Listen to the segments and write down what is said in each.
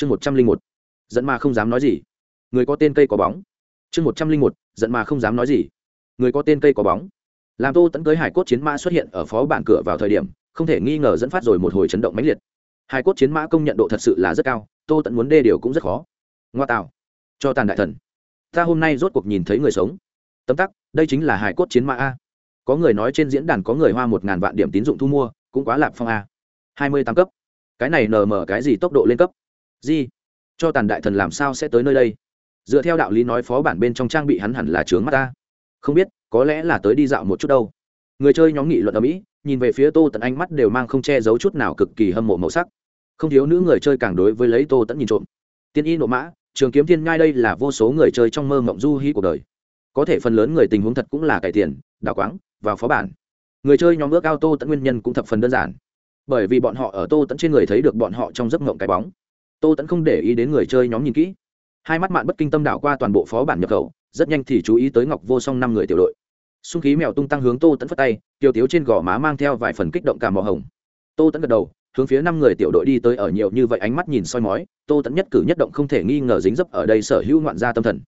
chương một trăm linh một dẫn mà không dám nói gì. Người có tên cây có bóng. Chương một trăm linh một dẫn mà không dám nói gì. Người có tên cây có bóng. Làm tô tẫn tới hải cốt chiến mã xuất hiện ở phó bản cửa vào thời điểm, không thể nghi ngờ dẫn phát rồi một hồi chấn động mãnh liệt. Hải cốt chiến mã công nhận độ thật sự là rất cao, tô tẫn muốn đê điều cũng rất khó. Ngoa tạo. Cho tàn đại thần. Ta hôm nay rốt cuộc nhìn thấy người sống. Tấm tắc, đây chính là hải cốt chiến mã a. Có người nói trên diễn đàn có người hoa một ngàn vạn điểm tín dụng thu mua, cũng quá lạp phong a. Hai mươi tám cấp. Cái này nờ mở cái gì tốc độ lên cấp? Gì cho tàn đại thần làm sao sẽ tới nơi đây? Dựa theo đạo lý nói phó bản bên trong trang bị hắn hẳn là trướng mắt ta. Không biết, có lẽ là tới đi dạo một chút đâu. Người chơi nhóm nghị luận ở mỹ nhìn về phía tô tận ánh mắt đều mang không che giấu chút nào cực kỳ hâm mộ màu sắc. Không thiếu nữ người chơi càng đối với lấy tô tẫn nhìn trộm. Tiên y nộ mã, trường kiếm thiên ngai đây là vô số người chơi trong mơ mộng du hí cuộc đời. Có thể phần lớn người tình huống thật cũng là cải tiền đào quáng, vào phó bản. Người chơi nhóm ước ao tô tẫn nguyên nhân cũng thập phần đơn giản. Bởi vì bọn họ ở tô tẫn trên người thấy được bọn họ trong giấc mộng cái bóng tô tẫn không để ý đến người chơi nhóm nhìn kỹ. Hai mắt mạn bất kinh tâm đảo qua toàn bộ phó bản nhập khẩu, rất nhanh thì chú ý tới ngọc vô song năm người tiểu đội. Xung khí mèo tung tăng hướng tô tẫn phất tay tiêu tiếu trên gò má mang theo vài phần kích động cả màu hồng. Tô tẫn gật đầu, hướng phía năm người tiểu đội đi tới ở nhiều như vậy ánh mắt nhìn soi mói, tô tẫn nhất cử nhất động không thể nghi ngờ dính dấp ở đây sở hữu ngoạn gia tâm thần.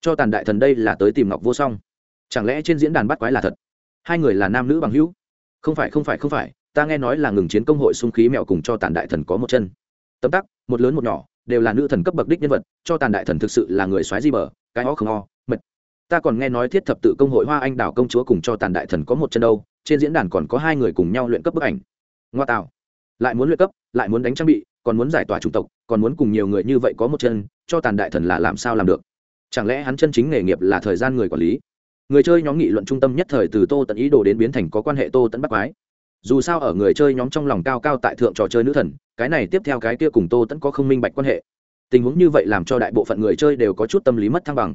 Cho tàn đại thần đây là tới tìm ngọc vô song. Chẳng lẽ trên diễn đàn bắt quái là thật? Hai người là nam nữ bằng hữu? Không phải không phải không phải, ta nghe nói là ngừng chiến công hội xung khí mèo cùng cho tàn đại thần có một chân tấm tắc, một lớn một nhỏ, đều là nữ thần cấp bậc đích nhân vật, cho tàn đại thần thực sự là người xoáy di bờ, cái ho không ho mệt. Ta còn nghe nói thiết thập tự công hội hoa anh đào công chúa cùng cho tàn đại thần có một chân đâu, trên diễn đàn còn có hai người cùng nhau luyện cấp bức ảnh. Ngoa tạo. Lại muốn luyện cấp, lại muốn đánh trang bị, còn muốn giải tỏa chủng tộc, còn muốn cùng nhiều người như vậy có một chân, cho tàn đại thần là làm sao làm được? Chẳng lẽ hắn chân chính nghề nghiệp là thời gian người quản lý? Người chơi nhóm nghị luận trung tâm nhất thời từ tô tận ý đồ đến biến thành có quan hệ tô tận bắt quái dù sao ở người chơi nhóm trong lòng cao cao tại thượng trò chơi nữ thần, cái này tiếp theo cái kia cùng tô tẫn có không minh bạch quan hệ. Tình huống như vậy làm cho đại bộ phận người chơi đều có chút tâm lý mất thăng bằng.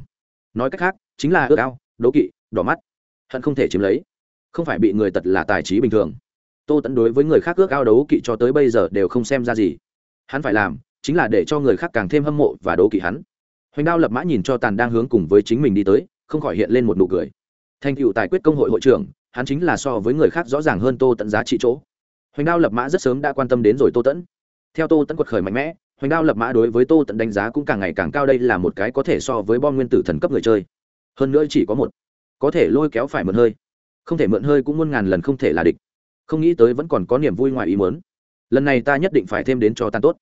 Nói cách khác, chính là ước ao, đố kỵ, đỏ mắt. Hận không thể chiếm lấy. Không phải bị người tật là tài trí bình thường. Tô tẫn đối với người khác ước ao đấu kỵ cho tới bây giờ đều không xem ra gì. Hắn phải làm, chính là để cho người khác càng thêm hâm mộ và đấu kỵ hắn. Hoành đao lập mã nhìn cho tàn đang hướng cùng với chính mình đi tới, không khỏi hiện lên một nụ cười. Thành cựu tài quyết công hội hội trưởng hắn chính là so với người khác rõ ràng hơn tô tẫn giá trị chỗ. Hoành đao lập mã rất sớm đã quan tâm đến rồi tô tẫn theo tô tẫn quật khởi mạnh mẽ, hoành đao lập mã đối với tô tẫn đánh giá cũng càng ngày càng cao, đây là một cái có thể so với bom nguyên tử thần cấp người chơi. Hơn nữa chỉ có một. Có thể lôi kéo phải mượn hơi. Không thể mượn hơi cũng muôn ngàn lần không thể là địch. Không nghĩ tới vẫn còn có niềm vui ngoài ý muốn. Lần này ta nhất định phải thêm đến cho tàn tốt.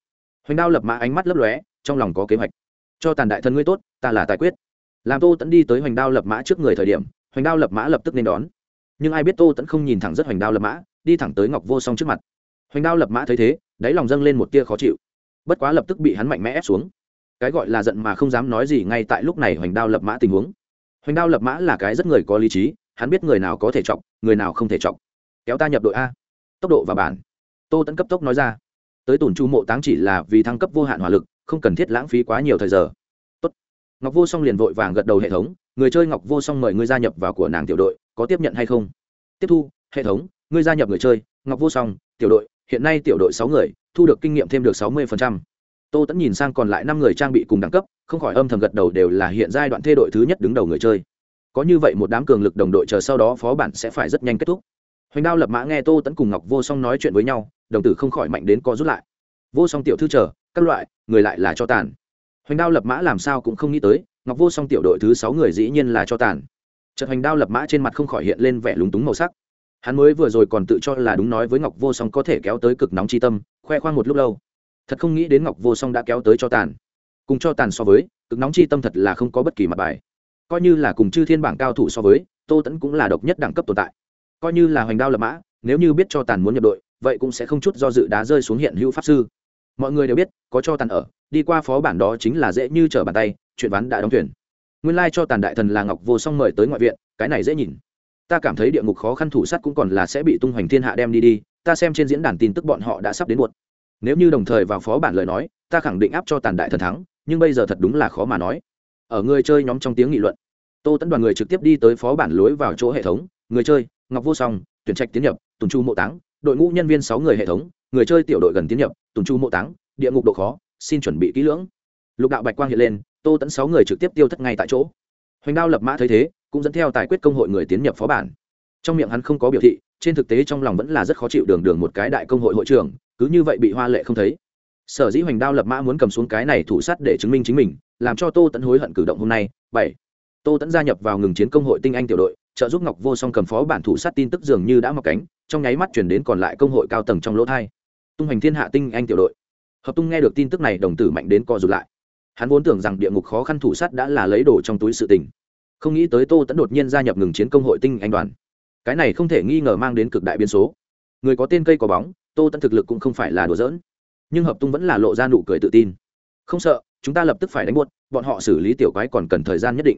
Hoành đao lập mã ánh mắt lấp lóe, trong lòng có kế hoạch. Cho tàn đại thần ngươi tốt, ta là tài quyết. Làm tô tẫn đi tới hoành đao lập mã trước người thời điểm, hoành đao lập mã lập tức nên đón nhưng ai biết tô tẫn không nhìn thẳng rất hoành đao lập mã, đi thẳng tới ngọc vô song trước mặt. Hoành đao lập mã thấy thế, đáy lòng dâng lên một tia khó chịu. Bất quá lập tức bị hắn mạnh mẽ ép xuống. Cái gọi là giận mà không dám nói gì ngay tại lúc này hoành đao lập mã tình huống. Hoành đao lập mã là cái rất người có lý trí, hắn biết người nào có thể chọc, người nào không thể chọc. Kéo ta nhập đội a. Tốc độ và bản. Tô tẫn cấp tốc nói ra. Tới tổn chu mộ táng chỉ là vì thăng cấp vô hạn hỏa lực, không cần thiết lãng phí quá nhiều thời giờ. Tốt. ngọc vô song liền vội vàng gật đầu hệ thống. Người chơi ngọc vô song mời ngươi gia nhập vào của nàng tiểu đội có tiếp nhận hay không? Tiếp thu, hệ thống, ngươi gia nhập người chơi, ngọc vô song, tiểu đội, hiện nay tiểu đội sáu người, thu được kinh nghiệm thêm được sáu mươi tô tẫn nhìn sang còn lại năm người trang bị cùng đẳng cấp, không khỏi âm thầm gật đầu đều là hiện giai đoạn thê đội thứ nhất đứng đầu người chơi. Có như vậy một đám cường lực đồng đội chờ sau đó phó bản sẽ phải rất nhanh kết thúc. Hoành đao lập mã nghe tô tẫn cùng ngọc vô song nói chuyện với nhau, đồng tử không khỏi mạnh đến co rút lại. Vô song tiểu thư chờ, các loại, người lại là cho tàn. Hoành đao lập mã làm sao cũng không nghĩ tới, ngọc vô song tiểu đội thứ sáu người dĩ nhiên là cho tàn trận hoành đao lập mã trên mặt không khỏi hiện lên vẻ lúng túng màu sắc. Hắn mới vừa rồi còn tự cho là đúng nói với ngọc vô song có thể kéo tới cực nóng tri tâm, khoe khoang một lúc lâu. Thật không nghĩ đến ngọc vô song đã kéo tới cho tàn. Cùng cho tàn so với, cực nóng chi tâm thật là không có bất kỳ mặt bài. Coi như là cùng chư thiên bảng cao thủ so với, tô tẫn cũng là độc nhất đẳng cấp tồn tại. Coi như là hoành đao lập mã, nếu như biết cho tàn muốn nhập đội, vậy cũng sẽ không chút do dự đá rơi xuống hiện hữu pháp sư. Mọi người đều biết, có cho tàn ở, đi qua phó bản đó chính là dễ như trở bàn tay, chuyện ván đã đóng thuyền nguyên lai cho tàn đại thần là ngọc vô song mời tới ngoại viện, cái này dễ nhìn. Ta cảm thấy địa ngục khó khăn thủ sắt cũng còn là sẽ bị tung hoành thiên hạ đem đi đi, ta xem trên diễn đàn tin tức bọn họ đã sắp đến muộn. Nếu như đồng thời vào phó bản lời nói, ta khẳng định áp cho tàn đại thần thắng, nhưng bây giờ thật đúng là khó mà nói. Ở người chơi nhóm trong tiếng nghị luận, tô tẫn đoàn người trực tiếp đi tới phó bản lối vào chỗ hệ thống, người chơi, ngọc vô song, tuyển trạch tiến nhập, tùng chu mộ táng, đội ngũ nhân viên sáu người hệ thống, người chơi tiểu đội gần tiến nhập, tùng chu mộ táng, địa ngục độ khó, xin chuẩn bị kỹ lưỡng. Lục đạo bạch quang hiện lên tô tẫn sáu người trực tiếp tiêu thất ngay tại chỗ. Hoành đao lập mã thấy thế, cũng dẫn theo tài quyết công hội người tiến nhập phó bản. Trong miệng hắn không có biểu thị, trên thực tế trong lòng vẫn là rất khó chịu đường đường một cái đại công hội hội trưởng, cứ như vậy bị hoa lệ không thấy. Sở dĩ hoành đao lập mã muốn cầm xuống cái này thủ sát để chứng minh chính mình, làm cho tô tẫn hối hận cử động hôm nay. Bảy. Tô tẫn gia nhập vào ngừng chiến công hội tinh anh tiểu đội, trợ giúp ngọc vô song cầm phó bản thủ sát tin tức dường như đã mọc cánh, trong nháy mắt chuyển đến còn lại công hội cao tầng trong lỗ thai. Tung hành thiên hạ tinh anh tiểu đội. Hợp tung nghe được tin tức này, đồng tử mạnh đến co rụt lại hắn vốn tưởng rằng địa ngục khó khăn thủ sát đã là lấy đồ trong túi sự tình. Không nghĩ tới tô tẫn đột nhiên gia nhập ngừng chiến công hội tinh anh đoàn. Cái này không thể nghi ngờ mang đến cực đại biến số. Người có tên cây có bóng, tô tẫn thực lực cũng không phải là đùa giỡn. Nhưng hợp tung vẫn là lộ ra nụ cười tự tin. Không sợ, chúng ta lập tức phải đánh buốt, bọn họ xử lý tiểu quái còn cần thời gian nhất định.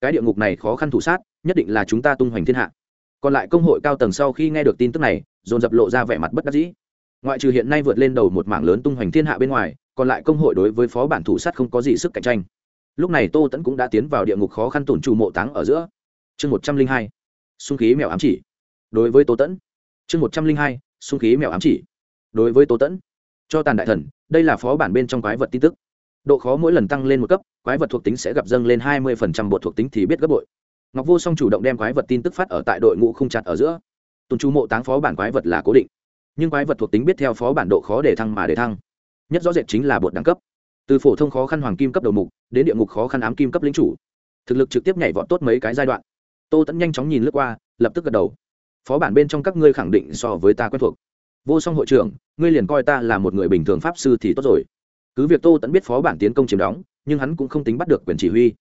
Cái địa ngục này khó khăn thủ sát, nhất định là chúng ta tung hoành thiên hạ. Còn lại công hội cao tầng sau khi nghe được tin tức này, dồn dập lộ ra vẻ mặt bất đắc dĩ ngoại trừ hiện nay vượt lên đầu một mảng lớn tung hoành thiên hạ bên ngoài, còn lại công hội đối với phó bản thủ sát không có gì sức cạnh tranh. Lúc này tô tẫn cũng đã tiến vào địa ngục khó khăn tổn trụ mộ táng ở giữa. Chương một trăm linh hai xung khí mèo ám chỉ. Đối với tô tẫn chương một trăm linh hai xung khí mèo ám chỉ. Đối với tô tẫn cho tàn đại thần, đây là phó bản bên trong quái vật tin tức. Độ khó mỗi lần tăng lên một cấp, quái vật thuộc tính sẽ gặp dâng lên hai mươi phần trăm bột thuộc tính thì biết gấp bội. Ngọc vô song chủ động đem quái vật tin tức phát ở tại đội ngũ không chặt ở giữa. Tuần chu mộ táng phó bản quái vật là cố định nhưng quái vật thuộc tính biết theo phó bản độ khó để thăng mà để thăng. Nhất rõ rệt chính là bột đẳng cấp. Từ phổ thông khó khăn hoàng kim cấp đầu mục, đến địa ngục khó khăn ám kim cấp lính chủ. Thực lực trực tiếp nhảy vọt tốt mấy cái giai đoạn. Tô tẫn nhanh chóng nhìn lướt qua, lập tức gật đầu. Phó bản bên trong các ngươi khẳng định so với ta quen thuộc. Vô song hội trưởng, ngươi liền coi ta là một người bình thường pháp sư thì tốt rồi. Cứ việc tô tẫn biết phó bản tiến công chiếm đóng, nhưng hắn cũng không tính bắt được quyền chỉ huy.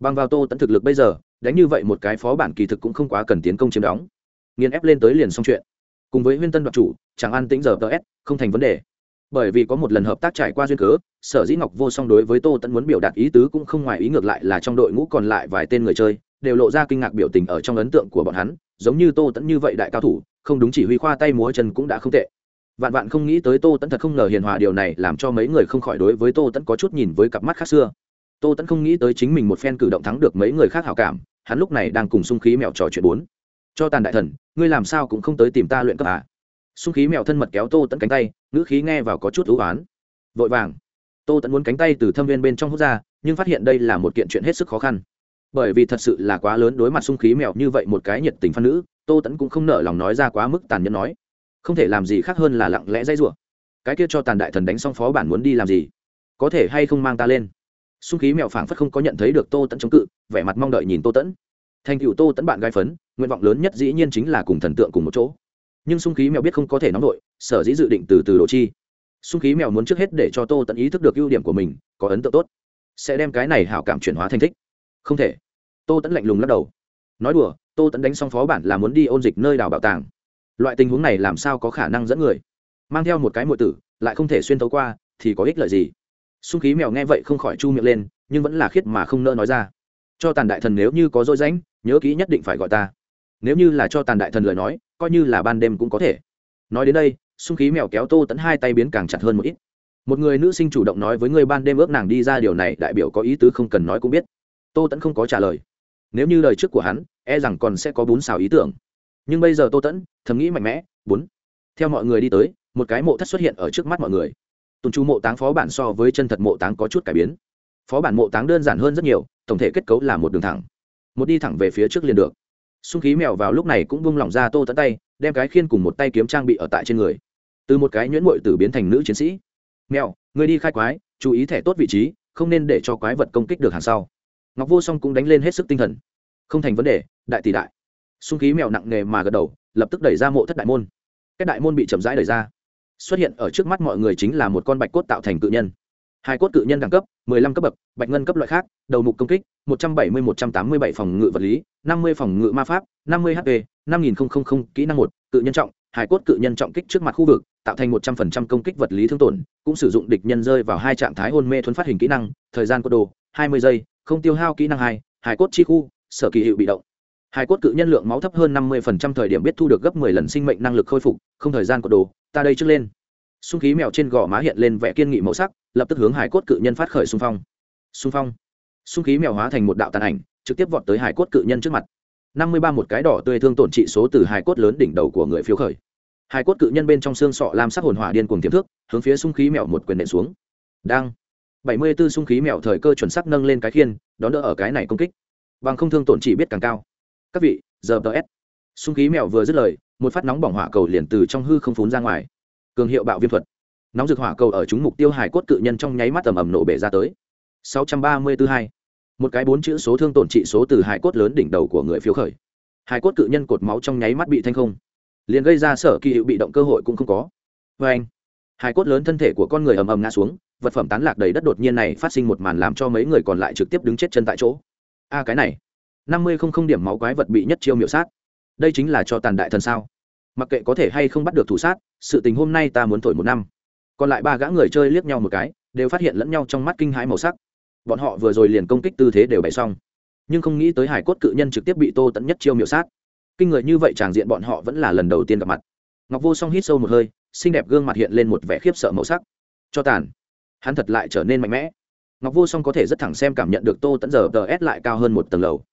Bằng vào tô tẫn thực lực bây giờ, đánh như vậy một cái phó bản kỳ thực cũng không quá cần tiến công chiếm đóng. Nghiền ép lên tới liền xong chuyện cùng với huyên tân đoạt chủ, chẳng an tĩnh giờ ts không thành vấn đề. Bởi vì có một lần hợp tác trải qua duyên cớ, sở dĩ ngọc vô song đối với tô tẫn muốn biểu đạt ý tứ cũng không ngoài ý ngược lại là trong đội ngũ còn lại vài tên người chơi, đều lộ ra kinh ngạc biểu tình ở trong ấn tượng của bọn hắn, giống như tô tẫn như vậy đại cao thủ, không đúng chỉ huy khoa tay múa chân cũng đã không tệ. Vạn vạn không nghĩ tới tô tẫn thật không ngờ hiền hòa điều này làm cho mấy người không khỏi đối với tô tẫn có chút nhìn với cặp mắt khác xưa. Tô tẫn không nghĩ tới chính mình một phen cử động thắng được mấy người khác hảo cảm, hắn lúc này đang cùng sung khí mèo trò chuyện bốn cho tàn đại thần, ngươi làm sao cũng không tới tìm ta luyện cấp à? Xung khí mèo thân mật kéo tô tẫn cánh tay, ngữ khí nghe vào có chút ưu oán vội vàng. Tô tẫn muốn cánh tay từ thâm viên bên trong hút ra, nhưng phát hiện đây là một kiện chuyện hết sức khó khăn. Bởi vì thật sự là quá lớn đối mặt xung khí mèo như vậy một cái nhiệt tình phan nữ, tô tẫn cũng không nở lòng nói ra quá mức tàn nhẫn nói. Không thể làm gì khác hơn là lặng lẽ dây rủa. Cái kia cho tàn đại thần đánh xong phó bản muốn đi làm gì? Có thể hay không mang ta lên? Xung khí mèo phảng phất không có nhận thấy được tô tẫn chống cự, vẻ mặt mong đợi nhìn tô tẫn thành cựu tô tẫn bạn gai phấn, nguyện vọng lớn nhất dĩ nhiên chính là cùng thần tượng cùng một chỗ. Nhưng xung khí mèo biết không có thể nóng đội sở dĩ dự định từ từ đồ chi. Xung khí mèo muốn trước hết để cho tô tẫn ý thức được ưu điểm của mình, có ấn tượng tốt, sẽ đem cái này hảo cảm chuyển hóa thành thích. Không thể. Tô tẫn lạnh lùng lắc đầu. Nói đùa, tô tẫn đánh xong phó bản là muốn đi ôn dịch nơi đào bảo tàng. Loại tình huống này làm sao có khả năng dẫn người? Mang theo một cái mượn tử, lại không thể xuyên tấu qua, thì có ích lợi gì? Xung khí mèo nghe vậy không khỏi chu miệng lên, nhưng vẫn là khiết mà không nỡ nói ra. Cho tàn đại thần nếu như có dối rãnh nhớ kỹ nhất định phải gọi ta. Nếu như là cho tàn đại thần lời nói, coi như là ban đêm cũng có thể. Nói đến đây, xung khí mèo kéo tô tẫn hai tay biến càng chặt hơn một ít. Một người nữ sinh chủ động nói với người ban đêm ước nàng đi ra điều này, đại biểu có ý tứ không cần nói cũng biết. Tô tẫn không có trả lời. Nếu như lời trước của hắn e rằng còn sẽ có bún xào ý tưởng. Nhưng bây giờ tô tẫn thầm nghĩ mạnh mẽ, bốn. Theo mọi người đi tới, một cái mộ thất xuất hiện ở trước mắt mọi người. Tùng chu mộ táng phó bản so với chân thật mộ táng có chút cải biến. Phó bản mộ táng đơn giản hơn rất nhiều, tổng thể kết cấu là một đường thẳng một đi thẳng về phía trước liền được. Xung khí mèo vào lúc này cũng bung lỏng ra tô tẫn tay, đem cái khiên cùng một tay kiếm trang bị ở tại trên người. Từ một cái nhuyễn mội tử biến thành nữ chiến sĩ. Mèo người đi khai quái, chú ý thẻ tốt vị trí, không nên để cho quái vật công kích được hàng sau. Ngọc vô song cũng đánh lên hết sức tinh thần. Không thành vấn đề, đại tỷ đại. Xung khí mèo nặng nề mà gật đầu, lập tức đẩy ra mộ thất đại môn. Cái đại môn bị chậm rãi đẩy ra. Xuất hiện ở trước mắt mọi người chính là một con bạch cốt tạo thành cự nhân hai cốt cự nhân đẳng cấp 15 cấp bậc, bạch ngân cấp loại khác, đầu mục công kích 170-187 phòng ngự vật lý 50 phòng ngự ma pháp 50 hp 5000 kỹ năng một, cự nhân trọng hải cốt cự nhân trọng kích trước mặt khu vực, tạo thành 100% công kích vật lý thương tổn, cũng sử dụng địch nhân rơi vào hai trạng thái hôn mê thuấn phát hình kỹ năng, thời gian cốt đồ 20 giây, không tiêu hao kỹ năng hai hải cốt chi khu, sở kỳ hiệu bị động. Hai cốt cự nhân lượng máu thấp hơn năm mươi phần trăm thời điểm biết thu được gấp mười lần sinh mệnh năng lực khôi phục, không thời gian cốt đồ, ta đây trước lên. Xung khí mèo trên gò má hiện lên vẻ kiên nghị màu sắc lập tức hướng hải cốt cự nhân phát khởi xung phong. Xung phong. Xung khí mèo hóa thành một đạo tàn ảnh, trực tiếp vọt tới hải cốt cự nhân trước mặt. Năm mươi ba một cái đỏ tươi thương tổn trị số từ hải cốt lớn đỉnh đầu của người phiếu khởi. Hải cốt cự nhân bên trong xương sọ làm sắc hồn hỏa điên cuồng tiềm thức, hướng phía xung khí mèo một quyền nện xuống. Đang. Bảy mươi 74 xung khí mèo thời cơ chuẩn sắc nâng lên cái khiên, đón đỡ ở cái này công kích. Bằng không thương tổn chỉ biết càng cao. Các vị, giờ ts xung khí mèo vừa dứt lời, một phát nóng bỏng hỏa cầu liền từ trong hư không phún ra ngoài. Cường hiệu bạo viêm thuật nóng rực hỏa cầu ở chúng mục tiêu hải cốt cự nhân trong nháy mắt tầm ầm nổ bể ra tới. 632 một cái bốn chữ số thương tổn trị số từ hải cốt lớn đỉnh đầu của người phiếu khởi. Hải cốt cự nhân cột máu trong nháy mắt bị thanh không. Liền gây ra sở kỳ hiệu bị động cơ hội cũng không có. Vê anh hải cốt lớn thân thể của con người ầm ầm ngã xuống, vật phẩm tán lạc đầy đất đột nhiên này phát sinh một màn làm cho mấy người còn lại trực tiếp đứng chết chân tại chỗ. A, cái này, năm mươi không không điểm máu quái vật bị nhất chiêu miểu sát. Đây chính là cho tàn đại thần sao? Mặc kệ có thể hay không bắt được thủ sát, sự tình hôm nay ta muốn thổi một năm còn lại ba gã người chơi liếc nhau một cái, đều phát hiện lẫn nhau trong mắt kinh hãi màu sắc. Bọn họ vừa rồi liền công kích tư thế đều bày xong, nhưng không nghĩ tới hải cốt cự nhân trực tiếp bị tô tẫn nhất chiêu miểu sát. Kinh người như vậy tràng diện bọn họ vẫn là lần đầu tiên gặp mặt. Ngọc vô song hít sâu một hơi, xinh đẹp gương mặt hiện lên một vẻ khiếp sợ màu sắc. Cho tàn, hắn thật lại trở nên mạnh mẽ. Ngọc vô song có thể rất thẳng xem cảm nhận được tô tẫn giờ tờ s lại cao hơn một tầng lầu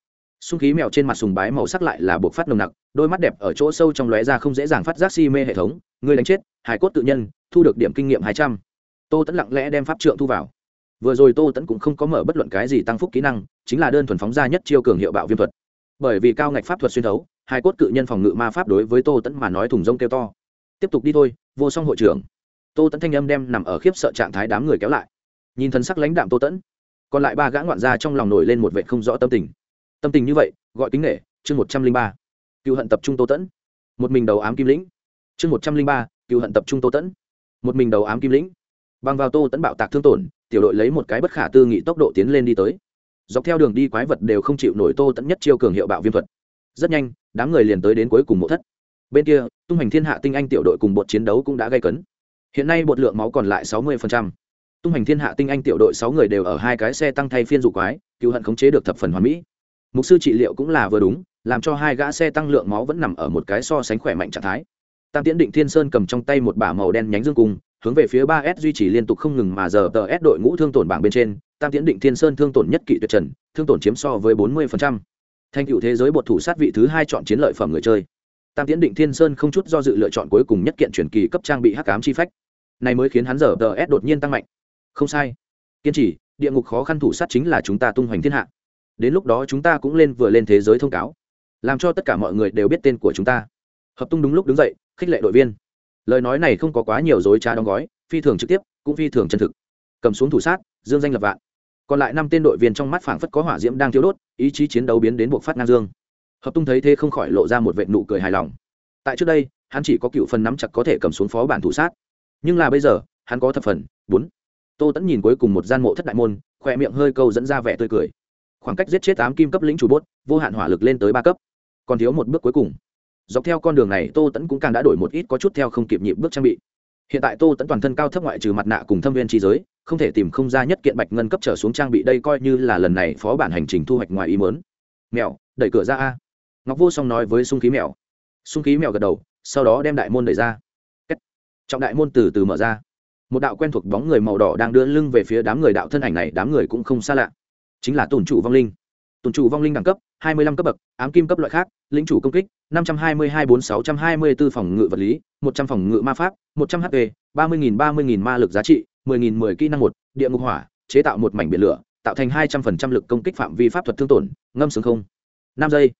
xung khí mèo trên mặt sùng bái màu sắc lại là buộc phát nồng nặc, đôi mắt đẹp ở chỗ sâu trong lóe ra không dễ dàng phát giác si mê hệ thống, người đánh chết hải cốt tự nhân, thu được điểm kinh nghiệm hai trăm. Tô tẫn lặng lẽ đem pháp trượng thu vào. Vừa rồi tô tẫn cũng không có mở bất luận cái gì tăng phúc kỹ năng, chính là đơn thuần phóng ra nhất chiêu cường hiệu bạo viêm thuật. Bởi vì cao ngạch pháp thuật xuyên thấu hai cốt cự nhân phòng ngự ma pháp đối với tô tẫn mà nói thùng rông kêu to. Tiếp tục đi thôi, vô song hội trưởng. Tô tẫn thanh âm đem nằm ở khiếp sợ trạng thái đám người kéo lại. Nhìn thân sắc lãnh đạm tô tẫn còn lại ba gã ngoạn gia trong lòng nổi lên một vệ không rõ tâm tình tâm tình như vậy, gọi kính nghệ chương một trăm linh ba. Cựu hận tập trung tô tẫn. Một mình đầu ám kim lĩnh. Chương một trăm linh ba, cựu hận tập trung tô tẫn. Một mình đầu ám kim lĩnh. Bằng vào tô tẫn bạo tạc thương tổn, tiểu đội lấy một cái bất khả tư nghị tốc độ tiến lên đi tới. Dọc theo đường đi quái vật đều không chịu nổi tô tẫn nhất chiêu cường hiệu bạo viêm thuật. Rất nhanh, đám người liền tới đến cuối cùng mộ thất. Bên kia, tung hành thiên hạ tinh anh tiểu đội cùng bột chiến đấu cũng đã gây cấn. Hiện nay bột lượng máu còn lại sáu mươi tung hành thiên hạ tinh anh tiểu đội sáu người đều ở hai cái xe tăng thay phiên dụ quái cứu hận khống chế được thập phần hoàn mỹ mục sư trị liệu cũng là vừa đúng, làm cho hai gã xe tăng lượng máu vẫn nằm ở một cái so sánh khỏe mạnh trạng thái. Tam tiễn định thiên sơn cầm trong tay một bả màu đen nhánh dương cung, hướng về phía ba s duy trì liên tục không ngừng mà giờ tờ s đội ngũ thương tổn bảng bên trên, tam tiễn định thiên sơn thương tổn nhất kỵ tuyệt trần, thương tổn chiếm so với bốn mươi thành cựu thế giới bột thủ sát vị thứ hai chọn chiến lợi phẩm người chơi. Tam tiễn định thiên sơn không chút do dự lựa chọn cuối cùng nhất kiện truyền kỳ cấp trang bị hắc cám chi phách. Này mới khiến hắn giờ tờ s đột nhiên tăng mạnh. Không sai. Kiên trì, địa ngục khó khăn thủ sát chính là chúng ta tung hoành thiên hạ đến lúc đó chúng ta cũng lên vừa lên thế giới thông cáo, làm cho tất cả mọi người đều biết tên của chúng ta. Hợp tung đúng lúc đứng dậy, khích lệ đội viên. Lời nói này không có quá nhiều dối trá đóng gói, phi thường trực tiếp, cũng phi thường chân thực. Cầm xuống thủ sát, dương danh lập vạn. Còn lại năm tên đội viên trong mắt phảng phất có hỏa diễm đang thiếu đốt, ý chí chiến đấu biến đến buộc phát ngang dương. Hợp tung thấy thế không khỏi lộ ra một vệ nụ cười hài lòng. Tại trước đây, hắn chỉ có cựu phần nắm chặt có thể cầm xuống phó bản thủ sát. Nhưng là bây giờ, hắn có thập phần, bốn. Tô tẫn nhìn cuối cùng một gian mộ thất đại môn khoe miệng hơi câu dẫn ra vẻ tươi cười khoảng cách giết chết tám kim cấp lĩnh chủ bốt, vô hạn hỏa lực lên tới ba cấp. Còn thiếu một bước cuối cùng. Dọc theo con đường này, tô tẫn cũng càng đã đổi một ít có chút theo không kịp nhịp bước trang bị. Hiện tại tô tẫn toàn thân cao thấp ngoại trừ mặt nạ cùng thâm viên trí giới, không thể tìm không ra nhất kiện bạch ngân cấp trở xuống trang bị đây coi như là lần này phó bản hành trình thu hoạch ngoài ý mớn mèo, đẩy cửa ra a. Ngọc vô song nói với sung khí mèo. Sung khí mèo gật đầu, sau đó đem đại môn đẩy ra. Kết. trọng đại môn từ từ mở ra. Một đạo quen thuộc bóng người màu đỏ đang đưa lưng về phía đám người đạo thân ảnh này, đám người cũng không xa lạ chính là tồn chủ vong linh. Tồn chủ vong linh đẳng cấp, hai mươi lăm cấp bậc, ám kim cấp loại khác lĩnh chủ công kích, năm trăm hai mươi hai bốn sáu trăm hai mươi b ố phòng ngự vật lý, một trăm phòng ngự ma pháp, một trăm hp ba mươi nghìn ba mươi nghìn ma lực giá trị, mười nghìn mười kỹ năng một, địa ngục hỏa, chế tạo một mảnh biển lửa, tạo thành hai trăm phần trăm lực công kích phạm vi pháp thuật thương tổn, ngâm sướng không. năm giây.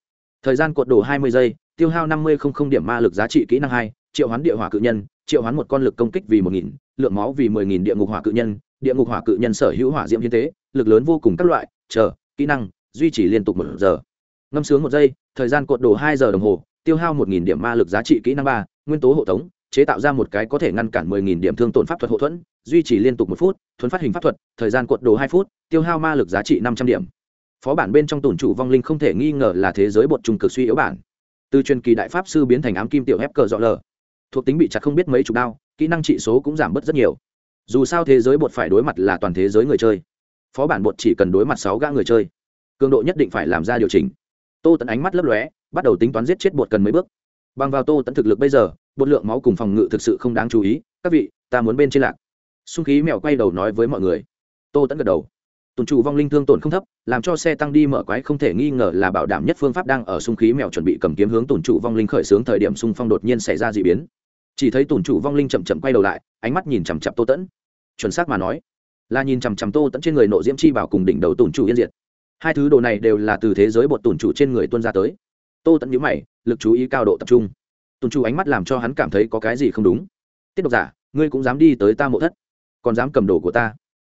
Thời gian cuộn đổ hai mươi giây, tiêu hao năm mươi không không điểm ma lực giá trị kỹ năng hai, triệu hoán địa hỏa cự nhân, triệu hoán một con lực công kích vì một nghìn, lượng máu vì mười nghìn địa ngục hỏa cự nhân địa ngục hỏa cự nhân sở hữu hỏa diễm hiến tế, lực lớn vô cùng các loại, chờ, kỹ năng, duy trì liên tục một giờ. Ngâm sướng một giây, thời gian cuộn đổ hai giờ đồng hồ, tiêu hao một nghìn điểm ma lực giá trị kỹ năng ba, nguyên tố hộ tống, chế tạo ra một cái có thể ngăn cản mười nghìn điểm thương tổn pháp thuật hậu thuẫn, duy trì liên tục một phút, thuấn phát hình pháp thuật, thời gian cuộn đồ hai phút, tiêu hao ma lực giá trị năm trăm điểm. Phó bản bên trong tổn chủ vong linh không thể nghi ngờ là thế giới bột trung cực suy yếu bản. Từ truyền kỳ đại pháp sư biến thành ám kim tiểu hép cờ dọ lờ. Thuộc tính bị chặt không biết mấy chục đao, kỹ năng trị số cũng giảm bớt rất nhiều dù sao thế giới bột phải đối mặt là toàn thế giới người chơi. Phó bản bột chỉ cần đối mặt sáu gã người chơi. Cường độ nhất định phải làm ra điều chỉnh. Tô tẫn ánh mắt lấp lóe, bắt đầu tính toán giết chết bột cần mấy bước. Bằng vào tô tẫn thực lực bây giờ, bột lượng máu cùng phòng ngự thực sự không đáng chú ý. Các vị, ta muốn bên trên lạc. Xung khí mèo quay đầu nói với mọi người. Tô tẫn gật đầu. Tồn chủ vong linh thương tổn không thấp, làm cho xe tăng đi mở quái không thể nghi ngờ là bảo đảm nhất phương pháp đang ở xung khí mèo chuẩn bị cầm kiếm hướng tồn chủ vong linh khởi xướng thời điểm xung phong đột nhiên xảy ra d ị biến chỉ thấy tồn chủ vong linh chậm chậm quay đầu lại, ánh mắt nhìn chằm chặp tô tẫn. Chuẩn xác mà nói, là nhìn chằm chằm tô tẫn trên người nộ diễm chi bảo cùng đỉnh đầu tồn chủ yên diệt. Hai thứ đồ này đều là từ thế giới bột tồn chủ trên người tuân ra tới. Tô tẫn nhíu mày, lực chú ý cao độ tập trung. Tồn chủ ánh mắt làm cho hắn cảm thấy có cái gì không đúng. Tiết độc giả, ngươi cũng dám đi tới ta mộ thất, còn dám cầm đồ của ta.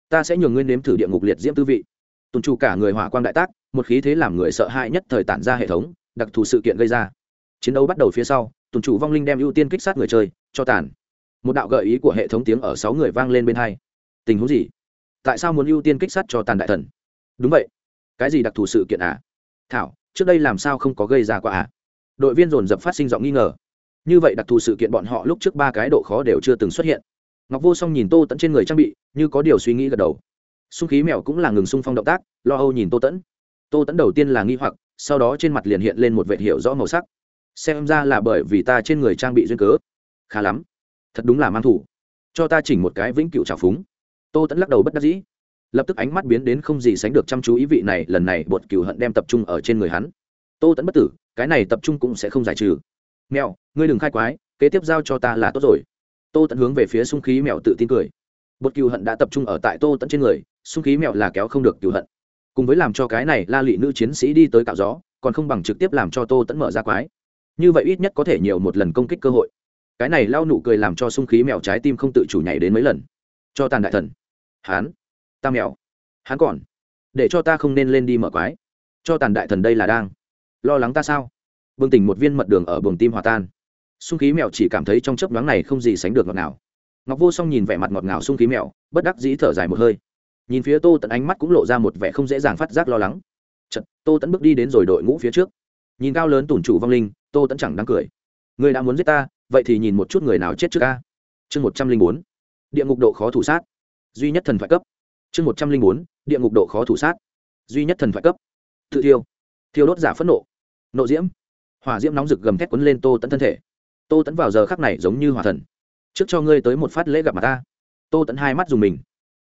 Ta sẽ nhường ngươi nếm thử địa ngục liệt diễm tư vị. Tùn chủ cả người hỏa quang đại tác, một khí thế làm người sợ hãi nhất thời tản ra hệ thống, đặc thù sự kiện gây ra. Chiến đấu bắt đầu phía sau tùn chủ vong linh đem ưu tiên kích sát người chơi, cho tàn. Một đạo gợi ý của hệ thống tiếng ở sáu người vang lên bên hai. Tình huống gì? Tại sao muốn ưu tiên kích sát cho tàn đại thần? Đúng vậy. Cái gì đặc thù sự kiện à? Thảo, trước đây làm sao không có gây ra quả à? Đội viên dồn dập phát sinh giọng nghi ngờ. Như vậy đặc thù sự kiện bọn họ lúc trước ba cái độ khó đều chưa từng xuất hiện. Ngọc vô song nhìn tô tẫn trên người trang bị, như có điều suy nghĩ gật đầu. Xung khí mèo cũng là ngừng xung phong động tác, lo âu nhìn tô tẫn. Tô tẫn đầu tiên là nghi hoặc, sau đó trên mặt liền hiện lên một vệ hiệu rõ màu sắc xem ra là bởi vì ta trên người trang bị duyên cớ. Khá lắm. Thật đúng là mang thủ. Cho ta chỉnh một cái vĩnh cựu trào phúng. Tô tẫn lắc đầu bất đắc dĩ. Lập tức ánh mắt biến đến không gì sánh được chăm chú ý vị này, lần này bột cựu hận đem tập trung ở trên người hắn. Tô tẫn bất tử, cái này tập trung cũng sẽ không giải trừ. Mèo, ngươi đừng khai quái, kế tiếp giao cho ta là tốt rồi. Tô tẫn hướng về phía sung khí mèo tự tin cười. Bột cựu hận đã tập trung ở tại tô tẫn trên người, sung khí mèo là kéo không được cựu hận. Cùng với làm cho cái này la lị nữ chiến sĩ đi tới cạo gió, còn không bằng trực tiếp làm cho tô tẫn mở ra quái như vậy ít nhất có thể nhiều một lần công kích cơ hội. Cái này lao nụ cười làm cho sung khí mèo trái tim không tự chủ nhảy đến mấy lần. Cho tàn đại thần. Hán. Ta mèo. Hắn còn. Để cho ta không nên lên đi mở quái. Cho tàn đại thần đây là đang. Lo lắng ta sao? Bừng tỉnh một viên mật đường ở buồng tim hòa tan. Sung khí mèo chỉ cảm thấy trong chấp đoán này không gì sánh được ngọt nào ngọc vô song nhìn vẻ mặt ngọt ngào sung khí mèo bất đắc dĩ thở dài một hơi. Nhìn phía tô tận ánh mắt cũng lộ ra một vẻ không dễ dàng phát giác lo lắng. Chật, tô tẫn bước đi đến rồi đội ngũ phía trước. Nhìn cao lớn tủn chủ vong linh tô tẫn chẳng đáng cười. Người đã muốn giết ta, vậy thì nhìn một chút người nào chết trước ca chương một trăm linh bốn, địa ngục độ khó thủ sát. Duy nhất thần thoại cấp. Chương một trăm linh bốn, địa ngục độ khó thủ sát. Duy nhất thần thoại cấp. Tự thiêu. Thiêu đốt giả phẫn nộ. Nộ diễm. Hỏa diễm nóng rực gầm thét quấn lên tô tẫn thân thể. Tô tẫn vào giờ khắc này giống như hỏa thần. Trước cho ngươi tới một phát lễ gặp mặt ta. Tô tẫn hai mắt dùng mình.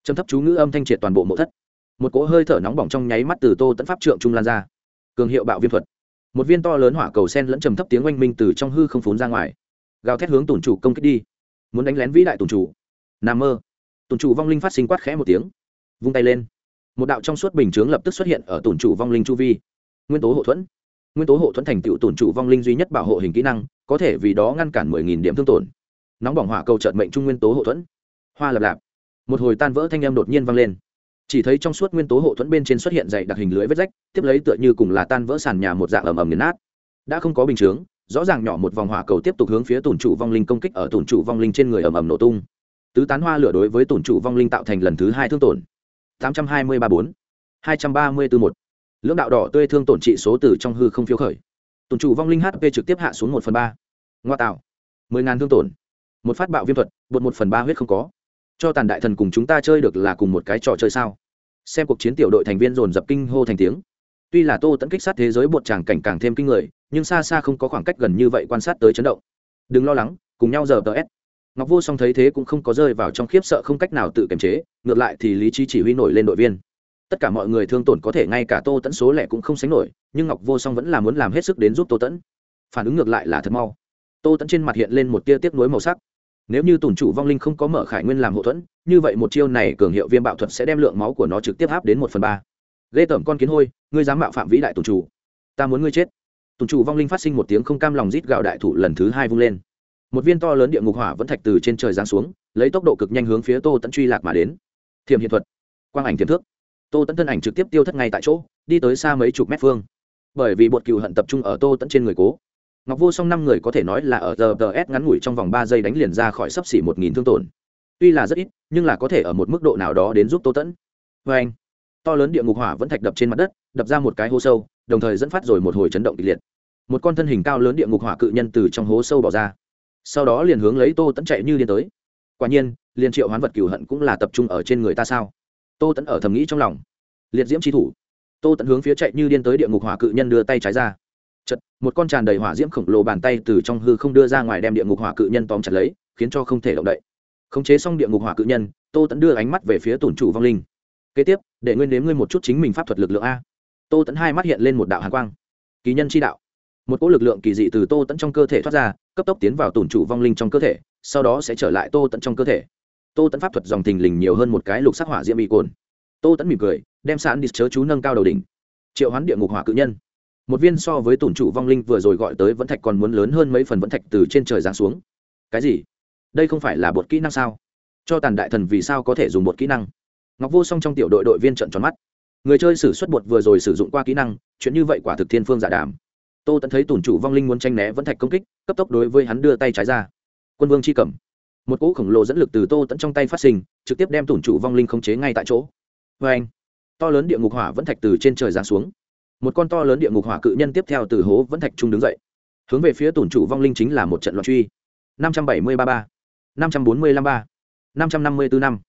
Châm thấp chú ngữ âm thanh triệt toàn bộ mộ thất. Một cỗ hơi thở nóng bỏng trong nháy mắt từ tô tẫn pháp trượng trung lan ra. Cường hiệu bạo viêm thuật một viên to lớn hỏa cầu sen lẫn trầm thấp tiếng oanh minh từ trong hư không phún ra ngoài. Gào thét hướng tùn chủ công kích đi. Muốn đánh lén vĩ đại tùn chủ. Nà mơ. Tùn chủ vong linh phát sinh quát khẽ một tiếng. Vung tay lên. Một đạo trong suốt bình chướng lập tức xuất hiện ở tùn chủ vong linh chu vi. Nguyên tố hộ thuẫn. Nguyên tố hộ thuẫn thành tựu tùn chủ vong linh duy nhất bảo hộ hình kỹ năng, có thể vì đó ngăn cản mười nghìn điểm thương tổn. Nóng bỏng hỏa cầu trợt mệnh trung nguyên tố hộ thuẫn. Hoa lập lạp. Một hồi tan vỡ thanh âm đột nhiên vang lên chỉ thấy trong suốt nguyên tố hộ thuẫn bên trên xuất hiện dày đặc hình lưới vết rách, tiếp lấy tựa như cùng là tan vỡ sàn nhà một dạng ầm ầm nghiền nát. Đã không có bình chướng, rõ ràng nhỏ một vòng hỏa cầu tiếp tục hướng phía tổn trụ vong linh công kích ở tổn trụ vong linh trên người ầm ầm nổ tung. Tứ tán hoa lửa đối với tổn trụ vong linh tạo thành lần thứ hai thương tổn. tám trăm hai mươi ba bốn, hai trăm ba mươi bốn một. Lưỡng đạo đỏ tươi thương tổn trị số từ trong hư không phiếu khởi. Tổn trụ vong linh hp trực tiếp hạ xuống một phần ba. Ngoa tạo. mười ngàn thương tổn. Một phát bạo viêm thuật, bột một phần ba huyết không có. Cho tàn đại thần cùng chúng ta chơi được là cùng một cái trò chơi sao? Xem cuộc chiến tiểu đội thành viên dồn dập kinh hô thành tiếng. Tuy là tô tẫn kích sát thế giới bột tràng cảnh càng thêm kinh người, nhưng xa xa không có khoảng cách gần như vậy quan sát tới chấn động. Đừng lo lắng, cùng nhau giờ tờ s. Ngọc vô song thấy thế cũng không có rơi vào trong khiếp sợ không cách nào tự kiềm chế, ngược lại thì lý trí chỉ huy nổi lên đội viên. Tất cả mọi người thương tổn có thể ngay cả tô tẫn số lẻ cũng không sánh nổi, nhưng ngọc vô song vẫn là muốn làm hết sức đến giúp tô tẫn phản ứng ngược lại là thật mau. Tô tẫn trên mặt hiện lên một tia tiếp nối màu sắc nếu như tùn chủ vong linh không có mở khải nguyên làm hậu thuẫn, như vậy một chiêu này cường hiệu viêm bạo thuật sẽ đem lượng máu của nó trực tiếp áp đến một phần ba. Ghê tởm con kiến hôi, ngươi dám mạo phạm vĩ đại tùn chủ. Ta muốn ngươi chết. Tùn chủ vong linh phát sinh một tiếng không cam lòng rít gạo đại thủ lần thứ hai vung lên. Một viên to lớn địa ngục hỏa vẫn thạch từ trên trời giáng xuống, lấy tốc độ cực nhanh hướng phía tô tẫn truy lạc mà đến. Thiềm hiện thuật. Quang ảnh thiềm thước. Tô tẫn thân ảnh trực tiếp tiêu thất ngay tại chỗ, đi tới xa mấy chục mét phương. Bởi vì bột cựu hận tập trung ở tô tẫn trên người cố ngọc vô song năm người có thể nói là ở giờ tờ s ngắn ngủi trong vòng ba giây đánh liền ra khỏi sấp xỉ một nghìn thương tổn. Tuy là rất ít, nhưng là có thể ở một mức độ nào đó đến giúp tô tẫn. Vê anh, to lớn địa ngục hỏa vẫn thạch đập trên mặt đất, đập ra một cái hố sâu, đồng thời dẫn phát rồi một hồi chấn động kịch liệt. Một con thân hình cao lớn địa ngục hỏa cự nhân từ trong hố sâu bỏ ra. Sau đó liền hướng lấy tô tẫn chạy như điên tới. Quả nhiên, liền triệu hoán vật cửu hận cũng là tập trung ở trên người ta sao? Tô tẫn ở thầm nghĩ trong lòng. Liệt diễm trí thủ. Tô tẫn hướng phía chạy như điên tới địa ngục hỏa cự nhân đưa tay trái ra chật, một con tràn đầy hỏa diễm khổng lồ bàn tay từ trong hư không đưa ra ngoài đem địa ngục hỏa cự nhân tóm chặt lấy, khiến cho không thể động đậy. Khống chế xong địa ngục hỏa cự nhân, tô tẫn đưa ánh mắt về phía tổn chủ vong linh. Kế tiếp, để nguyên đếm ngươi một chút chính mình pháp thuật lực lượng a. Tô tẫn hai mắt hiện lên một đạo hàn quang. Kỳ nhân chi đạo. Một cỗ lực lượng kỳ dị từ tô tẫn trong cơ thể thoát ra, cấp tốc tiến vào tổn chủ vong linh trong cơ thể, sau đó sẽ trở lại tô tẫn trong cơ thể. Tô tẫn pháp thuật dòng thình lình nhiều hơn một cái lục sắc hỏa diễm bị cồn. Tô tẫn mỉm cười, đem sẵn đi chớ chú nâng cao đầu đỉnh. Triệu hoán địa ngục hỏa cự nhân một viên so với tổn chủ vong linh vừa rồi gọi tới vẫn thạch còn muốn lớn hơn mấy phần vẫn thạch từ trên trời giáng xuống. Cái gì? Đây không phải là bột kỹ năng sao? Cho tàn đại thần vì sao có thể dùng bột kỹ năng? Ngọc vô song trong tiểu đội đội viên trận tròn mắt. Người chơi sử xuất bột vừa rồi sử dụng qua kỹ năng, chuyện như vậy quả thực thiên phương giả đàm. Tô tẫn thấy tùn chủ vong linh muốn tranh né vẫn thạch công kích, cấp tốc đối với hắn đưa tay trái ra. Quân vương chi cầm. Một cỗ khổng lồ dẫn lực từ tô tẫn trong tay phát sinh, trực tiếp đem tủn chủ vong linh khống chế ngay tại chỗ. Vê anh to lớn địa ngục hỏa vẫn thạch từ trên trời giáng xuống một con to lớn địa ngục hỏa cự nhân tiếp theo từ hố vẫn thạch trung đứng dậy. Hướng về phía tổn chủ vong linh chính là một trận loạn truy. năm trăm bảy mươi ba ba, năm trăm bốn mươi năm ba, năm trăm năm mươi bốn năm.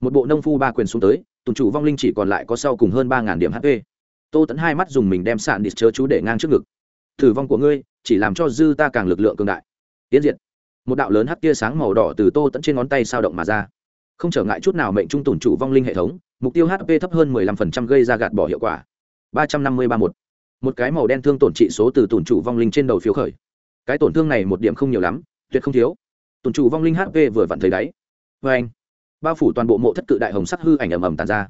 Một bộ nông phu ba quyền xuống tới, tổn chủ vong linh chỉ còn lại có sau cùng hơn ba điểm hp tô tẫn hai mắt dùng mình đem sạn đít chớ chú để ngang trước ngực. Thử vong của ngươi, chỉ làm cho dư ta càng lực lượng cường đại. Tiến diện. một đạo lớn hắc tia sáng màu đỏ từ tô tẫn trên ngón tay sao động mà ra. Không trở ngại chút nào mệnh trung tổn chủ vong linh hệ thống, mục tiêu hp thấp hơn 15% gây ra gạt bỏ hiệu quả ba trăm năm mươi ba một. Một cái màu đen thương tổn trị số từ tổn chủ vong linh trên đầu phiếu khởi. Cái tổn thương này một điểm không nhiều lắm, tuyệt không thiếu. Tổn chủ vong linh hp vừa vặn thấy đáy. Vê anh, bao phủ toàn bộ mộ thất cự đại hồng sắc hư ảnh ầm ầm tàn ra.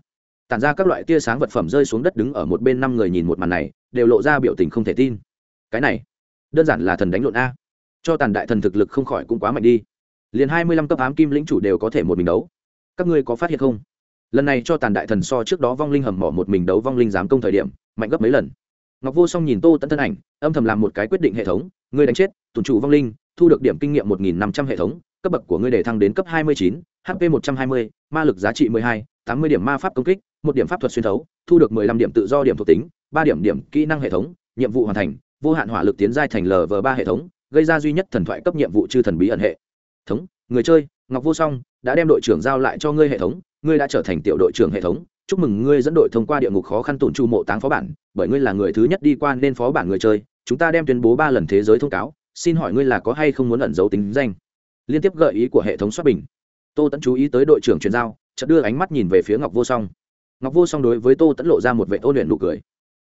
Tàn ra các loại tia sáng vật phẩm rơi xuống đất đứng ở một bên năm người nhìn một màn này, đều lộ ra biểu tình không thể tin. Cái này, đơn giản là thần đánh lộn a. Cho tàn đại thần thực lực không khỏi cũng quá mạnh đi. Liền hai mươi lăm cấp ám kim lĩnh chủ đều có thể một mình đấu. Các ngươi có phát hiện không? Lần này cho tàn đại thần so trước đó vong linh hầm mỏ một mình đấu vong linh giám công thời điểm, mạnh gấp mấy lần. Ngọc vô song nhìn tô tận thân ảnh, âm thầm làm một cái quyết định hệ thống, ngươi đánh chết tùn chủ vong linh, thu được điểm kinh nghiệm một nghìn năm trăm hệ thống, cấp bậc của ngươi để thăng đến cấp hai mươi chín hp một trăm hai mươi, ma lực giá trị mười hai, tám mươi điểm ma pháp công kích, một điểm pháp thuật xuyên thấu, thu được mười lăm điểm tự do điểm thuộc tính, ba điểm điểm kỹ năng hệ thống, nhiệm vụ hoàn thành, vô hạn hỏa lực tiến giai thành lv ba hệ thống, gây ra duy nhất thần thoại cấp nhiệm vụ chư thần bí ẩn hệ. Thống, người chơi, ngọc vô song đã đem đội trưởng giao lại cho ngươi hệ thống ngươi đã trở thành tiểu đội trưởng hệ thống, chúc mừng ngươi dẫn đội thông qua địa ngục khó khăn tổn tru mộ táng phó bản, bởi ngươi là người thứ nhất đi qua nên phó bản người chơi, chúng ta đem tuyên bố ba lần thế giới thông cáo, xin hỏi ngươi là có hay không muốn ẩn giấu tính danh? Liên tiếp gợi ý của hệ thống xuất bình. Tô tẫn chú ý tới đội trưởng truyền giao, chợt đưa ánh mắt nhìn về phía ngọc vô song. Ngọc vô song đối với tô tẫn lộ ra một vệ ô luyện nụ cười.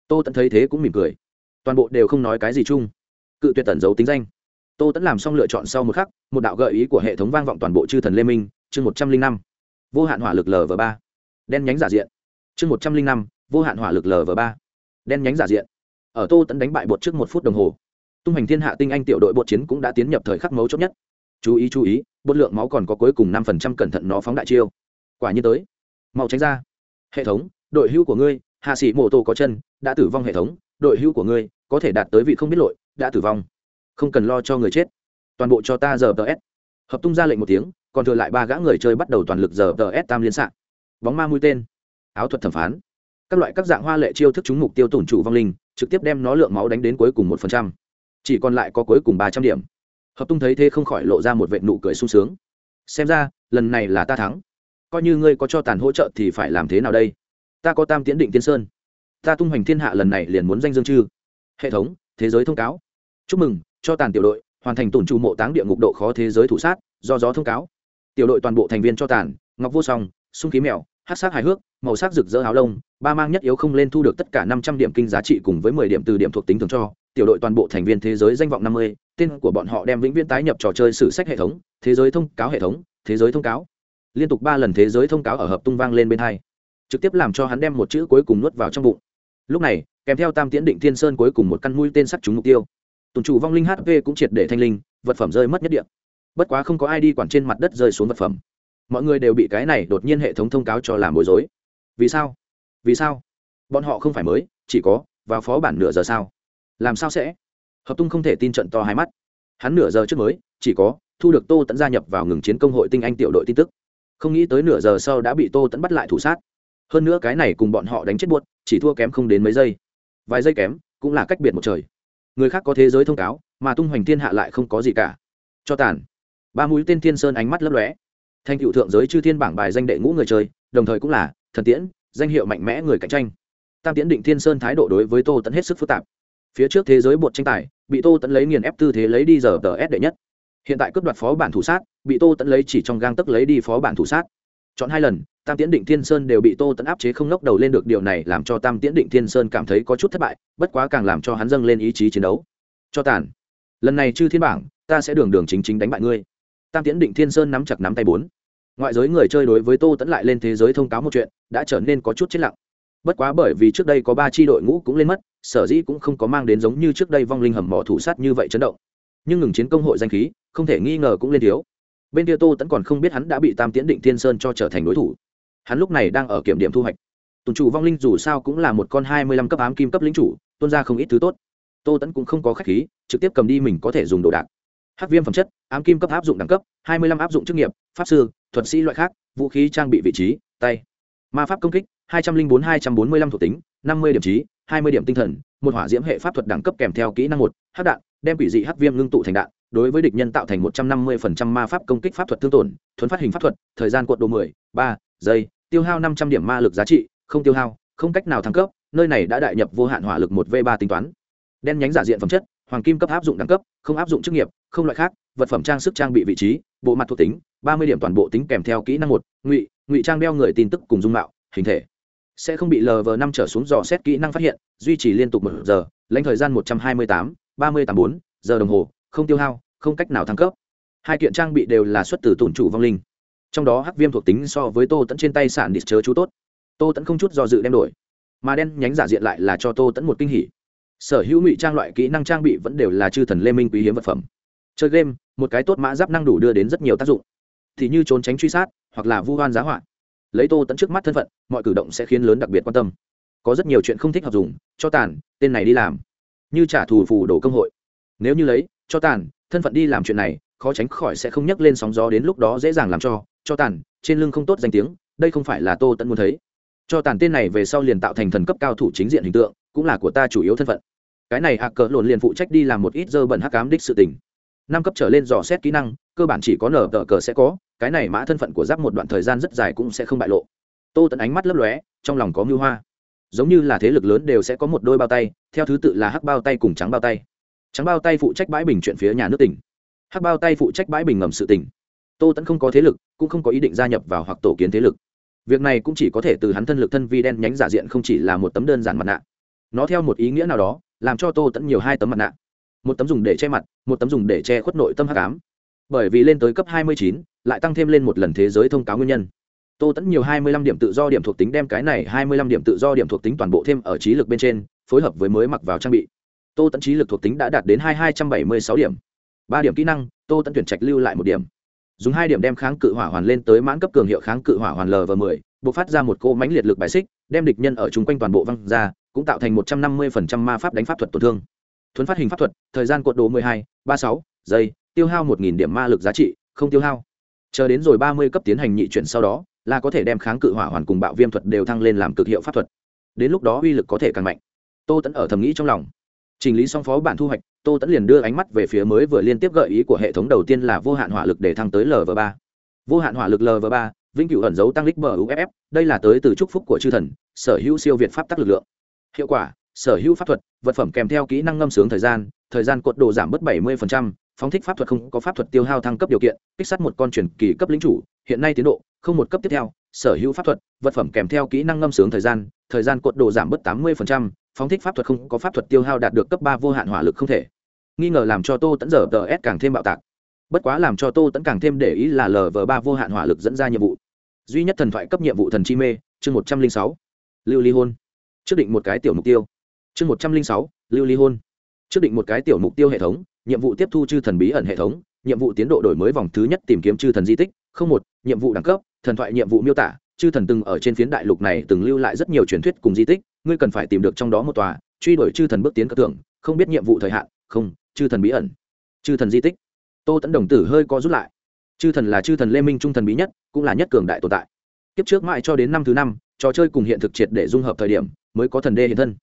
Tô tẫn thấy thế cũng mỉm cười. Toàn bộ đều không nói cái gì chung. Cự tuyệt tẩn giấu tính danh. Tô tẫn làm xong lựa chọn sau một khắc, một đạo gợi ý của hệ thống vang vọng toàn bộ chư thần lê minh, chương một trăm linh năm vô hạn hỏa lực lv ba. Đen nhánh giả diện. Chương một trăm linh năm, vô hạn hỏa lực lv ba. Đen nhánh giả diện. Ở tô tẫn đánh bại bột trước một phút đồng hồ, tung hành thiên hạ tinh anh tiểu đội bột chiến cũng đã tiến nhập thời khắc mấu chốt nhất. Chú ý chú ý, bột lượng máu còn có cuối cùng năm phần trăm cẩn thận nó phóng đại chiêu. Quả nhiên tới. Mau tránh ra. Hệ thống, đội hữu của ngươi, hạ sĩ mô tô có chân, đã tử vong hệ thống. Đội hữu của ngươi, có thể đạt tới vị không biết lội đã tử vong. Không cần lo cho người chết. Toàn bộ cho ta giờ tờ s. Hợp tung ra lệnh một tiếng còn thừa lại ba gã người chơi bắt đầu toàn lực giờ tờ s tam liên s ạ bóng ma mũi tên. Áo thuật thẩm phán. Các loại các dạng hoa lệ chiêu thức trúng mục tiêu tổn chủ vong linh, trực tiếp đem nó lượng máu đánh đến cuối cùng một phần trăm. Chỉ còn lại có cuối cùng ba trăm điểm. Hợp tung thấy thế không khỏi lộ ra một vệ nụ cười sung sướng. Xem ra, lần này là ta thắng. Coi như ngươi có cho tàn hỗ trợ thì phải làm thế nào đây? Ta có tam tiến định tiên sơn. Ta tung hoành thiên hạ lần này liền muốn danh dương chư. Hệ thống, thế giới thông cáo. Chúc mừng, cho tàn tiểu đội, hoàn thành tổn trụ mộ táng địa ngục độ khó thế giới thủ sát, do gió thông cáo tiểu đội toàn bộ thành viên cho tàn, ngọc vô song, sung khí mèo hát sắc hài hước, màu sắc rực rỡ áo lông, ba mang nhất yếu không lên thu được tất cả năm trăm điểm kinh giá trị cùng với mười điểm từ điểm thuộc tính thường cho, tiểu đội toàn bộ thành viên thế giới danh vọng năm mươi, tên của bọn họ đem vĩnh viễn tái nhập trò chơi sử sách hệ thống, thế giới thông cáo hệ thống, thế giới thông cáo. Liên tục ba lần thế giới thông cáo ở hợp tung vang lên bên hai, trực tiếp làm cho hắn đem một chữ cuối cùng nuốt vào trong bụng. Lúc này, kèm theo tam tiễn định thiên sơn cuối cùng một căn mũi tên sắt trúng mục tiêu. Tùng chủ vong linh hp cũng triệt để thanh linh, vật phẩm rơi mất nhất địa bất quá không có ai đi quản trên mặt đất rơi xuống vật phẩm. Mọi người đều bị cái này đột nhiên hệ thống thông cáo cho làm bối rối. Vì sao? Vì sao? Bọn họ không phải mới, chỉ có vào phó bản nửa giờ sao làm sao sẽ? Hợp tung không thể tin trận to hai mắt. Hắn nửa giờ trước mới, chỉ có thu được tô tẫn gia nhập vào ngừng chiến công hội tinh anh tiểu đội tin tức. Không nghĩ tới nửa giờ sau đã bị tô tẫn bắt lại thủ sát. Hơn nữa cái này cùng bọn họ đánh chết buốt, chỉ thua kém không đến mấy giây. Vài giây kém cũng là cách biệt một trời. Người khác có thế giới thông cáo, mà tung hoành thiên hạ lại không có gì cả. Cho tàn ba mũi tên thiên sơn ánh mắt lấp lóe. Thành cựu thượng giới chư thiên bảng bài danh đệ ngũ người chơi, đồng thời cũng là thần tiễn, danh hiệu mạnh mẽ người cạnh tranh. Tam tiễn định thiên sơn thái độ đối với tô tẫn hết sức phức tạp. Phía trước thế giới bột tranh tài, bị tô tẫn lấy nghiền ép tư thế lấy đi giờ tờ s đệ nhất. Hiện tại cướp đoạt phó bản thủ sát, bị tô tẫn lấy chỉ trong gang tấc lấy đi phó bản thủ sát. Chọn hai lần, tam tiễn định thiên sơn đều bị tô tẫn áp chế không ngóc đầu lên được, điều này làm cho tam tiễn định thiên sơn cảm thấy có chút thất bại, bất quá càng làm cho hắn dâng lên ý chí chiến đấu. Cho tàn. Lần này chư thiên bảng, ta sẽ đường đường chính chính đánh bại ngươi tam tiễn định thiên sơn nắm chặt nắm tay bốn. Ngoại giới người chơi đối với tô tẫn lại lên thế giới thông cáo một chuyện, đã trở nên có chút chết lặng. Bất quá bởi vì trước đây có ba tri đội ngũ cũng lên mất, sở dĩ cũng không có mang đến giống như trước đây vong linh hầm mỏ thủ sát như vậy chấn động. Nhưng ngừng chiến công hội danh khí, không thể nghi ngờ cũng lên thiếu. Bên kia tô tẫn còn không biết hắn đã bị tam tiễn định thiên sơn cho trở thành đối thủ. Hắn lúc này đang ở kiểm điểm thu hoạch. Tùn chủ vong linh dù sao cũng là một con hai mươi lăm cấp ám kim cấp lính chủ tuân ra không ít thứ tốt. Tô tẫn cũng không có khách khí, trực tiếp cầm đi mình có thể dùng đồ đạc hắc viêm phẩm chất, ám kim cấp áp dụng đẳng cấp, hai mươi lăm áp dụng chức nghiệp, pháp sư, thuật sĩ loại khác, vũ khí trang bị vị trí, tay. Ma pháp công kích, hai trăm linh bốn hai trăm bốn mươi lăm thuộc tính, năm mươi điểm trí, hai mươi điểm tinh thần, một hỏa diễm hệ pháp thuật đẳng cấp kèm theo kỹ năng một, hắc đạn, đem quỷ dị hắc viêm ngưng tụ thành đạn, đối với địch nhân tạo thành một trăm năm mươi phần trăm ma pháp công kích pháp thuật thương tổn, thuấn phát hình pháp thuật, thời gian cuộn độ mười, ba giây, tiêu hao năm trăm điểm ma lực giá trị, không tiêu hao, không cách nào thăng cấp, nơi này đã đại nhập vô hạn hỏa lực một v ba tính toán. Đen nhánh giả diện phẩm chất hoàng kim cấp áp dụng đẳng cấp, không áp dụng chức nghiệp, không loại khác, vật phẩm trang sức trang bị vị trí, bộ mặt thuộc tính, ba mươi điểm toàn bộ tính kèm theo kỹ năng một, ngụy ngụy trang đeo người tin tức cùng dung mạo, hình thể. Sẽ không bị lv năm trở xuống dò xét kỹ năng phát hiện, duy trì liên tục một giờ, lãnh thời gian một trăm hai mươi tám, ba mươi tám bốn, giờ đồng hồ, không tiêu hao, không cách nào thăng cấp. Hai kiện trang bị đều là xuất từ tổn chủ vong linh. Trong đó hắc viêm thuộc tính so với tô tẫn trên tay sản địch chớ chú tốt. Tô tẫn không chút do dự đem đổi. Mà đen nhánh giả diện lại là cho tô tẫn một kinh hỉ sở hữu ngụy trang loại kỹ năng trang bị vẫn đều là chư thần lê minh quý hiếm vật phẩm. Chơi game, một cái tốt mã giáp năng đủ đưa đến rất nhiều tác dụng. Thì như trốn tránh truy sát, hoặc là vu hoan giá hoạn lấy tô tẫn trước mắt thân phận, mọi cử động sẽ khiến lớn đặc biệt quan tâm. Có rất nhiều chuyện không thích hợp dùng, cho tàn, tên này đi làm. Như trả thù phù đổ công hội. Nếu như lấy, cho tàn, thân phận đi làm chuyện này, khó tránh khỏi sẽ không nhắc lên sóng gió đến lúc đó dễ dàng làm cho. Cho tàn, trên lưng không tốt danh tiếng, đây không phải là tô tẫn muốn thấy. Cho tàn tên này về sau liền tạo thành thần cấp cao thủ chính diện hình tượng, cũng là của ta chủ yếu thân phận cái này hạc cỡ lộn liền phụ trách đi làm một ít dơ bẩn hắc cám đích sự tình. Năm cấp trở lên dò xét kỹ năng, cơ bản chỉ có nở tờ cờ sẽ có, cái này mã thân phận của giáp một đoạn thời gian rất dài cũng sẽ không bại lộ. Tô tận ánh mắt lấp lóe, trong lòng có mưu hoa. Giống như là thế lực lớn đều sẽ có một đôi bao tay, theo thứ tự là hắc bao tay cùng trắng bao tay. Trắng bao tay phụ trách bãi bình chuyện phía nhà nước tỉnh. Hắc bao tay phụ trách bãi bình ngầm sự tỉnh. Tô tẫn không có thế lực, cũng không có ý định gia nhập vào hoặc tổ kiến thế lực. Việc này cũng chỉ có thể từ hắn thân lực thân vi đen nhánh giả diện không chỉ là một tấm đơn giản mặt nạ. Nó theo một ý nghĩa nào đó làm cho tô tẫn nhiều hai tấm mặt nạ. Một tấm dùng để che mặt, một tấm dùng để che khuất nội tâm hắc ám. Bởi vì lên tới cấp hai mươi chín, lại tăng thêm lên một lần thế giới thông cáo nguyên nhân. Tô tẫn nhiều hai mươi lăm điểm tự do điểm thuộc tính đem cái này hai mươi lăm điểm tự do điểm thuộc tính toàn bộ thêm ở trí lực bên trên, phối hợp với mới mặc vào trang bị. Tô tẫn trí lực thuộc tính đã đạt đến hai hai trăm bảy mươi sáu điểm. Ba điểm kỹ năng, tô tẫn tuyển trạch lưu lại một điểm. Dùng hai điểm đem kháng cự hỏa hoàn lên tới mãn cấp cường hiệu kháng cự hỏa hoàn l và mười buộc phát ra một cô mánh liệt lực bài xích, đem địch nhân ở chung quanh toàn bộ văng ra cũng tạo thành một trăm năm mươi ma pháp đánh pháp thuật tổn thương. Thuấn phát hình pháp thuật, thời gian cột đồ mười hai, ba sáu, giây, tiêu hao một nghìn điểm ma lực giá trị, không tiêu hao. Chờ đến rồi ba mươi cấp tiến hành nhị chuyển sau đó, là có thể đem kháng cự hỏa hoàn cùng bạo viêm thuật đều thăng lên làm cực hiệu pháp thuật. Đến lúc đó uy lực có thể càng mạnh. Tô tẫn ở thầm nghĩ trong lòng. Trình lý xong phó bản thu hoạch, tô tẫn liền đưa ánh mắt về phía mới vừa liên tiếp gợi ý của hệ thống đầu tiên là vô hạn hỏa lực để thăng tới lv ba. Vô hạn hỏa lực lv ba, vĩnh cửu ẩn dấu tăng lích bờ uff đây là tới từ chúc phúc của chư thần, sở hữu siêu việt pháp tắc lực lượng hiệu quả sở hữu pháp thuật vật phẩm kèm theo kỹ năng ngâm sướng thời gian thời gian cột độ giảm bớt 70%, phóng thích pháp thuật không có pháp thuật tiêu hao thăng cấp điều kiện kích sát một con chuyển kỳ cấp lính chủ hiện nay tiến độ không một cấp tiếp theo sở hữu pháp thuật vật phẩm kèm theo kỹ năng ngâm sướng thời gian thời gian cột độ giảm bớt 80%, phóng thích pháp thuật không có pháp thuật tiêu hao đạt được cấp ba vô hạn hỏa lực không thể. Nghi ngờ làm cho tô tẫn giờ tờ s càng thêm bạo tạc. Bất quá làm cho tô tẫn càng thêm để ý là lv ba vô hạn hỏa lực dẫn ra nhiệm vụ. Duy nhất thần thoại cấp nhiệm vụ thần chi mê chương một trăm linh sáu. Lưu ly hôn trước định một cái tiểu mục tiêu. Chương một trăm linh sáu, lưu ly hôn. Trước định một cái tiểu mục tiêu hệ thống, nhiệm vụ tiếp thu chư thần bí ẩn hệ thống, nhiệm vụ tiến độ đổi mới vòng thứ nhất tìm kiếm chư thần di tích, không một, nhiệm vụ đẳng cấp, thần thoại nhiệm vụ miêu tả, chư thần từng ở trên phiến đại lục này từng lưu lại rất nhiều truyền thuyết cùng di tích, ngươi cần phải tìm được trong đó một tòa, truy đuổi chư thần bước tiến cơ tưởng, không biết nhiệm vụ thời hạn, không, chư thần bí ẩn, chư thần di tích. Tô tẫn đồng tử hơi co rút lại. Chư thần là chư thần lê minh trung thần bí nhất, cũng là nhất cường đại tồn tại. Kiếp trước mãi cho đến năm thứ năm, trò chơi cùng hiện thực triệt để dung hợp thời điểm mới có thần đê hiện thân.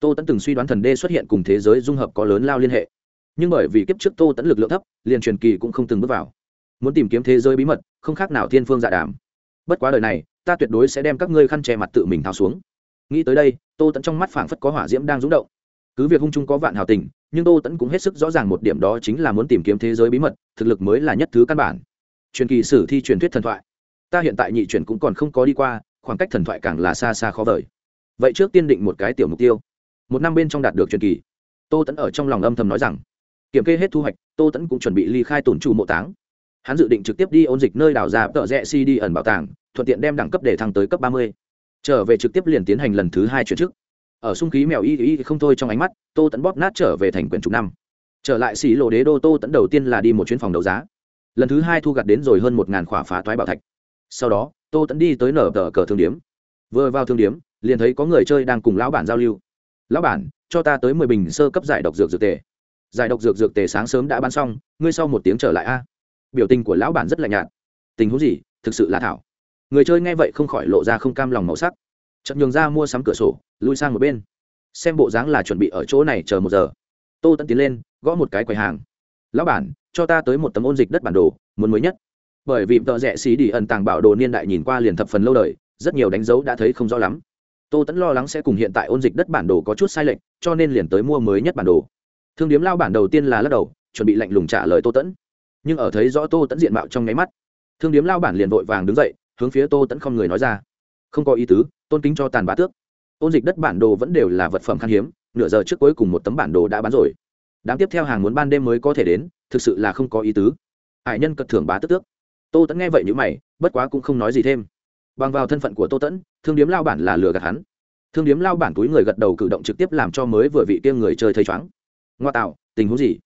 Tô tẫn từng suy đoán thần đê xuất hiện cùng thế giới dung hợp có lớn lao liên hệ. Nhưng bởi vì kiếp trước tô tẫn lực lượng thấp, liền truyền kỳ cũng không từng bước vào. Muốn tìm kiếm thế giới bí mật, không khác nào thiên phương dạ đàm. Bất quá đời này, ta tuyệt đối sẽ đem các ngươi khăn che mặt tự mình tháo xuống. Nghĩ tới đây, tô tẫn trong mắt phảng phất có hỏa diễm đang rúng động. Cứ việc hung chung có vạn hào tình, nhưng tô tẫn cũng hết sức rõ ràng một điểm đó chính là muốn tìm kiếm thế giới bí mật, thực lực mới là nhất thứ căn bản. Truyền kỳ sử thi truyền thuyết thần thoại. Ta hiện tại nhị truyền cũng còn không có đi qua, khoảng cách thần thoại càng là xa xa khó vời vậy trước tiên định một cái tiểu mục tiêu. Một năm bên trong đạt được truyền kỳ. Tô tẫn ở trong lòng âm thầm nói rằng, kiểm kê hết thu hoạch, tô tẫn cũng chuẩn bị ly khai tổn trụ mộ táng. Hắn dự định trực tiếp đi ôn dịch nơi đảo ra tợ rẽ cd ẩn bảo tàng, thuận tiện đem đẳng cấp để thăng tới cấp ba mươi. Trở về trực tiếp liền tiến hành lần thứ hai chuyển chức. Ở sung khí mèo y y không thôi trong ánh mắt, tô tẫn bóp nát trở về thành quyển chục năm. Trở lại xỉ lộ đế đô, tô tẫn đầu tiên là đi một chuyến phòng đấu giá. Lần thứ hai thu gặt đến rồi hơn một ngàn khỏa phá toái bảo thạch. Sau đó, tô tẫn đi tới nở tờ cờ thương điếm. Vừa vào thương điếm liền thấy có người chơi đang cùng lão bản giao lưu. Lão bản, cho ta tới mười bình sơ cấp giải độc dược dược tề. Giải độc dược dược tề sáng sớm đã bán xong, ngươi sau một tiếng trở lại a. Biểu tình của lão bản rất lạnh nhạt. Tình huống gì? Thực sự là thảo. Người chơi nghe vậy không khỏi lộ ra không cam lòng màu sắc. Chậm nhường ra mua sắm cửa sổ, lui sang một bên. Xem bộ dáng là chuẩn bị ở chỗ này chờ một giờ. Tô tẫn tiến lên, gõ một cái quầy hàng. Lão bản, cho ta tới một tấm ôn dịch đất bản đồ, muốn mới nhất. Bởi vì tợ rẽ xí đi ẩn tàng bảo đồ niên đại nhìn qua liền thập phần lâu đời, rất nhiều đánh dấu đã thấy không rõ lắm tô tẫn lo lắng sẽ cùng hiện tại ôn dịch đất bản đồ có chút sai lệch, cho nên liền tới mua mới nhất bản đồ. Thương điếm lao bản đầu tiên là lắc đầu, chuẩn bị lạnh lùng trả lời tô tẫn nhưng ở thấy rõ tô tẫn diện mạo trong nháy mắt, thương điếm lao bản liền vội vàng đứng dậy, hướng phía tô tẫn không người nói ra. Không có ý tứ, tôn kính cho tàn bá tước. Ôn dịch đất bản đồ vẫn đều là vật phẩm khan hiếm, nửa giờ trước cuối cùng một tấm bản đồ đã bán rồi. Đám tiếp theo hàng muốn ban đêm mới có thể đến, thực sự là không có ý tứ. Hải nhân cật thưởng bá tước tước. Tô tẫn nghe vậy như mày, bất quá cũng không nói gì thêm. Bằng vào thân phận của tô tẫn thương điếm lao bản là lừa gạt hắn. Thương điếm lao bản túi người gật đầu cử động trực tiếp làm cho mới vừa vị kia người chơi thấy chóng. Ngoa tạo, tình huống gì?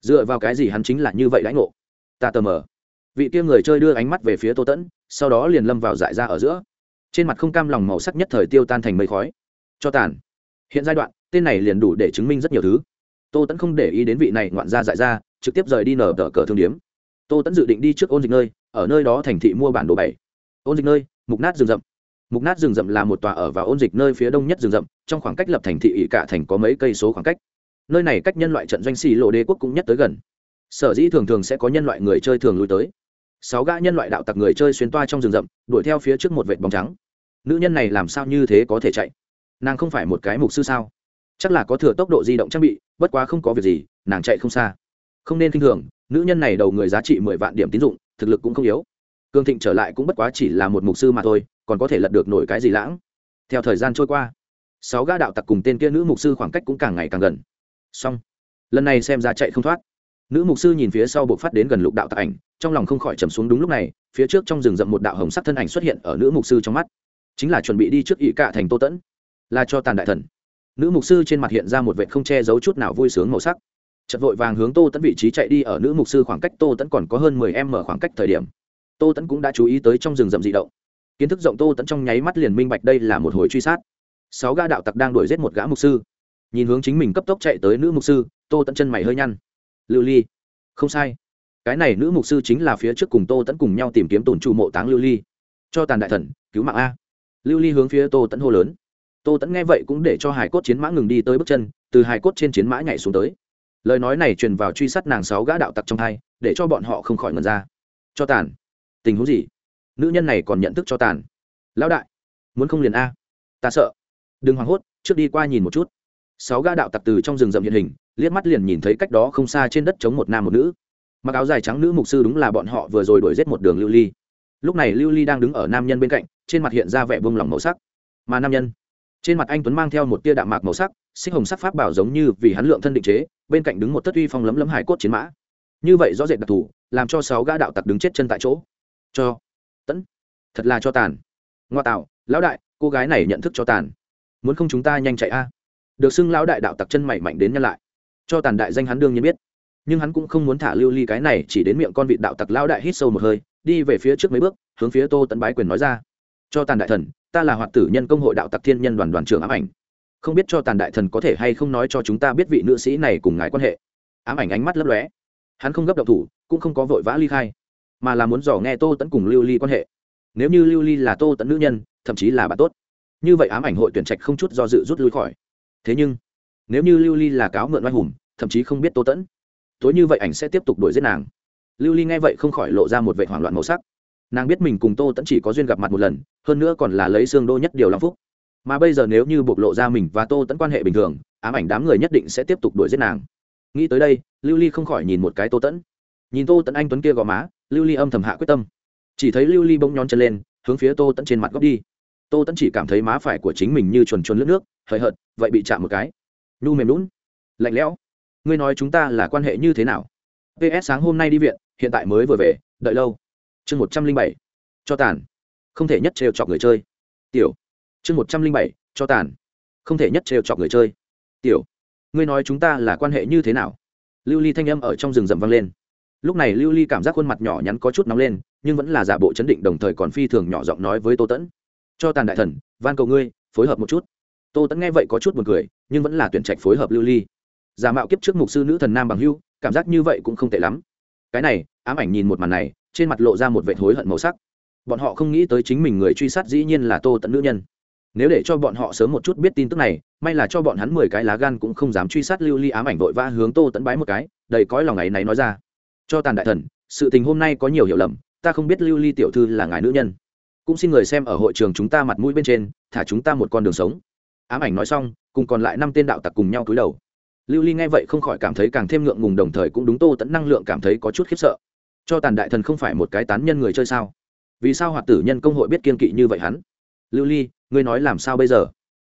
Dựa vào cái gì hắn chính là như vậy lãnh ngộ? Ta tờ mờ. Vị kia người chơi đưa ánh mắt về phía tô tẫn, sau đó liền lâm vào dại ra ở giữa. Trên mặt không cam lòng màu sắc nhất thời tiêu tan thành mây khói. Cho tàn. Hiện giai đoạn, tên này liền đủ để chứng minh rất nhiều thứ. Tô tẫn không để ý đến vị này ngoạn ra dại ra, trực tiếp rời đi nở tờ cờ thương điếm. Tô tẫn dự định đi trước ôn dịch nơi, ở nơi đó thành thị mua bản đồ bảy. Ôn dịch nơi, mục nát rừng rậm mục nát rừng rậm là một tòa ở vào ôn dịch nơi phía đông nhất rừng rậm, trong khoảng cách lập thành thị ỵ cả thành có mấy cây số khoảng cách. Nơi này cách nhân loại trận doanh xì lộ đế quốc cũng nhất tới gần. Sở dĩ thường thường sẽ có nhân loại người chơi thường lui tới. Sáu gã nhân loại đạo tặc người chơi xuyên toa trong rừng rậm, đuổi theo phía trước một vệt bóng trắng. Nữ nhân này làm sao như thế có thể chạy? Nàng không phải một cái mục sư sao? Chắc là có thừa tốc độ di động trang bị, bất quá không có việc gì, nàng chạy không xa. Không nên k i n h thường, nữ nhân này đầu người giá trị mười vạn điểm tín dụng, thực lực cũng không yếu. Cương thịnh trở lại cũng bất quá chỉ là một mục sư mà thôi còn có thể lật được nổi cái gì lãng. Theo thời gian trôi qua, sáu gã đạo tặc cùng tên kia nữ mục sư khoảng cách cũng càng ngày càng gần. Xong, lần này xem ra chạy không thoát. Nữ mục sư nhìn phía sau buộc phát đến gần lục đạo tạc ảnh, trong lòng không khỏi trầm xuống đúng lúc này, phía trước trong rừng rậm một đạo hồng sắc thân ảnh xuất hiện ở nữ mục sư trong mắt. Chính là chuẩn bị đi trước ỵ cạ thành tô tẫn, là cho tàn đại thần. Nữ mục sư trên mặt hiện ra một vệ không che giấu chút nào vui sướng màu sắc. Chật vội vàng hướng tô tẫn vị trí chạy đi ở nữ mục sư khoảng cách tô tẫn còn có hơn mười em mở khoảng cách thời điểm. Tô tẫn cũng đã chú ý tới trong rừng rậm dị động kiến thức rộng tô tẫn trong nháy mắt liền minh bạch đây là một hồi truy sát. Sáu gã đạo tặc đang đuổi giết một gã mục sư. Nhìn hướng chính mình cấp tốc chạy tới nữ mục sư, tô tẫn chân mày hơi nhăn. Lưu ly, không sai. Cái này nữ mục sư chính là phía trước cùng tô tẫn cùng nhau tìm kiếm tổn trụ mộ táng lưu ly. Cho tàn đại thần, cứu mạng a. Lưu ly hướng phía tô tẫn hô lớn. Tô tẫn nghe vậy cũng để cho hải cốt chiến mã ngừng đi tới bước chân, từ hải cốt trên chiến mã nhảy xuống tới. Lời nói này truyền vào truy sát nàng sáu gã đạo tặc trong hai, để cho bọn họ không khỏi ngần ra. Cho tàn, tình huống gì? Nữ nhân này còn nhận thức cho tàn. Lão đại, muốn không liền a? Ta sợ. Đừng hoảng hốt, trước đi qua nhìn một chút. Sáu ga đạo tặc từ trong rừng rậm hiện hình, liếc mắt liền nhìn thấy cách đó không xa trên đất chống một nam một nữ. Mặc áo dài trắng nữ mục sư đúng là bọn họ vừa rồi đuổi giết một đường lưu ly. Lúc này lưu ly đang đứng ở nam nhân bên cạnh, trên mặt hiện ra vẻ bông lỏng màu sắc. Mà nam nhân, trên mặt anh tuấn mang theo một tia đạm mạc màu sắc sinh hồng sắc pháp bảo giống như vì hắn lượng thân định chế, bên cạnh đứng một tất uy phong lấm lấm hải cốt chiến mã. Như vậy rõ rệt đặc thù, làm cho sáu gã đạo tặc đứng chết chân tại chỗ. Cho tẫn, thật là cho tàn. Ngoa tạo, lão đại, cô gái này nhận thức cho tàn. Muốn không chúng ta nhanh chạy a? Được xưng lão đại đạo tặc chân mày mạnh đến nhân lại. Cho tàn đại danh hắn đương nhiên biết. Nhưng hắn cũng không muốn thả lưu ly cái này chỉ đến miệng con vị đạo tặc lão đại hít sâu một hơi, đi về phía trước mấy bước, hướng phía tô tẫn bái quyền nói ra. Cho tàn đại thần, ta là hoạt tử nhân công hội đạo tặc thiên nhân đoàn đoàn trưởng ám ảnh. Không biết cho tàn đại thần có thể hay không nói cho chúng ta biết vị nữ sĩ này cùng ngài quan hệ. Ám ảnh ánh mắt lấp lóe. Hắn không gấp động thủ, cũng không có vội vã ly khai mà là muốn dò nghe tô tấn cùng lưu ly quan hệ. Nếu như lưu ly là tô tấn nữ nhân, thậm chí là bạn tốt, như vậy ám ảnh hội tuyển trạch không chút do dự rút lui khỏi. Thế nhưng, nếu như lưu ly là cáo mượn oai hùng, thậm chí không biết tô tẫn tối như vậy ảnh sẽ tiếp tục đuổi giết nàng. Lưu ly nghe vậy không khỏi lộ ra một vệ hoảng loạn màu sắc. Nàng biết mình cùng tô tẫn chỉ có duyên gặp mặt một lần, hơn nữa còn là lấy xương đô nhất điều long phúc. Mà bây giờ nếu như bộc lộ ra mình và tô tẫn quan hệ bình thường, ám ảnh đám người nhất định sẽ tiếp tục đuổi giết nàng. Nghĩ tới đây, lưu ly không khỏi nhìn một cái tô tẫn nhìn tô tẫn anh tuấn kia gò má, lưu ly âm thầm hạ quyết tâm. Chỉ thấy lưu ly bỗng nhón chân lên, hướng phía tô tẫn trên mặt góc đi. Tô tẫn chỉ cảm thấy má phải của chính mình như chuồn chuồn lướt nước, hời hợt, vậy bị chạm một cái. Nhu mềm lún lạnh lẽo. Ngươi nói chúng ta là quan hệ như thế nào? Ps sáng hôm nay đi viện, hiện tại mới vừa về, đợi lâu. Chương một trăm linh bảy, cho tàn. Không thể nhất trêu chọc người chơi. Tiểu. Chương một trăm linh bảy, cho tàn. Không thể nhất trêu chọc người chơi. Tiểu. Ngươi nói chúng ta là quan hệ như thế nào? Lưu ly thanh âm ở trong rừng rậm vang lên lúc này lưu ly cảm giác khuôn mặt nhỏ nhắn có chút nóng lên, nhưng vẫn là giả bộ chấn định, đồng thời còn phi thường nhỏ giọng nói với tô tẫn. Cho tàn đại thần, van cầu ngươi, phối hợp một chút. Tô tẫn nghe vậy có chút buồn cười, nhưng vẫn là tuyển trạch phối hợp lưu ly. Giả mạo kiếp trước mục sư nữ thần nam bằng hưu, cảm giác như vậy cũng không tệ lắm. Cái này, ám ảnh nhìn một màn này, trên mặt lộ ra một vệ hối hận màu sắc. Bọn họ không nghĩ tới chính mình người truy sát dĩ nhiên là tô tẫn nữ nhân. Nếu để cho bọn họ sớm một chút biết tin tức này, may là cho bọn hắn mười cái lá gan cũng không dám truy sát lưu ly ám ảnh vội vã hướng tô tẫn bái một cái, đầy cõi lòng ấy này nói ra cho tàn đại thần, sự tình hôm nay có nhiều hiểu lầm, ta không biết lưu ly tiểu thư là ngài nữ nhân. Cũng xin người xem ở hội trường chúng ta mặt mũi bên trên, thả chúng ta một con đường sống. Ám ảnh nói xong, cùng còn lại năm tên đạo tặc cùng nhau cúi đầu. Lưu ly nghe vậy không khỏi cảm thấy càng thêm ngượng ngùng đồng thời cũng đúng tô tẫn năng lượng cảm thấy có chút khiếp sợ. Cho tàn đại thần không phải một cái tán nhân người chơi sao? Vì sao hoạt tử nhân công hội biết kiên kỵ như vậy hắn? Lưu ly, ngươi nói làm sao bây giờ?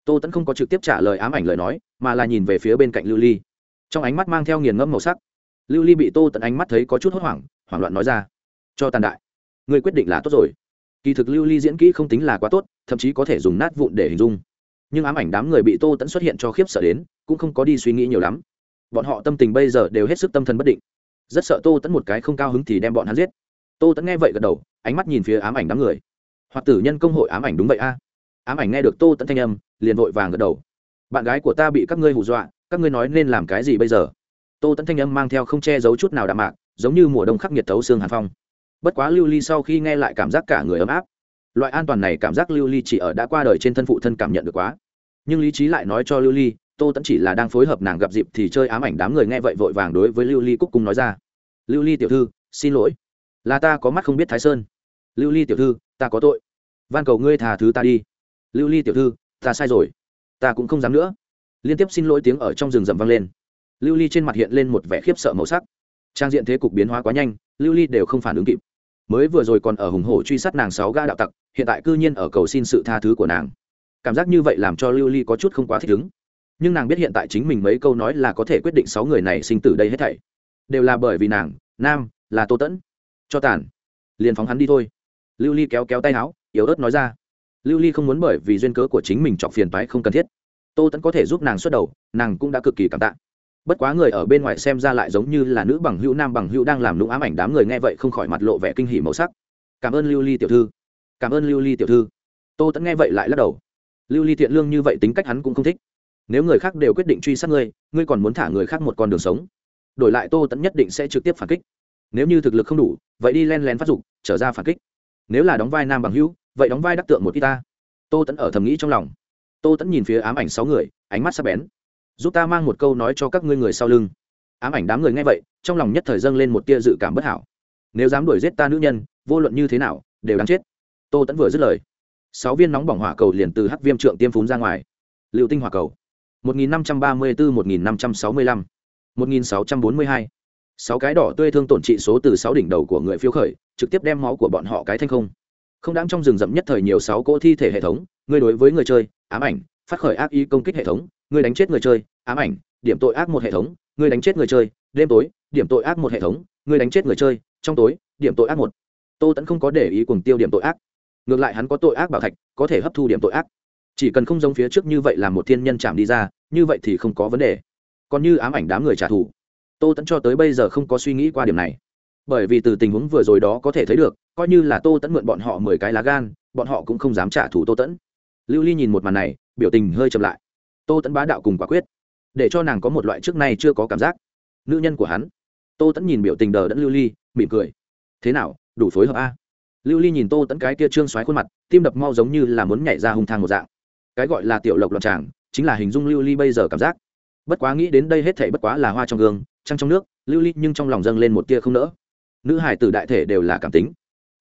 Tô tẫn không có trực tiếp trả lời ám ảnh lời nói, mà là nhìn về phía bên cạnh lưu ly. Trong ánh mắt mang theo nghiền ngẫm màu sắc lưu ly bị tô tận ánh mắt thấy có chút hốt hoảng hoảng loạn nói ra. Cho tàn đại người quyết định là tốt rồi. Kỳ thực lưu ly diễn kỹ không tính là quá tốt, thậm chí có thể dùng nát vụn để hình dung. Nhưng ám ảnh đám người bị tô tẫn xuất hiện cho khiếp sợ đến, cũng không có đi suy nghĩ nhiều lắm. Bọn họ tâm tình bây giờ đều hết sức tâm thần bất định. Rất sợ tô tẫn một cái không cao hứng thì đem bọn hắn giết. Tô tẫn nghe vậy gật đầu, ánh mắt nhìn phía ám ảnh đám người. Hoặc tử nhân công hội ám ảnh đúng vậy a. Ám ảnh nghe được tô tẫn thanh âm, liền vội vàng gật đầu. Bạn gái của ta bị các ngươi hù dọa, các ngươi nói nên làm cái gì bây giờ? Tô tẫn thanh âm mang theo không che giấu chút nào đạm mạc, giống như mùa đông khắc nghiệt tấu xương hàn phong. Bất quá lưu ly sau khi nghe lại cảm giác cả người ấm áp. Loại an toàn này cảm giác lưu ly chỉ ở đã qua đời trên thân phụ thân cảm nhận được quá. Nhưng lý trí lại nói cho lưu ly, tô tẫn chỉ là đang phối hợp nàng gặp dịp thì chơi ám ảnh đám người nghe vậy vội vàng đối với lưu ly cúc cung nói ra. Lưu ly tiểu thư, xin lỗi. Là ta có mắt không biết thái sơn. Lưu ly tiểu thư, ta có tội. Van cầu ngươi thà thứ ta đi. Lưu ly tiểu thư, ta sai rồi. Ta cũng không dám nữa. Liên tiếp xin lỗi tiếng ở trong rừng rậm vang lên lưu ly trên mặt hiện lên một vẻ khiếp sợ màu sắc. Trang diện thế cục biến hóa quá nhanh, lưu ly đều không phản ứng kịp. Mới vừa rồi còn ở hùng hổ truy sát nàng sáu ga đạo tặc, hiện tại cư nhiên ở cầu xin sự tha thứ của nàng. Cảm giác như vậy làm cho lưu ly có chút không quá thích ứng. Nhưng nàng biết hiện tại chính mình mấy câu nói là có thể quyết định sáu người này sinh tử đây hết thảy. Đều là bởi vì nàng, nam, là tô tẫn cho tàn. Liền phóng hắn đi thôi. Lưu ly kéo kéo tay áo, yếu ớt nói ra. Lưu ly không muốn bởi vì duyên cớ của chính mình chọc phiền phái không cần thiết. Tô tẫn có thể giúp nàng xuất đầu, nàng cũng đã cực kỳ cảm tạ bất quá người ở bên ngoài xem ra lại giống như là nữ bằng hữu, nam bằng hữu đang làm lũng ám ảnh đám người nghe vậy không khỏi mặt lộ vẻ kinh hỉ màu sắc. Cảm ơn lưu ly tiểu thư. Cảm ơn lưu ly tiểu thư. Tô tẫn nghe vậy lại lắc đầu. Lưu ly thiện lương như vậy tính cách hắn cũng không thích. Nếu người khác đều quyết định truy sát ngươi ngươi còn muốn thả người khác một con đường sống. Đổi lại tô tẫn nhất định sẽ trực tiếp phản kích. Nếu như thực lực không đủ, vậy đi len lén phát dục, trở ra phản kích. Nếu là đóng vai nam bằng hữu, vậy đóng vai đắc tượng một y ta. Tô tẫn ở thầm nghĩ trong lòng. Tô tẫn nhìn phía ám ảnh sáu người, ánh mắt sắp bén giúp ta mang một câu nói cho các ngươi người sau lưng. Ám ảnh đám người nghe vậy, trong lòng nhất thời dâng lên một tia dự cảm bất hảo. Nếu dám đuổi giết ta nữ nhân, vô luận như thế nào, đều đáng chết. Tô tẫn vừa dứt lời, sáu viên nóng bỏng hỏa cầu liền từ hắc viêm trượng tiêm phún ra ngoài. Liệu tinh hỏa cầu, một nghìn năm trăm ba mươi bốn một nghìn năm trăm sáu mươi lăm, một nghìn sáu trăm bốn mươi hai. Sáu cái đỏ tươi thương tổn trị số từ sáu đỉnh đầu của người phiêu khởi, trực tiếp đem máu của bọn họ cái thanh không. Không đáng trong rừng rậm nhất thời nhiều sáu cỗ thi thể hệ thống người đối với người chơi, ám ảnh, phát khởi ác ý công kích hệ thống người đánh chết người chơi, ám ảnh, điểm tội ác một hệ thống người đánh chết người chơi, đêm tối, điểm tội ác một hệ thống người đánh chết người chơi, trong tối, điểm tội ác một. Tô tẫn không có để ý cùng tiêu điểm tội ác. Ngược lại hắn có tội ác bảo thạch, có thể hấp thu điểm tội ác. Chỉ cần không giống phía trước như vậy là một thiên nhân chạm đi ra, như vậy thì không có vấn đề. Còn như ám ảnh đám người trả thù. Tô tẫn cho tới bây giờ không có suy nghĩ qua điểm này. Bởi vì từ tình huống vừa rồi đó có thể thấy được, coi như là tô tẫn mượn bọn họ mười cái lá gan, bọn họ cũng không dám trả thù tô tẫn lưu ly nhìn một màn này, biểu tình hơi chậm lại tô tẫn bá đạo cùng quả quyết, để cho nàng có một loại trước nay chưa có cảm giác. Nữ nhân của hắn. Tô tẫn nhìn biểu tình đờ đẫn lưu ly, mỉm cười. Thế nào, đủ phối hợp a? Lưu ly nhìn tô tẫn cái kia trương xoáy khuôn mặt, tim đập mau giống như là muốn nhảy ra hung thang một dạng. Cái gọi là tiểu lộc lọc tràng, chính là hình dung lưu ly bây giờ cảm giác. Bất quá nghĩ đến đây hết thể bất quá là hoa trong gương, trăng trong nước, lưu ly nhưng trong lòng dâng lên một tia không nỡ. Nữ hải tử đại thể đều là cảm tính.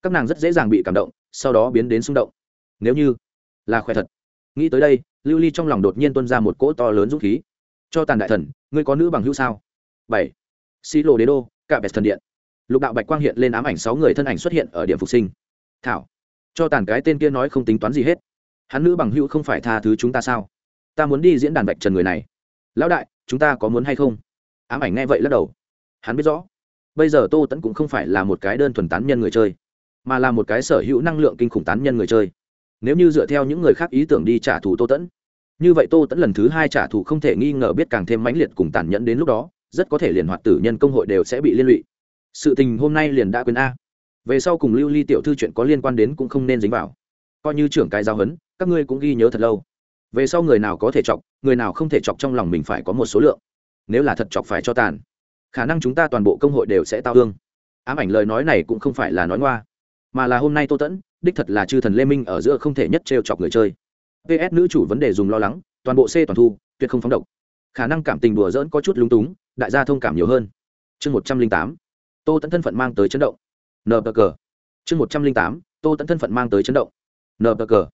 Các nàng rất dễ dàng bị cảm động, sau đó biến đến xung động. Nếu như là khỏe thật nghĩ tới đây, lưu ly trong lòng đột nhiên tuân ra một cỗ to lớn dũng khí. Cho tàn đại thần, ngươi có nữ bằng hữu sao? Bảy. Xi lô đế đô, cả bẹt thần điện. Lục đạo bạch quang hiện lên ám ảnh sáu người thân ảnh xuất hiện ở điểm phục sinh. Thảo. Cho tàn cái tên kia nói không tính toán gì hết. Hắn nữ bằng hữu không phải tha thứ chúng ta sao? Ta muốn đi diễn đàn bạch trần người này. Lão đại, chúng ta có muốn hay không? Ám ảnh nghe vậy lắc đầu. Hắn biết rõ. Bây giờ tô tẫn cũng không phải là một cái đơn thuần tán nhân người chơi, mà là một cái sở hữu năng lượng kinh khủng tán nhân người chơi nếu như dựa theo những người khác ý tưởng đi trả thù tô tẫn, như vậy tô tẫn lần thứ hai trả thù không thể nghi ngờ biết càng thêm mãnh liệt cùng tàn nhẫn đến lúc đó, rất có thể liền hoạt tử nhân công hội đều sẽ bị liên lụy. Sự tình hôm nay liền đã quên a. Về sau cùng lưu ly tiểu thư chuyện có liên quan đến cũng không nên dính vào. Coi như trưởng cái giáo huấn, các ngươi cũng ghi nhớ thật lâu. Về sau người nào có thể chọc, người nào không thể chọc trong lòng mình phải có một số lượng. Nếu là thật chọc phải cho tàn, khả năng chúng ta toàn bộ công hội đều sẽ tao hương ám ảnh lời nói này cũng không phải là nói ngoa, mà là hôm nay tô tẫn đích thật là chư thần lê minh ở giữa không thể nhất trêu chọc người chơi. Ps nữ chủ vấn đề dùng lo lắng, toàn bộ c toàn thu, tuyệt không phóng độc. Khả năng cảm tình đùa dỡn có chút lúng túng, đại gia thông cảm nhiều hơn. Chương một trăm linh tám, tô tẫn thân phận mang tới chấn động. Nờ bờ cờ chương một trăm linh tám, tô tẫn thân phận mang tới chấn động. Nờ bờ cờ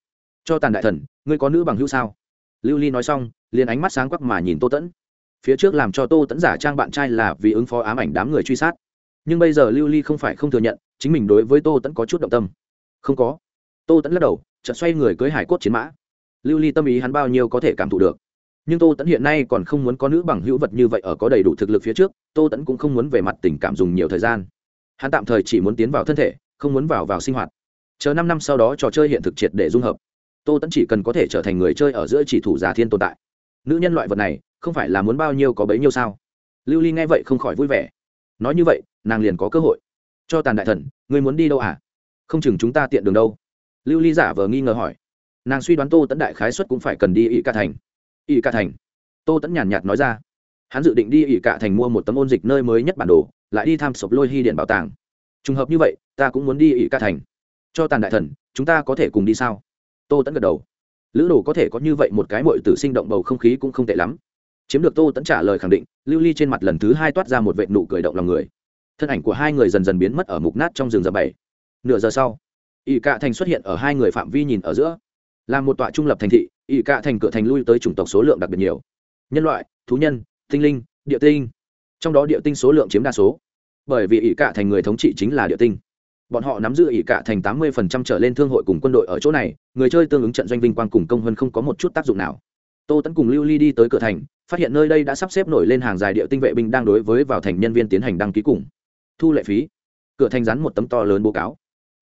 cho tàn đại thần, ngươi có nữ bằng hữu sao? Lưu ly nói xong, liền ánh mắt sáng quắc mà nhìn tô tẫn phía trước làm cho tô tẫn giả trang bạn trai là vì ứng phó ám ảnh đám người truy sát. Nhưng bây giờ lưu ly không phải không thừa nhận, chính mình đối với tô tẫn có chút động tâm không có. Tô tẫn lắc đầu, chợt xoay người cưới hải cốt chiến mã. Lưu ly tâm ý hắn bao nhiêu có thể cảm thụ được. Nhưng tô tẫn hiện nay còn không muốn có nữ bằng hữu vật như vậy ở có đầy đủ thực lực phía trước, tô tẫn cũng không muốn về mặt tình cảm dùng nhiều thời gian. Hắn tạm thời chỉ muốn tiến vào thân thể, không muốn vào vào sinh hoạt. Chờ năm năm sau đó trò chơi hiện thực triệt để dung hợp. Tô tẫn chỉ cần có thể trở thành người chơi ở giữa chỉ thủ giả thiên tồn tại. Nữ nhân loại vật này, không phải là muốn bao nhiêu có bấy nhiêu sao? Lưu ly nghe vậy không khỏi vui vẻ. Nói như vậy, nàng liền có cơ hội. Cho tàn đại thần người muốn đi đâu à? Không chừng chúng ta tiện đường đâu. Lưu ly giả vờ nghi ngờ hỏi. Nàng suy đoán tô tẫn đại khái xuất cũng phải cần đi ỵ Cả thành. Ỵ Cả thành? Tô tẫn nhàn nhạt nói ra. Hắn dự định đi ỵ Cả thành mua một tấm ôn dịch nơi mới nhất bản đồ, lại đi tham sộp lôi hy điện bảo tàng. Trùng hợp như vậy, ta cũng muốn đi ỵ Cả thành. Cho tàn đại thần, chúng ta có thể cùng đi sao? Tô tẫn gật đầu. Lữ đồ có thể có như vậy một cái mội tử sinh động bầu không khí cũng không tệ lắm. Chiếm được tô tẫn trả lời khẳng định, lưu ly trên mặt lần thứ hai toát ra một vệ nụ cười động lòng người. Thân ảnh của hai người dần dần biến mất ở mục nát trong rừng giờ bảy nửa giờ sau ỵ cạ thành xuất hiện ở hai người phạm vi nhìn ở giữa. Là một tọa trung lập thành thị ỵ cạ thành cửa thành lui tới chủng tộc số lượng đặc biệt nhiều. Nhân loại, thú nhân, tinh linh, địa tinh. Trong đó địa tinh số lượng chiếm đa số. Bởi vì ỵ cạ thành người thống trị chính là địa tinh. Bọn họ nắm giữ ỵ cạ thành tám mươi trở lên thương hội cùng quân đội ở chỗ này, người chơi tương ứng trận doanh vinh quang cùng công hơn không có một chút tác dụng nào. Tô tẫn cùng lưu ly đi tới cửa thành, phát hiện nơi đây đã sắp xếp nổi lên hàng dài địa tinh vệ binh đang đối với vào thành nhân viên tiến hành đăng ký cùng thu lệ phí. Cửa thành rắn một tấm to lớn báo cáo.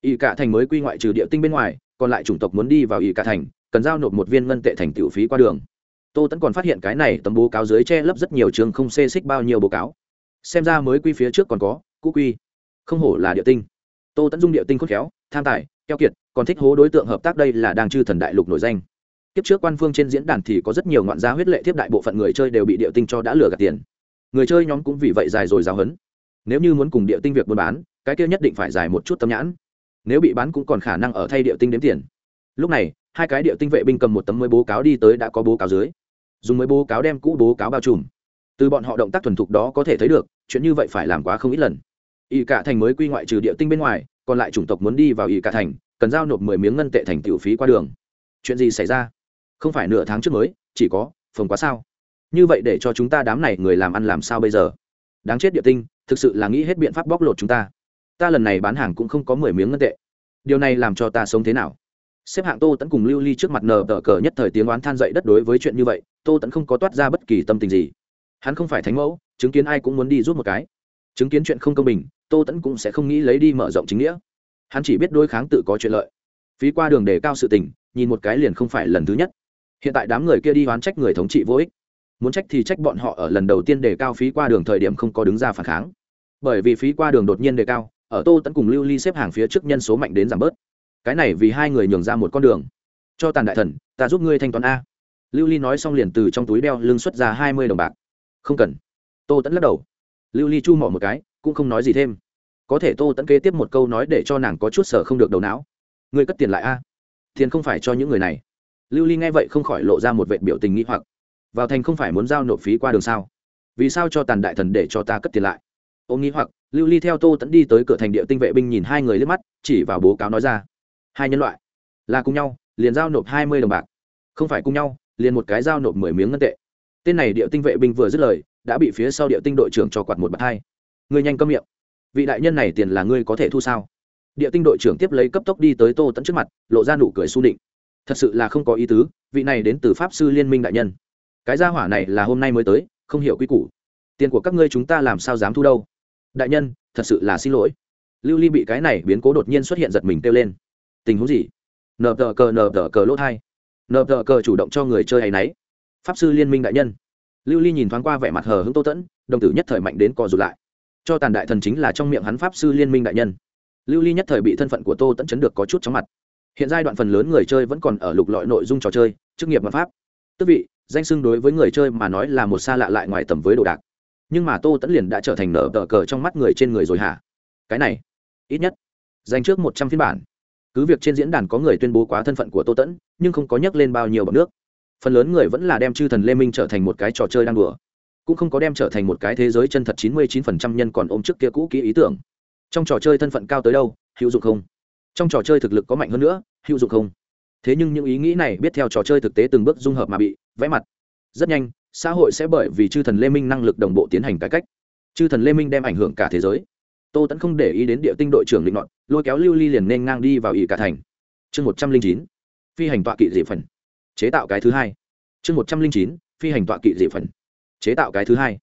Ỷ Cả thành mới quy ngoại trừ địa tinh bên ngoài, còn lại chủng tộc muốn đi vào Ỷ Cả thành, cần giao nộp một viên ngân tệ thành tiểu phí qua đường. Tô tẫn còn phát hiện cái này tấm bố cáo dưới che lấp rất nhiều trường không xê xích bao nhiêu bố cáo. Xem ra mới quy phía trước còn có, cũ quy. Không hổ là địa tinh. Tô tẫn dung địa tinh khôn khéo, tham tài, keo kiệt, còn thích hố đối tượng hợp tác đây là đang chư thần đại lục nổi danh. Kiếp trước quan phương trên diễn đàn thì có rất nhiều ngoạn gia huyết lệ thiếp đại bộ phận người chơi đều bị địa tinh cho đã lừa gạt tiền. Người chơi nhóm cũng vì vậy dài rồi giáo hấn. Nếu như muốn cùng địa tinh việc buôn bán, cái kia nhất định phải dài một chút tâm nhãn nếu bị bán cũng còn khả năng ở thay địa tinh đếm tiền. Lúc này, hai cái địa tinh vệ binh cầm một tấm mới bố cáo đi tới đã có bố cáo dưới. Dùng mới bố cáo đem cũ bố cáo bao trùm. Từ bọn họ động tác thuần thục đó có thể thấy được, chuyện như vậy phải làm quá không ít lần. Ỵ cả thành mới quy ngoại trừ địa tinh bên ngoài, còn lại chủng tộc muốn đi vào ỵ cả thành, cần giao nộp mười miếng ngân tệ thành tiểu phí qua đường. Chuyện gì xảy ra? Không phải nửa tháng trước mới, chỉ có, phồng quá sao? Như vậy để cho chúng ta đám này người làm ăn làm sao bây giờ? Đáng chết địa tinh, thực sự là nghĩ hết biện pháp bóc lột chúng ta ta lần này bán hàng cũng không có mười miếng ngân tệ. Điều này làm cho ta sống thế nào? Xếp hạng tô tẫn cùng lưu ly trước mặt nờ tờ cờ nhất thời tiếng oán than dậy đất đối với chuyện như vậy, tô tẫn không có toát ra bất kỳ tâm tình gì. Hắn không phải thánh mẫu, chứng kiến ai cũng muốn đi rút một cái. Chứng kiến chuyện không công bình, tô tẫn cũng sẽ không nghĩ lấy đi mở rộng chính nghĩa. Hắn chỉ biết đối kháng tự có chuyện lợi. Phí qua đường để cao sự tình, nhìn một cái liền không phải lần thứ nhất. Hiện tại đám người kia đi oán trách người thống trị vô ích. Muốn trách thì trách bọn họ ở lần đầu tiên đề cao phí qua đường thời điểm không có đứng ra phản kháng. Bởi vì phí qua đường đột nhiên đề cao ở tô tẫn cùng lưu ly xếp hàng phía trước nhân số mạnh đến giảm bớt. Cái này vì hai người nhường ra một con đường. Cho tàn đại thần, ta giúp ngươi thanh toán a. Lưu ly nói xong liền từ trong túi đeo lưng xuất ra hai mươi đồng bạc. Không cần. Tô tẫn lắc đầu. Lưu ly chu mỏ một cái, cũng không nói gì thêm. Có thể tô tẫn kế tiếp một câu nói để cho nàng có chút sở không được đầu não. Ngươi cất tiền lại a. Tiền không phải cho những người này. Lưu ly nghe vậy không khỏi lộ ra một vệ biểu tình nghĩ hoặc. Vào thành không phải muốn giao nộp phí qua đường sao? Vì sao cho tàn đại thần để cho ta cất tiền lại? Ô nghĩ hoặc lưu ly theo tô tẫn đi tới cửa thành địa tinh vệ binh nhìn hai người liếc mắt, chỉ vào bố cáo nói ra. Hai nhân loại, là cùng nhau, liền giao nộp hai mươi đồng bạc. Không phải cùng nhau, liền một cái giao nộp mười miếng ngân tệ. Tên này địa tinh vệ binh vừa dứt lời, đã bị phía sau địa tinh đội trưởng cho quạt một bạt hai. Người nhanh câm miệng. Vị đại nhân này tiền là ngươi có thể thu sao? Địa tinh đội trưởng tiếp lấy cấp tốc đi tới tô tẫn trước mặt, lộ ra nụ cười su định thật sự là không có ý tứ, vị này đến từ pháp sư liên minh đại nhân. Cái gia hỏa này là hôm nay mới tới, không hiểu quy củ. Tiền của các ngươi chúng ta làm sao dám thu đâu? Đại nhân, thật sự là xin lỗi. Lưu ly bị cái này biến cố đột nhiên xuất hiện giật mình kêu lên. Tình huống gì? Nờ tờ cờ, nờ tờ cờ lỗ thai. Nờ tờ cờ chủ động cho người chơi hay nấy. Pháp sư liên minh đại nhân. Lưu ly nhìn thoáng qua vẻ mặt hờ hững tô tẫn, đồng tử nhất thời mạnh đến co rụt lại. Cho tàn đại thần chính là trong miệng hắn pháp sư liên minh đại nhân. Lưu ly nhất thời bị thân phận của tô tẫn chấn được có chút chóng mặt. Hiện giai đoạn phần lớn người chơi vẫn còn ở lục lọi nội dung trò chơi, chức nghiệp và pháp. Tức vị, danh xưng đối với người chơi mà nói là một xa lạ lại ngoài tầm với đồ đạc nhưng mà tô tẫn liền đã trở thành nở tờ cờ trong mắt người trên người rồi hả? Cái này, ít nhất dành trước một trăm phiên bản. Cứ việc trên diễn đàn có người tuyên bố quá thân phận của tô tẫn, nhưng không có nhắc lên bao nhiêu bậc nước. Phần lớn người vẫn là đem chư thần lê minh trở thành một cái trò chơi đang đùa, cũng không có đem trở thành một cái thế giới chân thật chín mươi chín phần trăm nhân còn ôm trước kia cũ kỹ ý tưởng. Trong trò chơi thân phận cao tới đâu, hữu dụng không? Trong trò chơi thực lực có mạnh hơn nữa, hữu dụng không? Thế nhưng những ý nghĩ này biết theo trò chơi thực tế từng bước dung hợp mà bị vẽ mặt. Rất nhanh xã hội sẽ bởi vì chư thần lê minh năng lực đồng bộ tiến hành cải cách. Chư thần lê minh đem ảnh hưởng cả thế giới. Tô tẫn không để ý đến địa tinh đội trưởng định nọn lôi kéo lưu ly liền nên ngang đi vào ỵ cả thành. Chương một trăm linh chín, phi hành tọa kỵ dị phần. Chế tạo cái thứ hai. Chương một trăm linh chín, phi hành tọa kỵ dị phần. Chế tạo cái thứ hai.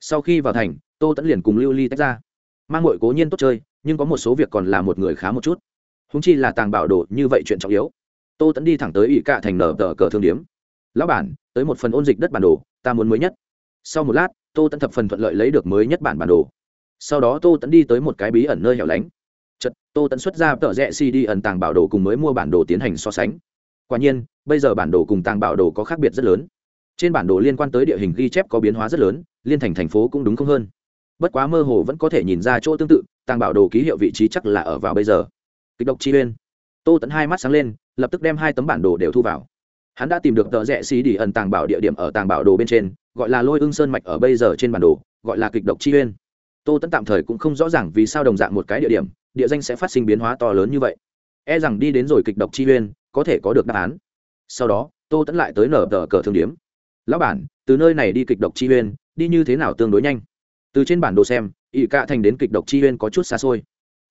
Sau khi vào thành, tô tẫn liền cùng lưu ly tách ra. Mang ngội cố nhiên tốt chơi, nhưng có một số việc còn là một người khá một chút. Húng chi là tàng bảo đồ, như vậy chuyện trọng yếu. Tô tẫn đi thẳng tới ỵ cả thành nở tờ cờ thương điếm lão bản, tới một phần ôn dịch đất bản đồ, ta muốn mới nhất. Sau một lát, tô tẫn thập phần thuận lợi lấy được mới nhất bản bản đồ. Sau đó tô tẫn đi tới một cái bí ẩn nơi hẻo lánh. Chật tô tẫn xuất ra tờ rẽ cd ẩn tàng bảo đồ cùng mới mua bản đồ tiến hành so sánh. Quả nhiên, bây giờ bản đồ cùng tàng bảo đồ có khác biệt rất lớn. Trên bản đồ liên quan tới địa hình ghi chép có biến hóa rất lớn, liên thành thành phố cũng đúng không hơn. Bất quá mơ hồ vẫn có thể nhìn ra chỗ tương tự, tàng bảo đồ ký hiệu vị trí chắc là ở vào bây giờ. Kịch độc chi uyên. Tô tẫn hai mắt sáng lên, lập tức đem hai tấm bản đồ đều thu vào hắn đã tìm được tờ rẽ xí đi ẩn tàng bảo địa điểm ở tàng bảo đồ bên trên, gọi là lôi ưng sơn mạch ở bây giờ trên bản đồ, gọi là kịch độc chi uyên. Tô tẫn tạm thời cũng không rõ ràng vì sao đồng dạng một cái địa điểm, địa danh sẽ phát sinh biến hóa to lớn như vậy. E rằng đi đến rồi kịch độc chi uyên, có thể có được đáp án. Sau đó, tô tẫn lại tới nở tờ cờ thương điếm. Lão bản, từ nơi này đi kịch độc chi uyên, đi như thế nào tương đối nhanh? Từ trên bản đồ xem ỵ cạ thành đến kịch độc chi uyên có chút xa xôi.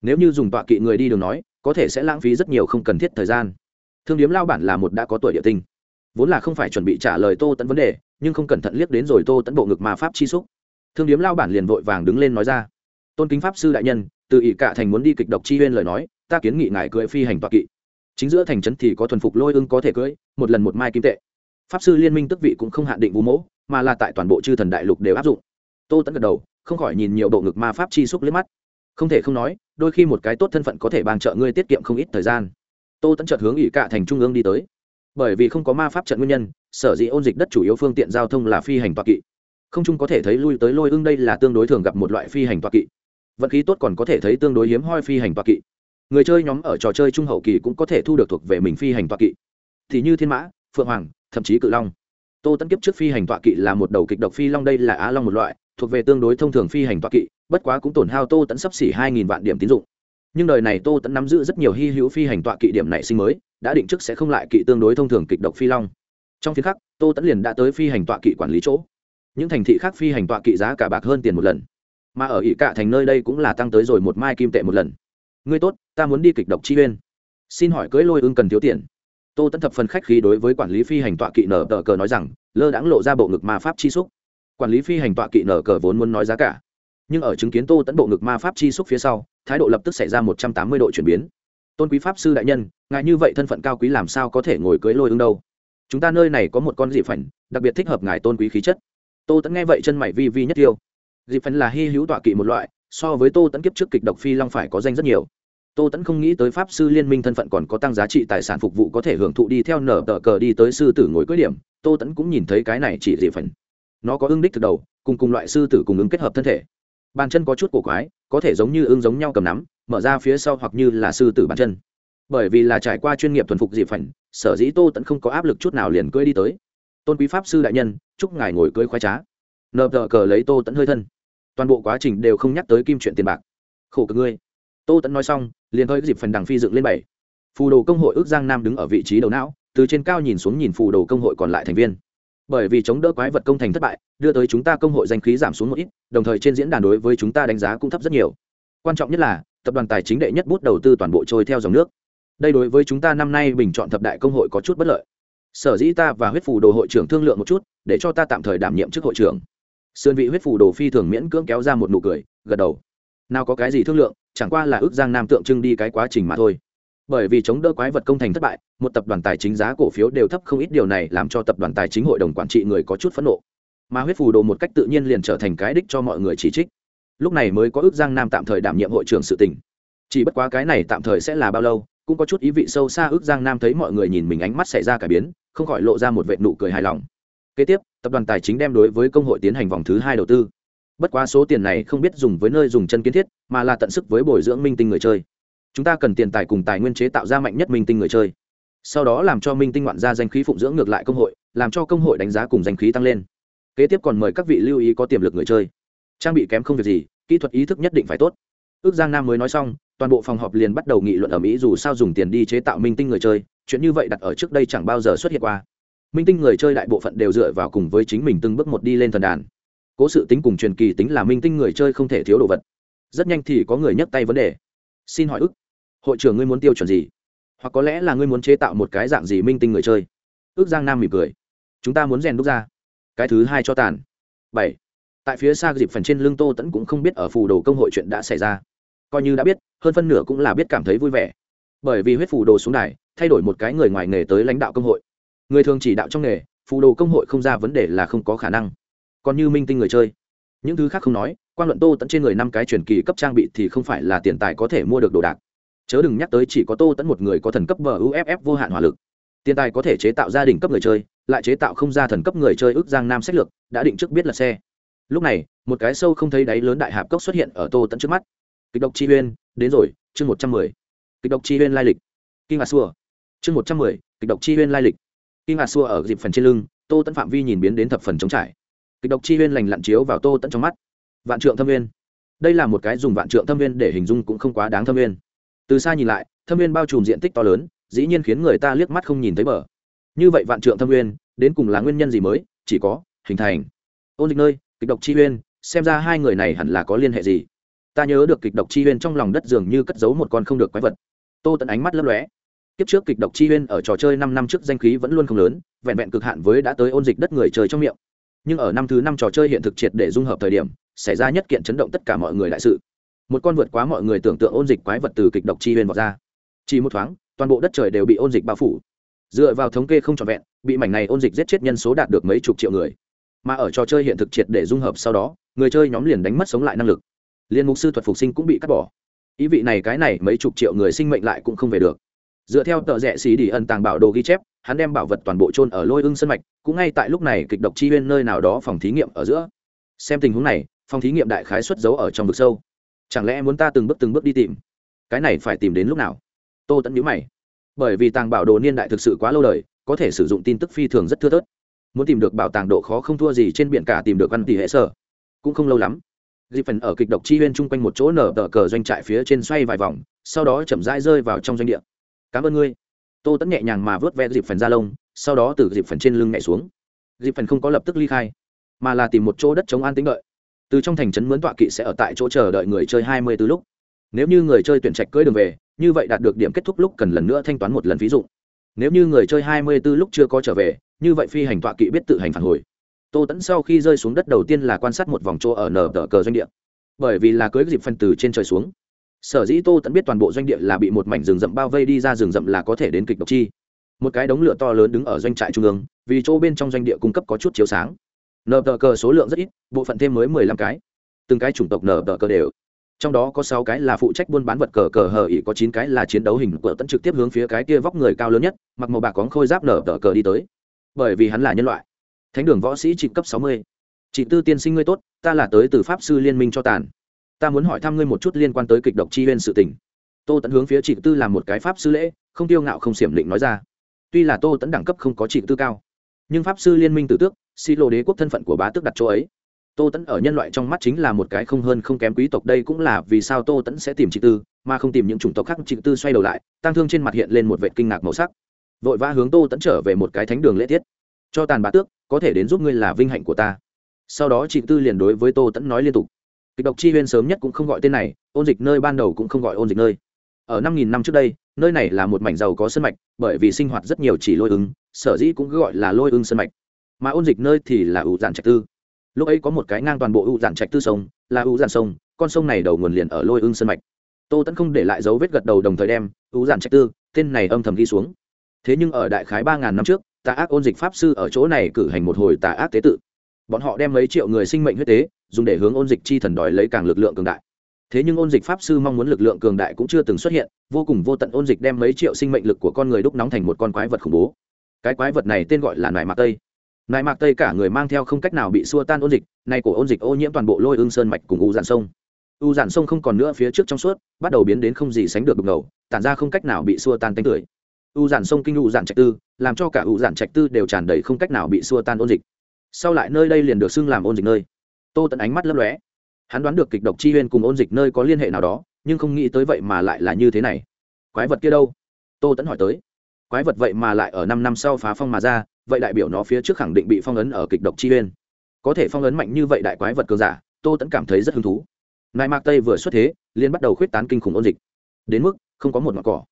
Nếu như dùng tọa kỵ người đi đường nói, có thể sẽ lãng phí rất nhiều không cần thiết thời gian. Thương điếm lao bản là một đã có tuổi địa tinh vốn là không phải chuẩn bị trả lời tô tẫn vấn đề, nhưng không cẩn thận liếc đến rồi tô tẫn bộ ngực mà pháp chi xúc. Thương điếm lao bản liền vội vàng đứng lên nói ra, tôn kính pháp sư đại nhân, từ ỷ cạ thành muốn đi kịch độc chi huyên lời nói, ta kiến nghị ngài cưỡi phi hành toạ kỵ. Chính giữa thành trấn thì có thuần phục lôi ưng có thể cưỡi, một lần một mai kim tệ. Pháp sư liên minh tức vị cũng không hạn định vũ mẫu mà là tại toàn bộ chư thần đại lục đều áp dụng. Tô tẫn gật đầu, không khỏi nhìn nhiều bộ ngực ma pháp chi xúc liếc mắt. Không thể không nói, đôi khi một cái tốt thân phận có thể bàn trợ ngươi tiết kiệm không ít thời gian. Tô tẫn chợt hướng ỷ cạ thành trung ương đi tới bởi vì không có ma pháp trận nguyên nhân, sở dĩ ôn dịch đất chủ yếu phương tiện giao thông là phi hành toa kỵ. Không chung có thể thấy lui tới lôi ưng đây là tương đối thường gặp một loại phi hành toa kỵ. Vận khí tốt còn có thể thấy tương đối hiếm hoi phi hành toa kỵ. Người chơi nhóm ở trò chơi trung hậu kỳ cũng có thể thu được thuộc về mình phi hành toa kỵ. Thì như thiên mã, phượng hoàng, thậm chí cự long. Tô tấn kiếp trước phi hành toa kỵ là một đầu kịch độc phi long đây là á long một loại, thuộc về tương đối thông thường phi hành toa kỵ, bất quá cũng tổn hao tô tấn sắp xỉ hai nghìn vạn điểm tín dụng. Nhưng đời này tô tẫn nắm giữ rất nhiều hy hữu phi hành toa kỵ điểm nảy sinh mới đã định trước sẽ không lại kỵ tương đối thông thường kịch độc phi long. Trong phiên khắc, tô tẫn liền đã tới phi hành tọa kỵ quản lý chỗ. Những thành thị khác phi hành tọa kỵ giá cả bạc hơn tiền một lần. Mà ở ỵ cạ thành nơi đây cũng là tăng tới rồi một mai kim tệ một lần. Ngươi tốt, ta muốn đi kịch độc chi bên. Xin hỏi cưới lôi ưng cần thiếu tiền. Tô tẫn thập phần khách khí đối với quản lý phi hành tọa kỵ nở tờ cờ nói rằng, lơ đãng lộ ra bộ ngực ma pháp chi xúc. Quản lý phi hành tọa kỵ nở cờ vốn muốn nói giá cả. Nhưng ở chứng kiến tô tẫn bộ ngực ma pháp chi xúc phía sau, thái độ lập tức xảy ra một trăm tám mươi độ chuyển biến tôn quý pháp sư đại nhân, ngài như vậy thân phận cao quý làm sao có thể ngồi cưới lôi ưng đâu? Chúng ta nơi này có một con dị phảnh đặc biệt thích hợp ngài tôn quý khí chất. Tô tẫn nghe vậy chân mày vi vi nhất tiêu. Dị phảnh là hy hữu tọa kỵ một loại, so với tô tẫn kiếp trước kịch độc phi long phải có danh rất nhiều. Tô tẫn không nghĩ tới pháp sư liên minh thân phận còn có tăng giá trị tài sản phục vụ có thể hưởng thụ đi theo nở tờ cờ đi tới sư tử ngồi cưới điểm, tô tẫn cũng nhìn thấy cái này chỉ dị phảnh nó có ưng đích từ đầu, cùng cùng loại sư tử cùng ứng kết hợp thân thể. Bàn chân có chút cổ quái, có thể giống như ưng giống nhau cầm nắm mở ra phía sau hoặc như là sư tử bàn chân. Bởi vì là trải qua chuyên nghiệp thuần phục dị phảnh, sở dĩ tô tẫn không có áp lực chút nào liền cưỡi đi tới. Tôn quý pháp sư đại nhân, chúc ngài ngồi cưỡi khoái trá. Nợ tờ cờ lấy tô tẫn hơi thân. Toàn bộ quá trình đều không nhắc tới kim chuyện tiền bạc. Khổ cực ngươi. Tô tẫn nói xong, liền hơi dịp phần đằng phi dựng lên bảy. Phù đồ công hội ước giang nam đứng ở vị trí đầu não, từ trên cao nhìn xuống nhìn phù đồ công hội còn lại thành viên. Bởi vì chống đỡ quái vật công thành thất bại, đưa tới chúng ta công hội danh khí giảm xuống một ít, đồng thời trên diễn đàn đối với chúng ta đánh giá cũng thấp rất nhiều. Quan trọng nhất là tập đoàn tài chính đệ nhất bút đầu tư toàn bộ trôi theo dòng nước. Đây đối với chúng ta năm nay bình chọn thập đại công hội có chút bất lợi. Sở dĩ ta và huyết phù đồ hội trưởng thương lượng một chút, để cho ta tạm thời đảm nhiệm chức hội trưởng. Sơn vị huyết phù đồ phi thường miễn cưỡng kéo ra một nụ cười, gật đầu. Nào có cái gì thương lượng, chẳng qua là ước giang nam tượng trưng đi cái quá trình mà thôi. Bởi vì chống đỡ quái vật công thành thất bại, một tập đoàn tài chính giá cổ phiếu đều thấp không ít, điều này làm cho tập đoàn tài chính hội đồng quản trị người có chút phẫn nộ. Mà huyết phù đồ một cách tự nhiên liền trở thành cái đích cho mọi người chỉ trích lúc này mới có ước giang nam tạm thời đảm nhiệm hội trưởng sự tỉnh. Chỉ bất quá cái này tạm thời sẽ là bao lâu, cũng có chút ý vị sâu xa ước giang nam thấy mọi người nhìn mình ánh mắt xảy ra cải biến, không khỏi lộ ra một vệ nụ cười hài lòng. Kế tiếp, tập đoàn tài chính đem đối với công hội tiến hành vòng thứ hai đầu tư. Bất quá số tiền này không biết dùng với nơi dùng chân kiến thiết, mà là tận sức với bồi dưỡng minh tinh người chơi. Chúng ta cần tiền tài cùng tài nguyên chế tạo ra mạnh nhất minh tinh người chơi. Sau đó làm cho minh tinh ngoạn ra danh khí phụng dưỡng ngược lại công hội, làm cho công hội đánh giá cùng danh khí tăng lên. Kế tiếp còn mời các vị lưu ý có tiềm lực người chơi trang bị kém không việc gì, kỹ thuật ý thức nhất định phải tốt. Ước giang nam mới nói xong, toàn bộ phòng họp liền bắt đầu nghị luận ở mỹ dù sao dùng tiền đi chế tạo minh tinh người chơi, chuyện như vậy đặt ở trước đây chẳng bao giờ xuất hiện qua. Minh tinh người chơi đại bộ phận đều dựa vào cùng với chính mình từng bước một đi lên thần đàn. Cố sự tính cùng truyền kỳ tính là minh tinh người chơi không thể thiếu đồ vật. Rất nhanh thì có người nhắc tay vấn đề. Xin hỏi ức, hội trưởng ngươi muốn tiêu chuẩn gì? Hoặc có lẽ là ngươi muốn chế tạo một cái dạng gì minh tinh người chơi? Ước giang nam mỉm cười. Chúng ta muốn rèn đúc ra. Cái thứ hai cho tàn. Bảy tại phía xa dịp phần trên lưng tô tẫn cũng không biết ở phù đồ công hội chuyện đã xảy ra. Coi như đã biết, hơn phân nửa cũng là biết cảm thấy vui vẻ. Bởi vì huyết phù đồ xuống đài, thay đổi một cái người ngoài nghề tới lãnh đạo công hội. Người thường chỉ đạo trong nghề, phù đồ công hội không ra vấn đề là không có khả năng. Còn như minh tinh người chơi, những thứ khác không nói, quan luận tô tẫn trên người năm cái truyền kỳ cấp trang bị thì không phải là tiền tài có thể mua được đồ đạc. Chớ đừng nhắc tới chỉ có tô tẫn một người có thần cấp bờ uff vô hạn hỏa lực. Tiền tài có thể chế tạo gia đình cấp người chơi, lại chế tạo không ra thần cấp người chơi ước giang nam sách lược, đã định trước biết là xe lúc này một cái sâu không thấy đáy lớn đại hạp cốc xuất hiện ở tô tẫn trước mắt. Kịch độc chi huyên đến rồi chương một trăm mười. Kịch độc chi huyên lai lịch. Kinh hà xua. Chương một trăm mười kịch độc chi huyên lai lịch. Kinh hà xua ở dịp phần trên lưng tô tẫn phạm vi nhìn biến đến thập phần chống trải. Kịch độc chi huyên lành lặn chiếu vào tô tẫn trong mắt. Vạn trượng thâm uyên. đây là một cái dùng vạn trượng thâm uyên để hình dung cũng không quá đáng thâm uyên. từ xa nhìn lại thâm uyên bao trùm diện tích to lớn dĩ nhiên khiến người ta liếc mắt không nhìn thấy bờ. Như vậy vạn trượng thâm uyên, đến cùng là nguyên nhân gì mới? Chỉ có hình thành. Ôn dịch nơi kịch độc chi uyên, xem ra hai người này hẳn là có liên hệ gì. Ta nhớ được kịch độc chi uyên trong lòng đất dường như cất giấu một con không được quái vật. Tô tận ánh mắt lấp lóe. Kiếp trước kịch độc chi uyên ở trò chơi năm năm trước danh khí vẫn luôn không lớn vẹn vẹn cực hạn với đã tới ôn dịch đất người chơi trong miệng. Nhưng ở năm thứ năm trò chơi hiện thực triệt để dung hợp thời điểm xảy ra nhất kiện chấn động tất cả mọi người đại sự. Một con vượt quá mọi người tưởng tượng ôn dịch quái vật từ kịch độc chi uyên vọt ra. Chỉ một thoáng toàn bộ đất trời đều bị ôn dịch bao phủ. Dựa vào thống kê không trọn vẹn bị mảnh này ôn dịch giết chết nhân số đạt được mấy chục triệu người mà ở trò chơi hiện thực triệt để dung hợp sau đó, người chơi nhóm liền đánh mất sống lại năng lực. Liên mục sư thuật phục sinh cũng bị cắt bỏ. Ý vị này cái này mấy chục triệu người sinh mệnh lại cũng không về được. Dựa theo tờ rẽ xí đi ân tàng bảo đồ ghi chép, hắn đem bảo vật toàn bộ trôn ở lôi ưng sân mạch, cũng ngay tại lúc này kịch độc chi huyên nơi nào đó phòng thí nghiệm ở giữa. Xem tình huống này, phòng thí nghiệm đại khái xuất giấu ở trong vực sâu. Chẳng lẽ muốn ta từng bước từng bước đi tìm? Cái này phải tìm đến lúc nào? Tô tẫn nhữ mày. Bởi vì tàng bảo đồ niên đại thực sự quá lâu đời, có thể sử dụng tin tức phi thường rất thưa thớt muốn tìm được bảo tàng độ khó không thua gì trên biển cả tìm được văn tỷ hệ sở. Cũng không lâu lắm dịp phần ở kịch độc chi huyên chung quanh một chỗ nở tờ cờ doanh trại phía trên xoay vài vòng, sau đó chậm rãi rơi vào trong doanh địa. Cảm ơn ngươi. Tô tẫn nhẹ nhàng mà vớt ve dịp phần da lông, sau đó từ dịp phần trên lưng nhảy xuống. Dịp phần không có lập tức ly khai, mà là tìm một chỗ đất chống an tính đợi. Từ trong thành trấn mướn tọa kỵ sẽ ở tại chỗ chờ đợi người chơi hai mươi từ lúc. Nếu như người chơi tuyển trạch cưỡi đường về, như vậy đạt được điểm kết thúc lúc cần lần nữa thanh toán một lần ví dụ. Nếu như người chơi hai mươi 24 lúc chưa có trở về như vậy phi hành tọa kỵ biết tự hành phản hồi. Tô tẫn sau khi rơi xuống đất đầu tiên là quan sát một vòng chỗ ở nở tờ cờ doanh địa. Bởi vì là cưới dịp phân từ trên trời xuống, sở dĩ tô tẫn biết toàn bộ doanh địa là bị một mảnh rừng rậm bao vây đi ra rừng rậm là có thể đến kịch độc chi. Một cái đống lửa to lớn đứng ở doanh trại trung ương, vì chỗ bên trong doanh địa cung cấp có chút chiếu sáng. Nở tờ cờ số lượng rất ít, bộ phận thêm mới mười lăm cái. Từng cái chủng tộc nở tờ cờ đều. Trong đó có sáu cái là phụ trách buôn bán vật cờ cờ hờ ỉ, có chín cái là chiến đấu hình của tận trực tiếp hướng phía cái kia vóc người cao lớn nhất, mặc màu bạc cóng khôi giáp nở tờ cờ đi tới bởi vì hắn là nhân loại. Thánh đường võ sĩ trị cấp sáu mươi. Chị tư tiên sinh ngươi tốt, ta là tới từ pháp sư liên minh cho tàn. Ta muốn hỏi thăm ngươi một chút liên quan tới kịch độc chi huyên sự tình. Tô tẫn hướng phía chị tư làm một cái pháp sư lễ, không tiêu ngạo không xiểm định nói ra. Tuy là tô tẫn đẳng cấp không có chị tư cao, nhưng pháp sư liên minh tử tước xi lộ đế quốc thân phận của bá tước đặt chỗ ấy. Tô tẫn ở nhân loại trong mắt chính là một cái không hơn không kém quý tộc, đây cũng là vì sao tô tẫn sẽ tìm chị tư, mà không tìm những chủng tộc khác chị tư xoay đầu lại tăng thương trên mặt hiện lên một vệ kinh ngạc màu sắc vội vã hướng tô tẫn trở về một cái thánh đường lễ tiết. Cho tàn bá tước, có thể đến giúp ngươi là vinh hạnh của ta. Sau đó trịnh tư liền đối với tô tẫn nói liên tục. Kịch độc chi huyên sớm nhất cũng không gọi tên này, ôn dịch nơi ban đầu cũng không gọi ôn dịch nơi. Ở năm nghìn năm trước đây, nơi này là một mảnh giàu có sân mạch, bởi vì sinh hoạt rất nhiều chỉ lôi ứng, sở dĩ cũng gọi là lôi ứng sân mạch. Mà ôn dịch nơi thì là ủ dạn trạch tư. Lúc ấy có một cái ngang toàn bộ ủ dạn trạch tư sông, là ủ dạn sông, con sông này đầu nguồn liền ở lôi ứng sân mạch. Tô tẫn không để lại dấu vết gật đầu đồng thời đem ủ dạn trạch tư, tên này âm thầm ghi xuống thế nhưng ở đại khái ba ngàn năm trước, tà ác ôn dịch pháp sư ở chỗ này cử hành một hồi tà ác tế tự. Bọn họ đem mấy triệu người sinh mệnh huyết tế, dùng để hướng ôn dịch chi thần đòi lấy càng lực lượng cường đại. Thế nhưng ôn dịch pháp sư mong muốn lực lượng cường đại cũng chưa từng xuất hiện, vô cùng vô tận ôn dịch đem mấy triệu sinh mệnh lực của con người đúc nóng thành một con quái vật khủng bố. Cái quái vật này tên gọi là nải mạc tây. Nải mạc tây cả người mang theo không cách nào bị xua tan ôn dịch, nay của ôn dịch ô nhiễm toàn bộ lôi ương sơn mạch cùng u dạn sông. U dạn sông không còn nữa phía trước trong suốt, bắt đầu biến đến không gì sánh được đục ngầu tản ra không cách nào bị xua tan tanh tưởi u giản sông kinh u giản trạch tư, làm cho cả u giản trạch tư đều tràn đầy không cách nào bị xua tan ôn dịch. Sau lại nơi đây liền được xưng làm ôn dịch nơi. Tô tận ánh mắt lấp lóe. Hắn đoán được kịch độc chi huyên cùng ôn dịch nơi có liên hệ nào đó, nhưng không nghĩ tới vậy mà lại là như thế này. Quái vật kia đâu? Tô tẫn hỏi tới. Quái vật vậy mà lại ở năm năm sau phá phong mà ra, vậy đại biểu nó phía trước khẳng định bị phong ấn ở kịch độc chi huyên. Có thể phong ấn mạnh như vậy đại quái vật cường giả, tô tẫn cảm thấy rất hứng thú. Nai mạc tây vừa xuất thế liên bắt đầu khuyết tán kinh khủng ôn dịch. Đến mức không có một mặt cỏ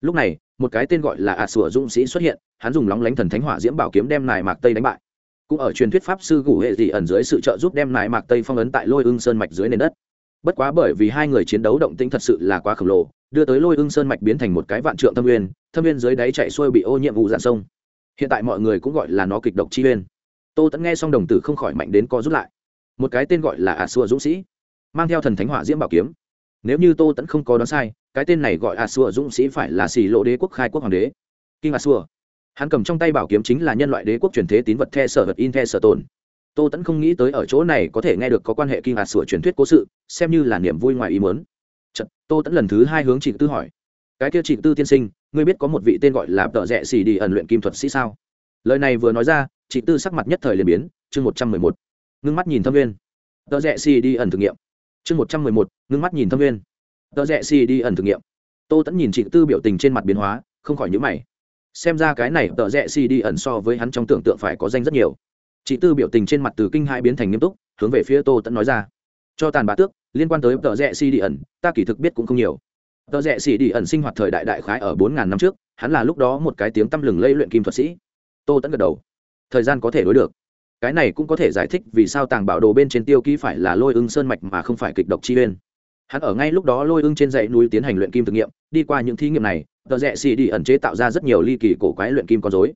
lúc này, một cái tên gọi là ạt sủa dũng sĩ xuất hiện, hắn dùng lóng lánh thần thánh hỏa diễm bảo kiếm đem nài mạc tây đánh bại. Cũng ở truyền thuyết pháp sư gủ hệ dị ẩn dưới sự trợ giúp đem nài mạc tây phong ấn tại lôi ưng sơn mạch dưới nền đất. Bất quá bởi vì hai người chiến đấu động tĩnh thật sự là quá khổng lồ, đưa tới lôi ưng sơn mạch biến thành một cái vạn trượng thâm uyên thâm uyên dưới đáy chạy xuôi bị ô nhiễm vụ dạn sông. Hiện tại mọi người cũng gọi là nó kịch độc chi uyên tô tẫn nghe xong đồng tử không khỏi mạnh đến co rút lại. Một cái tên gọi là a xua dũng sĩ, mang theo thần thánh hỏa diễm bảo kiếm. Nếu như tô tẫn không có đoán sai cái tên này gọi a xua dũng sĩ phải là xì lộ đế quốc khai quốc hoàng đế. Kinh a xua hắn cầm trong tay bảo kiếm chính là nhân loại đế quốc truyền thế tín vật the sở vật in the sở tồn. Tô tẫn không nghĩ tới ở chỗ này có thể nghe được có quan hệ kinh a xua truyền thuyết cố sự xem như là niềm vui ngoài ý mớn Chật, tô tẫn lần thứ hai hướng trịnh tư hỏi. Cái kia trịnh tư tiên sinh ngươi biết có một vị tên gọi là tợ rẽ xì đi ẩn luyện kim thuật sĩ sao? Lời này vừa nói ra trịnh tư sắc mặt nhất thời liền biến. Chương một trăm mười một. Ngưng mắt nhìn thâm viên. Tợ rẽ xì đi ẩn thử nghiệm. Chương một trăm mười một. Ngưng mắt nhìn thâm viên tờ rẽ xì đi ẩn thử nghiệm. Tô tẫn nhìn chị tư biểu tình trên mặt biến hóa, không khỏi nhữ mày. Xem ra cái này tờ rẽ xì đi ẩn so với hắn trong tưởng tượng phải có danh rất nhiều. Chị tư biểu tình trên mặt từ kinh hai biến thành nghiêm túc, hướng về phía tô tẫn nói ra. Cho tàn bá tước, liên quan tới tờ rẽ xì đi ẩn, ta kỳ thực biết cũng không nhiều. Tờ rẽ xì đi ẩn sinh hoạt thời đại đại khái ở bốn ngàn năm trước, hắn là lúc đó một cái tiếng tăm lừng lây luyện kim thuật sĩ. Tô tẫn gật đầu. Thời gian có thể đối được. Cái này cũng có thể giải thích vì sao tàng bảo đồ bên trên tiêu ký phải là lôi ưng sơn mạch mà không phải kịch độc chi uyên hắn ở ngay lúc đó lôi ưng trên dãy núi tiến hành luyện kim thực nghiệm, đi qua những thí nghiệm này, tờ rẽ xì đi ẩn chế tạo ra rất nhiều ly kỳ cổ quái luyện kim con dối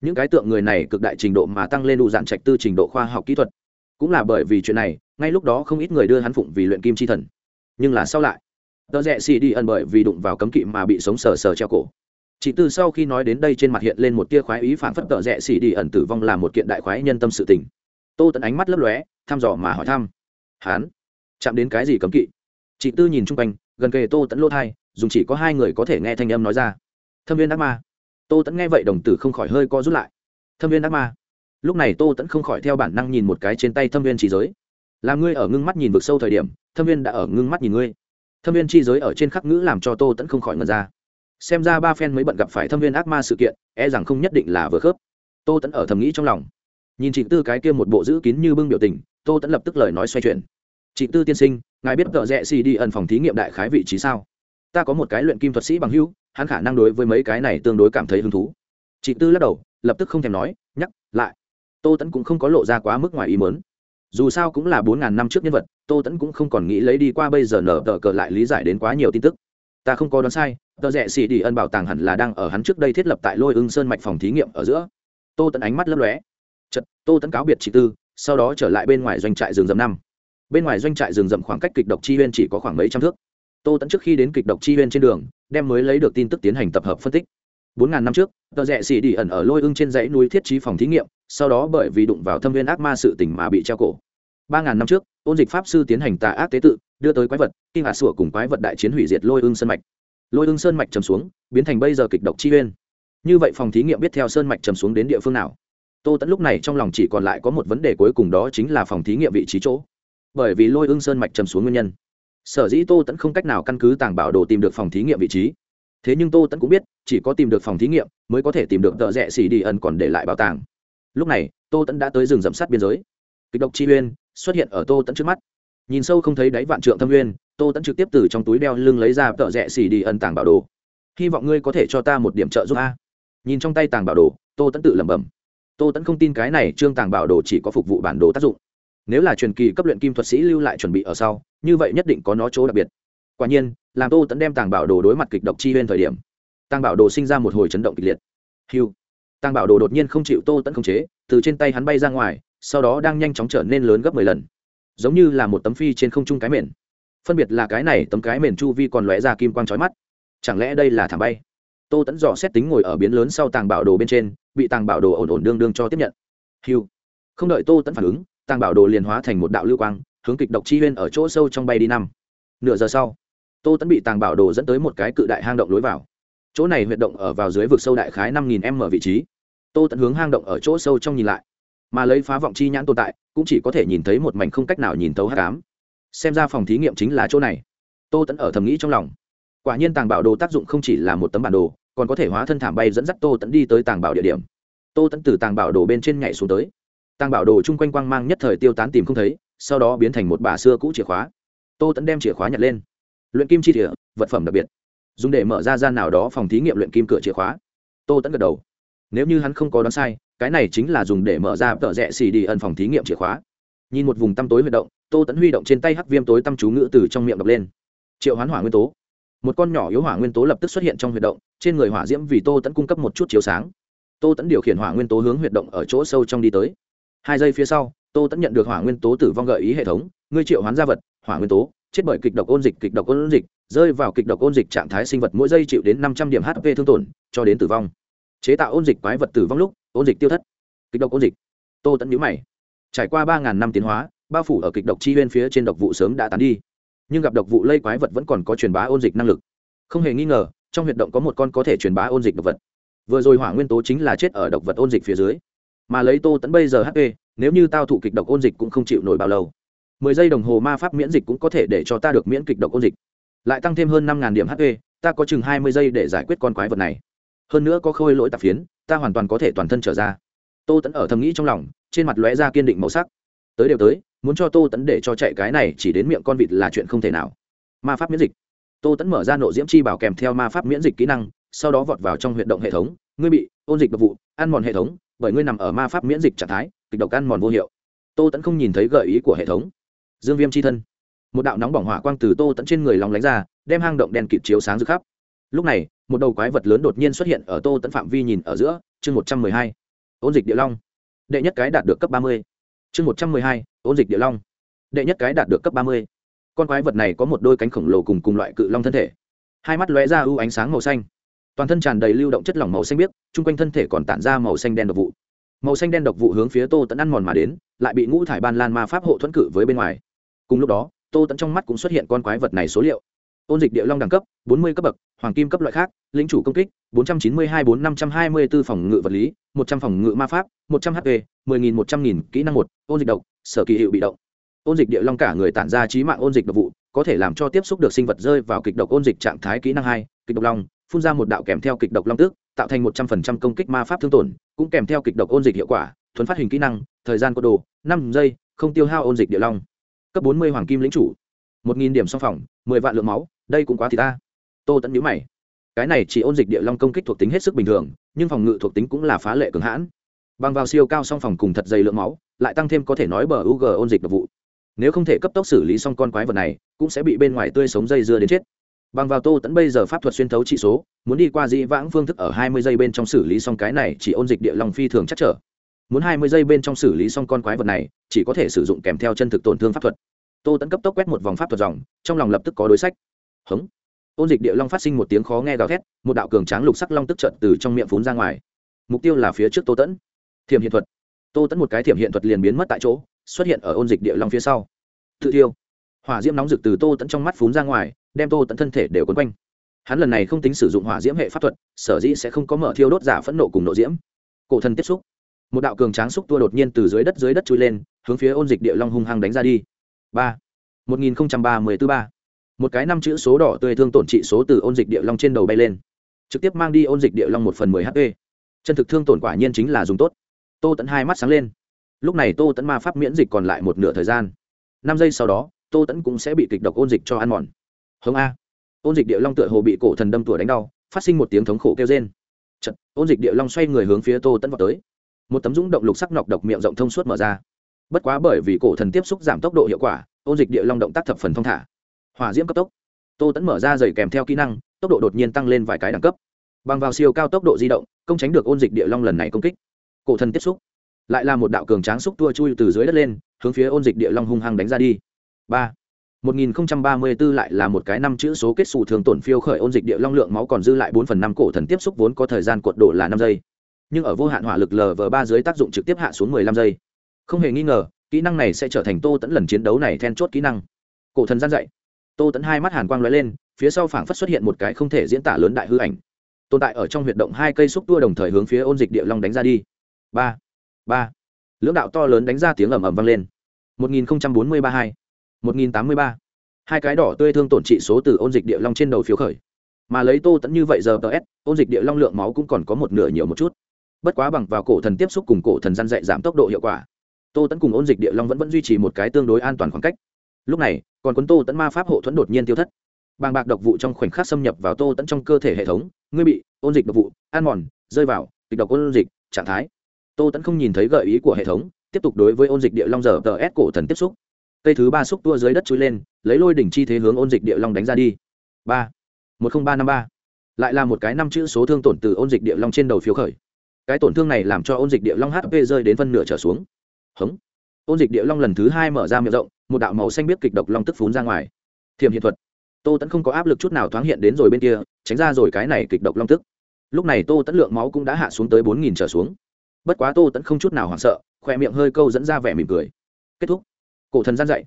những cái tượng người này cực đại trình độ mà tăng lên đủ dạng trạch tư trình độ khoa học kỹ thuật. Cũng là bởi vì chuyện này, ngay lúc đó không ít người đưa hắn phụng vì luyện kim chi thần. Nhưng là sau lại, tờ rẽ xì đi ẩn bởi vì đụng vào cấm kỵ mà bị sống sờ sờ treo cổ. Chỉ từ sau khi nói đến đây trên mặt hiện lên một tia khoái ý phản phất tờ rẽ xì đi ẩn tử vong là một kiện đại khoái nhân tâm sự tình. Tô tận ánh mắt lấp lóe, thăm dò mà hỏi thăm. Hán chạm đến cái gì cấm kỵ? Chị tư nhìn chung quanh, gần kề tô tẫn lô thai, dùng chỉ có hai người có thể nghe thanh âm nói ra. Thâm viên ác ma. Tô tẫn nghe vậy đồng tử không khỏi hơi co rút lại. Thâm viên ác ma. Lúc này tô tẫn không khỏi theo bản năng nhìn một cái trên tay thâm viên trí giới. Là ngươi ở ngưng mắt nhìn vực sâu thời điểm, thâm viên đã ở ngưng mắt nhìn ngươi. Thâm viên chi giới ở trên khắc ngữ làm cho tô tẫn không khỏi ngần ra. Xem ra ba phen mới bận gặp phải thâm viên ác ma sự kiện e rằng không nhất định là vừa khớp. Tô tẫn ở thầm nghĩ trong lòng. Nhìn chị tư cái kia một bộ giữ kín như bưng biểu tình, tô tẫn lập tức lời nói xoay chuyển chị tư tiên sinh, ngài biết tợ rẽ xì đi ẩn phòng thí nghiệm đại khái vị trí sao? Ta có một cái luyện kim thuật sĩ bằng hữu, hắn khả năng đối với mấy cái này tương đối cảm thấy hứng thú. Chị tư lắc đầu, lập tức không thèm nói, nhắc lại. Tô tẫn cũng không có lộ ra quá mức ngoài ý mớn dù sao cũng là bốn ngàn năm trước nhân vật, tô tẫn cũng không còn nghĩ lấy đi qua bây giờ nở tờ cờ lại lý giải đến quá nhiều tin tức. Ta không có đoán sai, tờ rẽ xì đi ân bảo tàng hẳn là đang ở hắn trước đây thiết lập tại lôi ưng sơn mạch phòng thí nghiệm ở giữa. Tô tẫn ánh mắt lấp lóe. Chật tô tẫn cáo biệt chị tư, sau đó trở lại bên ngoài doanh trại rừng rậm năm bên ngoài doanh trại rừng rậm khoảng cách kịch độc chi huyên chỉ có khoảng mấy trăm thước. Tô tẫn trước khi đến kịch độc chi huyên trên đường, đem mới lấy được tin tức tiến hành tập hợp phân tích. Bốn ngàn năm trước, tờ rẽ xỉ đi ẩn ở lôi ưng trên dãy núi thiết trí phòng thí nghiệm, sau đó bởi vì đụng vào thâm viên ác ma sự tỉnh mà bị treo cổ. Ba ngàn năm trước ôn dịch pháp sư tiến hành tà ác tế tự, đưa tới quái vật, kinh hạ sủa cùng quái vật đại chiến hủy diệt lôi ưng sơn mạch. Lôi ưng sơn mạch trầm xuống, biến thành bây giờ kịch độc chi huyên. Như vậy phòng thí nghiệm biết theo sơn mạch trầm xuống đến địa phương nào. Tô tẫn lúc này trong lòng chỉ còn lại có một vấn đề cuối cùng đó chính là phòng thí nghiệm vị trí chỗ bởi vì lôi ương sơn mạch trầm xuống nguyên nhân. Sở dĩ tô tẫn không cách nào căn cứ tàng bảo đồ tìm được phòng thí nghiệm vị trí. Thế nhưng tô tẫn cũng biết, chỉ có tìm được phòng thí nghiệm mới có thể tìm được tợ rẽ xỉ đi ẩn còn để lại bảo tàng. Lúc này, tô tẫn đã tới rừng rậm sát biên giới. Kịch độc chi uyên xuất hiện ở tô tẫn trước mắt. Nhìn sâu không thấy đáy vạn trượng thâm uyên, tô tẫn trực tiếp từ trong túi đeo lưng lấy ra tợ rẽ xỉ đi ẩn tàng bảo đồ. Hy vọng ngươi có thể cho ta một điểm trợ giúp a. Nhìn trong tay tàng bảo đồ, tô tẫn tự lẩm bẩm. Tô tẫn không tin cái này trương tàng bảo đồ chỉ có phục vụ bản đồ tác dụng nếu là truyền kỳ cấp luyện kim thuật sĩ lưu lại chuẩn bị ở sau, như vậy nhất định có nó chỗ đặc biệt. Quả nhiên, làm tô tẫn đem tàng bảo đồ đối mặt kịch độc chi bên thời điểm, tàng bảo đồ sinh ra một hồi chấn động kịch liệt. Hiu tàng bảo đồ đột nhiên không chịu tô tẫn khống chế, từ trên tay hắn bay ra ngoài, sau đó đang nhanh chóng trở nên lớn gấp mười lần. Giống như là một tấm phi trên không trung cái mền. Phân biệt là cái này tấm cái mền chu vi còn lóe ra kim quang trói mắt. Chẳng lẽ đây là thảm bay? Tô tẫn dò xét tính ngồi ở biến lớn sau tàng bảo đồ bên trên, bị tàng bảo đồ ổn ổn đương đương cho tiếp nhận. Hiu không đợi tô tẫn phản ứng tàng bảo đồ liền hóa thành một đạo lưu quang, hướng kịch độc chi huyên ở chỗ sâu trong bay đi năm. Nửa giờ sau, tô tẫn bị tàng bảo đồ dẫn tới một cái cự đại hang động lối vào. Chỗ này huyệt động ở vào dưới vực sâu đại khái năm nghìn m vị trí. Tô tẫn hướng hang động ở chỗ sâu trong nhìn lại, mà lấy phá vọng chi nhãn tồn tại, cũng chỉ có thể nhìn thấy một mảnh không cách nào nhìn thấu hát cám xem ra phòng thí nghiệm chính là chỗ này. Tô tẫn ở thầm nghĩ trong lòng. Quả nhiên tàng bảo đồ tác dụng không chỉ là một tấm bản đồ, còn có thể hóa thân thảm bay dẫn dắt tô tẫn đi tới tàng bảo địa điểm. Tô tẫn từ tàng bảo đồ bên trên nhảy xuống tới. Tăng bảo đồ chung quanh quang mang nhất thời tiêu tán tìm không thấy, sau đó biến thành một bà xưa cũ chìa khóa. Tô tẫn đem chìa khóa nhặt lên. Luyện kim chi thỉa vật phẩm đặc biệt. Dùng để mở ra gian nào đó phòng thí nghiệm luyện kim cửa chìa khóa. Tô tẫn gật đầu. Nếu như hắn không có đoán sai, cái này chính là dùng để mở ra tợ rẽ xì đi ẩn phòng thí nghiệm chìa khóa. Nhìn một vùng tăm tối huy động, tô tẫn huy động trên tay hắc viêm tối tăm chú ngữ từ trong miệng đập lên. Triệu hoán hỏa nguyên tố. Một con nhỏ yếu hỏa nguyên tố lập tức xuất hiện trong huy động, trên người hỏa diễm vì tô tẫn cung cấp một chút chiếu sáng. Tô tẫn điều khiển hỏa nguyên tố hướng huy động ở chỗ sâu trong đi tới hai giây phía sau, tô tẫn nhận được hỏa nguyên tố tử vong gợi ý hệ thống, ngươi triệu hoán gia vật, hỏa nguyên tố, chết bởi kịch độc ôn dịch, kịch độc ôn dịch, rơi vào kịch độc ôn dịch trạng thái sinh vật mỗi giây chịu đến năm trăm điểm hp thương tổn, cho đến tử vong. Chế tạo ôn dịch quái vật tử vong lúc, ôn dịch tiêu thất. Kịch độc ôn dịch. Tô tẫn nhữ mày. Trải qua ba ngàn năm tiến hóa, bao phủ ở kịch độc chi huyên phía trên độc vụ sớm đã tán đi. Nhưng gặp độc vụ lây quái vật vẫn còn có truyền bá ôn dịch năng lực. Không hề nghi ngờ, trong huyệt động có một con có thể truyền bá ôn dịch độc vật. Vừa rồi hỏa nguyên tố chính là chết ở độc vật ôn dịch phía dưới mà lấy tô tẫn bây giờ hp nếu như tao thụ kịch độc ôn dịch cũng không chịu nổi bao lâu. Mười giây đồng hồ ma pháp miễn dịch cũng có thể để cho ta được miễn kịch độc ôn dịch. Lại tăng thêm hơn năm điểm hp ta có chừng hai mươi giây để giải quyết con quái vật này. Hơn nữa có khôi lỗi tạp phiến, ta hoàn toàn có thể toàn thân trở ra. Tô tẫn ở thầm nghĩ trong lòng, trên mặt lóe ra kiên định màu sắc. Tới đều tới, muốn cho tô tẫn để cho chạy cái này chỉ đến miệng con vịt là chuyện không thể nào. Ma pháp miễn dịch. Tô tẫn mở ra nộ diễm chi bảo kèm theo ma pháp miễn dịch kỹ năng, sau đó vọt vào trong huyện động hệ thống. Ngươi bị ôn dịch độc vụ, ăn mòn hệ thống bởi ngươi nằm ở ma pháp miễn dịch trạng thái, kịch độc ăn mòn vô hiệu. Tô tẫn không nhìn thấy gợi ý của hệ thống. Dương viêm c h i thân. Một đạo nóng bỏng hỏa quang từ tô tẫn trên người lòng lánh ra, đem hang động đèn kịt chiếu sáng rực khắp. Lúc này, một đầu quái vật lớn đột nhiên xuất hiện ở tô tẫn phạm vi nhìn ở giữa, chương một trăm mười hai, ôn dịch địa long. Đệ nhất cái đạt được cấp ba mươi. Chương một trăm mười hai, ôn dịch địa long. Đệ nhất cái đạt được cấp ba mươi. Con quái vật này có một đôi cánh khổng lồ cùng cùng loại cự long thân thể. Hai mắt lóe ra ưu ánh sáng màu xanh toàn thân tràn đầy lưu động chất lỏng màu xanh biếc, chung quanh thân thể còn tản ra màu xanh đen độc vụ. Màu xanh đen độc vụ hướng phía tô tẫn ăn mòn mà đến, lại bị ngũ thải ban lan ma pháp hộ thuẫn cự với bên ngoài. Cùng lúc đó, tô tẫn trong mắt cũng xuất hiện con quái vật này số liệu. Ôn dịch địa long đẳng cấp, bốn mươi cấp bậc, hoàng kim cấp loại khác lính chủ công kích, bốn trăm chín mươi hai bốn năm trăm hai mươi b ố phòng ngự vật lý, một trăm phòng ngự ma pháp, một trăm hp mười nghìn một trăm nghìn kỹ năng một, ôn dịch độc, sở kỳ hiệu bị động. Ôn dịch địa long cả người tản ra trí mạng ôn dịch độc vụ, có thể làm cho tiếp xúc được sinh vật rơi vào kịch độc ôn dịch trạng thái kỹ năng hai kịch độc long, phun ra một đạo kèm theo kịch độc long tước, tạo thành một trăm phần trăm công kích ma pháp thương tổn, cũng kèm theo kịch độc ôn dịch hiệu quả, thuấn phát hình kỹ năng, thời gian có đồ, năm giây, không tiêu hao ôn dịch địa long. Cấp bốn mươi hoàng kim lĩnh chủ, một nghìn điểm song phòng mười vạn lượng máu, đây cũng quá thì ta. Tô tẫn nhữ mày. Cái này chỉ ôn dịch địa long công kích thuộc tính hết sức bình thường, nhưng phòng ngự thuộc tính cũng là phá lệ cường hãn. Bằng vào siêu cao song phòng cùng thật dày lượng máu, lại tăng thêm có thể nói bờ u g ôn dịch độc vụ. Nếu không thể cấp tốc xử lý xong con quái vật này, cũng sẽ bị bên ngoài tươi sống dây dưa đến chết bằng vào tô tẫn bây giờ pháp thuật xuyên thấu trị số, muốn đi qua dĩ vãng phương thức ở hai mươi giây bên trong xử lý xong cái này chỉ ôn dịch địa long phi thường chắc trở. Muốn hai mươi giây bên trong xử lý xong con quái vật này, chỉ có thể sử dụng kèm theo chân thực tổn thương pháp thuật. Tô tẫn cấp tốc quét một vòng pháp thuật dòng, trong lòng lập tức có đối sách. Hống. Ôn dịch địa long phát sinh một tiếng khó nghe gào thét, một đạo cường tráng lục sắc long tức trận từ trong miệng phún ra ngoài. Mục tiêu là phía trước tô tẫn thiểm hiện thuật. Tô tẫn một cái thiểm hiện thuật liền biến mất tại chỗ, xuất hiện ở ôn dịch địa long phía sau. Tự tiêu hỏa diễm nóng rực từ tô tẫn trong mắt phún ra ngoài, đem tô tẫn thân thể đều quấn quanh. Hắn lần này không tính sử dụng hỏa diễm hệ pháp thuật, sở dĩ sẽ không có mở thiêu đốt giả phẫn nộ cùng nộ diễm. Cổ thân tiếp xúc. Một đạo cường tráng xúc tua đột nhiên từ dưới đất dưới đất chui lên, hướng phía ôn dịch địa long hung hăng đánh ra đi. Ba. Một nghìn ba mươi tư ba. Một cái năm chữ số đỏ tươi thương tổn trị số từ ôn dịch địa long trên đầu bay lên. Trực tiếp mang đi ôn dịch địa long một phần mười hp. Chân thực thương tổn quả nhiên chính là dùng tốt. Tô tẫn hai mắt sáng lên. Lúc này tô tẫn ma pháp miễn dịch còn lại một nửa thời gian. Năm giây sau đó tô tẫn cũng sẽ bị kịch độc ôn dịch cho ăn mòn. Hông a. Ôn dịch địa long tựa hồ bị cổ thần đâm tủa đánh đau phát sinh một tiếng thống khổ kêu trên Chật, ôn dịch địa long xoay người hướng phía tô tẫn vào tới. Một tấm dũng động lục sắc nọc độc miệng rộng thông suốt mở ra. Bất quá bởi vì cổ thần tiếp xúc giảm tốc độ hiệu quả ôn dịch địa long động tác thập phần thông thả. Hòa diễm cấp tốc. Tô tẫn mở ra giày kèm theo kỹ năng tốc độ đột nhiên tăng lên vài cái đẳng cấp. Bằng vào siêu cao tốc độ di động công tránh được ôn dịch địa long lần này công kích. Cổ thần tiếp xúc. Lại là một đạo cường tráng xúc tua chui từ dưới đất lên hướng phía ôn dịch địa long hung hăng đánh ra đi ba 1034 lại là một cái năm chữ số kết xù thường tổn phiêu khởi ôn dịch địa long lượng máu còn dư lại 4 phần 5 cổ thần tiếp xúc vốn có thời gian cuộn độ là 5 giây. Nhưng ở vô hạn hỏa lực LV3 dưới tác dụng trực tiếp hạ xuống 15 giây. Không hề nghi ngờ, kỹ năng này sẽ trở thành Tô Tấn lần chiến đấu này then chốt kỹ năng. Cổ thần gian dạy. Tô Tấn hai mắt hàn quang lóe lên, phía sau phảng phất xuất hiện một cái không thể diễn tả lớn đại hư ảnh. Tồn tại ở trong huyệt động hai cây xúc tua đồng thời hướng phía ôn dịch địa long đánh ra đi. 3 3 Lưỡng đạo to lớn đánh ra tiếng ầm ầm vang lên. 10432. 1083 hai cái đỏ tươi thương tổn trị số từ ôn dịch địa long trên đầu phiếu khởi. Mà lấy tô Tấn như vậy giờ ts ôn dịch địa long lượng máu cũng còn có một nửa nhiều một chút. Bất quá bằng vào cổ thần tiếp xúc cùng cổ thần gian dạy giảm tốc độ hiệu quả, tô Tấn cùng ôn dịch địa long vẫn vẫn duy trì một cái tương đối an toàn khoảng cách. Lúc này, còn cuốn tô Tấn ma pháp hộ thuẫn đột nhiên tiêu thất. Bàng bạc độc vụ trong khoảnh khắc xâm nhập vào tô Tấn trong cơ thể hệ thống, ngươi bị ôn dịch độc vụ an mòn, rơi vào kịch độc ôn dịch trạng thái. Tô Tấn không nhìn thấy gợi ý của hệ thống, tiếp tục đối với ôn dịch địa long giờ tờ s cổ thần tiếp xúc cây thứ ba xúc tua dưới đất chui lên, lấy lôi đỉnh chi thế hướng ôn dịch địa long đánh ra đi. Ba, một nghìn ba năm ba. Lại là một cái năm chữ số thương tổn từ ôn dịch địa long trên đầu phiếu khởi. Cái tổn thương này làm cho ôn dịch địa long hp rơi đến phân nửa trở xuống. Hống. Ôn dịch địa long lần thứ hai mở ra miệng rộng, một đạo màu xanh biết kịch độc long tức phún ra ngoài. Thiềm hiện thuật. Tô tẫn không có áp lực chút nào thoáng hiện đến rồi bên kia, tránh ra rồi cái này kịch độc long tức. Lúc này tô tẫn lượng máu cũng đã hạ xuống tới bốn nghìn trở xuống. Bất quá tô tẫn không chút nào hoảng sợ khoe miệng hơi câu dẫn ra vẻ mỉm cười. Kết thúc cổ thần gian dạy.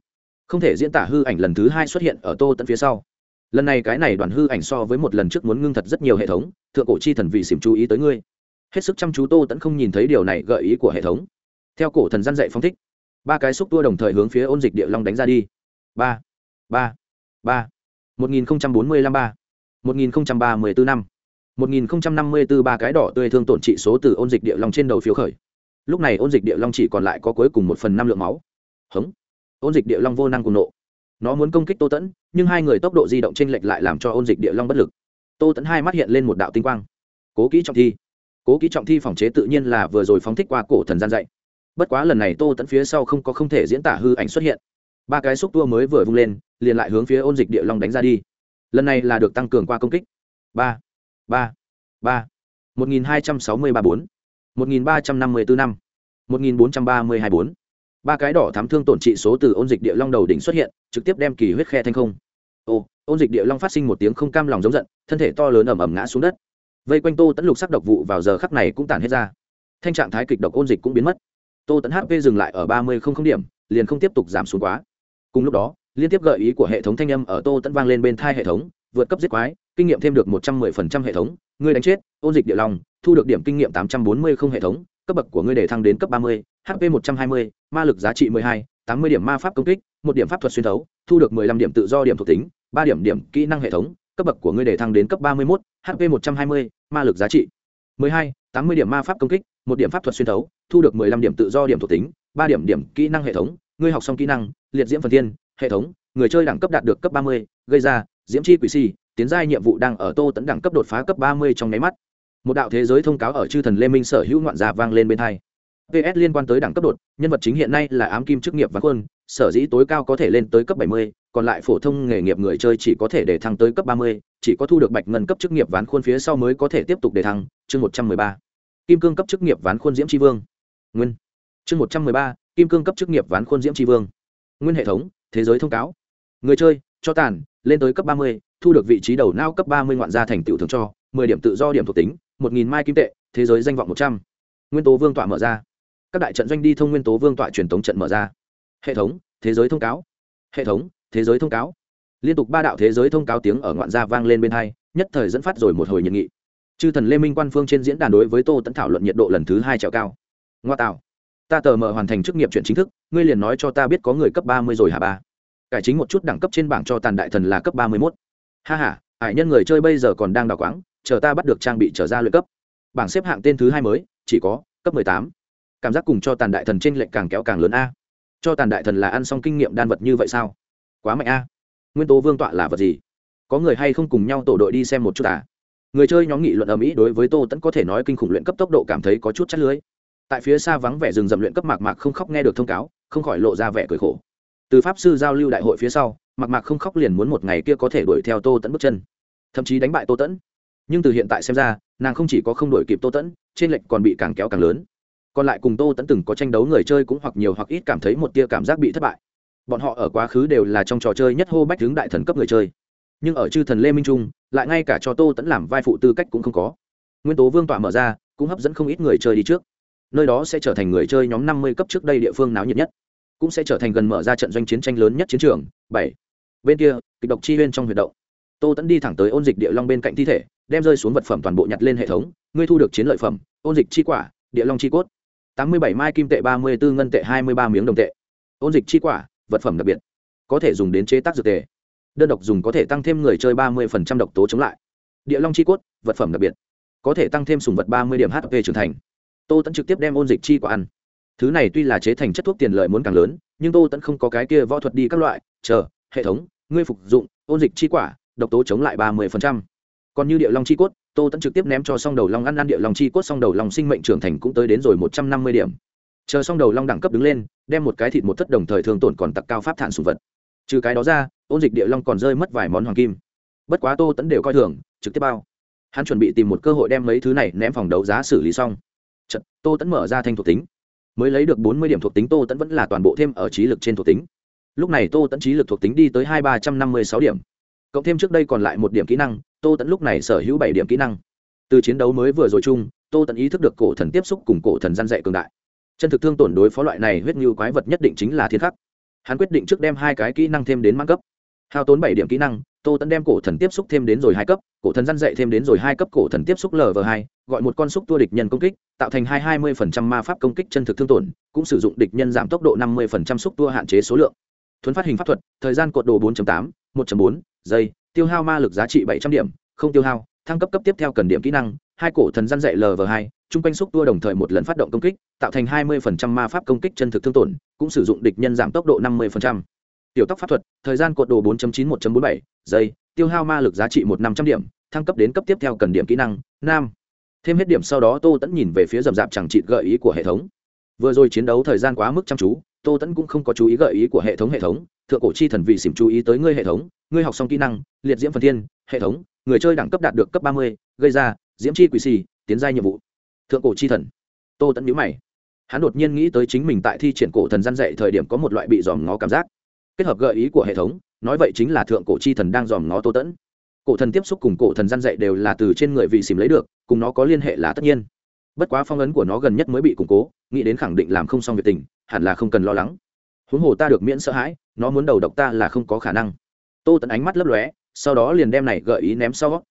Không thể diễn tả hư ảnh lần thứ hai xuất hiện ở tô tận phía sau. Lần này cái này đoàn hư ảnh so với một lần trước muốn ngưng thật rất nhiều hệ thống, thượng cổ chi thần vì xỉm chú ý tới ngươi. Hết sức chăm chú tô tẫn không nhìn thấy điều này gợi ý của hệ thống. Theo cổ thần gian dạy phong thích, ba cái xúc tua đồng thời hướng phía ôn dịch địa long đánh ra đi. Ba ba ba. Một nghìn bốn mươi lăm ba. Một nghìn ba mươi bốn năm. Một nghìn năm mươi bốn ba cái đỏ tươi thương tổn trị số từ ôn dịch địa long trên đầu phiếu khởi. Lúc này ôn dịch địa long chỉ còn lại có cuối cùng một phần năm lượng máu. Hống ôn dịch địa long vô năng cùng nộ. Nó muốn công kích tô tẫn nhưng hai người tốc độ di động t r ê n lệch lại làm cho ôn dịch địa long bất lực. Tô tẫn hai mắt hiện lên một đạo tinh quang. Cố kỹ trọng thi. Cố kỹ trọng thi phòng chế tự nhiên là vừa rồi phóng thích qua cổ thần gian dạy. Bất quá lần này tô tẫn phía sau không có không thể diễn tả hư ảnh xuất hiện. Ba cái xúc tua mới vừa vung lên, liền lại hướng phía ôn dịch địa long đánh ra đi. Lần này là được tăng cường qua công kích. Ba ba ba. Một nghìn hai trăm sáu mươi ba bốn. Một nghìn ba trăm năm mươi bốn năm. Một nghìn bốn trăm ba mươi hai bốn ba cái đỏ thám thương tổn trị số từ ôn dịch địa long đầu đỉnh xuất hiện, trực tiếp đem kỳ huyết khe thanh không. Ô, ôn dịch địa long phát sinh một tiếng không cam lòng giống giận, thân thể to lớn ẩm ẩm ngã xuống đất. Vây quanh tô tẫn lục sắc độc vụ vào giờ khắc này cũng tàn hết ra. Thanh trạng thái kịch độc ôn dịch cũng biến mất. Tô tẫn hp dừng lại ở ba mươi không không điểm, liền không tiếp tục giảm xuống quá. Cùng lúc đó, liên tiếp gợi ý của hệ thống thanh âm ở tô tẫn vang lên bên thai hệ thống, vượt cấp giết quái, kinh nghiệm thêm được một trăm mười phần trăm hệ thống, ngươi đánh chết, ôn dịch địa long, thu được điểm kinh nghiệm tám trăm bốn mươi không hệ thống, cấp bậc của ngươi để thăng đến cấp ba mươi hp 120, ma lực giá trị 12, 80 điểm ma pháp công kích 1 điểm pháp thuật xuyên thấu thu được 15 điểm tự do điểm thuộc tính 3 điểm điểm kỹ năng hệ thống cấp bậc của ngươi để thăng đến cấp 31, hp 120, ma lực giá trị 12, 80 điểm ma pháp công kích 1 điểm pháp thuật xuyên thấu thu được 15 điểm tự do điểm thuộc tính 3 điểm điểm kỹ năng hệ thống ngươi học xong kỹ năng liệt diễm phần thiên hệ thống người chơi đẳng cấp đạt được cấp 30, gây ra diễm chi quỷ si tiến giai nhiệm vụ đang ở tô tấn đẳng cấp đột phá cấp 30 trong nháy mắt. Một đạo thế giới thông cáo ở chư thần lê minh sở hữu ngoạn giả vang lên bên hai ps liên quan tới đẳng cấp đột nhân vật chính hiện nay là ám kim chức nghiệp ván quân sở dĩ tối cao có thể lên tới cấp 70, còn lại phổ thông nghề nghiệp người chơi chỉ có thể để thăng tới cấp 30, chỉ có thu được bạch ngân cấp chức nghiệp ván khuôn phía sau mới có thể tiếp tục để thăng. Chương 113. kim cương cấp chức nghiệp ván khuôn diễm Chi vương. Nguyên. Chương 113, kim cương cấp chức nghiệp ván khuôn diễm Chi vương. Nguyên hệ thống thế giới thông cáo. Người chơi cho tàn lên tới cấp 30, thu được vị trí đầu não cấp 30 ngoạn gia thành tựu thưởng cho 10 điểm tự do điểm thuộc tính một nghìn mai kim tệ thế giới danh vọng một trăm. Nguyên tố vương tọa mở ra các đại trận doanh đi thông nguyên tố vương tọa truyền thống trận mở ra. Hệ thống, thế giới thông cáo. Hệ thống, thế giới thông cáo. Liên tục ba đạo thế giới thông cáo tiếng ở ngoạn gia vang lên bên hai, nhất thời dẫn phát rồi một hồi nhiệt nghị. Chư thần lê minh quan phương trên diễn đàn đối với tô tẫn thảo luận nhiệt độ lần thứ hai trèo cao. Ngoa tạo. Ta tờ mờ hoàn thành chức nghiệp chuyện chính thức, ngươi liền nói cho ta biết có người cấp ba mươi rồi hả ba? Cải chính một chút đẳng cấp trên bảng cho tàn đại thần là cấp ba mươi mốt. Ha h a hải nhân người chơi bây giờ còn đang đào quáng, chờ ta bắt được trang bị trở ra luyện cấp. Bảng xếp hạng tên thứ hai mới, chỉ có cấp mười tám cảm giác cùng cho tàn đại thần t r ê n lệch càng kéo càng lớn a. Cho tàn đại thần là ăn xong kinh nghiệm đan vật như vậy sao? Quá mạnh a. Nguyên tố vương tọa là vật gì? Có người hay không cùng nhau tổ đội đi xem một chút à? Người chơi nhóm nghị luận ở mỹ đối với tô tẫn có thể nói kinh khủng luyện cấp tốc độ cảm thấy có chút chắt lưới. Tại phía xa vắng vẻ rừng rậm luyện cấp mạc mạc không khóc nghe được thông cáo, không khỏi lộ ra vẻ cười khổ. Từ pháp sư giao lưu đại hội phía sau, mạc mạc không khóc liền muốn một ngày kia có thể đuổi theo tô tẫn bước chân. Thậm chí đánh bại tô tẫn nhưng từ hiện tại xem ra, nàng không chỉ có không đuổi kịp tô tẫn trên lệnh còn bị càng kéo càng lớn còn lại cùng tô tẫn từng có tranh đấu người chơi cũng hoặc nhiều hoặc ít cảm thấy một tia cảm giác bị thất bại. Bọn họ ở quá khứ đều là trong trò chơi nhất hô bách tướng đại thần cấp người chơi. Nhưng ở chư thần lê minh trung, lại ngay cả cho tô tẫn làm vai phụ tư cách cũng không có. Nguyên tố vương tỏa mở ra, cũng hấp dẫn không ít người chơi đi trước. Nơi đó sẽ trở thành người chơi nhóm năm mươi cấp trước đây địa phương náo nhiệt nhất. Cũng sẽ trở thành gần mở ra trận doanh chiến tranh lớn nhất chiến trường, bảy. Bên kia, kịch độc chi huyên trong huyệt động. Tô tẫn đi thẳng tới ôn dịch địa long bên cạnh thi thể, đem rơi xuống vật phẩm toàn bộ nhặt lên hệ thống. Ngươi thu được chiến lợi phẩm, ôn dịch chi quả, địa long chi cốt tám mươi bảy mai kim tệ, ba mươi bốn ngân tệ, hai mươi ba miếng đồng tệ. Ôn dịch chi quả, vật phẩm đặc biệt. Có thể dùng đến chế tác dược tề. Đơn độc dùng có thể tăng thêm người chơi ba mươi độc tố chống lại. Địa long chi cốt, vật phẩm đặc biệt. Có thể tăng thêm sùng vật ba mươi điểm hp trưởng thành. Tô Tấn trực tiếp đem ôn dịch chi quả ăn. Thứ này tuy là chế thành chất thuốc tiền lợi muốn càng lớn, nhưng tô Tấn không có cái kia võ thuật đi các loại. Chờ, hệ thống, ngươi phục dụng, ôn dịch chi quả, độc tố chống lại ba mươi còn như địa long chi cốt tô tẫn trực tiếp ném cho song đầu long ăn ăn địa long chi cốt song đầu long sinh mệnh trưởng thành cũng tới đến rồi một trăm năm mươi điểm. Chờ song đầu long đẳng cấp đứng lên đem một cái thịt một thất đồng thời thường tổn còn tặc cao pháp thản sùng vật. Trừ cái đó ra ôn dịch địa long còn rơi mất vài món hoàng kim. Bất quá tô tẫn đều coi thường trực tiếp bao. Hắn chuẩn bị tìm một cơ hội đem mấy thứ này ném phòng đấu giá xử lý xong. Chật, tô tẫn mở ra thanh thuộc tính. Mới lấy được bốn mươi điểm thuộc tính tô tẫn vẫn là toàn bộ thêm ở trí lực trên thuộc tính. Lúc này tô tẫn trí lực thuộc tính đi tới hai ba trăm năm mươi sáu điểm. Cộng thêm trước đây còn lại một điểm kỹ năng tô tẫn lúc này sở hữu bảy điểm kỹ năng. Từ chiến đấu mới vừa rồi chung, tô tẫn ý thức được cổ thần tiếp xúc cùng cổ thần gian dạy cường đại. Chân thực thương tổn đối phó loại này huyết như quái vật nhất định chính là thiên khắc. Hắn quyết định trước đem hai cái kỹ năng thêm đến mang cấp. Hao tốn bảy điểm kỹ năng, tô tẫn đem cổ thần tiếp xúc thêm đến rồi hai cấp, cổ thần gian dạy thêm đến rồi hai cấp, cổ thần tiếp xúc lv hai, gọi một con xúc tua địch nhân công kích, tạo thành hai hai mươi phần trăm ma pháp công kích chân thực thương tổn, cũng sử dụng địch nhân giảm tốc độ năm mươi phần trăm xúc tua hạn chế số lượng. Thuấn phát hình pháp thuật, thời gian cột đồ bốn tám, một bốn, giây tiêu hao ma lực giá trị bảy trăm điểm, không tiêu hao, thăng cấp cấp tiếp theo cần điểm kỹ năng, hai cổ thần gian dạy lv hai, chung quanh xúc tua đồng thời một lần phát động công kích, tạo thành hai mươi ma pháp công kích chân thực thương tổn, cũng sử dụng địch nhân giảm tốc độ năm mươi tiểu tóc pháp thuật, thời gian cột đồ 4 chín một bốn bảy, giây, tiêu hao ma lực giá trị một năm trăm điểm, thăng cấp đến cấp tiếp theo cần điểm kỹ năng, nam. Thêm hết điểm sau đó tô tẫn nhìn về phía rậm rạp chẳng trị gợi ý của hệ thống. Vừa rồi chiến đấu thời gian quá mức chăm chú, tô tẫn cũng không có chú ý gợi ý của hệ thống hệ thống thượng cổ chi thần vị xỉm chú ý tới ngươi hệ thống, ngươi học xong kỹ năng, liệt diễm phần thiên, hệ thống, người chơi đẳng cấp đạt được cấp ba mươi, gây ra diễm chi quỷ xì, tiến giai nhiệm vụ. Thượng cổ chi thần. Tô tẫn nhíu mày. Hắn đột nhiên nghĩ tới chính mình tại thi triển cổ thần gian dạy thời điểm có một loại bị dòm ngó cảm giác. Kết hợp gợi ý của hệ thống, nói vậy chính là thượng cổ chi thần đang dòm ngó tô tẫn cổ thần tiếp xúc cùng cổ thần gian dạy đều là từ trên người vị xìm lấy được, cùng nó có liên hệ là tất nhiên. Bất quá phong ấn của nó gần nhất mới bị củng cố, nghĩ đến khẳng định làm không xong việc tình, hẳn là không cần lo lắng. Huống hồ ta được miễn sợ hãi nó muốn đầu độc ta là không có khả năng. Tô tẫn ánh mắt lấp lóe, sau đó liền đem này gợi ý ném sau.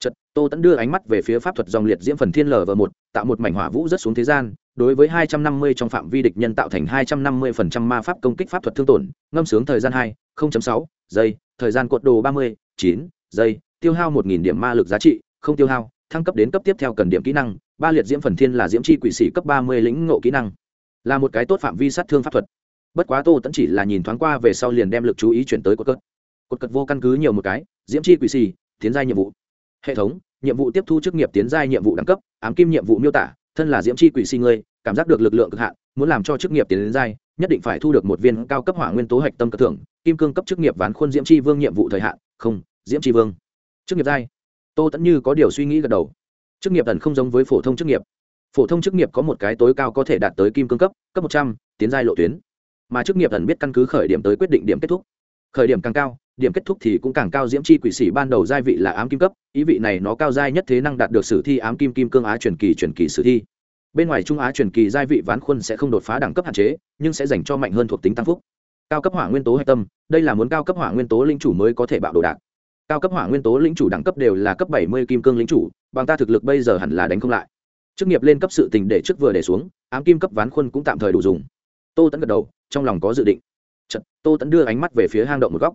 Chật tô tẫn đưa ánh mắt về phía pháp thuật dòng liệt diễm phần thiên lv một, tạo một mảnh hỏa vũ rất xuống thế gian, đối với hai trăm năm mươi trong phạm vi địch nhân tạo thành hai trăm năm mươi phần trăm ma pháp công kích pháp thuật thương tổn, ngâm sướng thời gian hai sáu giây, thời gian cuộn đồ ba mươi, chín giây, tiêu hao một nghìn điểm ma lực giá trị, không tiêu hao, thăng cấp đến cấp tiếp theo cần điểm kỹ năng, ba liệt diễm phần thiên là diễm chi quỷ sĩ cấp ba mươi lĩnh ngộ kỹ năng. Là một cái tốt phạm vi sát thương pháp thuật bất quá tô tẫn chỉ là nhìn thoáng qua về sau liền đem lực chú ý chuyển tới cột cất cột cất vô căn cứ nhiều một cái, diễm chi quỷ xì tiến giai nhiệm vụ. Hệ thống, nhiệm vụ tiếp thu chức nghiệp tiến giai nhiệm vụ đẳng cấp, ám kim nhiệm vụ miêu tả, thân là diễm chi quỷ xì ngươi, cảm giác được lực lượng cực hạn, muốn làm cho chức nghiệp tiến đến giai, nhất định phải thu được một viên cao cấp hỏa nguyên tố hạch tâm cơ thưởng, kim cương cấp chức nghiệp ván khuôn diễm chi vương nhiệm vụ thời hạn, không, diễm chi vương. Chức nghiệp giai. Tô tẫn như có điều suy nghĩ gật đầu. Chức nghiệp tần không giống với phổ thông chức nghiệp. Phổ thông chức nghiệp có một cái tối cao có thể đạt tới kim cương cấp cấp một trăm, tiến giai lộ tuyến mà chức nghiệp tần biết căn cứ khởi điểm tới quyết định điểm kết thúc. Khởi điểm càng cao, điểm kết thúc thì cũng càng cao. Diễm chi quỷ sĩ ban đầu giai vị là ám kim cấp, ý vị này nó cao giai nhất thế năng đạt được sử thi ám kim kim cương á truyền kỳ truyền kỳ sử thi. Bên ngoài trung á truyền kỳ giai vị ván khuôn sẽ không đột phá đẳng cấp hạn chế, nhưng sẽ dành cho mạnh hơn thuộc tính tăng phúc. Cao cấp hỏa nguyên tố hạch tâm, đây là muốn cao cấp hỏa nguyên tố linh chủ mới có thể bạo đồ đạc. Cao cấp hỏa nguyên tố linh chủ đẳng cấp đều là cấp bảy mươi kim cương linh chủ, bằng ta thực lực bây giờ hẳn là đánh không lại. Chức nghiệp lên cấp sự tình để trước vừa để xuống, ám kim cấp ván khuôn cũng tạm thời đủ dùng. Tô tẫn gật đầu trong lòng có dự định. Chật, tô tẫn đưa ánh mắt về phía hang động một góc.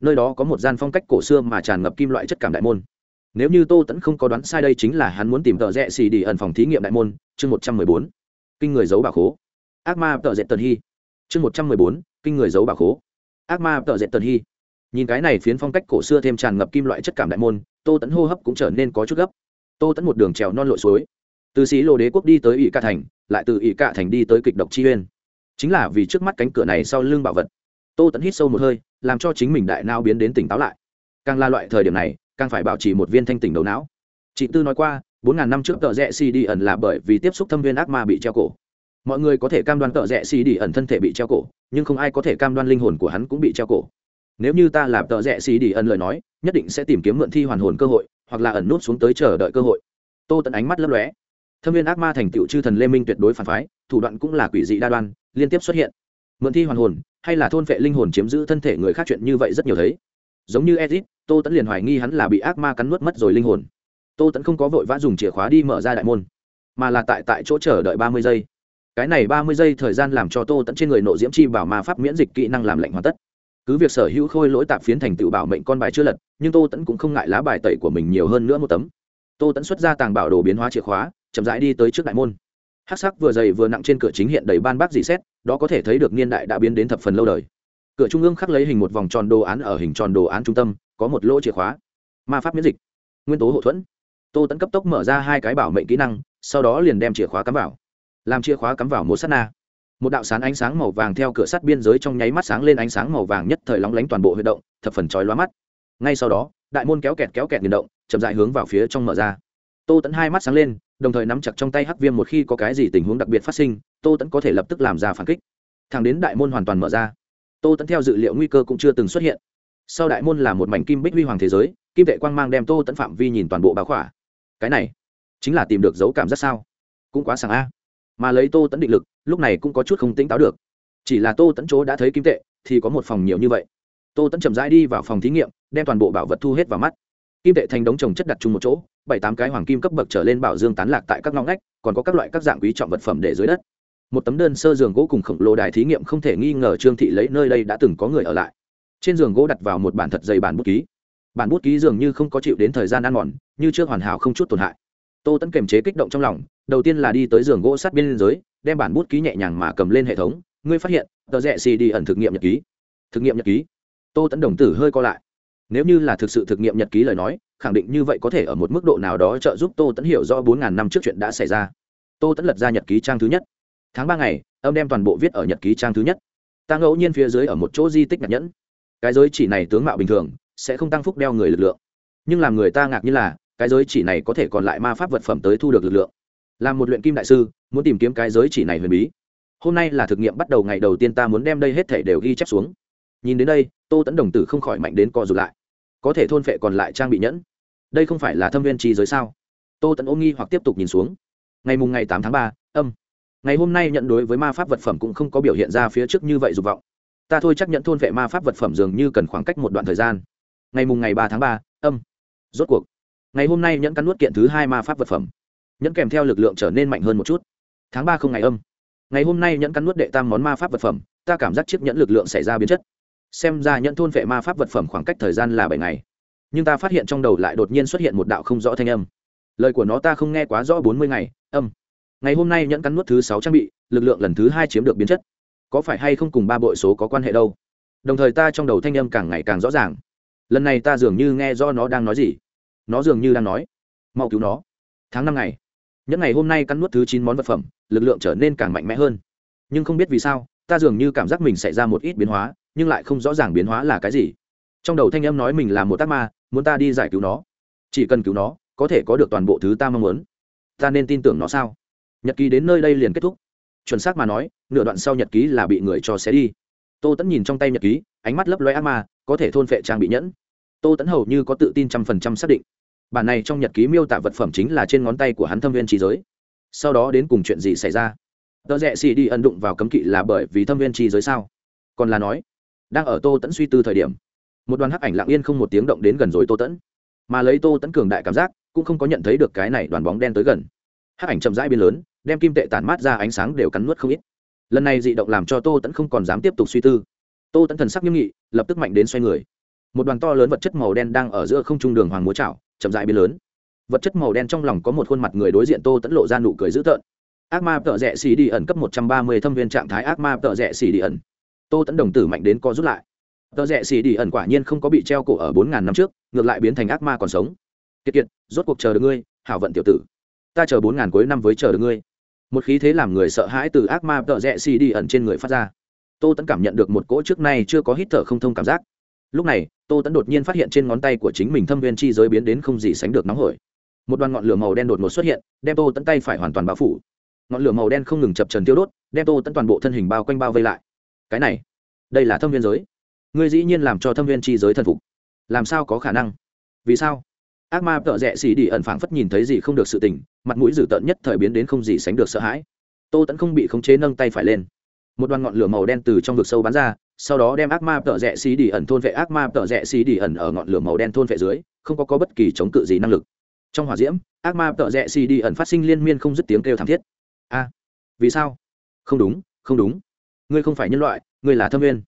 Nơi đó có một gian phong cách cổ xưa mà tràn ngập kim loại chất cảm đại môn. Nếu như tô tẫn không có đoán sai đây chính là hắn muốn tìm tờ rẽ xì đi ẩn phòng thí nghiệm đại môn chương một trăm mười bốn. Kinh người giấu bà khố. Ác ma tờ rẽ tần hy chương một trăm mười bốn kinh người giấu bà khố. Ác ma tờ rẽ tần hy nhìn cái này phiến phong cách cổ xưa thêm tràn ngập kim loại chất cảm đại môn tô tẫn hô hấp cũng trở nên có chút gấp. Tô tẫn một đường trèo non lội suối. Từ xí lô đế quốc đi tới ỵ cạ thành lại từ ỵ cạ thành đi tới kịch độc chi uyên chính là vì trước mắt cánh cửa này sau lưng bảo vật. Tô tẫn hít sâu một hơi, làm cho chính mình đại nao biến đến tỉnh táo lại. Càng là loại thời điểm này, càng phải bảo trì một viên thanh tỉnh đầu não. Chị tư nói qua, bốn ngàn năm trước tợ rẽ si đi ẩn là bởi vì tiếp xúc thâm viên ác ma bị treo cổ. Mọi người có thể cam đoan tợ rẽ xì đi ẩn thân thể bị treo cổ, nhưng không ai có thể cam đoan linh hồn của hắn cũng bị treo cổ. Nếu như ta làm tợ rẽ xì đi ẩn lời nói, nhất định sẽ tìm kiếm mượn thi hoàn hồn cơ hội, hoặc là ẩn nút xuống tới chờ đợi cơ hội. Tô tận ánh mắt lấp lóe. Thâm viên ác ma thành tựu chư thần lê minh tuyệt đối phản phái, thủ đoạn cũng là quỷ dị đa đoan liên tiếp xuất hiện. Mượn thi hoàn hồn, hay là thôn vệ linh hồn chiếm giữ thân thể người khác chuyện như vậy rất nhiều thấy. Giống như edit tô tẫn liền hoài nghi hắn là bị ác ma cắn nuốt mất rồi linh hồn. Tô tẫn không có vội vã dùng chìa khóa đi mở ra đại môn, mà là tại tại chỗ chờ đợi ba mươi giây. Cái này ba mươi giây thời gian làm cho tô tẫn trên người nộ diễm chi bảo ma pháp miễn dịch kỹ năng làm lạnh hoàn tất. Cứ việc sở hữu khôi lỗi tạp phiến thành tựu bảo mệnh con bài chưa lật, nhưng tô tẫn cũng không ngại lá bài tẩy của mình nhiều hơn nữa một tấm. Tô tẫn xuất ra tàng bảo đồ biến hóa chìa khóa, chậm rãi đi tới trước đại môn hát sắc vừa dày vừa nặng trên cửa chính hiện đầy ban bác dị xét, đó có thể thấy được niên đại đã biến đến thập phần lâu đời. Cửa trung ương khắc lấy hình một vòng tròn đồ án ở hình tròn đồ án trung tâm, có một lỗ chìa khóa. Ma pháp miễn dịch. Nguyên tố hậu thuẫn. Tô tẫn cấp tốc mở ra hai cái bảo mệnh kỹ năng, sau đó liền đem chìa khóa cắm vào. Làm chìa khóa cắm vào một s á t na. Một đạo sán ánh sáng màu vàng theo cửa sắt biên giới trong nháy mắt sáng lên ánh sáng màu vàng nhất thời lóng lánh toàn bộ huy động, thập phần trói lóa mắt. Ngay sau đó, đại môn kéo kẹt kéo kẹt nghiền động, chậm dại hướng vào phía trong mở ra. Tô tẫn hai mắt sáng lên đồng thời nắm chặt trong tay hắc viêm một khi có cái gì tình huống đặc biệt phát sinh, tô tẫn có thể lập tức làm ra phản kích. Thẳng đến đại môn hoàn toàn mở ra, tô tẫn theo dự liệu nguy cơ cũng chưa từng xuất hiện. Sau đại môn là một mảnh kim bích huy hoàng thế giới, kim tệ quang mang đem tô tẫn phạm vi nhìn toàn bộ báo khỏa. Cái này, chính là tìm được dấu cảm giác sao? Cũng quá sàng a. Mà lấy tô tẫn định lực, lúc này cũng có chút không tỉnh táo được. Chỉ là tô tẫn chỗ đã thấy kim tệ, thì có một phòng nhiều như vậy. Tô tẫn chậm rãi đi vào phòng thí nghiệm, đem toàn bộ bảo vật thu hết vào mắt kim tệ thành đống trồng chất đặt chung một chỗ, bảy tám cái hoàng kim cấp bậc trở lên bảo dương tán lạc tại các ngõ ngách, còn có các loại các dạng quý trọng vật phẩm để dưới đất. Một tấm đơn sơ giường gỗ cùng khổng lồ đài thí nghiệm không thể nghi ngờ trương thị lấy nơi đây đã từng có người ở lại. Trên giường gỗ đặt vào một bản thật dày bản bút ký. Bản bút ký dường như không có chịu đến thời gian ăn mòn, như chưa hoàn hảo không chút tổn hại. Tô tẫn kềm chế kích động trong lòng, đầu tiên là đi tới giường gỗ sát biên giới đem bản bút ký nhẹ nhàng mà cầm lên hệ thống. Ngươi phát hiện, tờ rẽ xì đi ẩn thực nghiệm nhật ký. Thực nghiệm nhật ký. Tô tẫn đồng tử hơi co lại nếu như là thực sự thực nghiệm nhật ký lời nói, khẳng định như vậy có thể ở một mức độ nào đó trợ giúp tô tẫn hiểu rõ bốn ngàn năm trước chuyện đã xảy ra. Tô tẫn lật ra nhật ký trang thứ nhất. Tháng ba ngày, âm đem toàn bộ viết ở nhật ký trang thứ nhất. Ta ngẫu nhiên phía dưới ở một chỗ di tích nhạc nhẫn. Cái giới chỉ này tướng mạo bình thường, sẽ không tăng phúc đeo người lực lượng. Nhưng làm người ta ngạc như là, cái giới chỉ này có thể còn lại ma pháp vật phẩm tới thu được lực lượng. Làm một luyện kim đại sư, muốn tìm kiếm cái giới chỉ này huyền bí. Hôm nay là thực nghiệm bắt đầu ngày đầu tiên ta muốn đem đây hết thể đều ghi chép xuống. Nhìn đến đây, tô tẫn đồng tử không khỏi mạnh đến co rụt lại có thể thôn phệ còn lại trang bị nhẫn. Đây không phải là thâm viên trí giới sao? Tô tẫn ôm nghi hoặc tiếp tục nhìn xuống. Ngày mùng ngày tám tháng ba, âm. Ngày hôm nay nhận đối với ma pháp vật phẩm cũng không có biểu hiện ra phía trước như vậy dục vọng. Ta thôi chắc nhận thôn vệ ma pháp vật phẩm dường như cần khoảng cách một đoạn thời gian. Ngày mùng ngày ba tháng ba, âm. Rốt cuộc, ngày hôm nay nhẫn cắn nuốt kiện thứ hai ma pháp vật phẩm. Nhẫn kèm theo lực lượng trở nên mạnh hơn một chút. Tháng ba không ngày âm. Ngày hôm nay nhẫn cắn nuốt đệ tam món ma pháp vật phẩm, ta cảm giác chiếc nhẫn lực lượng xảy ra biến chất xem ra nhẫn thôn vệ ma pháp vật phẩm khoảng cách thời gian là bảy ngày. Nhưng ta phát hiện trong đầu lại đột nhiên xuất hiện một đạo không rõ thanh âm. Lời của nó ta không nghe quá rõ bốn mươi ngày, âm. Ngày hôm nay nhẫn cắn nuốt thứ sáu trang bị, lực lượng lần thứ hai chiếm được biến chất. Có phải hay không cùng ba bội số có quan hệ đâu? Đồng thời ta trong đầu thanh âm càng ngày càng rõ ràng. Lần này ta dường như nghe do nó đang nói gì. Nó dường như đang nói, mau cứu nó. Tháng năm ngày những ngày hôm nay cắn nuốt thứ chín món vật phẩm, lực lượng trở nên càng mạnh mẽ hơn. Nhưng không biết vì sao, ta dường như cảm giác mình xảy ra một ít biến hóa nhưng lại không rõ ràng biến hóa là cái gì. Trong đầu thanh âm nói mình là một tác ma, muốn ta đi giải cứu nó. Chỉ cần cứu nó, có thể có được toàn bộ thứ ta mong muốn. Ta nên tin tưởng nó sao? Nhật ký đến nơi đây liền kết thúc. Chuẩn xác mà nói, nửa đoạn sau nhật ký là bị người cho xé đi. Tô tẫn nhìn trong tay nhật ký, ánh mắt lấp loe ác ma, có thể thôn phệ trang bị nhẫn. Tô tẫn hầu như có tự tin trăm phần trăm xác định. Bản này trong nhật ký miêu tả vật phẩm chính là trên ngón tay của hắn thâm viên trí giới. Sau đó đến cùng chuyện gì xảy ra? Tờ rẽ xì đi ẩn đụng vào cấm kỵ là bởi vì thâm viên trí giới sao? Còn là nói đang ở tô tẫn suy tư thời điểm. Một đoàn hắc ảnh lặng yên không một tiếng động đến gần rồi tô tẫn. Mà lấy tô tẫn cường đại cảm giác cũng không có nhận thấy được cái này đoàn bóng đen tới gần. Hắc ảnh chậm rãi biên lớn đem kim tệ tản mát ra ánh sáng đều cắn nuốt không ít. Lần này dị động làm cho tô tẫn không còn dám tiếp tục suy tư. Tô tẫn thần sắc nghiêm nghị lập tức mạnh đến xoay người. Một đoàn to lớn vật chất màu đen đang ở giữa không trung đường hoàng múa chảo, chậm rãi biến lớn. Vật chất màu đen trong lòng có một khuôn mặt người đối diện tô tẫn lộ ra nụ cười dữ tợn. Ác ma tợ rẽ xì đi ẩn cấp một trăm ba mươi thâm viên trạng thái ác ma tợ rẽ xì đi ẩn tô tẫn đồng tử mạnh đến co rút lại. Tờ rẽ xì đi ẩn quả nhiên không có bị treo cổ ở bốn ngàn năm trước, ngược lại biến thành ác ma còn sống. Kiệt kiệt, rốt cuộc chờ được ngươi, hảo vận tiểu tử. Ta chờ bốn ngàn cuối năm với chờ được ngươi. Một khí thế làm người sợ hãi từ ác ma tợ rẽ xì đi ẩn trên người phát ra. Tô tẫn cảm nhận được một cỗ trước nay chưa có hít thở không thông cảm giác. Lúc này, tô tẫn đột nhiên phát hiện trên ngón tay của chính mình thâm viên chi giới biến đến không gì sánh được nóng hổi. Một đoàn ngọn lửa màu đen đột ngột xuất hiện, đem tô tẫn tay phải hoàn toàn bao phủ. Ngọn lửa màu đen không ngừng chập trần tiêu đốt, đem tô tẫn toàn bộ thân hình bao quanh bao vây lại cái này đây là thâm viên giới. Ngươi dĩ nhiên làm cho thâm viên chi giới thần phục. Làm sao có khả năng? Vì sao? Ác ma tợ rẽ xì đi ẩn phảng phất nhìn thấy gì không được sự tình mặt mũi dữ tợn nhất thời biến đến không gì sánh được sợ hãi. Tô tẫn không bị khống chế nâng tay phải lên. Một đoàn ngọn lửa màu đen từ trong vực sâu bắn ra sau đó đem ác ma tợ rẽ xì đi ẩn thôn vệ ác ma tợ rẽ xì đi ẩn ở ngọn lửa màu đen thôn vệ dưới không có, có bất kỳ chống cự gì năng lực. Trong hỏa diễm ác ma tợ rẽ xì đi ẩn phát sinh liên miên không dứt tiếng kêu thảm thiết. A vì sao? Không đúng không đúng ngươi không phải nhân loại ngươi là thâm viên.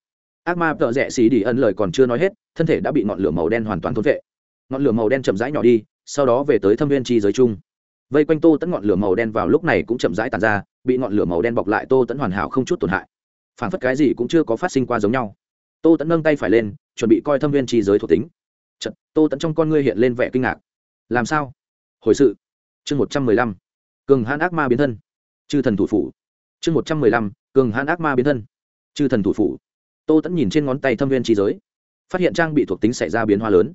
Ác ma tợ rẽ xì đi ẩn lời còn chưa nói hết thân thể đã bị ngọn lửa màu đen hoàn toàn thốn vệ ngọn lửa màu đen chậm rãi nhỏ đi sau đó về tới thâm viên chi giới chung. Vây quanh tô tẫn ngọn lửa màu đen vào lúc này cũng chậm rãi tàn ra bị ngọn lửa màu đen bọc lại tô tẫn hoàn hảo không chút tổn hại. Phản phất cái gì cũng chưa có phát sinh qua giống nhau. Tô tẫn nâng tay phải lên chuẩn bị coi thâm viên chi giới thuộc tính. Chật, tô tẫn trong con ngươi hiện lên vẻ kinh ngạc. Làm sao? Hồi sự. Chương một trăm mười lăm. Cường hãn ác ma biến thân. Chư thần thủ phủ. Chương một trăm mười lăm cường hãn ác ma biến thân. Chư thần thủ phủ. Tô tẫn nhìn trên ngón tay thâm viên chi giới, phát hiện trang bị thuộc tính xảy ra biến hóa lớn.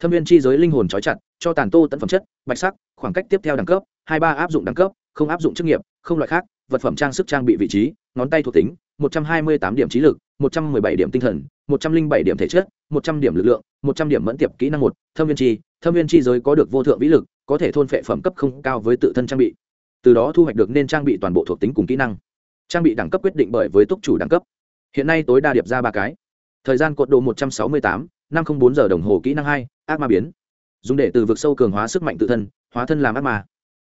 Thâm viên chi giới linh hồn trói chặt, cho tàn tô tẫn phẩm chất, bạch sắc, khoảng cách tiếp theo đẳng cấp, hai ba áp dụng đẳng cấp, không áp dụng chức nghiệp, không loại khác, vật phẩm trang sức trang bị vị trí, ngón tay thuộc tính, một trăm hai mươi tám điểm trí lực, một trăm mười bảy điểm tinh thần, một trăm linh bảy điểm thể chất, một trăm điểm lực lượng, một trăm điểm mẫn tiệp kỹ năng một, thâm viên chi, thâm viên chi giới có được vô thượng vĩ lực, có thể thôn phệ phẩm cấp không cao với tự thân trang bị. Từ đó thu hoạch được nên trang bị toàn bộ thuộc tính cùng kỹ năng trang bị đẳng cấp quyết định bởi với túc chủ đẳng cấp. Hiện nay tối đa điệp ra ba cái. Thời gian cột độ một trăm sáu mươi tám, năm không bốn giờ đồng hồ kỹ năng hai, ác ma biến. Dùng để từ vực sâu cường hóa sức mạnh tự thân, hóa thân làm ác ma.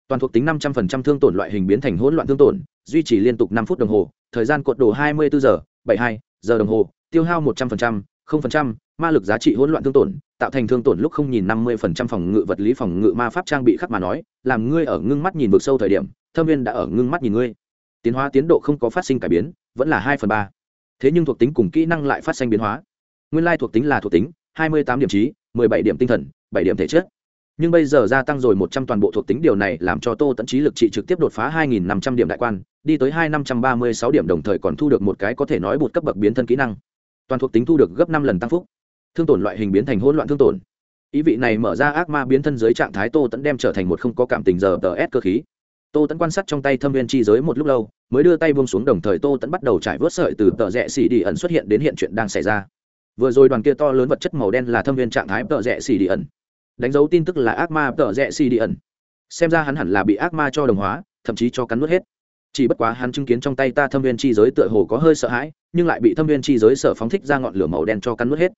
Toàn thuộc tính năm trăm linh thương tổn loại hình biến thành hỗn loạn thương tổn, duy trì liên tục năm phút đồng hồ, thời gian cột đồ hai mươi bốn giờ, bảy hai giờ đồng hồ, tiêu hao một trăm linh ma lực giá trị hỗn loạn thương tổn, tạo thành thương tổn lúc không nhìn năm mươi phần trăm phòng ngự vật lý phòng ngự ma pháp trang bị khắc mà nói, làm ngươi ở ngưng mắt nhìn vực sâu thời điểm, thâm viên đã ở ngưng mắt nhìn ngươi tiến hóa tiến độ không có phát sinh cải biến, vẫn là hai phần ba. Thế nhưng thuộc tính cùng kỹ năng lại phát sinh biến hóa. Nguyên lai thuộc tính là thuộc tính, hai mươi tám điểm trí, mười bảy điểm tinh thần, bảy điểm thể chất. Nhưng bây giờ gia tăng rồi một trăm toàn bộ thuộc tính, điều này làm cho tô tẫn trí lực trị trực tiếp đột phá hai nghìn năm trăm điểm đại quan, đi tới hai năm trăm ba mươi sáu điểm đồng thời còn thu được một cái có thể nói bột cấp bậc biến thân kỹ năng. Toàn thuộc tính thu được gấp năm lần tăng phúc. Thương tổn loại hình biến thành hỗn loạn thương tổn. Ý vị này mở ra ác ma biến thân dưới trạng thái tô tẫn đem trở thành một không có cảm tình giờ tờ s cơ khí tô tẫn quan sát trong tay thâm viên chi giới một lúc lâu, mới đưa tay buông xuống đồng thời tô tẫn bắt đầu trải vớt sợi từ tờ rẽ xì đi ẩn xuất hiện đến hiện chuyện đang xảy ra. Vừa rồi đoàn kia to lớn vật chất màu đen là thâm viên trạng thái tờ rẽ xì đi ẩn. Đánh dấu tin tức là ác ma tờ rẽ xì đi ẩn. Xem ra hắn hẳn là bị ác ma cho đồng hóa, thậm chí cho cắn nuốt hết. Chỉ bất quá hắn chứng kiến trong tay ta thâm viên chi giới tựa hồ có hơi sợ hãi, nhưng lại bị thâm viên chi giới sở phóng thích ra ngọn lửa màu đen cho cắn nuốt hết.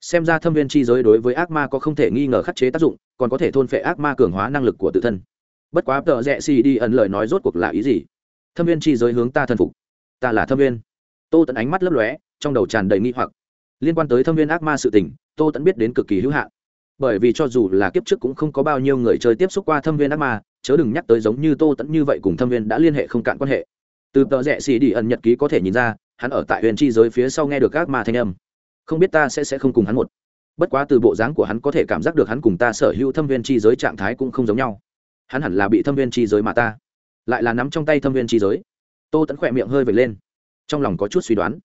Xem ra thâm viên chi giới đối với ác ma có không thể nghi ngờ khắc chế tác dụng, còn có thể thôn phệ ác ma cường hóa năng lực của tự thân bất quá tờ rẽ xì đi ẩn lời nói rốt cuộc là ý gì? Thâm viên chi giới hướng ta thân phục. Ta là thâm viên. Tô tận ánh mắt lấp lóe, trong đầu tràn đầy nghi hoặc. Liên quan tới thâm viên ác ma sự tình, tô tẫn biết đến cực kỳ hữu hạn. Bởi vì cho dù là kiếp trước cũng không có bao nhiêu người chơi tiếp xúc qua thâm viên ác ma, chớ đừng nhắc tới giống như tô tẫn như vậy cùng thâm viên đã liên hệ không cạn quan hệ. Từ tờ rẽ xì đi ẩn nhật ký có thể nhìn ra, hắn ở tại huyền chi giới phía sau nghe được ác ma thanh âm. Không biết ta sẽ sẽ không cùng hắn một. Bất quá từ bộ dáng của hắn có thể cảm giác được hắn cùng ta sở hữu thâm viên chi giới trạng thái cũng không giống nhau hắn hẳn là bị thâm viên chi giới mà ta. Lại là nắm trong tay thâm viên chi giới. Tô tẫn khỏe miệng hơi vệt lên. Trong lòng có chút suy đoán.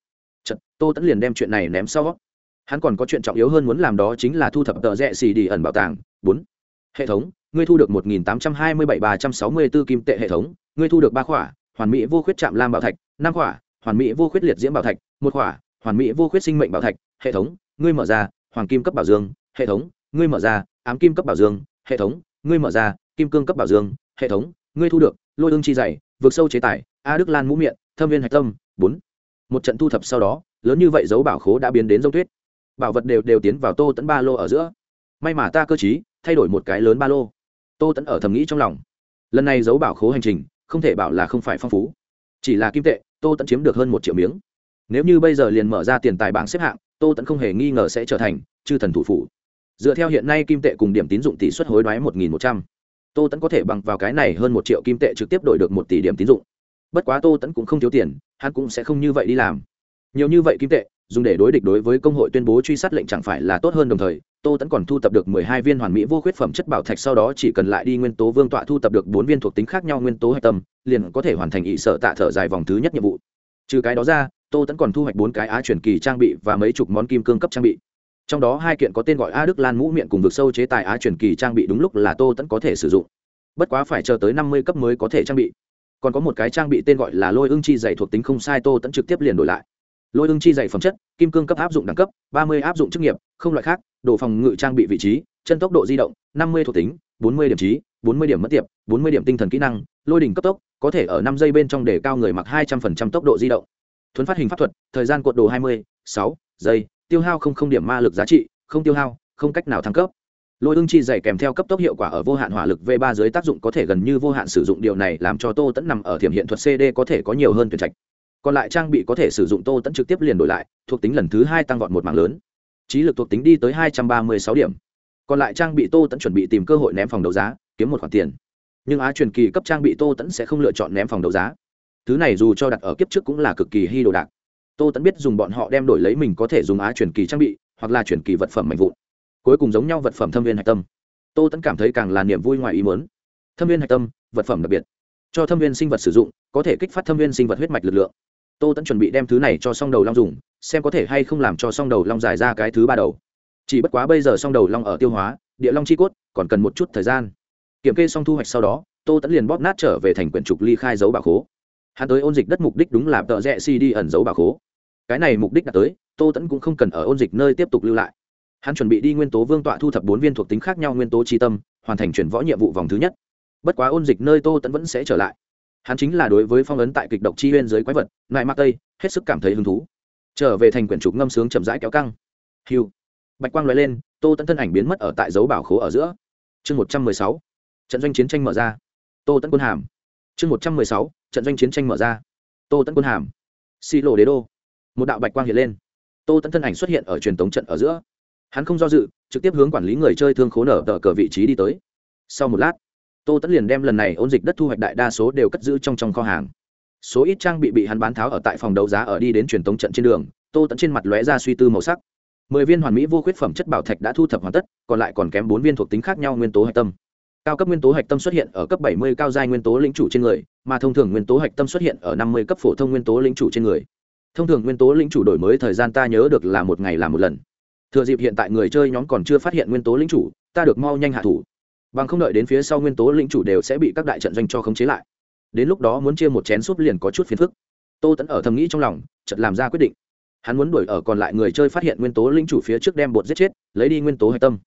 Chật, tô tẫn liền đem chuyện này ném sau. Hắn còn có chuyện trọng yếu hơn muốn làm đó chính là thu thập tờ rẽ xì đi ẩn bảo tàng. Bốn. Hệ thống ngươi thu được một nghìn tám trăm hai mươi bảy ba trăm sáu mươi b ố kim tệ hệ thống ngươi thu được ba khỏa hoàn mỹ vô khuyết chạm lam bảo thạch năm khỏa hoàn mỹ vô khuyết liệt diễm bảo thạch một khỏa hoàn mỹ vô khuyết sinh mệnh bảo thạch. Hệ thống ngươi mở ra hoàng kim cấp bảo dương. Hệ thống ngươi mở ra ám kim cấp bảo dương. Hệ thống ngươi mở ra kim cương cấp bảo dương, hệ thống, ngươi thu được, lôi ương chi dày vượt sâu chế tài, a đức lan mũ miệng, thâm viên hạch tâm, bốn. Một trận thu thập sau đó, lớn như vậy dấu bảo khố đã biến đến dông tuyết. Bảo vật đều đều tiến vào tô tẫn ba lô ở giữa. May mà ta cơ t thay đổi một cái lớn ba lô. Tô tẫn ở thầm nghĩ trong lòng. Lần này dấu bảo khố hành trình, không thể bảo là không phải phong phú. Chỉ là kim tệ, tô tẫn chiếm được hơn một triệu miếng. Nếu như bây giờ liền mở ra tiền tài bảng xếp hạng, tô tẫn không hề nghi ngờ sẽ trở thành chư thần thủ phủ. Dựa theo hiện nay kim tệ cùng điểm tín dụng tỷ suất hối đoái một nghìn một trăm tô tẫn có thể bằng vào cái này hơn một triệu kim tệ trực tiếp đổi được một tỷ điểm tín dụng. Bất quá tô tẫn cũng không thiếu tiền, hắn cũng sẽ không như vậy đi làm. Nhiều như vậy kim tệ, dùng để đối địch đối với công hội tuyên bố truy sát lệnh chẳng phải là tốt hơn đồng thời, tô tẫn còn thu tập được mười hai viên hoàn mỹ vô khuyết phẩm chất bảo thạch sau đó chỉ cần lại đi nguyên tố vương tọa thu tập được bốn viên thuộc tính khác nhau nguyên tố hạch tâm, liền có thể hoàn thành ỵ sợ tạ thở dài vòng thứ nhất nhiệm vụ. Trừ cái đó ra, tô tẫn còn thu hoạch bốn cái á truyền kỳ trang bị và mấy chục món kim cương cấp trang bị trong đó hai kiện có tên gọi a đức lan mũ miệng cùng vực sâu chế tài á truyền kỳ trang bị đúng lúc là tô tẫn có thể sử dụng. Bất quá phải chờ tới năm mươi cấp mới có thể trang bị. Còn có một cái trang bị tên gọi là lôi ưng chi dày thuộc tính không sai, tô tẫn trực tiếp liền đổi lại. Lôi ưng chi dày phẩm chất, kim cương cấp áp dụng đẳng cấp, ba mươi áp dụng chức nghiệp, không loại khác, đồ phòng ngự trang bị vị trí, chân tốc độ di động, năm mươi thuộc tính, bốn mươi điểm trí, bốn mươi điểm mất tiệp, bốn mươi điểm tinh thần kỹ năng, lôi đỉnh cấp tốc, có thể ở năm giây bên trong để cao người mặc hai trăm phần trăm tốc độ di động. Thuấn phát hình pháp thuật, thời gian cuộn đồ hai mươi, sáu giây tiêu hao không không điểm ma lực giá trị, không tiêu hao, không cách nào thăng cấp. Lôi ưng chi dày kèm theo cấp tốc hiệu quả ở vô hạn hỏa lực v ba dưới tác dụng có thể gần như vô hạn sử dụng điều này làm cho tô tẫn nằm ở thiểm hiện thuật cd có thể có nhiều hơn tuyển trạch. Còn lại trang bị có thể sử dụng tô tẫn trực tiếp liền đổi lại, thuộc tính lần thứ hai tăng vọt một mạng lớn. Trí lực thuộc tính đi tới hai trăm ba mươi sáu điểm. Còn lại trang bị tô tẫn chuẩn bị tìm cơ hội ném phòng đấu giá, kiếm một khoản tiền. Nhưng á truyền kỳ cấp trang bị tô tẫn sẽ không lựa chọn ném phòng đấu giá. Thứ này dù cho đặt ở kiếp trước cũng là cực kỳ hy đồ đạc tô tẫn biết dùng bọn họ đem đổi lấy mình có thể dùng á truyền kỳ trang bị, hoặc là truyền kỳ vật phẩm mạnh vụn. Cuối cùng giống nhau vật phẩm thâm viên hạch tâm. Tô tẫn cảm thấy càng là niềm vui ngoài ý muốn. Thâm viên hạch tâm, vật phẩm đặc biệt. Cho thâm viên sinh vật sử dụng, có thể kích phát thâm viên sinh vật huyết mạch lực lượng. Tô tẫn chuẩn bị đem thứ này cho song đầu long dùng, xem có thể hay không làm cho song đầu long dài ra cái thứ ba đầu. Chỉ bất quá bây giờ song đầu long ở tiêu hóa, địa long chi cốt, còn cần một chút thời gian. Kiểm kê xong thu hoạch sau đó, tô tẫn liền bóp nát trở về thành quyển trục ly khai dấu bà khố. Hắn tới ôn dịch đất mục đích đúng là tợ rẽ si đi ẩn dấu bà khố cái này mục đích đã tới, tô tẫn cũng không cần ở ôn dịch nơi tiếp tục lưu lại. Hắn chuẩn bị đi nguyên tố vương tọa thu thập bốn viên thuộc tính khác nhau nguyên tố tri tâm, hoàn thành chuyển võ nhiệm vụ vòng thứ nhất. Bất quá ôn dịch nơi tô tẫn vẫn sẽ trở lại. Hắn chính là đối với phong ấn tại kịch độc chi huyên dưới quái vật, nại mạc tây, hết sức cảm thấy hứng thú. Trở về thành quyển trục ngâm sướng chậm rãi kéo căng. Hiu bạch quang l lên, tô tẫn thân ảnh biến mất ở tại dấu bảo khố ở giữa. Chương một trăm mười sáu. Trận doanh chiến tranh mở ra. Tô tẫn quân hàm. Chương một trăm mười sáu. Trận doanh chiến tranh mở ra. Tô tẫn quân hàm. Xi lộ đế đô một đạo bạch quang hiện lên. Tô tẫn thân ảnh xuất hiện ở truyền tống trận ở giữa. Hắn không do dự, trực tiếp hướng quản lý người chơi thương khố nở tờ cờ vị trí đi tới. Sau một lát, tô tẫn liền đem lần này ôn dịch đất thu hoạch đại đa số đều cất giữ trong trong kho hàng. Số ít trang bị bị hắn bán tháo ở tại phòng đấu giá ở đi đến truyền tống trận trên đường, tô tẫn trên mặt lóe ra suy tư màu sắc. Mười viên hoàn mỹ vô khuyết phẩm chất bảo thạch đã thu thập hoàn tất, còn lại còn kém bốn viên thuộc tính khác nhau nguyên tố hạch tâm. Cao cấp nguyên tố hạch tâm xuất hiện ở cấp bảy mươi cao giai nguyên tố lĩnh chủ trên người, mà thông thường nguyên tố hạch tâm xuất hiện ở năm mươi cấp phổ thông nguyên tố lĩnh chủ trên người thông thường nguyên tố lĩnh chủ đổi mới thời gian ta nhớ được là một ngày làm một lần. Thừa dịp hiện tại người chơi nhóm còn chưa phát hiện nguyên tố lĩnh chủ, ta được mau nhanh hạ thủ. Bằng không đợi đến phía sau nguyên tố lĩnh chủ đều sẽ bị các đại trận doanh cho khống chế lại. Đến lúc đó muốn chia một chén súp liền có chút phiền phức. Tô tẫn ở thầm nghĩ trong lòng, chợt làm ra quyết định. Hắn muốn đuổi ở còn lại người chơi phát hiện nguyên tố lĩnh chủ phía trước đem bột giết chết, lấy đi nguyên tố hạch tâm.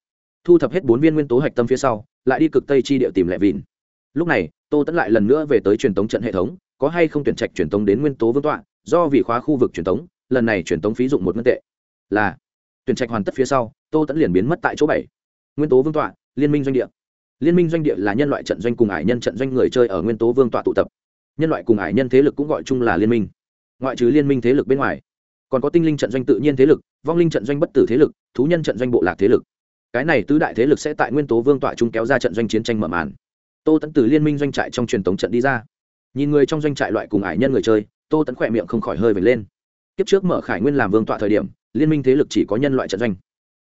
Thu thập hết bốn viên nguyên tố hạch tâm phía sau, lại đi cực tây chi địa tìm lẹ vìn lúc này, tô tẫn lại lần nữa về tới truyền tống trận hệ thống, có hay không tuyển trạch truyền tống đến nguyên tố vương tọa do vì khóa khu vực truyền tống, lần này truyền tống phí dụng một ngân tệ. Là, tuyển trạch hoàn tất phía sau, tô tẫn liền biến mất tại chỗ bảy. Nguyên tố vương tọa, liên minh doanh địa. Liên minh doanh địa là nhân loại trận doanh cùng ải nhân trận doanh người chơi ở nguyên tố vương tọa tụ tập. Nhân loại cùng ải nhân thế lực cũng gọi chung là liên minh. Ngoại trừ liên minh thế lực bên ngoài, còn có tinh linh trận doanh tự nhiên thế lực, vong linh trận doanh bất tử thế lực, thú nhân trận doanh bộ lạc thế lực. Cái này tứ đại thế lực sẽ tại nguyên tố vương tọa chung kéo ra trận doanh chiến tranh mở màn. Tô tẫn từ liên minh doanh trại trong truyền tống trận đi ra. Nhìn người trong doanh trại loại cùng ải nhân người chơi tô tẫn khỏe miệng không khỏi hơi vệt lên. Kiếp trước mở khải nguyên làm vương tọa thời điểm, liên minh thế lực chỉ có nhân loại trận doanh.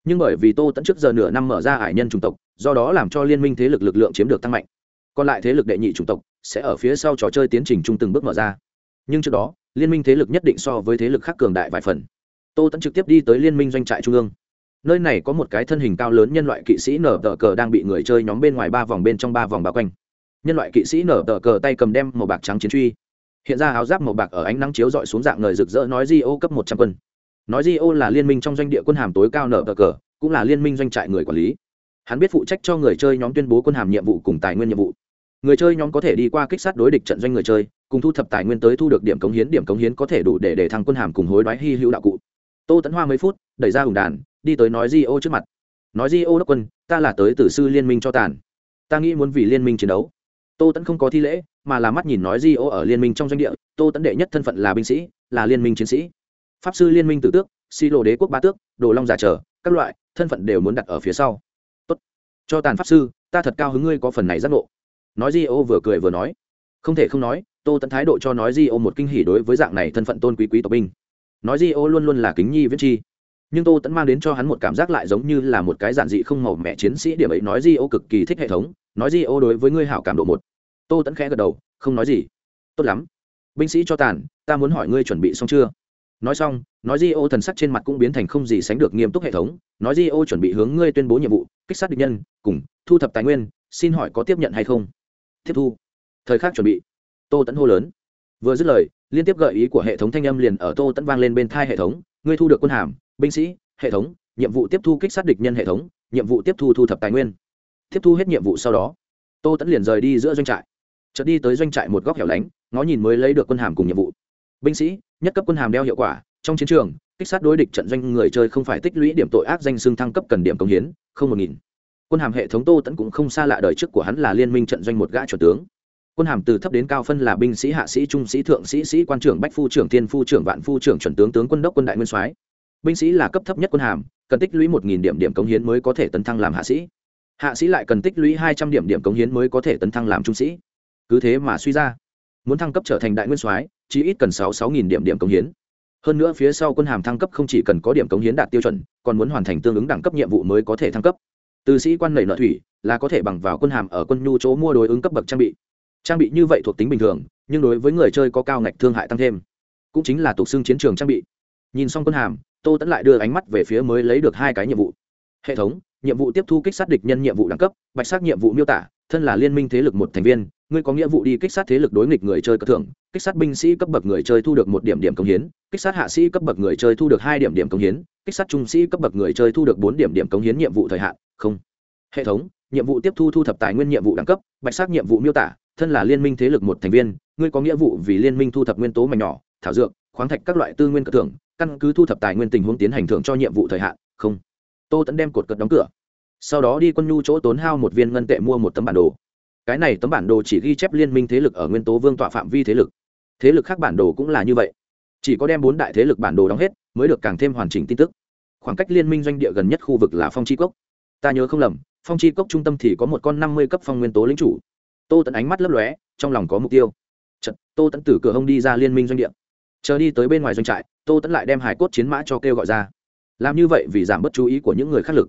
Nhưng bởi vì tô tẫn trước giờ nửa năm mở ra ải nhân chủng tộc, do đó làm cho liên minh thế lực lực lượng chiếm được tăng mạnh. Còn lại thế lực đệ nhị chủng tộc sẽ ở phía sau trò chơi tiến trình chung từng bước mở ra. Nhưng trước đó, liên minh thế lực nhất định so với thế lực khác cường đại vài phần. Tô tẫn trực tiếp đi tới liên minh doanh trại trung ương. Nơi này có một cái thân hình cao lớn nhân loại kỵ sĩ nở tờ cờ đang bị người chơi nhóm bên ngoài ba vòng bên trong ba vòng bao quanh. Nhân loại kỵ sĩ nở tờ cờ tay cầm đem màu bạc trắng chiến truy hiện ra áo giáp màu bạc ở ánh nắng chiếu dọi xuống dạng người rực rỡ nói di ô cấp một trăm quân. Nói di ô là liên minh trong doanh địa quân hàm tối cao nở cờ cờ, cũng là liên minh doanh trại người quản lý. Hắn biết phụ trách cho người chơi nhóm tuyên bố quân hàm nhiệm vụ cùng tài nguyên nhiệm vụ. Người chơi nhóm có thể đi qua kích sát đối địch trận doanh người chơi, cùng thu thập tài nguyên tới thu được điểm cống hiến, điểm cống hiến có thể đủ để để thăng quân hàm cùng hối đoái hy hữu đạo cụ. Tô tấn hoa mấy phút, đẩy ra hùng đàn, đi tới nói di ô trước mặt. Nói di ô đốc quân, ta là tới từ sư liên minh cho tàn. Ta nghĩ muốn vì liên minh chiến đấu tô tẫn không có thi lễ, mà là mắt nhìn nói di ô ở liên minh trong doanh địa, tô tẫn đệ nhất thân phận là binh sĩ, là liên minh chiến sĩ. Pháp sư liên minh tử tước, xi lộ đế quốc ba tước, đồ long giả trở, các loại, thân phận đều muốn đặt ở phía sau. Tốt. cho tàn pháp sư, ta thật cao hứng ngươi có phần này giác ngộ. Nói di ô vừa cười vừa nói. Không thể không nói, tô tẫn thái độ cho nói di ô một kinh hỉ đối với dạng này thân phận tôn quý quý tộc binh. Nói di ô luôn luôn là kính nhi viết chi nhưng tô tẫn mang đến cho hắn một cảm giác lại giống như là một cái giản dị không màu mẹ chiến sĩ điểm ấy nói di ô cực kỳ thích hệ thống, nói di ô đối với ngươi hảo cảm độ một. Tô tẫn khẽ gật đầu, không nói gì. Tốt lắm. Binh sĩ cho tàn, ta muốn hỏi ngươi chuẩn bị xong chưa? Nói xong, nói di ô thần sắc trên mặt cũng biến thành không gì sánh được nghiêm túc hệ thống, nói di ô chuẩn bị hướng ngươi tuyên bố nhiệm vụ, kích sát địch nhân, cùng thu thập tài nguyên, xin hỏi có tiếp nhận hay không? Tiếp thu. Thời khắc chuẩn bị. Tô tẫn hô lớn. Vừa dứt lời, liên tiếp gợi ý của hệ thống thanh âm liền ở tô tẫn vang lên bên thai hệ thống, ngươi thu được quân hàm binh sĩ, hệ thống, nhiệm vụ tiếp thu kích sát địch nhân hệ thống, nhiệm vụ tiếp thu thu thập tài nguyên. Tiếp thu hết nhiệm vụ sau đó, tô tẫn liền rời đi giữa doanh trại. Chợt đi tới doanh trại một góc hẻo lánh, ngó nhìn mới lấy được quân hàm cùng nhiệm vụ. Binh sĩ, nhất cấp quân hàm đeo hiệu quả, trong chiến trường, kích sát đối địch trận doanh người chơi không phải tích lũy điểm tội ác danh xưng thăng cấp cần điểm công hiến, không một nghìn. Quân hàm hệ thống tô tẫn cũng không xa lạ đời trước của hắn là liên minh trận doanh một gã chuẩn tướng. Quân hàm từ thấp đến cao phân là binh sĩ hạ sĩ trung sĩ thượng sĩ sĩ quan trưởng bách phu trưởng thiên phu trưởng vạn phu trưởng chuẩn tướng tướng quân đốc quân đại nguyên soái binh sĩ là cấp thấp nhất quân hàm, cần tích lũy một nghìn điểm điểm cống hiến mới có thể tấn thăng làm hạ sĩ. Hạ sĩ lại cần tích lũy hai trăm điểm điểm cống hiến mới có thể tấn thăng làm trung sĩ. Cứ thế mà suy ra, muốn thăng cấp trở thành đại nguyên soái, chỉ ít cần sáu sáu nghìn điểm điểm cống hiến. Hơn nữa phía sau quân hàm thăng cấp không chỉ cần có điểm cống hiến đạt tiêu chuẩn, còn muốn hoàn thành tương ứng đẳng cấp nhiệm vụ mới có thể thăng cấp. Từ sĩ quan nảy nợ thủy là có thể bằng vào quân hàm ở quân nhu chỗ mua đối ứng cấp bậc trang bị. Trang bị như vậy thuộc tính bình thường, nhưng đối với người chơi có cao ngạch thương hại tăng thêm, cũng chính là tục xưng chiến trường trang bị. Nhìn xong quân hàm tô tẫn lại đưa ánh mắt về phía mới lấy được hai cái nhiệm vụ. Hệ thống, nhiệm vụ tiếp thu kích sát địch nhân nhiệm vụ đẳng cấp, bạch sát nhiệm vụ miêu tả, thân là liên minh thế lực một thành viên, ngươi có nghĩa vụ đi kích sát thế lực đối nghịch người chơi cất thưởng, kích sát binh sĩ cấp bậc người chơi thu được một điểm điểm công hiến, kích sát hạ sĩ cấp bậc người chơi thu được hai điểm điểm công hiến, kích sát trung sĩ cấp bậc người chơi thu được bốn điểm điểm công hiến nhiệm vụ thời hạn, không. Hệ thống, nhiệm vụ tiếp thu thu thập tài nguyên nhiệm vụ đẳng cấp, bạch sát nhiệm vụ miêu tả, thân là liên minh thế lực một thành viên, ngươi có nghĩa vụ vì liên minh thu thập nguyên tố mảnh nhỏ, thảo dược, khoáng thạch các loại tư nguyên cất thưởng căn cứ thu thập tài nguyên tình huống tiến hành thưởng cho nhiệm vụ thời hạn không. Tô tẫn đem cột cất đóng cửa. Sau đó đi quân nhu chỗ tốn hao một viên ngân tệ mua một tấm bản đồ. Cái này tấm bản đồ chỉ ghi chép liên minh thế lực ở nguyên tố vương tọa phạm vi thế lực. Thế lực khác bản đồ cũng là như vậy. Chỉ có đem bốn đại thế lực bản đồ đóng hết mới được càng thêm hoàn chỉnh tin tức. Khoảng cách liên minh doanh địa gần nhất khu vực là phong chi cốc. Ta nhớ không lầm phong chi cốc trung tâm thì có một con năm mươi cấp phong nguyên tố lính chủ. Tô tẫn ánh mắt lấp lóe trong lòng có mục tiêu. Chật, tô tẫn từ cửa hông đi ra liên minh doanh địa. Chờ đi tới bên ngoài doanh trại tô tẫn lại đem hải cốt chiến mã cho kêu gọi ra làm như vậy vì giảm bớt chú ý của những người khác lực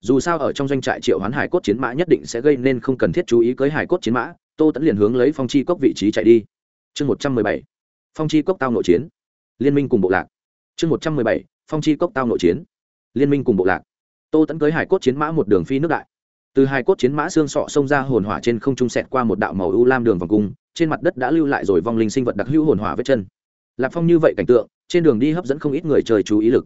dù sao ở trong doanh trại triệu hoán hải cốt chiến mã nhất định sẽ gây nên không cần thiết chú ý cưới hải cốt chiến mã tô tẫn liền hướng lấy phong chi cốc vị trí chạy đi chương một trăm mười bảy phong chi cốc tao nội chiến liên minh cùng bộ lạc chương một trăm mười bảy phong chi cốc tao nội chiến liên minh cùng bộ lạc tô tẫn cưới hải cốt chiến mã một đường phi nước đại từ Hải cốt chiến mã xương sọ xông ra hồn hỏa trên không trung sẹt qua một đạo màu u lam đường vòng cung trên mặt đất đã lưu lại rồi vong linh sinh vật đặc hữu hồn hỏa vết chân lạc phong như vậy cảnh tượng trên đường đi hấp dẫn không ít người chơi chú ý lực.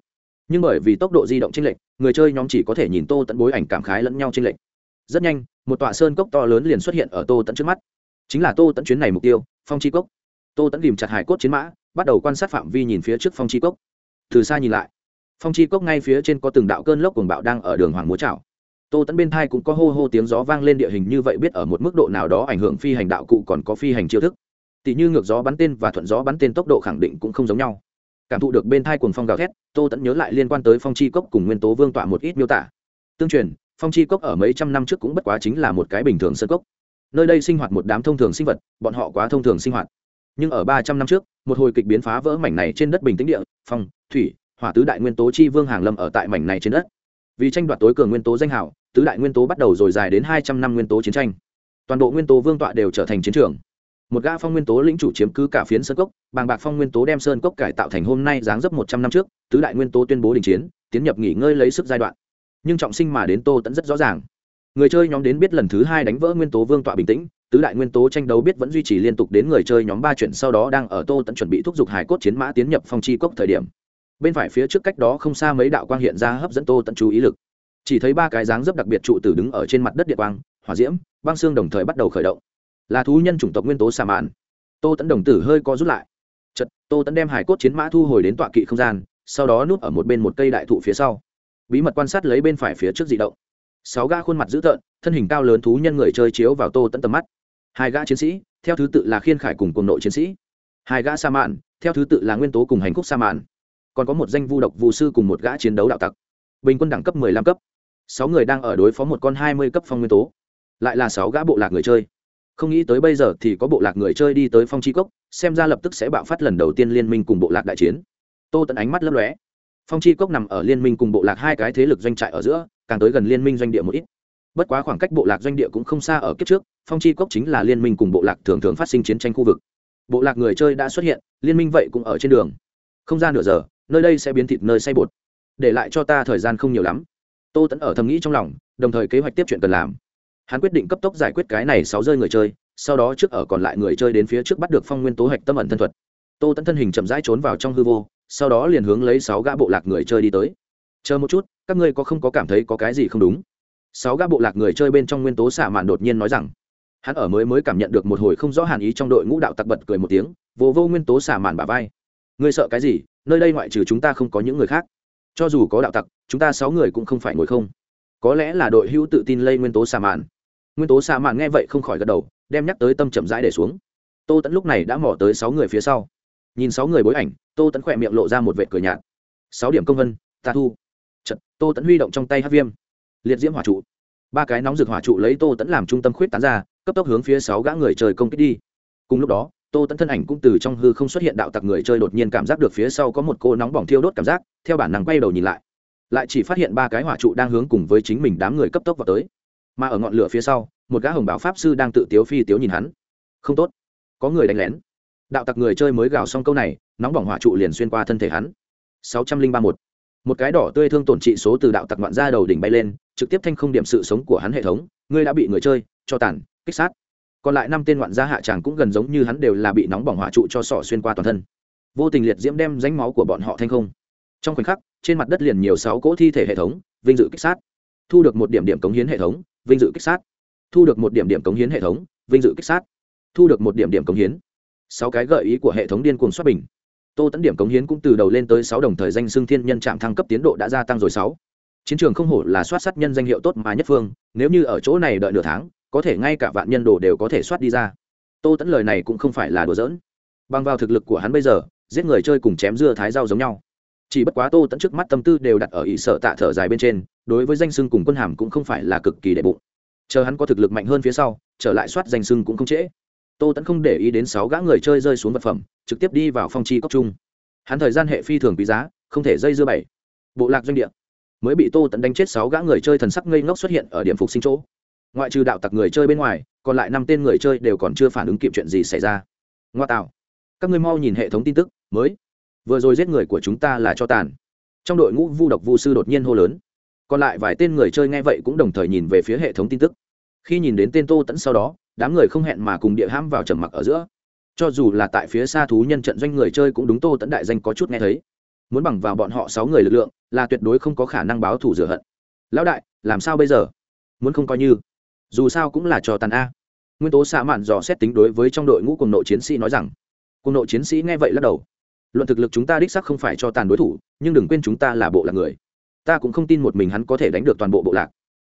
Nhưng bởi vì tốc độ di động chênh lệch, người chơi nhóm chỉ có thể nhìn tô tẫn bối ảnh cảm khái lẫn nhau chênh lệch. Rất nhanh, một tọa sơn cốc to lớn liền xuất hiện ở tô tẫn trước mắt. Chính là tô tẫn chuyến này mục tiêu, phong chi cốc. Tô tẫn tìm chặt hải cốt chiến mã, bắt đầu quan sát phạm vi nhìn phía trước phong chi cốc. Từ xa nhìn lại, phong chi cốc ngay phía trên có từng đạo cơn lốc cuồng bạo đang ở đường hoàng múa trào tô tẫn bên thai cũng có hô hô tiếng gió vang lên địa hình như vậy biết ở một mức độ nào đó ảnh hưởng phi hành đạo cụ còn có phi hành chiêu thức. Tỷ như ngược gió bắn tên và thuận gió bắn tên tốc độ khẳng định cũng không giống nhau cảm thụ được bên thai cuồng phong gào thét, tô tẫn nhớ lại liên quan tới phong chi cốc cùng nguyên tố vương tọa một ít miêu tả. Tương truyền, phong chi cốc ở mấy trăm năm trước cũng bất quá chính là một cái bình thường sơ cốc. Nơi đây sinh hoạt một đám thông thường sinh vật, bọn họ quá thông thường sinh hoạt. Nhưng ở ba trăm năm trước, một hồi kịch biến phá vỡ mảnh này trên đất bình tĩnh địa, phong, thủy, hỏa tứ đại nguyên tố chi vương hàng lâm ở tại mảnh này trên đất. Vì tranh đoạt tối cường nguyên tố danh hảo tứ đại nguyên tố bắt đầu rồi dài đến hai trăm năm nguyên tố chiến tranh. Toàn bộ nguyên tố vương tọa đều trở thành chiến trường một gã phong nguyên tố lĩnh chủ chiếm cứ cả phiến sơn cốc, bàng bạc phong nguyên tố đem sơn cốc cải tạo thành hôm nay dáng dấp một trăm năm trước, tứ đại nguyên tố tuyên bố đình chiến, tiến nhập nghỉ ngơi lấy sức giai đoạn. Nhưng trọng sinh mà đến tô tẫn rất rõ ràng. Người chơi nhóm đến biết lần thứ hai đánh vỡ nguyên tố vương tọa bình tĩnh, tứ đại nguyên tố tranh đấu biết vẫn duy trì liên tục đến người chơi nhóm ba chuyện sau đó đang ở tô tẫn chuẩn bị thúc giục hải cốt chiến mã tiến nhập phong chi cốc thời điểm. Bên phải phía trước cách đó không xa mấy đạo quang hiện ra hấp dẫn tô tẫn chú ý lực. Chỉ thấy ba cái dáng dấp đặc biệt trụ tử đứng ở trên mặt đất địa quang, hỏa diễm, băng xương đồng thời bắt đầu khởi động là thú nhân chủng tộc nguyên tố xà mạn. Tô tẫn đồng tử hơi co rút lại. Chật tô tẫn đem hải cốt chiến mã thu hồi đến tọa kỵ không gian, sau đó núp ở một bên một cây đại thụ phía sau. Bí mật quan sát lấy bên phải phía trước di động. Sáu gã khuôn mặt dữ tợn, thân hình cao lớn thú nhân người chơi chiếu vào tô tẫn tầm mắt. Hai gã chiến sĩ, theo thứ tự là khiên khải cùng cùng nội chiến sĩ. Hai gã sa mạn, theo thứ tự là nguyên tố cùng hành khúc sa mạn. Còn có một danh vu độc vụ sư cùng một gã chiến đấu đạo tặc. Bình quân đẳng cấp mười lăm cấp. Sáu người đang ở đối phó một con hai mươi cấp phong nguyên tố. Lại là sáu gã bộ lạc người chơi không nghĩ tới bây giờ thì có bộ lạc người chơi đi tới phong chi cốc, xem ra lập tức sẽ bạo phát lần đầu tiên liên minh cùng bộ lạc đại chiến. Tô tận ánh mắt lấp lóe. Phong chi cốc nằm ở liên minh cùng bộ lạc hai cái thế lực doanh trại ở giữa, càng tới gần liên minh doanh địa một ít. Bất quá khoảng cách bộ lạc doanh địa cũng không xa ở kiếp trước, phong chi cốc chính là liên minh cùng bộ lạc thường thường phát sinh chiến tranh khu vực. Bộ lạc người chơi đã xuất hiện, liên minh vậy cũng ở trên đường. Không ra nửa giờ, nơi đây sẽ biến thịt nơi say bột. Để lại cho ta thời gian không nhiều lắm. Tô tẫn ở thầm nghĩ trong lòng, đồng thời kế hoạch tiếp chuyện cần làm hắn quyết định cấp tốc giải quyết cái này sáu rơi người chơi, sau đó trước ở còn lại người chơi đến phía trước bắt được phong nguyên tố hạch tâm ẩn thân thuật. Tô tẫn thân hình chậm rãi trốn vào trong hư vô, sau đó liền hướng lấy sáu gã bộ lạc người chơi đi tới. Chờ một chút, các ngươi có không có cảm thấy có cái gì không đúng? Sáu gã bộ lạc người chơi bên trong nguyên tố xạ mạn đột nhiên nói rằng. Hắn ở mới mới cảm nhận được một hồi không rõ hàn ý trong đội ngũ đạo tặc bật cười một tiếng, vô vô nguyên tố xả mạn bả vai. Ngươi sợ cái gì? Nơi đây ngoại trừ chúng ta không có những người khác. Cho dù có đạo tặc, chúng ta sáu người cũng không phải ngồi không. Có lẽ là đội hữu tự tin lây nguyên tố xả mạn nguyên tố xạ mạn nghe vậy không khỏi gật đầu đem nhắc tới tâm chậm rãi để xuống. Tô tẫn lúc này đã mỏ tới sáu người phía sau. Nhìn sáu người bối ảnh tô tẫn khỏe miệng lộ ra một vệt cười nhạt. Sáu điểm công vân ta thu. Chật, tô tẫn huy động trong tay hát viêm. Liệt diễm hỏa trụ. Ba cái nóng rực hỏa trụ lấy tô tẫn làm trung tâm khuyết tán ra cấp tốc hướng phía sáu gã người chơi công kích đi. Cùng lúc đó tô tẫn thân ảnh cũng từ trong hư không xuất hiện đạo tặc người chơi đột nhiên cảm giác được phía sau có một cô nóng bỏng thiêu đốt cảm giác theo bản năng quay đầu nhìn lại. Lại chỉ phát hiện ba cái hỏa trụ đang hướng cùng với chính mình đám người cấp tốc vào tới mà ở ngọn lửa phía sau, một gã hồng bảo pháp sư đang tự tiếu phi tiếu nhìn hắn. Không tốt. Có người đánh lén. Đạo tặc người chơi mới gào xong câu này, nóng bỏng hỏa trụ liền xuyên qua thân thể hắn. Sáu trăm linh ba một. Một cái đỏ tươi thương tổn trị số từ đạo tặc ngoạn ra đầu đỉnh bay lên, trực tiếp thanh không điểm sự sống của hắn hệ thống, ngươi đã bị người chơi cho tàn, kích sát. Còn lại năm tên ngoạn gia hạ tràng cũng gần giống như hắn đều là bị nóng bỏng hỏa trụ cho sọ xuyên qua toàn thân. Vô tình liệt diễm đem ránh máu của bọn họ thanh không. Trong khoảnh khắc, trên mặt đất liền nhiều sáu cỗ thi thể hệ thống, vinh dự kích sát. Thu được một điểm điểm cống hiến hệ thống vinh dự kích sát. Thu được một điểm điểm cống hiến hệ thống, vinh dự kích sát. Thu được một điểm điểm cống hiến. Sáu cái gợi ý của hệ thống điên cuồng xuất bình. Tô tẫn điểm cống hiến cũng từ đầu lên tới sáu đồng thời danh xưng thiên nhân trạm thăng cấp tiến độ đã gia tăng rồi sáu. Chiến trường không hổ là soát sát nhân danh hiệu tốt mà nhất phương, nếu như ở chỗ này đợi nửa tháng, có thể ngay cả vạn nhân đồ đều có thể soát đi ra. Tô tẫn lời này cũng không phải là đùa giỡn. Bằng vào thực lực của hắn bây giờ, giết người chơi cùng chém dưa thái rau giống nhau chỉ bất quá tô tẫn trước mắt tâm tư đều đặt ở ỷ sợ tạ thở dài bên trên, đối với danh sưng cùng quân hàm cũng không phải là cực kỳ đệ bụng. Chờ hắn có thực lực mạnh hơn phía sau, trở lại soát danh sưng cũng không trễ. Tô tẫn không để ý đến sáu gã người chơi rơi xuống vật phẩm, trực tiếp đi vào phong chi cốc trung hắn thời gian hệ phi thường quý giá, không thể dây dưa bảy. Bộ lạc doanh địa. Mới bị tô tẫn đánh chết sáu gã người chơi thần sắc ngây ngốc xuất hiện ở điểm phục sinh chỗ. Ngoại trừ đạo tặc người chơi bên ngoài, còn lại năm tên người chơi đều còn chưa phản ứng kịp chuyện gì xảy ra. Ngoa tạo. Các ngươi mau nhìn hệ thống tin tức, mới vừa rồi giết người của chúng ta là cho tàn. Trong đội ngũ vu độc vu sư đột nhiên hô lớn. Còn lại vài tên người chơi nghe vậy cũng đồng thời nhìn về phía hệ thống tin tức. Khi nhìn đến tên tô tẫn sau đó, đám người không hẹn mà cùng địa hãm vào trầm mặc ở giữa. Cho dù là tại phía xa thú nhân trận doanh người chơi cũng đúng tô tẫn đại danh có chút nghe thấy. Muốn bằng vào bọn họ sáu người lực lượng, là tuyệt đối không có khả năng báo thủ rửa hận. Lão đại, làm sao bây giờ? Muốn không coi như. Dù sao cũng là trò tàn a. Nguyên tố xạ mạn dò xét tính đối với trong đội ngũ cùng nội chiến sĩ nói rằng. Cùng nội chiến sĩ nghe vậy lắc đầu luận thực lực chúng ta đích sắc không phải cho tàn đối thủ, nhưng đừng quên chúng ta là bộ lạc người. Ta cũng không tin một mình hắn có thể đánh được toàn bộ bộ lạc.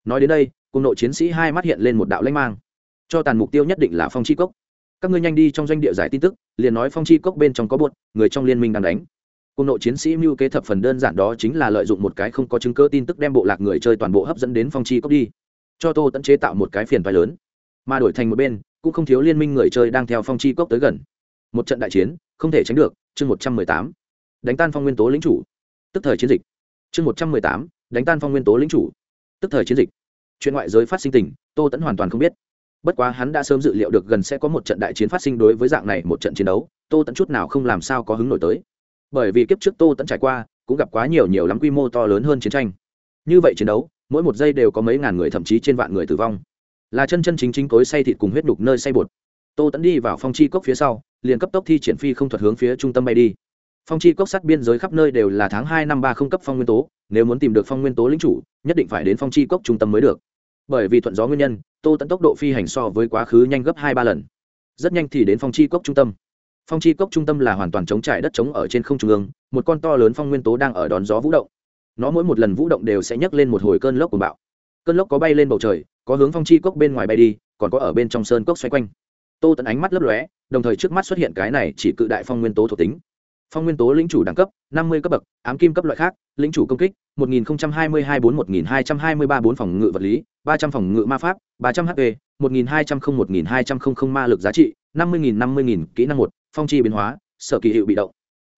Nói đến đây, cùng nội chiến sĩ hai mắt hiện lên một đạo lanh mang. Cho tàn mục tiêu nhất định là phong chi cốc. Các ngươi nhanh đi trong doanh địa giải tin tức, liền nói phong chi cốc bên trong có bột người trong liên minh đang đánh. Cùng nội chiến sĩ mưu kế thập phần đơn giản đó chính là lợi dụng một cái không có chứng cơ tin tức đem bộ lạc người chơi toàn bộ hấp dẫn đến phong chi cốc đi. Cho tô tẫn chế tạo một cái phiền phái lớn. Mà đổi thành một bên, cũng không thiếu liên minh người chơi đang theo phong chi cốc tới gần. Một trận đại chiến, không thể tránh được chương một trăm mười tám, đánh tan phong nguyên tố lính chủ. Tức thời chiến dịch. Chương một trăm mười tám, đánh tan phong nguyên tố lính chủ. Tức thời chiến dịch. Chuyện ngoại giới phát sinh tình, tô tẫn hoàn toàn không biết. Bất quá hắn đã sớm dự liệu được gần sẽ có một trận đại chiến phát sinh đối với dạng này một trận chiến đấu, tô tẫn chút nào không làm sao có hứng nổi tới. Bởi vì kiếp trước tô tẫn trải qua, cũng gặp quá nhiều nhiều lắm quy mô to lớn hơn chiến tranh. Như vậy chiến đấu, mỗi một giây đều có mấy ngàn người, thậm chí trên vạn người tử vong. Là chân chân chính chính cối say thịt cùng huyết đục nơi say bột tô tẫn đi vào phong chi cốc phía sau, liền cấp tốc thi triển phi không thuật hướng phía trung tâm bay đi. Phong chi cốc sát biên giới khắp nơi đều là tháng hai năm ba không cấp phong nguyên tố, nếu muốn tìm được phong nguyên tố lính chủ, nhất định phải đến phong chi cốc trung tâm mới được. Bởi vì thuận gió nguyên nhân, tô tẫn tốc độ phi hành so với quá khứ nhanh gấp hai ba lần. Rất nhanh thì đến phong chi cốc trung tâm. Phong chi cốc trung tâm là hoàn toàn chống trải đất trống ở trên không trung ương, một con to lớn phong nguyên tố đang ở đón gió vũ động. Nó mỗi một lần vũ động đều sẽ nhấc lên một hồi cơn lốc của bạo. Cơn lốc có bay lên bầu trời, có hướng phong chi cốc bên ngoài bay đi, còn có ở bên trong sơn cốc xoay quanh tô tẫn ánh mắt lấp lóe, đồng thời trước mắt xuất hiện cái này chỉ cự đại phong nguyên tố thuộc tính. Phong nguyên tố lĩnh chủ đẳng cấp, năm mươi cấp bậc, ám kim cấp loại khác, lĩnh chủ công kích, một nghìn hai mươi hai bốn một nghìn hai trăm hai mươi ba bốn phòng ngự vật lý, ba trăm phòng ngự ma pháp, ba trăm hp một nghìn hai trăm không một nghìn hai trăm không không ma lực giá trị, năm mươi nghìn năm mươi nghìn kỹ năng một, phong chi biến hóa, sở kỳ hiệu bị động.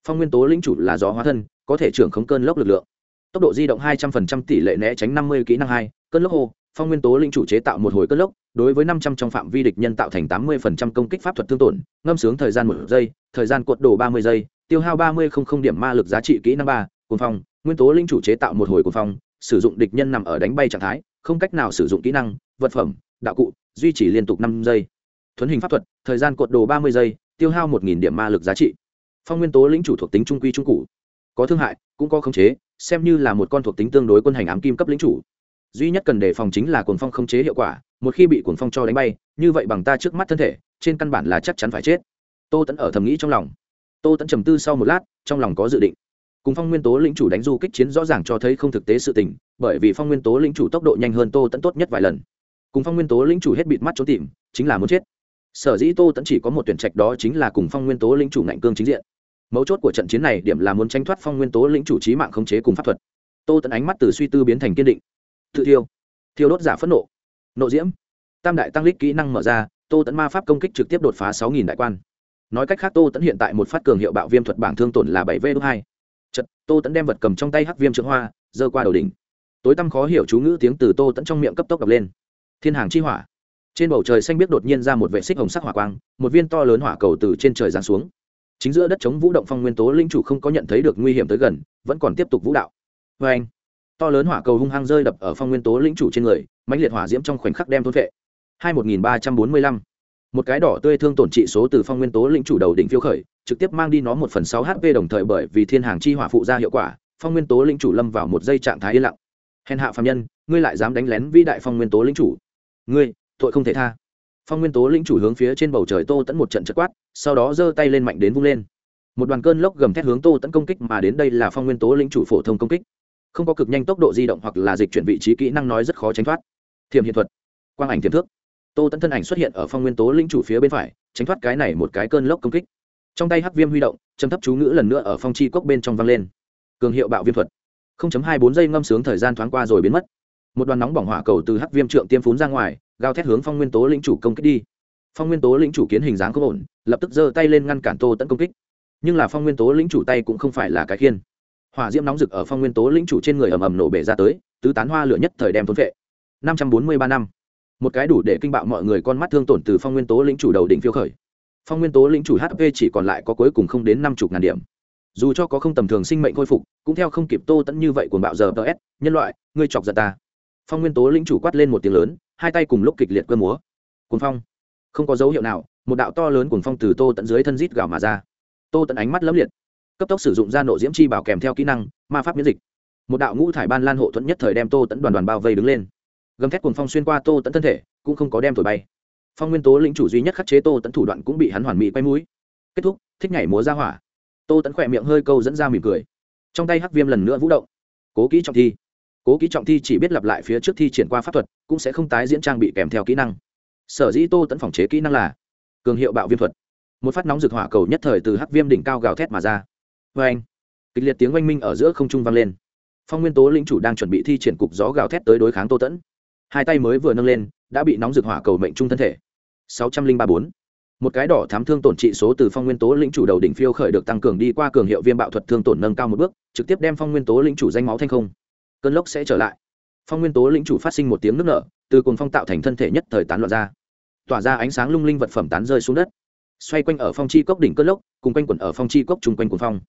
Phong nguyên tố lĩnh chủ là gió hóa thân, có thể trưởng khống cơn lốc lực lượng. Tốc độ di động hai trăm phần trăm tỷ lệ né tránh năm mươi kỹ năng hai, cơn lốc hô phong nguyên tố linh chủ chế tạo một hồi cất lốc, đối với năm trăm trong phạm vi địch nhân tạo thành tám mươi phần trăm công kích pháp thuật thương tổn, ngâm sướng thời gian một giây, thời gian cuộn đồ ba mươi giây, tiêu hao ba mươi không không điểm ma lực giá trị kỹ năng ba cồn phong. Nguyên tố linh chủ chế tạo một hồi cồn phong, sử dụng địch nhân nằm ở đánh bay trạng thái, không cách nào sử dụng kỹ năng, vật phẩm, đạo cụ, duy trì liên tục năm giây. Thuấn hình pháp thuật, thời gian cuộn đồ ba mươi giây, tiêu hao một nghìn điểm ma lực giá trị. Phong nguyên tố lĩnh chủ thuộc tính trung quy trung cụ. Có thương hại, cũng có khống chế, xem như là một con thuộc tính tương đối quân hành ám kim cấp lĩnh chủ duy nhất cần đề phòng chính là cuồng phong không chế hiệu quả, một khi bị cuồng phong cho đánh bay, như vậy bằng ta trước mắt thân thể, trên căn bản là chắc chắn phải chết. Tô tẫn ở thầm nghĩ trong lòng. Tô tẫn trầm tư sau một lát, trong lòng có dự định. Cùng phong nguyên tố lĩnh chủ đánh du kích chiến rõ ràng cho thấy không thực tế sự tình, bởi vì phong nguyên tố lĩnh chủ tốc độ nhanh hơn tô tẫn tốt nhất vài lần. Cùng phong nguyên tố lĩnh chủ hết bịt mắt trốn tìm, chính là muốn chết. Sở dĩ tô tẫn chỉ có một tuyển trạch đó chính là cùng phong nguyên tố lĩnh chủ ngạnh cương chính diện. Mấu chốt của trận chiến này điểm là muốn tranh thoát phong nguyên tố lĩnh chủ trí mạng khống chế cùng pháp thuật. Tô tẫn ánh mắt từ suy tư biến thành kiên định tự thiêu. Thiêu đốt giả phẫn nộ. Nộ diễm. Tam đại tăng lít kỹ năng mở ra, tô tẫn ma pháp công kích trực tiếp đột phá sáu nghìn đại quan. Nói cách khác, tô tẫn hiện tại một phát cường hiệu bạo viêm thuật bảng thương tổn là bảy v hai. Chật, tô tẫn đem vật cầm trong tay hắc viêm trượng hoa, giơ qua đầu đỉnh. Tối tăm khó hiểu chú ngữ tiếng từ tô tẫn trong miệng cấp tốc đập lên. Thiên hàng chi hỏa. Trên bầu trời xanh biết đột nhiên ra một vệ xích hồng sắc hỏa quang, một viên to lớn hỏa cầu từ trên trời giáng xuống. Chính giữa đất chống vũ động phong nguyên tố linh chủ không có nhận thấy được nguy hiểm tới gần, vẫn còn tiếp tục vũ đạo. Vê anh to lớn hỏa cầu hung hăng rơi đập ở phong nguyên tố lĩnh chủ trên người, mãnh liệt hỏa diễm trong khoảnh khắc đem thôn vệ. Hai một nghìn ba trăm bốn mươi lăm. Một cái đỏ tươi thương tổn trị số từ phong nguyên tố lĩnh chủ đầu đỉnh phiêu khởi, trực tiếp mang đi nó một phần sáu hp đồng thời bởi vì thiên hàng chi hỏa phụ ra hiệu quả, phong nguyên tố lĩnh chủ lâm vào một giây trạng thái yên lặng. Hèn hạ phạm nhân, ngươi lại dám đánh lén vĩ đại phong nguyên tố lĩnh chủ. Ngươi, tội không thể tha. Phong nguyên tố lĩnh chủ hướng phía trên bầu trời tô tẫn một trận chất quát, sau đó giơ tay lên mạnh đến vung lên. Một đoàn cơn lốc gầm thét hướng tô tẫn công kích mà đến đây là phong nguyên tố lĩnh chủ phổ thông công kích không có cực nhanh tốc độ di động hoặc là dịch chuyển vị trí kỹ năng nói rất khó tránh thoát. Thiềm hiện thuật, quang ảnh thiềm thước. Tô tẫn thân ảnh xuất hiện ở phong nguyên tố linh chủ phía bên phải, tránh thoát cái này một cái cơn lốc công kích. Trong tay hắc viêm huy động châm thấp chú ngữ lần nữa ở phong chi cốc bên trong vang lên. Cường hiệu bạo viêm thuật. 0.24 giây ngâm sướng thời gian thoáng qua rồi biến mất. Một đoàn nóng bỏng hỏa cầu từ hắc viêm trượng tiêm phún ra ngoài, gào thét hướng phong nguyên tố lĩnh chủ công kích đi. Phong nguyên tố lĩnh chủ kiến hình dáng không ổn, lập tức giơ tay lên ngăn cản tô tẫn công kích. Nhưng là phong nguyên tố lĩnh chủ tay cũng không phải là cái khiên hỏa diễm nóng rực ở phong nguyên tố lĩnh chủ trên người ầm ầm nổ bể ra tới, tứ tán hoa lửa nhất thời đem thốn vệ. Năm trăm bốn mươi ba năm. Một cái đủ để kinh bạo mọi người con mắt thương tổn từ phong nguyên tố lĩnh chủ đầu đỉnh phiêu khởi. Phong nguyên tố lĩnh chủ hp chỉ còn lại có cuối cùng không đến năm chục ngàn điểm. Dù cho có không tầm thường sinh mệnh khôi phục, cũng theo không kịp tô tẫn như vậy cuồng bạo giờ ts nhân loại, ngươi chọc giận ta. Phong nguyên tố lĩnh chủ quát lên một tiếng lớn, hai tay cùng lúc kịch liệt cơ múa. Cuồng phong. Không có dấu hiệu nào, một đạo to lớn cuồng phong từ tô tận dưới thân rít gào mà ra. Tô tận ánh mắt lấp liệt cấp tốc sử dụng ra nộ diễm chi bảo kèm theo kỹ năng, ma pháp miễn dịch. Một đạo ngũ thải ban lan hộ thuẫn nhất thời đem tô tẫn đoàn đoàn bao vây đứng lên. Gầm thét cuồng phong xuyên qua tô tẫn thân thể, cũng không có đem thổi bay. Phong nguyên tố lĩnh chủ duy nhất khắc chế tô tẫn thủ đoạn cũng bị hắn hoàn mỹ quay mũi. Kết thúc, thích nhảy múa ra hỏa. Tô tẫn khỏe miệng hơi câu dẫn ra mỉm cười. Trong tay hắc viêm lần nữa vũ động. Cố kỹ trọng thi. Cố kỹ trọng thi chỉ biết lặp lại phía trước thi triển qua pháp thuật, cũng sẽ không tái diễn trang bị kèm theo kỹ năng. Sở dĩ tô tẫn phòng chế kỹ năng là cường hiệu bạo viêm thuật. Một phát nóng rực hỏa cầu nhất thời từ hắc viêm đỉnh cao gào thét mà ra vê anh, kịch liệt tiếng oanh minh ở giữa không trung vang lên. Phong nguyên tố lĩnh chủ đang chuẩn bị thi triển cục gió gào thét tới đối kháng tô tẫn. Hai tay mới vừa nâng lên, đã bị nóng rực hỏa cầu mệnh trung thân thể. Sáu trăm linh ba bốn. Một cái đỏ thám thương tổn trị số từ phong nguyên tố lĩnh chủ đầu đỉnh phiêu khởi được tăng cường đi qua cường hiệu viêm bạo thuật thương tổn nâng cao một bước, trực tiếp đem phong nguyên tố lĩnh chủ danh máu thanh không. Cơn lốc sẽ trở lại. Phong nguyên tố lĩnh chủ phát sinh một tiếng nước nở, từ cồn phong tạo thành thân thể nhất thời tán loạn ra. Tỏa ra ánh sáng lung linh vật phẩm tán rơi xuống đất. Xoay quanh ở phong chi cốc đỉnh cơn lốc, cùng quanh quẩn ở phong chi cốc chung quanh cồn phong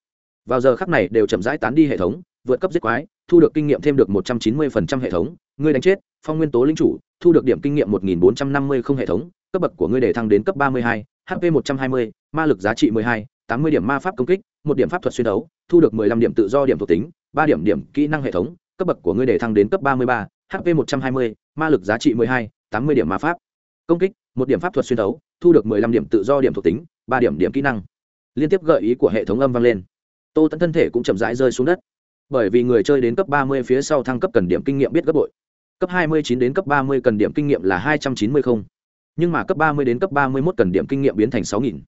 vào giờ khắc này đều chậm rãi tán đi hệ thống vượt cấp giết quái thu được kinh nghiệm thêm được một trăm chín mươi phần trăm hệ thống. Ngươi đánh chết phong nguyên tố linh chủ thu được điểm kinh nghiệm một nghìn bốn trăm năm mươi không hệ thống cấp bậc của ngươi để thăng đến cấp ba mươi hai hp một trăm hai mươi ma lực giá trị mười hai tám mươi điểm ma pháp công kích một điểm pháp thuật xuyên đấu thu được mười lăm điểm tự do điểm thuộc tính ba điểm điểm kỹ năng hệ thống cấp bậc của ngươi để thăng đến cấp ba mươi ba hp một trăm hai mươi ma lực giá trị mười hai tám mươi điểm ma pháp công kích một điểm pháp thuật xuyên đấu, thu được mười lăm điểm tự do điểm thuộc tính ba điểm điểm kỹ năng. Liên tiếp gợi ý của hệ thống âm vang lên tô tẫn thân thể cũng chậm rãi rơi xuống đất. Bởi vì người chơi đến cấp ba mươi phía sau thăng cấp cần điểm kinh nghiệm biết gấp bội. Cấp hai mươi chín đến cấp ba mươi cần điểm kinh nghiệm là hai trăm chín mươi không. Nhưng mà cấp ba mươi đến cấp ba mươi mốt cần điểm kinh nghiệm biến thành sáu nghìn.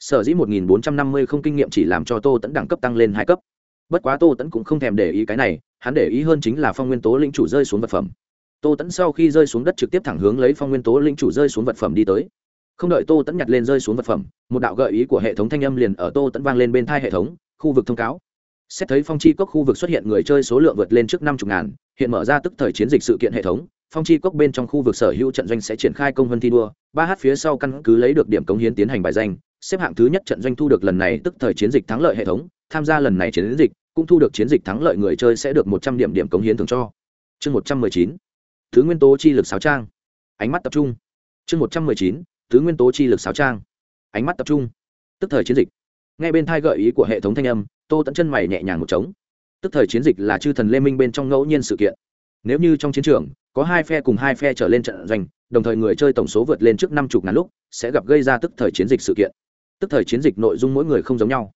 Sở dĩ một nghìn bốn trăm năm mươi không kinh nghiệm chỉ làm cho tô tẫn đẳng cấp tăng lên hai cấp. Bất quá tô tẫn cũng không thèm để ý cái này, hắn để ý hơn chính là phong nguyên tố linh chủ rơi xuống vật phẩm. Tô tẫn sau khi rơi xuống đất trực tiếp thẳng hướng lấy phong nguyên tố linh chủ rơi xuống vật phẩm đi tới. Không đợi tô tẫn nhặt lên rơi xuống vật phẩm, một đạo gợi ý của hệ thống thanh âm liền ở tô tẫn vang lên bên thai hệ thống khu vực thông cáo. Xét thấy phong chi cốc khu vực xuất hiện người chơi số lượng vượt lên trước năm chục ngàn, hiện mở ra tức thời chiến dịch sự kiện hệ thống, phong chi cốc bên trong khu vực sở hữu trận doanh sẽ triển khai công vân thi đua, ba h phía sau căn cứ lấy được điểm cống hiến tiến hành bài danh, xếp hạng thứ nhất trận doanh thu được lần này tức thời chiến dịch thắng lợi hệ thống, tham gia lần này chiến dịch, cũng thu được chiến dịch thắng lợi người chơi sẽ được một trăm điểm điểm cống hiến thường cho. Chương một trăm mười chín, thứ nguyên tố chi lực sáo trang. Ánh mắt tập trung. Chương một trăm mười chín, thứ nguyên tố chi lực sáo trang. Ánh mắt tập trung. Tức thời chiến dịch nghe bên thai gợi ý của hệ thống thanh âm, tô tẫn chân mày nhẹ nhàng một trống. Tức thời chiến dịch là chư thần lê minh bên trong ngẫu nhiên sự kiện. Nếu như trong chiến trường, có hai phe cùng hai phe trở lên trận doanh, đồng thời người chơi tổng số vượt lên trước năm chục ngàn lúc, sẽ gặp gây ra tức thời chiến dịch sự kiện. Tức thời chiến dịch nội dung mỗi người không giống nhau.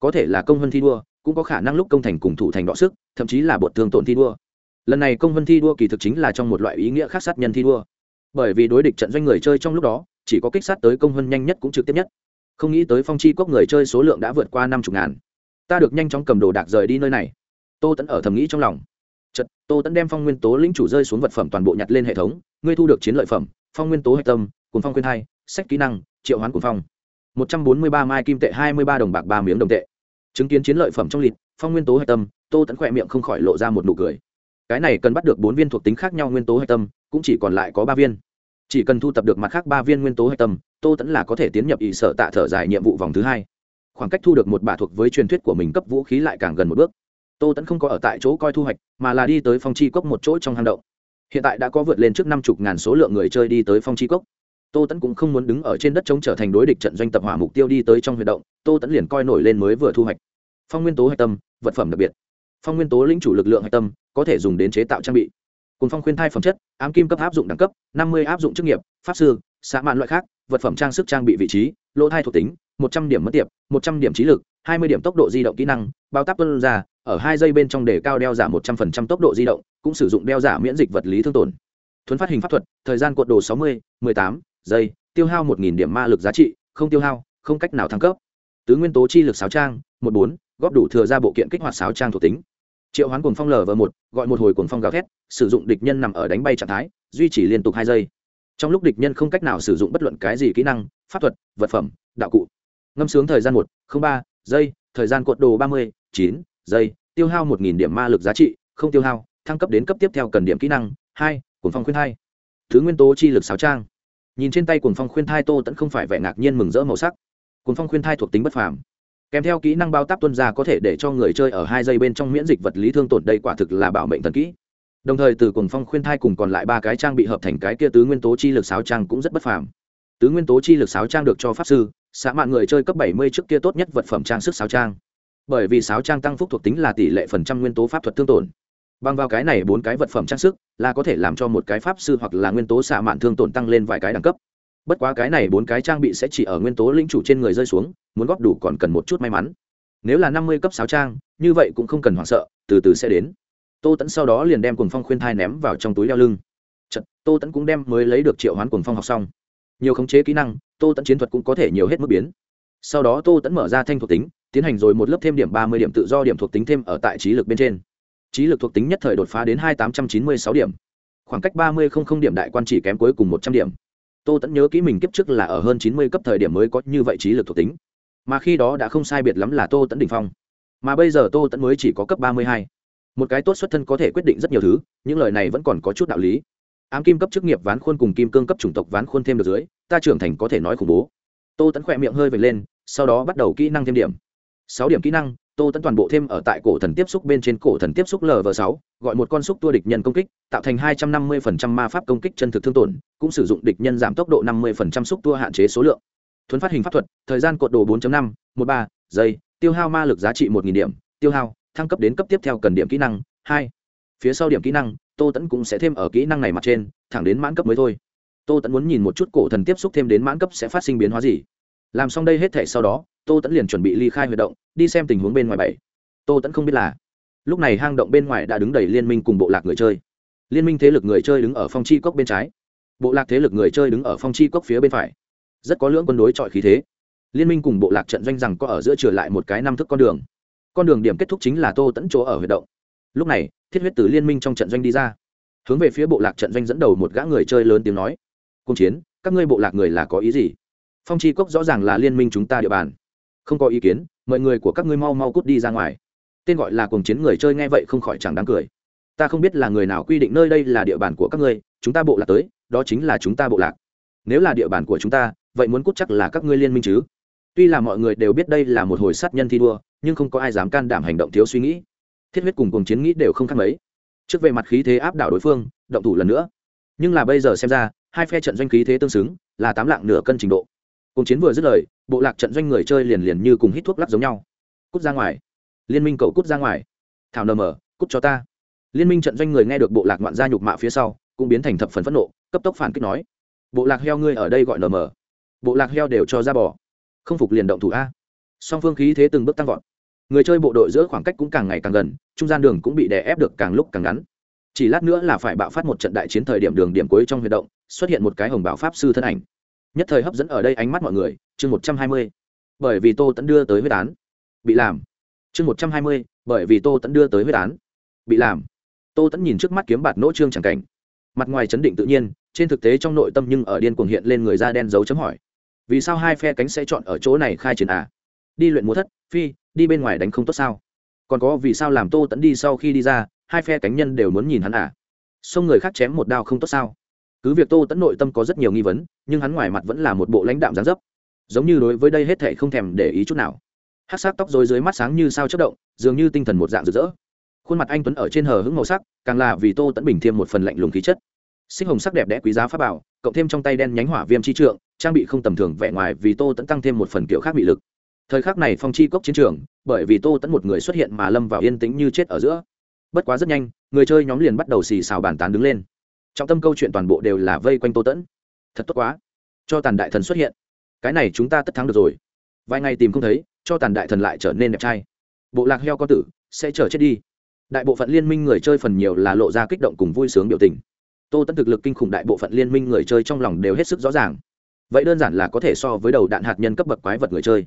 Có thể là công vân thi đua, cũng có khả năng lúc công thành cùng thủ thành đọ sức, thậm chí là bột thương tổn thi đua. Lần này công vân thi đua kỳ thực chính là trong một loại ý nghĩa khác sát nhân thi đua. Bởi vì đối địch trận doanh người chơi trong lúc đó, chỉ có kích sát tới công vân nhanh nhất cũng trực tiếp nhất không nghĩ tới phong chi cốc người chơi số lượng đã vượt qua năm chục ngàn. Ta được nhanh chóng cầm đồ đạc rời đi nơi này. Tô tẫn ở thầm nghĩ trong lòng. Chật tô tẫn đem phong nguyên tố lĩnh chủ rơi xuống vật phẩm toàn bộ nhặt lên hệ thống, ngươi thu được chiến lợi phẩm, phong nguyên tố hạch tâm cùng phong khuyên hai, sách kỹ năng, triệu hoán cùng phong. một trăm bốn mươi ba mai kim tệ, hai mươi ba đồng bạc, ba miếng đồng tệ. Chứng kiến chiến lợi phẩm trong lịt phong nguyên tố hạch tâm, tô tẫn khỏe miệng không khỏi lộ ra một nụ cười. Cái này cần bắt được bốn viên thuộc tính khác nhau nguyên tố hạch tâm, cũng chỉ còn lại có ba viên. Chỉ cần thu tập được mặt khác ba viên nguyên tố hạch tâm tô tẫn là có thể tiến nhập ỵ sở tạ thở dài nhiệm vụ vòng thứ hai. Khoảng cách thu được một bả thuộc với truyền thuyết của mình cấp vũ khí lại càng gần một bước. Tô tẫn không có ở tại chỗ coi thu hoạch, mà là đi tới phong chi cốc một chỗ trong hang động. Hiện tại đã có vượt lên trước năm chục ngàn số lượng người chơi đi tới phong chi cốc. Tô tẫn cũng không muốn đứng ở trên đất chống trở thành đối địch trận doanh tập hỏa mục tiêu đi tới trong huy động, tô tẫn liền coi nổi lên mới vừa thu hoạch. Phong nguyên tố hạch tâm, vật phẩm đặc biệt. Phong nguyên tố lĩnh chủ lực lượng hạch tâm, có thể dùng đến chế tạo trang bị. Cùng phong khuyên thai phẩm chất, ám kim cấp áp dụng đẳng cấp, năm mươi áp dụng chức nghiệp, pháp sư xã mạn loại khác vật phẩm trang sức trang bị vị trí, lỗ thai thuộc tính, một trăm điểm mất tiệp, một trăm điểm trí lực, hai mươi điểm tốc độ di động kỹ năng, bao táp tuân ra, ở hai giây bên trong để cao đeo giả một trăm phần trăm tốc độ di động, cũng sử dụng đeo giả miễn dịch vật lý thương tổn. Thuấn phát hình pháp thuật, thời gian cuộn đồ sáu mươi, mười tám, giây, tiêu hao một nghìn điểm ma lực giá trị, không tiêu hao, không cách nào thăng cấp. Tứ nguyên tố chi lực sáo trang, một bốn, góp đủ thừa ra bộ kiện kích hoạt sáo trang thuộc tính. Triệu hoán cuồng phong lv một, gọi một hồi cuồng phong gào thét, sử dụng địch nhân nằm ở đánh bay trạng thái, duy trì liên tục hai giây trong lúc địch nhân không cách nào sử dụng bất luận cái gì kỹ năng, pháp thuật, vật phẩm, đạo cụ. Ngâm sướng thời gian một ba, giây, thời gian cuộn đồ ba mươi, chín, giây, tiêu hao một điểm ma lực giá trị, không tiêu hao, thăng cấp đến cấp tiếp theo cần điểm kỹ năng, hai, cuồng phong khuyên thai. Thứ nguyên tố chi lực sáo trang. Nhìn trên tay cuồng phong khuyên thai tô tẫn không phải vẻ ngạc nhiên mừng rỡ màu sắc. Cuồng phong khuyên thai thuộc tính bất phàm. Kèm theo kỹ năng bao táp tuân ra có thể để cho người chơi ở hai giây bên trong miễn dịch vật lý thương tổn, đây quả thực là bảo mệnh thần kỹ đồng thời từ cùng phong khuyên thai cùng còn lại ba cái trang bị hợp thành cái kia tứ nguyên tố chi lực sáo trang cũng rất bất phàm. Tứ nguyên tố chi lực sáo trang được cho pháp sư, xã mạng người chơi cấp bảy mươi trước kia tốt nhất vật phẩm trang sức sáo trang. Bởi vì sáo trang tăng phúc thuộc tính là tỷ lệ phần trăm nguyên tố pháp thuật thương tổn. Bằng vào cái này bốn cái vật phẩm trang sức, là có thể làm cho một cái pháp sư hoặc là nguyên tố xạ mạn thương tổn tăng lên vài cái đẳng cấp. Bất quá cái này bốn cái trang bị sẽ chỉ ở nguyên tố lĩnh chủ trên người rơi xuống, muốn góp đủ còn cần một chút may mắn. Nếu là năm mươi cấp sáo trang, như vậy cũng không cần hoảng sợ, từ từ sẽ đến tô tẫn sau đó liền đem cuồng phong khuyên thai ném vào trong túi đeo lưng. Chật, tô tẫn cũng đem mới lấy được triệu hoán cuồng phong học xong. Nhiều khống chế kỹ năng tô tẫn chiến thuật cũng có thể nhiều hết mức biến. Sau đó tô tẫn mở ra thanh thuộc tính tiến hành rồi một lớp thêm điểm ba mươi điểm tự do điểm thuộc tính thêm ở tại trí lực bên trên. Trí lực thuộc tính nhất thời đột phá đến hai tám trăm chín mươi sáu điểm. Khoảng cách ba mươi không không điểm đại quan chỉ kém cuối cùng một trăm điểm. Tô tẫn nhớ kỹ mình kiếp trước là ở hơn chín mươi cấp thời điểm mới có như vậy trí lực thuộc tính. Mà khi đó đã không sai biệt lắm là tô tẫn đỉnh phong. Mà bây giờ tô tẫn mới chỉ có cấp ba mươi hai một cái tốt xuất thân có thể quyết định rất nhiều thứ, những lời này vẫn còn có chút đạo lý. Ám kim cấp chức nghiệp ván khuôn cùng kim cương cấp chủng tộc ván khuôn thêm được dưới, ta trưởng thành có thể nói khủng bố. Tô tẫn khỏe miệng hơi vệt lên, sau đó bắt đầu kỹ năng thêm điểm. Sáu điểm kỹ năng, tô tẫn toàn bộ thêm ở tại cổ thần tiếp xúc bên trên cổ thần tiếp xúc lv sáu, gọi một con xúc tua địch nhân công kích, tạo thành hai trăm năm mươi phần trăm ma pháp công kích chân thực thương tổn, cũng sử dụng địch nhân giảm tốc độ năm mươi phần trăm xúc tua hạn chế số lượng. Thuấn phát hình pháp thuật, thời gian cột đồ bốn năm, một ba giây, tiêu hao ma lực giá trị một điểm, tiêu hao thăng cấp đến cấp tiếp theo cần điểm kỹ năng, hai, phía sau điểm kỹ năng, tô tẫn cũng sẽ thêm ở kỹ năng này mặt trên, thẳng đến mãn cấp mới thôi. Tô tẫn muốn nhìn một chút cổ thần tiếp xúc thêm đến mãn cấp sẽ phát sinh biến hóa gì. Làm xong đây hết thể sau đó, tô tẫn liền chuẩn bị ly khai huy động, đi xem tình huống bên ngoài bảy. Tô tẫn không biết là, lúc này hang động bên ngoài đã đứng đầy liên minh cùng bộ lạc người chơi. Liên minh thế lực người chơi đứng ở phong chi cốc bên trái. Bộ lạc thế lực người chơi đứng ở phong chi cốc phía bên phải. Rất có lưỡng quân đối chọi khí thế. Liên minh cùng bộ lạc trận doanh rằng có ở giữa trở lại một cái năm thức con đường con đường điểm kết thúc chính là tô tẫn chỗ ở huy động. Lúc này, thiết huyết từ liên minh trong trận doanh đi ra, hướng về phía bộ lạc trận doanh dẫn đầu một gã người chơi lớn tiếng nói cung chiến, các ngươi bộ lạc người là có ý gì? Phong tri cốc rõ ràng là liên minh chúng ta địa bàn. Không có ý kiến, mọi người của các ngươi mau mau cút đi ra ngoài. Tên gọi là cùng chiến người chơi nghe vậy không khỏi chẳng đáng cười. Ta không biết là người nào quy định nơi đây là địa bàn của các ngươi, chúng ta bộ lạc tới, đó chính là chúng ta bộ lạc. Nếu là địa bàn của chúng ta, vậy muốn cút chắc là các ngươi liên minh chứ? Tuy là mọi người đều biết đây là một hồi sát nhân thi đua, nhưng không có ai dám can đảm hành động thiếu suy nghĩ. Thiết huyết cùng cùng chiến nghĩ đều không khác mấy. Trước về mặt khí thế áp đảo đối phương, động thủ lần nữa. Nhưng là bây giờ xem ra, hai phe trận doanh khí thế tương xứng, là tám lạng nửa cân trình độ. Cùng chiến vừa dứt lời, bộ lạc trận doanh người chơi liền liền như cùng hít thuốc lắc giống nhau. Cút ra ngoài. Liên minh cầu cút ra ngoài. Thảo nm cút cho ta. Liên minh trận doanh người nghe được bộ lạc ngoạn gia nhục mạ phía sau, cũng biến thành thập phần phẫn nộ, cấp tốc phản kích nói. Bộ lạc heo ngươi ở đây gọi nm bộ lạc heo đều cho ra bỏ không phục liền động thủ a. Song phương khí thế từng bước tăng vọt. Người chơi bộ đội giữa khoảng cách cũng càng ngày càng gần, trung gian đường cũng bị đè ép được càng lúc càng ngắn. Chỉ lát nữa là phải bạo phát một trận đại chiến thời điểm đường điểm cuối trong huy động, xuất hiện một cái hồng bảo pháp sư thân ảnh. Nhất thời hấp dẫn ở đây ánh mắt mọi người, chương một trăm hai mươi. Bởi vì tô tẫn đưa tới huyết án. Bị làm. Chương một trăm hai mươi, bởi vì tô tẫn đưa tới huyết án. Bị làm. Tô tẫn nhìn trước mắt kiếm bạt nỗ trương c cảnh. Mặt ngoài chấn định tự nhiên, trên thực tế trong nội tâm nhưng ở điên cuồng hiện lên người da đen dấu chấm hỏi vì sao hai phe cánh sẽ chọn ở chỗ này khai chiến à? đi luyện múa thất, phi, đi bên ngoài đánh không tốt sao? Còn có vì sao làm tô tẫn đi sau khi đi ra, hai phe cánh nhân đều muốn nhìn hắn à? Xông người khác chém một đao không tốt sao? Cứ việc tô tẫn nội tâm có rất nhiều nghi vấn, nhưng hắn ngoài mặt vẫn là một bộ lãnh đạm gián dấp. Giống như đối với đây hết thệ không thèm để ý chút nào. Hát sắc tóc dối dưới mắt sáng như sao chất động, dường như tinh thần một dạng rực rỡ. Khuôn mặt anh tuấn ở trên hờ hững màu sắc, càng là vì tô tẫn bình thêm một phần lạnh lùng khí chất. Sinh hồng sắc đẹp đẽ quý giá pháp bảo, cộng thêm trong tay đen nhánh hỏa viêm chi trượng trang bị không tầm thường vẻ ngoài vì tô tẫn tăng thêm một phần kiểu khác bị lực. Thời khắc này phong chi cốc chiến trường, bởi vì tô tẫn một người xuất hiện mà lâm vào yên tĩnh như chết ở giữa. Bất quá rất nhanh, người chơi nhóm liền bắt đầu xì xào bàn tán đứng lên. Trọng tâm câu chuyện toàn bộ đều là vây quanh tô tẫn. Thật tốt quá. Cho tàn đại thần xuất hiện. Cái này chúng ta tất thắng được rồi. Vài ngày tìm không thấy, cho tàn đại thần lại trở nên đẹp trai. Bộ lạc heo con tử, sẽ chờ chết đi. Đại bộ phận liên minh người chơi phần nhiều là lộ ra kích động cùng vui sướng biểu tình. Tô tẫn thực lực kinh khủng đại bộ phận liên minh người chơi trong lòng đều hết sức rõ ràng vậy đơn giản là có thể so với đầu đạn hạt nhân cấp bậc quái vật người chơi.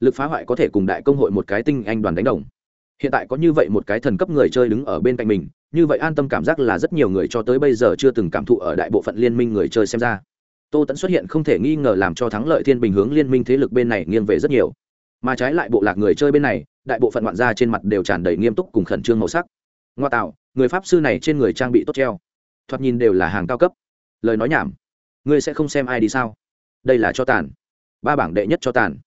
Lực phá hoại có thể cùng đại công hội một cái tinh anh đoàn đánh đồng. Hiện tại có như vậy một cái thần cấp người chơi đứng ở bên cạnh mình, như vậy an tâm cảm giác là rất nhiều người cho tới bây giờ chưa từng cảm thụ ở đại bộ phận liên minh người chơi xem ra. Tô tẫn xuất hiện không thể nghi ngờ làm cho thắng lợi thiên bình hướng liên minh thế lực bên này nghiêng về rất nhiều. Mà trái lại bộ lạc người chơi bên này, đại bộ phận ngoạn gia trên mặt đều tràn đầy nghiêm túc cùng khẩn trương màu sắc. Ngoa tạo, người pháp sư này trên người trang bị tốt treo. Thoạt nhìn đều là hàng cao cấp. Lời nói nhảm. Ngươi sẽ không xem ai đi sao? Đây là cho tàn. Ba bảng đệ nhất cho tàn.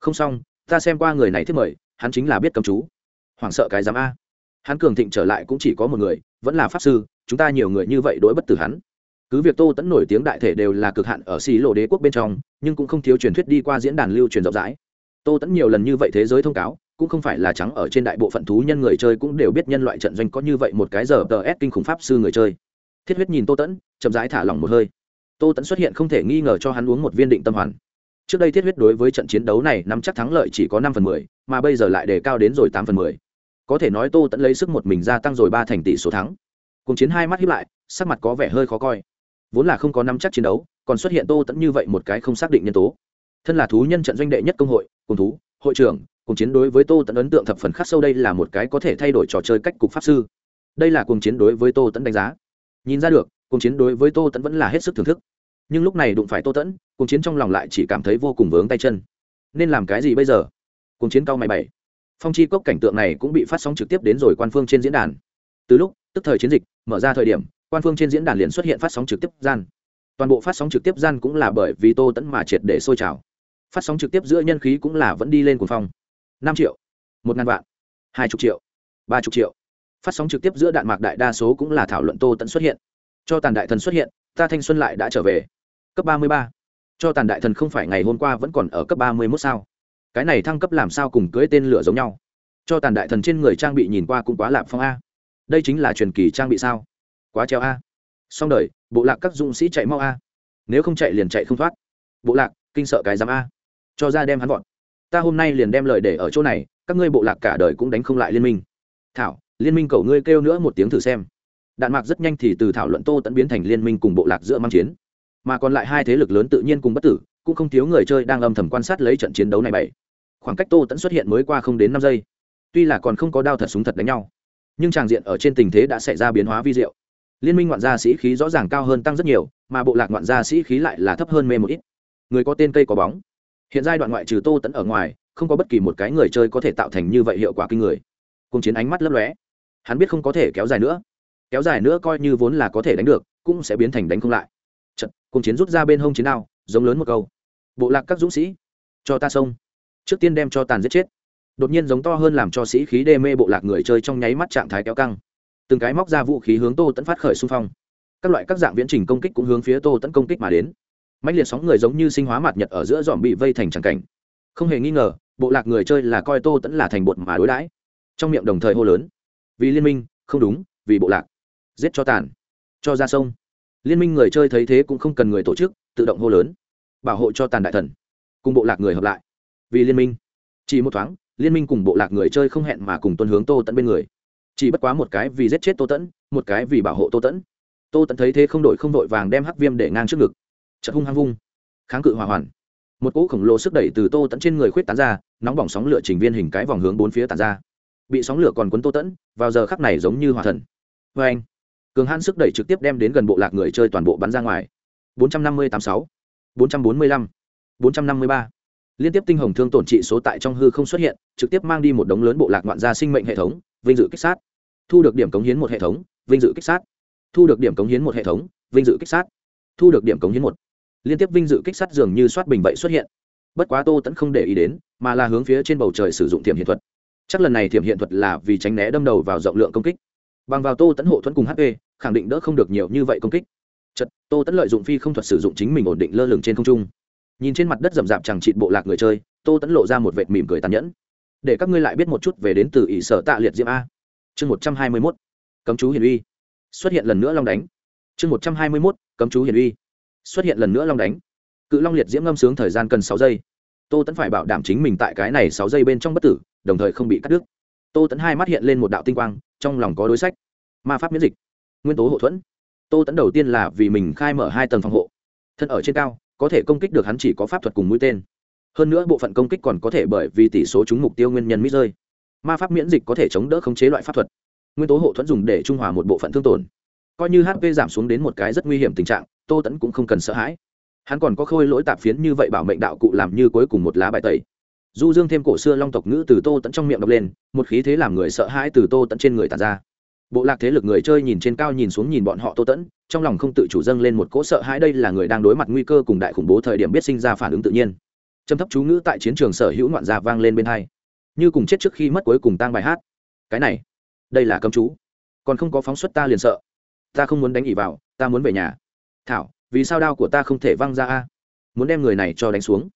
Không xong, ta xem qua người này thiết mời, hắn chính là biết cầm chú. Hoảng sợ cái giám a. Hắn cường thịnh trở lại cũng chỉ có một người, vẫn là pháp sư, chúng ta nhiều người như vậy đối bất tử hắn. Cứ việc tô tẫn nổi tiếng đại thể đều là cực hạn ở xì lộ đế quốc bên trong, nhưng cũng không thiếu truyền thuyết đi qua diễn đàn lưu truyền rộng rãi. Tô tẫn nhiều lần như vậy thế giới thông cáo, cũng không phải là trắng ở trên đại bộ phận thú nhân người chơi cũng đều biết nhân loại trận doanh có như vậy một cái giờ tờ ép kinh khủng pháp sư người chơi. Thiết huyết nhìn tô tẫn chậm rãi thả lỏng một hơi tô tẫn xuất hiện không thể nghi ngờ cho hắn uống một viên định tâm hoàn. Trước đây thiết huyết đối với trận chiến đấu này nắm chắc thắng lợi chỉ có năm phần mười, mà bây giờ lại đề cao đến rồi tám phần mười. Có thể nói tô tẫn lấy sức một mình gia tăng rồi ba thành tỷ số thắng. Cùng chiến hai mắt hiếp lại, sắc mặt có vẻ hơi khó coi. Vốn là không có nắm chắc chiến đấu, còn xuất hiện tô tẫn như vậy một cái không xác định nhân tố. Thân là thú nhân trận doanh đệ nhất công hội, cùng thú, hội trưởng, cùng chiến đối với tô tẫn ấn tượng thập phần khắc sâu đây là một cái có thể thay đổi trò chơi cách cục pháp sư. Đây là cùng chiến đối với tô tẫn đánh giá. Nhìn ra được, cùng chiến đối với tô tẫn vẫn là hết sức thưởng thức nhưng lúc này đụng phải tô tẫn cùng chiến trong lòng lại chỉ cảm thấy vô cùng vướng tay chân. Nên làm cái gì bây giờ? Cùng chiến cao mày bảy. Phong chi cốc cảnh tượng này cũng bị phát sóng trực tiếp đến rồi quan phương trên diễn đàn. Từ lúc, tức thời chiến dịch, mở ra thời điểm, quan phương trên diễn đàn liền xuất hiện phát sóng trực tiếp gian. Toàn bộ phát sóng trực tiếp gian cũng là bởi vì tô tẫn mà triệt để sôi trào. Phát sóng trực tiếp giữa nhân khí cũng là vẫn đi lên cuồng phong. Năm triệu, một ngàn vạn, hai chục triệu, ba chục triệu. Phát sóng trực tiếp giữa đạn mạc đại đa số cũng là thảo luận tô tẫn xuất hiện. Cho tàn đại thần xuất hiện, ta thanh xuân lại đã trở về cấp ba mươi ba. Cho tàn đại thần không phải ngày hôm qua vẫn còn ở cấp ba mươi mốt sao? Cái này thăng cấp làm sao cùng cưới tên lửa giống nhau? Cho tàn đại thần trên người trang bị nhìn qua cũng quá lạp phong a. Đây chính là truyền kỳ trang bị sao? Quá treo a. Xong đời, bộ lạc các dũng sĩ chạy mau a. Nếu không chạy liền chạy không thoát. Bộ lạc, kinh sợ cái dám a. Cho ra đem hắn vọt. Ta hôm nay liền đem lời để ở chỗ này, các ngươi bộ lạc cả đời cũng đánh không lại liên minh. Thảo, liên minh cầu ngươi kêu nữa một tiếng thử xem. Đạn mạc rất nhanh thì từ thảo luận tô tẫn biến thành liên minh cùng bộ lạc giữa mang chiến mà còn lại hai thế lực lớn tự nhiên cùng bất tử, cũng không thiếu người chơi đang âm thầm quan sát lấy trận chiến đấu này bảy. Khoảng cách tô tẫn xuất hiện mới qua không đến năm giây. Tuy là còn không có đao thật súng thật đánh nhau, nhưng tràng diện ở trên tình thế đã xảy ra biến hóa vi diệu. Liên minh ngoạn gia sĩ khí rõ ràng cao hơn tăng rất nhiều, mà bộ lạc ngoạn gia sĩ khí lại là thấp hơn mê một ít. Người có tên cây có bóng. Hiện giai đoạn ngoại trừ tô tẫn ở ngoài, không có bất kỳ một cái người chơi có thể tạo thành như vậy hiệu quả kinh người. Cùng chiến ánh mắt lấp lóe. Hắn biết không có thể kéo dài nữa. Kéo dài nữa coi như vốn là có thể đánh được, cũng sẽ biến thành đánh không lại cùng chiến rút ra bên hông chiến đao, giống lớn một câu. Bộ lạc các dũng sĩ, cho ta xông trước tiên đem cho tàn giết chết. Đột nhiên giống to hơn làm cho sĩ khí đê mê bộ lạc người chơi trong nháy mắt trạng thái kéo căng. Từng cái móc ra vũ khí hướng tô tẫn phát khởi xung phong. Các loại các dạng viễn trình công kích cũng hướng phía tô tẫn công kích mà đến. Mạnh liệt sóng người giống như sinh hóa mặt nhật ở giữa dòm bị vây thành tràng cảnh. Không hề nghi ngờ, bộ lạc người chơi là coi tô tẫn là thành bột mà đối đãi. Trong miệng đồng thời hô lớn, vì liên minh, không đúng, vì bộ lạc. Giết cho tàn, cho ra sông liên minh người chơi thấy thế cũng không cần người tổ chức, tự động hô lớn. Bảo hộ cho tàn đại thần. Cùng bộ lạc người hợp lại. Vì liên minh. Chỉ một thoáng, liên minh cùng bộ lạc người chơi không hẹn mà cùng tuân hướng tô tẫn bên người. Chỉ bất quá một cái vì giết chết tô tẫn một cái vì bảo hộ tô tẫn tô tẫn thấy thế không đổi không đội vàng đem hắc viêm để ngang trước ngực. Chật hung hăng vung. Kháng cự hòa hoàn. Một cỗ khổng lồ sức đẩy từ tô tẫn trên người khuyết tán ra, nóng bỏng sóng lửa trình viên hình cái vòng hướng bốn phía tàn ra. Bị sóng lửa còn cuốn tô tẫn vào giờ khắc này giống như hòa thần. Vê anh cường hãn sức đẩy trực tiếp đem đến gần bộ lạc người chơi toàn bộ bắn ra ngoài. 458-6, 445, 453. liên tiếp tinh hồng thương tổn trị số tại trong hư không xuất hiện trực tiếp mang đi một đống lớn bộ lạc ngoạn gia sinh mệnh hệ thống vinh dự kích sát. Thu được điểm cống hiến một hệ thống vinh dự kích sát. Thu được điểm cống hiến một hệ thống vinh dự kích sát. Thu được điểm cống hiến một. Liên tiếp vinh dự kích sát dường như soát bình vậy xuất hiện. Bất quá tô tẫn không để ý đến mà là hướng phía trên bầu trời sử dụng thiểm hiện thuật. Chắc lần này thiểm hiện thuật là vì tránh né đâm đầu vào rộng lượng công kích bằng vào tô tẫn hộ thuẫn cùng hp, khẳng định đỡ không được nhiều như vậy công kích. Chật, tô tẫn lợi dụng phi không thuật sử dụng chính mình ổn định lơ lửng trên không trung. Nhìn trên mặt đất rậm rạp chẳng trịt bộ lạc người chơi, tô tẫn lộ ra một vệt mỉm cười tàn nhẫn. Để các ngươi lại biết một chút về đến từ ỷ sở tạ liệt diễm a. Chương một trăm hai mươi mốt, cấm chú hiền uy. Xuất hiện lần nữa long đánh. Chương một trăm hai mươi mốt, cấm chú hiền uy. Xuất hiện lần nữa long đánh. Cự long liệt diễm ngâm sướng thời gian cần sáu giây. Tô tẫn phải bảo đảm chính mình tại cái này sáu giây bên trong bất tử, đồng thời không bị cắt đứt. Tô tẫn hai mắt hiện lên một đạo tinh quang trong lòng có đối sách. Ma pháp miễn dịch, nguyên tố hậu thuẫn. Tô tẫn đầu tiên là vì mình khai mở hai tầng phòng hộ. Thân ở trên cao, có thể công kích được hắn chỉ có pháp thuật cùng mũi tên. Hơn nữa bộ phận công kích còn có thể bởi vì tỷ số trúng mục tiêu nguyên nhân mít rơi. Ma pháp miễn dịch có thể chống đỡ khống chế loại pháp thuật. Nguyên tố hộ thuẫn dùng để trung hòa một bộ phận thương tổn. Coi như hp giảm xuống đến một cái rất nguy hiểm tình trạng, tô tẫn cũng không cần sợ hãi. Hắn còn có khôi lỗi tạp phiến như vậy bảo mệnh đạo cụ làm như cuối cùng một lá bài tẩy du dương thêm cổ xưa long tộc ngữ từ tô tận trong miệng đọc lên, một khí thế làm người sợ hãi từ tô tận trên người tàn ra. Bộ lạc thế lực người chơi nhìn trên cao nhìn xuống nhìn bọn họ tô tẫn, trong lòng không tự chủ dâng lên một cỗ sợ hãi đây là người đang đối mặt nguy cơ cùng đại khủng bố thời điểm biết sinh ra phản ứng tự nhiên. Châm thấp chú ngữ tại chiến trường sở hữu ngoạn gia vang lên bên hai. Như cùng chết trước khi mất cuối cùng tang bài hát. Cái này, đây là cấm chú. Còn không có phóng xuất ta liền sợ. Ta không muốn đánh ỉ vào, ta muốn về nhà. Thảo, vì sao đao của ta không thể văng ra a? Muốn đem người này cho đánh xuống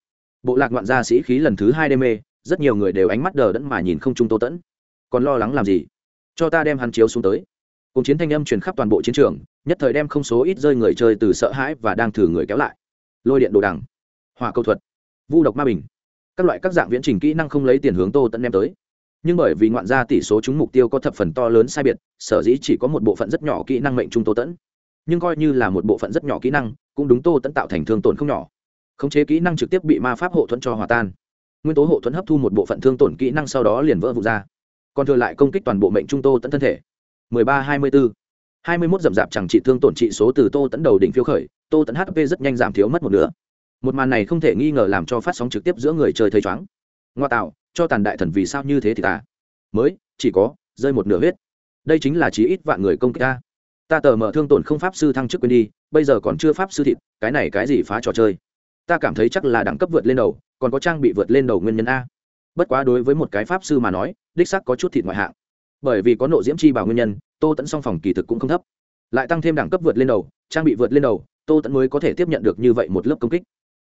bộ lạc ngoạn gia sĩ khí lần thứ hai đê mê, rất nhiều người đều ánh mắt đờ đẫn mà nhìn không trung tô tẫn. Còn lo lắng làm gì? Cho ta đem hắn chiếu xuống tới. Cùng chiến thanh âm truyền khắp toàn bộ chiến trường, nhất thời đem không số ít rơi người chơi từ sợ hãi và đang thử người kéo lại. Lôi điện đồ đằng. Hòa câu thuật. Vu độc ma bình. Các loại các dạng viễn trình kỹ năng không lấy tiền hướng tô tẫn đem tới. Nhưng bởi vì ngoạn gia tỷ số chúng mục tiêu có thập phần to lớn sai biệt, sở dĩ chỉ có một bộ phận rất nhỏ kỹ năng mệnh trung tô tẫn. Nhưng coi như là một bộ phận rất nhỏ kỹ năng, cũng đúng tô tẫn tạo thành thương tổn không nhỏ khống chế kỹ năng trực tiếp bị ma pháp hộ thuẫn cho hòa tan. Nguyên tố hộ thuẫn hấp thu một bộ phận thương tổn kỹ năng sau đó liền vỡ vụt ra. Còn thừa lại công kích toàn bộ mệnh trung tô tẫn thân thể. mười ba hai mươi bốn hai mươi mốt dầm dạp chẳng trị thương tổn trị số từ tô tẫn đầu đỉnh phiêu khởi, tô tẫn hp rất nhanh giảm thiếu mất một nửa. Một màn này không thể nghi ngờ làm cho phát sóng trực tiếp giữa người chơi thấy chóng ngoa tạo, cho tàn đại thần vì sao như thế thì ta? Mới, chỉ có, rơi một nửa huyết. Đây chính là chí ít vạn người công kích ta. Ta tờ mở thương tổn không pháp sư thăng chức quên đi, bây giờ còn chưa pháp sư thịt, cái này cái gì phá trò chơi? Ta cảm thấy chắc là đẳng cấp vượt lên đầu, còn có trang bị vượt lên đầu nguyên nhân a. Bất quá đối với một cái pháp sư mà nói, đích sắc có chút thịt ngoại hạng. Bởi vì có nộ diễm chi bảo nguyên nhân, tô tẫn song phòng kỳ thực cũng không thấp. Lại tăng thêm đẳng cấp vượt lên đầu, trang bị vượt lên đầu, tô tẫn mới có thể tiếp nhận được như vậy một lớp công kích.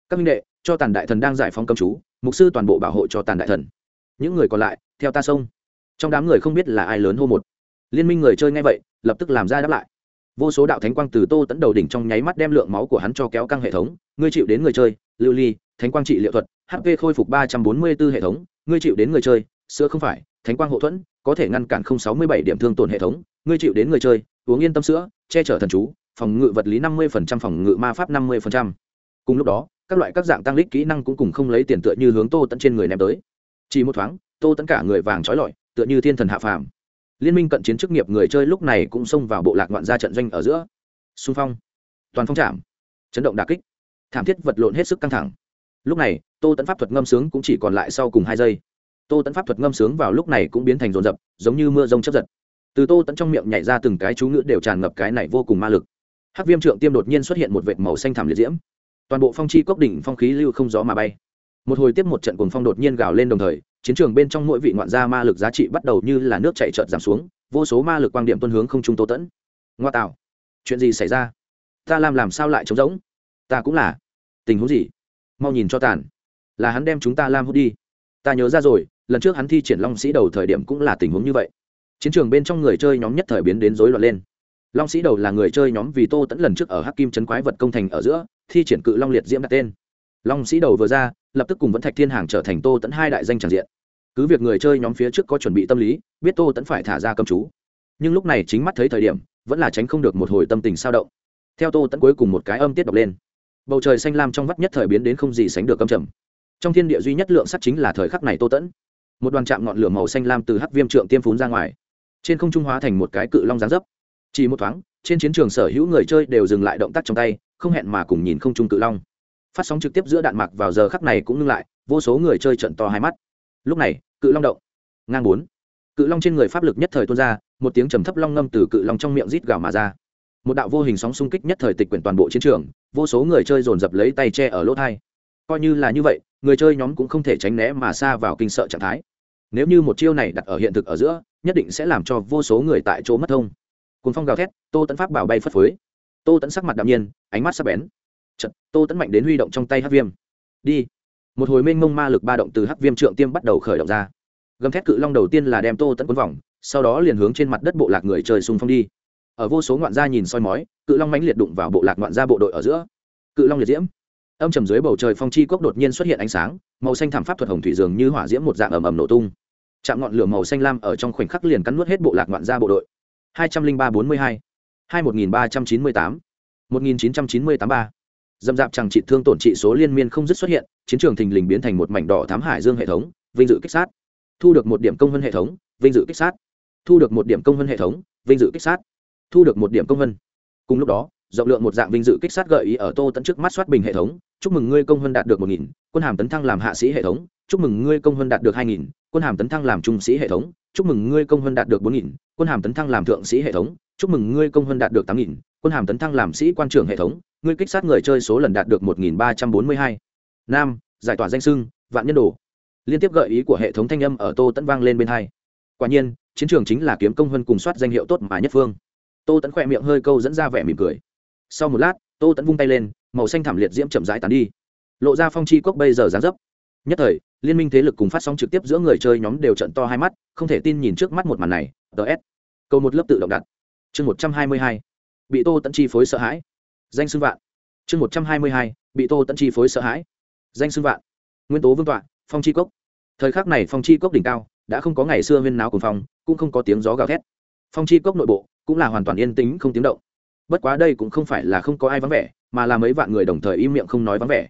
Các minh đệ, cho tàn đại thần đang giải phóng công chú, mục sư toàn bộ bảo hộ cho tàn đại thần. Những người còn lại, theo ta sông trong đám người không biết là ai lớn hô một. Liên minh người chơi ngay vậy, lập tức làm ra đáp lại vô số đạo thánh quang từ tô tẫn đầu đỉnh trong nháy mắt đem lượng máu của hắn cho kéo căng hệ thống. Ngươi chịu đến người chơi, lưu ly, thánh quang trị liệu thuật hp khôi phục ba trăm bốn mươi b ố hệ thống. Ngươi chịu đến người chơi, sữa không phải, thánh quang hậu thuẫn, có thể ngăn cản không sáu mươi bảy điểm thương tổn hệ thống. Ngươi chịu đến người chơi, uống yên tâm sữa, che chở thần chú, phòng ngự vật lý năm mươi phòng ngự ma pháp năm mươi cùng lúc đó, các loại các dạng tăng lít kỹ năng cũng cùng không lấy tiền tựa như hướng tô tẫn trên người ném tới. Chỉ một thoáng, tô tẫn cả người vàng trói lọi, tựa như thiên thần hạ phàm liên minh cận chiến chức nghiệp người chơi lúc này cũng xông vào bộ lạc ngoạn gia trận doanh ở giữa. Xung phong. Toàn phong trảm chấn động đà kích. Thảm thiết vật lộn hết sức căng thẳng. Lúc này, tô tẫn pháp thuật ngâm sướng cũng chỉ còn lại sau cùng hai giây. Tô tẫn pháp thuật ngâm sướng vào lúc này cũng biến thành rồn rập giống như mưa rông chấp giật. Từ tô tẫn trong miệng nhảy ra từng cái chú ngữ đều tràn ngập cái này vô cùng ma lực. Hắc viêm trượng tiêm đột nhiên xuất hiện một vệt màu xanh thảm liệt diễm. Toàn bộ phong chi cốc đỉnh phong khí lưu không gió mà bay. Một hồi tiếp một trận cuồng phong đột nhiên gào lên đồng thời chiến trường bên trong mỗi vị ngoạn gia ma lực giá trị bắt đầu như là nước chạy trợt giảm xuống, vô số ma lực quang điểm tuân hướng không trung tô tẫn. Ngoa tạo. Chuyện gì xảy ra? Ta làm làm sao lại trống rỗng? Ta cũng là. Tình huống gì? Mau nhìn cho tàn. Là hắn đem chúng ta lam hút đi. Ta nhớ ra rồi, lần trước hắn thi triển long sĩ đầu thời điểm cũng là tình huống như vậy. Chiến trường bên trong người chơi nhóm nhất thời biến đến rối loạn lên. Long sĩ đầu là người chơi nhóm vì tô tẫn lần trước ở hắc kim chấn quái vật công thành ở giữa, thi triển cự long liệt diễm đặt tên long sĩ đầu vừa ra, lập tức cùng vẫn thạch thiên hàng trở thành tô tẫn hai đại danh tràng diện. Cứ việc người chơi nhóm phía trước có chuẩn bị tâm lý, biết tô tẫn phải thả ra cầm chú. Nhưng lúc này chính mắt thấy thời điểm, vẫn là tránh không được một hồi tâm tình sao động. Theo tô tẫn cuối cùng một cái âm tiết đọc lên. Bầu trời xanh lam trong vắt nhất thời biến đến không gì sánh được âm trầm. Trong thiên địa duy nhất lượng sắt chính là thời khắc này tô tẫn một đoàn chạm ngọn lửa màu xanh lam từ hắc viêm trượng tiêm phún ra ngoài. Trên không trung hóa thành một cái cự long giáng dấp. Chỉ một thoáng, trên chiến trường sở hữu người chơi đều dừng lại động tác trong tay, không hẹn mà cùng nhìn không trung cự long phát sóng trực tiếp giữa đạn mạc vào giờ khắc này cũng ngưng lại, vô số người chơi trận to hai mắt. Lúc này, cự long động. Ngang bốn. Cự long trên người pháp lực nhất thời tuôn ra, một tiếng trầm thấp long ngâm từ cự long trong miệng rít gào mà ra. Một đạo vô hình sóng xung kích nhất thời tịch quyển toàn bộ chiến trường, vô số người chơi dồn dập lấy tay che ở lỗ thai. Coi như là như vậy, người chơi nhóm cũng không thể tránh né mà xa vào kinh sợ trạng thái. Nếu như một chiêu này đặt ở hiện thực ở giữa, nhất định sẽ làm cho vô số người tại chỗ mất thông. Cùng phong gào thét, tô tẫn pháp bảo bay phất phới. Tô tẫn sắc mặt đạm nhiên, ánh mắt sắc bén. Chật, tô tẫn mạnh đến huy động trong tay hắc viêm. Đi. Một hồi mênh mông ma lực ba động từ hắc viêm trượng tiêm bắt đầu khởi động ra. Gầm thét cự long đầu tiên là đem tô tẫn quấn vòng sau đó liền hướng trên mặt đất bộ lạc người trời xung phong đi. Ở vô số ngoạn gia nhìn soi mói cự long mãnh liệt đụng vào bộ lạc ngoạn gia bộ đội ở giữa. Cự long liệt diễm. Âm trầm dưới bầu trời phong chi cốc đột nhiên xuất hiện ánh sáng màu xanh thảm pháp thuật hồng thủy dường như hỏa diễm một dạng ầm ầm nổ tung. Chạm ngọn lửa màu xanh lam ở trong khoảnh khắc liền cắn nuốt hết bộ lạc ngoạn gia bộ đội. Hai trăm linh ba bốn mươi hai. Hai một nghìn ba trăm chín mươi tám. Một nghìn chín trăm chín mươi tám ba dâm dạp chẳng trị thương tổn trị số liên miên không dứt xuất hiện, chiến trường thình lình biến thành một mảnh đỏ thám hải dương hệ thống, vinh dự kích sát. Thu được một điểm công hơn hệ thống, vinh dự kích sát. Thu được một điểm công hơn hệ thống, vinh dự kích sát. Thu được một điểm công hơn cùng lúc đó, rộng lượng một dạng vinh dự kích sát gợi ý ở tô tận trước mắt soát bình hệ thống, chúc mừng ngươi công hơn đạt được một nghìn, quân hàm tấn thăng làm hạ sĩ hệ thống, chúc mừng ngươi công hơn đạt được hai nghìn, quân hàm tấn thăng làm trung sĩ hệ thống, chúc mừng ngươi công hơn đạt được bốn nghìn, quân hàm tấn thăng làm thượng sĩ hệ thống, chúc mừng ngươi công hơn đạt được tám nghìn, quân hàm tấn thăng làm sĩ quan trưởng hệ thống ngươi kích sát người chơi số lần đạt được một nghìn ba trăm bốn mươi hai. Nam, giải tỏa danh sưng vạn nhân đồ. Liên tiếp gợi ý của hệ thống thanh âm ở tô tấn vang lên bên hai. Quả nhiên, chiến trường chính là kiếm công hơn cùng soát danh hiệu tốt mà nhất phương. Tô tấn khỏe miệng hơi câu dẫn ra vẻ mỉm cười. Sau một lát, tô tấn vung tay lên, màu xanh thảm liệt diễm chậm rãi tàn đi. Lộ ra phong chi cốc bây giờ dáng dấp. Nhất thời, liên minh thế lực cùng phát sóng trực tiếp giữa người chơi nhóm đều trận to hai mắt, không thể tin nhìn trước mắt một màn này. DS. câu một lớp tự động đặt. Chương một trăm hai mươi hai. Bị tô tấn chi phối sợ hãi danh xưng vạn. Chương một trăm hai mươi hai, bị tô tẫn chi phối sợ hãi. Danh xưng vạn. Nguyên tố vương tọa, phong chi cốc. Thời khắc này phong chi cốc đỉnh cao, đã không có ngày xưa huyên náo cùng phong, cũng không có tiếng gió gào thét. Phong chi cốc nội bộ cũng là hoàn toàn yên tĩnh, không tiếng động. Bất quá đây cũng không phải là không có ai vắng vẻ, mà là mấy vạn người đồng thời im miệng không nói vắng vẻ.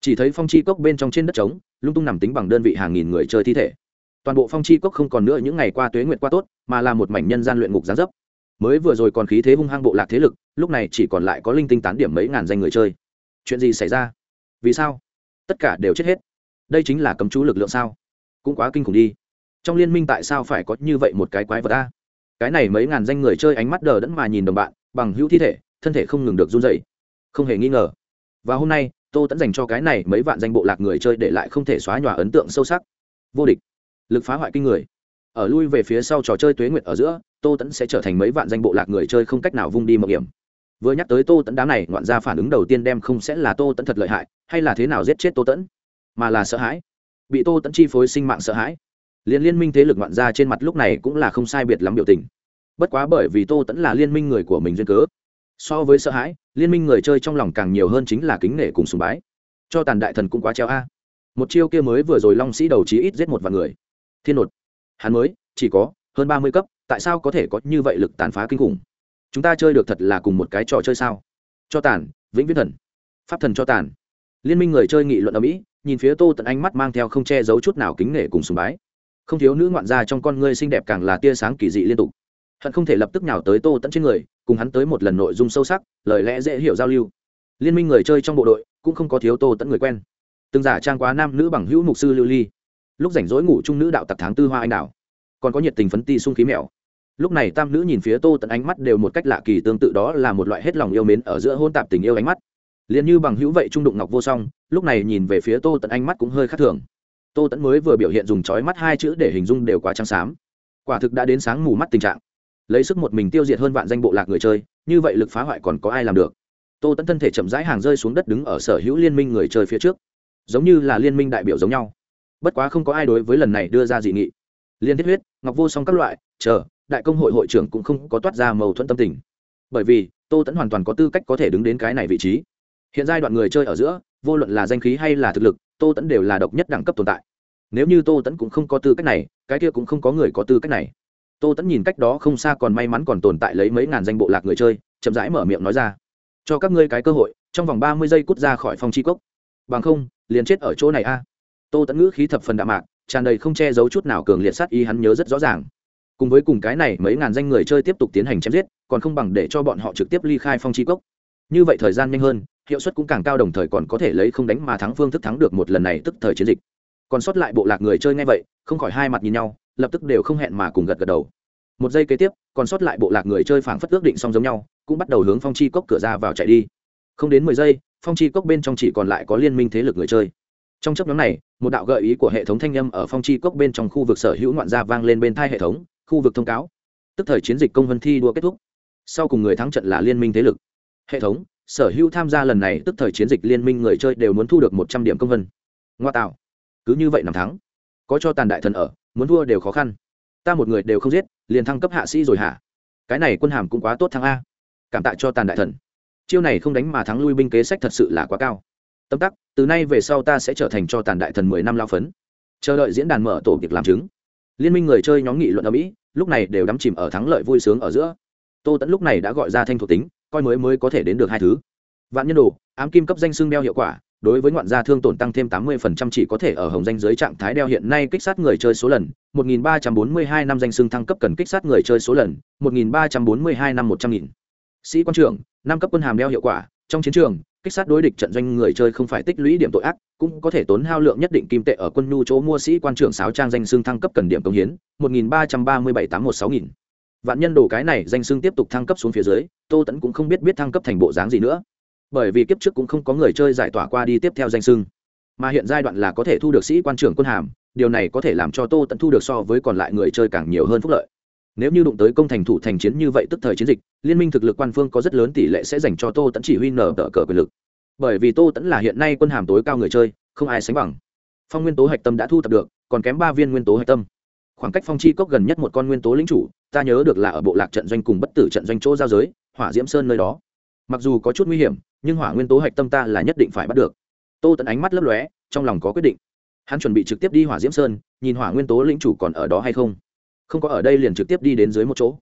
Chỉ thấy phong chi cốc bên trong trên đất trống, lung tung nằm tính bằng đơn vị hàng nghìn người chơi thi thể. Toàn bộ phong chi cốc không còn nữa những ngày qua tuế nguyệt qua tốt, mà là một mảnh nhân gian luyện ngục gián dấp mới vừa rồi còn khí thế hung hăng bộ lạc thế lực, lúc này chỉ còn lại có linh tinh tán điểm mấy ngàn danh người chơi. Chuyện gì xảy ra? Vì sao? Tất cả đều chết hết. Đây chính là cấm chú lực lượng sao? Cũng quá kinh khủng đi. Trong liên minh tại sao phải có như vậy một cái quái vật ta cái này mấy ngàn danh người chơi ánh mắt đờ đẫn mà nhìn đồng bạn, bằng hữu thi thể, thân thể không ngừng được run dậy không hề nghi ngờ. Và hôm nay, tô tẫn dành cho cái này mấy vạn danh bộ lạc người chơi để lại không thể xóa nhòa ấn tượng sâu sắc. Vô địch. Lực phá hoại kinh người ở lui về phía sau trò chơi tuế nguyệt ở giữa, tô tẫn sẽ trở thành mấy vạn danh bộ lạc người chơi không cách nào vung đi mạo hiểm. Vừa nhắc tới tô tẫn đám này, ngoạn ra phản ứng đầu tiên đem không sẽ là tô tẫn thật lợi hại, hay là thế nào giết chết tô tẫn mà là sợ hãi. Bị tô tẫn chi phối sinh mạng sợ hãi. Liên liên minh thế lực ngoạn ra trên mặt lúc này cũng là không sai biệt lắm biểu tình. Bất quá bởi vì tô tẫn là liên minh người của mình duyên cớ, so với sợ hãi, liên minh người chơi trong lòng càng nhiều hơn chính là kính nể cùng sùng bái. Cho tàn đại thần cũng quá treo a. Một chiêu kia mới vừa rồi long sĩ đầu chí ít giết một vạn người. Thiên nột hắn mới, chỉ có hơn ba mươi cấp, tại sao có thể có như vậy lực tàn phá kinh khủng? Chúng ta chơi được thật là cùng một cái trò chơi sao? Cho tàn, vĩnh viễn thần. Pháp thần cho tàn. Liên minh người chơi nghị luận ở mỹ, nhìn phía tô tận ánh mắt mang theo không che giấu chút nào kính nể cùng sùng bái. Không thiếu nữ ngoạn gia trong con ngươi xinh đẹp càng là tia sáng kỳ dị liên tục. Hận không thể lập tức nào tới tô tận trên người, cùng hắn tới một lần nội dung sâu sắc, lời lẽ dễ hiểu giao lưu. Liên minh người chơi trong bộ đội cũng không có thiếu tô tận người quen. Từng giả trang quá nam nữ bằng hữu mục sư lưu ly lúc rảnh rỗi ngủ chung nữ đạo tặc tháng tư hoa anh đào. Còn có nhiệt tình phấn ti sung khí mèo. Lúc này tam nữ nhìn phía tô tận ánh mắt đều một cách lạ kỳ, tương tự đó là một loại hết lòng yêu mến ở giữa hôn tạp tình yêu ánh mắt. Liền như bằng hữu vậy trung đụng ngọc vô song, lúc này nhìn về phía tô tận ánh mắt cũng hơi khác thường. Tô tẫn mới vừa biểu hiện dùng chói mắt hai chữ để hình dung đều quá trắng xám. Quả thực đã đến sáng mù mắt tình trạng. Lấy sức một mình tiêu diệt hơn vạn danh bộ lạc người chơi, như vậy lực phá hoại còn có ai làm được? Tô tẫn thân thể chậm rãi hàng rơi xuống đất đứng ở sở hữu liên minh người chơi phía trước. Giống như là liên minh đại biểu giống nhau bất quá không có ai đối với lần này đưa ra dị nghị. Liên thiết huyết, ngọc vô song các loại, chờ, đại công hội hội trưởng cũng không có toát ra mâu thuẫn tâm tình. Bởi vì, tô tẫn hoàn toàn có tư cách có thể đứng đến cái này vị trí. Hiện giai đoạn người chơi ở giữa, vô luận là danh khí hay là thực lực, tô tẫn đều là độc nhất đẳng cấp tồn tại. Nếu như tô tẫn cũng không có tư cách này, cái kia cũng không có người có tư cách này. Tô tẫn nhìn cách đó không xa còn may mắn còn tồn tại lấy mấy ngàn danh bộ lạc người chơi, chậm rãi mở miệng nói ra. Cho các ngươi cái cơ hội, trong vòng ba mươi giây cút ra khỏi phòng tri cốc. Bằng không, liền chết ở chỗ này a tô tẫn ngữ khí thập phần đạm mạc, tràn đầy không che giấu chút nào cường liệt sát y hắn nhớ rất rõ ràng. Cùng với cùng cái này, mấy ngàn danh người chơi tiếp tục tiến hành chém giết, còn không bằng để cho bọn họ trực tiếp ly khai phong chi cốc. Như vậy thời gian nhanh hơn, hiệu suất cũng càng cao đồng thời còn có thể lấy không đánh mà thắng phương thức thắng được một lần này tức thời chiến dịch. Còn sót lại bộ lạc người chơi ngay vậy, không khỏi hai mặt nhìn nhau, lập tức đều không hẹn mà cùng gật gật đầu. Một giây kế tiếp, còn sót lại bộ lạc người chơi phảng phất ước định xong giống nhau, cũng bắt đầu hướng phong chi cốc cửa ra vào chạy đi. Không đến mười giây, phong chi cốc bên trong chỉ còn lại có liên minh thế lực người chơi trong chấp nhóm này, một đạo gợi ý của hệ thống thanh â m ở phong chi cốc bên trong khu vực sở hữu ngoạn gia vang lên bên thai hệ thống, khu vực thông cáo. Tức thời chiến dịch công vân thi đua kết thúc. Sau cùng người thắng trận là liên minh thế lực. Hệ thống, sở hữu tham gia lần này tức thời chiến dịch liên minh người chơi đều muốn thu được một trăm điểm công vân. Ngoa tạo. Cứ như vậy nằm thắng. Có cho tàn đại thần ở, muốn thua đều khó khăn. Ta một người đều không giết, liền thăng cấp hạ sĩ rồi hả? Cái này quân hàm cũng quá tốt thăng a. Cảm tạ cho tàn đại thần. Chiêu này không đánh mà thắng lui binh kế sách thật sự là quá cao tâm tắc, từ nay về sau ta sẽ trở thành cho tàn đại thần mười năm lao phấn. Chờ đợi diễn đàn mở tổ việc làm chứng. Liên minh người chơi nhóm nghị luận ở mỹ, lúc này đều đắm chìm ở thắng lợi vui sướng ở giữa. Tô tẫn lúc này đã gọi ra thanh thuộc tính, coi mới mới có thể đến được hai thứ. Vạn nhân đồ, ám kim cấp danh xương đeo hiệu quả, đối với ngoạn gia thương tổn tăng thêm 80% chỉ có thể ở hồng danh giới trạng thái đeo hiện nay kích sát người chơi số lần 1342 năm danh xưng thăng cấp cần kích sát người chơi số lần 1342 năm 100 nghìn. Sĩ quan trưởng, năm cấp quân hàm đeo hiệu quả, trong chiến trường kích sát đối địch trận doanh người chơi không phải tích lũy điểm tội ác, cũng có thể tốn hao lượng nhất định kim tệ ở quân nhu chỗ mua sĩ quan trưởng sáo trang danh xương thăng cấp cần điểm công hiến 1337 816 nghìn. Vạn nhân đồ cái này danh xương tiếp tục thăng cấp xuống phía dưới, tô tẫn cũng không biết biết thăng cấp thành bộ dáng gì nữa. Bởi vì kiếp trước cũng không có người chơi giải tỏa qua đi tiếp theo danh xương mà hiện giai đoạn là có thể thu được sĩ quan trưởng quân hàm, điều này có thể làm cho tô tẫn thu được so với còn lại người chơi càng nhiều hơn phúc lợi nếu như đụng tới công thành thủ thành chiến như vậy tức thời chiến dịch, liên minh thực lực quan phương có rất lớn tỷ lệ sẽ dành cho tô tẫn chỉ huy nở tờ cờ quyền lực. Bởi vì tô tẫn là hiện nay quân hàm tối cao người chơi, không ai sánh bằng. Phong nguyên tố hạch tâm đã thu thập được, còn kém ba viên nguyên tố hạch tâm. Khoảng cách phong chi cốc gần nhất một con nguyên tố lính chủ, ta nhớ được là ở bộ lạc trận doanh cùng bất tử trận doanh chỗ giao giới, hỏa diễm sơn nơi đó. Mặc dù có chút nguy hiểm, nhưng hỏa nguyên tố hạch tâm ta là nhất định phải bắt được. Tô tẫn ánh mắt lấp lóe, trong lòng có quyết định. Hắn chuẩn bị trực tiếp đi hỏa diễm sơn, nhìn hỏa nguyên tố lĩnh chủ còn ở đó hay không không có ở đây liền trực tiếp đi đến dưới một chỗ.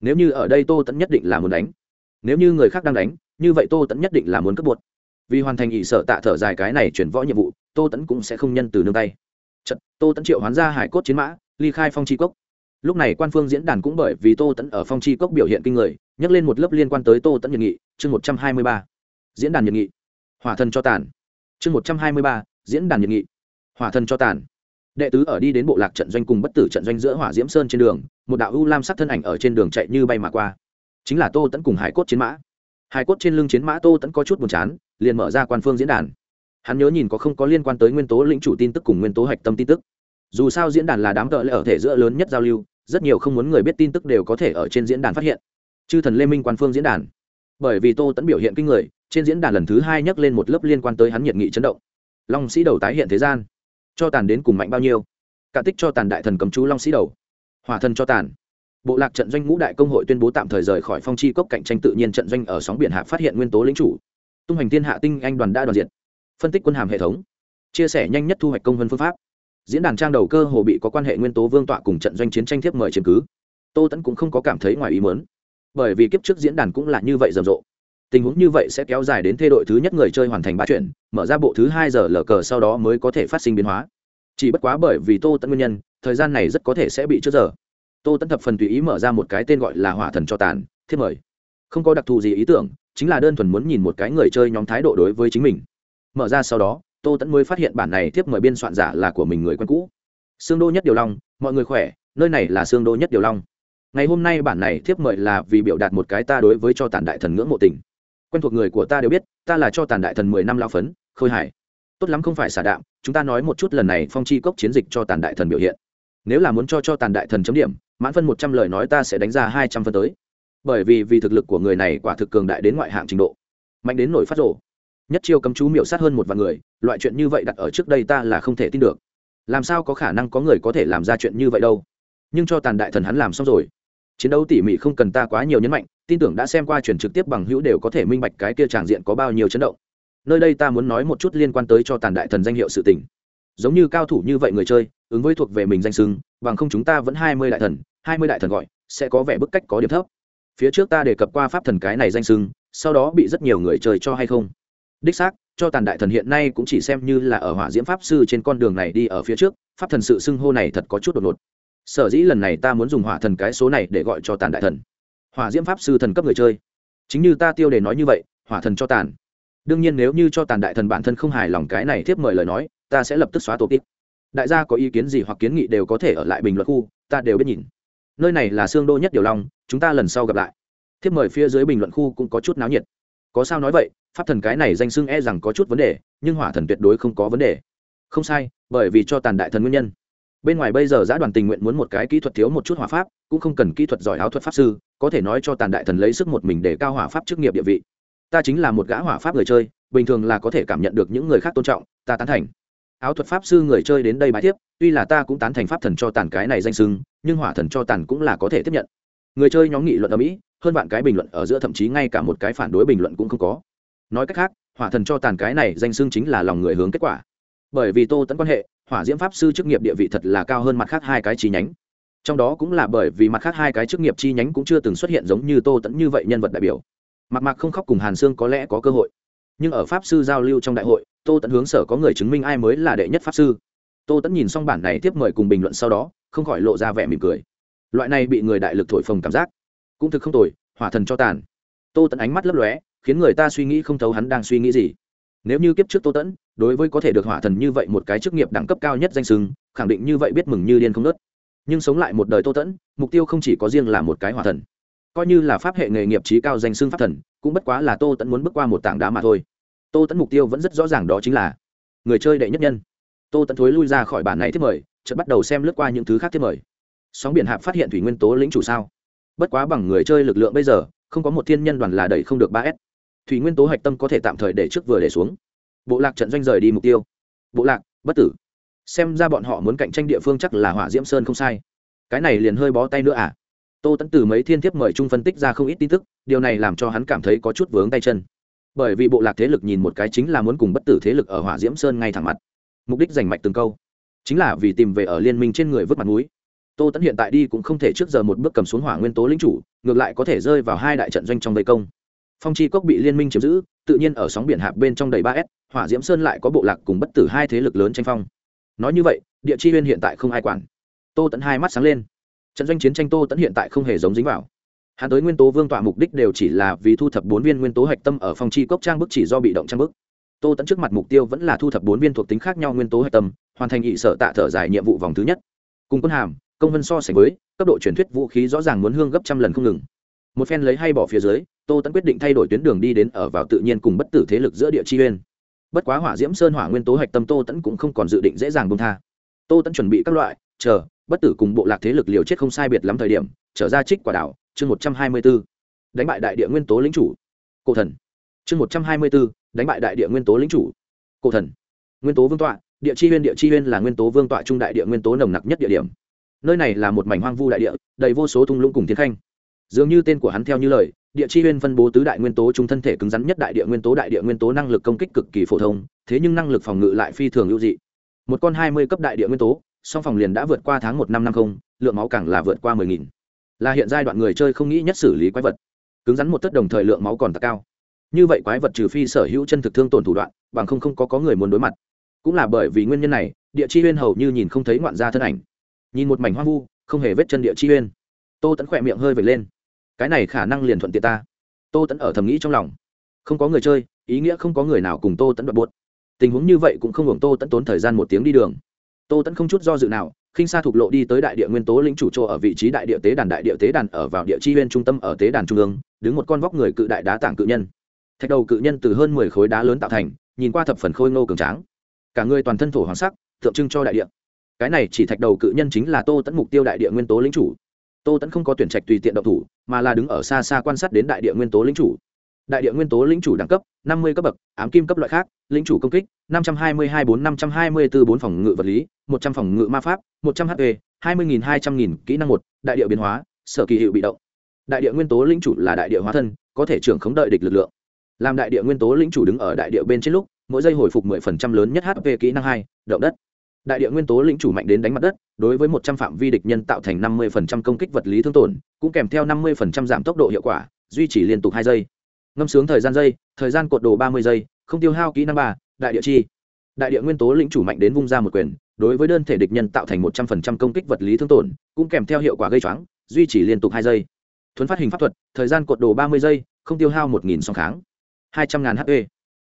Nếu như ở đây tô tẫn nhất định là muốn đánh. Nếu như người khác đang đánh như vậy tô tẫn nhất định là muốn cướp bột vì hoàn thành ỷ sợ tạ thở dài cái này chuyển võ nhiệm vụ tô tẫn cũng sẽ không nhân từ nương tay. Chật, tô tẫn triệu hoán ra hải cốt chiến mã ly khai phong tri cốc. Lúc này quan phương diễn đàn cũng bởi vì tô tẫn ở phong tri cốc biểu hiện kinh người nhắc lên một lớp liên quan tới tô tẫn nhiệt nghị chương một trăm hai mươi ba. Diễn đàn nhiệt nghị. Hỏa thần cho tàn. Chương một trăm hai mươi ba diễn đàn nhiệt nghị. Hỏa thần cho tàn đệ tứ ở đi đến bộ lạc trận doanh cùng bất tử trận doanh giữa hỏa diễm sơn trên đường, một đạo u lam sắc thân ảnh ở trên đường chạy như bay mà qua. Chính là tô tẫn cùng hải cốt chiến mã. Hải cốt trên lưng chiến mã tô tẫn có chút buồn chán, liền mở ra quan phương diễn đàn. Hắn nhớ nhìn có không có liên quan tới nguyên tố lĩnh chủ tin tức cùng nguyên tố hạch tâm tin tức. Dù sao diễn đàn là đám cỡ lệ ở thể giữa lớn nhất giao lưu, rất nhiều không muốn người biết tin tức đều có thể ở trên diễn đàn phát hiện. Chư thần lê minh quan phương diễn đàn. Bởi vì tô tẫn biểu hiện kinh người, trên diễn đàn lần thứ hai nhắc lên một lớp liên quan tới hắn nhiệt nghị chấn động. Long sĩ đầu tái hiện thế gian cho tàn đến cùng mạnh bao nhiêu. Cả tích cho tàn đại thần cầm chú long sĩ đầu. Hỏa thần cho tàn. Bộ lạc trận doanh ngũ đại công hội tuyên bố tạm thời rời khỏi phong chi cốc cạnh tranh tự nhiên trận doanh ở sóng biển hạ phát hiện nguyên tố lính chủ. Tung hành thiên hạ tinh anh đoàn đa đoàn diện phân tích quân hàm hệ thống. Chia sẻ nhanh nhất thu hoạch công vân phương pháp. Diễn đàn trang đầu cơ hồ bị có quan hệ nguyên tố vương tọa cùng trận doanh chiến tranh thiếp mời chứng cứ. Tô tẫn cũng không có cảm thấy ngoài ý mớn bởi vì kiếp trước diễn đàn cũng là như vậy rầm rộ tình huống như vậy sẽ kéo dài đến thê đội thứ nhất người chơi hoàn thành ba chuyện, mở ra bộ thứ hai giờ lờ cờ sau đó mới có thể phát sinh biến hóa. Chỉ bất quá bởi vì tô tẫn nguyên nhân, thời gian này rất có thể sẽ bị trước giờ. Tô tẫn thập phần tùy ý mở ra một cái tên gọi là hỏa thần cho tàn, thiết mời. Không có đặc thù gì ý tưởng, chính là đơn thuần muốn nhìn một cái người chơi nhóm thái độ đối với chính mình. Mở ra sau đó, tô tẫn mới phát hiện bản này tiếp mời biên soạn giả là của mình người quen cũ. Sương đô nhất điều long, mọi người khỏe, nơi này là sương đô nhất điều long. Ngày hôm nay bản này thiếp mời là vì biểu đạt một cái ta đối với cho tàn đại thần ngưỡng mộ tình quen thuộc người của ta đều biết, ta là cho tàn đại thần mười năm lao phấn, khôi hải tốt lắm không phải xả đạm, chúng ta nói một chút lần này phong chi cốc chiến dịch cho tàn đại thần biểu hiện. Nếu là muốn cho cho tàn đại thần chấm điểm, mãn phân một trăm lời nói ta sẽ đánh ra hai trăm phân tới. Bởi vì vì thực lực của người này quả thực cường đại đến ngoại hạng trình độ. Mạnh đến nổi phát rổ nhất chiêu cấm chú miệu sát hơn một vạn người, loại chuyện như vậy đặt ở trước đây ta là không thể tin được. Làm sao có khả năng có người có thể làm ra chuyện như vậy đâu? Nhưng cho tàn đại thần hắn làm xong rồi chiến đấu tỉ mỉ không cần ta quá nhiều nhấn mạnh, tin tưởng đã xem qua truyền trực tiếp bằng hữu đều có thể minh bạch cái kia tràng diện có bao nhiêu chấn động. Nơi đây ta muốn nói một chút liên quan tới cho tàn đại thần danh hiệu sự tình. Giống như cao thủ như vậy người chơi, ứng với thuộc về mình danh sưng bằng không chúng ta vẫn hai mươi đại thần, hai mươi đại thần gọi, sẽ có vẻ bức cách có điểm thấp. Phía trước ta đề cập qua pháp thần cái này danh sưng sau đó bị rất nhiều người chơi cho hay không? Đích xác, cho tàn đại thần hiện nay cũng chỉ xem như là ở hỏa diễm pháp sư trên con đường này đi ở phía trước, pháp thần sự xưng hô này thật có chút đột ngột sở dĩ lần này ta muốn dùng hỏa thần cái số này để gọi cho tàn đại thần. Hỏa diễm pháp sư thần cấp người chơi. Chính như ta tiêu đề nói như vậy, hỏa thần cho tàn. Đương nhiên nếu như cho tàn đại thần bản thân không hài lòng cái này tiếp mời lời nói, ta sẽ lập tức xóa tổ kít đại gia có ý kiến gì hoặc kiến nghị đều có thể ở lại bình luận khu, ta đều biết nhìn. Nơi này là xương đô nhất điều long, chúng ta lần sau gặp lại. Thiếp mời phía dưới bình luận khu cũng có chút náo nhiệt. Có sao nói vậy, pháp thần cái này danh xưng e rằng có chút vấn đề, nhưng hỏa thần tuyệt đối không có vấn đề. Không sai, bởi vì cho tàn đại thần nguyên nhân bên ngoài bây giờ giã đoàn tình nguyện muốn một cái kỹ thuật thiếu một chút hỏa pháp, cũng không cần kỹ thuật giỏi áo thuật pháp sư, có thể nói cho tàn đại thần lấy sức một mình để cao hỏa pháp chức nghiệp địa vị. Ta chính là một gã hỏa pháp người chơi, bình thường là có thể cảm nhận được những người khác tôn trọng, ta tán thành. Áo thuật pháp sư người chơi đến đây bài tiếp tuy là ta cũng tán thành pháp thần cho tàn cái này danh sưng nhưng hỏa thần cho tàn cũng là có thể tiếp nhận. Người chơi nhóm nghị luận ở mỹ, hơn vạn cái bình luận ở giữa thậm chí ngay cả một cái phản đối bình luận cũng không có. Nói cách khác, hỏa thần cho tàn cái này danh xưng chính là lòng người hướng kết quả. Bởi vì tô tẫn quan hệ hỏa diễm pháp sư chức nghiệp địa vị thật là cao hơn mặt khác hai cái chi nhánh. Trong đó cũng là bởi vì mặt khác hai cái chức nghiệp chi nhánh cũng chưa từng xuất hiện giống như tô tẫn như vậy nhân vật đại biểu. Mặt mạc không khóc cùng hàn sương có lẽ có cơ hội. Nhưng ở pháp sư giao lưu trong đại hội, tô tẫn hướng sở có người chứng minh ai mới là đệ nhất pháp sư. Tô tẫn nhìn xong bản này tiếp mời cùng bình luận sau đó, không khỏi lộ ra vẻ mỉm cười. Loại này bị người đại lực thổi phồng cảm giác, cũng thực không tồi, hỏa thần cho tàn. Tô tẫn ánh mắt lấp lóe, khiến người ta suy nghĩ không thấu hắn đang suy nghĩ gì nếu như kiếp trước tô tẫn, đối với có thể được hỏa thần như vậy một cái chức nghiệp đẳng cấp cao nhất danh sừng khẳng định như vậy biết mừng như điên không nớt nhưng sống lại một đời tô tẫn, mục tiêu không chỉ có riêng là một cái hỏa thần. Coi như là pháp hệ nghề nghiệp trí cao danh xưng pháp thần, cũng bất quá là tô tẫn muốn bước qua một tảng đá mà thôi. Tô tẫn mục tiêu vẫn rất rõ ràng đó chính là người chơi đệ nhất nhân. Tô tẫn thối lui ra khỏi bản này thiết mời, chợt bắt đầu xem lướt qua những thứ khác thiết mời. Sóng biển hạp phát hiện thủy nguyên tố lĩnh chủ sao? Bất quá bằng người chơi lực lượng bây giờ, không có một thiên nhân đoàn là đẩy không được ba s thủy nguyên tố hạch tâm có thể tạm thời để trước vừa để xuống. Bộ lạc trận doanh rời đi mục tiêu. Bộ lạc, bất tử. Xem ra bọn họ muốn cạnh tranh địa phương chắc là hỏa diễm sơn không sai. Cái này liền hơi bó tay nữa à? Tô tẫn từ mấy thiên thiếp mời trung phân tích ra không ít tin tức, điều này làm cho hắn cảm thấy có chút vướng tay chân. Bởi vì bộ lạc thế lực nhìn một cái chính là muốn cùng bất tử thế lực ở hỏa diễm sơn ngay thẳng mặt. Mục đích giành mạch từng câu. Chính là vì tìm về ở liên minh trên người vứt mặt núi tô tẫn hiện tại đi cũng không thể trước giờ một bước cầm xuống hỏa nguyên tố lính chủ, ngược lại có thể rơi vào hai đại trận doanh trong vây công phong chi cốc bị liên minh chiếm giữ, tự nhiên ở sóng biển hạp bên trong đầy ba s, hỏa diễm sơn lại có bộ lạc cùng bất tử hai thế lực lớn tranh phong. Nói như vậy, địa chi huyên hiện tại không ai quản. Tô tẫn hai mắt sáng lên. Trận doanh chiến tranh tô tẫn hiện tại không hề giống dính vào. Hắn tới nguyên tố vương tọa mục đích đều chỉ là vì thu thập bốn viên nguyên tố hạch tâm ở phong chi cốc trang bức chỉ do bị động trang bức. Tô tẫn trước mặt mục tiêu vẫn là thu thập bốn viên thuộc tính khác nhau nguyên tố hạch tâm, hoàn thành nghị sở tạ thở dài nhiệm vụ vòng thứ nhất. Cùng quân hàm, công vân so sánh với, cấp độ truyền thuyết vũ khí rõ ràng muốn hương gấp trăm lần không ngừng. Một phen lấy hay bỏ phía dưới tô tẫn quyết định thay đổi tuyến đường đi đến ở vào tự nhiên cùng bất tử thế lực giữa địa chi uyên bất quá hỏa diễm sơn hỏa nguyên tố hạch tâm tô tẫn cũng không còn dự định dễ dàng bông tha. Tô tẫn chuẩn bị các loại, chờ, bất tử cùng bộ lạc thế lực liều chết không sai biệt lắm thời điểm, trở ra trích quả đảo, chương một trăm hai mươi b ố đánh bại đại địa nguyên tố lính chủ. Cổ thần, chương một trăm hai mươi b ố đánh bại đại địa nguyên tố lính chủ. Cổ thần, nguyên tố vương tọa, địa chi huyên, địa chi huyên là nguyên tố vương tọa trung đại địa nguyên tố nồng nặc nhất địa điểm. Nơi này là một mảnh hoang vu đại địa, đầy vô số thung lũng cùng tiến khanh. Dường như tên của hắn theo như lời địa chi huyên phân bố tứ đại nguyên tố trung thân thể cứng rắn nhất đại địa nguyên tố đại địa nguyên tố năng lực công kích cực kỳ phổ thông, thế nhưng năng lực phòng ngự lại phi thường hữu dị. Một con hai mươi cấp đại địa nguyên tố, song phòng liền đã vượt qua tháng một năm năm không, lượng máu càng là vượt qua mười nghìn. Là hiện giai đoạn người chơi không nghĩ nhất xử lý quái vật. Cứng rắn một tất đồng thời lượng máu còn tăng cao. Như vậy quái vật trừ phi sở hữu chân thực thương tổn thủ đoạn, bằng không không có có người muốn đối mặt. Cũng là bởi vì nguyên nhân này, địa chi huyên hầu như nhìn không thấy ngoạn gia thân ảnh. Nhìn một mảnh hoang vu, không hề vết chân địa chi huyên. Tô tẫn khỏe miệng hơi vệt lên cái này khả năng liền thuận tiện ta. Tô tẫn ở thầm nghĩ trong lòng. Không có người chơi, ý nghĩa không có người nào cùng tô tẫn đoạt buốt tình huống như vậy cũng không hưởng tô tẫn tốn thời gian một tiếng đi đường. Tô tẫn không chút do dự nào, khinh xa thục lộ đi tới đại địa nguyên tố lĩnh chủ chỗ ở vị trí đại địa tế đàn đại địa tế đàn ở vào địa chi huyên trung tâm ở tế đàn trung ương, đứng một con vóc người cự đại đá tảng cự nhân. Thạch đầu cự nhân từ hơn mười khối đá lớn tạo thành, nhìn qua thập phần khôi ngô cường tráng. Cả người toàn thân thổ hoàng sắc, tượng trưng cho đại địa. Cái này chỉ thạch đầu cự nhân chính là tô tẫn mục tiêu đại địa nguyên tố lĩnh chủ tô tẫn không có tuyển trạch tùy tiện động thủ, mà là đứng ở xa xa quan sát đến đại địa nguyên tố lính chủ. Đại địa nguyên tố lính chủ đẳng cấp, năm mươi cấp bậc, ám kim cấp loại khác lính chủ công kích, năm trăm hai mươi hai bốn năm trăm hai mươi bốn bốn phòng ngự vật lý, một trăm phòng ngự ma pháp, một trăm hp hai mươi nghìn hai trăm nghìn kỹ năng một, đại địa biến hóa, sở kỳ hiệu bị động. Đại địa nguyên tố lính chủ là đại địa hóa thân, có thể trưởng khống đợi địch lực lượng. Làm đại địa nguyên tố lính chủ đứng ở đại địa bên trên lúc, mỗi giây hồi phục mười phần trăm lớn nhất hp kỹ năng hai, động đất đại địa nguyên tố lĩnh chủ mạnh đến đánh mặt đất, đối với một trăm phạm vi địch nhân tạo thành năm mươi phần trăm công kích vật lý thương tổn, cũng kèm theo năm mươi phần trăm giảm tốc độ hiệu quả, duy trì liên tục hai giây. Ngâm sướng thời gian giây, thời gian cột đồ ba mươi giây, không tiêu hao kỹ năng ba, đại địa chi. Đại địa nguyên tố lĩnh chủ mạnh đến vung ra một quyền, đối với đơn thể địch nhân tạo thành một trăm phần trăm công kích vật lý thương tổn, cũng kèm theo hiệu quả gây choáng, duy trì liên tục hai giây. Thuấn phát hình pháp thuật, thời gian cột đồ ba mươi giây, không tiêu hao một nghìn song kháng. hai trăm ngàn hp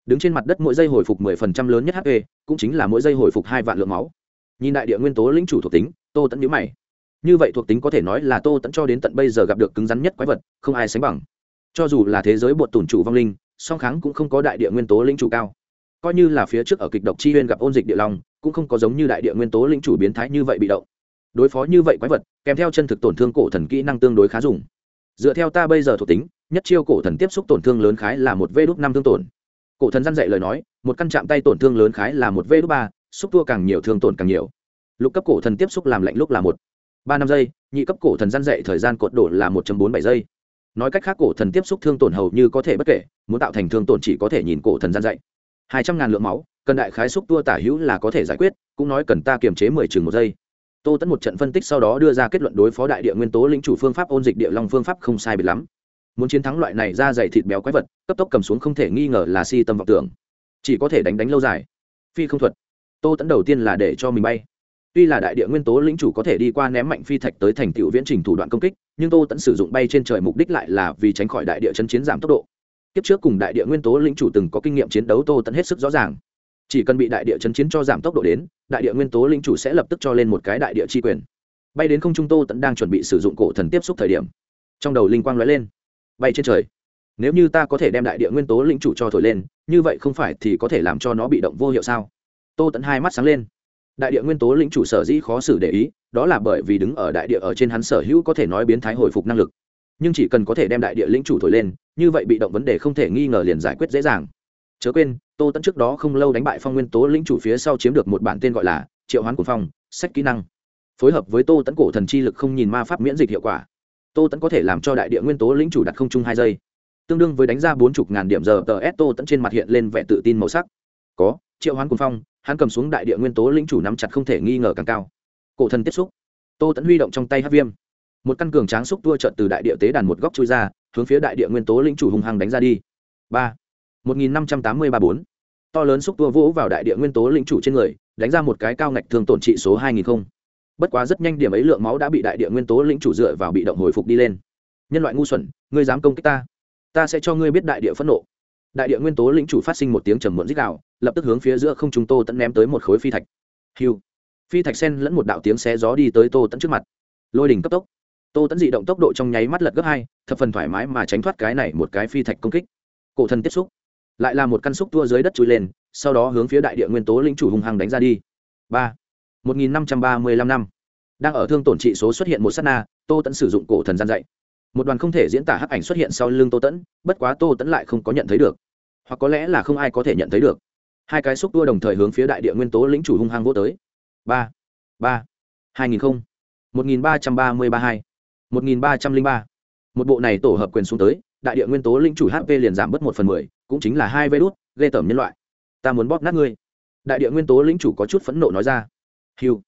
đứng trên mặt đất mỗi giây hồi phục mười phần trăm lớn nhất hp cũng chính là mỗi giây hồi phục hai vạn lượng máu. Nhìn đại địa nguyên tố lĩnh chủ thuộc tính, tô tẫn nhữ mày. Như vậy thuộc tính có thể nói là tô tẫn cho đến tận bây giờ gặp được cứng rắn nhất quái vật, không ai sánh bằng. Cho dù là thế giới bột tủn chủ vong linh, song kháng cũng không có đại địa nguyên tố lĩnh chủ cao. Coi như là phía trước ở kịch độc chi huyên gặp ôn dịch địa long, cũng không có giống như đại địa nguyên tố lĩnh chủ biến thái như vậy bị động. Đối phó như vậy quái vật, kèm theo chân thực tổn thương cổ thần kỹ năng tương đối khá dùng. Dựa theo ta bây giờ thuộc tính, nhất chiêu cổ thần tiếp xúc tổn thương lớn khái là một v đúc năm thương tổn cổ thần dăn dạy lời nói, một căn chạm tay tổn thương lớn khái là một v đúc ba, xúc tua càng nhiều thương tổn càng nhiều. Lục cấp cổ thần tiếp xúc làm lạnh lúc là một, ba năm giây, nhị cấp cổ thần dăn dạy thời gian cột đổ là một bốn bảy giây. Nói cách khác cổ thần tiếp xúc thương tổn hầu như có thể bất kể, muốn tạo thành thương tổn chỉ có thể nhìn cổ thần gian dạy. Hai trăm ngàn lượng máu, cần đại khái xúc tua tả hữu là có thể giải quyết, cũng nói cần ta kiềm chế mười chừng một giây. Tô tẫn một trận phân tích sau đó đưa ra kết luận đối phó đại địa nguyên tố lĩnh chủ phương pháp ôn dịch địa long phương pháp không sai biệt lắm muốn chiến thắng loại này ra dày thịt béo quái vật, cấp tốc cầm xuống không thể nghi ngờ là si tâm vọng tưởng. Chỉ có thể đánh đánh lâu dài. Phi không thuật. Tô tẫn đầu tiên là để cho mình bay. Tuy là đại địa nguyên tố lĩnh chủ có thể đi qua ném mạnh phi thạch tới thành tựu viễn trình thủ đoạn công kích, nhưng tô tẫn sử dụng bay trên trời mục đích lại là vì tránh khỏi đại địa chân chiến giảm tốc độ. Kiếp trước cùng đại địa nguyên tố lĩnh chủ từng có kinh nghiệm chiến đấu tô tẫn hết sức rõ ràng. Chỉ cần bị đại địa chân chiến cho giảm tốc độ đến, đại địa nguyên tố lĩnh chủ sẽ lập tức cho lên một cái đại địa chi quyền. Bay đến không trung tô tẫn đang chuẩn bị sử dụng cổ thần tiếp xúc thời điểm, trong đầu linh quang lóe lên bay trên trời. Nếu như ta có thể đem đại địa nguyên tố lĩnh chủ cho thổi lên, như vậy không phải thì có thể làm cho nó bị động vô hiệu sao? Tô tẫn hai mắt sáng lên. Đại địa nguyên tố lĩnh chủ sở dĩ khó xử để ý, đó là bởi vì đứng ở đại địa ở trên hắn sở hữu có thể nói biến thái hồi phục năng lực. Nhưng chỉ cần có thể đem đại địa lĩnh chủ thổi lên, như vậy bị động vấn đề không thể nghi ngờ liền giải quyết dễ dàng. Chớ quên, tô tẫn trước đó không lâu đánh bại phong nguyên tố lĩnh chủ phía sau chiếm được một bản tên gọi là triệu hoán của phong, sách kỹ năng. Phối hợp với tô tẫn cổ thần chi lực không nhìn ma pháp miễn dịch hiệu quả tô tẫn có thể làm cho đại địa nguyên tố lĩnh chủ đặt không chung hai giây. Tương đương với đánh ra bốn chục ngàn điểm giờ tờ s tô tẫn trên mặt hiện lên vẻ tự tin màu sắc. Có, triệu hoán quân phong, hắn cầm xuống đại địa nguyên tố lĩnh chủ nắm chặt không thể nghi ngờ càng cao. Cổ thần tiếp xúc. Tô tẫn huy động trong tay hát viêm. Một căn cường tráng xúc tua trợt từ đại địa tế đàn một góc chui ra, hướng phía đại địa nguyên tố lĩnh chủ hung hăng đánh ra đi. Ba. Một nghìn năm trăm tám mươi ba bốn. To lớn xúc tua vỗ vào đại địa nguyên tố lĩnh chủ trên người, đánh ra một cái cao ngạch thường tổn trị số hai nghìn không bất quá rất nhanh điểm ấy lượng máu đã bị đại địa nguyên tố lĩnh chủ dựa vào bị động hồi phục đi lên. Nhân loại ngu xuẩn, ngươi dám công kích ta? Ta sẽ cho ngươi biết đại địa phẫn nộ. Đại địa nguyên tố lĩnh chủ phát sinh một tiếng trầm muộn dích đạo lập tức hướng phía giữa không trung tô tẫn ném tới một khối phi thạch. Hiu phi thạch sen lẫn một đạo tiếng xé gió đi tới tô tẫn trước mặt. Lôi đỉnh cấp tốc. Tô tẫn dị động tốc độ trong nháy mắt lật gấp hai, thập phần thoải mái mà tránh thoát cái này một cái phi thạch công kích. Cổ thần tiếp xúc. Lại là một căn xúc tua dưới đất chui lên, sau đó hướng phía đại địa nguyên tố lĩnh chủ hung hăng đánh ra đi. Ba một nghìn năm trăm ba mươi lăm năm. Đang ở thương tổn trị số xuất hiện một s á t na, tô tẫn sử dụng cổ thần gian dạy. Một đoàn không thể diễn tả hắc ảnh xuất hiện sau lưng tô tẫn bất quá tô tẫn lại không có nhận thấy được. Hoặc có lẽ là không ai có thể nhận thấy được. Hai cái xúc tua đồng thời hướng phía đại địa nguyên tố lĩnh chủ hung hăng vô tới. Ba ba, hai nghìn không, một nghìn ba trăm ba mươi ba hai, một nghìn ba trăm linh ba. Một bộ này tổ hợp quyền xuống tới, đại địa nguyên tố lĩnh chủ hp liền giảm bớt một phần mười, cũng chính là hai vê đốt ghê tởm nhân loại. Ta muốn bóp nát ngươi. Đại địa nguyên tố lĩnh chủ có chút phẫn nộ nói ra hiu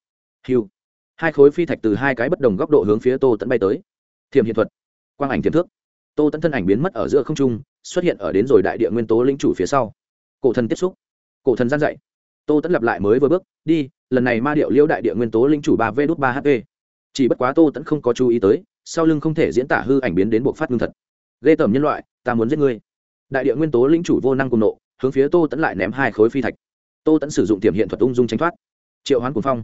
hiu. Hai khối phi thạch từ hai cái bất đồng góc độ hướng phía tô tẫn bay tới. Thiềm hiện thuật, quang ảnh thiềm thước. Tô tẫn thân ảnh biến mất ở giữa không trung, xuất hiện ở đến rồi đại địa nguyên tố linh chủ phía sau. Cổ thần tiếp xúc, cổ thần gian dạy. Tô tẫn lặp lại mới vừa bước, đi, lần này ma điệu liêu đại địa nguyên tố linh chủ ba v đút ba hp chỉ bất quá tô tẫn không có chú ý tới, sau lưng không thể diễn tả hư ảnh biến đến buộc phát ngưng thật. Ghê tởm nhân loại, ta muốn giết ngươi. Đại địa nguyên tố linh chủ vô năng cùng nộ, hướng phía tô tẫn lại ném hai khối phi thạch. Tô tẫn sử dụng tiềm hiện thuật ung dung tránh thoát triệu hoán cuồng phong.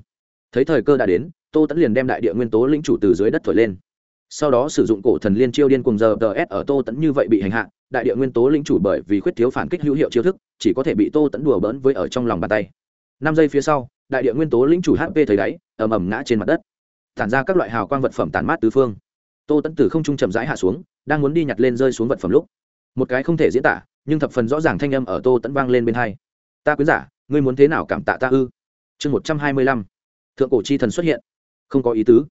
Thấy thời cơ đã đến, tô tẫn liền đem đại địa nguyên tố lĩnh chủ từ dưới đất thổi lên. Sau đó sử dụng cổ thần liên chiêu điên cùng giờ ts ở tô tẫn như vậy bị hành hạ, đại địa nguyên tố lĩnh chủ bởi vì khuyết thiếu phản kích hữu hiệu chiêu thức, chỉ có thể bị tô tẫn đùa bỡn với ở trong lòng bàn tay. Năm giây phía sau, đại địa nguyên tố lĩnh chủ hp thấy đáy, ầm ầm ngã trên mặt đất. Tản ra các loại hào quang vật phẩm tản mát tứ phương. Tô tẫn từ không trung chậm rãi hạ xuống, đang muốn đi nhặt lên rơi xuống vật phẩm lúc. Một cái không thể diễn tả, nhưng thập phần rõ ràng thanh âm ở tô tẫn vang lên bên hai. Ta quyến giả, ngươi muốn thế nào cảm tạ ta ư? Chương một trăm hai mươi lăm, thượng cổ chi thần xuất hiện. Không có ý tứ.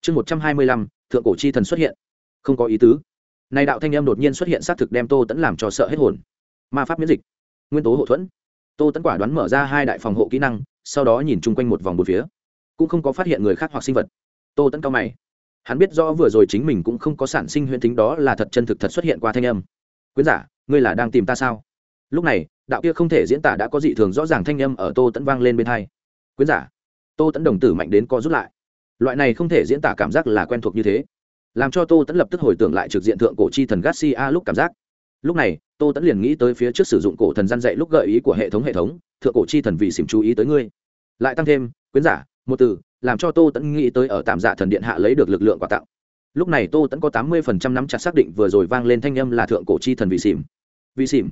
Chương một trăm hai mươi lăm, thượng cổ chi thần xuất hiện. Không có ý tứ. Này đạo thanh âm đột nhiên xuất hiện xác thực đem tô tẫn làm cho sợ hết hồn. Ma pháp miễn dịch. Nguyên tố hậu thuẫn. Tô tẫn quả đoán mở ra hai đại phòng hộ kỹ năng, sau đó nhìn chung quanh một vòng một phía. Cũng không có phát hiện người khác hoặc sinh vật. Tô tẫn cao mày. Hắn biết rõ vừa rồi chính mình cũng không có sản sinh huyễn tính đó là thật chân thực thật xuất hiện qua thanh âm. Quyến giả, ngươi là đang tìm ta sao? Lúc này, đạo kia không thể diễn tả đã có dị thường rõ ràng thanh âm ở tô tẫn vang lên bên hai quyến giả. Tô tẫn đồng tử mạnh đến co rút lại. Loại này không thể diễn tả cảm giác là quen thuộc như thế. Làm cho tô tẫn lập tức hồi tưởng lại trực diện thượng cổ chi thần garcia lúc cảm giác. Lúc này, tô tẫn liền nghĩ tới phía trước sử dụng cổ thần gian dạy lúc gợi ý của hệ thống hệ thống, thượng cổ chi thần vì xỉm chú ý tới ngươi. Lại tăng thêm, quyến giả, một từ, làm cho tô tẫn nghĩ tới ở tạm dạ thần điện hạ lấy được lực lượng quà tặng. Lúc này tô tẫn có tám mươi phần trăm nắm chặt xác định vừa rồi vang lên thanh âm là thượng cổ chi thần vị xỉm. Vị xỉm.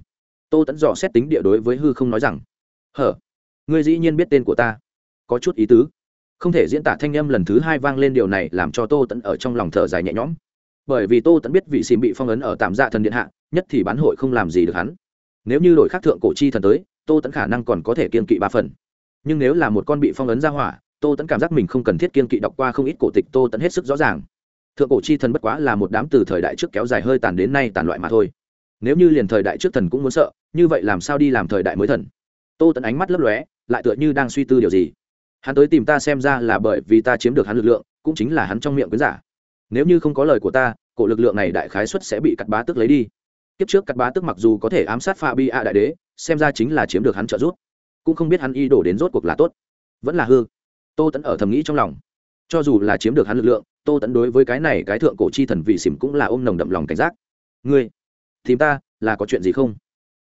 Tô tẫn dò xét tính địa đối với hư không nói rằng, hở, ngươi dĩ nhiên biết tên của ta có chút ý tứ. Không thể diễn tả thanh âm lần thứ hai vang lên điều này làm cho tô tẫn ở trong lòng thở dài nhẹ nhõm. Bởi vì tô tẫn biết vị xìm bị phong ấn ở tạm dạ thần điện hạ, nhất thì bán hội không làm gì được hắn. Nếu như đổi khác thượng cổ chi thần tới, tô tẫn khả năng còn có thể kiên kỵ ba phần. Nhưng nếu là một con bị phong ấn ra hỏa, tô tẫn cảm giác mình không cần thiết kiên kỵ đọc qua không ít cổ tịch tô tẫn hết sức rõ ràng. Thượng cổ chi thần bất quá là một đám từ thời đại trước kéo dài hơi tàn đến nay tàn loại mà thôi. Nếu như liền thời đại trước thần cũng muốn sợ, như vậy làm sao đi làm thời đại mới thần? Tô tẫn ánh mắt lấp lóe, lại tựa như đang suy tư điều gì hắn tới tìm ta xem ra là bởi vì ta chiếm được hắn lực lượng, cũng chính là hắn trong miệng quyến giả. Nếu như không có lời của ta, cổ lực lượng này đại khái xuất sẽ bị cắt bá tức lấy đi. Kiếp trước cắt bá tức mặc dù có thể ám sát pha bi a đại đế, xem ra chính là chiếm được hắn trợ giúp. Cũng không biết hắn y đổ đến rốt cuộc là tốt. Vẫn là hư. Tô tẫn ở thầm nghĩ trong lòng. Cho dù là chiếm được hắn lực lượng, tô tẫn đối với cái này cái thượng cổ chi thần vị xỉm cũng là ôm nồng đậm lòng cảnh giác. Ngươi, tìm ta, là có chuyện gì không?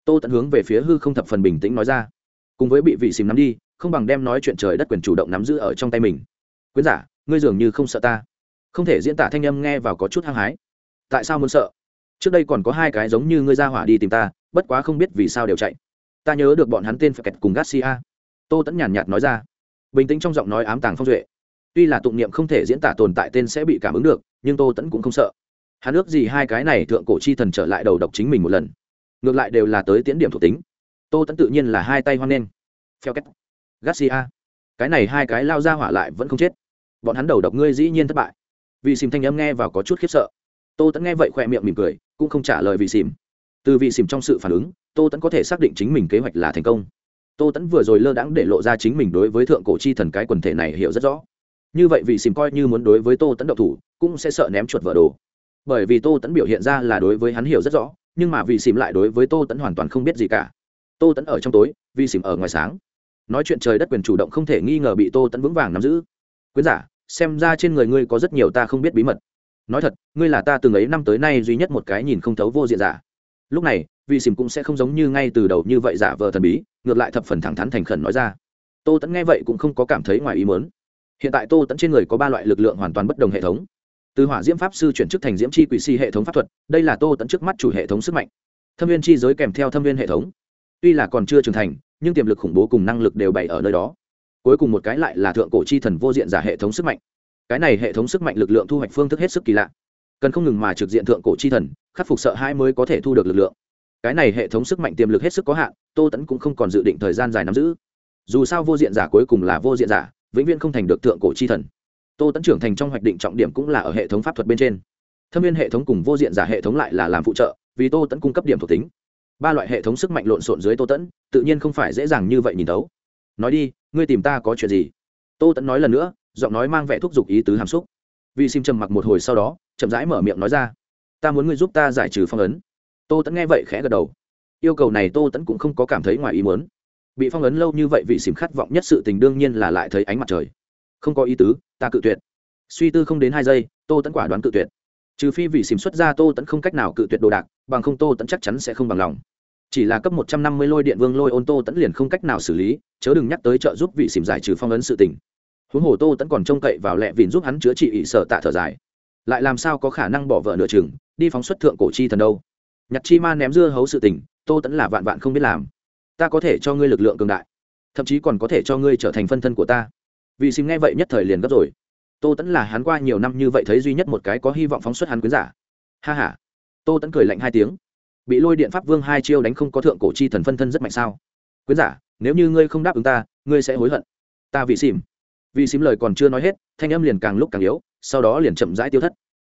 Tô tẫn hướng về phía hư không thập phần bình tĩnh nói ra. Cùng với bị vị xỉm nắm đi không bằng đem nói chuyện trời đất quyền chủ động nắm giữ ở trong tay mình. Quyến giả, ngươi dường như không sợ ta. Không thể diễn tả thanh âm nghe vào có chút hăng hái. Tại sao muốn sợ? Trước đây còn có hai cái giống như ngươi ra hỏa đi tìm ta, bất quá không biết vì sao đều chạy. Ta nhớ được bọn hắn tên phải kẹt cùng garcia. Tô tẫn nhàn nhạt nói ra. Bình tĩnh trong giọng nói ám tàng phong duệ. Tuy là tụng niệm không thể diễn tả tồn tại tên sẽ bị cảm ứng được, nhưng tô tẫn cũng không sợ. Hắn ước gì hai cái này thượng cổ chi thần trở lại đầu độc chính mình một lần. Ngược lại đều là tới tiễn điểm thuộc tính. Tô tẫn tự nhiên là hai tay hoan nghênh. Pheo cách garcia. Cái này hai cái lao ra hỏa lại vẫn không chết. Bọn hắn đầu độc ngươi dĩ nhiên thất bại. Vì xìm thanh âm nghe vào có chút khiếp sợ. Tô tẫn nghe vậy khỏe miệng mỉm cười, cũng không trả lời vì xìm từ vị xìm trong sự phản ứng, tô tẫn có thể xác định chính mình kế hoạch là thành công. Tô tẫn vừa rồi lơ đãng để lộ ra chính mình đối với thượng cổ chi thần cái quần thể này hiểu rất rõ. Như vậy vị xìm coi như muốn đối với tô tẫn độc thủ, cũng sẽ sợ ném chuột vỡ đồ. Bởi vì tô tẫn biểu hiện ra là đối với hắn hiểu rất rõ, nhưng mà vị xìm lại đối với tô tẫn hoàn toàn không biết gì cả. Tô tẫn ở trong tối, vị xìm ở ngoài sáng nói chuyện trời đất quyền chủ động không thể nghi ngờ bị tô tẫn vững vàng nắm giữ. Quyến giả, xem ra trên người ngươi có rất nhiều ta không biết bí mật. Nói thật, ngươi là ta từng ấy năm tới nay duy nhất một cái nhìn không thấu vô diện giả. Lúc này vị xìm cũng sẽ không giống như ngay từ đầu như vậy giả vờ thần bí, ngược lại thập phần thẳng thắn thành khẩn nói ra. Tô tẫn nghe vậy cũng không có cảm thấy ngoài ý mớn hiện tại tô tẫn trên người có ba loại lực lượng hoàn toàn bất đồng hệ thống. Từ hỏa diễm pháp sư chuyển chức thành diễm chi quỷ si hệ thống pháp thuật, đây là tô tẫn trước mắt chủ hệ thống sức mạnh. Thâm viên chi giới kèm theo thâm viên hệ thống tuy là còn chưa trưởng thành, nhưng tiềm lực khủng bố cùng năng lực đều bày ở nơi đó. Cuối cùng một cái lại là thượng cổ chi thần vô diện giả hệ thống sức mạnh. Cái này hệ thống sức mạnh lực lượng thu hoạch phương thức hết sức kỳ lạ. Cần không ngừng mà trực diện thượng cổ chi thần, khắc phục sợ hãi mới có thể thu được lực lượng. Cái này hệ thống sức mạnh tiềm lực hết sức có hạn, tô tẫn cũng không còn dự định thời gian dài nắm giữ. Dù sao vô diện giả cuối cùng là vô diện giả, vĩnh viễn không thành được thượng cổ chi thần. Tô tẫn trưởng thành trong hoạch định trọng điểm cũng là ở hệ thống pháp thuật bên trên. Thâm viên hệ thống cùng vô diện giả hệ thống lại là làm phụ trợ, vì tô tẫn cung cấp điểm thuộc tính ba loại hệ thống sức mạnh lộn xộn dưới tô tẫn, tự nhiên không phải dễ dàng như vậy nhìn tấu nói đi, ngươi tìm ta có chuyện gì? Tô tẫn nói lần nữa, giọng nói mang vẻ thúc giục ý tứ hàm xúc. Vì sim trầm mặc một hồi sau đó, chậm rãi mở miệng nói ra, ta muốn ngươi giúp ta giải trừ phong ấn. Tô tẫn nghe vậy khẽ gật đầu. Yêu cầu này tô tẫn cũng không có cảm thấy ngoài ý muốn. Bị phong ấn lâu như vậy vì xìm khát vọng nhất sự tình đương nhiên là lại thấy ánh mặt trời. Không có ý tứ, ta cự tuyệt. Suy tư không đến hai giây, tô tẫn quả đoán cự tuyệt trừ phi vị xìm xuất ra tô tẫn không cách nào cự tuyệt đồ đạc, bằng không tô tẫn chắc chắn sẽ không bằng lòng. Chỉ là cấp một trăm năm mươi lôi điện vương lôi ôn tô tẫn liền không cách nào xử lý, chớ đừng nhắc tới trợ giúp vị xìm giải trừ phong ấn sự tình. Huống hồ tô tẫn còn trông cậy vào lẹ vìn giúp hắn chữa trị ỵ sở tạ thở dài. Lại làm sao có khả năng bỏ vợ nửa chừng, đi phóng xuất thượng cổ chi thần đâu? Nhặt chi ma ném dưa hấu sự tình, tô tẫn là vạn vạn không biết làm. Ta có thể cho ngươi lực lượng cường đại, thậm chí còn có thể cho ngươi trở thành phân thân của ta. Vì xìm nghe vậy nhất thời liền gấp rồi tô tẫn là hắn qua nhiều năm như vậy thấy duy nhất một cái có hy vọng phóng xuất hắn quyến giả. Ha h a tô tẫn cười lạnh hai tiếng. Bị lôi điện pháp vương hai chiêu đánh không có thượng cổ chi thần phân thân rất mạnh sao? Quyến giả, nếu như ngươi không đáp ứng ta, ngươi sẽ hối hận. Ta vị xìm vị xìm lời còn chưa nói hết, thanh âm liền càng lúc càng yếu, sau đó liền chậm rãi tiêu thất.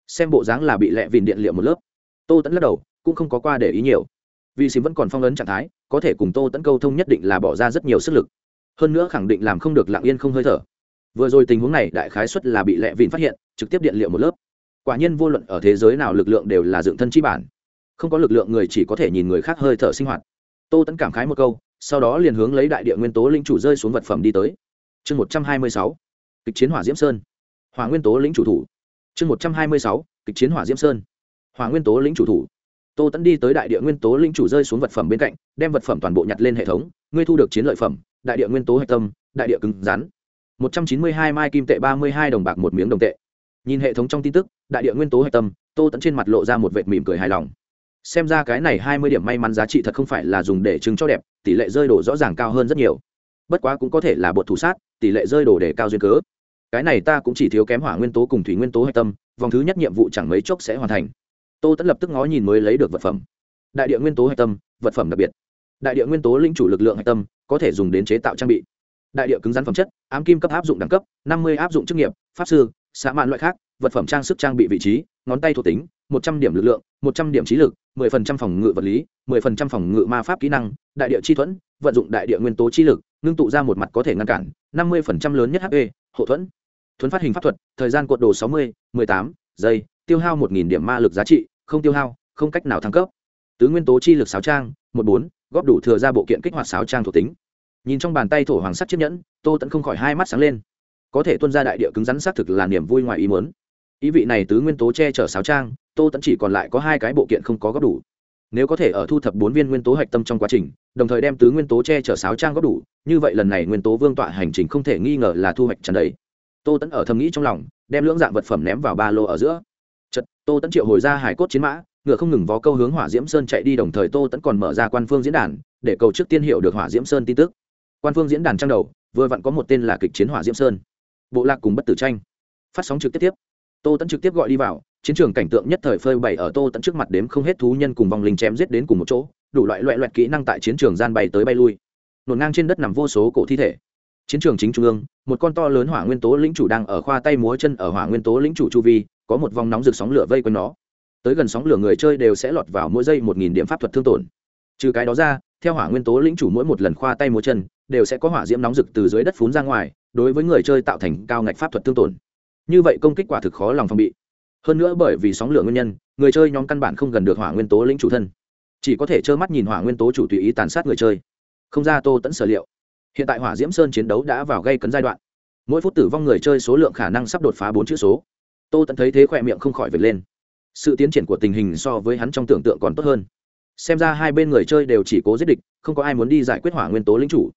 Xem bộ dáng là bị lẹ vìn điện liệu một lớp. Tô tẫn lắc đầu, cũng không có qua để ý nhiều. Vị xìm vẫn còn phong ấn trạng thái, có thể cùng tô tẫn câu thông nhất định là bỏ ra rất nhiều sức lực. Hơn nữa khẳng định làm không được lặng yên không hơi thở vừa rồi tình huống này đại khái xuất là bị lẹ vịn phát hiện, trực tiếp điện liệu một lớp. Quả nhiên vô luận ở thế giới nào lực lượng đều là dựng thân chi bản. Không có lực lượng người chỉ có thể nhìn người khác hơi thở sinh hoạt. Tô tẫn cảm khái một câu, sau đó liền hướng lấy đại địa nguyên tố linh chủ rơi xuống vật phẩm đi tới. Chương một trăm hai mươi sáu, kịch chiến hỏa diễm sơn. Hỏa nguyên tố lĩnh chủ thủ. Chương một trăm hai mươi sáu, kịch chiến hỏa diễm sơn. Hỏa nguyên tố lĩnh chủ thủ. Tô tẫn đi tới đại địa nguyên tố lĩnh chủ rơi xuống vật phẩm bên cạnh, đem vật phẩm toàn bộ nhặt lên hệ thống. Ngươi thu được chiến lợi phẩm, đại địa nguyên tố hạch tâm, đại địa cứng rắn một trăm chín mươi hai mai kim tệ, ba mươi hai đồng bạc, một miếng đồng tệ. Nhìn hệ thống trong tin tức, đại địa nguyên tố hạch tâm, tô tấn trên mặt lộ ra một vệt mỉm cười hài lòng. Xem ra cái này hai mươi điểm may mắn giá trị thật không phải là dùng để chứng cho đẹp, tỷ lệ rơi đổ rõ ràng cao hơn rất nhiều. Bất quá cũng có thể là bột thủ sát, tỷ lệ rơi đổ để cao duyên cớ. Cái này ta cũng chỉ thiếu kém hỏa nguyên tố cùng thủy nguyên tố hạch tâm, vòng thứ nhất nhiệm vụ chẳng mấy chốc sẽ hoàn thành. Tô tấn lập tức ngó nhìn mới lấy được vật phẩm. Đại địa nguyên tố hạch tâm, vật phẩm đặc biệt. Đại địa nguyên tố linh chủ lực lượng hạch tâm, có thể dùng đến chế tạo trang bị đại địa cứng rắn phẩm chất, ám kim cấp áp dụng đẳng cấp, năm mươi áp dụng chức nghiệp, pháp sư xã mạn loại khác, vật phẩm trang sức trang bị vị trí, ngón tay thuộc tính, một trăm điểm lực lượng, một trăm điểm trí lực, mười phần trăm phòng ngự vật lý, mười phần trăm phòng ngự ma pháp kỹ năng, đại địa chi thuẫn, vận dụng đại địa nguyên tố chi lực, ngưng tụ ra một mặt có thể ngăn cản, năm mươi phần trăm lớn nhất hp hộ thuẫn. Thuẫn phát hình pháp thuật, thời gian cuộn đồ sáu mươi, mười tám giây, tiêu hao một nghìn điểm ma lực giá trị, không tiêu hao, không cách nào thăng cấp. Tứ nguyên tố chi lực sáo trang, một bốn, góp đủ thừa ra bộ kiện kích hoạt sáo trang thuộc tính nhìn trong bàn tay thổ hoàng sắt chiếc nhẫn, tô tẫn không khỏi hai mắt sáng lên. Có thể tuân ra đại địa cứng rắn xác thực là niềm vui ngoài ý muốn. Ý vị này tứ nguyên tố che chở sáo trang, tô tẫn chỉ còn lại có hai cái bộ kiện không có góp đủ. Nếu có thể ở thu thập bốn viên nguyên tố hạch tâm trong quá trình, đồng thời đem tứ nguyên tố che chở sáo trang góp đủ, như vậy lần này nguyên tố vương tọa hành trình không thể nghi ngờ là thu hoạch trần đấy tô tẫn ở thầm nghĩ trong lòng, đem lưỡng dạng vật phẩm ném vào ba lô ở giữa. Chật tô tẫn triệu hồi ra hải cốt chiến mã, ngựa không ngừng vó câu hướng hỏa diễm sơn chạy đi, đồng thời tô tẫn còn mở ra quan phương diễn đàn, để cầu trước tiên hiệu được hỏa diễm sơn tin tức quan phương diễn đàn trang đầu, vừa vặn có một tên là kịch chiến hỏa diễm sơn. Bộ lạc cùng bất tử tranh. Phát sóng trực tiếp tiếp. Tô tẫn trực tiếp gọi đi vào, chiến trường cảnh tượng nhất thời phơi bày ở tô tẫn trước mặt đếm không hết thú nhân cùng vòng linh chém giết đến cùng một chỗ, đủ loại loại loại kỹ năng tại chiến trường gian bay tới bay lui. Nổn ngang trên đất nằm vô số cổ thi thể. Chiến trường chính trung ương, một con to lớn hỏa nguyên tố lĩnh chủ đang ở khoa tay múa chân ở hỏa nguyên tố lĩnh chủ chu vi, có một vòng nóng rực sóng lửa vây quanh nó. Tới gần sóng lửa người chơi đều sẽ lọt vào mỗi giây một nghìn điểm pháp thuật thương tổn. Trừ cái đó ra theo hỏa nguyên tố lĩnh chủ mỗi một lần khoa tay múa chân, đều sẽ có hỏa diễm nóng rực từ dưới đất phún ra ngoài, đối với người chơi tạo thành cao ngạch pháp thuật thương tổn. Như vậy công kích quả thực khó lòng phòng bị. Hơn nữa bởi vì sóng lửa nguyên nhân, người chơi nhóm căn bản không gần được hỏa nguyên tố lĩnh chủ thân. Chỉ có thể trơ mắt nhìn hỏa nguyên tố chủ tùy ý tàn sát người chơi. Không ra tô tẫn sở liệu. Hiện tại hỏa diễm sơn chiến đấu đã vào gây cấn giai đoạn. Mỗi phút tử vong người chơi số lượng khả năng sắp đột phá bốn chữ số. Tô tẫn thấy thế khỏe miệng không khỏi vệt lên. Sự tiến triển của tình hình so với hắn trong tưởng tượng còn tốt hơn xem ra hai bên người chơi đều chỉ cố giết địch, không có ai muốn đi giải quyết hỏa nguyên tố lính chủ.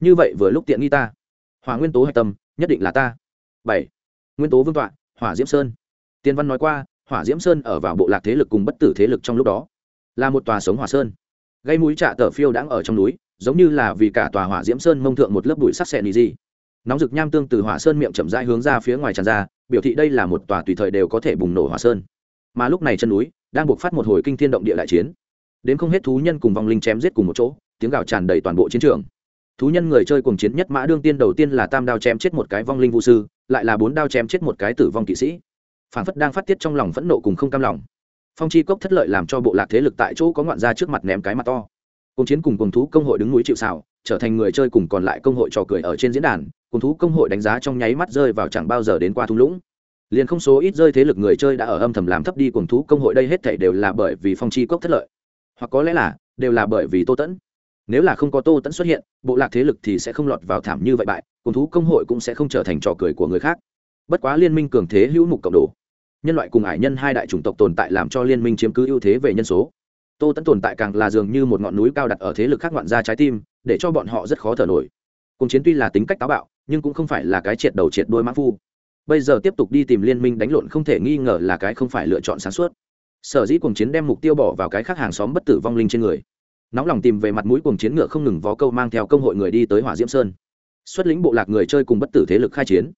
Như vậy vừa lúc tiện nghi ta. Hỏa nguyên tố hạch tâm, nhất định là ta. Bảy. Nguyên tố vương tọa, hỏa diễm sơn. Tiên văn nói qua, hỏa diễm sơn ở vào bộ lạc thế lực cùng bất tử thế lực trong lúc đó, là một tòa sống hỏa sơn. Gây mũi trạ tờ phiêu đang ở trong núi, giống như là vì cả tòa hỏa diễm sơn mông thượng một lớp bụi sắc xẹn gì. Nóng rực nham tương từ hỏa sơn miệng chậm rãi hướng ra phía ngoài tràn ra, biểu thị đây là một tòa tùy thời đều có thể bùng nổ hỏa sơn. Mà lúc này chân núi đang buộc phát một hồi kinh thiên động địa đại chiến đến không hết thú nhân cùng vong linh chém giết cùng một chỗ, tiếng gào tràn đầy toàn bộ chiến trường. Thú nhân người chơi cùng chiến nhất mã đương tiên đầu tiên là tam đao chém chết một cái vong linh vũ sư, lại là bốn đao chém chết một cái tử vong kỵ sĩ. Phản phất đang phát tiết trong lòng phẫn nộ cùng không cam lòng. Phong chi cốc thất lợi làm cho bộ lạc thế lực tại chỗ có ngoạn ra trước mặt ném cái mặt to. Cuồng chiến cùng cuồng thú công hội đứng núi chịu xào trở thành người chơi cùng còn lại công hội trò cười ở trên diễn đàn, cuồng thú công hội đánh giá trong nháy mắt rơi vào chẳng bao giờ đến qua thung lũng. Liền không số ít rơi thế lực người chơi đã ở âm thầm làm thấp đi cuồng thú công hội đây hết thảy đều là bởi vì phong chi cốc thất lợi hoặc có lẽ là, đều là bởi vì tô tẫn. Nếu là không có tô tẫn xuất hiện, bộ lạc thế lực thì sẽ không lọt vào thảm như vậy bại, cùng thú công hội cũng sẽ không trở thành trò cười của người khác. Bất quá liên minh cường thế hữu mục cộng đồ. Nhân loại cùng ải nhân hai đại chủng tộc tồn tại làm cho liên minh chiếm cứ ưu thế về nhân số. Tô tẫn tồn tại càng là dường như một ngọn núi cao đặt ở thế lực khác ngoạn ra trái tim, để cho bọn họ rất khó thở nổi. Cùng chiến tuy là tính cách táo bạo, nhưng cũng không phải là cái triệt đầu triệt đôi mã phu. Bây giờ tiếp tục đi tìm liên minh đánh lộn không thể nghi ngờ là cái không phải lựa chọn sáng suốt sở dĩ Cuồng chiến đem mục tiêu bỏ vào cái khác hàng xóm bất tử vong linh trên người. Nóng lòng tìm về mặt mũi Cuồng chiến ngựa không ngừng vó câu mang theo công hội người đi tới hỏa diễm sơn. Xuất lĩnh bộ lạc người chơi cùng bất tử thế lực khai chiến.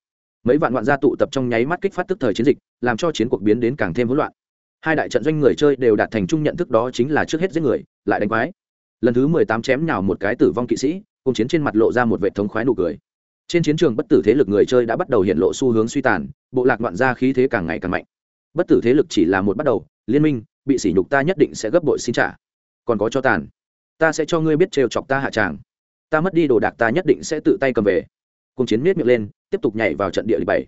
Mấy vạn ngoạn gia tụ tập trong nháy mắt kích phát tức thời chiến dịch, làm cho chiến cuộc biến đến càng thêm hỗn loạn. Hai đại trận doanh người chơi đều đạt thành chung nhận thức đó chính là trước hết giết người, lại đánh quái. Lần thứ mười tám chém nhào một cái tử vong kỵ sĩ cùng chiến trên mặt lộ ra một vệ thống khoái nụ cười. Trên chiến trường bất tử thế lực người chơi đã bắt đầu hiện lộ xu hướng suy tàn, bộ lạc ngoạn gia khí thế càng ngày càng mạnh. Bất tử thế lực chỉ là một bắt đầu liên minh, bị sỉ nhục ta nhất định sẽ gấp bội xin trả. Còn có cho tàn. Ta sẽ cho ngươi biết trêu chọc ta hạ tràng. Ta mất đi đồ đạc ta nhất định sẽ tự tay cầm về. Cùng chiến miết miệng lên, tiếp tục nhảy vào trận địa bảy.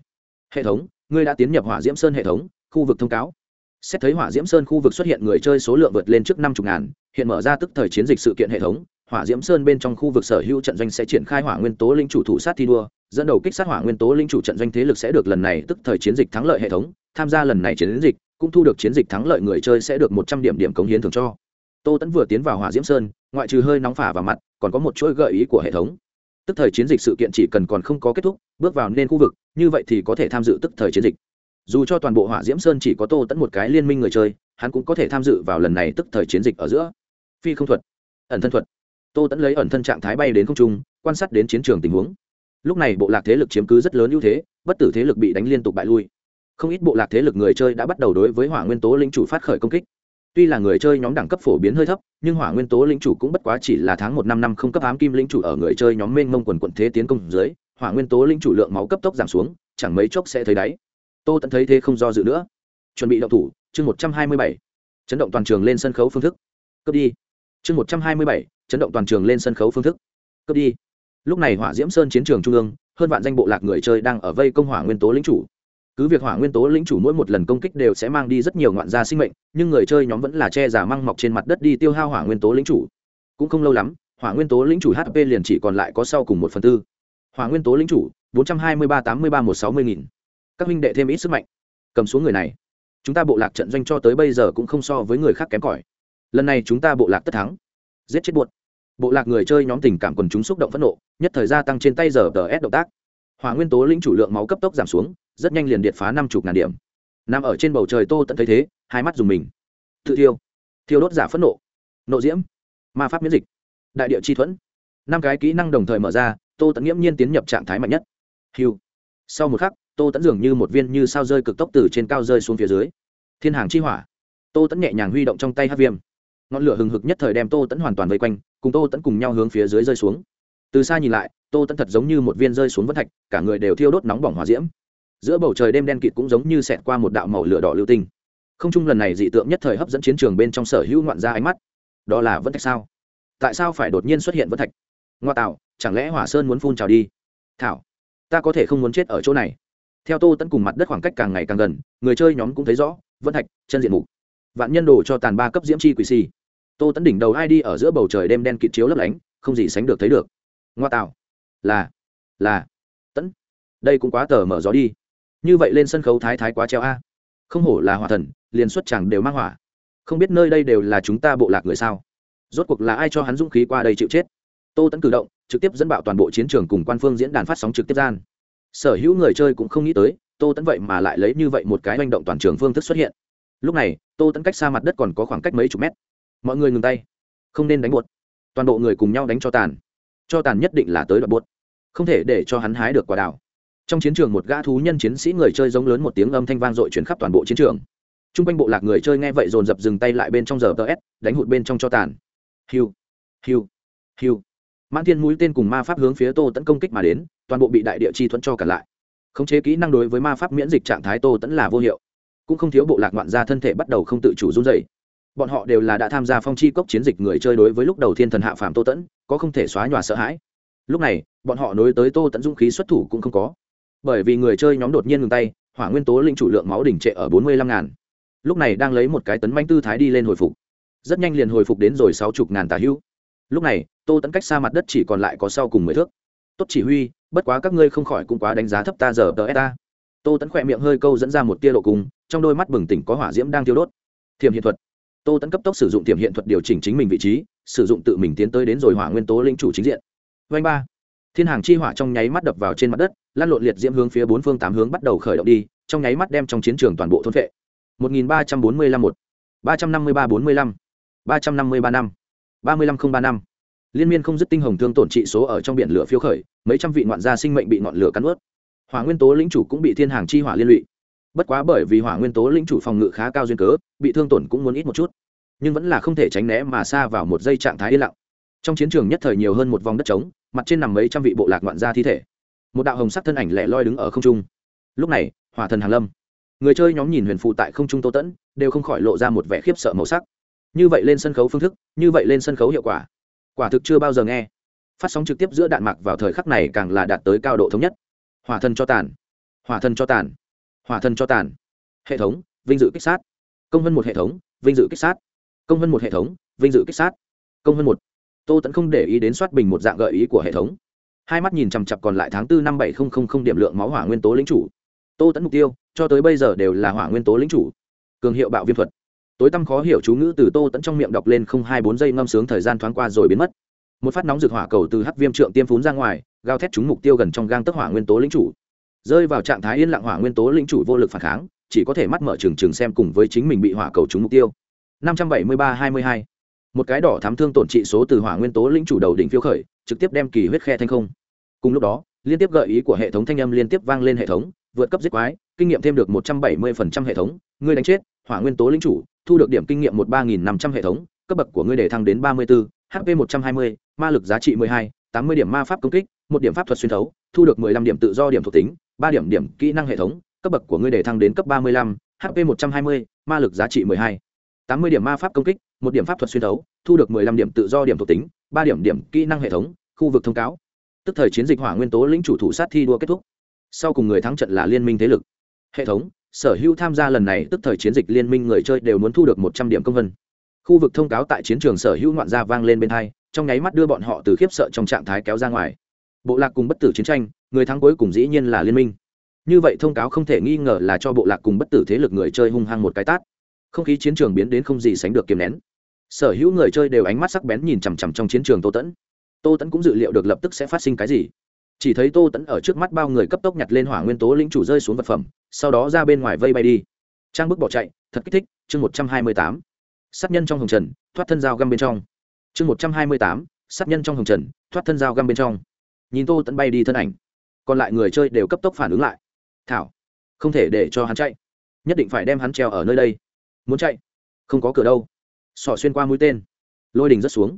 Hệ thống, ngươi đã tiến nhập hỏa diễm sơn hệ thống, khu vực thông cáo. Xét thấy hỏa diễm sơn khu vực xuất hiện người chơi số lượng vượt lên trước năm chục ngàn, hiện mở ra tức thời chiến dịch sự kiện hệ thống, hỏa diễm sơn bên trong khu vực sở hữu trận doanh sẽ triển khai hỏa nguyên tố linh chủ thủ sát thi đua, dẫn đầu kích sát hỏa nguyên tố linh chủ trận doanh thế lực sẽ được lần này tức thời chiến dịch thắng lợi hệ thống, tham gia lần này chiến dịch cũng thu được chiến dịch thắng lợi người chơi sẽ được một trăm điểm điểm cống hiến thường cho. Tô tẫn vừa tiến vào hỏa diễm sơn, ngoại trừ hơi nóng phả vào mặt, còn có một chuỗi gợi ý của hệ thống. Tức thời chiến dịch sự kiện chỉ cần còn không có kết thúc, bước vào nên khu vực, như vậy thì có thể tham dự tức thời chiến dịch. Dù cho toàn bộ hỏa diễm sơn chỉ có tô tẫn một cái liên minh người chơi, hắn cũng có thể tham dự vào lần này tức thời chiến dịch ở giữa. Phi không thuật, ẩn thân thuật. Tô tẫn lấy ẩn thân trạng thái bay đến không trung, quan sát đến chiến trường tình huống. Lúc này bộ lạc thế lực chiếm cứ rất lớn ưu thế, bất tử thế lực bị đánh liên tục bại lui không ít bộ lạc thế lực người chơi đã bắt đầu đối với hỏa nguyên tố linh chủ phát khởi công kích. Tuy là người chơi nhóm đẳng cấp phổ biến hơi thấp, nhưng hỏa nguyên tố linh chủ cũng bất quá chỉ là tháng một năm năm không cấp ám kim linh chủ ở người chơi nhóm mênh mông quần quận thế tiến công dưới, hỏa nguyên tố linh chủ lượng máu cấp tốc giảm xuống, chẳng mấy chốc sẽ thấy đáy. Tô tẫn thấy thế không do dự nữa. Chuẩn bị động thủ, chương một trăm hai mươi bảy. Chấn động toàn trường lên sân khấu phương thức. Cướp đi. Chương một trăm hai mươi bảy, chấn động toàn trường lên sân khấu phương thức. Cướp đi. Lúc này hỏa diễm sơn chiến trường trung ương, hơn vạn danh bộ lạc người chơi đang ở vây công hỏa nguyên tố lính chủ cứ việc hỏa nguyên tố lĩnh chủ mỗi một lần công kích đều sẽ mang đi rất nhiều ngoạn gia sinh mệnh, nhưng người chơi nhóm vẫn là che giả măng mọc trên mặt đất đi tiêu hao hỏa nguyên tố lĩnh chủ. Cũng không lâu lắm, hỏa nguyên tố lĩnh chủ hp liền chỉ còn lại có sau cùng một phần tư. Hỏa nguyên tố lĩnh chủ, bốn trăm hai mươi ba tám mươi ba một sáu mươi nghìn. Các huynh đệ thêm ít sức mạnh. Cầm xuống người này. Chúng ta bộ lạc trận doanh cho tới bây giờ cũng không so với người khác kém cỏi. Lần này chúng ta bộ lạc tất thắng. Giết chết buột. Bộ lạc người chơi nhóm tình cảm quần chúng xúc động phẫn nộ, nhất thời gia tăng trên tay giờ tờ s động tác. Hỏa nguyên tố lĩnh chủ lượng máu cấp tốc giảm xuống rất nhanh liền điện phá năm chục ngàn điểm. Nằm ở trên bầu trời tô tận thấy thế, hai mắt dùng mình. Tự thiêu. Thiêu đốt giả phẫn nộ. Nộ diễm. Ma pháp miễn dịch. Đại địa chi thuẫn. Năm cái kỹ năng đồng thời mở ra, tô tận nghiễm nhiên tiến nhập trạng thái mạnh nhất. Hiu sau một khắc, tô tẫn dường như một viên như sao rơi cực tốc từ trên cao rơi xuống phía dưới. Thiên hàng chi hỏa. Tô tẫn nhẹ nhàng huy động trong tay hát viêm. Ngọn lửa hừng hực nhất thời đem tô tẫn hoàn toàn vây quanh, cùng tô tẫn cùng nhau hướng phía dưới rơi xuống. Từ xa nhìn lại, tô tẫn thật giống như một viên rơi xuống vân thạch, cả người đều thiêu đốt nóng bỏng hòa diễm giữa bầu trời đêm đen kịt cũng giống như xẹt qua một đạo màu lửa đỏ lưu tinh. Không chung lần này dị tượng nhất thời hấp dẫn chiến trường bên trong sở hữu ngoạn ra ánh mắt. Đó là vân thạch sao? Tại sao phải đột nhiên xuất hiện vân thạch? Ngoa tạo, chẳng lẽ hỏa sơn muốn phun trào đi? Thảo, ta có thể không muốn chết ở chỗ này. Theo tô tẫn cùng mặt đất khoảng cách càng ngày càng gần, người chơi nhóm cũng thấy rõ, vân thạch, chân diện mục. Vạn nhân đồ cho tàn ba cấp diễm chi quỷ si. Tô tẫn đỉnh đầu ai đi ở giữa bầu trời đêm đen kịt chiếu lấp lánh, không gì sánh được thấy được. Ngoa tạo, là là tẫn đây cũng quá tờ mở gió đi như vậy lên sân khấu thái thái quá treo a. Không hổ là hỏa thần, liền xuất chẳng đều mang hỏa. Không biết nơi đây đều là chúng ta bộ lạc người sao? Rốt cuộc là ai cho hắn dũng khí qua đây chịu chết? Tô tẫn cử động, trực tiếp dẫn bạo toàn bộ chiến trường cùng quan phương diễn đàn phát sóng trực tiếp gian. Sở hữu người chơi cũng không nghĩ tới, tô tẫn vậy mà lại lấy như vậy một cái manh động toàn trường phương thức xuất hiện. Lúc này, tô tẫn cách xa mặt đất còn có khoảng cách mấy chục mét. Mọi người ngừng tay. Không nên đánh buột. Toàn bộ người cùng nhau đánh cho tàn. Cho tàn nhất định là tới đoạn buột. Không thể để cho hắn hái được quả đảo trong chiến trường một gã thú nhân chiến sĩ người chơi giống lớn một tiếng âm thanh vang dội chuyển khắp toàn bộ chiến trường. T r u n g quanh bộ lạc người chơi nghe vậy dồn dập dừng tay lại bên trong giờ ts đánh hụt bên trong cho tàn. Hiu hiu hiu. Mãn thiên mũi tên cùng ma pháp hướng phía tô tấn công kích mà đến, toàn bộ bị đại địa chi thuẫn cho cả lại. Khống chế kỹ năng đối với ma pháp miễn dịch trạng thái tô tẫn là vô hiệu. Cũng không thiếu bộ lạc ngoạn gia thân thể bắt đầu không tự chủ run dày bọn họ đều là đã tham gia phong chi cốc chiến dịch người chơi đối với lúc đầu thiên thần hạ phạm tô tẫn có không thể xóa nhòa sợ hãi. Lúc này, bọn họ nối tới tô tẫn dũng khí xuất thủ cũng không có bởi vì người chơi nhóm đột nhiên ngừng tay, hỏa nguyên tố linh chủ lượng máu đỉnh trệ ở bốn mươi lăm ngàn. Lúc này đang lấy một cái tấn manh tư thái đi lên hồi phục. Rất nhanh liền hồi phục đến rồi sáu chục ngàn tà hữu. Lúc này, tô tẫn cách xa mặt đất chỉ còn lại có sau cùng mười thước. Tốt chỉ huy, bất quá các ngươi không khỏi cũng quá đánh giá thấp ta giờ tờ ta tô tẫn khỏe miệng hơi câu dẫn ra một tia lộ cung, trong đôi mắt bừng tỉnh có hỏa diễm đang thiêu đốt. Thiềm hiện thuật. Tô tẫn cấp tốc sử dụng thiềm hiện thuật điều chỉnh chính mình vị trí, sử dụng tự mình tiến tới đến rồi hỏa nguyên tố linh chủ chính diện. Vanh ba. Thiên hàng chi hỏa trong nháy mắt đập vào trên mặt đất lan lộn liệt diễm hướng phía bốn phương tám hướng bắt đầu khởi động đi, trong nháy mắt đem trong chiến trường toàn bộ thôn vệ. một nghìn ba trăm bốn mươi lăm một, ba trăm năm mươi ba bốn mươi lăm, ba trăm năm mươi ba năm, ba mươi lăm không ba năm. Liên miên không dứt tinh hồng thương tổn trị số ở trong biển lửa phiêu khởi, mấy trăm vị ngoạn gia sinh mệnh bị ngọn lửa cắn ướt. Hỏa nguyên tố lĩnh chủ cũng bị thiên hàng chi hỏa liên lụy. Bất quá bởi vì hỏa nguyên tố lĩnh chủ phòng ngự khá cao duyên cớ, bị thương tổn cũng muốn ít một chút. Nhưng vẫn là không thể tránh né mà xa vào một giây trạng thái yên lặng. Trong chiến trường nhất thời nhiều hơn một vòng đất trống, mặt trên nằm mấy trăm vị bộ lạc ngoạn gia thi thể một đạo hồng sắc thân ảnh lẻ loi đứng ở không trung. Lúc này, hỏa thần hàn lâm. Người chơi nhóm nhìn huyền phụ tại không trung tô tẫn, đều không khỏi lộ ra một vẻ khiếp sợ màu sắc. Như vậy lên sân khấu phương thức, như vậy lên sân khấu hiệu quả. Quả thực chưa bao giờ nghe. Phát sóng trực tiếp giữa đạn mạc vào thời khắc này càng là đạt tới cao độ thống nhất. Hỏa thần cho tàn. Hỏa thần cho tàn. Hỏa thần cho tàn. Hệ thống, vinh dự kích sát. Công hơn một hệ thống, vinh dự kích sát. Công hơn một hệ thống, vinh dự kích sát. Công hơn một. Tô tẫn không để ý đến soát bình một dạng gợi ý của hệ thống hai mắt nhìn chằm chặp còn lại tháng tư năm bảy không không không điểm lượng máu hỏa nguyên tố lính chủ. Tô tẫn mục tiêu, cho tới bây giờ đều là hỏa nguyên tố lính chủ. Cường hiệu bạo viêm thuật. Tối tăm khó hiểu chú ngữ từ tô tẫn trong miệng đọc lên không hai bốn giây ngâm sướng thời gian thoáng qua rồi biến mất. Một phát nóng rực hỏa cầu từ hắc viêm trượng tiêm phún ra ngoài, gào thét chúng mục tiêu gần trong gang tức hỏa nguyên tố lính chủ. Rơi vào trạng thái yên lặng hỏa nguyên tố lính chủ vô lực phản kháng, chỉ có thể mắt mở trừng trừng xem cùng với chính mình bị hỏa cầu chúng mục tiêu. 573-22 một cái đỏ thám thương tổn trị số từ hỏa nguyên tố lĩnh chủ đầu đỉnh phiêu khởi, trực tiếp đem kỳ huyết khe thanh không. Cùng lúc đó, liên tiếp gợi ý của hệ thống thanh âm liên tiếp vang lên hệ thống, vượt cấp giết quái, kinh nghiệm thêm được một trăm bảy mươi hệ thống, ngươi đánh chết, hỏa nguyên tố lĩnh chủ, thu được điểm kinh nghiệm một ba nghìn năm trăm hệ thống, cấp bậc của ngươi để thăng đến ba mươi bốn hp một trăm hai mươi, ma lực giá trị mười hai, tám mươi điểm ma pháp công kích, một điểm pháp thuật xuyên thấu, thu được mười lăm điểm tự do điểm thuộc tính, ba điểm điểm kỹ năng hệ thống, cấp bậc của ngươi để thăng đến cấp ba mươi lăm hp một trăm hai mươi, ma lực giá trị mười hai, tám mươi điểm ma pháp công kích một điểm pháp thuật xuyên thấu, thu được mười lăm điểm tự do điểm thuộc tính, ba điểm điểm kỹ năng hệ thống, khu vực thông cáo. Tức thời chiến dịch hỏa nguyên tố lĩnh chủ thủ sát thi đua kết thúc. Sau cùng người thắng trận là liên minh thế lực. Hệ thống, sở hữu tham gia lần này tức thời chiến dịch liên minh người chơi đều muốn thu được một trăm điểm công vân. Khu vực thông cáo tại chiến trường sở hữu ngoạn gia vang lên bên hai, trong nháy mắt đưa bọn họ từ khiếp sợ trong trạng thái kéo ra ngoài. Bộ lạc cùng bất tử chiến tranh, người thắng cuối cùng dĩ nhiên là liên minh. Như vậy thông cáo không thể nghi ngờ là cho bộ lạc cùng bất tử thế lực người chơi hung hăng một cái tát. Không khí chiến trường biến đến không gì sánh được kiềm nén sở hữu người chơi đều ánh mắt sắc bén nhìn chằm chằm trong chiến trường tô tẫn. Tô tẫn cũng dự liệu được lập tức sẽ phát sinh cái gì. Chỉ thấy tô tẫn ở trước mắt bao người cấp tốc nhặt lên hỏa nguyên tố lĩnh chủ rơi xuống vật phẩm, sau đó ra bên ngoài vây bay đi. Trang bức bỏ chạy, thật kích thích, chương một trăm hai mươi tám. Sát nhân trong hồng trần, thoát thân dao găm bên trong. Chương một trăm hai mươi tám, sát nhân trong hồng trần, thoát thân dao găm bên trong. Nhìn tô tẫn bay đi thân ảnh, còn lại người chơi đều cấp tốc phản ứng lại. Thảo, không thể để cho hắn chạy. Nhất định phải đem hắn treo ở nơi đây. Muốn chạy? Không có cửa đâu sọ xuyên qua mũi tên. Lôi đình rất xuống.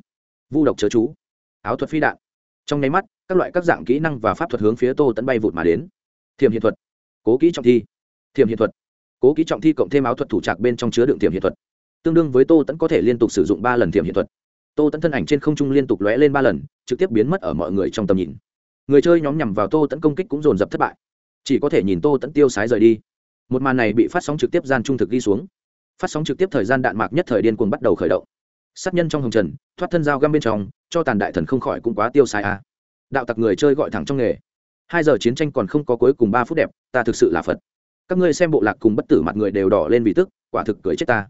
Vu độc chớ chú. Áo thuật phi đạn. Trong nháy mắt, các loại các dạng kỹ năng và pháp thuật hướng phía tô tẫn bay vụt mà đến. Thiềm hiện thuật. Cố kỹ trọng thi. Thiềm hiện thuật. Cố kỹ trọng thi cộng thêm áo thuật thủ trạc bên trong chứa đựng thiềm hiện thuật. Tương đương với tô tẫn có thể liên tục sử dụng ba lần thiềm hiện thuật. Tô tẫn thân ảnh trên không trung liên tục lóe lên ba lần, trực tiếp biến mất ở mọi người trong tầm nhìn. Người chơi nhóm nhằm vào tô tẫn công kích cũng dồn dập thất bại. Chỉ có thể nhìn tô tẫn tiêu sái rời đi. Một màn này bị phát sóng trực tiếp gian trung thực ghi xuống phát sóng trực tiếp thời gian đạn mạc nhất thời điên cuồng bắt đầu khởi động. Sát nhân trong hồng trần, thoát thân dao găm bên trong, cho tàn đại thần không khỏi cũng quá tiêu xài à. đạo tặc người chơi gọi thẳng trong nghề. Hai giờ chiến tranh còn không có cuối cùng ba phút đẹp, ta thực sự là phật. Các ngươi xem bộ lạc cùng bất tử mặt người đều đỏ lên vì tức, quả thực cưới chết ta.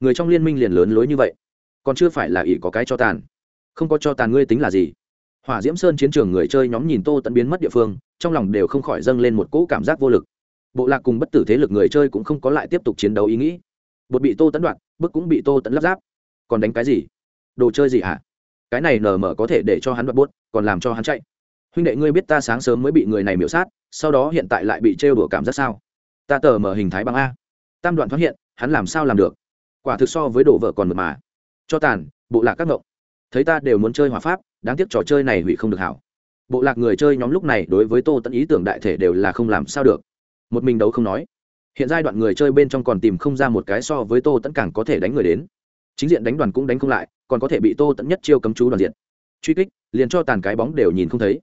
Người trong liên minh liền lớn lối như vậy, còn chưa phải là ỷ có cái cho tàn. Không có cho tàn ngươi tính là gì? Hỏa diễm sơn chiến trường người chơi nhóm nhìn tô tận biến mất địa phương, trong lòng đều không khỏi dâng lên một cỗ cảm giác vô lực. Bộ lạc cùng bất tử thế lực người chơi cũng không có lại tiếp tục chiến đấu ý nghĩ bột bị tô tẫn đoạt, bức cũng bị tô tẫn lắp ráp. Còn đánh cái gì? Đồ chơi gì hả? Cái này nở mở có thể để cho hắn đoạt bốt còn làm cho hắn chạy. Huynh đệ ngươi biết ta sáng sớm mới bị người này miễu sát, sau đó hiện tại lại bị trêu đùa cảm giác sao? Ta tờ mở hình thái bằng a. Tam đoạn thoát hiện, hắn làm sao làm được? Quả thực so với đồ vợ còn mật mà. Cho tàn, bộ lạc các ngộng. Thấy ta đều muốn chơi hòa pháp, đáng tiếc trò chơi này hủy không được hảo. Bộ lạc người chơi nhóm lúc này đối với tô tẫn ý tưởng đại thể đều là không làm sao được. Một mình đấu không nói hiện giai đoạn người chơi bên trong còn tìm không ra một cái so với tô tẫn càng có thể đánh người đến. Chính diện đánh đoàn cũng đánh không lại, còn có thể bị tô tẫn nhất chiêu cấm chú đoàn diện. Truy kích, liền cho tàn cái bóng đều nhìn không thấy.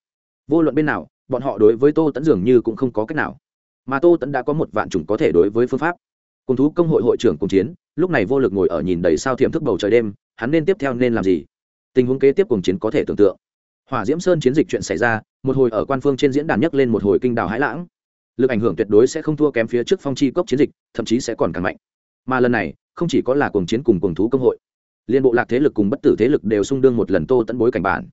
Vô luận bên nào, bọn họ đối với tô tẫn dường như cũng không có cách nào. Mà tô tẫn đã có một vạn chủng có thể đối với phương pháp. Cùng thú công hội hội trưởng cùng chiến, lúc này vô lực ngồi ở nhìn đầy sao thiểm thức bầu trời đêm, hắn nên tiếp theo nên làm gì? Tình huống kế tiếp cùng chiến có thể tưởng tượng. Hỏa diễm sơn chiến dịch chuyện xảy ra, một hồi ở quan phương trên diễn đàn nhấc lên một hồi kinh đào hãi lãng lực ảnh hưởng tuyệt đối sẽ không thua kém phía trước phong chi cốc chiến dịch, thậm chí sẽ còn càng mạnh. Mà lần này, không chỉ có là cuồng chiến cùng cuồng thú công hội, liên bộ lạc thế lực cùng bất tử thế lực đều xung đương một lần tô tẫn bối cảnh bản.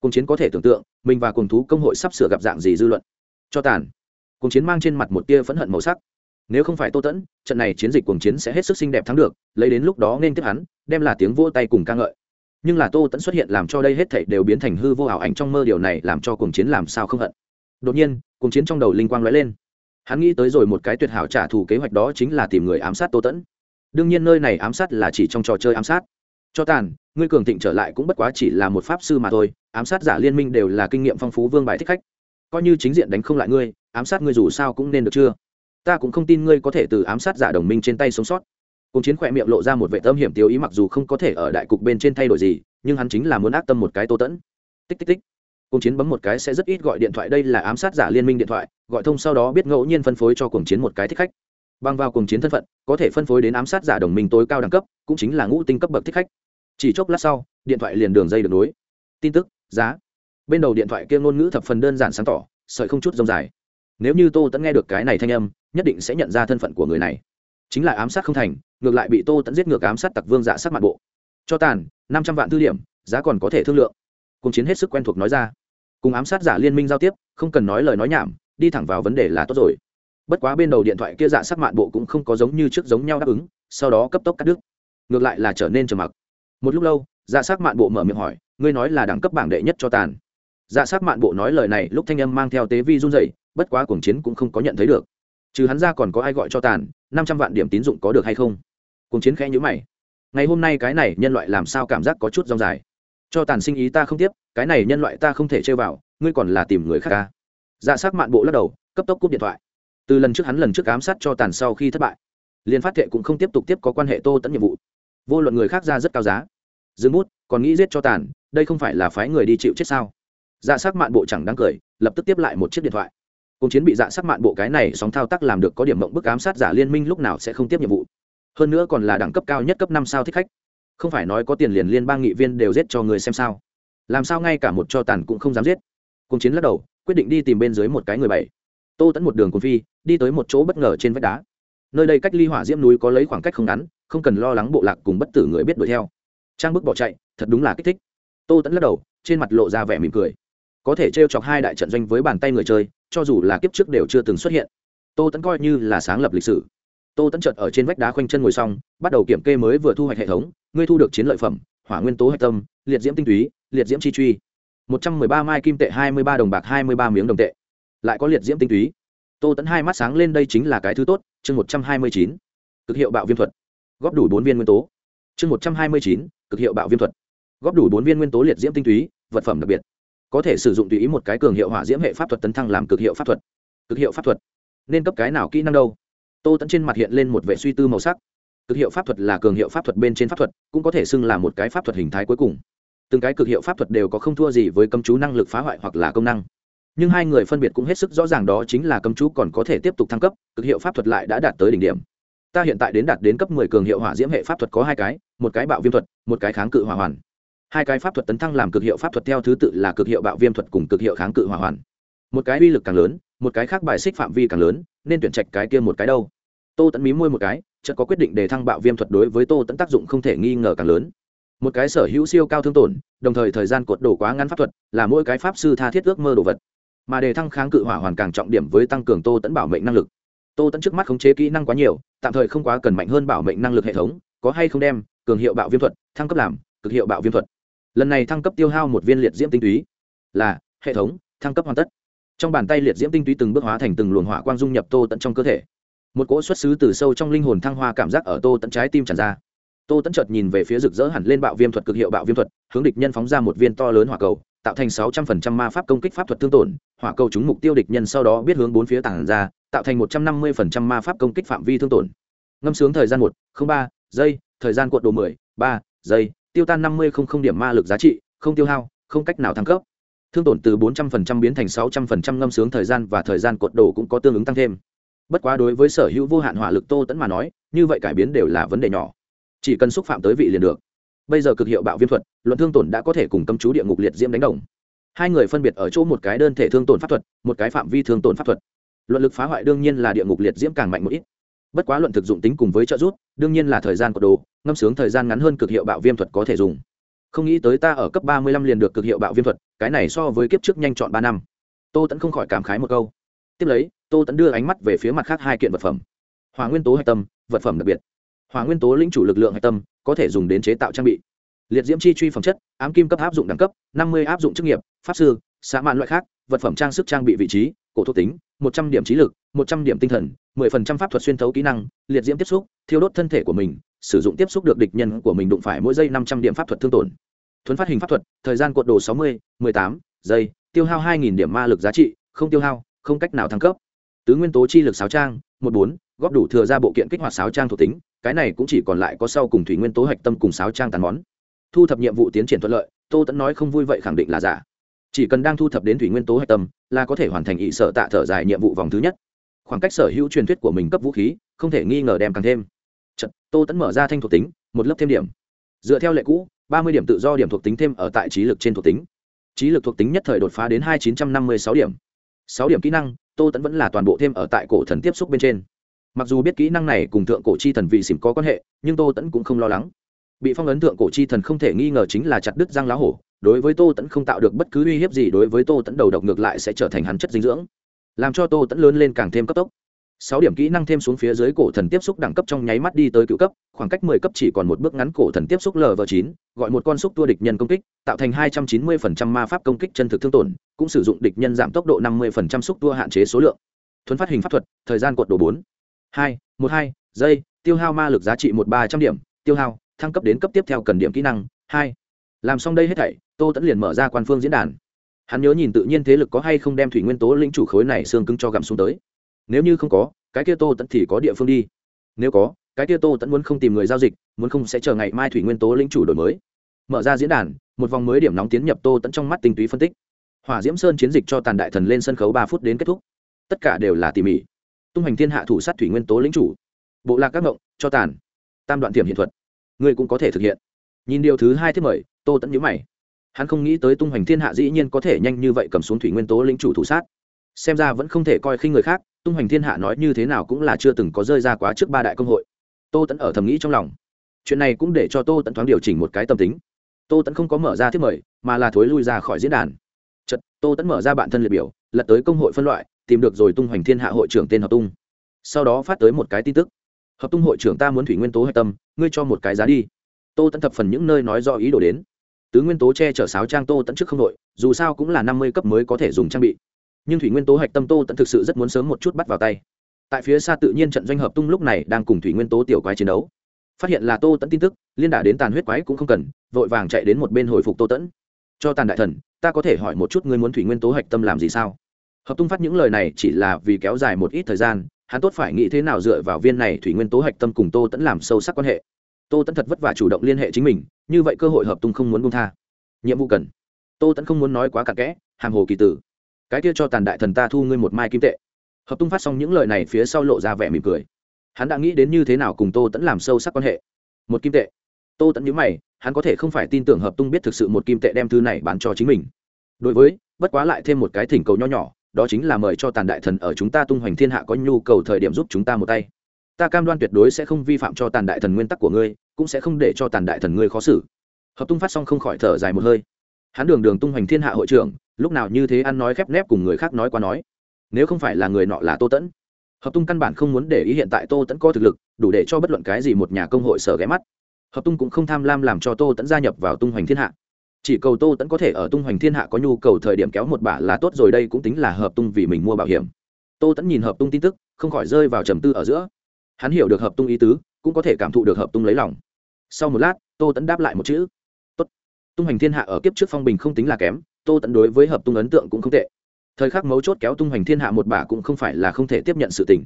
Cuồng chiến có thể tưởng tượng, mình và cuồng thú công hội sắp sửa gặp dạng gì dư luận. Cho tàn. Cuồng chiến mang trên mặt một tia phẫn hận màu sắc. Nếu không phải tô tẫn trận này chiến dịch cuồng chiến sẽ hết sức xinh đẹp thắng được, lấy đến lúc đó nên tiếp hắn, đem là tiếng vỗ tay cùng ca ngợi. Nhưng là tô tẫn xuất hiện làm cho đây hết thảy đều biến thành hư vô ảo ảnh trong mơ, điều này làm cho cuồng chiến làm sao không hận. Đột nhiên, cuồng chiến trong đầu linh quang lóe lên hắn nghĩ tới rồi một cái tuyệt hảo trả thù kế hoạch đó chính là tìm người ám sát tô tẫn. Đương nhiên nơi này ám sát là chỉ trong trò chơi ám sát. Cho tàn, ngươi cường thịnh trở lại cũng bất quá chỉ là một pháp sư mà thôi, ám sát giả liên minh đều là kinh nghiệm phong phú vương bài thích khách. Coi như chính diện đánh không lại ngươi, ám sát ngươi dù sao cũng nên được chưa? Ta cũng không tin ngươi có thể từ ám sát giả đồng minh trên tay sống sót. Cùng chiến khỏe miệng lộ ra một vệ tâm hiểm tiêu ý mặc dù không có thể ở đại cục bên trên thay đổi gì, nhưng hắn chính là muốn ác tâm một cái tô tẫn. Tích tích tích cùng chiến bấm một cái sẽ rất ít gọi điện thoại, đây là ám sát giả liên minh điện thoại, gọi thông sau đó biết ngẫu nhiên phân phối cho cùng chiến một cái thích khách. Bằng vào cùng chiến thân phận, có thể phân phối đến ám sát giả đồng minh tối cao đẳng cấp, cũng chính là ngũ tinh cấp bậc thích khách. Chỉ chốc lát sau, điện thoại liền đường dây được nối. Tin tức, giá. Bên đầu điện thoại kia ngôn ngữ thập phần đơn giản sáng tỏ, sợi không chút rông dài. Nếu như tô tẫn nghe được cái này thanh âm, nhất định sẽ nhận ra thân phận của người này. Chính là ám sát không thành, ngược lại bị tô tẫn giết ngược ám sát tặc vương dạ sát mặt bộ. Cho tàn, năm trăm vạn thư điểm, giá còn có thể thương lượng cùng chiến hết sức quen thuộc nói ra. Cùng ám sát giả liên minh giao tiếp, không cần nói lời nói nhảm, đi thẳng vào vấn đề là tốt rồi. Bất quá bên đầu điện thoại kia dạ sắc mạn bộ cũng không có giống như trước giống nhau đáp ứng, sau đó cấp tốc cắt đứt. Ngược lại là trở nên trầm mặc. Một lúc lâu dạ sắc mạn bộ mở miệng hỏi, ngươi nói là đẳng cấp bảng đệ nhất cho tàn? Dạ sắc mạn bộ nói lời này lúc thanh âm mang theo tế vi run dậy bất quá cuồng chiến cũng không có nhận thấy được. Trừ hắn ra còn có ai gọi cho tàn, năm trăm vạn điểm tín dụng có được hay không? Cuồng chiến khẽ nhữ mày. Ngày hôm nay cái này nhân loại làm sao cảm giác có chút rong dài? Cho tàn sinh ý ta không tiếp, cái này nhân loại ta không thể chơi vào, ngươi còn là tìm người khác ca dạ sắc mạn bộ lắc đầu, cấp tốc cúp điện thoại. Từ lần trước hắn lần trước ám sát cho tàn sau khi thất bại liên phát thệ cũng không tiếp tục tiếp có quan hệ tô tẫn nhiệm vụ. Vô luận người khác ra rất cao giá. Dương bút, còn nghĩ giết cho tàn, đây không phải là phái người đi chịu chết sao? Dạ sắc mạn bộ chẳng đáng cười, lập tức tiếp lại một chiếc điện thoại. Cùng chiến bị dạ sắc mạn bộ cái này sóng thao tác làm được có điểm mộng bức ám sát giả liên minh lúc nào sẽ không tiếp nhiệm vụ. Hơn nữa còn là đẳng cấp cao nhất cấp năm sao thích khách không phải nói có tiền liền liên bang nghị viên đều giết cho người xem sao? Làm sao ngay cả một cho tàn cũng không dám giết? Cùng chiến lắc đầu, quyết định đi tìm bên dưới một cái người bảy. Tô tẫn một đường cùng phi, đi tới một chỗ bất ngờ trên vách đá. Nơi đây cách ly hỏa diễm núi có lấy khoảng cách không ngắn, không cần lo lắng bộ lạc cùng bất tử người biết đuổi theo. Trang bức bỏ chạy, thật đúng là kích thích. Tô tẫn lắc đầu, trên mặt lộ ra vẻ mỉm cười. Có thể t r e o chọc hai đại trận doanh với bàn tay người chơi, cho dù là kiếp trước đều chưa từng xuất hiện. Tô tẫn coi như là sáng lập lịch sử. Tô tẫn chợt ở trên vách đá khoanh chân ngồi xong, bắt đầu kiểm kê mới vừa thu hoạch hệ thống ngươi thu được chiến lợi phẩm, hỏa nguyên tố hạch tâm, liệt diễm tinh túy, liệt diễm chi truy. Một trăm mười ba mai kim tệ, hai mươi ba đồng bạc, hai mươi ba miếng đồng tệ. Lại có liệt diễm tinh túy. Tô tẫn hai mắt sáng lên, đây chính là cái thứ tốt, chương một trăm hai mươi chín. Cực hiệu bạo viêm thuật. Góp đủ bốn viên nguyên tố. Chương một trăm hai mươi chín, cực hiệu bạo viêm thuật. Góp đủ bốn viên nguyên tố liệt diễm tinh túy, vật phẩm đặc biệt. Có thể sử dụng tùy ý một cái cường hiệu hỏa diễm hệ pháp thuật tấn thăng làm cực hiệu pháp thuật. Cực hiệu pháp thuật. Nên cấp cái nào kỹ năng đâu? Tô tẫn trên mặt hiện lên một vệ suy tư màu sắc cực hiệu pháp thuật là cường hiệu pháp thuật bên trên pháp thuật, cũng có thể xưng là một cái pháp thuật hình thái cuối cùng. Từng cái cực hiệu pháp thuật đều có không thua gì với cấm chú năng lực phá hoại hoặc là công năng. Nhưng hai người phân biệt cũng hết sức rõ ràng đó chính là cấm chú còn có thể tiếp tục thăng cấp, cực hiệu pháp thuật lại đã đạt tới đỉnh điểm. Ta hiện tại đến đạt đến cấp 10 cường hiệu hỏa diễm hệ pháp thuật có hai cái, một cái bạo viêm thuật, một cái kháng cự hỏa hoàn. Hai cái pháp thuật tấn thăng làm cực hiệu pháp thuật theo thứ tự là cực hiệu bạo viêm thuật cùng cực hiệu kháng cự hỏa hoàn. Một cái uy lực càng lớn, một cái khác bài xích phạm vi càng lớn, nên tuyển trạch cái kia một cái đâu. Tô tẫn mí môi một cái chợt có quyết định để thăng bạo viêm thuật đối với tô tẫn tác dụng không thể nghi ngờ càng lớn. Một cái sở hữu siêu cao thương tổn, đồng thời thời gian cột đổ quá ngắn pháp thuật, là mỗi cái pháp sư tha thiết ước mơ đồ vật. Mà đề thăng kháng cự hỏa hoàn càng trọng điểm với tăng cường tô tẫn bảo mệnh năng lực. Tô tẫn trước mắt khống chế kỹ năng quá nhiều, tạm thời không quá cần mạnh hơn bảo mệnh năng lực hệ thống, có hay không đem, cường hiệu bạo viêm thuật, thăng cấp làm, cực hiệu bạo viêm thuật. Lần này thăng cấp tiêu hao một viên liệt diễm tinh túy, là, hệ thống, thăng cấp hoàn tất. Trong bàn tay liệt diễm tinh túy từng bước hóa thành từng luồng hỏa quang dung nhập tô tận trong cơ thể một cỗ xuất xứ từ sâu trong linh hồn thăng hoa cảm giác ở tô tận trái tim tràn ra. Tô tẫn chợt nhìn về phía rực rỡ hẳn lên bạo viêm thuật cực hiệu bạo viêm thuật, hướng địch nhân phóng ra một viên to lớn hỏa cầu, tạo thành sáu trăm phần trăm ma pháp công kích pháp thuật thương tổn, hỏa cầu trúng mục tiêu địch nhân sau đó biết hướng bốn phía tảng ra, tạo thành một trăm năm mươi phần trăm ma pháp công kích phạm vi thương tổn. Ngâm sướng thời gian một, không ba, giây, thời gian cuộn đồ mười, ba, giây, tiêu tan năm mươi không không điểm ma lực giá trị, không tiêu hao, không cách nào thăng cấp. Thương tổn từ bốn trăm phần trăm biến thành sáu trăm phần trăm ngâm sướng thời gian và thời gian cuộn đồ cũng có tương ứng tăng thêm bất quá đối với sở hữu vô hạn hỏa lực tô tẫn mà nói, như vậy cải biến đều là vấn đề nhỏ. Chỉ cần xúc phạm tới vị liền được. Bây giờ cực hiệu bạo viêm thuật, luận thương tổn đã có thể cùng cấm chú địa ngục liệt diễm đánh đồng. Hai người phân biệt ở chỗ một cái đơn thể thương tổn pháp thuật, một cái phạm vi thương tổn pháp thuật. Luận lực phá hoại đương nhiên là địa ngục liệt diễm càng mạnh một ít. Bất quá luận thực dụng tính cùng với trợ rút đương nhiên là thời gian của đồ, ngâm sướng thời gian ngắn hơn cực hiệu bạo viêm thuật có thể dùng. Không nghĩ tới ta ở cấp ba mươi lăm liền được cực hiệu bạo viêm thuật, cái này so với kiếp trước nhanh chọn ba năm. Tô tẫn không khỏi cảm khái một câu. Tiếp lấy tô tẫn đưa ánh mắt về phía mặt khác hai kiện vật phẩm hòa nguyên tố hạch tâm vật phẩm đặc biệt hỏa nguyên tố lĩnh chủ lực lượng hạch tâm có thể dùng đến chế tạo trang bị liệt diễm chi truy phẩm chất ám kim cấp áp dụng đẳng cấp năm mươi áp dụng chức nghiệp pháp sư xã mạn loại khác vật phẩm trang sức trang bị vị trí cổ thuộc tính một trăm điểm trí lực một trăm điểm tinh thần mười phần trăm pháp thuật xuyên thấu kỹ năng liệt diễm tiếp xúc thiêu đốt thân thể của mình sử dụng tiếp xúc được địch nhân của mình đụng phải mỗi giây năm trăm điểm pháp thuật thương tổn thuấn phát hình pháp thuật thời gian cuộn đồ sáu mươi mười tám giây tiêu hao hai nghìn điểm ma lực giá trị không tiêu hao không cách nào thăng cấp tứ nguyên tố chi lực sáo trang một bốn góp đủ thừa ra bộ kiện kích hoạt sáo trang thuộc tính cái này cũng chỉ còn lại có sau cùng thủy nguyên tố hạch tâm cùng sáo trang tàn món. Thu thập nhiệm vụ tiến triển thuận lợi tô tẫn nói không vui vậy khẳng định là giả. Chỉ cần đang thu thập đến thủy nguyên tố hạch tâm là có thể hoàn thành ỵ sở tạ thở dài nhiệm vụ vòng thứ nhất. Khoảng cách sở hữu truyền thuyết của mình cấp vũ khí không thể nghi ngờ đem càng thêm. Chật, tô tẫn mở ra thanh thuộc tính một lớp thêm điểm. Dựa theo lệ cũ ba mươi điểm tự do điểm thuộc tính thêm ở tại trí lực trên thuộc tính. Trí lực thuộc tính nhất thời đột phá đến hai chín trăm năm mươi sáu điểm. Sáu điểm kỹ năng tô tẫn vẫn là toàn bộ thêm ở tại cổ thần tiếp xúc bên trên. Mặc dù biết kỹ năng này cùng thượng cổ chi thần vị xỉm có quan hệ, nhưng tô tẫn cũng không lo lắng. Bị phong ấn thượng cổ chi thần không thể nghi ngờ chính là chặt đứt răng lá hổ, đối với tô tẫn không tạo được bất cứ uy hiếp gì đối với tô tẫn đầu độc ngược lại sẽ trở thành hắn chất dinh dưỡng, làm cho tô tẫn lớn lên càng thêm cấp tốc sáu điểm kỹ năng thêm xuống phía dưới cổ thần tiếp xúc đẳng cấp trong nháy mắt đi tới cựu cấp, khoảng cách mười cấp chỉ còn một bước ngắn cổ thần tiếp xúc lv chín, gọi một con xúc tua địch nhân công kích, tạo thành hai trăm chín mươi phần trăm ma pháp công kích chân thực thương tổn, cũng sử dụng địch nhân giảm tốc độ năm mươi phần trăm xúc tua hạn chế số lượng. Thuấn phát hình pháp thuật, thời gian cuộn đồ bốn, hai, một hai, giây, tiêu hao ma lực giá trị một ba trăm điểm, tiêu hao, thăng cấp đến cấp tiếp theo cần điểm kỹ năng, hai. Làm xong đây hết thảy, tô tẫn liền mở ra quan phương diễn đàn. Hắn nhớ nhìn tự nhiên thế lực có hay không đem thủy nguyên tố lĩnh chủ khối này xương cứng cho gặm xuống tới nếu như không có, cái kia tô tẫn thì có địa phương đi. Nếu có, cái kia tô tẫn muốn không tìm người giao dịch, muốn không sẽ chờ ngày mai thủy nguyên tố lĩnh chủ đổi mới. Mở ra diễn đàn, một vòng mới điểm nóng tiến nhập tô tẫn trong mắt tinh túy phân tích. Hỏa diễm sơn chiến dịch cho tàn đại thần lên sân khấu ba phút đến kết thúc. Tất cả đều là tỉ mỉ. Tung hành thiên hạ thủ sát thủy nguyên tố lĩnh chủ. Bộ lạc các ngộng, cho tàn. Tam đoạn tiềm hiện thuật. Ngươi cũng có thể thực hiện. Nhìn điều thứ hai thiết mời, tô tẫn nhữ mày. Hắn không nghĩ tới tung hoành thiên hạ dĩ nhiên có thể nhanh như vậy cầm xuống thủy nguyên tố lĩnh chủ thủ sát. Xem ra vẫn không thể coi khinh người khác tung hoành thiên hạ nói như thế nào cũng là chưa từng có rơi ra quá trước ba đại công hội. Tô tẫn ở thầm nghĩ trong lòng. Chuyện này cũng để cho tô tẫn thoáng điều chỉnh một cái tâm tính. Tô tẫn không có mở ra thiết mời, mà là thối lui ra khỏi diễn đàn. Chật tô tẫn mở ra bản thân liệt biểu, lật tới công hội phân loại, tìm được rồi tung hoành thiên hạ hội trưởng tên hợp tung. Sau đó phát tới một cái tin tức. Hợp tung hội trưởng ta muốn thủy nguyên tố hạch tâm, ngươi cho một cái giá đi. Tô tẫn thập phần những nơi nói do ý đồ đến. Tứ nguyên tố che chở sáo trang tô tẫn trước không đội, dù sao cũng là năm mươi cấp mới có thể dùng trang bị nhưng thủy nguyên tố hạch tâm tô tận thực sự rất muốn sớm một chút bắt vào tay. Tại phía xa tự nhiên trận doanh hợp tung lúc này đang cùng thủy nguyên tố tiểu quái chiến đấu. Phát hiện là tô tẫn tin tức, liên đả đến tàn huyết quái cũng không cần, vội vàng chạy đến một bên hồi phục tô tẫn cho tàn đại thần, ta có thể hỏi một chút ngươi muốn thủy nguyên tố hạch tâm làm gì sao? Hợp tung phát những lời này chỉ là vì kéo dài một ít thời gian, hắn tốt phải nghĩ thế nào dựa vào viên này thủy nguyên tố hạch tâm cùng tô tẫn làm sâu sắc quan hệ. Tô tẫn thật vất vả chủ động liên hệ chính mình, như vậy cơ hội hợp tung không muốn buông tha. Nhiệm vụ cần. Tô tẫn không muốn nói quá cặn kẽ, hàm hồ kỳ tử cái kia cho tàn đại thần ta thu ngươi một mai kim tệ. Hợp tung phát xong những lời này phía sau lộ ra vẻ mỉm cười. Hắn đã nghĩ đến như thế nào cùng tô tẫn làm sâu sắc quan hệ. Một kim tệ. Tô tẫn nhớ mày, hắn có thể không phải tin tưởng hợp tung biết thực sự một kim tệ đem thư này bán cho chính mình. Đối với, bất quá lại thêm một cái thỉnh cầu nho nhỏ, đó chính là mời cho tàn đại thần ở chúng ta tung hoành thiên hạ có nhu cầu thời điểm giúp chúng ta một tay. Ta cam đoan tuyệt đối sẽ không vi phạm cho tàn đại thần nguyên tắc của ngươi, cũng sẽ không để cho tàn đại thần ngươi khó xử. Hợp tung phát xong không khỏi thở dài một hơi hắn đường đường tung hoành thiên hạ hội trưởng, lúc nào như thế ăn nói khép nép cùng người khác nói qua nói. Nếu không phải là người nọ là tô tẫn, hợp tung căn bản không muốn để ý hiện tại tô tẫn có thực lực, đủ để cho bất luận cái gì một nhà công hội sở ghé mắt. Hợp tung cũng không tham lam làm cho tô tẫn gia nhập vào tung hoành thiên hạ. Chỉ cầu tô tẫn có thể ở tung hoành thiên hạ có nhu cầu thời điểm kéo một bả là tốt rồi, đây cũng tính là hợp tung vì mình mua bảo hiểm. Tô tẫn nhìn hợp tung tin tức, không khỏi rơi vào trầm tư ở giữa. Hắn hiểu được hợp tung ý tứ, cũng có thể cảm thụ được hợp tung lấy lòng. Sau một lát, tô tẫn đáp lại một chữ tung hoành thiên hạ ở kiếp trước phong bình không tính là kém, tô tẫn đối với hợp tung ấn tượng cũng không tệ. Thời khắc mấu chốt kéo tung hoành thiên hạ một bà cũng không phải là không thể tiếp nhận sự tình.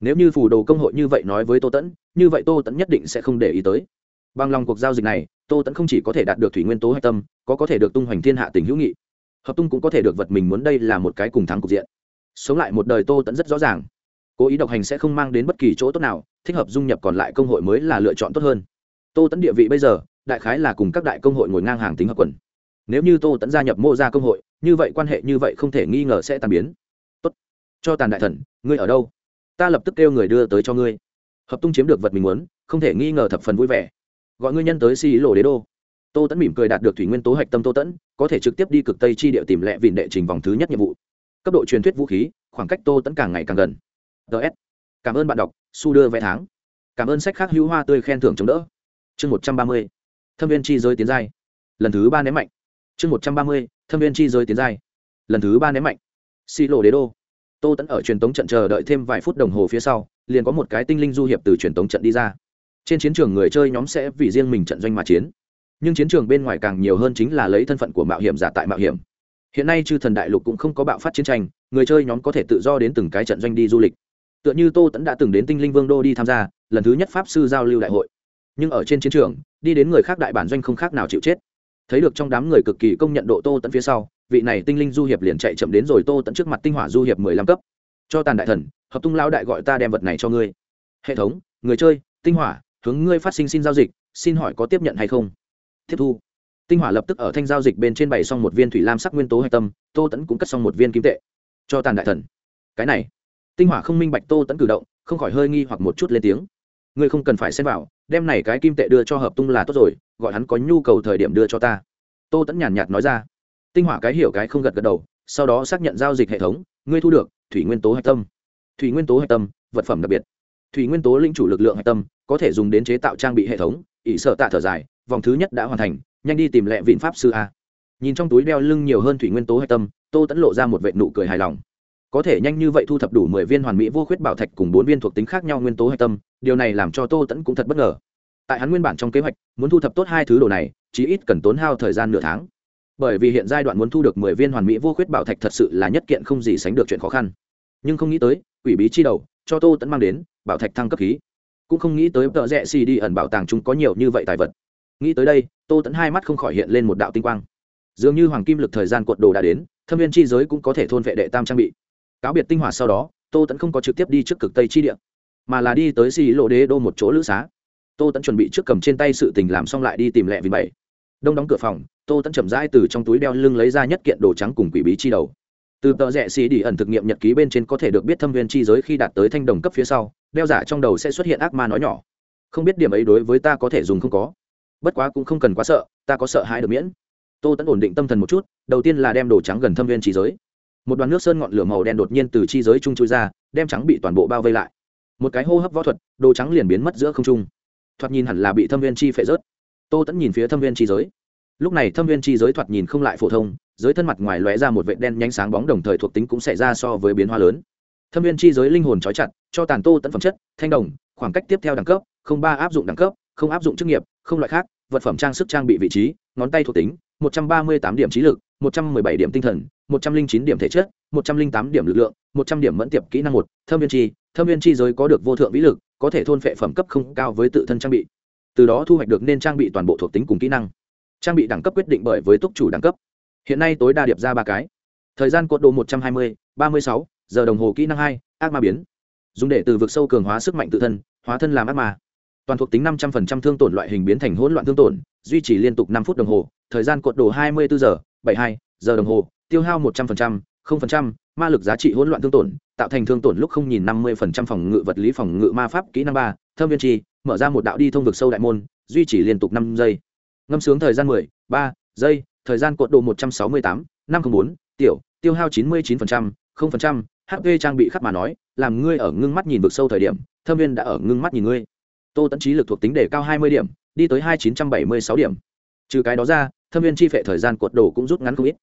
Nếu như phù đồ công hội như vậy nói với tô tẫn như vậy tô tẫn nhất định sẽ không để ý tới. Bằng lòng cuộc giao dịch này, tô tẫn không chỉ có thể đạt được thủy nguyên tố hạch tâm, có có thể được tung hoành thiên hạ tình hữu nghị. Hợp tung cũng có thể được vật mình muốn đây là một cái cùng thắng cục diện. Sống lại một đời tô tẫn rất rõ ràng. Cố ý độc hành sẽ không mang đến bất kỳ chỗ tốt nào, thích hợp dung nhập còn lại công hội mới là lựa chọn tốt hơn. Tô tẫn địa vị bây giờ đại khái là cùng các đại công hội ngồi ngang hàng tính hợp quần. Nếu như tô tẫn gia nhập mô gia công hội, như vậy quan hệ như vậy không thể nghi ngờ sẽ tàn biến. Tốt. Cho tàn đại thần, ngươi ở đâu? Ta lập tức kêu người đưa tới cho ngươi. Hợp tung chiếm được vật mình muốn, không thể nghi ngờ thập phần vui vẻ. Gọi ngươi nhân tới xì lộ đế đô. Tô tẫn mỉm cười đạt được thủy nguyên tố hạch tâm tô tẫn có thể trực tiếp đi cực tây chi địa tìm lẹ vịn đệ trình vòng thứ nhất nhiệm vụ. Cấp độ truyền thuyết vũ khí, khoảng cách tô tẫn càng ngày càng gần. Ts cảm ơn bạn đọc, su đưa vé tháng. Cảm ơn sách khác hữu hoa tươi khen thưởng chống đỡ. Chương một trăm ba mươi thâm viên chi giới tiến giai. Lần thứ ba ném mạnh. Chương một trăm ba mươi, thâm viên chi giới tiến giai. Lần thứ ba ném mạnh. Xi lộ đế đô. Tô tẫn ở truyền tống trận chờ đợi thêm vài phút đồng hồ phía sau, liền có một cái tinh linh du hiệp từ truyền tống trận đi ra. Trên chiến trường người chơi nhóm sẽ vì riêng mình trận doanh mà chiến. Nhưng chiến trường bên ngoài càng nhiều hơn chính là lấy thân phận của mạo hiểm giả tại mạo hiểm. Hiện nay chư thần đại lục cũng không có bạo phát chiến tranh, người chơi nhóm có thể tự do đến từng cái trận doanh đi du lịch. Tựa như tô tẫn đã từng đến tinh linh vương đô đi tham gia, lần thứ nhất pháp sư giao lưu đại hội nhưng ở trên chiến trường, đi đến người khác đại bản doanh không khác nào chịu chết. Thấy được trong đám người cực kỳ công nhận độ tô tẫn phía sau, vị này tinh linh du hiệp liền chạy chậm đến rồi tô tẫn trước mặt tinh hỏa du hiệp mười lăm cấp. Cho tàn đại thần, hợp tung lao đại gọi ta đem vật này cho ngươi. Hệ thống, người chơi, tinh hỏa, hướng ngươi phát sinh xin giao dịch, xin hỏi có tiếp nhận hay không? Tiếp thu. Tinh hỏa lập tức ở thanh giao dịch bên trên bày xong một viên thủy lam sắc nguyên tố hạch tâm, tô tẫn cũng cất xong một viên kim tệ. Cho tàn đại thần. Cái này. Tinh hỏa không minh bạch tô tẫn cử động, không khỏi hơi nghi hoặc một chút lên tiếng. Ngươi không cần phải xem vào đem này cái kim tệ đưa cho hợp tung là tốt rồi, gọi hắn có nhu cầu thời điểm đưa cho ta. Tô tẫn nhàn nhạt nói ra. Tinh hỏa cái hiểu cái không gật gật đầu, sau đó xác nhận giao dịch hệ thống, ngươi thu được, thủy nguyên tố hạch tâm. Thủy nguyên tố hạch tâm, vật phẩm đặc biệt. Thủy nguyên tố linh chủ lực lượng hạch tâm, có thể dùng đến chế tạo trang bị hệ thống, ỷ sợ tạ thở dài, vòng thứ nhất đã hoàn thành, nhanh đi tìm lẹ vịn pháp sư a. Nhìn trong túi đeo lưng nhiều hơn thủy nguyên tố hạch tâm, tô tẫn lộ ra một vệ nụ cười hài lòng có thể nhanh như vậy thu thập đủ mười viên hoàn mỹ vô khuyết bảo thạch cùng bốn viên thuộc tính khác nhau nguyên tố hạch tâm, điều này làm cho tô tẫn cũng thật bất ngờ. Tại hắn nguyên bản trong kế hoạch, muốn thu thập tốt hai thứ đồ này, chí ít cần tốn hao thời gian nửa tháng. Bởi vì hiện giai đoạn muốn thu được mười viên hoàn mỹ vô khuyết bảo thạch thật sự là nhất kiện không gì sánh được chuyện khó khăn. Nhưng không nghĩ tới, quỷ bí chi đầu, cho tô tẫn mang đến, bảo thạch thăng cấp khí. Cũng không nghĩ tới tợ rẽ xì đi ẩn bảo tàng chúng có nhiều như vậy tài vật. Nghĩ tới đây, tô tẫn hai mắt không khỏi hiện lên một đạo tinh quang. Dường như hoàng kim lực thời gian cuộn đồ đã đến, thâm viên chi giới cũng có thể thôn vệ đệ tam trang bị cáo biệt tinh hỏa sau đó, tô tẫn không có trực tiếp đi trước cực tây chi địa, mà là đi tới xì lộ đế đô một chỗ lữ xá. Tô tẫn chuẩn bị trước cầm trên tay sự tình làm xong lại đi tìm lẹ vì bảy. Đông đóng cửa phòng, tô tẫn chậm rãi từ trong túi đeo lưng lấy ra nhất kiện đồ trắng cùng quỷ bí chi đầu. Từ tờ rẽ xì đi ẩn thực nghiệm nhật ký bên trên có thể được biết thâm viên chi giới khi đạt tới thanh đồng cấp phía sau, đeo giả trong đầu sẽ xuất hiện ác ma nói nhỏ. Không biết điểm ấy đối với ta có thể dùng không có. Bất quá cũng không cần quá sợ, ta có sợ hãi được miễn. Tô tẫn ổn định tâm thần một chút, đầu tiên là đem đồ trắng gần thâm viên chi giới một đoàn nước sơn ngọn lửa màu đen đột nhiên từ chi giới trung chui ra, đem trắng bị toàn bộ bao vây lại. Một cái hô hấp võ thuật, đồ trắng liền biến mất giữa không trung. Thoạt nhìn hẳn là bị thâm viên chi phệ rớt. Tô tẫn nhìn phía thâm viên chi giới. Lúc này thâm viên chi giới thoạt nhìn không lại phổ thông, giới thân mặt ngoài lóe ra một vệ đen nhánh sáng bóng đồng thời thuộc tính cũng xảy ra so với biến hóa lớn. Thâm viên chi giới linh hồn trói chặt, cho tàn tô tẫn phẩm chất, thanh đồng, khoảng cách tiếp theo đẳng cấp, không ba áp dụng đẳng cấp, không áp dụng chức nghiệp, không loại khác, vật phẩm trang sức trang bị vị trí, ngón tay thuộc tính, một trăm ba mươi tám điểm trí lực, một trăm mười bảy điểm tinh thần một trăm linh chín điểm thể chất, một trăm linh tám điểm lực lượng, một trăm điểm mẫn tiệp kỹ năng một, thâm viên chi, thâm viên chi giới có được vô thượng vĩ lực, có thể thôn phệ phẩm cấp không cao với tự thân trang bị. Từ đó thu hoạch được nên trang bị toàn bộ thuộc tính cùng kỹ năng. Trang bị đẳng cấp quyết định bởi với túc chủ đẳng cấp. Hiện nay tối đa điệp ra ba cái. Thời gian cột độ một trăm hai mươi, ba mươi sáu, giờ đồng hồ kỹ năng hai, ác ma biến. Dùng để từ vực sâu cường hóa sức mạnh tự thân, hóa thân làm ác ma. Toàn thuộc tính năm trăm linh thương tổn loại hình biến thành hỗn loạn thương tổn, duy trì liên tục năm phút đồng hồ, thời gian cột độ hai mươi bốn giờ, bảy hai, giờ đồng hồ tiêu hao một trăm linh không phần trăm, ma lực giá trị hỗn loạn thương tổn, tạo thành thương tổn lúc không nhìn năm mươi phần trăm phòng ngự vật lý phòng ngự ma pháp kỹ năng ba, thâm viên trì mở ra một đạo đi thông vực sâu đại môn, duy trì liên tục năm giây. Ngâm sướng thời gian mười, ba giây, thời gian cột độ một trăm sáu mươi tám, năm bốn, tiểu, tiêu hao chín mươi chín phần trăm, không phần trăm hp trang bị khắc mà nói, làm ngươi ở ngưng mắt nhìn vực sâu thời điểm, thâm viên đã ở ngưng mắt nhìn ngươi. Tô tẫn trí lực thuộc tính đề cao hai mươi điểm, đi tới hai chín trăm bảy mươi sáu điểm. Trừ cái đó ra, thâm viên chi phệ thời gian cuộn đồ cũng rút ngắn không ít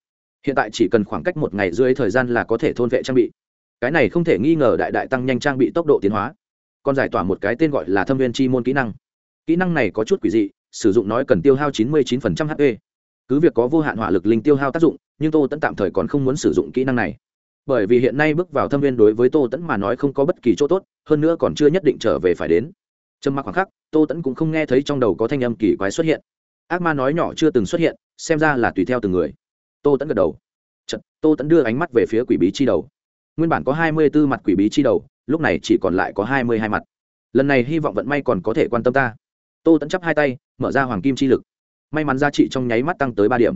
hiện tại chỉ cần khoảng cách một ngày dưới thời gian là có thể thôn vệ trang bị. Cái này không thể nghi ngờ đại đại tăng nhanh trang bị tốc độ tiến hóa. Còn giải tỏa một cái tên gọi là thâm viên chi môn kỹ năng. Kỹ năng này có chút quỷ dị, sử dụng nói cần tiêu hao 99% hp cứ việc có vô hạn hỏa lực linh tiêu hao tác dụng, nhưng tô tẫn tạm thời còn không muốn sử dụng kỹ năng này. Bởi vì hiện nay bước vào thâm viên đối với tô tẫn mà nói không có bất kỳ chỗ tốt, hơn nữa còn chưa nhất định trở về phải đến. Trầm mặc khoảng khắc, tô tẫn cũng không nghe thấy trong đầu có thanh âm kỳ quái xuất hiện. Ác ma nói nhỏ chưa từng xuất hiện, xem ra là tùy theo từng người tô tẫn gật đầu. Chật, tô tẫn đưa ánh mắt về phía quỷ bí chi đầu. Nguyên bản có hai mươi b ố mặt quỷ bí chi đầu lúc này chỉ còn lại có hai mươi hai mặt. Lần này hy vọng vận may còn có thể quan tâm ta. Tô tẫn chắp hai tay mở ra hoàng kim chi lực. May mắn giá trị trong nháy mắt tăng tới ba điểm.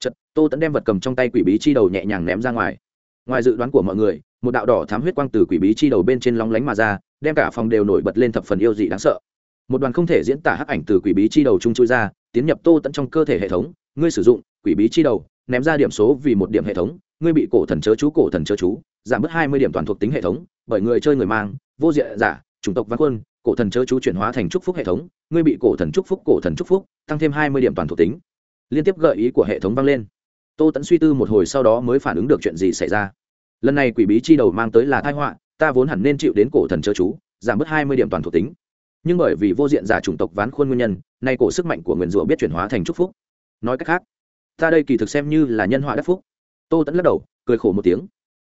Chật, tô tẫn đem vật cầm trong tay quỷ bí chi đầu nhẹ nhàng ném ra ngoài. Ngoài dự đoán của mọi người một đạo đỏ thám huyết quang từ quỷ bí chi đầu bên trên lóng lánh mà ra đem cả phòng đều nổi bật lên thập phần yêu dị đáng sợ. Một đoàn không thể diễn tả hắc ảnh từ quỷ bí chi đầu trung chui ra tiến nhập tô tẫn trong cơ thể hệ thống. Ngươi sử dụng quỷ bí chi đầu ném ra điểm số vì một điểm hệ thống, ngươi bị cổ thần chớ chú, cổ thần chớ chú, giảm bớt hai mươi điểm toàn thuộc tính hệ thống, bởi người chơi người mang, vô diện giả, chủng tộc văn quân, cổ thần chớ chú chuyển hóa thành chúc phúc hệ thống, ngươi bị cổ thần chúc phúc, cổ thần chúc phúc, tăng thêm hai mươi điểm toàn thuộc tính. Liên tiếp gợi ý của hệ thống vang lên. Tô tẫn suy tư một hồi sau đó mới phản ứng được chuyện gì xảy ra. Lần này quỷ bí chi đầu mang tới là thai họa, ta vốn hẳn nên chịu đến cổ thần chớ chú, giảm bớt hai mươi điểm toàn thuộc tính. Nhưng bởi vì vô diện giả chủng tộc ván khuôn nguyên nhân, nay cổ sức mạnh của nguyền rủa biết chuyển hóa thành chúc phúc. Nói cách khác ta đây kỳ thực xem như là nhân họa đắc phúc. Tô tẫn lắc đầu, cười khổ một tiếng.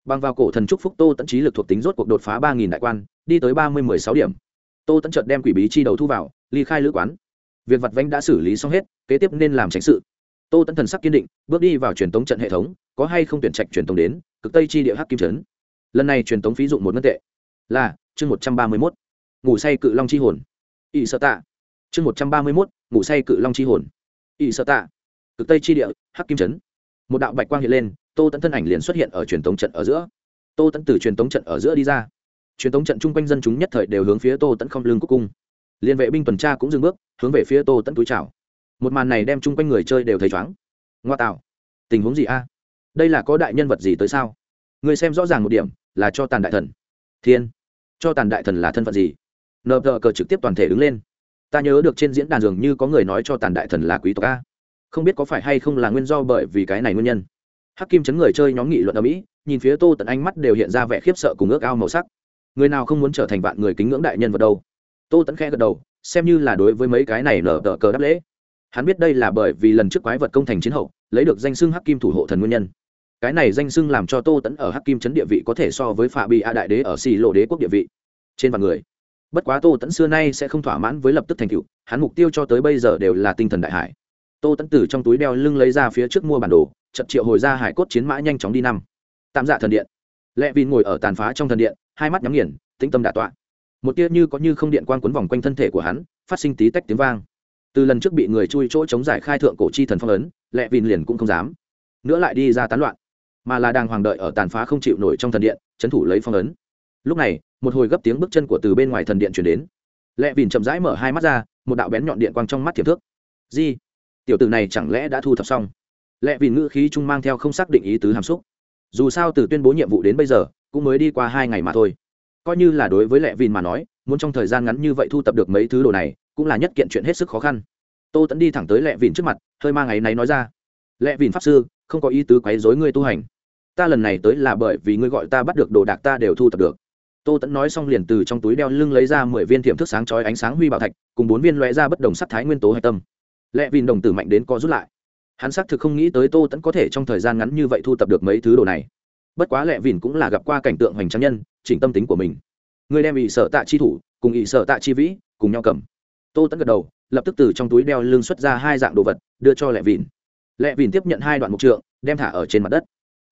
Bằng vào cổ thần trúc phúc, tô tẫn trí lực thuộc tính rốt cuộc đột phá ba nghìn đại quan, đi tới ba mươi mười sáu điểm. Tô tẫn chợt đem quỷ bí chi đầu thu vào, ly khai lữ quán. Việc vặt vanh đã xử lý xong hết, kế tiếp nên làm tránh sự. Tô tẫn thần sắc kiên định, bước đi vào truyền tống trận hệ thống, có hay không tuyển trạch truyền tống đến, cực tây chi địa hắc kim trấn. Lần này truyền tống phí dụng một ngân tệ. Là, chương một trăm ba mươi mốt. Ngủ say cự long chi hồn. Ỵ sợ tạ. Chương một trăm ba mươi mốt, ngủ say cự long chi hồn. Ỵ sợ tạ cực tây chi địa, hắc kim trấn. Một đạo bạch quang hiện lên, tô tẫn thân ảnh liền xuất hiện ở truyền tống trận ở giữa. Tô tẫn từ truyền tống trận ở giữa đi ra. Truyền tống trận chung quanh dân chúng nhất thời đều hướng phía tô tẫn không lưng cúc cung. Liên vệ binh tuần tra cũng dừng bước, hướng về phía tô tẫn túi chào. Một màn này đem chung quanh người chơi đều thấy chóng ngoa tạo. Tình huống gì a? Đây là có đại nhân vật gì tới sao? Người xem rõ ràng một điểm, là cho tàn đại thần. Thiên. Cho tàn đại thần là thân phận gì? Nợ cờ trực tiếp toàn thể đứng lên. Ta nhớ được trên diễn đàn dường như có người nói cho tàn đại thần là quý tộc a không biết có phải hay không là nguyên do bởi vì cái này nguyên nhân. Hắc kim chấn người chơi nhóm nghị luận ở mỹ, nhìn phía tô tận ánh mắt đều hiện ra vẻ khiếp sợ cùng ước ao màu sắc. Người nào không muốn trở thành vạn người kính ngưỡng đại nhân vật đâu? Tô tẫn khẽ gật đầu, xem như là đối với mấy cái này nở tờ cờ đáp lễ. Hắn biết đây là bởi vì lần trước quái vật công thành chiến hậu, lấy được danh xưng hắc kim thủ hộ thần nguyên nhân. Cái này danh xưng làm cho tô tẫn ở hắc kim chấn địa vị có thể so với phạm bị a đại đế ở xì lộ đế quốc địa vị. Trên vạn người. Bất quá tô tẫn xưa nay sẽ không thỏa mãn với lập tức thành cựu hắn mục tiêu cho tới bây giờ đều là tinh thần đại hải tô tẫn từ trong túi đeo lưng lấy ra phía trước mua bản đồ, chật triệu hồi ra hải cốt chiến mã nhanh chóng đi năm. Tạm dạ thần điện. Lệ vin ngồi ở tàn phá trong thần điện, hai mắt nhắm nghiền, tĩnh tâm đả tọa. Một tia như có như không điện quang quấn vòng quanh thân thể của hắn, phát sinh tí tách tiếng vang. Từ lần trước bị người chui chỗ chống giải khai thượng cổ chi thần phong ấn, lệ vin liền cũng không dám. Nữa lại đi ra tán loạn. Mà là đang hoàng đợi ở tàn phá không chịu nổi trong thần điện trấn thủ lấy phong ấn. Lúc này, một hồi gấp tiếng bước chân của từ bên ngoài thần điện chuyển đến. Lệ Vin chậm rãi mở hai mắt ra, một đạo bén nhọn điện quang trong mắt thiệp thước. Di tiểu tử này chẳng lẽ đã thu thập xong? Lệ vì ngữ khí trung mang theo không xác định ý tứ hàm xúc. Dù sao từ tuyên bố nhiệm vụ đến bây giờ, cũng mới đi qua hai ngày mà thôi. Coi như là đối với lệ vìn mà nói, muốn trong thời gian ngắn như vậy thu tập được mấy thứ đồ này, cũng là nhất kiện chuyện hết sức khó khăn. Tô tẫn đi thẳng tới lệ vìn trước mặt, hơi mang ngày này nói ra. Lệ vìn pháp sư, không có ý tứ quấy dối ngươi tu hành. Ta lần này tới là bởi vì ngươi gọi ta bắt được đồ đạc ta đều thu tập được. Tô tẫn nói xong liền từ trong túi đeo lưng lấy ra mười viên thiểm thức sáng chói ánh sáng huy bảo thạch, cùng bốn viên loe ra bất đồng sắc thái nguyên tố hạch tâm lệ vìn đồng tử mạnh đến co rút lại. Hắn xác thực không nghĩ tới tô tẫn có thể trong thời gian ngắn như vậy thu tập được mấy thứ đồ này. Bất quá lệ vìn cũng là gặp qua cảnh tượng hoành tráng nhân, chỉnh tâm tính của mình. Người đem ỵ sợ tạ chi thủ, cùng ỵ sợ tạ chi vĩ, cùng nhau cầm. Tô tẫn gật đầu, lập tức từ trong túi đeo lưng xuất ra hai dạng đồ vật, đưa cho lệ vìn lệ vìn tiếp nhận hai đoạn mục trượng, đem thả ở trên mặt đất.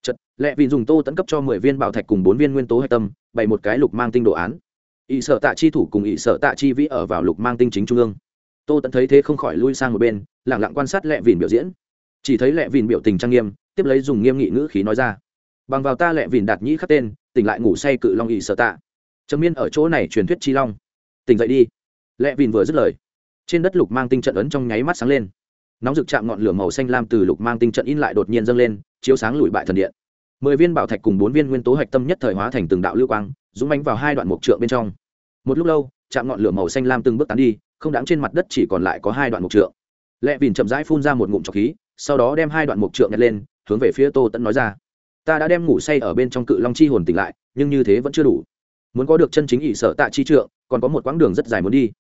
Chật lệ vìn dùng tô tẫn cấp cho mười viên bảo thạch cùng bốn viên nguyên tố hạch tâm, bày một cái lục mang tinh đồ án. Ỵ sợ tạ chi thủ cùng ỵ sợ tạ chi vĩ ở vào lục mang tinh chính trung ương tô tẫn thấy thế không khỏi lui sang một bên lẳng lặng quan sát lẹ vìn biểu diễn. Chỉ thấy lẹ vìn biểu tình trang nghiêm, tiếp lấy dùng nghiêm nghị ngữ khí nói ra. Bằng vào ta lẹ vìn đạt nhĩ khắc tên, tỉnh lại ngủ say cự long ỵ sợ tạ. Trầm miên ở chỗ này truyền thuyết chi long. Tỉnh dậy đi. Lẹ vìn vừa dứt lời, trên đất lục mang tinh trận ấn trong nháy mắt sáng lên. Nóng rực chạm ngọn lửa màu xanh lam từ lục mang tinh trận in lại đột nhiên dâng lên, chiếu sáng lùi bại thần điện. Mười viên bảo thạch cùng bốn viên nguyên tố hạch tâm nhất thời hóa thành từng đạo lưu quang, dũng bánh vào hai đoạn mục trượng bên trong. Một lúc lâu, chạm ngọn lửa màu xanh lam từng bước tán đi không đáng trên mặt đất chỉ còn lại có hai đoạn mục trượng. Lệ vìn chậm rãi phun ra một ngụm trọc khí, sau đó đem hai đoạn mục trượng nhặt lên, hướng về phía tô tẫn nói ra. Ta đã đem ngủ say ở bên trong cự long chi hồn tỉnh lại, nhưng như thế vẫn chưa đủ. Muốn có được chân chính ỷ sở tạ chi trượng, còn có một quãng đường rất dài muốn đi.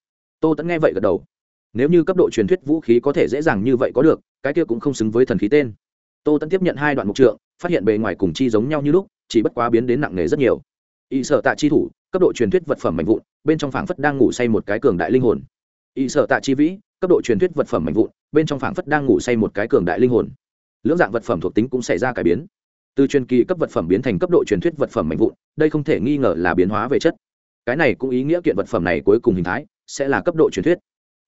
Tô tẫn nghe vậy gật đầu. Nếu như cấp độ truyền thuyết vũ khí có thể dễ dàng như vậy có được, cái kia cũng không xứng với thần khí tên. Tô tẫn tiếp nhận hai đoạn mục trượng, phát hiện bề ngoài cùng chi giống nhau như lúc, chỉ bất quá biến đến nặng nề rất nhiều. Ỵ sở tạ chi thủ, cấp độ truyền thuyết vật phẩm mạnh vụn, bên trong phảng phất đang ngủ say một cái cường đại linh hồn ỵ sở tạ chi vĩ, cấp độ truyền thuyết vật phẩm mạnh vụn, bên trong phảng phất đang ngủ say một cái cường đại linh hồn. Lưỡng dạng vật phẩm thuộc tính cũng xảy ra cải biến. Từ truyền kỳ cấp vật phẩm biến thành cấp độ truyền thuyết vật phẩm mạnh vụn, đây không thể nghi ngờ là biến hóa về chất. Cái này cũng ý nghĩa kiện vật phẩm này cuối cùng hình thái sẽ là cấp độ truyền thuyết.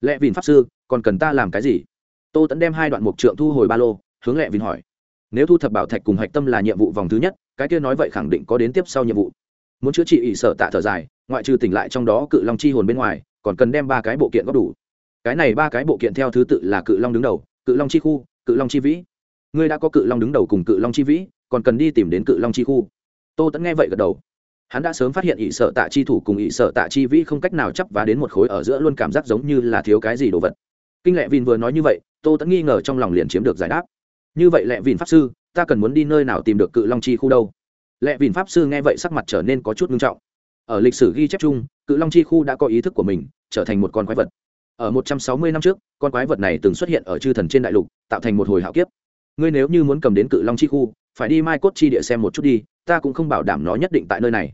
Lệ vìn pháp sư, còn cần ta làm cái gì? Tô tẫn đem hai đoạn mục trượng thu hồi ba lô, hướng lệ vìn hỏi. Nếu thu thập bảo thạch cùng hạch tâm là nhiệm vụ vòng thứ nhất, cái kia nói vậy khẳng định có đến tiếp sau nhiệm vụ. Muốn chữa trị ỵ sở tạ thở dài, ngoại trừ tỉnh lại trong đó cự long chi hồn bên ngoài còn cần đem ba cái bộ kiện góp đủ. Cái này ba cái bộ kiện theo thứ tự là cự long đứng đầu, cự long chi khu, cự long chi vĩ. Ngươi đã có cự long đứng đầu cùng cự long chi vĩ, còn cần đi tìm đến cự long chi khu. Tô tẫn nghe vậy gật đầu. Hắn đã sớm phát hiện ỵ sợ tạ chi thủ cùng ỵ sợ tạ chi vĩ không cách nào chấp và đến một khối ở giữa luôn cảm giác giống như là thiếu cái gì đồ vật. Kinh lệ vin vừa nói như vậy, tô tẫn nghi ngờ trong lòng liền chiếm được giải đáp. Như vậy lệ vin pháp sư, ta cần muốn đi nơi nào tìm được cự long chi khu đâu? Lệ vin pháp sư nghe vậy sắc mặt trở nên có chút nghiêm trọng ở lịch sử ghi chép chung, cự long chi khu đã có ý thức của mình trở thành một con quái vật. Ở một trăm sáu mươi năm trước, con quái vật này từng xuất hiện ở chư thần trên đại lục, tạo thành một hồi hạo kiếp. Ngươi nếu như muốn cầm đến cự long chi khu, phải đi mai cốt chi địa xem một chút đi, ta cũng không bảo đảm nó nhất định tại nơi này.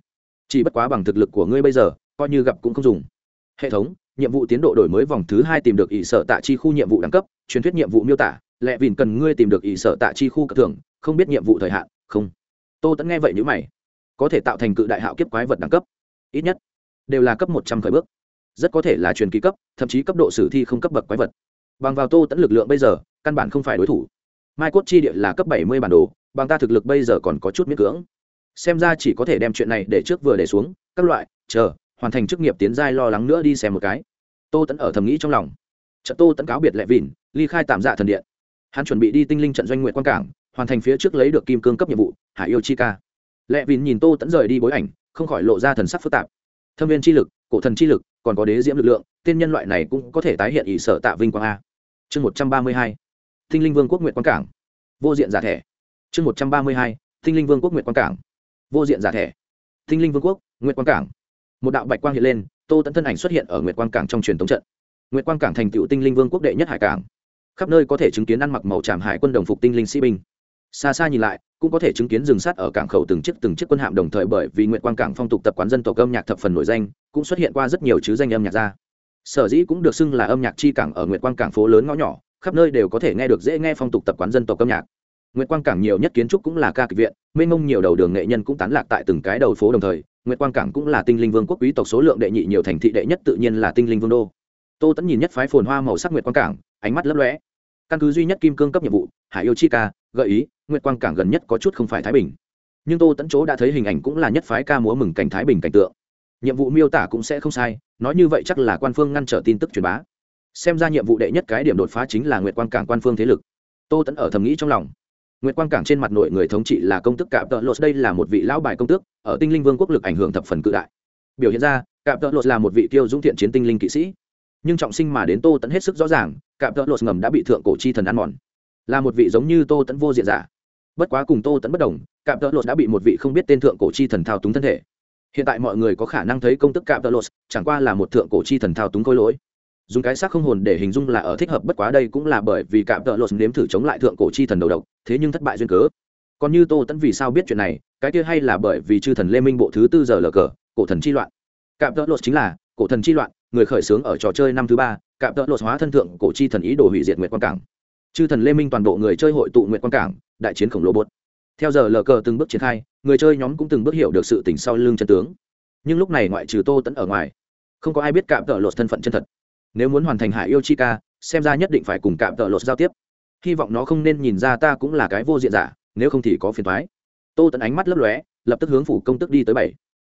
Chỉ bất quá bằng thực lực của ngươi bây giờ, coi như gặp cũng không dùng. Hệ thống, nhiệm vụ tiến độ đổi mới vòng thứ hai tìm được ỷ sở tạ chi khu nhiệm vụ đẳng cấp, truyền thuyết nhiệm vụ miêu tả lẽ vìn cần ngươi tìm được ỷ sở tạ chi khu cất thưởng không biết nhiệm vụ thời hạn, không. Tô tẫn nghe vậy nếu mày. Có thể tạo thành cự đại hạo kiếp quái vật đẳng cấp ít nhất đều là cấp một trăm khởi bước. Rất có thể là truyền kỳ cấp, thậm chí cấp độ sử thi không cấp bậc quái vật. Bằng vào tô tẫn lực lượng bây giờ, căn bản không phải đối thủ. Mai cốt chi địa là cấp bảy mươi bản đồ, bằng ta thực lực bây giờ còn có chút miễn cưỡng. Xem ra chỉ có thể đem chuyện này để trước vừa để xuống, các loại, chờ, hoàn thành chức nghiệp tiến giai lo lắng nữa đi xem một cái. Tô tẫn ở thầm nghĩ trong lòng. Trận tô tẫn cáo biệt lệ vìn ly khai tạm dạ thần điện. Hắn chuẩn bị đi tinh linh trận doanh nguyện quan cảng, hoàn thành phía trước lấy được kim cương cấp nhiệm vụ, hải yêu chi ca. Lệ vìn nhìn tô tẫn rời đi bối ảnh không khỏi lộ ra thần sắc phức tạp. Thâm viên chi lực, cổ thần chi lực, còn có đế diễm lực lượng, tên nhân loại này cũng có thể tái hiện ỷ sở tạ vinh quang a. Chương một trăm ba mươi hai tinh linh vương quốc nguyện quan cảng. Vô diện giả thẻ. Chương một trăm ba mươi hai tinh linh vương quốc nguyện quan cảng. Vô diện giả thẻ. Tinh linh vương quốc nguyện quan cảng. Một đạo bạch quang hiện lên, tô tẫn thân ảnh xuất hiện ở nguyệt quang cảng trong truyền thống trận. Nguyệt quang cảng thành tựu tinh linh vương quốc đệ nhất hải cảng. Khắp nơi có thể chứng kiến ăn mặc màu tràm hải quân đồng phục tinh linh sĩ binh xa xa nhìn lại, cũng có thể chứng kiến rừng sắt ở cảng khẩu từng chiếc từng chiếc quân hạm đồng thời bởi vì nguyệt quang cảng phong tục tập quán dân tộc âm nhạc thập phần nổi danh, cũng xuất hiện qua rất nhiều chứ danh âm nhạc ra sở dĩ cũng được xưng là âm nhạc chi cảng ở nguyệt quang cảng phố lớn ngõ nhỏ, khắp nơi đều có thể nghe được dễ nghe phong tục tập quán dân tộc âm nhạc. Nguyệt quang cảng nhiều nhất kiến trúc cũng là ca kịch viện, mênh mông nhiều đầu đường nghệ nhân cũng tán lạc tại từng cái đầu phố đồng thời, nguyệt quang cảng cũng là tinh linh vương quốc quý tộc số lượng đệ nhị nhiều thành thị đệ nhất tự nhiên là tinh linh vương đô. Tô tẫn nhìn nhất phái phồn hoa màu sắc nguyệt quang cảng, ánh mắt lấp lóe. Căn cứ duy nhất kim cương cấp nhiệm vụ, hải yêu chi ca gợi ý, nguyệt quang cảng gần nhất có chút không phải thái bình. Nhưng tô tẫn chỗ đã thấy hình ảnh cũng là nhất phái ca múa mừng cảnh thái bình cảnh tượng. Nhiệm vụ miêu tả cũng sẽ không sai, nói như vậy chắc là quan phương ngăn trở tin tức truyền bá. Xem ra nhiệm vụ đệ nhất cái điểm đột phá chính là nguyệt quang cảng quan phương thế lực. Tô tẫn ở thầm nghĩ trong lòng. Nguyệt quang cảng trên mặt nội người thống trị là công tức cạm tợ lột, đây là một vị lão bài công tước, ở tinh linh vương quốc lực ảnh hưởng thập phần cự đại. Biểu hiện ra, cạm tợ lột là một vị tiêu dũng thiện chiến tinh linh kỵ sĩ. Nhưng trọng sinh mà đến tô tẫn hết sức rõ ràng, cạm tợ lột ngầm đã bị thượng cổ chi thần ăn mòn là một vị giống như tô tẫn vô diện giả. Bất quá cùng tô tẫn bất đồng, cạm tợ lột đã bị một vị không biết tên thượng cổ chi thần thao túng thân thể. Hiện tại mọi người có khả năng thấy công tức cạm tợ lột, chẳng qua là một thượng cổ chi thần thao túng khôi lỗi. Dùng cái xác không hồn để hình dung là ở thích hợp, bất quá đây cũng là bởi vì cạm tợ lột nếm thử chống lại thượng cổ chi thần đầu độc, thế nhưng thất bại duyên cớ. Còn như tô tẫn vì sao biết chuyện này, cái kia hay là bởi vì chư thần lê minh bộ thứ tư giờ lờ cờ, cổ thần chi loạn. Cạm tợ lột chính là cổ thần chi loạn, người khởi xướng ở trò chơi năm thứ ba, cạm tợ lột hóa thân thượng cổ chi thần ý đồ hủy diệt nguyệt quan cảng chư thần lê minh toàn bộ người chơi hội tụ nguyện quan cảng, đại chiến khổng lồ bột theo giờ lờ cờ từng bước triển khai, người chơi nhóm cũng từng bước hiểu được sự tỉnh sau lưng chân tướng. Nhưng lúc này ngoại trừ tô tẫn ở ngoài, không có ai biết cạm tợ lột thân phận chân thật. Nếu muốn hoàn thành hải yêu chi ca, xem ra nhất định phải cùng cạm tợ lột giao tiếp. Hy vọng nó không nên nhìn ra ta cũng là cái vô diện giả, nếu không thì có phiền thoái tô tẫn ánh mắt lấp lóe, lập tức hướng phủ công tước đi tới bảy.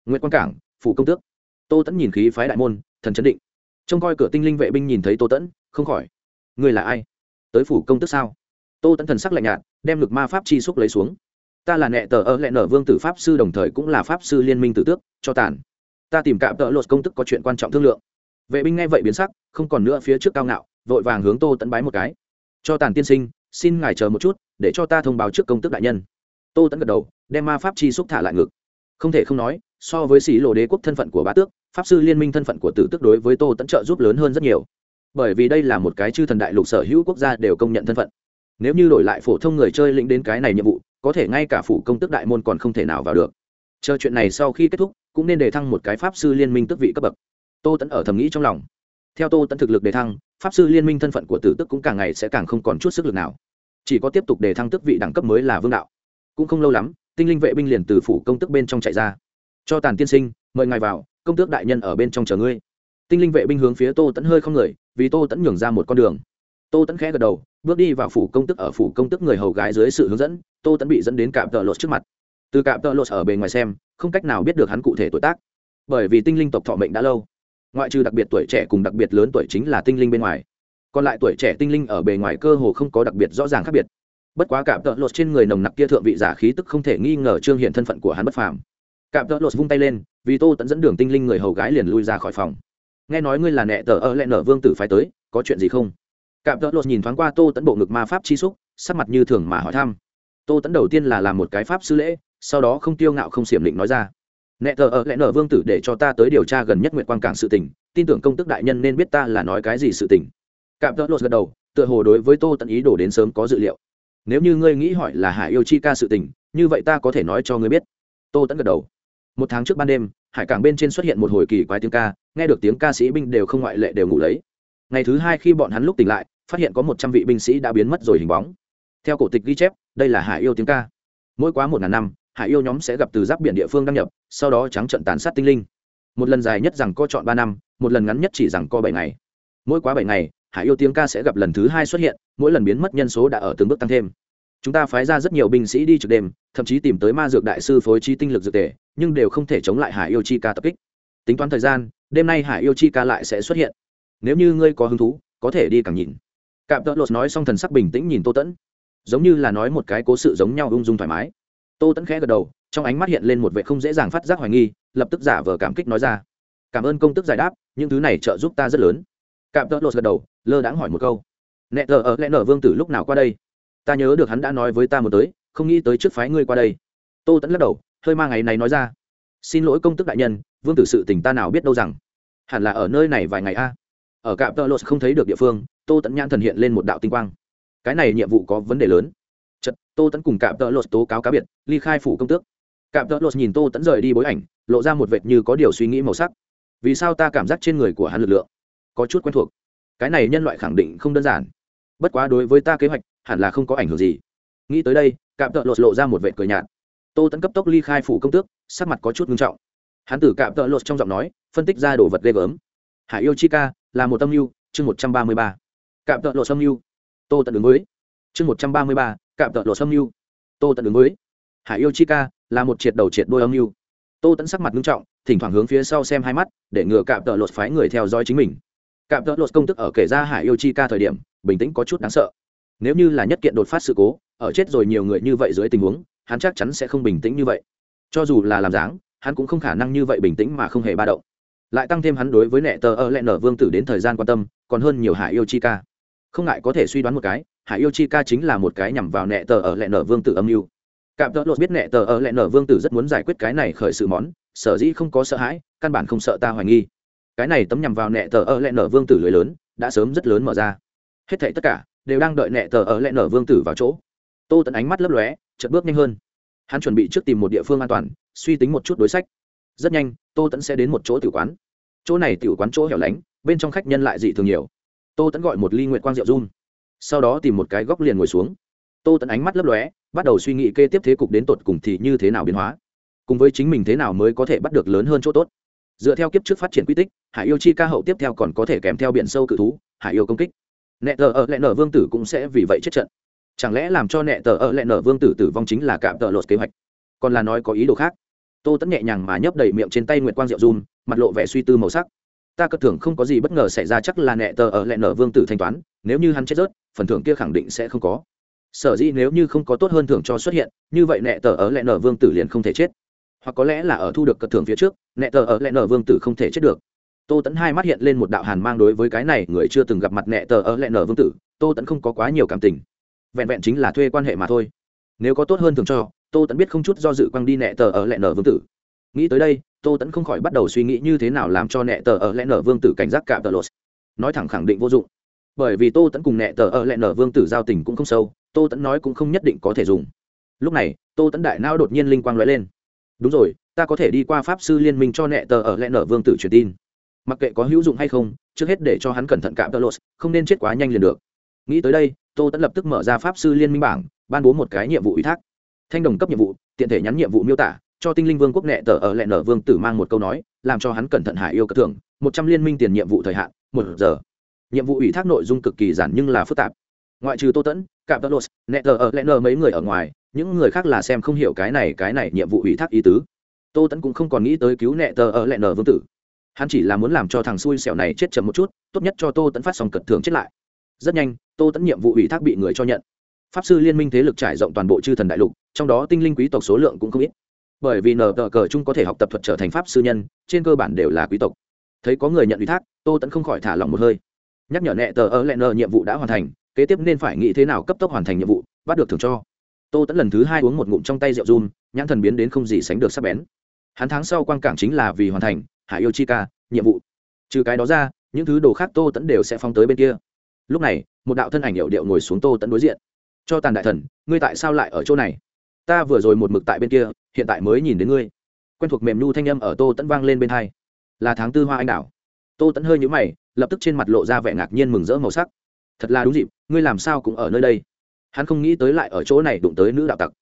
Nguyễn quang cảng, phủ công tước. Tô tẫn nhìn khí phái đại môn, thần chấn định. Trông coi cửa tinh linh vệ binh nhìn thấy tô tẫn không khỏi. Người là ai? Tới phủ công tước sao? Tô tẫn thần sắc lạnh nhạt, đem lực ma pháp chi xúc lấy xuống. Ta là nệ tờ ơ lẹ nở vương tử pháp sư đồng thời cũng là pháp sư liên minh tử tước, cho tàn. Ta tìm cạm tợ lột công tức có chuyện quan trọng thương lượng. Vệ binh nghe vậy biến sắc, không còn nữa phía trước cao ngạo, vội vàng hướng tô tẫn bái một cái. Cho tàn tiên sinh, xin ngài chờ một chút, để cho ta thông báo trước công tức đại nhân. Tô tẫn gật đầu, đem ma pháp chi xúc thả lại ngực. Không thể không nói, so với xỉ lộ đế quốc thân phận của bá tước, pháp sư liên minh thân phận của tử tước đối với tô tẫn trợ giúp lớn hơn rất nhiều bởi vì đây là một cái chư thần đại lục sở hữu quốc gia đều công nhận thân phận. Nếu như đổi lại phổ thông người chơi lĩnh đến cái này nhiệm vụ, có thể ngay cả phủ công tức đại môn còn không thể nào vào được. Chờ chuyện này sau khi kết thúc, cũng nên đề thăng một cái pháp sư liên minh tước vị cấp bậc. Tô tẫn ở thầm nghĩ trong lòng. Theo tô tẫn thực lực đề thăng, pháp sư liên minh thân phận của tử tức cũng càng ngày sẽ càng không còn chút sức lực nào. Chỉ có tiếp tục đề thăng tức vị đẳng cấp mới là vương đạo. Cũng không lâu lắm, tinh linh vệ binh liền từ phủ công tức bên trong chạy ra. Cho tàn tiên sinh, mời ngài vào, công tước đại nhân ở bên trong chờ ngươi tinh linh vệ binh hướng phía tô tẫn hơi không người, vì tô tẫn nhường ra một con đường. Tô tẫn khẽ gật đầu, bước đi vào phủ công tức ở phủ công tức người hầu gái dưới sự hướng dẫn, tô tẫn bị dẫn đến cạm tợ lột trước mặt. Từ cạm tợ lột ở bề ngoài xem, không cách nào biết được hắn cụ thể tuổi tác, bởi vì tinh linh tộc thọ mệnh đã lâu. Ngoại trừ đặc biệt tuổi trẻ cùng đặc biệt lớn tuổi chính là tinh linh bên ngoài. Còn lại tuổi trẻ tinh linh ở bề ngoài cơ hồ không có đặc biệt rõ ràng khác biệt. Bất quá cảm tợ lột trên người nồng nặc kia thượng vị giả khí tức không thể nghi ngờ trương hiện thân phận của hắn bất phàm. Cạm tợ lột vung tay lên, vì tô tẫn dẫn đường tinh linh người hầu gái liền lui ra khỏi phòng nghe nói ngươi là nẹ tờ ở lẹ nở vương tử phải tới, có chuyện gì không? Cạm tợ lột nhìn thoáng qua tô tẫn bộ ngực ma pháp chi xúc, sắc mặt như thường mà hỏi thăm. Tô tẫn đầu tiên là làm một cái pháp sư lễ, sau đó không tiêu ngạo không xiểm định nói ra. Nẹ tờ ở lẹ nở vương tử để cho ta tới điều tra gần nhất nguyện quan cảng sự tình, tin tưởng công tức đại nhân nên biết ta là nói cái gì sự tình. Cạm tợ lột gật đầu, tựa hồ đối với tô tẫn ý đồ đến sớm có dự liệu. Nếu như ngươi nghĩ hỏi là hải yêu chi ca sự tình, như vậy ta có thể nói cho ngươi biết. Tô tẫn gật đầu. Một tháng trước ban đêm, hải cảng bên trên xuất hiện một hồi kỳ quái tiếng ca nghe được tiếng ca sĩ binh đều không ngoại lệ đều ngủ lấy. Ngày thứ hai khi bọn hắn lúc tỉnh lại, phát hiện có một trăm vị binh sĩ đã biến mất rồi hình bóng. Theo cổ tịch ghi chép, đây là hải yêu tiếng ca. Mỗi quá một ngàn năm, hải yêu nhóm sẽ gặp từ giáp biển địa phương đăng nhập, sau đó trắng trận tàn sát tinh linh. Một lần dài nhất rằng co chọn ba năm, một lần ngắn nhất chỉ rằng co bảy ngày. Mỗi quá bảy ngày, hải yêu tiếng ca sẽ gặp lần thứ hai xuất hiện, mỗi lần biến mất nhân số đã ở từng bước tăng thêm. Chúng ta phái ra rất nhiều binh sĩ đi trực đêm, thậm chí tìm tới ma dược đại sư phối chi tinh lực dược tề, nhưng đều không thể chống lại hải yêu chi ca tập kích. Tính toán thời gian đêm nay hải yêu chi ca lại sẽ xuất hiện. Nếu như ngươi có hứng thú, có thể đi càng nhìn. Cạm tợ lột nói xong thần sắc bình tĩnh nhìn tô tẫn. Giống như là nói một cái cố sự giống nhau ung dung thoải mái. Tô tẫn khẽ gật đầu, trong ánh mắt hiện lên một vệ không dễ dàng phát giác hoài nghi, lập tức giả vờ cảm kích nói ra. Cảm ơn công tức giải đáp, những thứ này trợ giúp ta rất lớn. Cạm tợ lột gật đầu, lơ đãng hỏi một câu. Nẹ tờ ở lẽ nở vương tử lúc nào qua đây? Ta nhớ được hắn đã nói với ta một tới, không nghĩ tới trước phái ngươi qua đây. Tô tẫn lắc đầu, hơi mang ngày này nói ra xin lỗi công tức đại nhân, vương tử sự tình ta nào biết đâu rằng. Hẳn là ở nơi này vài ngày a. Ở cạm tơ lột không thấy được địa phương, tô tẫn nhãn thần hiện lên một đạo tinh quang. Cái này nhiệm vụ có vấn đề lớn. Chật tô tẫn cùng cạm tơ lột tố cáo cá biệt, ly khai phủ công tước. Cạm tơ lột nhìn tô tẫn rời đi bối ảnh, lộ ra một vệt như có điều suy nghĩ màu sắc. Vì sao ta cảm giác trên người của hắn lực lượng có chút quen thuộc? Cái này nhân loại khẳng định không đơn giản. Bất quá đối với ta kế hoạch, hẳn là không có ảnh hưởng gì. Nghĩ tới đây, cạm tợ lột lộ ra một vệt cười nhạt tô tẫn cấp tốc ly khai phủ công tước, sắc mặt có chút nghiêm trọng. Hắn tử cạm tợ lột trong giọng nói, phân tích ra đồ vật ghê gớm. Hải yêu chi ca, là một tâm mưu, chương một trăm ba mươi ba. Cạm tợ lột âm mưu. Tô tận ứng mới chương một trăm ba mươi ba, cạm tợ lột âm mưu. Tô tận ứng mới hải yêu chi ca, là một triệt đầu triệt đôi âm mưu. Tô tẫn sắc mặt nghiêm trọng, thỉnh thoảng hướng phía sau xem hai mắt, để ngừa cạm tợ lột phái người theo dõi chính mình. Cạm tợ lột công tức ở kể ra hải yêu chi ca thời điểm, bình tĩnh có chút đáng sợ. Nếu như là nhất kiện đột phát sự cố, ở chết rồi nhiều người như vậy dưới tình huống hắn chắc chắn sẽ không bình tĩnh như vậy. Cho dù là làm dáng, hắn cũng không khả năng như vậy bình tĩnh mà không hề ba động. Lại tăng thêm hắn đối với nệ tờ ơ lẹ nở vương tử đến thời gian quan tâm, còn hơn nhiều hải yêu chi ca. Không ngại có thể suy đoán một cái, hải yêu chi ca chính là một cái nhằm vào nệ tờ ở lẹ nở vương tử âm mưu. Cạm tợ lột biết nệ tờ ở lẹ nở vương tử rất muốn giải quyết cái này khởi sự món, sở dĩ không có sợ hãi, căn bản không sợ ta hoài nghi. Cái này tấm nhằm vào nệ tờ ở lẹ nở vương tử lưới lớn, đã sớm rất lớn mở ra. Hết thảy tất cả đều đang đợi nệ tờ ở lẹ nở vương tử vào chỗ. Tô tận ánh mắt lấp lóe chật bước nhanh hơn. Hắn chuẩn bị trước tìm một địa phương an toàn, suy tính một chút đối sách. Rất nhanh, tô tẫn sẽ đến một chỗ tử quán. Chỗ này tử quán chỗ hẻo lánh, bên trong khách nhân lại dị thường nhiều. Tô tẫn gọi một ly nguyện quang rượu run. Sau đó tìm một cái góc liền ngồi xuống. Tô tẫn ánh mắt lấp lóe, bắt đầu suy nghĩ kê tiếp thế cục đến tột cùng thì như thế nào biến hóa. Cùng với chính mình thế nào mới có thể bắt được lớn hơn chỗ tốt. Dựa theo kiếp trước phát triển quy tích, hải yêu chi ca hậu tiếp theo còn có thể kèm theo biển sâu cự thú, hải yêu công kích. Nẹ tờ ở lẹ nở vương tử cũng sẽ vì vậy chết trận chẳng lẽ làm cho nẹ tờ ở lẹ nở vương tử tử vong chính là cạm tờ lột kế hoạch? Còn là nói có ý đồ khác. Tô tẫn nhẹ nhàng mà nhấp đầy miệng trên tay nguyệt quang diệu run, mặt lộ vẻ suy tư màu sắc. Ta cất thưởng không có gì bất ngờ xảy ra chắc là nẹ tờ ở lẹ nở vương tử thanh toán, nếu như hắn chết rớt, phần thưởng kia khẳng định sẽ không có. Sở dĩ nếu như không có tốt hơn thưởng cho xuất hiện, như vậy nẹ tờ ở lẹ nở vương tử liền không thể chết. Hoặc có lẽ là ở thu được cất thưởng phía trước, nẹ tờ ở lẹ nở vương tử không thể chết được. Tô tẫn hai mắt hiện lên một đạo hàn mang đối với cái này, người chưa từng gặp mặt nẹ tờ ở lẹ nở vương tử, tô tẫn không có quá nhiều cảm tình vẹn vẹn chính là thuê quan hệ mà thôi. Nếu có tốt hơn thường cho, tô tẫn biết không chút do dự quăng đi nẹ tờ ở lẹ nở vương tử. Nghĩ tới đây, tô tẫn không khỏi bắt đầu suy nghĩ như thế nào làm cho nẹ tờ ở lẹ nở vương tử cảnh giác cạm tờ lột. Nói thẳng khẳng định vô dụng. Bởi vì tô tẫn cùng nẹ tờ ở lẹ nở vương tử giao tình cũng không sâu, tô tẫn nói cũng không nhất định có thể dùng. Lúc này, tô tẫn đại não đột nhiên linh quang l lên. Đúng rồi, ta có thể đi qua pháp sư liên minh cho nẹ tờ ở lẹ nở vương tử truyền tin. Mặc kệ có hữu dụng hay không, trước hết để cho hắn cẩn thận cạm tờ lột, không nên chết quá nhanh liền được nghĩ tới đây, tô tẫn lập tức mở ra pháp sư liên minh bảng, ban bố một cái nhiệm vụ ủy thác. Thanh đồng cấp nhiệm vụ, tiện thể nhắn nhiệm vụ miêu tả, cho tinh linh vương quốc nệ tờ ở lẹ nở vương tử mang một câu nói, làm cho hắn cẩn thận hải yêu cất thưởng một trăm liên minh tiền nhiệm vụ thời hạn, một giờ. Nhiệm vụ ủy thác nội dung cực kỳ giản nhưng là phức tạp. Ngoại trừ tô tẫn cạm tờ lột nệ tờ ở lẹ nở mấy người ở ngoài, những người khác là xem không hiểu cái này cái này nhiệm vụ ủy thác ý tứ. Tô tẫn cũng không còn nghĩ tới cứu nệ tờ ở lẹ nở vương tử. Hắn chỉ là muốn làm cho thằng xui xẻo này chết chậm một chút, tốt nhất cho tô tẫn phát xong cật thường chết lại rất nhanh, tô tẫn nhiệm vụ ủy thác bị người cho nhận. Pháp sư liên minh thế lực trải rộng toàn bộ chư thần đại lục, trong đó tinh linh quý tộc số lượng cũng không ít. Bởi vì nờ tờ cờ chung có thể học tập thuật trở thành pháp sư nhân, trên cơ bản đều là quý tộc. Thấy có người nhận ủy thác, tô tẫn không khỏi thả lòng một hơi. Nhắc nhở nẹ tờ ơ lẹ nờ nhiệm vụ đã hoàn thành, kế tiếp nên phải nghĩ thế nào cấp tốc hoàn thành nhiệm vụ, bắt được thưởng cho. Tô tẫn lần thứ hai uống một ngụm trong tay rượu run, nhãn thần biến đến không gì sánh được sắc bén. Hắn tháng sau quan cảng chính là vì hoàn thành, hải yêu chi ca, nhiệm vụ. Trừ cái đó ra, những thứ đồ khác tô tẫn đều sẽ phong tới bên kia lúc này, một đạo thân ảnh hiệu điệu ngồi xuống tô tẫn đối diện. Cho tàn đại thần, ngươi tại sao lại ở chỗ này? Ta vừa rồi một mực tại bên kia, hiện tại mới nhìn đến ngươi. Quen thuộc mềm nhu thanh âm ở tô tẫn vang lên bên hai. Là tháng tư hoa anh đảo. Tô tẫn hơi nhũ mày, lập tức trên mặt lộ ra vẻ ngạc nhiên mừng rỡ màu sắc. Thật là đúng dịp, ngươi làm sao cũng ở nơi đây? Hắn không nghĩ tới lại ở chỗ này đụng tới nữ đạo tặc.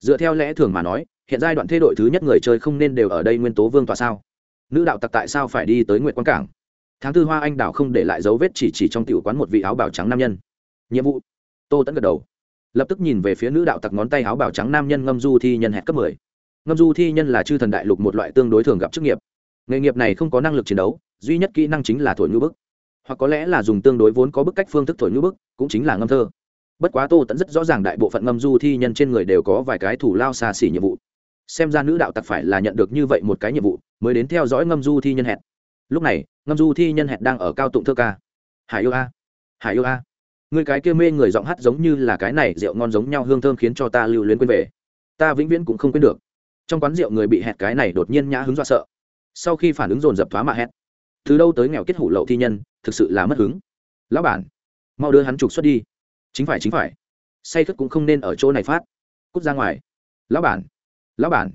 Dựa theo lẽ thường mà nói, hiện giai đoạn thay đổi thứ nhất người chơi không nên đều ở đây nguyên tố vương tòa sao? Nữ đạo tặc tại sao phải đi tới nguyệt quán cảng? Tháng tư hoa anh đảo không để lại dấu vết chỉ chỉ trong tiểu quán một vị áo bào trắng nam nhân. Nhiệm vụ. Tô tẫn gật đầu. Lập tức nhìn về phía nữ đạo tặc ngón tay áo bào trắng nam nhân ngâm du thi nhân hẹn cấp mười. Ngâm du thi nhân là chư thần đại lục một loại tương đối thường gặp chức nghiệp. Nghề nghiệp này không có năng lực chiến đấu, duy nhất kỹ năng chính là thổi ngữ bức. Hoặc có lẽ là dùng tương đối vốn có bức cách phương thức thổi ngữ bức, cũng chính là ngâm thơ. Bất quá tô tẫn rất rõ ràng đại bộ phận ngâm du thi nhân trên người đều có vài cái thủ lao xa xỉ nhiệm vụ. Xem ra nữ đạo tặc phải là nhận được như vậy một cái nhiệm vụ, mới đến theo dõi ngâm du thi nhân hẹn. Lúc này ngâm du thi nhân hẹn đang ở cao tụng thơ ca. Hải yêu a. Hải yêu a. Người cái kia mê người giọng hát giống như là cái này, rượu ngon giống nhau, hương thơm khiến cho ta lưu luyến quên về. Ta vĩnh viễn cũng không quên được. Trong quán rượu người bị hẹn, cái này đột nhiên nhã hứng dọa sợ. Sau khi phản ứng dồn dập thoá mạ hẹn, từ đâu tới nghèo kết hủ lậu thi nhân, thực sự là mất hứng. Lão bản, mau đưa hắn trục xuất đi. Chính phải chính phải. Say khất cũng không nên ở chỗ này phát. Cút ra ngoài. Lão bản lão bản.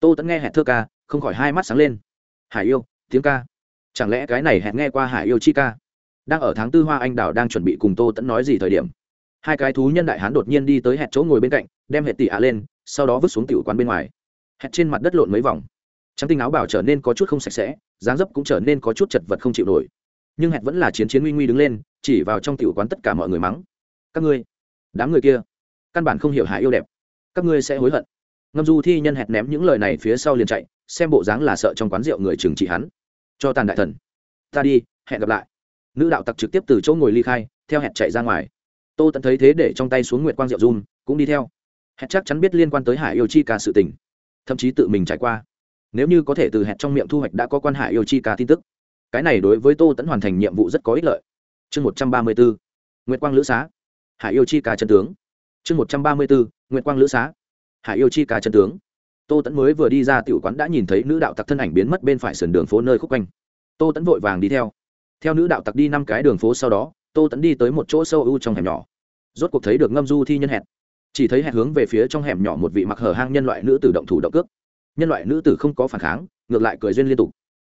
Tô tẫn nghe hẹn thơ ca, không khỏi hai mắt sáng lên. Hải yêu, tiếng ca chẳng lẽ cái này hẹn nghe qua hải yêu chi ca? Đang ở tháng tư hoa anh đào đang chuẩn bị cùng tô tẫn nói gì thời điểm? Hai cái thú nhân đại hán đột nhiên đi tới hẹn chỗ ngồi bên cạnh, đem hẹn tỉ ạ lên, sau đó vứt xuống tiểu quán bên ngoài. Hẹn trên mặt đất lộn mấy vòng. Trắng tinh áo bảo trở nên có chút không sạch sẽ, dáng dấp cũng trở nên có chút chật vật không chịu nổi. Nhưng hẹn vẫn là chiến chiến nguy nguy đứng lên, chỉ vào trong tiểu quán tất cả mọi người mắng. Các ngươi, đám người kia, căn bản không hiểu hạ yêu đẹp. Các ngươi sẽ hối hận. Ngâm du thi nhân hẹn ném những lời này phía sau liền chạy, xem bộ dáng là sợ trong quán rượu người trừng trị hắn cho tàn đại thần. Ta đi, hẹn gặp lại. Nữ đạo tặc trực tiếp từ chỗ ngồi ly khai, theo hẹn chạy ra ngoài. Tô tận thấy thế để trong tay xuống nguyệt quang diệu run cũng đi theo. Hẹn chắc chắn biết liên quan tới hải yêu chi ca sự tình. Thậm chí tự mình trải qua. Nếu như có thể từ hẹn trong miệng thu hoạch đã có quan hải yêu chi ca tin tức, cái này đối với tô tẫn hoàn thành nhiệm vụ rất có ích lợi. Chương một trăm ba mươi bốn nguyệt quang lữ xá. Hải yêu chi ca chân tướng. Chương một trăm ba mươi bốn nguyệt quang lữ xá. Hải yêu chi ca chân tướng tô tẫn mới vừa đi ra tiểu quán đã nhìn thấy nữ đạo tặc thân ảnh biến mất bên phải sườn đường phố nơi khúc quanh. Tô tẫn vội vàng đi theo. Theo nữ đạo tặc đi năm cái đường phố sau đó, tô tẫn đi tới một chỗ sâu ưu trong hẻm nhỏ. Rốt cuộc thấy được ngâm du thi nhân hẹn. Chỉ thấy hẹn hướng về phía trong hẻm nhỏ một vị mặc hở hang nhân loại nữ tử động thủ động cước. Nhân loại nữ tử không có phản kháng, ngược lại cười duyên liên tục.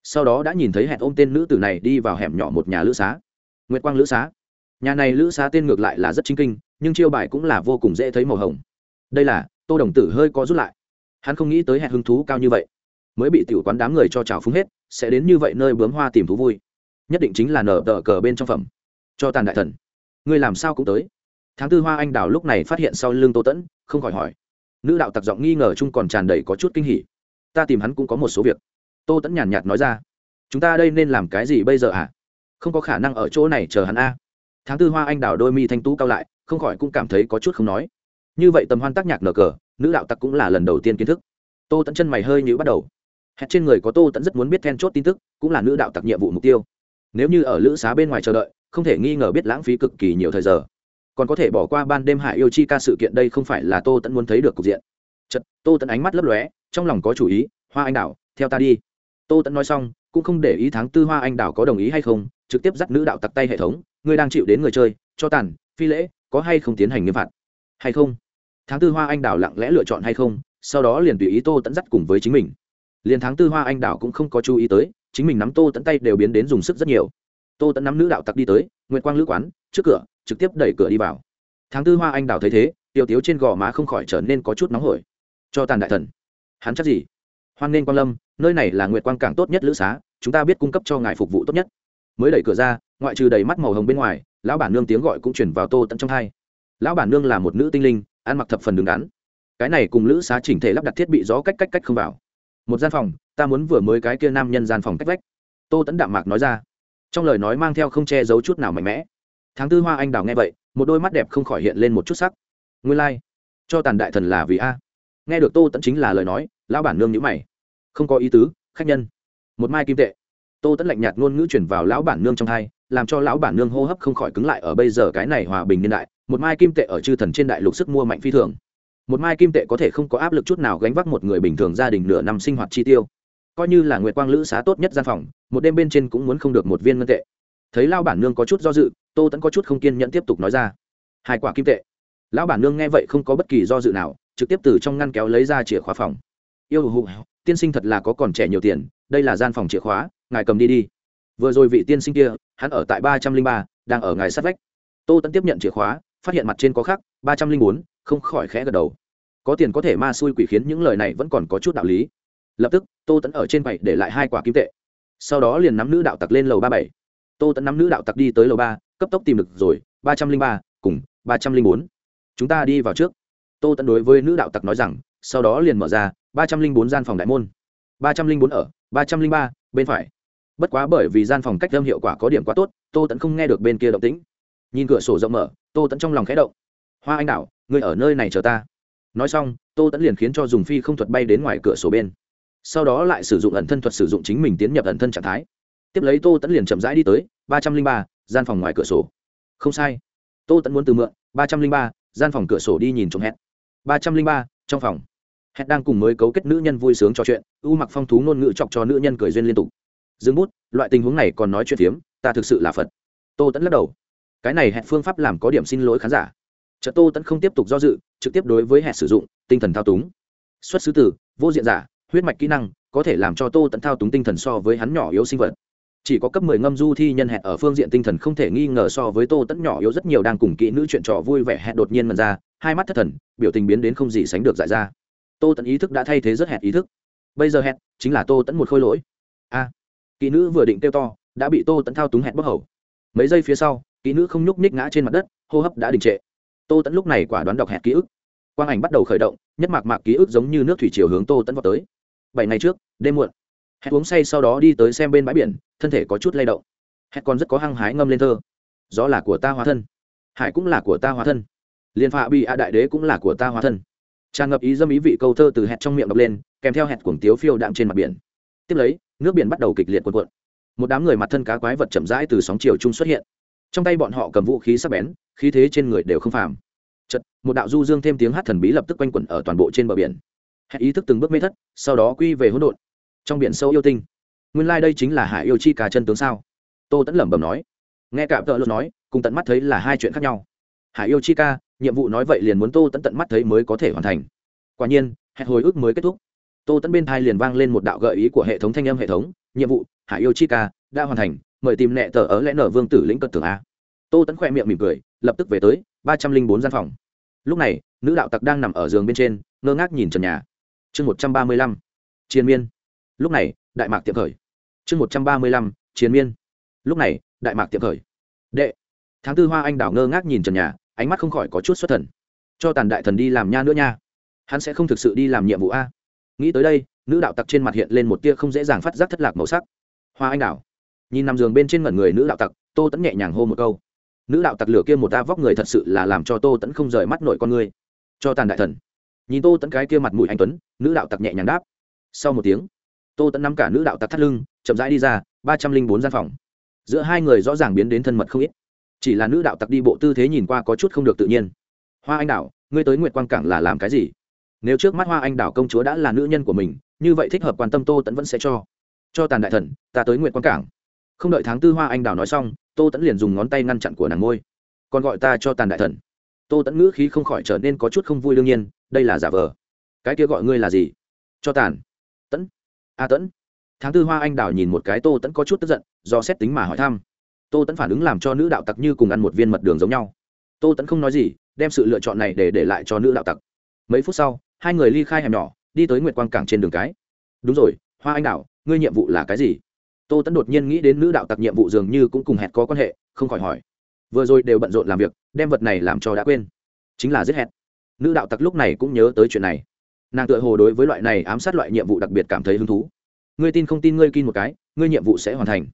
Sau đó đã nhìn thấy hẹn ôm tên nữ tử này đi vào hẻm nhỏ một nhà lữ xá. Nguyệt quang lữ xá. Nhà này lữ xá tên ngược lại là rất chính kinh, nhưng chiêu bài cũng là vô cùng dễ thấy màu hồng. Đây là, tô đồng tử hơi có rút lại hắn không nghĩ tới hẹn hứng thú cao như vậy. Mới bị tiểu quán đám người cho trào phúng hết, sẽ đến như vậy nơi bướm hoa tìm thú vui. Nhất định chính là nở tờ cờ bên trong phẩm. Cho tàn đại thần. Ngươi làm sao cũng tới. Tháng tư hoa anh đào lúc này phát hiện sau lưng tô tẫn, không khỏi hỏi. Nữ đạo tặc giọng nghi ngờ chung còn tràn đầy có chút kinh hỉ. Ta tìm hắn cũng có một số việc. Tô tẫn nhàn nhạt nói ra. Chúng ta đây nên làm cái gì bây giờ ạ à? không có khả năng ở chỗ này chờ hắn a. Tháng tư hoa anh đào đôi mi thanh tú cao lại, không khỏi cũng cảm thấy có chút không nói. Như vậy tầm hoan tác nhạc nở cờ nữ đạo tặc cũng là lần đầu tiên kiến thức. Tô tẫn chân mày hơi nhữ bắt đầu. Hẹn trên người có tô tẫn rất muốn biết then chốt tin tức, cũng là nữ đạo tặc nhiệm vụ mục tiêu. Nếu như ở lữ xá bên ngoài chờ đợi, không thể nghi ngờ biết lãng phí cực kỳ nhiều thời giờ. Còn có thể bỏ qua ban đêm hạ yêu chi ca sự kiện đây không phải là tô tẫn muốn thấy được cục diện. Chật tô tẫn ánh mắt lấp lóe, trong lòng có chủ ý, hoa anh đào theo ta đi. Tô tẫn nói xong, cũng không để ý tháng tư hoa anh đào có đồng ý hay không, trực tiếp dắt nữ đạo tặc tay hệ thống, ngươi đang chịu đến người chơi, cho tàn, phi lễ, có hay không tiến hành nghiêm phạt? Hay không? Tháng tư hoa anh đào lặng lẽ lựa chọn hay không, sau đó liền tùy ý tô tẫn dắt cùng với chính mình. Liền tháng tư hoa anh đào cũng không có chú ý tới, chính mình nắm tô tẫn tay đều biến đến dùng sức rất nhiều. Tô tẫn nắm nữ đạo tặc đi tới, nguyệt quang lữ quán, trước cửa, trực tiếp đẩy cửa đi vào. Tháng tư hoa anh đào thấy thế tiêu tiếu trên gò má không khỏi trở nên có chút nóng hổi. Cho tàn đại thần. Hắn chắc gì? Hoan nên Quan lâm, nơi này là nguyệt quang cảng tốt nhất lữ xá, chúng ta biết cung cấp cho ngài phục vụ tốt nhất. Mới đẩy cửa ra, ngoại trừ đầy mắt màu hồng bên ngoài, lão bản nương tiếng gọi cũng chuyển vào tô tận trong hai. Lão bản nương là một nữ tinh linh ăn mặc thập phần đứng đắn. Cái này cùng lữ xá chỉnh thể lắp đặt thiết bị gió cách cách cách không vào. Một gian phòng, ta muốn vừa mới cái kia nam nhân gian phòng cách vách. Tô tẫn đạm mạc nói ra. Trong lời nói mang theo không che giấu chút nào mạnh mẽ. Tháng tư hoa anh đào nghe vậy, một đôi mắt đẹp không khỏi hiện lên một chút sắc. Nguyên lai、like. cho tàn đại thần là vì a. Nghe được tô tẫn chính là lời nói, lão bản nương nhữ mày. Không có ý tứ, khách nhân. Một mai kim tệ. Tô tẫn lạnh nhạt ngôn ngữ chuyển vào lão bản nương trong hai làm cho lão bản nương hô hấp không khỏi cứng lại ở bây giờ cái này hòa bình niên đại một mai kim tệ ở chư thần trên đại lục sức mua mạnh phi thường. Một mai kim tệ có thể không có áp lực chút nào gánh vác một người bình thường gia đình nửa năm sinh hoạt chi tiêu. Coi như là nguyệt quang lữ xá tốt nhất gian phòng, một đêm bên trên cũng muốn không được một viên ngân tệ. Thấy lão bản nương có chút do dự, tô tẫn có chút không kiên nhẫn tiếp tục nói ra. Hai quả kim tệ. Lão bản nương nghe vậy không có bất kỳ do dự nào, trực tiếp từ trong ngăn kéo lấy ra chìa khóa phòng. Yêu hụ tiên sinh thật là có còn trẻ nhiều tiền, đây là gian phòng chìa khóa, ngài cầm đi đi. Vừa rồi vị tiên sinh kia, hắn ở tại ba trăm linh ba, đang ở ngài sát vách. Tô tẫn tiếp nhận chìa khóa phát hiện mặt trên có khắc ba trăm linh bốn, không khỏi khẽ gật đầu. Có tiền có thể ma xui quỷ khiến những lời này vẫn còn có chút đạo lý. Lập tức, tô tẫn ở trên bảy để lại hai quả kim tệ. Sau đó liền nắm nữ đạo tặc lên lầu ba bảy. Tô tẫn nắm nữ đạo tặc đi tới lầu ba, cấp tốc tìm được rồi, ba trăm linh ba cùng ba trăm linh bốn. Chúng ta đi vào trước. Tô tẫn đối với nữ đạo tặc nói rằng, sau đó liền mở ra, ba trăm linh bốn gian phòng đại môn. Ba trăm linh bốn ở, ba trăm linh ba, bên phải. Bất quá bởi vì gian phòng cách âm hiệu quả có điểm quá tốt, tô tẫn không nghe được bên kia động tĩnh. Nhìn cửa sổ rộng mở tô tẫn trong lòng khẽ động. Hoa anh đảo người ở nơi này chờ ta. Nói xong, tô tẫn liền khiến cho dùng phi không thuật bay đến ngoài cửa sổ bên. Sau đó lại sử dụng ẩn thân thuật sử dụng chính mình tiến nhập ẩn thân trạng thái. Tiếp lấy tô tẫn liền chậm rãi đi tới, ba trăm linh ba, gian phòng ngoài cửa sổ. Không sai. Tô tẫn muốn từ mượn, ba trăm linh ba, gian phòng cửa sổ đi nhìn trộm hẹn. Ba trăm linh ba, trong phòng. Hẹn đang cùng mới cấu kết nữ nhân vui sướng trò chuyện, u mặc phong thú ngôn ngữ chọc cho nữ nhân cười duyên liên tục. Dừng bút, loại tình huống này còn nói chuyện phiếm, ta thực sự là phật. Tô tẫn lắc đầu cái này hẹn phương pháp làm có điểm xin lỗi khán giả. Trợ tô tẫn không tiếp tục do dự, trực tiếp đối với hẹn sử dụng, tinh thần thao túng. Xuất xứ từ, vô diện giả, huyết mạch kỹ năng, có thể làm cho tô tẫn thao túng tinh thần so với hắn nhỏ yếu sinh vật. Chỉ có cấp mười ngâm du thi nhân hẹn ở phương diện tinh thần không thể nghi ngờ so với tô tẫn nhỏ yếu rất nhiều đang cùng kỹ nữ chuyện trò vui vẻ hẹn đột nhiên mần ra, hai mắt thất thần, biểu tình biến đến không gì sánh được giải ra. Tô tẫn ý thức đã thay thế rất hẹn ý thức. Bây giờ hẹn chính là tô tẫn một khôi lỗi. A, kỹ nữ vừa định kêu to, đã bị tô tẫn thao túng hẹn bốc hầu. Mấy giây phía sau kỹ nữ không nhúc ních ngã trên mặt đất, hô hấp đã đình trệ. Tô tẫn lúc này quả đoán đọc hẹn ký ức. Quang ảnh bắt đầu khởi động, nhất mạc mạc ký ức giống như nước thủy chiều hướng tô tẫn vào tới. Bảy ngày trước, đêm muộn. Hẹn uống say sau đó đi tới xem bên bãi biển, thân thể có chút lay động. Hẹn còn rất có hăng hái ngâm lên thơ. Gió là của ta hóa thân. Hải cũng là của ta hóa thân. Liên phạ bị a đại đế cũng là của ta hóa thân. Tràn ngập ý dâm ý vị câu thơ từ hẹn trong miệng đọc lên, kèm theo hẹn cuồng tiếu phiêu đạm trên mặt biển. Tiếp lấy, nước biển bắt đầu kịch liệt cuộn cuộn. Một đám người mặt thân cá quái vật chậm rãi từ sóng chiều chung xuất hiện trong tay bọn họ cầm vũ khí sắc bén, khí thế trên người đều không phàm. Chật một đạo du dương thêm tiếng hát thần bí lập tức quanh quẩn ở toàn bộ trên bờ biển. Hẹn ý thức từng bước mê thất, sau đó quy về hỗn độn. Trong biển sâu yêu tinh. Nguyên lai、like、đây chính là hải yêu chi cả chân tướng sao? Tô tẫn lẩm bẩm nói. Nghe cả tợ luật nói, cùng tận mắt thấy là hai chuyện khác nhau. Hải yêu chi ca, nhiệm vụ nói vậy liền muốn tô tẫn tận mắt thấy mới có thể hoàn thành. Quả nhiên, hẹn hồi ức mới kết thúc. Tô tẫn bên thai liền vang lên một đạo gợi ý của hệ thống thanh âm hệ thống. Nhiệm vụ, hải yêu chi ca, đã hoàn thành mời tìm nẹ tờ ở lẽ nở vương tử lĩnh cất tường a. Tô tẫn khoe miệng mỉm cười, lập tức về tới ba trăm linh bốn gian phòng. Lúc này, nữ đạo tặc đang nằm ở giường bên trên, ngơ ngác nhìn trần nhà. Chương một trăm ba mươi lăm chiến miên. Lúc này, đại mạc tiệm khởi. Chương một trăm ba mươi lăm chiến miên. Lúc này, đại mạc tiệm khởi. Đệ tháng tư hoa anh đảo ngơ ngác nhìn trần nhà, ánh mắt không khỏi có chút xuất thần. Cho tàn đại thần đi làm nha nữa nha. Hắn sẽ không thực sự đi làm nhiệm vụ a. Nghĩ tới đây, nữ đạo tặc trên mặt hiện lên một tia không dễ dàng phát giác thất lạc màu sắc. Hoa anh đảo nhìn nằm giường bên trên ngẩn người nữ đạo tặc, tô tẫn nhẹ nhàng hô một câu. Nữ đạo tặc lửa kia một ta vóc người thật sự là làm cho tô tẫn không rời mắt nổi con người. Cho tàn đại thần. Nhìn tô tẫn cái kia mặt mũi anh tuấn, nữ đạo tặc nhẹ nhàng đáp. Sau một tiếng, tô tẫn nắm cả nữ đạo tặc thắt lưng, chậm rãi đi ra, ba trăm linh bốn gian phòng. Giữa hai người rõ ràng biến đến thân mật không ít. Chỉ là nữ đạo tặc đi bộ tư thế nhìn qua có chút không được tự nhiên. Hoa anh đảo, ngươi tới nguyệt quang cảng là làm cái gì? Nếu trước mắt hoa anh đảo công chúa đã là nữ nhân của mình, như vậy thích hợp quan tâm tô tẫn vẫn sẽ cho. Cho tàn đại thần, ta tới nguyệt quang cảng không đợi tháng tư hoa anh Đào nói xong tô tẫn liền dùng ngón tay ngăn chặn của nàng ngôi. Còn gọi ta cho tàn đại thần. Tô tẫn ngữ khí không khỏi trở nên có chút không vui đương nhiên đây là giả vờ. Cái kia gọi ngươi là gì? Cho tàn. Tẫn a à, tẫn tháng tư hoa anh đào nhìn một cái tô tẫn có chút tức giận do xét tính mà hỏi thăm. Tô tẫn phản ứng làm cho nữ đạo tặc như cùng ăn một viên mật đường giống nhau. Tô tẫn không nói gì đem sự lựa chọn này để để lại cho nữ đạo tặc. Mấy phút sau hai người ly khai hẻm nhỏ đi tới nguyệt quang cảng trên đường cái. Đúng rồi hoa anh đào ngươi nhiệm vụ là cái gì? Tô tẫn đột nhiên nghĩ đến nữ đạo tặc nhiệm vụ dường như cũng cùng hẹn có quan hệ, không khỏi hỏi. Vừa rồi đều bận rộn làm việc, đem vật này làm cho đã quên. Chính là giết hẹn. Nữ đạo tặc lúc này cũng nhớ tới chuyện này. Nàng tự hồ đối với loại này ám sát loại nhiệm vụ đặc biệt cảm thấy hứng thú. Ngươi tin không tin ngươi kin một cái, ngươi nhiệm vụ sẽ hoàn thành.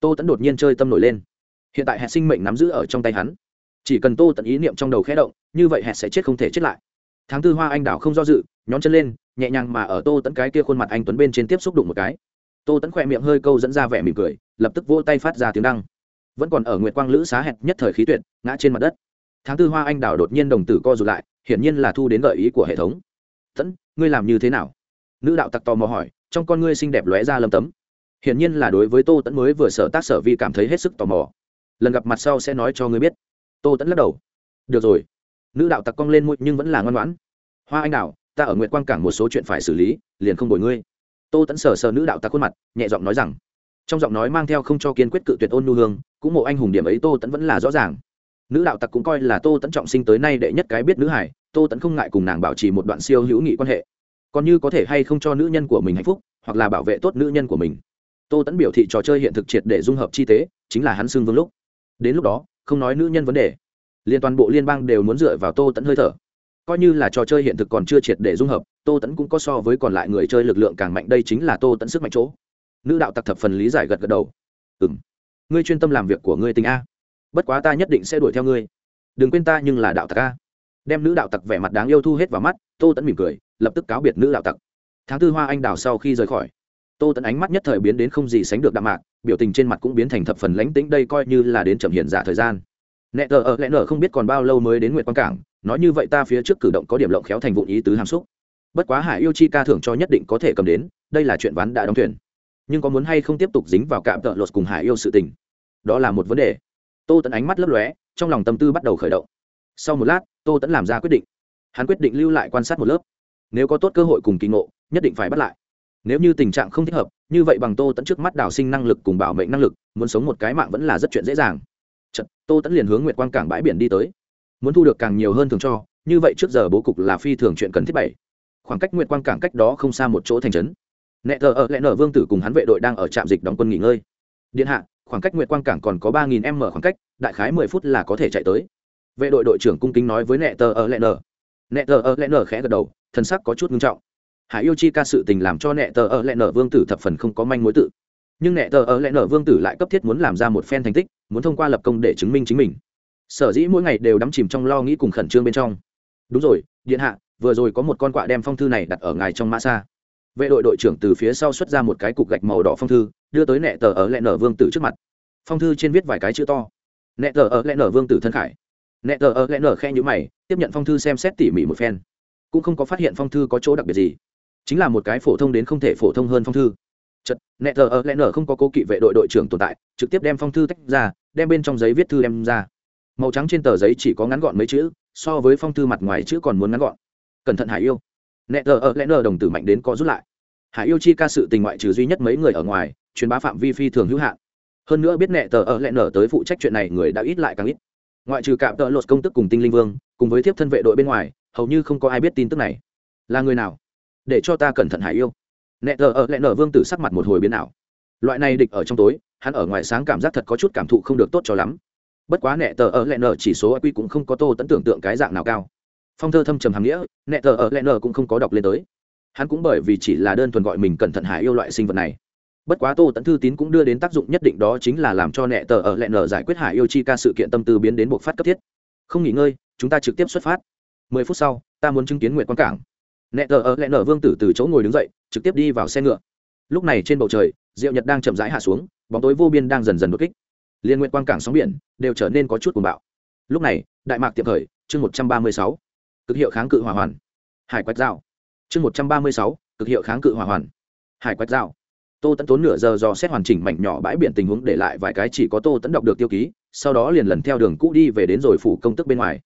Tô tẫn đột nhiên chơi tâm nổi lên. Hiện tại hẹn sinh mệnh nắm giữ ở trong tay hắn. Chỉ cần tô tận ý niệm trong đầu khẽ động, như vậy hẹn sẽ chết không thể chết lại. Tháng tư hoa anh đảo không do dự, nhón chân lên, nhẹ nhàng mà ở tô tẫn cái kia khuôn mặt anh tuấn bên trên tiếp xúc đụng một cái tô tẫn khỏe miệng hơi câu dẫn ra vẻ mỉm cười, lập tức vỗ tay phát ra tiếng đăng. Vẫn còn ở nguyệt quang lữ xá hẹn nhất thời khí tuyệt, ngã trên mặt đất. Tháng tư hoa anh đào đột nhiên đồng tử co rụt lại, hiển nhiên là thu đến gợi ý của hệ thống. Tẫn ngươi làm như thế nào? Nữ đạo tặc tò mò hỏi, trong con ngươi xinh đẹp lóe ra lâm tấm. Hiển nhiên là đối với tô tẫn mới vừa sở tác sở vi cảm thấy hết sức tò mò. Lần gặp mặt sau sẽ nói cho ngươi biết. Tô tẫn lắc đầu. Được rồi. Nữ đạo tặc cong lên mũi nhưng vẫn là ngoan ngoãn. Hoa anh đào, ta ở nguyệt quang cảng một số chuyện phải xử lý, liền không đổi ngươi tô tẫn sờ sờ nữ đạo tặc khuôn mặt, nhẹ giọng nói rằng, trong giọng nói mang theo không cho kiên quyết cự tuyệt ôn nu hương, cũng mộ anh hùng điểm ấy tô tẫn vẫn là rõ ràng. Nữ đạo tặc cũng coi là tô tẫn trọng sinh tới nay đệ nhất cái biết nữ hải, tô tẫn không ngại cùng nàng bảo trì một đoạn siêu hữu nghị quan hệ. Còn như có thể hay không cho nữ nhân của mình hạnh phúc, hoặc là bảo vệ tốt nữ nhân của mình. Tô tẫn biểu thị trò chơi hiện thực triệt để dung hợp chi tế, chính là hắn xưng vương lúc. Đến lúc đó, không nói nữ nhân vấn đề. Liên toàn bộ liên bang đều muốn dựa vào tô tẫn hơi thở coi như là trò chơi hiện thực còn chưa triệt để dung hợp, tô tẫn cũng có so với còn lại người chơi lực lượng càng mạnh, đây chính là tô tẫn sức mạnh chỗ. Nữ đạo tặc thập phần lý giải gật gật đầu. Ừ m ngươi chuyên tâm làm việc của ngươi tình a. Bất quá ta nhất định sẽ đuổi theo ngươi. Đừng quên ta nhưng là đạo tặc a. Đem nữ đạo tặc vẻ mặt đáng yêu thu hết vào mắt, tô tẫn mỉm cười, lập tức cáo biệt nữ đạo tặc. Tháng tư hoa anh đào sau khi rời khỏi, tô tẫn ánh mắt nhất thời biến đến không gì sánh được đạm mạc, biểu tình trên mặt cũng biến thành thập phần lánh tính đây coi như là đến chậm hiện giả thời gian nẹ tờ ở lẽ nở không biết còn bao lâu mới đến Nguyệt Quang cảng, nói như vậy ta phía trước cử động có điểm lộng khéo thành vụn ý tứ hàm xúc. Bất quá hải yêu chi ca thưởng cho nhất định có thể cầm đến, đây là chuyện ván đã đóng thuyền. Nhưng có muốn hay không tiếp tục dính vào cạm tợ lột cùng hải yêu sự tình? Đó là một vấn đề. Tô tẫn ánh mắt lấp lóe, trong lòng tâm tư bắt đầu khởi động. Sau một lát, tô tẫn làm ra quyết định. Hắn quyết định lưu lại quan sát một lớp. Nếu có tốt cơ hội cùng kỳ ngộ, nhất định phải bắt lại. Nếu như tình trạng không thích hợp, như vậy bằng tô tẫn trước mắt đào sinh năng lực cùng bảo mệnh năng lực, muốn sống một cái mạng vẫn là rất chuyện dễ dàng. Chật, tô Tấn liền hướng nguyệt quang cảng bãi biển đi tới. Muốn thu được càng nhiều hơn thường cho như vậy trước giờ bố cục là phi thường chuyện cần thiết bảy. Khoảng cách nguyệt quang cảng cách đó không xa một chỗ thành trấn. Nẹ thờ ở lẽ nở vương tử cùng hắn vệ đội đang ở trạm dịch đóng quân nghỉ ngơi. Điện hạ khoảng cách nguyệt quang cảng còn có ba nghìn m khoảng cách đại khái mười phút là có thể chạy tới. Vệ đội đội trưởng cung kính nói với nẹ tờ ở lẽ nở. Nẹ tờ ở lẽ nở khẽ gật đầu thân sắc có chút nghiêm trọng. Hải yêu chi ca sự tình làm cho nẹ tờ ở lẽ nở vương tử thập phần không có manh mối tự nhưng nẹ tờ ở lẽ nở vương tử lại cấp thiết muốn làm ra một phen thành tích, muốn thông qua lập công để chứng minh chính mình. Sở dĩ mỗi ngày đều đắm chìm trong lo nghĩ cùng khẩn trương bên trong. Đúng rồi, điện hạ, vừa rồi có một con quạ đem phong thư này đặt ở ngài trong mã xa. Vệ đội đội trưởng từ phía sau xuất ra một cái cục gạch màu đỏ phong thư, đưa tới nẹ tờ ở lẽ nở vương tử trước mặt. Phong thư trên viết vài cái chữ to. Nẹ tờ ở lẽ nở vương tử thân khải. Nẹ tờ ở lẽ nở khe nhữ mày, tiếp nhận phong thư xem xét tỉ mỉ một phen. Cũng không có phát hiện phong thư có chỗ đặc biệt gì. Chính là một cái phổ thông đến không thể phổ thông hơn phong thư chật, nẹ thờ ờ, ở lẽ nở không có cố kỵ vệ đội đội trưởng tồn tại, trực tiếp đem phong thư tách ra, đem bên trong giấy viết thư đem ra. Màu trắng trên tờ giấy chỉ có ngắn gọn mấy chữ, so với phong thư mặt ngoài chữ còn muốn ngắn gọn. Cẩn thận hải yêu. Nẹ thờ ờ, ở lẽ nở đồng tử mạnh đến có rút lại. Hải yêu chi ca sự tình ngoại trừ duy nhất mấy người ở ngoài, truyền bá phạm vi phi thường hữu hạn. Hơn nữa biết nẹ tờ ở lẽ nở tới phụ trách chuyện này người đã ít lại càng ít. Ngoại trừ cạm tợ lột công tức cùng tinh linh vương, cùng với thiếp thân vệ đội bên ngoài, hầu như không có ai biết tin tức này. Là người nào? Để cho ta cẩn thận hải yêu nẹ tờ ở lẹ nở vương tử sắc mặt một hồi biến ảo. Loại này địch ở trong tối, hắn ở ngoài sáng cảm giác thật có chút cảm thụ không được tốt cho lắm. Bất quá nẹ tờ ở lẹ nở chỉ số q cũng không có tô tẫn tưởng tượng cái dạng nào cao. Phong thơ thâm trầm hàm nghĩa, nẹ tờ ở lẹ nở cũng không có đọc lên tới. Hắn cũng bởi vì chỉ là đơn thuần gọi mình cẩn thận hải yêu loại sinh vật này. Bất quá tô tẫn thư tín cũng đưa đến tác dụng nhất định đó chính là làm cho nẹ tờ ở lẹ nở giải quyết hải yêu chi ca sự kiện tâm tư biến đến buộc phát cấp thiết. Không nghỉ ngơi, chúng ta trực tiếp xuất phát. Mười phút sau, ta muốn chứng kiến nguyện quang cảng nẹ tờ ở lẹ nở vương tử từ chỗ ngồi đứng dậy, trực tiếp đi vào xe ngựa. Lúc này trên bầu trời diệu nhật đang chậm rãi hạ xuống, bóng tối vô biên đang dần dần đột kích. Liên nguyện quang cảng sóng biển đều trở nên có chút cuồng bạo. Lúc này, đại mạc tiệm khởi, chương một trăm ba mươi sáu, cực hiệu kháng cự hỏa hoàn. Hải quách dao chương một trăm ba mươi sáu, cực hiệu kháng cự hỏa hoàn. Hải quách dao tô tẫn tốn nửa giờ do xét hoàn chỉnh mảnh nhỏ bãi biển tình huống để lại vài cái chỉ có tô tẫn đọc được tiêu ký, sau đó liền lần theo đường cũ đi về đến rồi phủ công tức bên ngoài.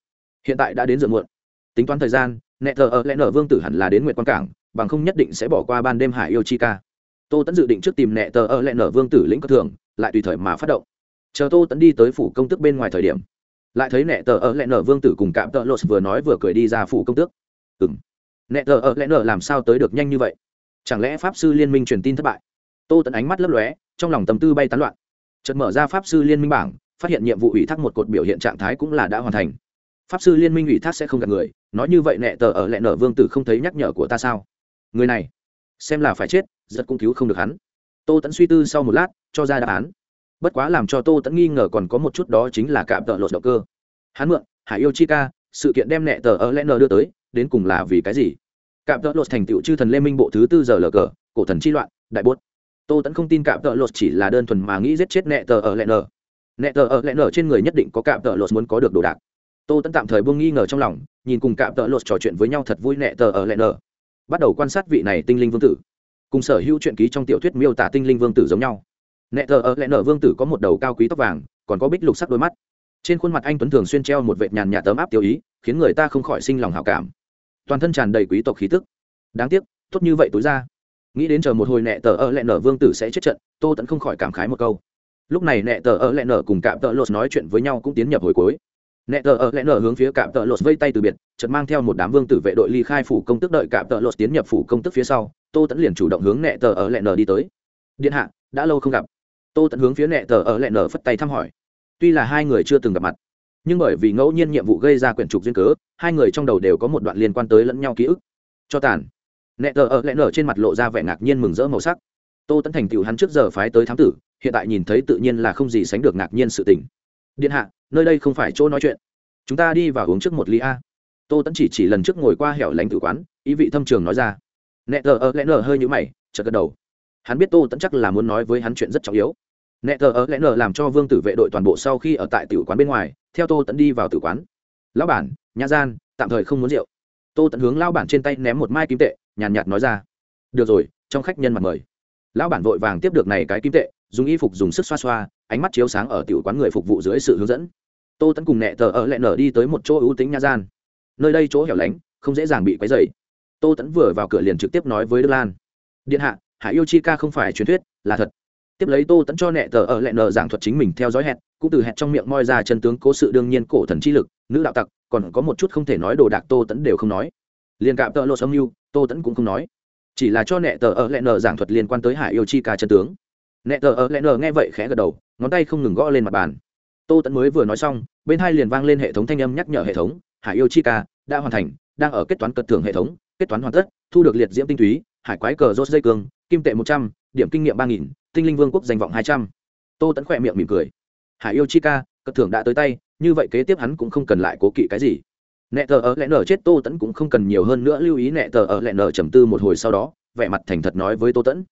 Hiện tại đã đến giờ muộn. Tính toán thời gian nẹ thờ ở lẽ nở vương tử hẳn là đến nguyện quan cảng, bằng không nhất định sẽ bỏ qua ban đêm hải yêu chi ca. Tô tẫn dự định trước tìm nẹ tờ ở lẽ nở vương tử lĩnh cơ thường, lại tùy thời mà phát động. Chờ tô tẫn đi tới phủ công tức bên ngoài thời điểm, lại thấy nẹ tờ ở lẽ nở vương tử cùng cạm tợ lột vừa nói vừa cười đi ra phủ công tước. Ừng nẹ tờ ở lẽ nở làm sao tới được nhanh như vậy? Chẳng lẽ pháp sư liên minh truyền tin thất bại? Tô tẫn ánh mắt lấp lóe, trong lòng tâm tư bay tán loạn. Chợt mở ra pháp sư liên minh bảng, phát hiện nhiệm vụ ủy thác một cột biểu hiện trạng thái cũng là đã hoàn thành pháp sư liên minh ủy thác sẽ không gặp người, nói như vậy nẹ tờ ở lẹ nở vương tử không thấy nhắc nhở của ta sao? Người này, xem là phải chết, giật cũng cứu không được hắn. Tô tẫn suy tư sau một lát, cho ra đáp án. Bất quá làm cho tô tẫn nghi ngờ còn có một chút đó chính là cạm tợ lột động cơ. Hắn mượn, hải yêu chi ca, sự kiện đem nẹ tờ ở lẽ nở đưa tới, đến cùng là vì cái gì? Cạm tợ lột thành tựu chư thần lê minh bộ thứ tư giờ lờ cờ, cổ thần chi loạn, đại bốt tô tẫn không tin cạm tợ lột chỉ là đơn thuần mà nghĩ giết chết nẹ tờ ở lẹ nờ nẹ tờ ở lẹ nờ trên người nhất định có cạm tợ lột muốn có được đồ đạc tô tẫn tạm thời buông nghi ngờ trong lòng, nhìn cùng cạm tợ lột trò chuyện với nhau thật vui nẹ tờ ở lẹ nờ. Bắt đầu quan sát vị này tinh linh vương tử. Cùng sở hữu truyện ký trong tiểu thuyết miêu tả tinh linh vương tử giống nhau. Nẹ tờ ở lẹ nờ vương tử có một đầu cao quý tóc vàng, còn có bích lục sắc đôi mắt. Trên khuôn mặt anh tuấn thường xuyên treo một vệt nhàn nhạt tấm áp tiêu ý, khiến người ta không khỏi sinh lòng hảo cảm. Toàn thân tràn đầy quý tộc khí tức. Đáng tiếc, tốt như vậy tối ra. Nghĩ đến chờ một hồi nẹ tờ ở lẹ nở vương tử sẽ chết trận, tô tẫn không khỏi cảm khái một câu. Lúc này nẹ tờ ở lẹ nở cùng cạm tợ lột nói chuyện với nhau cũng tiến nhập hồi cuối nẹ tờ ở lẽ nở hướng phía cạm tợ lột vây tay từ biệt, chợt mang theo một đám vương tử vệ đội ly khai phủ công tức đợi cạm tợ lột tiến nhập phủ công tức phía sau, tô tẫn liền chủ động hướng nẹ tờ ở lẽ nở đi tới. Điện hạ, đã lâu không gặp. Tô tẫn hướng phía nẹ tờ ở lẽ nở phất tay thăm hỏi. Tuy là hai người chưa từng gặp mặt, nhưng bởi vì ngẫu nhiên nhiệm vụ gây ra quyển trục duyên cớ, hai người trong đầu đều có một đoạn liên quan tới lẫn nhau ký ức. Cho tàn. Nẹ tờ ở lẽ nở trên mặt lộ ra vẻ ngạc nhiên mừng rỡ màu sắc. Tô tẫn thành tựu hắn trước giờ phái tới thám tử, hiện tại nhìn thấy tự nhiên là không gì sánh được ngạc nhiên sự tình. Điện hạ nơi đây không phải chỗ nói chuyện. Chúng ta đi vào uống trước một ly a. Tô tẫn chỉ chỉ lần trước ngồi qua hẻo lánh tử quán, ý vị thâm trường nói ra. Nẹ thờ ở lẽ nở hơi nhũ mày, chợt gật đầu. Hắn biết tô tẫn chắc là muốn nói với hắn chuyện rất trọng yếu. Nẹ thờ ở lẽ nở làm cho vương tử vệ đội toàn bộ sau khi ở tại tử quán bên ngoài, theo tô tẫn đi vào tử quán. Lão bản, nhà gian, tạm thời không muốn rượu. Tô tẫn hướng lão bản trên tay ném một mai kim tệ, nhàn nhạt nói ra. Được rồi, trong khách nhân mặt mời. Lão bản vội vàng tiếp được này cái kim tệ, dùng y phục dùng sức xoa xoa, ánh mắt chiếu sáng ở tiểu quán người phục vụ dưới sự hướng dẫn tô tẫn cùng nẹ tờ ở lẹ nở đi tới một chỗ ưu tính nha gian. Nơi đây chỗ hẻo lánh, không dễ dàng bị quấy dày tô tẫn vừa vào cửa liền trực tiếp nói với đức lan. Điện hạ, hải yêu chi ca không phải truyền thuyết, là thật. Tiếp lấy tô tẫn cho nẹ tờ ở lẹ nở giảng thuật chính mình theo dõi hẹn, cũng từ hẹn trong miệng moi ra chân tướng cố sự đương nhiên cổ thần chi lực, nữ đạo tặc, còn có một chút không thể nói đồ đạc tô tẫn đều không nói. Liền cạm tợ lộ sâm mưu, tô tẫn cũng không nói. Chỉ là cho nẹ tờ ở lẹ nở giảng thuật liên quan tới hải yêu chi ca chân tướng. Nẹ tờ ở lẹ nở nghe vậy khẽ gật đầu, ngón tay không ngừng gõ lên mặt bàn. Tô tẫn mới vừa nói xong bên hai liền vang lên hệ thống thanh âm nhắc nhở hệ thống, hải yêu chi ca đã hoàn thành, đang ở kết toán cật thưởng hệ thống, kết toán hoàn tất, thu được liệt diễm tinh túy, hải quái cờ rốt dây cương, kim tệ một trăm, điểm kinh nghiệm ba nghìn, tinh linh vương quốc danh vọng hai trăm. Tô tẫn khỏe miệng mỉm cười. Hải yêu chi ca, cật thưởng đã tới tay, như vậy kế tiếp hắn cũng không cần lại cố kỵ cái gì. Nẹ tờ ở lẽ nở chết tô tẫn cũng không cần nhiều hơn nữa lưu ý nẹ tờ ở lẽ nở trầm tư một hồi sau đó, vẻ mặt thành thật nói với tô tẫn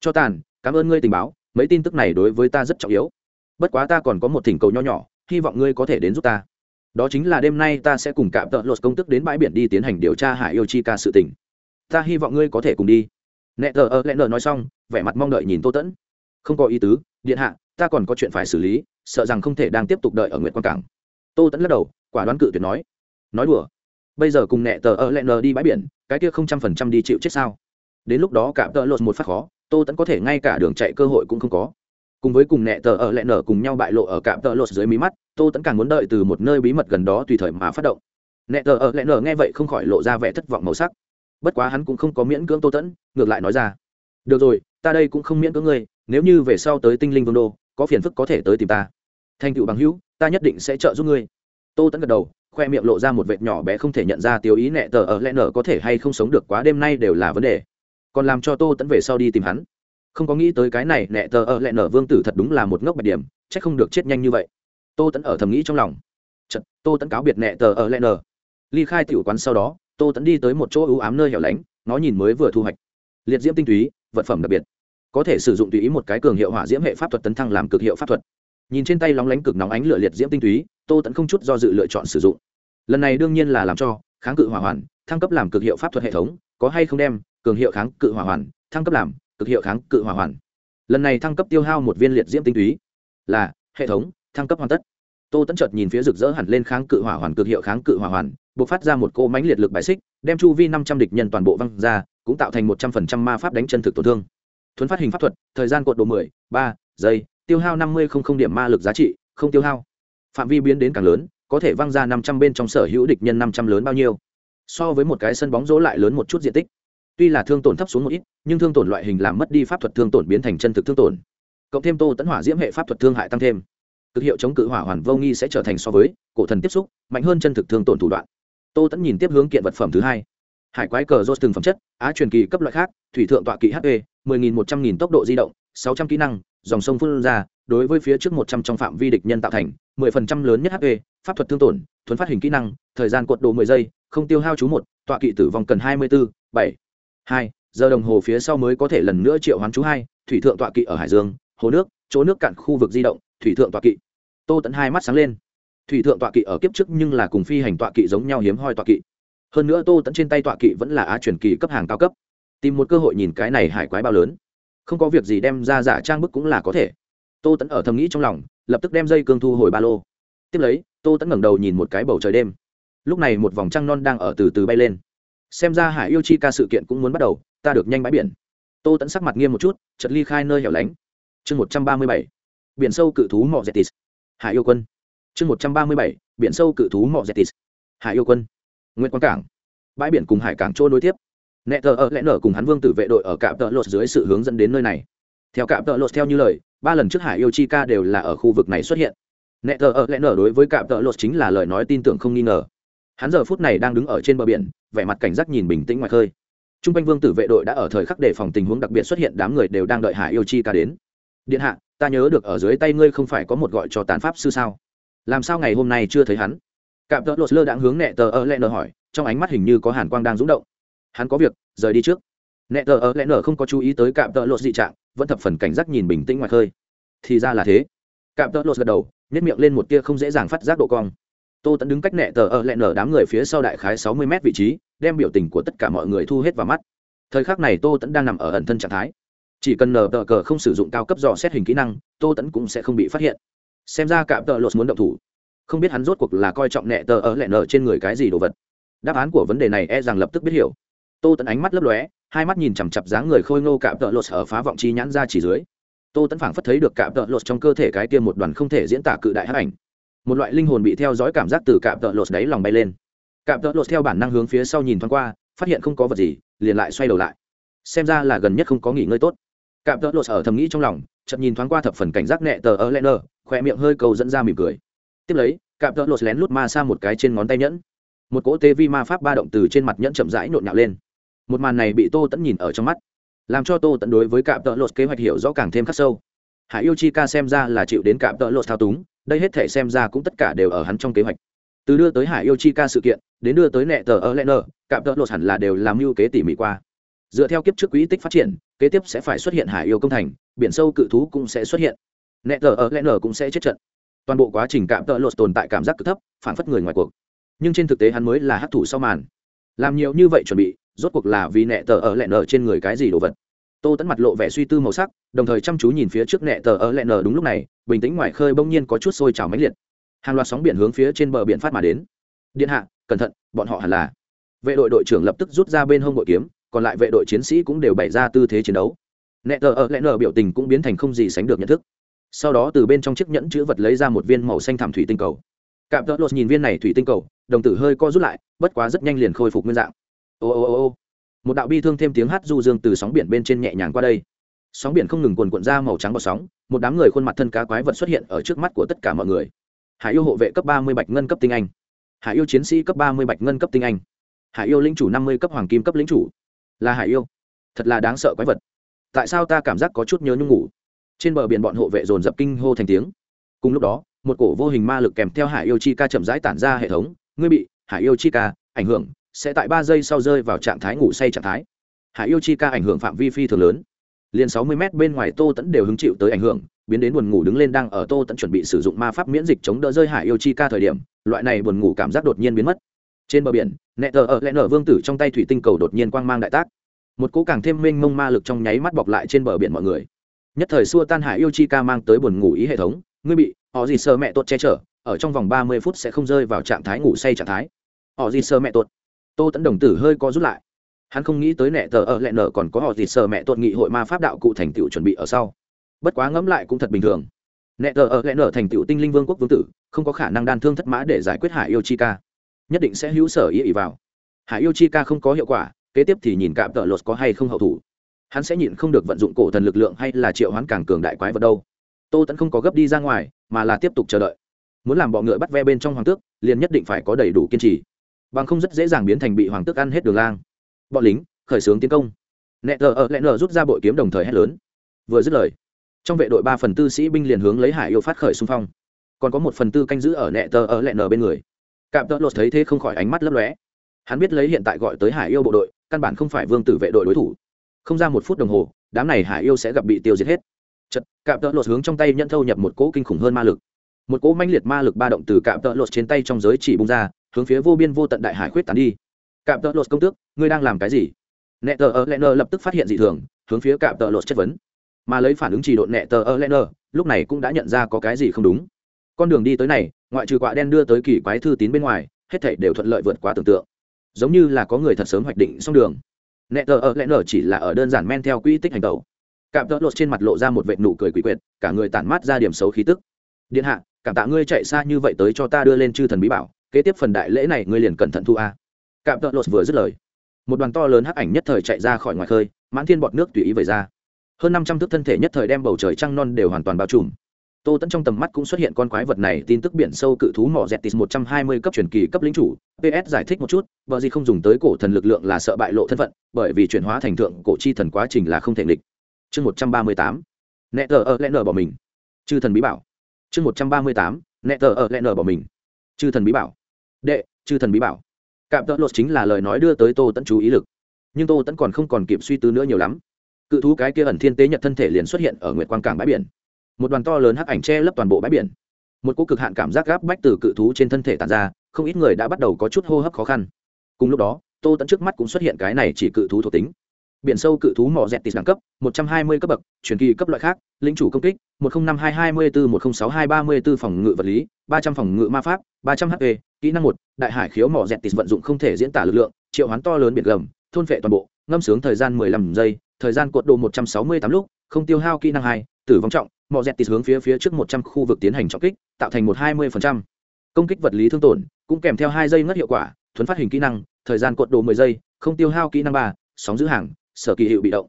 cho tàn, cảm ơn ngươi tình báo, mấy tin tức này đối với ta rất trọng yếu. Bất quá ta còn có một thỉnh cầu nho nhỏ hy vọng ngươi có thể đến giúp ta. Đó chính là đêm nay ta sẽ cùng cạm tợ lột công tức đến bãi biển đi tiến hành điều tra hải yêu chi ca sự tình. Ta hy vọng ngươi có thể cùng đi. Nẹ tờ ờ, ơ lẽ nở nói xong, vẻ mặt mong đợi nhìn tô tẫn. Không có ý tứ, điện hạ, ta còn có chuyện phải xử lý, sợ rằng không thể đang tiếp tục đợi ở nguyện quan cảng. Tô tẫn lắc đầu, quả đoán cự tuyệt nói. Nói đùa. Bây giờ cùng nẹ tờ ơ lẹ nờ đi bãi biển, cái kia không trăm phần trăm đi chịu chết sao? Đến lúc đó cả tợ lột một phát khó, tô tẫn có thể ngay cả đường chạy cơ hội cũng không có cùng với cùng nẹ tờ ở lẹ nở cùng nhau bại lộ ở cạm tờ lột dưới mí mắt, tô tẫn càng muốn đợi từ một nơi bí mật gần đó tùy thời mà phát động. Nẹ tờ ở lẹ nở nghe vậy không khỏi lộ ra vẻ thất vọng màu sắc. Bất quá hắn cũng không có miễn cưỡng tô tẫn ngược lại nói ra. Được rồi, ta đây cũng không miễn cưỡng ngươi, nếu như về sau tới tinh linh vương đô, có phiền phức có thể tới tìm ta. Thành tựu bằng hữu, ta nhất định sẽ trợ giúp ngươi. Tô tẫn gật đầu, khoe miệng lộ ra một vệt nhỏ bé không thể nhận ra tiêu ý nẹ tờ ở lẽ nở có thể hay không sống được quá đêm nay đều là vấn đề. Còn làm cho tô tẫn về sau đi tìm hắn không có nghĩ tới cái này nẹ tờ ở lẹ nở vương tử thật đúng là một ngốc bạch điểm c h ắ c không được chết nhanh như vậy. Tô tẫn ở thầm nghĩ trong lòng. Chật, tô tẫn cáo biệt nẹ tờ ở lẹ nở. Ly khai tiểu quán sau đó tô tẫn đi tới một chỗ ưu ám nơi hẻo lánh nó nhìn mới vừa thu hoạch. Liệt diễm tinh túy vật phẩm đặc biệt. Có thể sử dụng tùy ý một cái cường hiệu hỏa diễm hệ pháp thuật tấn thăng làm cực hiệu pháp thuật. Nhìn trên tay lóng lánh cực nóng ánh lửa liệt diễm tinh túy tô tẫn không chút do dự lựa chọn sử dụng. Lần này đương nhiên là làm cho kháng cự hỏa hoàn thăng cấp làm cực hiệu pháp thuật hệ thống có hay không đem cường hiệu kháng cự hỏa hoàn thăng cấp làm cực hiệu kháng cự hỏa hoàn. Lần này thăng cấp tiêu hao một viên liệt diễm tinh túy. Là, hệ thống, thăng cấp hoàn tất. Tô tẫn chợt nhìn phía rực rỡ hẳn lên kháng cự hỏa hoàn cực hiệu kháng cự hỏa hoàn buộc phát ra một cỗ mánh liệt lực bài xích, đem chu vi năm trăm địch nhân toàn bộ văng ra, cũng tạo thành một trăm phần trăm ma pháp đánh chân thực tổn thương. Thuấn phát hình pháp thuật, thời gian cột độ mười, ba giây, tiêu hao năm mươi không không điểm ma lực giá trị, không tiêu hao. Phạm vi biến đến càng lớn, có thể văng ra năm trăm bên trong sở hữu địch nhân năm trăm lớn bao nhiêu. So với một cái sân bóng rổ lại lớn một chút diện tích tuy là thương tổn thấp xuống một ít, nhưng thương tổn loại hình làm mất đi pháp thuật thương tổn biến thành chân thực thương tổn. Cộng thêm tô tấn hỏa diễm hệ pháp thuật thương hại tăng thêm. Cực hiệu chống cự hỏa hoàn vô nghi sẽ trở thành so với cổ thần tiếp xúc, mạnh hơn chân thực thương tổn thủ đoạn. Tô tấn nhìn tiếp hướng kiện vật phẩm thứ hai. Hải quái cờ rốt từng phẩm chất, á truyền kỳ cấp loại khác, thủy thượng tọa kỵ hp mười nghìn một trăm nghìn tốc độ di động, sáu trăm kỹ năng, dòng sông phun ra, đối với phía trước một trăm trong phạm vi địch nhân tạo thành, mười phần trăm lớn nhất hp pháp thuật thương tổn thuấn phát hình kỹ năng, thời gian cuộn độ mười giây, không tiêu hao chú một, tọa kỵ tử vong cần hai mươi bốn bảy hai, giờ đồng hồ phía sau mới có thể lần nữa triệu hoán chú hai, thủy thượng tọa kỵ ở hải dương, hồ nước, chỗ nước cạn khu vực di động, thủy thượng tọa kỵ. Tô tẫn hai mắt sáng lên. Thủy thượng tọa kỵ ở kiếp trước nhưng là cùng phi hành tọa kỵ giống nhau hiếm hoi tọa kỵ. Hơn nữa tô tẫn trên tay tọa kỵ vẫn là á truyền kỳ cấp hàng cao cấp. Tìm một cơ hội nhìn cái này hải quái bao lớn. Không có việc gì đem ra giả trang bức cũng là có thể. Tô tẫn ở thầm nghĩ trong lòng, lập tức đem dây cương thu hồi ba lô. Tiếp lấy, tô tẫn ngẩng đầu nhìn một cái bầu trời đêm. Lúc này một vòng trăng non đang ở từ từ bay lên xem ra hải yêu chi ca sự kiện cũng muốn bắt đầu, ta được nhanh bãi biển. Tô tẫn sắc mặt nghiêm một chút chật ly khai nơi hẻo lánh. Chương một trăm ba mươi bảy, biển sâu cự thú mọ zetis. Hải yêu quân. Chương một trăm ba mươi bảy, biển sâu cự thú mọ zetis. Hải yêu quân. Nguyễn quang cảng. Bãi biển cùng hải cảng trôi nối tiếp. Nẹ tờ ở lẽ nở cùng hắn vương tử vệ đội ở cạm tợ lột dưới sự hướng dẫn đến nơi này. Theo cạm tợ lột theo như lời, ba lần trước hải yêu chi ca đều là ở khu vực này xuất hiện. Nẹ tờ ở lẽ nở đối với cạm tợ lột chính là lời nói tin tưởng không nghi ngờ hắn giờ phút này đang đứng ở trên bờ biển, vẻ mặt cảnh giác nhìn bình tĩnh ngoài khơi. T r u n g quanh vương tử vệ đội đã ở thời khắc đề phòng tình huống đặc biệt xuất hiện, đám người đều đang đợi hải yêu chi ca đến. Điện hạ, ta nhớ được ở dưới tay ngươi không phải có một gọi cho tàn pháp sư sao? Làm sao ngày hôm nay chưa thấy hắn? Cạm tợ lột lơ đang hướng nẹ tờ ơ lẹ nở hỏi, trong ánh mắt hình như có hàn quang đang rúng động. Hắn có việc, rời đi trước. Nẹ tờ ơ lẹ nở không có chú ý tới cạm tợ lột dị trạng, vẫn thập phần cảnh giác nhìn bình tĩnh ngoài khơi. Thì ra là thế. Cạm tợ lột gật đầu nhét miệng lên một tia không dễ dàng phát giác độ cong tô tẫn đứng cách nẹ tờ ở lẹ nở đám người phía sau đại khái sáu mươi mét vị trí, đem biểu tình của tất cả mọi người thu hết vào mắt. Thời khắc này tô tẫn đang nằm ở ẩn thân trạng thái. Chỉ cần nờ tờ cờ không sử dụng cao cấp dò xét hình kỹ năng, tô tẫn cũng sẽ không bị phát hiện. Xem ra cạm tờ lột muốn động thủ. Không biết hắn rốt cuộc là coi trọng nẹ tờ ở lẹ nở trên người cái gì đồ vật. Đáp án của vấn đề này e rằng lập tức biết hiểu. Tô tẫn ánh mắt lấp lóe, hai mắt nhìn chằm chặp dáng người khôi ngô cạm tợ lột ở phá vọng chi nhãn ra chỉ dưới. Tô tẫn phảng phất thấy được cạm tợ lột trong cơ thể cái kia một đoàn không thể diễn tả cự đại hắc ảnh một loại linh hồn bị theo dõi cảm giác từ cạm tợ lột đáy lòng bay lên. Cạm tợ lột theo bản năng hướng phía sau nhìn thoáng qua, phát hiện không có vật gì, liền lại xoay đầu lại. Xem ra là gần nhất không có nghỉ ngơi tốt. Cạm tợ lột ở thầm nghĩ trong lòng chậm nhìn thoáng qua thập phần cảnh giác nhẹ tờ ở lẽ nơ khỏe miệng hơi cầu dẫn ra mỉm cười. Tiếp lấy, cạm tợ lột lén lút ma xa một cái trên ngón tay nhẫn. Một cỗ tê vi ma pháp ba động từ trên mặt nhẫn chậm rãi nhộn nhạo lên. Một màn này bị tô tẫn nhìn ở trong mắt, làm cho tô tẫn đối với cạm tợ lột kế hoạch hiểu rõ càng thêm khắc sâu. Hải yêu chi ca xem ra là chịu đến cạm tợ lột thao túng đây hết thể xem ra cũng tất cả đều ở hắn trong kế hoạch. Từ đưa tới hải yêu chi ca sự kiện, đến đưa tới nẹ tờ ở lẽ nờ, cạm tợ lột hẳn là đều làm mưu kế tỉ mỉ qua. Dựa theo kiếp trước quỹ tích phát triển, kế tiếp sẽ phải xuất hiện hải yêu công thành, biển sâu cự thú cũng sẽ xuất hiện. Nẹ tờ ở lẽ nờ cũng sẽ chết trận. Toàn bộ quá trình cạm tợ lột tồn tại cảm giác cực thấp, phản phất người ngoài cuộc. Nhưng trên thực tế hắn mới là hấp thủ sau màn. Làm nhiều như vậy chuẩn bị, rốt cuộc là vì nẹ tờ ở lẽ nờ trên người cái gì đồ vật? Tô tẫn mặt lộ vẻ suy tư màu sắc, đồng thời chăm chú nhìn phía trước nẹ tờ ở lẹ nờ đúng lúc này, bình tĩnh ngoài khơi bỗng nhiên có chút sôi trào mãnh liệt. Hàng loạt sóng biển hướng phía trên bờ biển phát mà đến. Điện hạ, cẩn thận, bọn họ hẳn là. Vệ đội đội trưởng lập tức rút ra bên hông bội kiếm, còn lại vệ đội chiến sĩ cũng đều bày ra tư thế chiến đấu. Nẹ tờ ở lẹ nờ biểu tình cũng biến thành không gì sánh được nhận thức. Sau đó từ bên trong chiếc nhẫn chữ vật lấy ra một viên màu xanh thảm thủy tinh cầu. Cạm tợ lột nhìn viên này thủy tinh cầu, đồng tử hơi co rút lại, bất quá rất nhanh liền khôi phục nguyên dạng. Ô ô ô ô một đạo bi thương thêm tiếng hát du dương từ sóng biển bên trên nhẹ nhàng qua đây. Sóng biển không ngừng cuồn cuộn ra màu trắng bọt sóng, một đám người khuôn mặt thân cá quái vật xuất hiện ở trước mắt của tất cả mọi người. Hải yêu hộ vệ cấp ba mươi bạch ngân cấp tinh anh. Hải yêu chiến sĩ cấp ba mươi bạch ngân cấp tinh anh. Hải yêu linh chủ năm mươi cấp hoàng kim cấp lính chủ. Là hải yêu. Thật là đáng sợ quái vật. Tại sao ta cảm giác có chút nhớ nhung ngủ? Trên bờ biển bọn hộ vệ dồn dập kinh hô thành tiếng. Cùng lúc đó, một cổ vô hình ma lực kèm theo hải yêu chi ca chậm rãi tản ra hệ thống. Ngươi bị, hải yêu chi ca, ảnh hưởng sẽ tại ba giây sau rơi vào trạng thái ngủ say trạng thái. Hải yêu chi ca ảnh hưởng phạm vi phi thường lớn. Liền sáu mươi m bên ngoài tô tẫn đều hứng chịu tới ảnh hưởng, biến đến buồn ngủ đứng lên đang ở tô tẫn chuẩn bị sử dụng ma pháp miễn dịch chống đỡ rơi hải yêu chi ca thời điểm, loại này buồn ngủ cảm giác đột nhiên biến mất. Trên bờ biển, nẹ tờ ở lẽ nở vương tử trong tay thủy tinh cầu đột nhiên quang mang đại tác. Một cỗ càng thêm mênh mông ma lực trong nháy mắt bọc lại trên bờ biển mọi người. Nhất thời xua tan hải yêu chi ca mang tới buồn ngủ ý hệ thống, ngươi bị, họ gì sơ mẹ tốt che chở, ở trong vòng ba mươi phút sẽ không rơi vào trạng thái ngủ say trạng thái. Họ gì sơ mẹ tốt tô tẫn đồng tử hơi co rút lại. Hắn không nghĩ tới nẹ tờ ở lẹ nở còn có họ gì sợ mẹ tuột nghị hội ma pháp đạo cụ thành tựu chuẩn bị ở sau. Bất quá ngẫm lại cũng thật bình thường. Nẹ tờ ở lẹ nở thành tựu tinh linh vương quốc vương tử, không có khả năng đan thương thất mã để giải quyết hải yêu chi ca nhất định sẽ hữu sở ý ý vào. Hải yêu chi ca không có hiệu quả, kế tiếp thì nhìn cạm tợ lột có hay không hậu thủ. Hắn sẽ nhịn không được vận dụng cổ thần lực lượng hay là triệu hoán càng cường đại quái vật đâu. Tô tẫn không có gấp đi ra ngoài, mà là tiếp tục chờ đợi. Muốn làm bọ ngựa bắt ve bên trong hoàng tước, liền nhất định phải có đầy đủ kiên trì bằng không rất dễ dàng biến thành bị hoàng tước ăn hết đường lang. Bọn lính, khởi xướng tiến công. Nẹ tờ ở lẹ nờ rút ra bội kiếm đồng thời hét lớn. Vừa dứt lời, trong vệ đội ba phần tư sĩ binh liền hướng lấy hải yêu phát khởi xung phong. Còn có một phần tư canh giữ ở nẹ tờ ở lẹ nờ bên người. Cạm tợ lột thấy thế không khỏi ánh mắt lấp lóe. Hắn biết lấy hiện tại gọi tới hải yêu bộ đội, căn bản không phải vương tử vệ đội đối thủ. Không ra một phút đồng hồ, đám này hải yêu sẽ gặp bị tiêu diệt hết. Chật, cạm tợ lột hướng trong tay nhận thâu nhập một cỗ kinh khủng hơn ma lực. Một cỗ manh liệt ma lực ba động từ cạm tợ lột trên tay trong giới chỉ bung ra hướng phía vô biên vô tận đại hải khuyết tán đi. Cạm tợ lột công tước, ngươi đang làm cái gì? Nẹ tờ ở lẽ nơ lập tức phát hiện dị thường, hướng phía cạm tợ lột chất vấn. Mà lấy phản ứng trì độn nẹ tờ ở lẽ nơ lúc này cũng đã nhận ra có cái gì không đúng. Con đường đi tới này, ngoại trừ quạ đen đưa tới kỳ quái thư tín bên ngoài, hết thảy đều thuận lợi vượt quá tưởng tượng. Giống như là có người thật sớm hoạch định xong đường. Nẹ tờ ở lẽ nở chỉ là ở đơn giản men theo quy tích hành tẩu. Cạm tợ lột trên mặt lộ ra một vệ nụ cười quỷ quyệt, cả người tản mát ra điểm xấu khí tức. Điện hạ, cảm tạ ngươi chạy xa như vậy tới cho ta đưa lên chư thần bí bảo kế tiếp phần đại lễ này ngươi liền cẩn thận thu a. Cạm tợ lột vừa dứt lời, một đoàn to lớn hắc ảnh nhất thời chạy ra khỏi ngoài khơi, mãn thiên bọt nước tùy ý về ra. Hơn năm trăm thước thân thể nhất thời đem bầu trời trăng non đều hoàn toàn bao trùm. Tô tẫn trong tầm mắt cũng xuất hiện con quái vật này, tin tức biển sâu cự thú mỏ dẹt tis một trăm hai mươi cấp truyền kỳ cấp lính chủ ps giải thích một chút vợ gì không dùng tới cổ thần lực lượng là sợ bại lộ thân phận, bởi vì chuyển hóa thành thượng cổ chi thần quá trình là không thể nghịch. Chương một trăm ba mươi tám, nẹ tờ ở lẽ nở bỏ mình. Chư thần bí bảo. Chương một trăm ba mươi tám, nẹ tờ ở lẽ nở bỏ mình. Chư thần bí bảo đệ, chư thần bí bảo. Cạm tợ lột chính là lời nói đưa tới tô tẫn chú ý lực. Nhưng tô tẫn còn không còn kịp suy tư nữa nhiều lắm. Cự thú cái kia ẩn thiên tế nhật thân thể liền xuất hiện ở nguyệt quang cảng bãi biển. Một đoàn to lớn hắc ảnh che lấp toàn bộ bãi biển. Một cô cực hạn cảm giác gáp bách từ cự thú trên thân thể tàn ra, không ít người đã bắt đầu có chút hô hấp khó khăn. Cùng lúc đó, tô tẫn trước mắt cũng xuất hiện cái này chỉ cự thú thuộc tính biển sâu cự thú mỏ dẹt tịt đẳng cấp 120 cấp bậc truyền kỳ cấp loại khác lĩnh chủ công kích 105224106234 phòng ngự vật lý 300 phòng ngự ma pháp 300 hp kỹ năng 1, đại hải khiếu mỏ dẹt tịt vận dụng không thể diễn tả lực lượng triệu hoán to lớn biển gầm thôn vệ toàn bộ ngâm sướng thời gian 15 giây thời gian cuộn đồ 168 lúc không tiêu hao kỹ năng 2, tử vong trọng mỏ dẹt tịt hướng phía phía trước 100 khu vực tiến hành trọng kích tạo thành 120% công kích vật lý thương tổn cũng kèm theo hai giây ngất hiệu quả thuấn phát hình kỹ năng thời gian cuộn đồ 10 giây không tiêu hao kỹ năng 3, sóng giữ hàng sở kỳ hiệu bị động.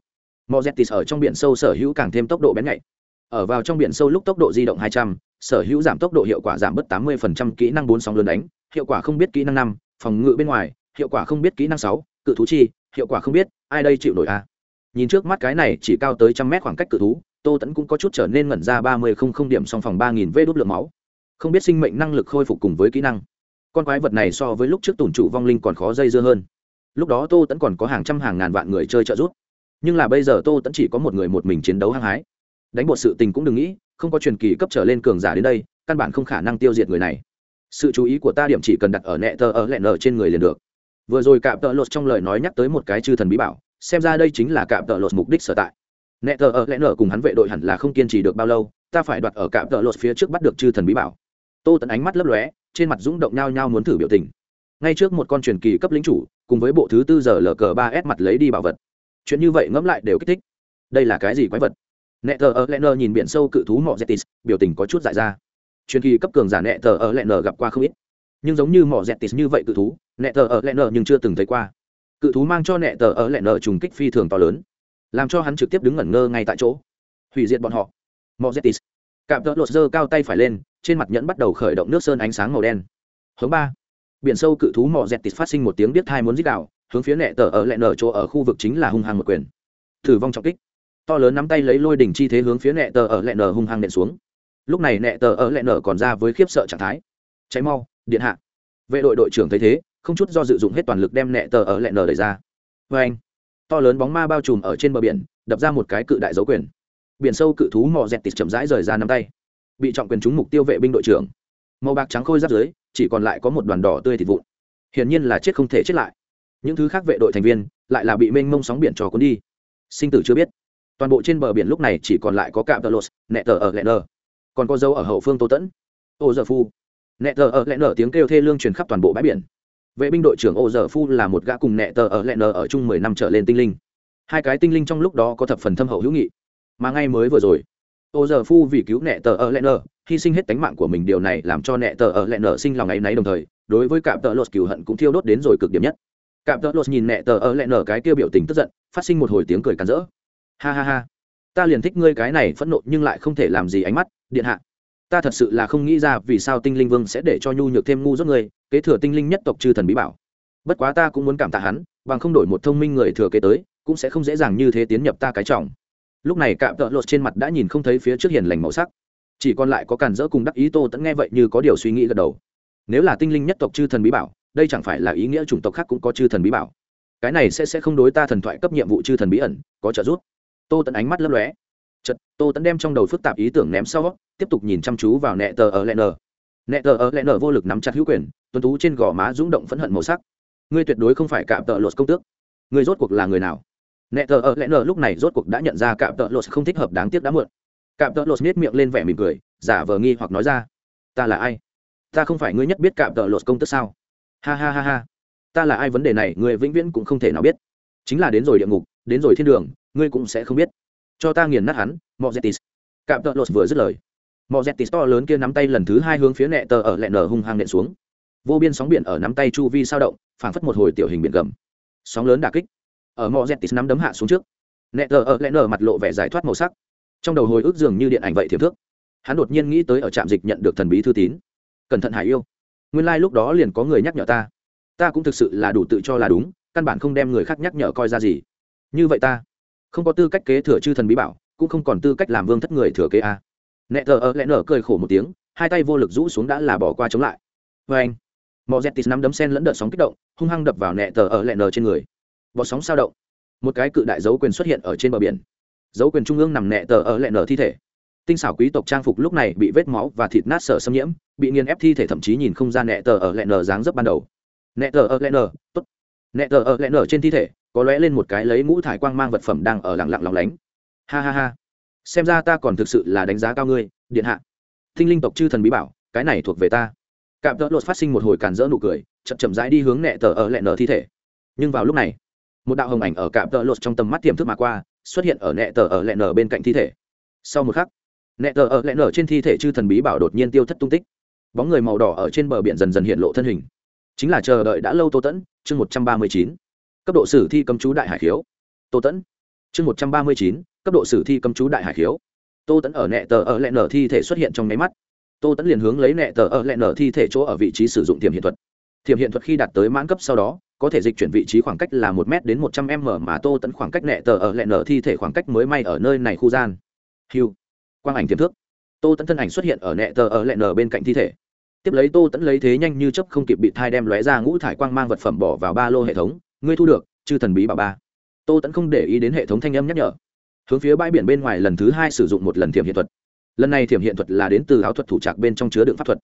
Mozetis ở trong biển sâu sở hữu càng thêm tốc độ bén nhạy. Ở vào trong biển sâu lúc tốc độ di động 200, sở hữu giảm tốc độ hiệu quả giảm bớt 80% kỹ năng bốn sóng lớn đánh hiệu quả không biết kỹ năng năm phòng ngự bên ngoài hiệu quả không biết kỹ năng sáu cự thú chi hiệu quả không biết ai đây chịu nổi a nhìn trước mắt cái này chỉ cao tới trăm mét khoảng cách cự thú tô tẫn cũng có chút trở nên ngẩn ra ba mươi không không điểm song phòng ba nghìn vê đốt lượng máu. Không biết sinh mệnh năng lực khôi phục cùng với kỹ năng. Con quái vật này so với lúc trước tổn trụ vong linh còn khó dây dưa hơn lúc đó tô tẫn còn có hàng trăm hàng ngàn vạn người chơi trợ giúp. Nhưng là bây giờ tô tẫn chỉ có một người một mình chiến đấu hăng hái. Đánh bột sự tình cũng đừng nghĩ, không có truyền kỳ cấp trở lên cường giả đến đây, căn bản không khả năng tiêu diệt người này. Sự chú ý của ta điểm chỉ cần đặt ở nẹ tờ ở lẹn ở trên người liền được. Vừa rồi cạm tợ lột trong lời nói nhắc tới một cái chư thần bí bảo, xem ra đây chính là cạm tợ lột mục đích sở tại. Nẹ tờ ở lẹn ở cùng hắn vệ đội hẳn là không kiên trì được bao lâu, ta phải đoạt ở cạm tợ lột phía trước bắt được chư thần bí bảo. Tô tẫn ánh mắt lấp lóe, trên mặt rúng động nhao nhao muốn thử biểu tình ngay trước một con truyền kỳ cấp lính chủ, cùng với bộ thứ tư giờ lờ cờ ba s mặt lấy đi bảo vật. Chuyện như vậy ngẫm lại đều kích thích. Đây là cái gì quái vật? Nẹ thờ ở len nhìn biển sâu cự thú mọ zetis biểu tình có chút dại ra. Truyền kỳ cấp cường giả nẹ thờ ở len gặp qua không ít. Nhưng giống như mọ zetis như vậy cự thú nẹ thờ ở len nhưng chưa từng thấy qua. Cự thú mang cho nẹ thờ ở len trùng kích phi thường to lớn, làm cho hắn trực tiếp đứng ngẩn ngơ ngay tại chỗ. Hủy diệt bọn họ. Mọ zetis cạm tợ lột dơ cao tay phải lên, trên mặt nhẫn bắt đầu khởi động nước sơn ánh sáng màu đen. Hướng ba biển sâu cự thú mỏ dẹt tịt phát sinh một tiếng biết thai muốn dích đạo hướng phía nẹ tờ ở lẹ nở chỗ ở khu vực chính là hung hăng một quyền. Thử vong trọng kích. To lớn nắm tay lấy lôi đỉnh chi thế hướng phía nẹ tờ ở lẹ nở hung hăng nện xuống. Lúc này nẹ tờ ở lẹ nở còn ra với khiếp sợ trạng thái. Cháy mau, điện hạ. Vệ đội đội trưởng thấy thế, không chút do dự dụng hết toàn lực đem nẹ tờ ở lẹ nở đẩy ra. Vê anh. To lớn bóng ma bao trùm ở trên bờ biển, đập ra một cái cự đại dấu quyền. Biển sâu cự thú mò dẹt tịt chậm rãi rời ra nắm tay. Bị trọng quyền trúng mục tiêu vệ binh đội trưởng màu bạc trắng khôi giáp dưới, chỉ còn lại có một đoàn đỏ tươi thịt vụn. Hiển nhiên là chết không thể chết lại. Những thứ khác vệ đội thành viên lại là bị mênh mông sóng biển trò cuốn đi. Sinh tử chưa biết. Toàn bộ trên bờ biển lúc này chỉ còn lại có cạm tờ lột, nẹ tờ ở lẹ nờ. Còn có dấu ở hậu phương tô tẫn. Ô giờ phu. Nẹ tờ ở lẹ nờ tiếng kêu thê lương truyền khắp toàn bộ bãi biển. Vệ binh đội trưởng ô giờ phu là một gã cùng nẹ tờ ở lẹ nờ ở chung mười năm trở lên tinh linh. Hai cái tinh linh trong lúc đó có thập phần thâm hậu hữu nghị. Mà ngay mới vừa rồi ô giờ phu vì cứu nẹ tờ ở lẹ nở hy sinh hết tánh mạng của mình, điều này làm cho nẹ tờ ở lẹ nở sinh lòng áy náy đồng thời, đối với cạm tợ lột cừu hận cũng thiêu đốt đến rồi cực điểm nhất. Cạm tợ lột nhìn nẹ tờ ở lẹ nở cái tiêu biểu tình tức giận, phát sinh một hồi tiếng cười cắn rỡ. Ha ha ha, ta liền thích ngươi cái này phẫn nộ nhưng lại không thể làm gì ánh mắt, điện hạ. Ta thật sự là không nghĩ ra vì sao tinh linh vương sẽ để cho nhu nhược thêm ngu dốt người kế thừa tinh linh nhất tộc chư thần bí bảo. Bất quá ta cũng muốn cảm tạ hắn, bằng không đổi một thông minh người thừa kế tới, cũng sẽ không dễ dàng như thế tiến nhập ta cái trọng lúc này cạm tợ lột trên mặt đã nhìn không thấy phía trước hiền lành màu sắc. Chỉ còn lại có càn dỡ cùng đắc ý tô tẫn nghe vậy như có điều suy nghĩ gật đầu. Nếu là tinh linh nhất tộc chư thần bí bảo, đây chẳng phải là ý nghĩa chủng tộc khác cũng có chư thần bí bảo. Cái này sẽ sẽ không đối ta thần thoại cấp nhiệm vụ chư thần bí ẩn, có trợ giúp. Tô tẫn ánh mắt lấp lóe. Chật tô tẫn đem trong đầu phức tạp ý tưởng ném sau, tiếp tục nhìn chăm chú vào nẹ tờ ở lẹ nờ. Nẹ tờ ở lẹ nờ vô lực nắm chặt hữu quyền, tuấn tú trên gò má rung động phẫn hận màu sắc. Ngươi tuyệt đối không phải cạm tợ lột công tước. Ngươi rốt cuộc là người nào? Nẹ tờ ở lẽ nờ lúc này rốt cuộc đã nhận ra cạm tợ lột không thích hợp đáng tiếc đã muộn. Cạm tợ lột nết miệng lên vẻ mỉm cười, giả vờ nghi hoặc nói ra, ta là ai? Ta không phải ngươi nhất biết cạm tợ lột công tức sao? Ha ha ha ha. Ta là ai vấn đề này, ngươi vĩnh viễn cũng không thể nào biết. Chính là đến rồi địa ngục, đến rồi thiên đường, ngươi cũng sẽ không biết. Cho ta nghiền nát hắn mozetis cạm tợ lột vừa dứt lời mozetis to lớn kia nắm tay lần thứ hai hướng phía nẹ tờ ở lẹ nở hung hăng nện xuống. Vô biên sóng biển ở nắm tay chu vi sao động, phảng phất một hồi tiểu hình biển gầm. Sóng lớn đà kích ở mozetis nắm đấm hạ xuống trước. Nẹ tờ ở lẽ nở mặt lộ vẻ giải thoát màu sắc. Trong đầu hồi ức dường như điện ảnh vậy thiệp thước. Hắn đột nhiên nghĩ tới ở trạm dịch nhận được thần bí thư tín. Cẩn thận hải yêu. Nguyên lai、like、lúc đó liền có người nhắc nhở ta. Ta cũng thực sự là đủ tự cho là đúng, căn bản không đem người khác nhắc nhở coi ra gì. Như vậy ta không có tư cách kế thừa chư thần bí bảo, cũng không còn tư cách làm vương thất người thừa kế a. Nẹ thờ ở lẽ nở cười khổ một tiếng, hai tay vô lực rũ xuống đã là bỏ qua chống lại. Vê anh mò dẹt tít nắm đấm sen lẫn đợt sóng kích động, hung hăng đập vào nẹ tờ ở lẹ nở trên người bọt sóng sao động. Một cái cự đại dấu quyền xuất hiện ở trên bờ biển. Dấu quyền trung ương nằm nẹ tờ ở lẹ nở thi thể. Tinh xảo quý tộc trang phục lúc này bị vết máu và thịt nát sợ xâm nhiễm, bị nghiền ép thi thể thậm chí nhìn không ra nẹ tờ ở lẹ nở dáng dấp ban đầu. Nẹ tờ ở lẹ nở, tốt. Nẹ tờ ở lẹ nở trên thi thể, có lóe lên một cái lấy mũ thải quang mang vật phẩm đang ở lặng lặng lòng lánh. Ha ha ha. Xem ra ta còn thực sự là đánh giá cao ngươi, điện hạ. Thinh linh tộc chư thần bí bảo, cái này thuộc về ta. Cạm tợ lột phát sinh một hồi càn rỡ nụ cười, chậm chậm rãi đi hướng nẹ tờ ở lẹ nở thi thể. Nhưng vào lúc này một đạo hồng ảnh ở cạm tợ lột trong tầm mắt tiềm thức mà qua, xuất hiện ở nẹ tờ ở lẹ nở bên cạnh thi thể. Sau một khắc, nẹ tờ ở lẹ nở trên thi thể chư thần bí bảo đột nhiên tiêu thất tung tích. Bóng người màu đỏ ở trên bờ biển dần dần hiện lộ thân hình. Chính là chờ đợi đã lâu tô tẫn, chương một trăm ba mươi chín. Cấp độ sử thi cấm chú đại hải khiếu. Tô tẫn, chương một trăm ba mươi chín. Cấp độ sử thi cấm chú đại hải khiếu. Tô tẫn ở nẹ tờ ở lẹ nở thi thể xuất hiện trong nháy mắt. Tô tẫn liền hướng lấy nẹ tờ ở lẹ nở thi thể chỗ ở vị trí sử dụng tiềm hiện thuật. Tiềm hiện thuật khi đạt tới mãn cấp sau đó có thể dịch chuyển vị trí khoảng cách là một m đến một trăm m mà tô tẫn khoảng cách nẹ tờ ở lẹ nở thi thể khoảng cách mới may ở nơi này khu gian. Hiu quang ảnh tiềm thước tô tẫn thân ảnh xuất hiện ở nẹ tờ ở lẹ nở bên cạnh thi thể. Tiếp lấy tô tẫn lấy thế nhanh như chấp không kịp bị thai đem lóe ra ngũ thải quang mang vật phẩm bỏ vào ba lô hệ thống. Ngươi thu được, chư thần bí bà ba. Tô tẫn không để ý đến hệ thống thanh âm nhắc nhở. Hướng phía bãi biển bên ngoài lần thứ hai sử dụng một lần thiểm hiện thuật. Lần này thiểm hiện thuật là đến từ áo thuật thủ trạc bên trong chứa đựng pháp thuật.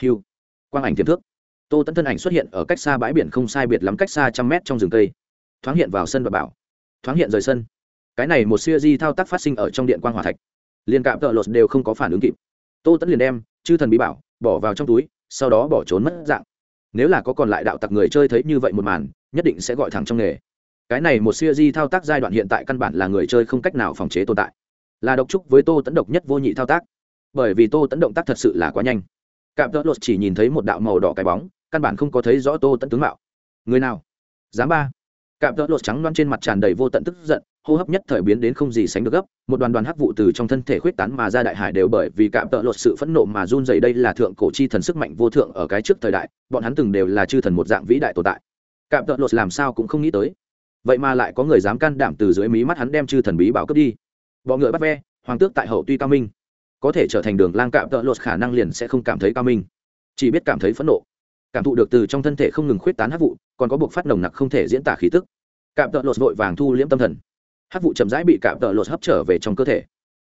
Hiu quang ảnh tiềm thước tô tẫn thân ảnh xuất hiện ở cách xa bãi biển không sai biệt lắm cách xa trăm mét trong rừng cây. Thoáng hiện vào sân và bảo. Thoáng hiện rời sân. Cái này một siêu di thao tác phát sinh ở trong điện quang hỏa thạch. Liền cạm tợ lột đều không có phản ứng kịp. Tô tẫn liền đem chư thần bí bảo bỏ vào trong túi, sau đó bỏ trốn mất dạng. Nếu là có còn lại đạo tặc người chơi thấy như vậy một màn, nhất định sẽ gọi thẳng trong nghề. Cái này một siêu di thao tác giai đoạn hiện tại căn bản là người chơi không cách nào phòng chế tồn tại. Là độc trúc với tô tẫn độc nhất vô nhị thao tác. Bởi vì tô tẫn động tác thật sự là quá nhanh. Cạm tợ lột chỉ nhìn thấy một đạo màu đỏ cái bóng căn bản không có thấy rõ tô tẫn tướng mạo. Người nào? Dám ba. Cạm tợ lột trắng loan trên mặt tràn đầy vô tận tức giận, hô hấp nhất thời biến đến không gì sánh được gấp, một đoàn đoàn hắc vụ từ trong thân thể khuyết tán mà ra đại hải đều bởi vì cạm tợ lột sự phẫn nộ mà run dày đây là thượng cổ chi thần sức mạnh vô thượng ở cái trước thời đại, bọn hắn từng đều là chư thần một dạng vĩ đại tồn tại. Cạm tợ lột làm sao cũng không nghĩ tới. Vậy mà lại có người dám can đảm từ dưới mí mắt hắn đem chư thần bí bảo cướp đi. Bọ ngựa bắt ve, hoàng tước tại hậu tuy cao minh. Có thể trở thành đường lang cạm tợ lột khả năng liền sẽ không cảm thấy cao minh. Chỉ biết cảm thấy phẫn nộ cảm thụ được từ trong thân thể không ngừng khuyết tán hắc vụ còn có buộc phát nồng nặc không thể diễn tả khí tức. Cạm tợ lột vội vàng thu liễm tâm thần. Hắc vụ chậm rãi bị cạm tợ lột hấp trở về trong cơ thể.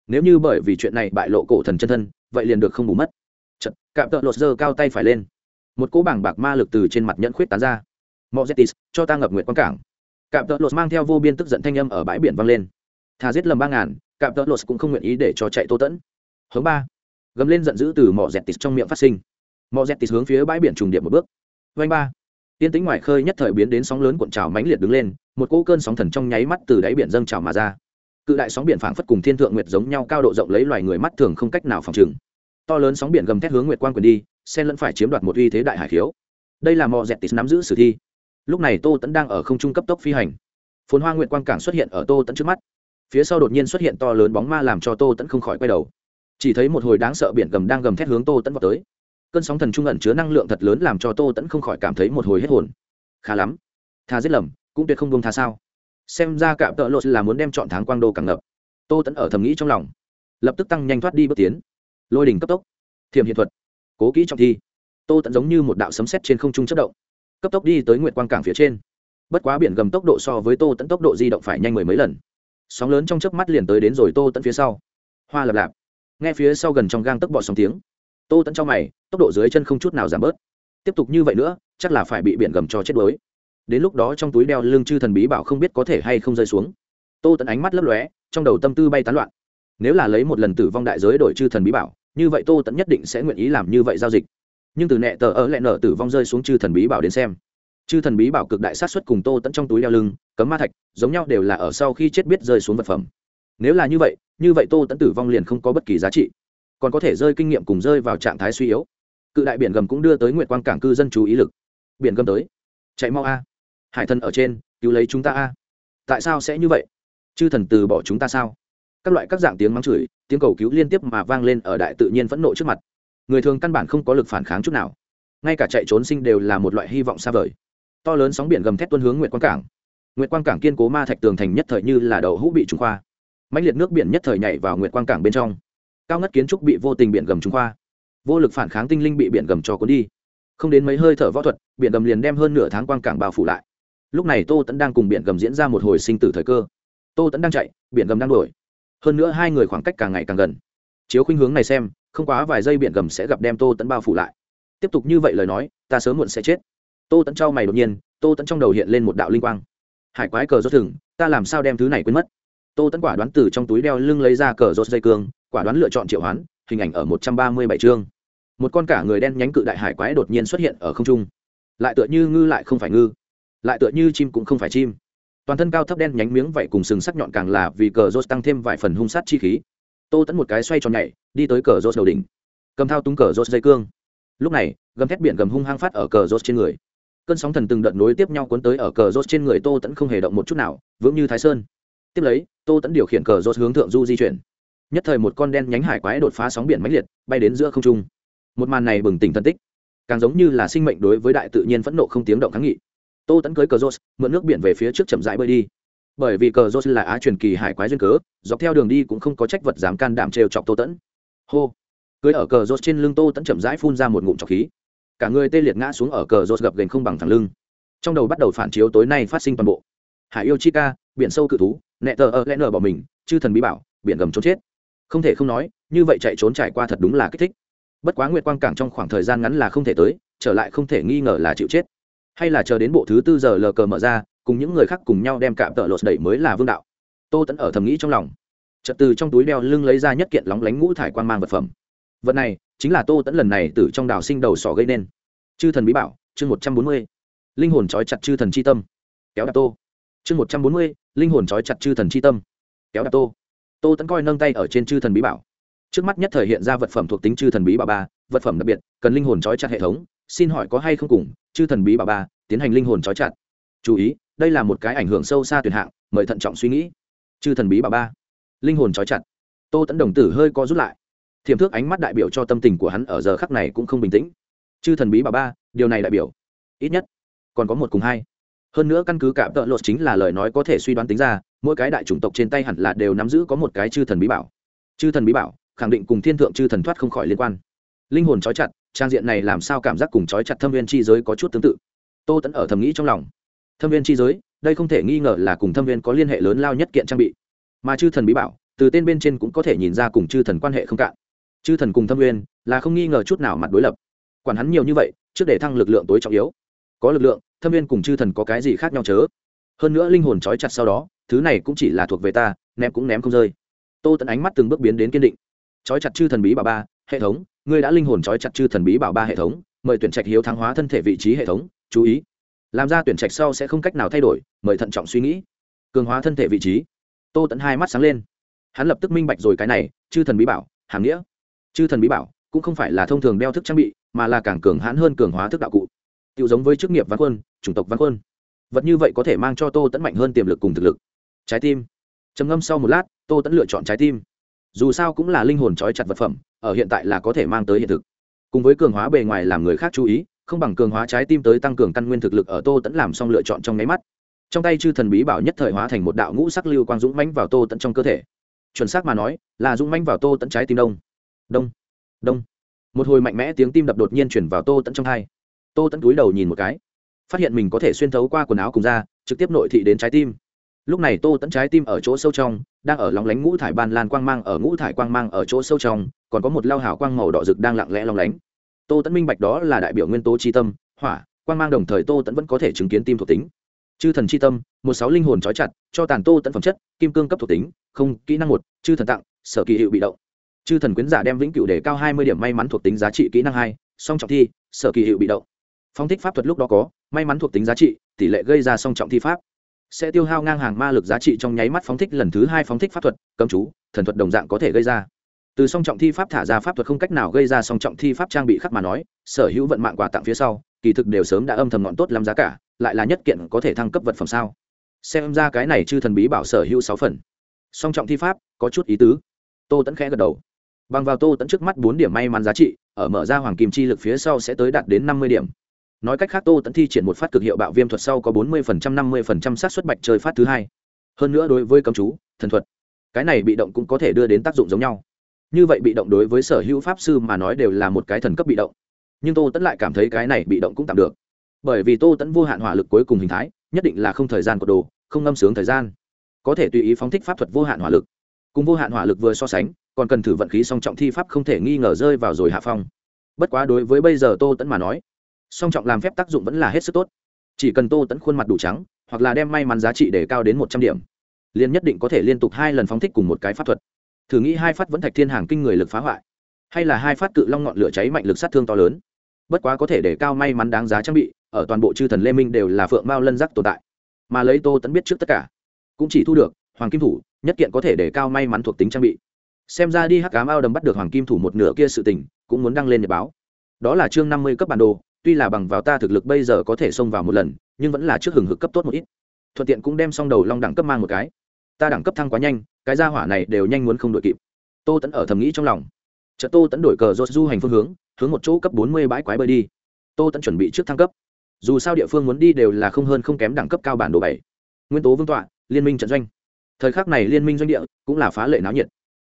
Nếu như bởi vì chuyện này bại lộ cổ thần chân thân vậy liền được không bù mất. Chật, cạm tợ lột giơ cao tay phải lên. Một cỗ bảng bạc ma lực từ trên mặt nhẫn khuyết tán ra. Mozetis cho ta ngập nguyện quan cảng. Cạm tợ lột mang theo vô biên tức giận thanh âm ở bãi biển vang lên. Thà giết lầm ba ngàn cạm tợ lột cũng không nguyện ý để cho chạy tô tẫn. Hướng ba. Gầm lên giận dữ từ mỏ dẹt tịt trong miệng phát sinh mọi dẹt tít hướng phía bãi biển trùng điệp một bước. Vanh ba. Tiên tính ngoài khơi nhất thời biến đến sóng lớn cuộn trào mãnh liệt đứng lên, một cỗ cơn sóng thần trong nháy mắt từ đáy biển dâng trào mà ra. Cự đại sóng biển phảng phất cùng thiên thượng nguyệt giống nhau cao độ rộng lấy loài người mắt thường không cách nào phòng trừng. To lớn sóng biển gầm thét hướng nguyệt quang quyền đi sen lẫn phải chiếm đoạt một uy thế đại hải khiếu. Đây là mò dẹt tít nắm giữ sử thi. Lúc này tô tẫn đang ở không trung cấp tốc phi hành. Phồn hoa nguyệt quang cảng xuất hiện ở tô tẫn trước mắt. Phía sau đột nhiên xuất hiện to lớn bóng ma làm cho tô tẫn không khỏi quay đầu. Chỉ thấy một hồi đáng sợ biển gầm đang gầm thét hướng tô tẫn vào tới cơn sóng thần trung ẩn chứa năng lượng thật lớn làm cho tô tẫn không khỏi cảm thấy một hồi hết hồn. Khá lắm. Tha giết lầm, cũng tuyệt không buông tha sao? Xem ra cạm tợ lột là muốn đem chọn tháng quang đô càng ngập. Tô tẫn ở thầm nghĩ trong lòng. Lập tức tăng nhanh thoát đi bước tiến. Lôi đỉnh cấp tốc. Thiềm hiện thuật. Cố kỹ trọng thi. Tô tẫn giống như một đạo sấm sét trên không trung chất động. Cấp tốc đi tới nguyện quang cảng phía trên. Bất quá biển gầm tốc độ so với tô tẫn tốc độ di động phải nhanh mười mấy lần. Sóng lớn trong chớp mắt liền tới đến rồi tô tẫn phía sau. Hoa lập lạp. Nghe phía sau gần trong gang tấc bọ sóng tiếng tô tẫn trong mày, tốc độ dưới chân không chút nào giảm bớt. Tiếp tục như vậy nữa, chắc là phải bị biển gầm cho chết đuối. Đến lúc đó trong túi đeo lưng chư thần bí bảo không biết có thể hay không rơi xuống. Tô tẫn ánh mắt lấp lóe, trong đầu tâm tư bay tán loạn. Nếu là lấy một lần tử vong đại giới đổi chư thần bí bảo, như vậy tô tẫn nhất định sẽ nguyện ý làm như vậy giao dịch. Nhưng từ nẹ tờ ở lẹ nở tử vong rơi xuống chư thần bí bảo đến xem. Chư thần bí bảo cực đại sát xuất cùng tô tẫn trong túi đeo lưng, cấm ma thạch, giống nhau đều là ở sau khi chết biết rơi xuống vật phẩm. Nếu là như vậy như vậy tô tẫn tử vong liền không có bất kỳ giá trị còn có thể rơi kinh nghiệm cùng rơi vào trạng thái suy yếu. Cự đại biển gầm cũng đưa tới nguyện quang cảng cư dân chú ý lực. Biển gầm tới. Chạy mau a. Hải thần ở trên, cứu lấy chúng ta a. Tại sao sẽ như vậy? Chư thần từ bỏ chúng ta sao? Các loại các dạng tiếng mắng chửi, tiếng cầu cứu liên tiếp mà vang lên ở đại tự nhiên phẫn nộ trước mặt. Người thường căn bản không có lực phản kháng chút nào. Ngay cả chạy trốn sinh đều là một loại hy vọng xa vời. To lớn sóng biển gầm thét tuân hướng nguyệt quang cảng. Nguyệt quang cảng kiên cố ma thạch tường thành nhất thời như là đậu hũ bị trùng khoa. Mạnh liệt nước biển nhất thời nhảy vào nguyệt quang cảng bên trong cao ngất kiến trúc bị vô tình biển gầm trung khoa. Vô lực phản kháng tinh linh bị biển gầm cho cuốn đi. Không đến mấy hơi thở võ thuật, biển gầm liền đem hơn nửa tháng quang cảng bao phủ lại. Lúc này tô tẫn đang cùng biển gầm diễn ra một hồi sinh tử thời cơ. Tô tẫn đang chạy, biển gầm đang đuổi. Hơn nữa hai người khoảng cách càng ngày càng gần. Chiếu khuynh hướng này xem, không quá vài giây biển gầm sẽ gặp đem tô tẫn bao phủ lại. Tiếp tục như vậy lời nói, ta sớm muộn sẽ chết. Tô tẫn trao mày đột nhiên, tô tẫn trong đầu hiện lên một đạo linh quang. Hải quái cờ do thừng, ta làm sao đem thứ này quên mất? Tô tẫn quả đoán từ trong túi đeo lưng lấy ra cờ rốt dây cương, quả đoán lựa chọn triệu hoán, hình ảnh ở một trăm ba mươi bảy chương. Một con cả người đen nhánh cự đại hải quái đột nhiên xuất hiện ở không trung. Lại tựa như ngư lại không phải ngư, lại tựa như chim cũng không phải chim. Toàn thân cao thấp đen nhánh miếng vậy cùng sừng sắc nhọn càng là vì cờ rốt tăng thêm vài phần hung sát chi khí. Tô tẫn một cái xoay tròn nhảy, đi tới cờ rốt đầu đỉnh. Cầm thao túng cờ rốt dây cương. Lúc này, gầm thét biển gầm hung hăng phát ở cờ rốt trên người. Cơn sóng thần từng đợt nối tiếp nhau cuốn tới ở cờ rốt trên người tô tẫn không hề động một chút nào, vững như thái sơn. Tiếp lấy tô tẫn điều khiển cờ rốt hướng thượng du di chuyển. Nhất thời một con đen nhánh hải quái đột phá sóng biển mãnh liệt, bay đến giữa không trung. Một màn này bừng tỉnh thân tích. Càng giống như là sinh mệnh đối với đại tự nhiên phẫn nộ không tiếng động kháng nghị. Tô tẫn cưới cờ rốt, mượn nước biển về phía trước chậm rãi bơi đi. Bởi vì cờ rốt là á truyền kỳ hải quái duyên cớ, dọc theo đường đi cũng không có trách vật dám can đảm trêu chọc tô tẫn. Hô! Cưới ở cờ rốt trên lưng tô tẫn chậm rãi phun ra một ngụm trọc khí. Cả người tê liệt ngã xuống ở cờ rốt gập gành không bằng thẳng lưng. Trong đầu bắt đầu phản chiếu tối nay phát sinh toàn bộ. Hải yêu chi ca, biển sâu cự thú nẹ tờ ở lẽ nở bỏ mình, chư thần bí bảo, biển gầm trốn chết. Không thể không nói, như vậy chạy trốn trải qua thật đúng là kích thích. Bất quá nguyệt quang cảng trong khoảng thời gian ngắn là không thể tới, trở lại không thể nghi ngờ là chịu chết. Hay là chờ đến bộ thứ tư giờ lờ cờ mở ra, cùng những người khác cùng nhau đem cạm tợ lột đẩy mới là vương đạo. Tô tẫn ở thầm nghĩ trong lòng. Trật từ trong túi đeo lưng lấy ra nhất kiện lóng lánh ngũ thải quan mang vật phẩm. Vật này chính là tô tẫn lần này từ trong đào sinh đầu sỏ gây nên. Chư thần bí bảo, chương một trăm bốn mươi. Linh hồn trói chặt chư thần c h i tâm. Kéo đạp tô chương một trăm bốn mươi, linh hồn trói chặt chư thần c h i tâm. Kéo đạp tô. Tô tẫn coi nâng tay ở trên chư thần bí bảo. Trước mắt nhất thời hiện ra vật phẩm thuộc tính chư thần bí bảo ba, vật phẩm đặc biệt, cần linh hồn trói chặt hệ thống, xin hỏi có hay không cùng, chư thần bí bảo ba, tiến hành linh hồn trói chặt. Chú ý, đây là một cái ảnh hưởng sâu xa tuyệt hạng, mời thận trọng suy nghĩ. Chư thần bí bảo ba, linh hồn trói chặt. Tô tẫn đồng tử hơi co rút lại. Thiềm thước ánh mắt đại biểu cho tâm tình của hắn ở giờ khắc này cũng không bình tĩnh. Chư thần bí bà ba, điều này đại biểu. Ít nhất, còn có một cùng hai hơn nữa căn cứ cả tợ lột chính là lời nói có thể suy đoán tính ra, mỗi cái đại chủng tộc trên tay hẳn là đều nắm giữ có một cái chư thần bí bảo. Chư thần bí bảo, khẳng định cùng thiên thượng chư thần thoát không khỏi liên quan. Linh hồn trói chặt, trang diện này làm sao cảm giác cùng trói chặt thâm viên chi giới có chút tương tự? Tô tẫn ở thầm nghĩ trong lòng. Thâm viên chi giới, đây không thể nghi ngờ là cùng thâm viên có liên hệ lớn lao nhất kiện trang bị. Mà chư thần bí bảo, từ tên bên trên cũng có thể nhìn ra cùng chư thần quan hệ không cạn. Chư thần cùng thâm nguyên là không nghi ngờ chút nào mặt đối lập. Quản hắn nhiều như vậy, trước để thăng lực lượng tối trọng yếu. Có lực lượng thâm viên cùng chư thần có cái gì khác nhau chớ? Hơn nữa linh hồn trói chặt sau đó, thứ này cũng chỉ là thuộc về ta, ném cũng ném không rơi. Tô tận ánh mắt từng bước biến đến kiên định. Trói chặt chư thần bí bảo ba, hệ thống, ngươi đã linh hồn trói chặt chư thần bí bảo ba hệ thống, mời tuyển trạch hiếu thắng hóa thân thể vị trí hệ thống, chú ý. Làm ra tuyển trạch sau sẽ không cách nào thay đổi, mời thận trọng suy nghĩ. Cường hóa thân thể vị trí. Tô tận hai mắt sáng lên. Hắn lập tức minh bạch rồi cái này, chư thần bí bảo, hàm nghĩa. Chư thần bí bảo cũng không phải là thông thường đeo thức trang bị, mà là càng cường hãn hơn cường hóa thức đạo cụ. Tự giống với chức nghiệp văn quân chủng tộc văn quân vật như vậy có thể mang cho tô tẫn mạnh hơn tiềm lực cùng thực lực. Trái tim. Trầm ngâm sau một lát, tô tẫn lựa chọn trái tim. Dù sao cũng là linh hồn trói chặt vật phẩm, ở hiện tại là có thể mang tới hiện thực. Cùng với cường hóa bề ngoài làm người khác chú ý, không bằng cường hóa trái tim tới tăng cường căn nguyên thực lực ở tô tẫn làm xong lựa chọn trong nháy mắt. Trong tay chư thần bí bảo nhất thời hóa thành một đạo ngũ sắc lưu quang dũng mánh vào tô tẫn trong cơ thể. Chuẩn xác mà nói, là dũng mánh vào tô tẫn trái tim đông. Đông. Đông. Một hồi mạnh mẽ tiếng tim đập đột nhiên chuyển vào tô tẫn trong hai. Tô tẫn túi đầu nhìn một cái phát hiện mình có thể xuyên thấu qua quần áo cùng da, trực tiếp nội thị đến trái tim. Lúc này tô tẫn trái tim ở chỗ sâu trong, đang ở lóng lánh ngũ thải ban lan quang mang ở ngũ thải quang mang ở chỗ sâu trong, còn có một lao hảo quang màu đỏ rực đang lặng lẽ lóng lánh. Tô tẫn minh bạch đó là đại biểu nguyên tố tri tâm, hỏa, quang mang đồng thời tô tẫn vẫn có thể chứng kiến tim thuộc tính. Chư thần c h i tâm, một sáu linh hồn trói chặt, cho tàn tô tẫn phẩm chất, kim cương cấp thuộc tính, không, kỹ năng một, chư thần tặng, sở kỳ hiệu bị động. Chư thần quyến giả đem vĩnh cửu để cao hai mươi điểm may mắn thuộc tính giá trị kỹ năng hai, song trọng thi, sở kỳ hiệu bị động. Phong thích pháp thuật lúc đó có may mắn thuộc tính giá trị, tỷ lệ gây ra song trọng thi pháp. Sẽ tiêu hao ngang hàng ma lực giá trị trong nháy mắt phóng thích lần thứ hai phóng thích pháp thuật, cấm chú, thần thuật đồng dạng có thể gây ra. Từ song trọng thi pháp thả ra pháp thuật không cách nào gây ra song trọng thi pháp trang bị khắc mà nói, sở hữu vận mạng quà tặng phía sau, kỳ thực đều sớm đã âm thầm ngọn tốt làm giá cả, lại là nhất kiện có thể thăng cấp vật phẩm sao? Xem ra cái này chư thần bí bảo sở hữu sáu phần. Song trọng thi pháp, có chút ý tứ. Tô tẫn khẽ gật đầu. Bằng vào tô tẫn trước mắt bốn điểm may mắn giá trị, ở mở ra hoàng kim chi lực phía sau sẽ tới đạt đến năm mươi điểm nói cách khác, tô tẫn thi triển một phát cực hiệu bạo viêm thuật sau có bốn mươi năm mươi xác suất bạch chơi phát thứ hai. Hơn nữa đối với cầm chú, thần thuật, cái này bị động cũng có thể đưa đến tác dụng giống nhau. Như vậy bị động đối với sở hữu pháp sư mà nói đều là một cái thần cấp bị động. Nhưng tô tẫn lại cảm thấy cái này bị động cũng tạm được. Bởi vì tô tẫn vô hạn hỏa lực cuối cùng hình thái, nhất định là không thời gian của đồ, không ngâm sướng thời gian. Có thể tùy ý phóng thích pháp thuật vô hạn hỏa lực. Cùng vô hạn hỏa lực vừa so sánh, còn cần thử vận khí song trọng thi pháp không thể nghi ngờ rơi vào rồi hạ phong. Bất quá đối với bây giờ tô tẫn mà nói song trọng làm phép tác dụng vẫn là hết sức tốt. Chỉ cần tô tẫn khuôn mặt đủ trắng, hoặc là đem may mắn giá trị để cao đến một trăm điểm liên nhất định có thể liên tục hai lần phóng thích cùng một cái pháp thuật. Thử nghĩ hai phát vẫn thạch thiên hàng kinh người lực phá hoại, hay là hai phát cự long ngọn lửa cháy mạnh lực sát thương to lớn. Bất quá có thể để cao may mắn đáng giá trang bị, ở toàn bộ chư thần lê minh đều là phượng mao lân giác tồn tại. Mà lấy tô tẫn biết trước tất cả, cũng chỉ thu được hoàng kim thủ, nhất kiện có thể để cao may mắn thuộc tính trang bị. Xem ra đi hắc cá mao đầm bắt được hoàng kim thủ một nửa kia sự tình, cũng muốn đăng lên nhật báo. Đó là chương năm mươi cấp bản đồ tuy là bằng vào ta thực lực bây giờ có thể xông vào một lần, nhưng vẫn là trước hừng hực cấp tốt một ít. Thuận tiện cũng đem xong đầu long đẳng cấp mang một cái. Ta đẳng cấp thăng quá nhanh, cái gia hỏa này đều nhanh muốn không đội kịp. Tô tẫn ở thầm nghĩ trong lòng. Chợ tô tẫn đổi cờ rốt du hành phương hướng hướng một chỗ cấp bốn mươi bãi quái bơi đi. Tô tẫn chuẩn bị trước thăng cấp. Dù sao địa phương muốn đi đều là không hơn không kém đẳng cấp cao bản đồ bảy. Nguyên tố vương tọa, liên minh trận doanh. Thời khắc này liên minh doanh địa cũng là phá lệ náo nhiệt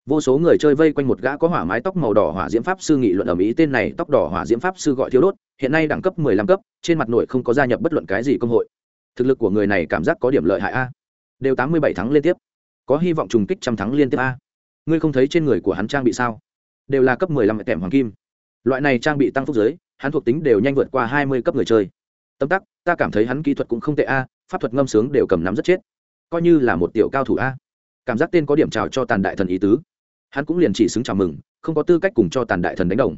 vô số người chơi vây quanh một gã có hỏa mái tóc màu đỏ hỏa diễm pháp sư nghị luận ở mỹ, tên này tóc đỏ hỏa diễm pháp sư gọi thiếu đốt, hiện nay đẳng cấp mười lăm cấp, trên mặt nội không có gia nhập bất luận cái gì công hội. Thực lực của người này cảm giác có điểm lợi hại a. Đều tám mươi bảy tháng liên tiếp. Có hy vọng trùng kích trăm thắng liên tiếp a. Ngươi không thấy trên người của hắn trang bị sao? Đều là cấp mười lăm kèm hoàng kim. Loại này trang bị tăng phúc giới, hắn thuộc tính đều nhanh vượt qua hai mươi cấp người chơi. Tâm tắc, ta cảm thấy hắn kỹ thuật cũng không tệ a, pháp thuật ngâm sướng đều cầm nắm rất chết. Coi như là một tiểu cao thủ a. Cảm giác tên có điểm trào cho tàn đại thần ý tứ hắn cũng liền chỉ xứng chào mừng, không có tư cách cùng cho tàn đại thần đánh đồng.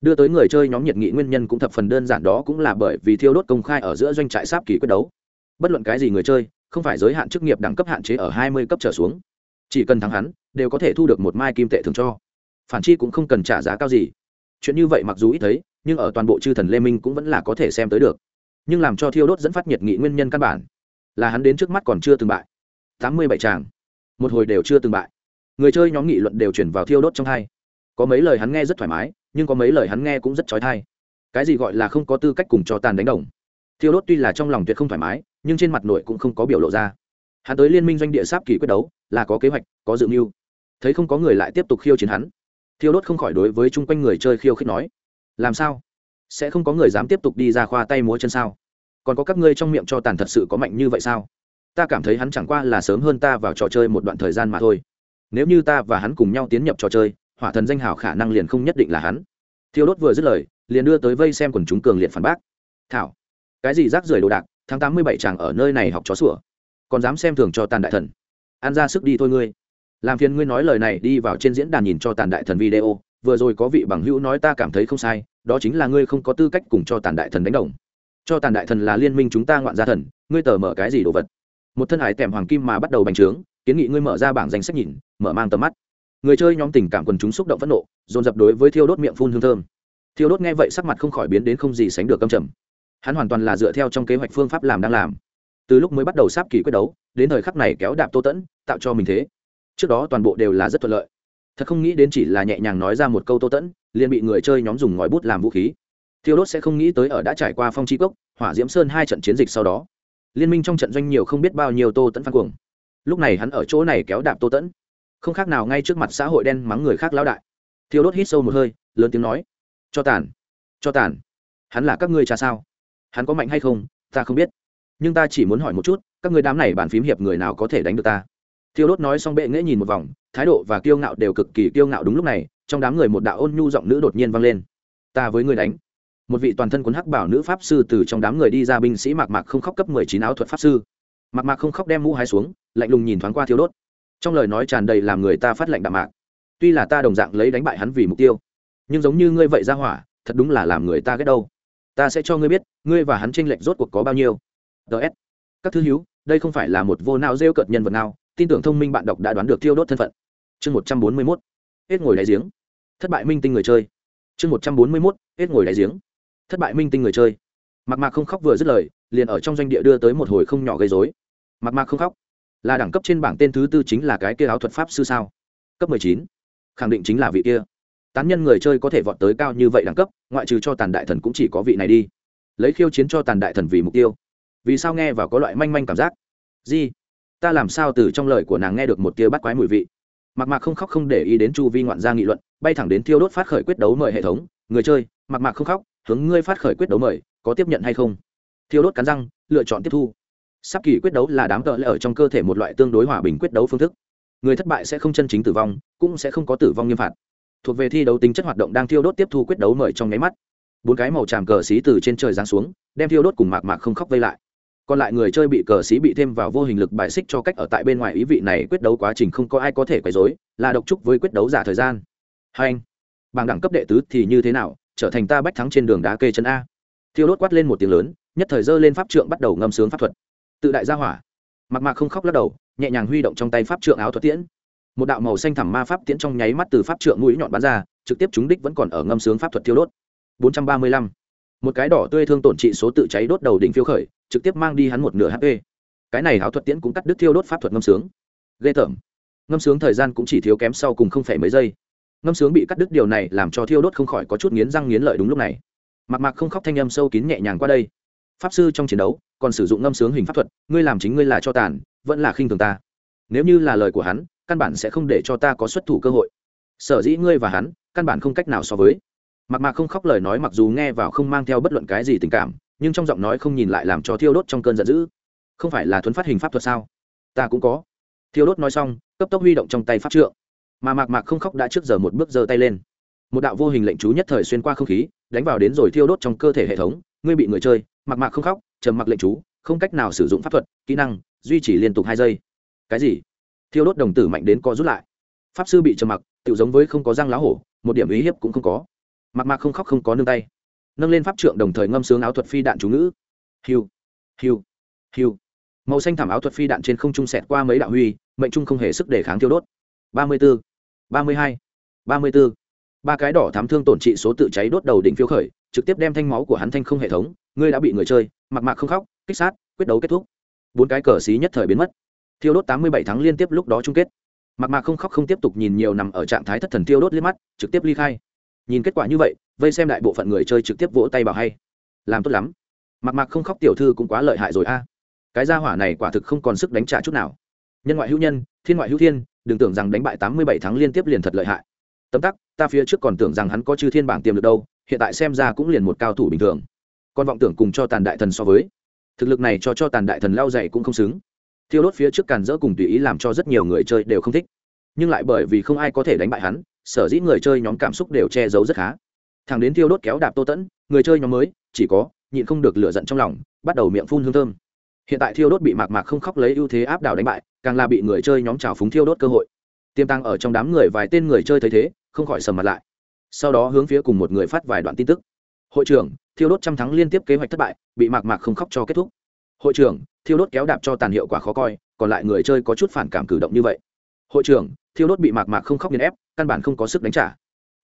Đưa tới người chơi nhóm nhiệt nghị nguyên nhân cũng thập phần đơn giản đó cũng là bởi vì thiêu đốt công khai ở giữa doanh trại sáp kỳ quyết đấu. Bất luận cái gì người chơi, không phải giới hạn chức nghiệp đẳng cấp hạn chế ở hai mươi cấp trở xuống. Chỉ cần thắng hắn, đều có thể thu được một mai kim tệ thường cho. Phản chi cũng không cần trả giá cao gì. Chuyện như vậy mặc dù ít thấy, nhưng ở toàn bộ chư thần lê minh cũng vẫn là có thể xem tới được. Nhưng làm cho thiêu đốt dẫn phát nhiệt nghị nguyên nhân căn bản là hắn đến trước mắt còn chưa từng bại. Tám mươi bảy tràng một hồi đều chưa từng bại người chơi nhóm nghị luận đều chuyển vào thiêu đốt trong thai. Có mấy lời hắn nghe rất thoải mái, nhưng có mấy lời hắn nghe cũng rất trói thai cái gì gọi là không có tư cách cùng cho tàn đánh đồng? Thiêu đốt tuy là trong lòng tuyệt không thoải mái, nhưng trên mặt nội cũng không có biểu lộ ra. Hắn tới liên minh doanh địa sáp kỳ quyết đấu, là có kế hoạch, có dự mưu. Thấy không có người lại tiếp tục khiêu chiến hắn. Thiêu đốt không khỏi đối với chung quanh người chơi khiêu khích nói, làm sao? Sẽ không có người dám tiếp tục đi ra khoa tay múa chân sao? Còn có các ngươi trong miệng cho tàn thật sự có mạnh như vậy sao? Ta cảm thấy hắn chẳng qua là sớm hơn ta vào trò chơi một đoạn thời gian mà thôi nếu như ta và hắn cùng nhau tiến nhập trò chơi, hỏa thần danh hào khả năng liền không nhất định là hắn. Thiêu đốt vừa dứt lời, liền đưa tới vây xem quần chúng cường liệt phản bác. Thảo, cái gì rác rưởi đồ đạc, tháng tám mươi bảy chàng ở nơi này học chó sủa. Còn dám xem thường cho tàn đại thần. Ăn ra sức đi thôi ngươi. Làm phiền ngươi nói lời này đi vào trên diễn đàn nhìn cho tàn đại thần video, vừa rồi có vị bằng hữu nói ta cảm thấy không sai, đó chính là ngươi không có tư cách cùng cho tàn đại thần đánh đồng. Cho tàn đại thần là liên minh chúng ta ngoạn gia thần, ngươi tờ mở cái gì đồ vật? Một thân hải tèm hoàng kim mà bắt đầu bành trướng, kiến nghị ngươi mở ra bảng danh sách nhìn mở mang tầm mắt. Người chơi nhóm tình cảm quần chúng xúc động phẫn nộ, dồn dập đối với thiêu đốt miệng phun hương thơm. Thiêu đốt nghe vậy sắc mặt không khỏi biến đến không gì sánh được câm trầm. Hắn hoàn toàn là dựa theo trong kế hoạch phương pháp làm đang làm. Từ lúc mới bắt đầu sắp kỳ quyết đấu, đến thời khắc này kéo đạp tô tẫn, tạo cho mình thế. Trước đó toàn bộ đều là rất thuận lợi. Thật không nghĩ đến chỉ là nhẹ nhàng nói ra một câu tô tẫn, liền bị người chơi nhóm dùng ngòi bút làm vũ khí. Thiêu đốt sẽ không nghĩ tới ở đã trải qua phong tri cốc, hỏa diễm sơn hai trận chiến dịch sau đó, liên minh trong trận doanh nhiều không biết bao nhiêu tô tẫn phan cuồng. Lúc này hắn ở chỗ này kéo đạp tô tẫn không khác nào ngay trước mặt xã hội đen mắng người khác lão đại. Thiêu đốt hít sâu một hơi, lớn tiếng nói, cho tàn cho tàn. Hắn là các ngươi cha sao? Hắn có mạnh hay không, ta không biết. Nhưng ta chỉ muốn hỏi một chút, các người đám này bàn phím hiệp người nào có thể đánh được ta? Thiêu đốt nói xong bệ nghễ nhìn một vòng, thái độ và kiêu ngạo đều cực kỳ kiêu ngạo đúng lúc này, trong đám người một đạo ôn nhu giọng nữ đột nhiên vang lên. Ta với người đánh. Một vị toàn thân cuốn hắc bảo nữ pháp sư từ trong đám người đi ra binh sĩ mạc mạc không khóc cấp mười chín áo thuật pháp sư. Mạc mạc không khóc đem mũ hai xuống, lạnh lùng nhìn thoáng qua thiêu đốt trong lời nói tràn đầy làm người ta phát lệnh đạm mạc. Tuy là ta đồng dạng lấy đánh bại hắn vì mục tiêu, nhưng giống như ngươi vậy ra hỏa, thật đúng là làm người ta ghét đâu. Ta sẽ cho ngươi biết, ngươi và hắn tranh lệch rốt cuộc có bao nhiêu. Ts các thứ hiếu đây không phải là một vô não rêu cợt nhân vật nào, tin tưởng thông minh bạn đọc đã đoán được tiêu đốt thân phận. Chương một trăm bốn mươi mốt. Hết ngồi đáy giếng. Thất bại minh tinh người chơi. Chương một trăm bốn mươi mốt. Hết ngồi đáy giếng. Thất bại minh tinh người chơi. Mặc mạc không khóc vừa dứt lời, liền ở trong doanh địa đưa tới một hồi không nhỏ gây dối mặc mạc không khóc là đẳng cấp trên bảng tên thứ tư chính là cái kia áo thuật pháp sư sao? Cấp mười chín. Khẳng định chính là vị kia. Tán nhân người chơi có thể vọt tới cao như vậy đẳng cấp, ngoại trừ cho tàn đại thần cũng chỉ có vị này đi. Lấy khiêu chiến cho tàn đại thần vì mục tiêu. Vì sao nghe vào có loại manh manh cảm giác? Gì? Ta làm sao từ trong lời của nàng nghe được một tia bắt quái mùi vị? Mặc mạc không khóc không để ý đến chu vi ngoạn gia nghị luận, bay thẳng đến thiêu đốt phát khởi quyết đấu mời hệ thống. Người chơi mặc mạc không khóc, hướng ngươi phát khởi quyết đấu mời, có tiếp nhận hay không? Thiêu đốt cắn răng, lựa chọn tiếp thu sắp kỳ quyết đấu là đám tợ lệ ở trong cơ thể một loại tương đối hòa bình quyết đấu phương thức. Người thất bại sẽ không chân chính tử vong, cũng sẽ không có tử vong nghiêm phạt. Thuộc về thi đấu tính chất hoạt động đang thiêu đốt tiếp thu quyết đấu mời trong nháy mắt. Bốn cái màu tràm cờ xí từ trên trời giáng xuống, đem thiêu đốt cùng mạc mạc không khóc vây lại. Còn lại người chơi bị cờ xí bị thêm vào vô hình lực bài xích cho cách ở tại bên ngoài ý vị này quyết đấu quá trình không có ai có thể quấy dối là độc trúc với quyết đấu giả thời gian. Hai anh, bảng đẳng cấp đệ tứ thì như thế nào, trở thành ta bách thắng trên đường đá kê chân a. Thiêu đốt quát lên một tiếng lớn, nhất thời dơ lên pháp trượng bắt đầu ngâm sướng pháp thuật tự đại gia hỏa. Mặc mạc không khóc lắc đầu, nhẹ nhàng huy động trong tay pháp trượng áo thuật tiễn. Một đạo màu xanh thẳm ma pháp tiễn trong nháy mắt từ pháp trượng mũi nhọn bắn ra, trực tiếp chúng đích vẫn còn ở ngâm sướng pháp thuật thiêu đốt. 435. một cái đỏ tươi thương tổn trị số tự cháy đốt đầu đỉnh phiêu khởi, trực tiếp mang đi hắn một nửa hp. Cái này áo thuật tiễn cũng cắt đứt thiêu đốt pháp thuật ngâm sướng. Ghê tởm. Ngâm sướng thời gian cũng chỉ thiếu kém sau cùng không phải mấy giây. Ngâm sướng bị cắt đứt điều này làm cho thiêu đốt không khỏi có chút nghiến răng nghiến lợi đúng lúc này. Mặc mạc không khóc, thanh âm sâu kín nhẹ nhàng qua đây pháp sư trong chiến đấu, còn sử dụng ngâm sướng hình pháp thuật, ngươi làm chính ngươi là cho tàn, vẫn là khinh thường ta. Nếu như là lời của hắn, căn bản sẽ không để cho ta có xuất thủ cơ hội. Sở dĩ ngươi và hắn, căn bản không cách nào so với. Mặc mạc không khóc lời nói mặc dù nghe vào không mang theo bất luận cái gì tình cảm, nhưng trong giọng nói không nhìn lại làm cho thiêu đốt trong cơn giận dữ. Không phải là thuấn phát hình pháp thuật sao? Ta cũng có. Thiêu đốt nói xong, cấp tốc huy động trong tay pháp trượng. Mà mạc mạc không khóc đã trước giờ một bước giơ tay lên. Một đạo vô hình lệnh chú nhất thời xuyên qua không khí, đánh vào đến rồi thiêu đốt trong cơ thể hệ thống. Ngươi bị người chơi Mặc mạc không khóc, trầm mặc lệnh chú, không cách nào sử dụng pháp thuật, kỹ năng, duy trì liên tục hai giây. Cái gì? Thiêu đốt đồng tử mạnh đến co rút lại. Pháp sư bị trầm mặc tự giống với không có răng lá hổ, một điểm ý hiếp cũng không có. Mặc mạc không khóc không có nương tay. Nâng lên pháp trượng đồng thời ngâm sướng áo thuật phi đạn chú ngữ. Hiu hiu hiu. Màu xanh thảm áo thuật phi đạn trên không trung sẹt qua mấy đạo huy, mệnh trung không hề sức để kháng thiêu đốt. Ba mươi bốn ba mươi hai, ba mươi bốn ba cái đỏ thám thương tổn trị số tự cháy đốt đầu đỉnh phiếu khởi, trực tiếp đem thanh máu của hắn thanh không hệ thống ngươi đã bị người chơi, mặc mạc không khóc, kích sát, quyết đấu kết thúc. Bốn cái cờ xí nhất thời biến mất. Thiêu đốt tám mươi bảy tháng liên tiếp lúc đó chung kết. Mặc mạc không khóc không tiếp tục nhìn nhiều nằm ở trạng thái thất thần thiêu đốt liếc mắt, trực tiếp ly khai. Nhìn kết quả như vậy, vây xem đại bộ phận người chơi trực tiếp vỗ tay bảo hay. Làm tốt lắm. Mặc mạc không khóc tiểu thư cũng quá lợi hại rồi a. Cái gia hỏa này quả thực không còn sức đánh trả chút nào. Nhân ngoại hữu nhân, thiên ngoại hữu thiên, đừng tưởng rằng đánh bại tám mươi bảy tháng liên tiếp liền thật lợi hại. Tấm tắc, ta phía trước còn tưởng rằng hắn có chư thiên bảng tiềm được đâu, hiện tại xem ra cũng liền một cao thủ bình thường còn vọng tưởng cùng cho tàn đại thần so với. Thực lực này cho cho tàn đại thần lao dày cũng không xứng. Thiêu đốt phía trước càn dỡ cùng tùy ý làm cho rất nhiều người chơi đều không thích. Nhưng lại bởi vì không ai có thể đánh bại hắn, sở dĩ người chơi nhóm cảm xúc đều che giấu rất khá. Thằng đến thiêu đốt kéo đạp tô tẫn, người chơi nhóm mới, chỉ có, nhịn không được lựa giận trong lòng, bắt đầu miệng phun hương thơm. Hiện tại thiêu đốt bị mạc mạc không khóc lấy ưu thế áp đảo đánh bại, càng là bị người chơi nhóm trào phúng thiêu đốt cơ hội. Tiêm tăng ở trong đám người vài tên người chơi thấy thế, không khỏi sầm mặt lại. Sau đó hướng phía cùng một người phát vài đoạn tin tức. Hội trưởng thiêu đốt trăm thắng liên tiếp kế hoạch thất bại, bị mạc mạc không khóc cho kết thúc. Hội trưởng, thiêu đốt kéo đạp cho tàn hiệu quả khó coi, còn lại người chơi có chút phản cảm cử động như vậy. Hội trưởng, thiêu đốt bị mạc mạc không khóc nghiền ép, căn bản không có sức đánh trả.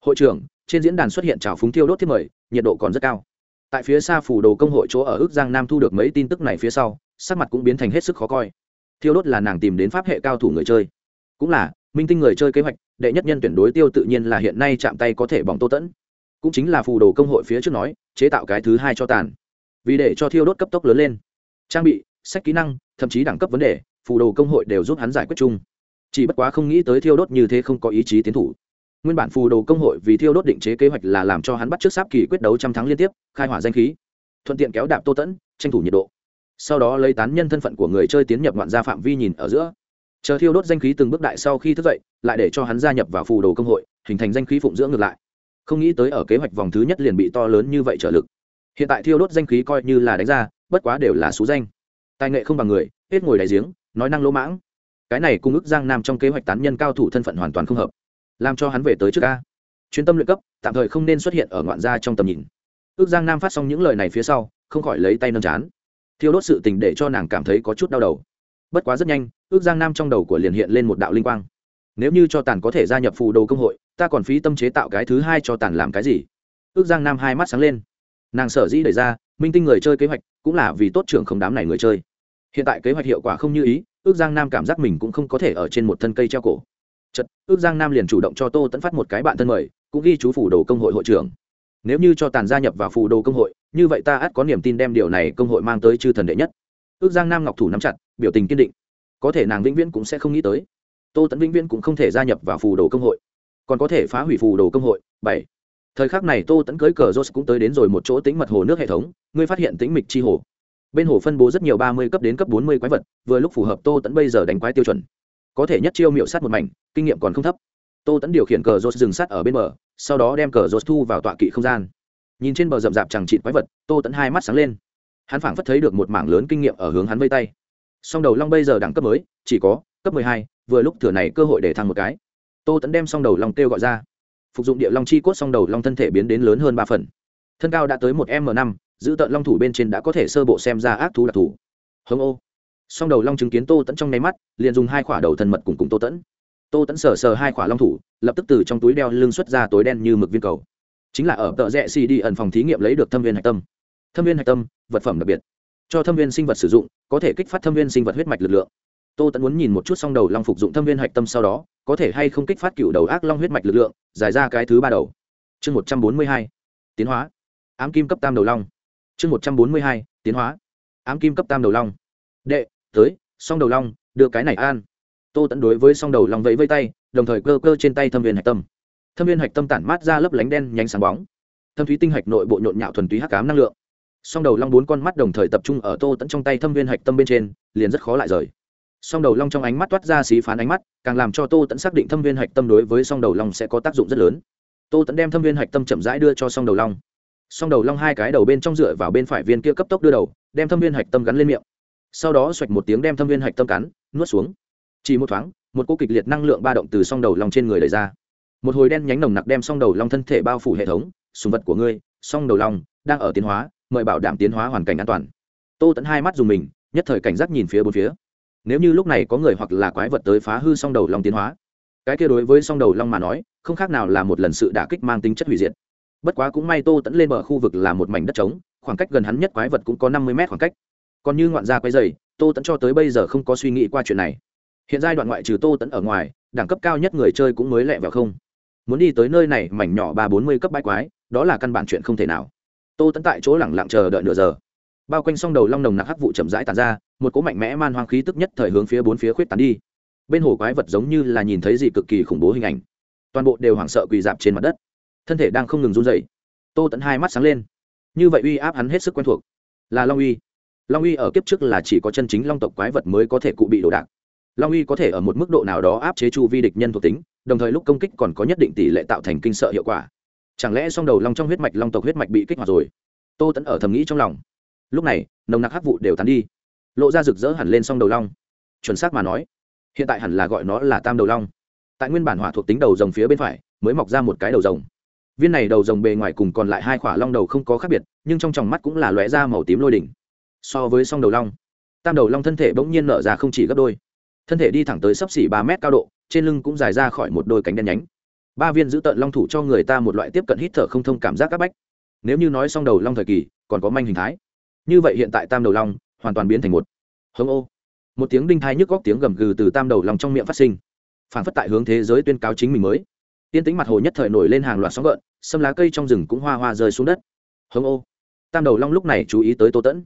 Hội trưởng, trên diễn đàn xuất hiện trào phúng thiêu đốt thiết mời, nhiệt độ còn rất cao. Tại phía xa phủ đồ công hội chỗ ở ước giang nam thu được mấy tin tức này phía sau, sắc mặt cũng biến thành hết sức khó coi. Thiêu đốt là nàng tìm đến pháp hệ cao thủ người chơi. Cũng là, minh tinh người chơi kế hoạch, đệ nhất nhân tuyển đối tiêu tự nhiên là hiện nay chạm tay có thể bỏng tô tẫn cũng chính là phù đồ công hội phía trước nói, chế tạo cái thứ hai cho tàn. Vì để cho thiêu đốt cấp tốc lớn lên. Trang bị, sách kỹ năng, thậm chí đẳng cấp vấn đề, phù đồ công hội đều giúp hắn giải quyết chung. Chỉ bất quá không nghĩ tới thiêu đốt như thế không có ý chí tiến thủ. Nguyên bản phù đồ công hội vì thiêu đốt định chế kế hoạch là làm cho hắn bắt trước sáp kỳ quyết đấu trăm thắng liên tiếp, khai hỏa danh khí. Thuận tiện kéo đạp tô tẫn, tranh thủ nhiệt độ. Sau đó lấy tán nhân thân phận của người chơi tiến nhập ngoạn gia phạm vi nhìn ở giữa. Chờ thiêu đốt danh khí từng bước đại sau khi thức dậy, lại để cho hắn gia nhập vào phù đồ công hội, hình thành danh khí phụng dưỡng ngược lại không nghĩ tới ở kế hoạch vòng thứ nhất liền bị to lớn như vậy trở lực. Hiện tại thiêu đốt danh khí coi như là đánh ra, bất quá đều là số danh. Tài nghệ không bằng người, hết ngồi đại giếng, nói năng lỗ mãng. Cái này cung ức giang nam trong kế hoạch tán nhân cao thủ thân phận hoàn toàn không hợp. Làm cho hắn về tới trước ca chuyên tâm luyện cấp, tạm thời không nên xuất hiện ở ngoạn gia trong tầm nhìn. Ước giang nam phát xong những lời này phía sau, không khỏi lấy tay nâng chán. Thiêu đốt sự tình để cho nàng cảm thấy có chút đau đầu. Bất quá rất nhanh, ước giang nam trong đầu của liền hiện lên một đạo linh quang. Nếu như cho tàn có thể gia nhập phù đồ công hội ta còn phí tâm chế tạo cái thứ hai cho tàn làm cái gì? Ước giang nam hai mắt sáng lên. Nàng sở dĩ đẩy ra, minh tinh người chơi kế hoạch cũng là vì tốt trưởng không đám này người chơi. Hiện tại kế hoạch hiệu quả không như ý, ước giang nam cảm giác mình cũng không có thể ở trên một thân cây treo cổ. Chật ước giang nam liền chủ động cho tô tẫn phát một cái bạn thân mời, cũng ghi chú phủ đồ công hội hội trưởng. Nếu như cho tàn gia nhập vào phủ đồ công hội, như vậy ta ắt có niềm tin đem điều này công hội mang tới chư thần đệ nhất. Ước giang nam ngọc thủ nắm chặt, biểu tình kiên định. Có thể nàng vĩnh viễn cũng sẽ không nghĩ tới. Tô tẫn vĩnh viễn cũng không thể gia nhập vào phù đồ công hội còn có thể phá hủy phù đồ công hội. Bảy. Thời khắc này tô tẫn cưới cờ jose cũng tới đến rồi một chỗ tính mật hồ nước hệ thống, ngươi phát hiện tính mịch chi hồ. Bên hồ phân bố rất nhiều ba mươi cấp đến cấp bốn mươi quái vật, vừa lúc phù hợp tô tẫn bây giờ đánh quái tiêu chuẩn. Có thể nhất chiêu miệu sát một mảnh, kinh nghiệm còn không thấp. Tô tẫn điều khiển cờ jose dừng sát ở bên bờ, sau đó đem cờ jose thu vào tọa kỵ không gian. Nhìn trên bờ rậm rạp chẳng trịt quái vật, tô tẫn hai mắt sáng lên. Hắn phảng phất thấy được một mảng lớn kinh nghiệm ở hướng hắn vây tay. Song đầu long bây giờ đẳng cấp mới, chỉ có cấp mười hai, vừa lúc thừa này cơ hội để thăng một cái tô tẫn đem song đầu long kêu gọi ra. Phục dụng địa long chi cốt song đầu long thân thể biến đến lớn hơn ba phần. Thân cao đã tới một m năm, giữ tận long thủ bên trên đã có thể sơ bộ xem ra ác thú đặc thù. Hông ô. Song đầu long chứng kiến tô tẫn trong nháy mắt, liền dùng hai khỏa đầu thần mật cùng cùng tô tẫn tô tẫn sờ sờ hai khỏa long thủ, lập tức từ trong túi đeo lưng xuất ra tối đen như mực viên cầu. Chính là ở tợ rẽ xì đi ẩn phòng thí nghiệm lấy được thâm viên hạch tâm. Thâm viên hạch tâm, vật phẩm đặc biệt. Cho thâm viên sinh vật sử dụng, có thể kích phát thâm viên sinh vật huyết mạch lực lượng tô tẫn muốn nhìn một chút song đầu long phục dụng thâm viên hạch tâm sau đó, có thể hay không kích phát cựu đầu ác long huyết mạch lực lượng, giải ra cái thứ ba đầu. Chương một trăm bốn mươi hai, tiến hóa. Ám kim cấp tam đầu long. Chương một trăm bốn mươi hai, tiến hóa. Ám kim cấp tam đầu long. Đệ, tới, song đầu long, đưa cái này an. Tô tẫn đối với song đầu long vẫy vây tay, đồng thời cơ cơ trên tay thâm viên hạch tâm. Thâm viên hạch tâm tản mát ra lớp lánh đen, nhánh sáng bóng. Thâm thúy tinh hạch nội bộ nhộn nhạo thuần túy hắc cám năng lượng. Song đầu long bốn con mắt đồng thời tập trung ở tô tẫn trong tay thâm viên hạch tâm bên trên, liền rất khó lại rời song đầu long trong ánh mắt toát ra xí phán ánh mắt, càng làm cho tô tẫn xác định thâm viên hạch tâm đối với song đầu long sẽ có tác dụng rất lớn. Tô tẫn đem thâm viên hạch tâm chậm rãi đưa cho song đầu long. Song đầu long hai cái đầu bên trong dựa vào bên phải viên kia cấp tốc đưa đầu, đem thâm viên hạch tâm gắn lên miệng. Sau đó xoạch một tiếng đem thâm viên hạch tâm cắn, nuốt xuống. Chỉ một thoáng, một cô kịch liệt năng lượng ba động từ song đầu long trên người đẩy ra. Một hồi đen nhánh nồng nặc đem song đầu long thân thể bao phủ hệ thống, sùng vật của ngươi, song đầu long, đang ở tiến hóa, mời bảo đảm tiến hóa hoàn cảnh an toàn. Tô tẫn hai mắt dùng mình, nhất thời cảnh giác nhìn phía bốn phía nếu như lúc này có người hoặc là quái vật tới phá hư song đầu long tiến hóa, cái kia đối với song đầu long mà nói, không khác nào là một lần sự đả kích mang tính chất hủy diệt. Bất quá cũng may tô tẫn lên bờ khu vực là một mảnh đất trống, khoảng cách gần hắn nhất quái vật cũng có năm mươi mét khoảng cách. Còn như ngoạn gia quái dày, tô tẫn cho tới bây giờ không có suy nghĩ qua chuyện này. Hiện giai đoạn ngoại trừ tô tẫn ở ngoài, đẳng cấp cao nhất người chơi cũng mới lẹ vào không. Muốn đi tới nơi này mảnh nhỏ ba bốn mươi cấp bãi quái, đó là căn bản chuyện không thể nào. Tô tẫn tại chỗ lẳng lặng chờ đợi nửa giờ bao quanh song đầu long nồng nặc hắc vụ chậm rãi tàn ra, một cỗ mạnh mẽ man hoang khí tức nhất thời hướng phía bốn phía khuyết tán đi. Bên hồ quái vật giống như là nhìn thấy gì cực kỳ khủng bố hình ảnh. Toàn bộ đều hoảng sợ quỳ dạp trên mặt đất. Thân thể đang không ngừng run dày tô tẫn hai mắt sáng lên. Như vậy uy áp hắn hết sức quen thuộc. Là long uy. Long uy ở kiếp trước là chỉ có chân chính long tộc quái vật mới có thể cụ bị đồ đạc. Long uy có thể ở một mức độ nào đó áp chế chu vi địch nhân thuộc tính, đồng thời lúc công kích còn có nhất định tỷ lệ tạo thành kinh sợ hiệu quả. Chẳng lẽ song đầu long trong huyết mạch long tộc huyết mạch bị kích hoạt rồi? Tô tẫn ở thầm nghĩ trong lòng lúc này, nồng nặc hắc vụ đều tán đi. Lộ ra rực rỡ hẳn lên song đầu long. Chuẩn xác mà nói, hiện tại hẳn là gọi nó là tam đầu long. Tại nguyên bản hỏa thuộc tính đầu rồng phía bên phải, mới mọc ra một cái đầu rồng. Viên này đầu rồng bề ngoài cùng còn lại hai khỏa long đầu không có khác biệt, nhưng trong tròng mắt cũng là lóe ra màu tím lôi đỉnh. So với song đầu long, tam đầu long thân thể bỗng nhiên nở ra không chỉ gấp đôi. Thân thể đi thẳng tới sấp xỉ ba mét cao độ, trên lưng cũng dài ra khỏi một đôi cánh đen nhánh. Ba viên giữ tợn long thủ cho người ta một loại tiếp cận hít thở không thông cảm giác áp bách. Nếu như nói song đầu long thời kỳ, còn có manh hình thái như vậy hiện tại tam đầu long hoàn toàn biến thành một hông ô. Một tiếng đinh thai nhức góc tiếng gầm gừ từ tam đầu long trong miệng phát sinh phản phất tại hướng thế giới tuyên cáo chính mình mới. Tiên tính mặt hồ nhất thời nổi lên hàng loạt sóng gợn xâm lá cây trong rừng cũng hoa hoa rơi xuống đất. Hông ô. Tam đầu long lúc này chú ý tới tô tẫn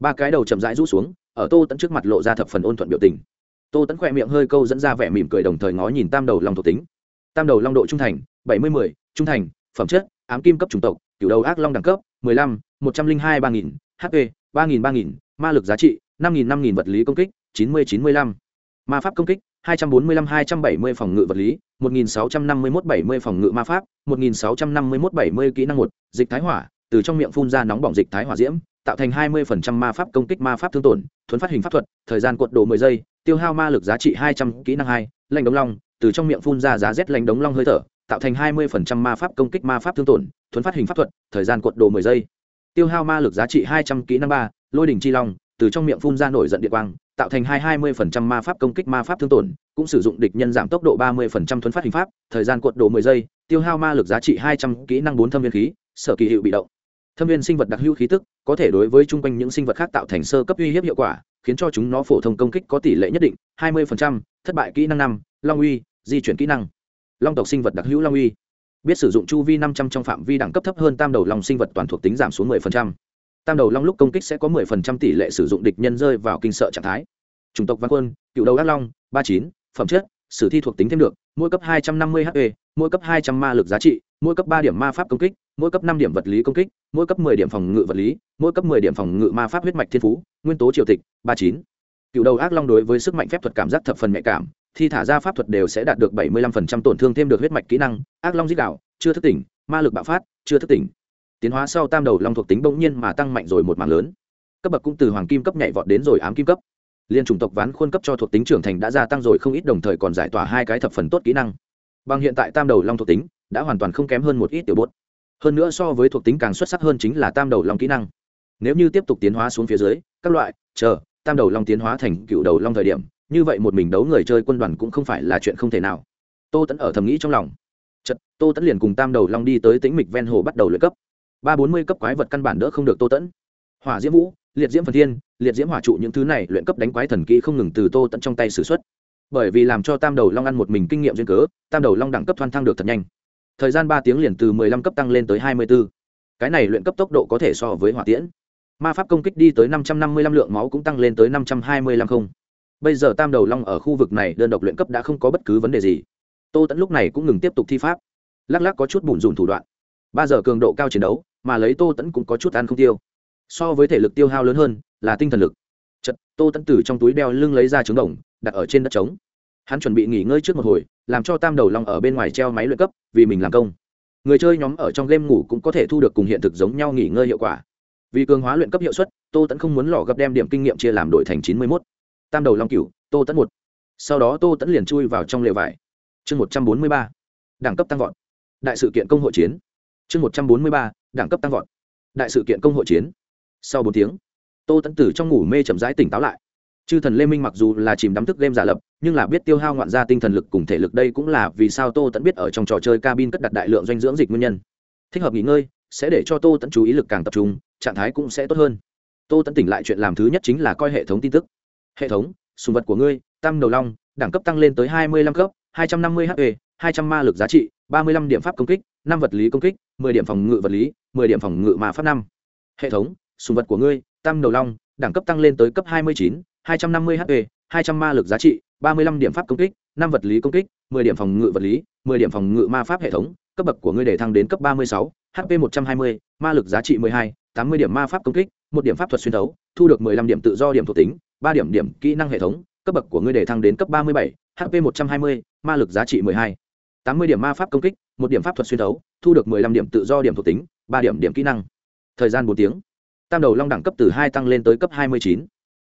ba cái đầu chậm rãi rũ xuống, ở tô tẫn trước mặt lộ ra thập phần ôn thuận biểu tình. Tô tẫn khỏe miệng hơi câu dẫn ra vẻ mỉm cười đồng thời ngó nhìn tam đầu long thuộc tính. Tam đầu long độ trung thành, bảy mươi mười, trung thành, phẩm chất, ám kim cấp chủng tộc, cửu đầu ác long đẳng cấp, mười lăm, một trăm linh hai, ba nghìn hp ba nghìn ba nghìn, ma lực giá trị, năm nghìn năm nghìn vật lý công kích, chín mươi chín mươi lăm. Ma pháp công kích, hai trăm bốn mươi lăm, hai trăm bảy mươi phòng ngự vật lý, một nghìn sáu trăm năm mươi mốt, bảy mươi phòng ngự ma pháp, một nghìn sáu trăm năm mươi mốt, bảy mươi kỹ năng một, dịch thái hỏa, từ trong miệng phun ra nóng bỏng dịch thái hỏa diễm, tạo thành hai mươi phần trăm ma pháp công kích ma pháp thương tổn, thuấn phát hình pháp thuật, thời gian cuộn đồ mười giây, tiêu hao ma lực giá trị hai trăm kỹ năng hai lệnh đống long, từ trong miệng phun ra giá rét lệnh đống long hơi thở, tạo thành hai mươi phần trăm ma pháp công kích ma pháp thương tổn, thuấn phát hình pháp thuật, thời gian cuộn đồ mười giây tiêu hao ma lực giá trị hai trăm kỹ năng ba, lôi đỉnh chi long, từ trong miệng phun ra nổi giận điện quang, tạo thành hai hai mươi phần trăm ma pháp công kích ma pháp thương tổn, cũng sử dụng địch nhân giảm tốc độ ba mươi phần trăm thuấn phát hình pháp, thời gian cuộn đồ mười giây, tiêu hao ma lực giá trị hai trăm kỹ năng bốn thâm viên khí, sở kỳ hiệu bị động. Thâm viên sinh vật đặc hữu khí tức, có thể đối với chung quanh những sinh vật khác tạo thành sơ cấp uy hiếp hiệu quả, khiến cho chúng nó phổ thông công kích có tỷ lệ nhất định, hai mươi thất bại kỹ năng năm, long uy, di chuyển kỹ năng. Long tộc sinh vật đặc hữu long uy biết sử dụng chu vi năm trăm trong phạm vi đẳng cấp thấp hơn tam đầu long sinh vật toàn thuộc tính giảm xuống 10%. tam đầu long lúc công kích sẽ có 10% tỷ lệ sử dụng địch nhân rơi vào kinh sợ trạng thái chủng tộc văn quân, cựu đầu ác long, ba chín, phẩm chất, sử thi thuộc tính thêm được, mỗi cấp 250 hp mỗi cấp 200 ma lực giá trị, mỗi cấp ba điểm ma pháp công kích, mỗi cấp năm điểm vật lý công kích, mỗi cấp 10 điểm phòng ngự vật lý, mỗi cấp 10 điểm phòng ngự ma pháp huyết mạch thiên phú, nguyên tố triều tịch, ba chín cựu đầu ác long đối với sức mạnh phép thuật cảm giác thập phần nhạy cảm thi thả ra pháp thuật đều sẽ đạt được 75% tổn thương thêm được huyết mạch kỹ năng ác long giết đảo, chưa thức tỉnh ma lực bạo phát chưa thức tỉnh. Tiến hóa sau tam đầu long thuộc tính bỗng nhiên mà tăng mạnh rồi một mảng lớn. Cấp bậc cũng từ hoàng kim cấp nhảy vọt đến rồi ám kim cấp. Liên chủng tộc ván khuôn cấp cho thuộc tính trưởng thành đã gia tăng rồi không ít đồng thời còn giải tỏa hai cái thập phần tốt kỹ năng. Bằng hiện tại tam đầu long thuộc tính đã hoàn toàn không kém hơn một ít tiểu bốt. Hơn nữa so với thuộc tính càng xuất sắc hơn chính là tam đầu long kỹ năng. Nếu như tiếp tục tiến hóa xuống phía dưới các loại chờ tam đầu long tiến hóa thành cựu đầu long thời điểm như vậy một mình đấu người chơi quân đoàn cũng không phải là chuyện không thể nào. Tô tẫn ở thầm nghĩ trong lòng. Chật tô tẫn liền cùng tam đầu long đi tới tĩnh mịch ven hồ bắt đầu luyện cấp. Ba bốn mươi cấp quái vật căn bản đỡ không được tô tẫn hỏa diễm vũ, liệt diễm phần thiên, liệt diễm hỏa trụ những thứ này luyện cấp đánh quái thần kỹ không ngừng từ tô tẫn trong tay xử x u ấ t bởi vì làm cho tam đầu long ăn một mình kinh nghiệm duyên cớ, tam đầu long đẳng cấp thoan thăng được thật nhanh. Thời gian ba tiếng liền từ mười lăm cấp tăng lên tới hai mươi b ố cái này luyện cấp tốc độ có thể so với hỏa tiễn. Ma pháp công kích đi tới năm trăm năm mươi lăm lượng máu cũng tăng lên tới năm trăm hai mươi lăm không bây giờ tam đầu long ở khu vực này đơn độc luyện cấp đã không có bất cứ vấn đề gì. Tô tẫn lúc này cũng ngừng tiếp tục thi pháp. Lắc lắc có chút bùn rùn thủ đoạn. Ba giờ cường độ cao chiến đấu, mà lấy tô tẫn cũng có chút ăn không tiêu. So với thể lực tiêu hao lớn hơn, là tinh thần lực. Chật tô tẫn từ trong túi đeo lưng lấy ra trứng đồng, đặt ở trên đất trống. Hắn chuẩn bị nghỉ ngơi trước một hồi, làm cho tam đầu long ở bên ngoài treo máy luyện cấp, vì mình làm công. Người chơi nhóm ở trong game ngủ cũng có thể thu được cùng hiện thực giống nhau nghỉ ngơi hiệu quả. Vì cường hóa luyện cấp hiệu suất, tô tẫn không muốn lò gấp đem điểm kinh nghiệm chia làm đổi thành chín mươi mốt tam đầu long cửu, tô tẫn một. Sau đó tô tẫn liền chui vào trong lều vải. Chương một trăm bốn mươi ba, đẳng cấp tăng vọt. Đại sự kiện công hội chiến. Chương một trăm bốn mươi ba, đẳng cấp tăng vọt. Đại sự kiện công hội chiến. Sau bốn tiếng, tô tẫn tử trong ngủ mê chậm rãi tỉnh táo lại. Chư thần lê minh mặc dù là chìm đắm thức game giả lập, nhưng là biết tiêu hao ngoạn ra tinh thần lực cùng thể lực đây cũng là vì sao tô tẫn biết ở trong trò chơi cabin cất đặt đại lượng doanh dưỡng dịch nguyên nhân. Thích hợp nghỉ ngơi, sẽ để cho tô tẫn chú ý lực càng tập trung, trạng thái cũng sẽ tốt hơn. Tô tẫn tỉnh lại chuyện làm thứ nhất chính là coi hệ thống tin tức hệ thống, sùng vật của ngươi, tam đầu long, đẳng cấp tăng lên tới hai mươi lăm cấp, hai trăm năm mươi hp hai trăm ma lực giá trị, ba mươi lăm điểm pháp công kích, năm vật lý công kích, mười điểm phòng ngự vật lý, mười điểm phòng ngự ma pháp năm. Hệ thống, sùng vật của ngươi, tam đầu long, đẳng cấp tăng lên tới cấp hai mươi chín, hai trăm năm mươi hp hai trăm ma lực giá trị, ba mươi lăm điểm pháp công kích, năm vật lý công kích, mười điểm phòng ngự vật lý, mười điểm phòng ngự ma pháp hệ thống, cấp bậc của ngươi để thăng đến cấp ba mươi sáu hp một trăm hai mươi, ma lực giá trị mười hai, tám mươi điểm ma pháp công kích, một điểm pháp thuật xuyên thấu, thu được mười lăm điểm tự do điểm thuộc tính ba điểm điểm kỹ năng hệ thống, cấp bậc của ngươi để thăng đến cấp ba mươi bảy hp một trăm hai mươi, ma lực giá trị mười hai. Tám mươi điểm ma pháp công kích, một điểm pháp thuật xuyên thấu, thu được mười lăm điểm tự do điểm thuộc tính, ba điểm điểm kỹ năng. Thời gian bốn tiếng. Tam đầu long đẳng cấp từ hai tăng lên tới cấp hai mươi chín.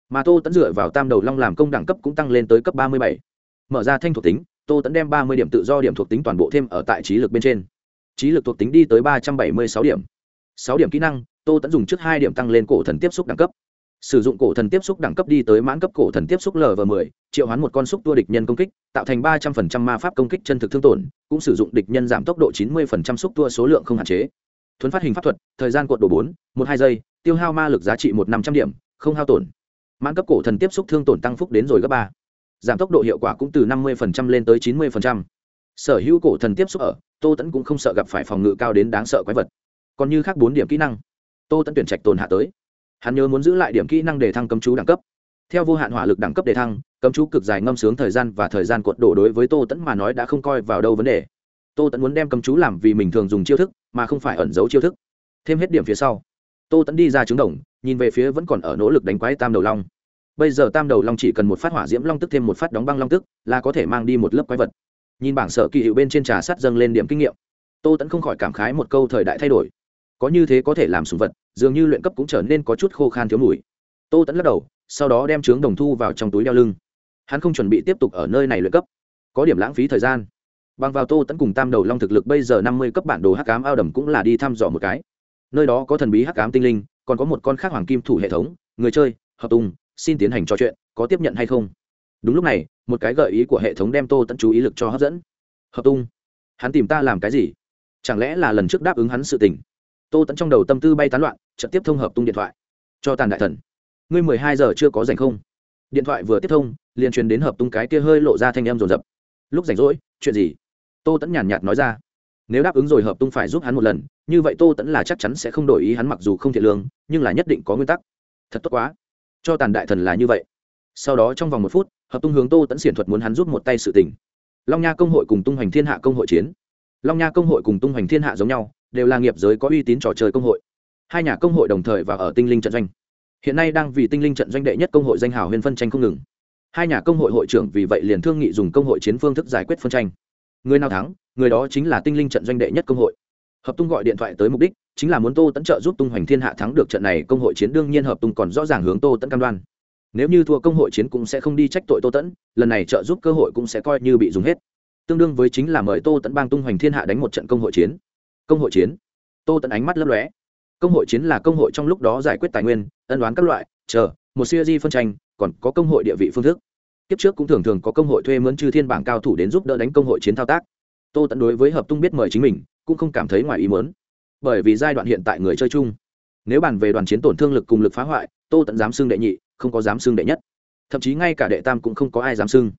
Mà tô tẫn dựa vào tam đầu long làm công đẳng cấp cũng tăng lên tới cấp ba mươi bảy. Mở ra thanh thuộc tính, tô tẫn đem ba mươi điểm tự do điểm thuộc tính toàn bộ thêm ở tại trí lực bên trên. Trí lực thuộc tính đi tới ba trăm bảy mươi sáu điểm. Sáu điểm kỹ năng, tô tẫn dùng trước hai điểm tăng lên cổ thần tiếp xúc đẳng cấp sử dụng cổ thần tiếp xúc đẳng cấp đi tới mãn cấp cổ thần tiếp xúc lv 10 triệu hoán một con xúc tua địch nhân công kích, tạo thành ba trăm linh ma pháp công kích chân thực thương tổn, cũng sử dụng địch nhân giảm tốc độ chín mươi xúc tua số lượng không hạn chế. Thuấn phát hình pháp thuật, thời gian cuộn độ bốn, một hai giây, tiêu hao ma lực giá trị một năm trăm điểm, không hao tổn. Mãn cấp cổ thần tiếp xúc thương tổn tăng phúc đến rồi gấp ba. Giảm tốc độ hiệu quả cũng từ năm mươi lên tới chín mươi sở hữu cổ thần tiếp xúc ở, tô tẫn cũng không sợ gặp phải phòng ngự cao đến đáng sợ quái vật. Còn như khác bốn điểm kỹ năng, tô tẫn tuyển trạch tồn hạ tới hắn nhớ muốn giữ lại điểm kỹ năng để thăng cấm chú đẳng cấp. Theo vô hạn hỏa lực đẳng cấp để thăng, cấm chú cực dài ngâm sướng thời gian và thời gian cuộn đổ đối với tô tẫn mà nói đã không coi vào đâu vấn đề. Tô tẫn muốn đem cấm chú làm vì mình thường dùng chiêu thức, mà không phải ẩn giấu chiêu thức. Thêm hết điểm phía sau, tô tẫn đi ra trứng đồng, nhìn về phía vẫn còn ở nỗ lực đánh quái tam đầu long. Bây giờ tam đầu long chỉ cần một phát hỏa diễm long tức thêm một phát đóng băng long tức là có thể mang đi một lớp quái vật. Nhìn bảng sợ kỳ hiệu bên trên trà sắt dâng lên điểm kinh nghiệm, tô tẫn không khỏi cảm khái một câu thời đại thay đổi có như thế có thể làm sùng vật, dường như luyện cấp cũng trở nên có chút khô khan thiếu mùi. Tô tẫn lắc đầu, sau đó đem trướng đồng thu vào trong túi đeo lưng. Hắn không chuẩn bị tiếp tục ở nơi này luyện cấp. Có điểm lãng phí thời gian. Bằng vào tô tẫn cùng tam đầu long thực lực bây giờ năm mươi cấp bản đồ hắc cám ao đầm cũng là đi thăm dò một cái. Nơi đó có thần bí hắc cám tinh linh, còn có một con khác hoàng kim thủ hệ thống. Người chơi, hợp tùng xin tiến hành trò chuyện, có tiếp nhận hay không? Đúng lúc này, một cái gợi ý của hệ thống đem tô tẫn chú ý lực cho hấp dẫn. Hợp tung, hắn tìm ta làm cái gì? Chẳng lẽ là lần trước đáp ứng hắn sự tình? Tô tẫn trong đầu tâm tư bay tán loạn trực tiếp thông hợp tung điện thoại. Cho tàn đại thần, ngươi mười hai giờ chưa có dành không? Điện thoại vừa tiếp thông, liền truyền đến hợp tung cái kia hơi lộ ra thanh em rồn rập lúc rảnh rỗi, chuyện gì? Tô tẫn nhàn nhạt nói ra. Nếu đáp ứng rồi hợp tung phải giúp hắn một lần, như vậy tô tẫn là chắc chắn sẽ không đổi ý hắn mặc dù không thiện lương, nhưng là nhất định có nguyên tắc. Thật tốt quá. Cho tàn đại thần là như vậy. Sau đó trong vòng một phút, hợp tung hướng tô tẫn xiển thuật muốn hắn giúp một tay sự tình. Long nha công hội cùng tung hoành thiên hạ công hội chiến. Long nha công hội cùng tung hoành thiên hạ giống nhau đều là nghiệp giới có uy tín trò chơi công hội. Hai nhà công hội đồng thời và ở tinh linh trận doanh. Hiện nay đang vì tinh linh trận doanh đệ nhất công hội danh hào huyền phân tranh không ngừng. Hai nhà công hội hội trưởng vì vậy liền thương nghị dùng công hội chiến phương thức giải quyết phân tranh. Người nào thắng, người đó chính là tinh linh trận doanh đệ nhất công hội. Hợp tung gọi điện thoại tới mục đích chính là muốn tô tẫn trợ giúp tung hoành thiên hạ thắng được trận này công hội chiến. Đương nhiên hợp tung còn rõ ràng hướng tô tẫn cam đoan. Nếu như thua công hội chiến cũng sẽ không đi trách tội tô tẫn lần này trợ giúp cơ hội cũng sẽ coi như bị dùng hết. Tương đương với chính là mời tô tẫn bang tung hoành thiên hạ đánh một trận công hội chiến công hội chiến. Tô tận ánh mắt lấp lóe. Công hội chiến là công hội trong lúc đó giải quyết tài nguyên, ân đoán các loại, chờ, một siêu di phân tranh, còn có công hội địa vị phương thức. Kiếp trước cũng thường thường có công hội thuê mướn chư thiên bảng cao thủ đến giúp đỡ đánh công hội chiến thao tác. Tô tận đối với hợp tung biết mời chính mình, cũng không cảm thấy ngoài ý mớn bởi vì giai đoạn hiện tại người chơi chung, nếu bàn về đoàn chiến tổn thương lực cùng lực phá hoại, tô tận dám xưng đệ nhị, không có dám xưng đệ nhất. Thậm chí ngay cả đệ tam cũng không có ai dám xưng.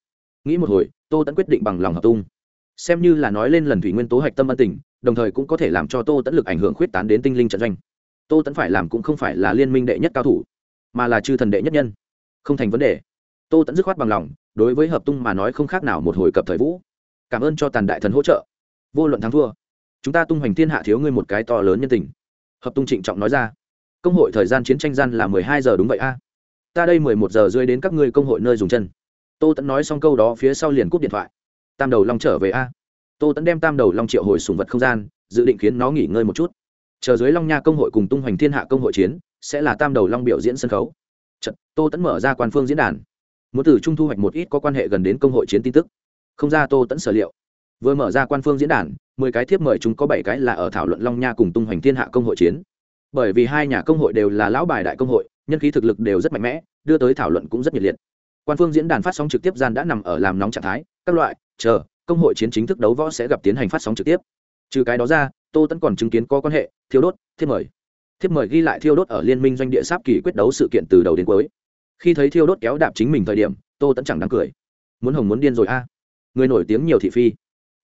Nghĩ một hồi, tô tẫn quyết định bằng lòng hợp tung xem như là nói lên lần thủy nguyên tố hạch tâm ân tình, đồng thời cũng có thể làm cho tô tẫn lực ảnh hưởng khuyết tán đến tinh linh trận doanh. Tô tẫn phải làm cũng không phải là liên minh đệ nhất cao thủ, mà là chư thần đệ nhất nhân. Không thành vấn đề. Tô tẫn dứt khoát bằng lòng, đối với hợp tung mà nói không khác nào một hồi cập thời vũ. Cảm ơn cho tàn đại thần hỗ trợ. Vô luận thắng thua, chúng ta tung hoành thiên hạ thiếu ngươi một cái to lớn nhân tình. Hợp tung trịnh trọng nói ra. Công hội thời gian chiến tranh gian là mười hai giờ đúng vậy a. Ta đây mười một giờ rơi đến các ngươi công hội nơi dùng chân. Tô tẫn nói xong câu đó, phía sau liền cúp điện thoại tam đầu long trở về a. Tô tẫn đem tam đầu long triệu hồi sùng vật không gian dự định khiến nó nghỉ ngơi một chút. Chờ dưới long nha công hội cùng tung hoành thiên hạ công hội chiến sẽ là tam đầu long biểu diễn sân khấu. Trận, tô tẫn mở ra quan phương diễn đàn. Muốn từ trung thu hoạch một ít có quan hệ gần đến công hội chiến tin tức. Không ra tô tẫn sở liệu. Vừa mở ra quan phương diễn đàn mười cái thiếp mời chúng có bảy cái là ở thảo luận long nha cùng tung hoành thiên hạ công hội chiến. Bởi vì hai nhà công hội đều là lão bài đại công hội nhân khí thực lực đều rất mạnh mẽ đưa tới thảo luận cũng rất nhiệt liệt. Quan phương diễn đàn phát sóng trực tiếp gian đã nằm ở làm nóng trạng thái các loại chờ, công hội chiến chính thức đấu võ sẽ gặp tiến hành phát sóng trực tiếp. Trừ cái đó ra, tô tẫn còn chứng kiến có quan hệ, thiêu đốt, thiếp mời. Thiếp mời ghi lại thiêu đốt ở liên minh doanh địa sáp kỳ quyết đấu sự kiện từ đầu đến cuối. Khi thấy thiêu đốt kéo đạp chính mình thời điểm, tô tẫn chẳng đáng cười. Muốn hồng muốn điên rồi a. Người nổi tiếng nhiều thị phi.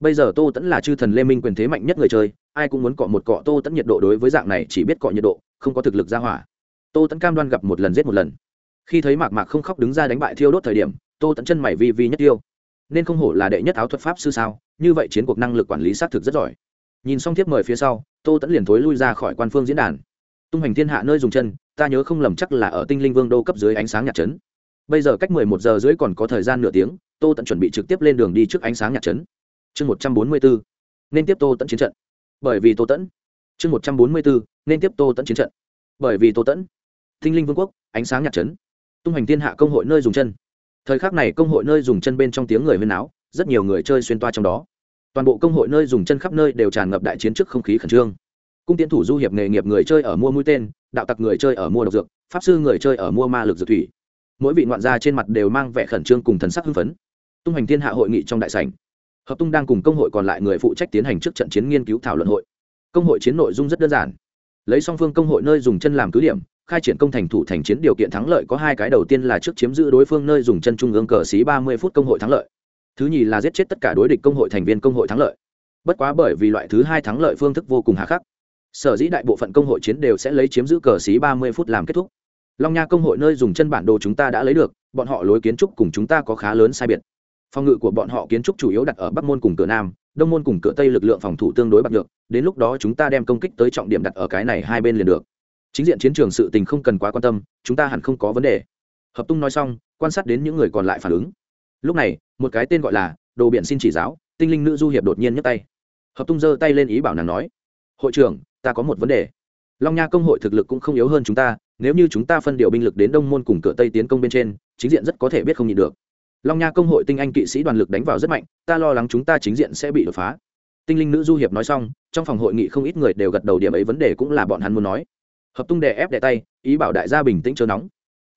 Bây giờ tô tẫn là chư thần lê minh quyền thế mạnh nhất người chơi, ai cũng muốn cọ một cọ tô tẫn nhiệt độ đối với dạng này chỉ biết cọ nhiệt độ, không có thực lực ra hỏa. Tô tẫn cam đoan gặp một lần giết một lần. Khi thấy mạc mạc không khóc đứng ra đánh bại thiêu đốt thời điểm, tô tẫn chân mày vi vi nhất tiêu nên không hổ là đệ nhất áo thuật pháp sư sao? Như vậy chiến cuộc năng lực quản lý xác thực rất giỏi. Nhìn xong tiếp mời phía sau, tô tẫn liền thối lui ra khỏi quan phương diễn đàn. Tung hành thiên hạ nơi dùng chân, ta nhớ không lầm chắc là ở tinh linh vương đô cấp dưới ánh sáng nhạc trấn bây giờ cách mười một giờ rưỡi còn có thời gian nửa tiếng, tô tẫn chuẩn bị trực tiếp lên đường đi trước ánh sáng nhạc trấn chương một trăm bốn mươi bốn, nên tiếp tô tẫn chiến trận. Bởi vì tô tẫn chương một trăm bốn mươi bốn, nên tiếp tô tẫn chiến trận. Bởi vì tô tẫn tinh linh vương quốc, ánh sáng nhạc trấn tung hành thiên hạ công hội nơi dùng chân thời khắc này công hội nơi dùng chân bên trong tiếng người huyên áo rất nhiều người chơi xuyên toa trong đó. Toàn bộ công hội nơi dùng chân khắp nơi đều tràn ngập đại chiến trước không khí khẩn trương. Cung tiến thủ du hiệp nghề nghiệp người chơi ở mua mũi tên, đạo tặc người chơi ở mua độc dược, pháp sư người chơi ở mua ma lực dược thủy. Mỗi vị ngoạn gia trên mặt đều mang vẻ khẩn trương cùng thần sắc hưng phấn. Tung hành thiên hạ hội nghị trong đại sảnh. Hợp tung đang cùng công hội còn lại người phụ trách tiến hành trước trận chiến nghiên cứu thảo luận hội. Công hội chiến nội dung rất đơn giản. Lấy song phương công hội nơi dùng chân làm cứ điểm khai triển công thành thủ thành chiến điều kiện thắng lợi có hai cái đầu tiên là trước chiếm giữ đối phương nơi dùng chân trung ương cờ xí ba mươi phút công hội thắng lợi. Thứ nhì là giết chết tất cả đối địch công hội thành viên công hội thắng lợi. Bất quá bởi vì loại thứ hai thắng lợi phương thức vô cùng hà khắc, sở dĩ đại bộ phận công hội chiến đều sẽ lấy chiếm giữ cờ xí ba mươi phút làm kết thúc. Long nha công hội nơi dùng chân bản đồ chúng ta đã lấy được, bọn họ lối kiến trúc cùng chúng ta có khá lớn sai biệt. Phòng ngự của bọn họ kiến trúc chủ yếu đặt ở bắc môn cùng cửa nam, đông môn cùng cửa tây lực lượng phòng thủ tương đối bạc được đến lúc đó chúng ta đem công kích tới trọng điểm đặt ở cái này hai bên liền được chính diện chiến trường sự tình không cần quá quan tâm, chúng ta hẳn không có vấn đề. Hợp tung nói xong, quan sát đến những người còn lại phản ứng. Lúc này, một cái tên gọi là đồ biển xin chỉ giáo, tinh linh nữ du hiệp đột nhiên nhấc tay. Hợp tung giơ tay lên ý bảo nàng nói, hội trưởng, ta có một vấn đề. Long nha công hội thực lực cũng không yếu hơn chúng ta, nếu như chúng ta phân điều binh lực đến đông môn cùng cửa tây tiến công bên trên, chính diện rất có thể biết không nhịn được. Long nha công hội tinh anh kỵ sĩ đoàn lực đánh vào rất mạnh, ta lo lắng chúng ta chính diện sẽ bị đột phá. Tinh linh nữ du hiệp nói xong, trong phòng hội nghị không ít người đều gật đầu điểm ấy vấn đề cũng là bọn hắn muốn nói hợp tung đè ép đè tay, ý bảo đại gia bình tĩnh chờ nóng.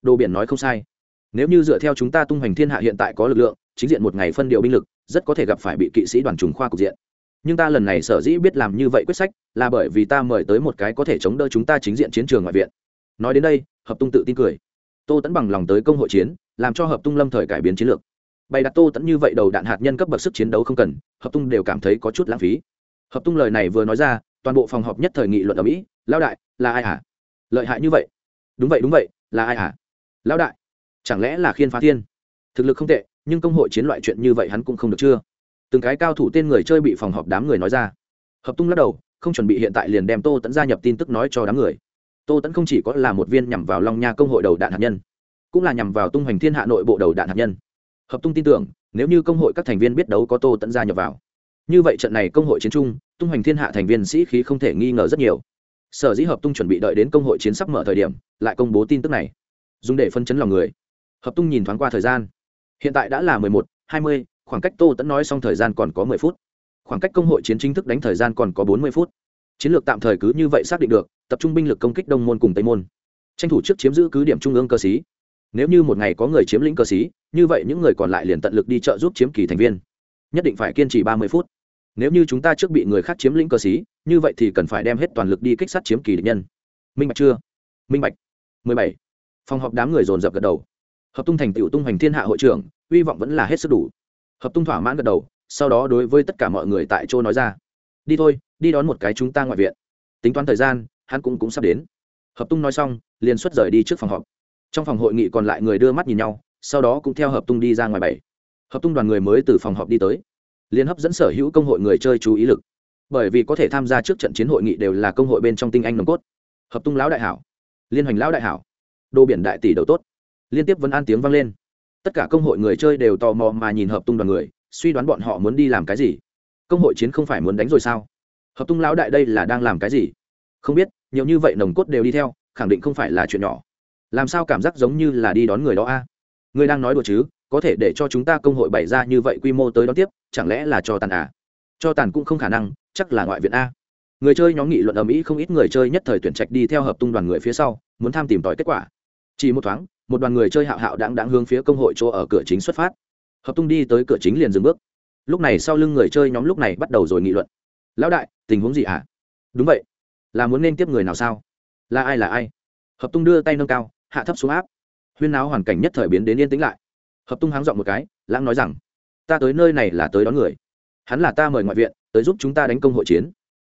Đồ biển nói không sai. Nếu như dựa theo chúng ta tung hoành thiên hạ hiện tại có lực lượng, chính diện một ngày phân điều binh lực, rất có thể gặp phải bị kỵ sĩ đoàn trùng khoa cục diện. Nhưng ta lần này sở dĩ biết làm như vậy quyết sách, là bởi vì ta mời tới một cái có thể chống đỡ chúng ta chính diện chiến trường ngoại viện. Nói đến đây, hợp tung tự tin cười. Tô tẫn bằng lòng tới công hội chiến, làm cho hợp tung lâm thời cải biến chiến lược. Bày đặt tô tẫn như vậy đầu đạn hạt nhân cấp bậc sức chiến đấu không cần, hợp tung đều cảm thấy có chút lãng phí. Hợp tung lời này vừa nói ra, toàn bộ phòng họp nhất thời nghị luận ở mỹ lao đại là ai hả? Lợi hại như vậy? Đúng vậy đúng vậy, là ai hả? Lão đại, chẳng lẽ là khiên phá thiên? Thực lực không tệ, nhưng công hội chiến loại chuyện như vậy hắn cũng không được chưa? Từng cái cao thủ tên người chơi bị phòng họp đám người nói ra. Hợp tung lắc đầu, không chuẩn bị hiện tại liền đem tô tẫn gia nhập tin tức nói cho đám người. Tô tẫn không chỉ có là một viên nhằm vào long nha công hội đầu đạn hạt nhân, cũng là nhằm vào tung hoành thiên hạ nội bộ đầu đạn hạt nhân. Hợp tung tin tưởng, nếu như công hội các thành viên biết đấu có tô tẫn gia nhập vào. Như vậy trận này công hội chiến trung tung hoành thiên hạ thành viên sĩ khí không thể nghi ngờ rất nhiều sở dĩ hợp tung chuẩn bị đợi đến công hội chiến sắp mở thời điểm, lại công bố tin tức này. Dùng để phân chấn lòng người. Hợp tung nhìn thoáng qua thời gian. Hiện tại đã là mười một, hai mươi, khoảng cách tô tẫn nói xong thời gian còn có mười phút. Khoảng cách công hội chiến chính thức đánh thời gian còn có bốn mươi phút. Chiến lược tạm thời cứ như vậy xác định được, tập trung binh lực công kích đông môn cùng tây môn. Tranh thủ trước chiếm giữ cứ điểm trung ương cơ sĩ. Nếu như một ngày có người chiếm lĩnh cơ sĩ, như vậy những người còn lại liền tận lực đi trợ giúp chiếm kỳ thành viên. Nhất định phải kiên trì ba mươi phút. Nếu như chúng ta trước bị người khác chiếm lĩnh cơ sĩ như vậy thì cần phải đem hết toàn lực đi kích sát chiếm kỳ địch nhân. Minh bạch chưa? Minh bạch. Mười bảy. Phòng họp đám người dồn dập gật đầu. Hợp tung thành tựu tung hoành thiên hạ hội trưởng, hy vọng vẫn là hết sức đủ. Hợp tung thỏa mãn gật đầu, sau đó đối với tất cả mọi người tại chỗ nói ra. Đi thôi, đi đón một cái chúng ta ngoại viện. Tính toán thời gian, hắn cũng cũng sắp đến. Hợp tung nói xong, liền xuất rời đi trước phòng họp. Trong phòng hội nghị còn lại người đưa mắt nhìn nhau, sau đó cũng theo hợp tung đi ra ngoài bảy. Hợp tung đoàn người mới từ phòng họp đi tới. Liên hấp dẫn sở hữu công hội người chơi chú ý lực bởi vì có thể tham gia trước trận chiến hội nghị đều là công hội bên trong tinh anh nồng cốt. Hợp tung lão đại hảo. Liên hoành lão đại hảo. Đô biển đại tỷ đầu tốt. Liên tiếp vẫn an tiếng vang lên. Tất cả công hội người chơi đều tò mò mà nhìn hợp tung đoàn người, suy đoán bọn họ muốn đi làm cái gì. Công hội chiến không phải muốn đánh rồi sao? Hợp tung lão đại đây là đang làm cái gì? Không biết, nhiều như vậy nồng cốt đều đi theo, khẳng định không phải là chuyện nhỏ. Làm sao cảm giác giống như là đi đón người đó a? Người đang nói đùa chứ, có thể để cho chúng ta công hội bày ra như vậy quy mô tới đón tiếp, chẳng lẽ là cho tàn à? Cho tàn cũng không khả năng, chắc là ngoại viện a. Người chơi nhóm nghị luận ở mỹ không ít người chơi nhất thời tuyển trạch đi theo hợp tung đoàn người phía sau, muốn tham tìm tòi kết quả. Chỉ một thoáng, một đoàn người chơi hạo hạo đáng đáng hướng phía công hội chỗ ở cửa chính xuất phát. Hợp tung đi tới cửa chính liền dừng bước. Lúc này sau lưng người chơi nhóm lúc này bắt đầu rồi nghị luận. Lão đại, tình huống gì ạ? À? đúng vậy. Là muốn nên tiếp người nào sao? Là ai là ai? Hợp tung đưa tay nâng cao, hạ thấp xuống áp. Huyên náo hoàn cảnh nhất thời biến đến yên tĩnh lại. Hợp tung háng dọn một cái, lãng nói rằng, ta tới nơi này là tới đón người hắn là ta mời ngoại viện, tới giúp chúng ta đánh công hội chiến.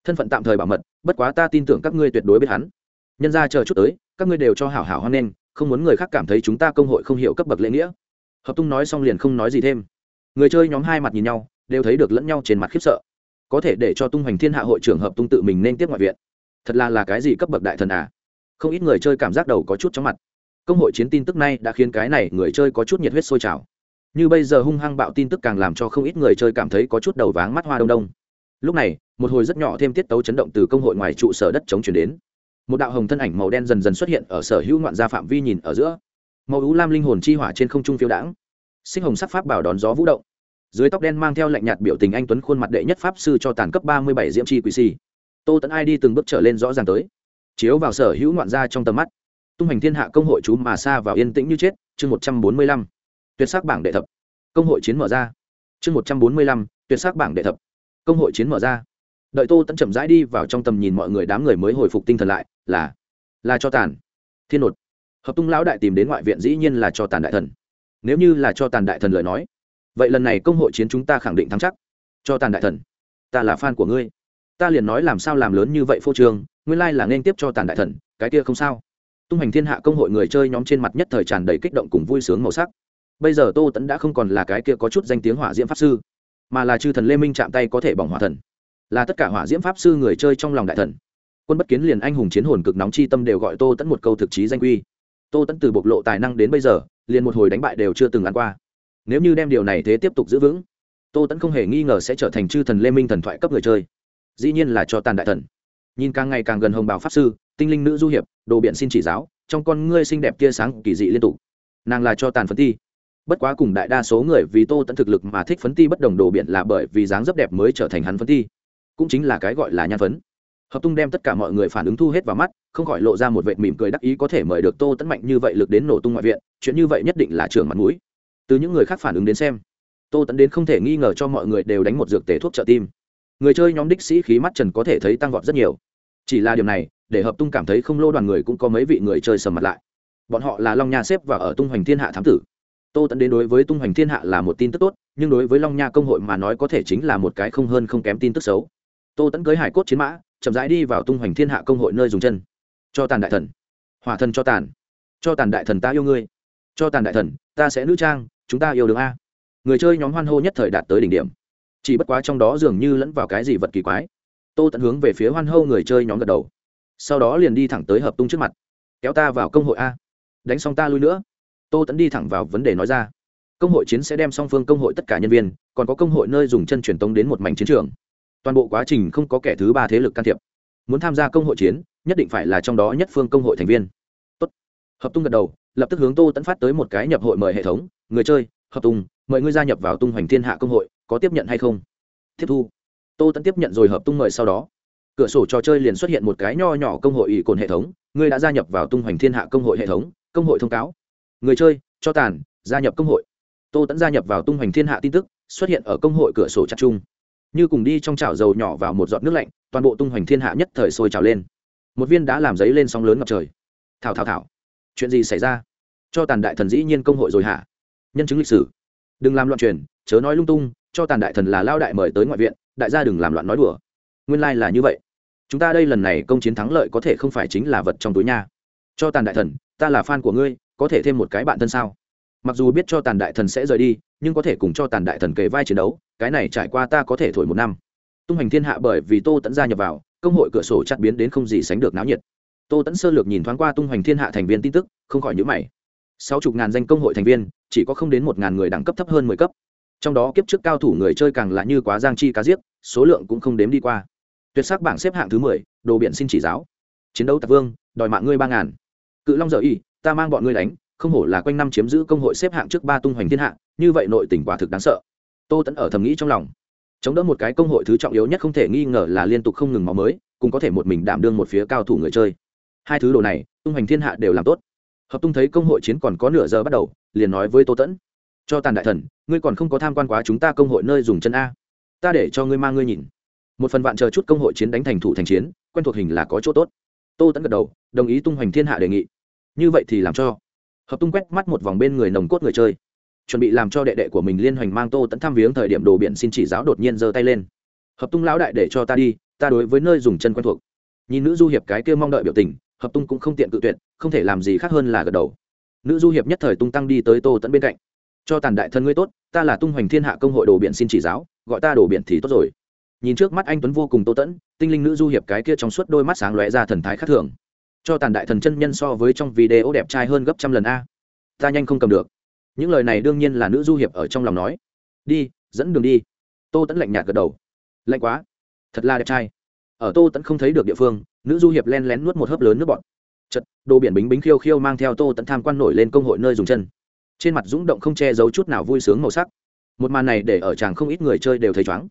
Thân phận tạm thời bảo mật, bất quá ta tin tưởng các ngươi tuyệt đối biết hắn. Nhân ra chờ chút tới, các ngươi đều cho hảo hảo hoan nghênh, không muốn người khác cảm thấy chúng ta công hội không hiểu cấp bậc lễ nghĩa. Hợp tung nói xong liền không nói gì thêm. Người chơi nhóm hai mặt nhìn nhau, đều thấy được lẫn nhau trên mặt khiếp sợ. Có thể để cho tung hoành thiên hạ hội trưởng hợp tung tự mình nên tiếp ngoại viện. Thật là là cái gì cấp bậc đại thần à? Không ít người chơi cảm giác đầu có chút chóng mặt. Công hội chiến tin tức này đã khiến cái này người chơi có chút nhiệt huyết sôi trào như bây giờ hung hăng bạo tin tức càng làm cho không ít người chơi cảm thấy có chút đầu váng mắt hoa đông đông. Lúc này, một hồi rất nhỏ thêm tiết tấu chấn động từ công hội ngoài trụ sở đất chống chuyển đến. Một đạo hồng thân ảnh màu đen dần dần xuất hiện ở sở hữu ngoạn gia phạm vi nhìn ở giữa. Màu ú lam linh hồn chi hỏa trên không trung phiêu đãng. Sinh hồng sắc pháp bảo đón gió vũ động. Dưới tóc đen mang theo lạnh nhạt biểu tình anh tuấn khuôn mặt đệ nhất pháp sư cho tàn cấp ba mươi bảy diễm chi quỷ si tô tẫn ai đi từng bước trở lên rõ ràng tới. Chiếu vào sở hữu ngoạn gia trong tầm mắt. Tung hành thiên hạ công hội chú mà xa vào yên tĩnh như chết, chương một trăm bốn mươi lăm tuyệt sắc bảng đệ thập. Công hội chiến mở ra. Chương một trăm bốn mươi lăm, tuyệt sắc bảng đệ thập. Công hội chiến mở ra. Đợi tô tẫn chậm rãi đi vào trong tầm nhìn mọi người đám người mới hồi phục tinh thần lại, là là cho tàn. Thiên nột. Hợp tung lão đại tìm đến ngoại viện dĩ nhiên là cho tàn đại thần. Nếu như là cho tàn đại thần lời nói, vậy lần này công hội chiến chúng ta khẳng định thắng chắc. Cho tàn đại thần, ta là fan của ngươi. Ta liền nói làm sao làm lớn như vậy phô trường. nguyên lai là nên tiếp cho tàn đại thần, cái kia không sao. Tung hành thiên hạ công hội người chơi nhóm trên mặt nhất thời tràn đầy kích động cùng vui sướng màu sắc bây giờ tô tẫn đã không còn là cái kia có chút danh tiếng hỏa diễm pháp sư, mà là chư thần lê minh chạm tay có thể bỏng hỏa thần. Là tất cả hỏa diễm pháp sư người chơi trong lòng đại thần. Quân bất kiến liền anh hùng chiến hồn cực nóng chi tâm đều gọi tô tẫn một câu thực chí danh quy tô tẫn từ bộc lộ tài năng đến bây giờ, liền một hồi đánh bại đều chưa từng ăn qua. Nếu như đem điều này thế tiếp tục giữ vững, tô tẫn không hề nghi ngờ sẽ trở thành chư thần lê minh thần thoại cấp người chơi. Dĩ nhiên là cho tàn đại thần. Nhìn càng ngày càng gần hồng bào pháp sư, tinh linh nữ du hiệp, đồ biện xin chỉ giáo, trong con ngươi xinh đẹp tia sáng kỳ dị liên tục. Nàng là cho tàn phấn thi bất quá cùng đại đa số người vì tô tẫn thực lực mà thích phấn ti bất đồng đồ biện là bởi vì dáng dấp đẹp mới trở thành hắn phấn ti. Cũng chính là cái gọi là nhan phấn. Hợp tung đem tất cả mọi người phản ứng thu hết vào mắt, không khỏi lộ ra một vệ mỉm cười đắc ý có thể mời được tô tẫn mạnh như vậy lực đến nổ tung ngoại viện, chuyện như vậy nhất định là trường mặt mũi. Từ những người khác phản ứng đến xem, tô tẫn đến không thể nghi ngờ cho mọi người đều đánh một dược tể thuốc trợ tim. Người chơi nhóm đích sĩ khí mắt trần có thể thấy tăng vọt rất nhiều. Chỉ là điều này, để hợp tung cảm thấy không lô đoàn người cũng có mấy vị người chơi sầm mặt lại. Bọn họ là long nha xếp và ở tung hoành thiên hạ thám tử tô tẫn đến đối với tung hoành thiên hạ là một tin tức tốt, nhưng đối với long nha công hội mà nói có thể chính là một cái không hơn không kém tin tức xấu. Tô tẫn cưới hải cốt chiến mã, chậm rãi đi vào tung hoành thiên hạ công hội nơi dùng chân. Cho tàn đại thần. Hỏa thần cho tàn. Cho tàn đại thần ta yêu ngươi. Cho tàn đại thần, ta sẽ nữ trang, chúng ta yêu được a. Người chơi nhóm hoan hô nhất thời đạt tới đỉnh điểm. Chỉ bất quá trong đó dường như lẫn vào cái gì vật kỳ quái. Tô tận hướng về phía hoan hô người chơi nhóm gật đầu. Sau đó liền đi thẳng tới hợp tung trước mặt. Kéo ta vào công hội a. Đánh xong ta lui nữa tô tẫn đi thẳng vào vấn đề nói ra. Công hội chiến sẽ đem song phương công hội tất cả nhân viên, còn có công hội nơi dùng chân truyền tống đến một mảnh chiến trường. Toàn bộ quá trình không có kẻ thứ ba thế lực can thiệp. Muốn tham gia công hội chiến, nhất định phải là trong đó nhất phương công hội thành viên. Tốt. hợp tung gật đầu, lập tức hướng tô tẫn phát tới một cái nhập hội mời hệ thống. Người chơi, hợp tung, mời ngươi gia nhập vào tung hoành thiên hạ công hội, có tiếp nhận hay không? Tiếp thu. Tô tẫn tiếp nhận rồi hợp tung mời sau đó. Cửa sổ trò chơi liền xuất hiện một cái nho nhỏ công hội ỷ cồn hệ thống. Ngươi đã gia nhập vào tung hoành thiên hạ công hội hệ thống. Công hội thông cáo người chơi, cho tàn, gia nhập công hội. Tô tẫn gia nhập vào tung hoành thiên hạ tin tức, xuất hiện ở công hội cửa sổ chặt chung. Như cùng đi trong chảo dầu nhỏ vào một giọt nước lạnh, toàn bộ tung hoành thiên hạ nhất thời sôi trào lên. Một viên đã làm giấy lên sóng lớn ngập trời. Thảo thảo thảo. Chuyện gì xảy ra? Cho tàn đại thần dĩ nhiên công hội rồi hả? Nhân chứng lịch sử. Đừng làm loạn truyền, chớ nói lung tung, cho tàn đại thần là lao đại mời tới ngoại viện, đại gia đừng làm loạn nói đùa. Nguyên lai、like、là như vậy. Chúng ta đây lần này công chiến thắng lợi có thể không phải chính là vật trong túi nha. Cho tàn đại thần, ta là fan của ngươi có thể thêm một cái bạn thân sao? Mặc dù biết cho tàn đại thần sẽ rời đi, nhưng có thể cùng cho tàn đại thần kề vai chiến đấu, cái này trải qua ta có thể thổi một năm. Tung hành thiên hạ bởi vì tô tẫn gia nhập vào, công hội cửa sổ chặt biến đến không gì sánh được náo nhiệt. Tô tẫn sơ lược nhìn thoáng qua tung hoành thiên hạ thành viên tin tức, không khỏi nhữ mày. Sáu chục ngàn danh công hội thành viên, chỉ có không đến một ngàn người đẳng cấp thấp hơn mười cấp. Trong đó kiếp trước cao thủ người chơi càng là như quá giang chi cá diếp số lượng cũng không đếm đi qua. Tuyệt sắc bảng xếp hạng thứ mười, đồ biện xin chỉ giáo. Chiến đấu tạc vương, đòi mạng ngươi ba ngàn. Cự long dở y ta mang bọn ngươi đánh, không hổ là quanh năm chiếm giữ công hội xếp hạng trước ba tung hoành thiên hạ, như vậy nội tình quả thực đáng sợ. Tô tẫn ở thầm nghĩ trong lòng. Chống đỡ một cái công hội thứ trọng yếu nhất không thể nghi ngờ là liên tục không ngừng máu mới, cũng có thể một mình đảm đương một phía cao thủ người chơi. Hai thứ đồ này, tung hoành thiên hạ đều làm tốt. Hợp tung thấy công hội chiến còn có nửa giờ bắt đầu, liền nói với tô tẫn cho tàn đại thần, ngươi còn không có tham quan quá chúng ta công hội nơi dùng chân a. Ta để cho ngươi mang ngươi nhìn. Một phần vạn chờ chút công hội chiến đánh thành thủ thành chiến, quen thuộc hình là có chỗ tốt. Tô tẫn gật đầu, đồng ý tung hoành thiên hạ đề nghị như vậy thì làm cho. Hợp tung quét mắt một vòng bên người nồng cốt người chơi. Chuẩn bị làm cho đệ đệ của mình liên hoành mang tô tẫn thăm viếng thời điểm đồ biển xin chỉ giáo đột nhiên giơ tay lên. Hợp tung lão đại để cho ta đi, ta đối với nơi dùng chân quen thuộc. Nhìn nữ du hiệp cái kia mong đợi biểu tình, hợp tung cũng không tiện cự tuyệt, không thể làm gì khác hơn là gật đầu. Nữ du hiệp nhất thời tung tăng đi tới tô tẫn bên cạnh. Cho tàn đại thân ngươi tốt, ta là tung hoành thiên hạ công hội đồ biển xin chỉ giáo, gọi ta đồ biển thì tốt rồi. Nhìn trước mắt anh tuấn vô cùng tô tẫn tinh linh nữ du hiệp cái kia trong suốt đôi mắt sáng lóe ra thần thái khác thường cho tàn đại thần chân nhân so với trong video đẹp trai hơn gấp trăm lần a. Ta nhanh không cầm được. Những lời này đương nhiên là nữ du hiệp ở trong lòng nói. Đi, dẫn đường đi. Tô tẫn lạnh nhạt gật đầu. Lạnh quá. Thật là đẹp trai. Ở tô tẫn không thấy được địa phương, nữ du hiệp len lén nuốt một hớp lớn nước bọt. Chật, đồ biển bính bính khiêu khiêu mang theo tô tẫn tham quan nổi lên công hội nơi dùng chân. Trên mặt rúng động không che giấu chút nào vui sướng màu sắc. Một màn này để ở chàng không ít người chơi đều thấy chóng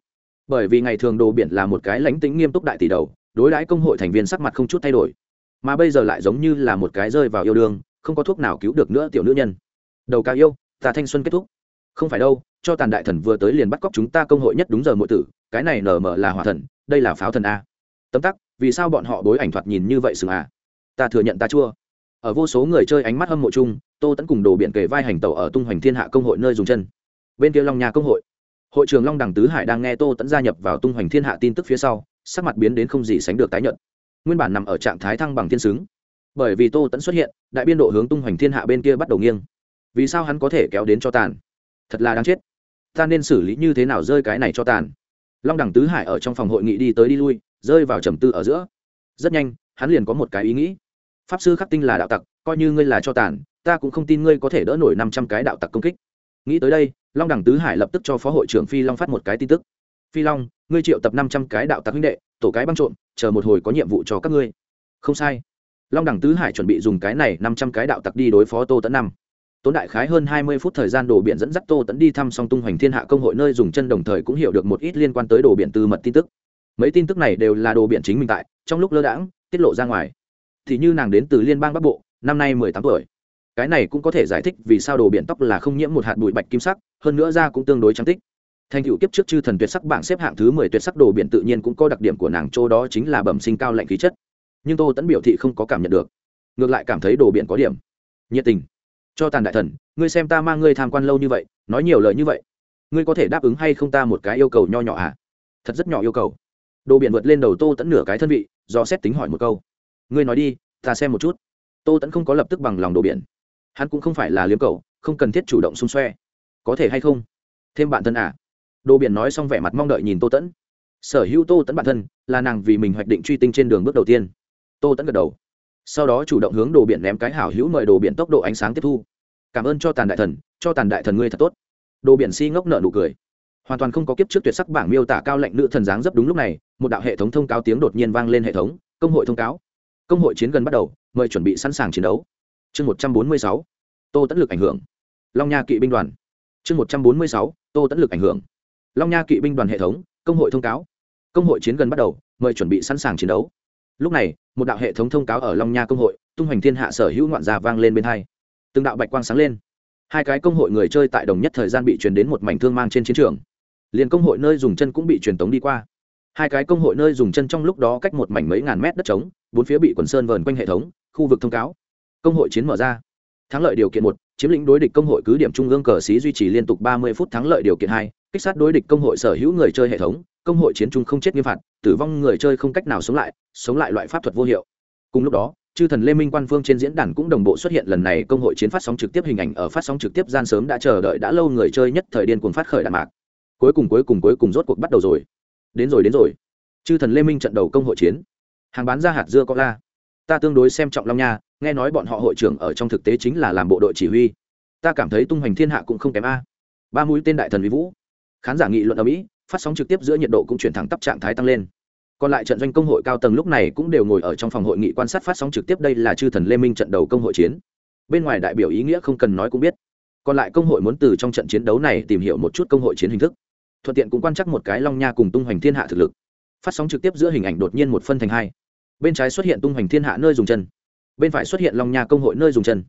bởi vì ngày thường đồ biển là một cái lánh tính nghiêm túc đại tỷ đầu, đối đãi công hội thành viên sắc mặt không chút thay đổi mà bây giờ lại giống như là một cái rơi vào yêu đương, không có thuốc nào cứu được nữa tiểu nữ nhân. Đầu ca yêu, ta thanh xuân kết thúc. Không phải đâu, cho tàn đại thần vừa tới liền bắt cóc chúng ta công hội nhất đúng giờ mỗi tử, cái này nở mở là hỏa thần, đây là pháo thần a. Tấm tắc, vì sao bọn họ đối ảnh thoạt nhìn như vậy sừng à? Ta thừa nhận ta chua. Ở vô số người chơi ánh mắt hâm mộ chung, tô tẫn cùng đồ biện kề vai hành tàu ở tung hoành thiên hạ công hội nơi dùng chân. Bên kia long nhà công hội. Hội trưởng long đằng tứ hải đang nghe tô tẫn gia nhập vào tung hoành thiên hạ tin tức phía sau, sắc mặt biến đến không gì sánh được tái nhận nguyên bản nằm ở trạng thái thăng bằng thiên xứng. Bởi vì tô tẫn xuất hiện, đại biên độ hướng tung hoành thiên hạ bên kia bắt đầu nghiêng. Vì sao hắn có thể kéo đến cho tàn? Thật là đáng chết. Ta nên xử lý như thế nào rơi cái này cho tàn? Long đẳng tứ hải ở trong phòng hội nghị đi tới đi lui, rơi vào trầm tư ở giữa. Rất nhanh, hắn liền có một cái ý nghĩ. Pháp sư khắc tinh là đạo tặc, coi như ngươi là cho tàn, ta cũng không tin ngươi có thể đỡ nổi năm trăm cái đạo tặc công kích. Nghĩ tới đây, long đẳng tứ hải lập tức cho phó hội trưởng phi long phát một cái tin tức. Phi long, ngươi triệu tập năm trăm cái đạo tặc huynh đệ, tổ cái băng trộm chờ một hồi có nhiệm vụ cho các ngươi. Không sai. Long đẳng tứ hải chuẩn bị dùng cái này năm trăm cái đạo tặc đi đối phó tô tẫn năm. Tốn đại khái hơn hai mươi phút thời gian đồ biển dẫn dắt tô tẫn đi thăm song tung hoành thiên hạ công hội nơi dùng chân đồng thời cũng hiểu được một ít liên quan tới đồ biển tư mật tin tức. Mấy tin tức này đều là đồ biển chính mình tại, trong lúc lơ đãng, tiết lộ ra ngoài. Thì như nàng đến từ liên bang bắc bộ, năm nay mười tám tuổi. Cái này cũng có thể giải thích vì sao đồ biển tóc là không nhiễm một hạt bụi bạch kim sắc, hơn nữa da cũng tương đối trắng tích thành tựu kiếp trước chư thần tuyệt sắc bảng xếp hạng thứ mười tuyệt sắc đồ biển tự nhiên cũng có đặc điểm của nàng châu đó chính là bẩm sinh cao lạnh khí chất. Nhưng tô tẫn biểu thị không có cảm nhận được, ngược lại cảm thấy đồ biển có điểm. Nhiệt tình. Cho tàn đại thần, ngươi xem ta mang ngươi tham quan lâu như vậy, nói nhiều lời như vậy, ngươi có thể đáp ứng hay không ta một cái yêu cầu nho nhỏ à? Thật rất nhỏ yêu cầu. Đồ biển vượt lên đầu tô tẫn nửa cái thân vị, do xét tính hỏi một câu. Ngươi nói đi, ta xem một chút. Tô tẫn không có lập tức bằng lòng đồ biển. Hắn cũng không phải là liếm cầu không cần thiết chủ động xung xoe. Có thể hay không? Thêm bạn thân à? Đồ biển nói xong vẻ mặt mong đợi nhìn tô tẫn. Sở hữu tô tẫn bản thân là nàng vì mình hoạch định truy tinh trên đường bước đầu tiên. Tô tẫn gật đầu. Sau đó chủ động hướng đồ biển ném cái hảo hữu mời đồ biển tốc độ ánh sáng tiếp thu. Cảm ơn cho tàn đại thần, cho tàn đại thần ngươi thật tốt. Đồ biển si ngốc nợ nụ cười. Hoàn toàn không có kiếp trước tuyệt sắc bảng miêu tả cao lệnh nữ thần dáng dấp đúng lúc này, một đạo hệ thống thông cáo tiếng đột nhiên vang lên hệ thống, công hội thông cáo. Công hội chiến gần bắt đầu, mời chuẩn bị sẵn sàng chiến đấu. Chương một trăm bốn mươi sáu, tô tẫn lực ảnh hưởng. Long nha kỵ binh đoàn. Chương một trăm bốn mươi sáu, tô tẫn lực ảnh hưởng long nha kỵ binh đoàn hệ thống, công hội thông cáo. Công hội chiến gần bắt đầu, mời chuẩn bị sẵn sàng chiến đấu. Lúc này, một đạo hệ thống thông cáo ở long nha công hội, tung hoành thiên hạ sở hữu ngoạn gia vang lên bên hai. Từng đạo bạch quang sáng lên. Hai cái công hội người chơi tại đồng nhất thời gian bị truyền đến một mảnh thương mang trên chiến trường. Liền công hội nơi dùng chân cũng bị truyền tống đi qua. Hai cái công hội nơi dùng chân trong lúc đó cách một mảnh mấy ngàn mét đất trống, bốn phía bị quần sơn vờn quanh hệ thống, khu vực thông cáo. Công hội chiến mở ra. Thắng lợi điều kiện một, chiếm lĩnh đối địch công hội cứ điểm trung ương cờ xí duy trì liên tục ba mươi phút thắng lợi điều kiện hai kích sát đối địch công hội sở hữu người chơi hệ thống, công hội chiến trung không chết nghiêm phạt, tử vong người chơi không cách nào sống lại sống lại loại pháp thuật vô hiệu. Cùng lúc đó, chư thần lê minh quan phương trên diễn đàn cũng đồng bộ xuất hiện lần này công hội chiến phát sóng trực tiếp hình ảnh ở phát sóng trực tiếp gian sớm đã chờ đợi đã lâu người chơi nhất thời điên cuồng phát khởi đạn mạc. Cuối cùng cuối cùng cuối cùng rốt cuộc bắt đầu rồi. Đến rồi đến rồi. Chư thần lê minh trận đầu công hội chiến. Hàng bán ra hạt dưa có la. Ta tương đối xem trọng long nha, nghe nói bọn họ hội trưởng ở trong thực tế chính là làm bộ đội chỉ huy. Ta cảm thấy tung hoành thiên hạ cũng không kém a. Ba mũi tên đại thần uy vũ khán giả nghị luận ở mỹ, phát sóng trực tiếp giữa nhiệt độ cũng chuyển thẳng tắp trạng thái tăng lên. Còn lại trận doanh công hội cao tầng lúc này cũng đều ngồi ở trong phòng hội nghị quan sát phát sóng trực tiếp đây là chư thần lê minh trận đầu công hội chiến. Bên ngoài đại biểu ý nghĩa không cần nói cũng biết. Còn lại công hội muốn từ trong trận chiến đấu này tìm hiểu một chút công hội chiến hình thức. Thuận tiện cũng quan chắc một cái long nha cùng tung hoành thiên hạ thực lực. Phát sóng trực tiếp giữa hình ảnh đột nhiên một phân thành hai. Bên trái xuất hiện tung hoành thiên hạ nơi dùng chân. Bên phải xuất hiện long nha công hội nơi dùng chân.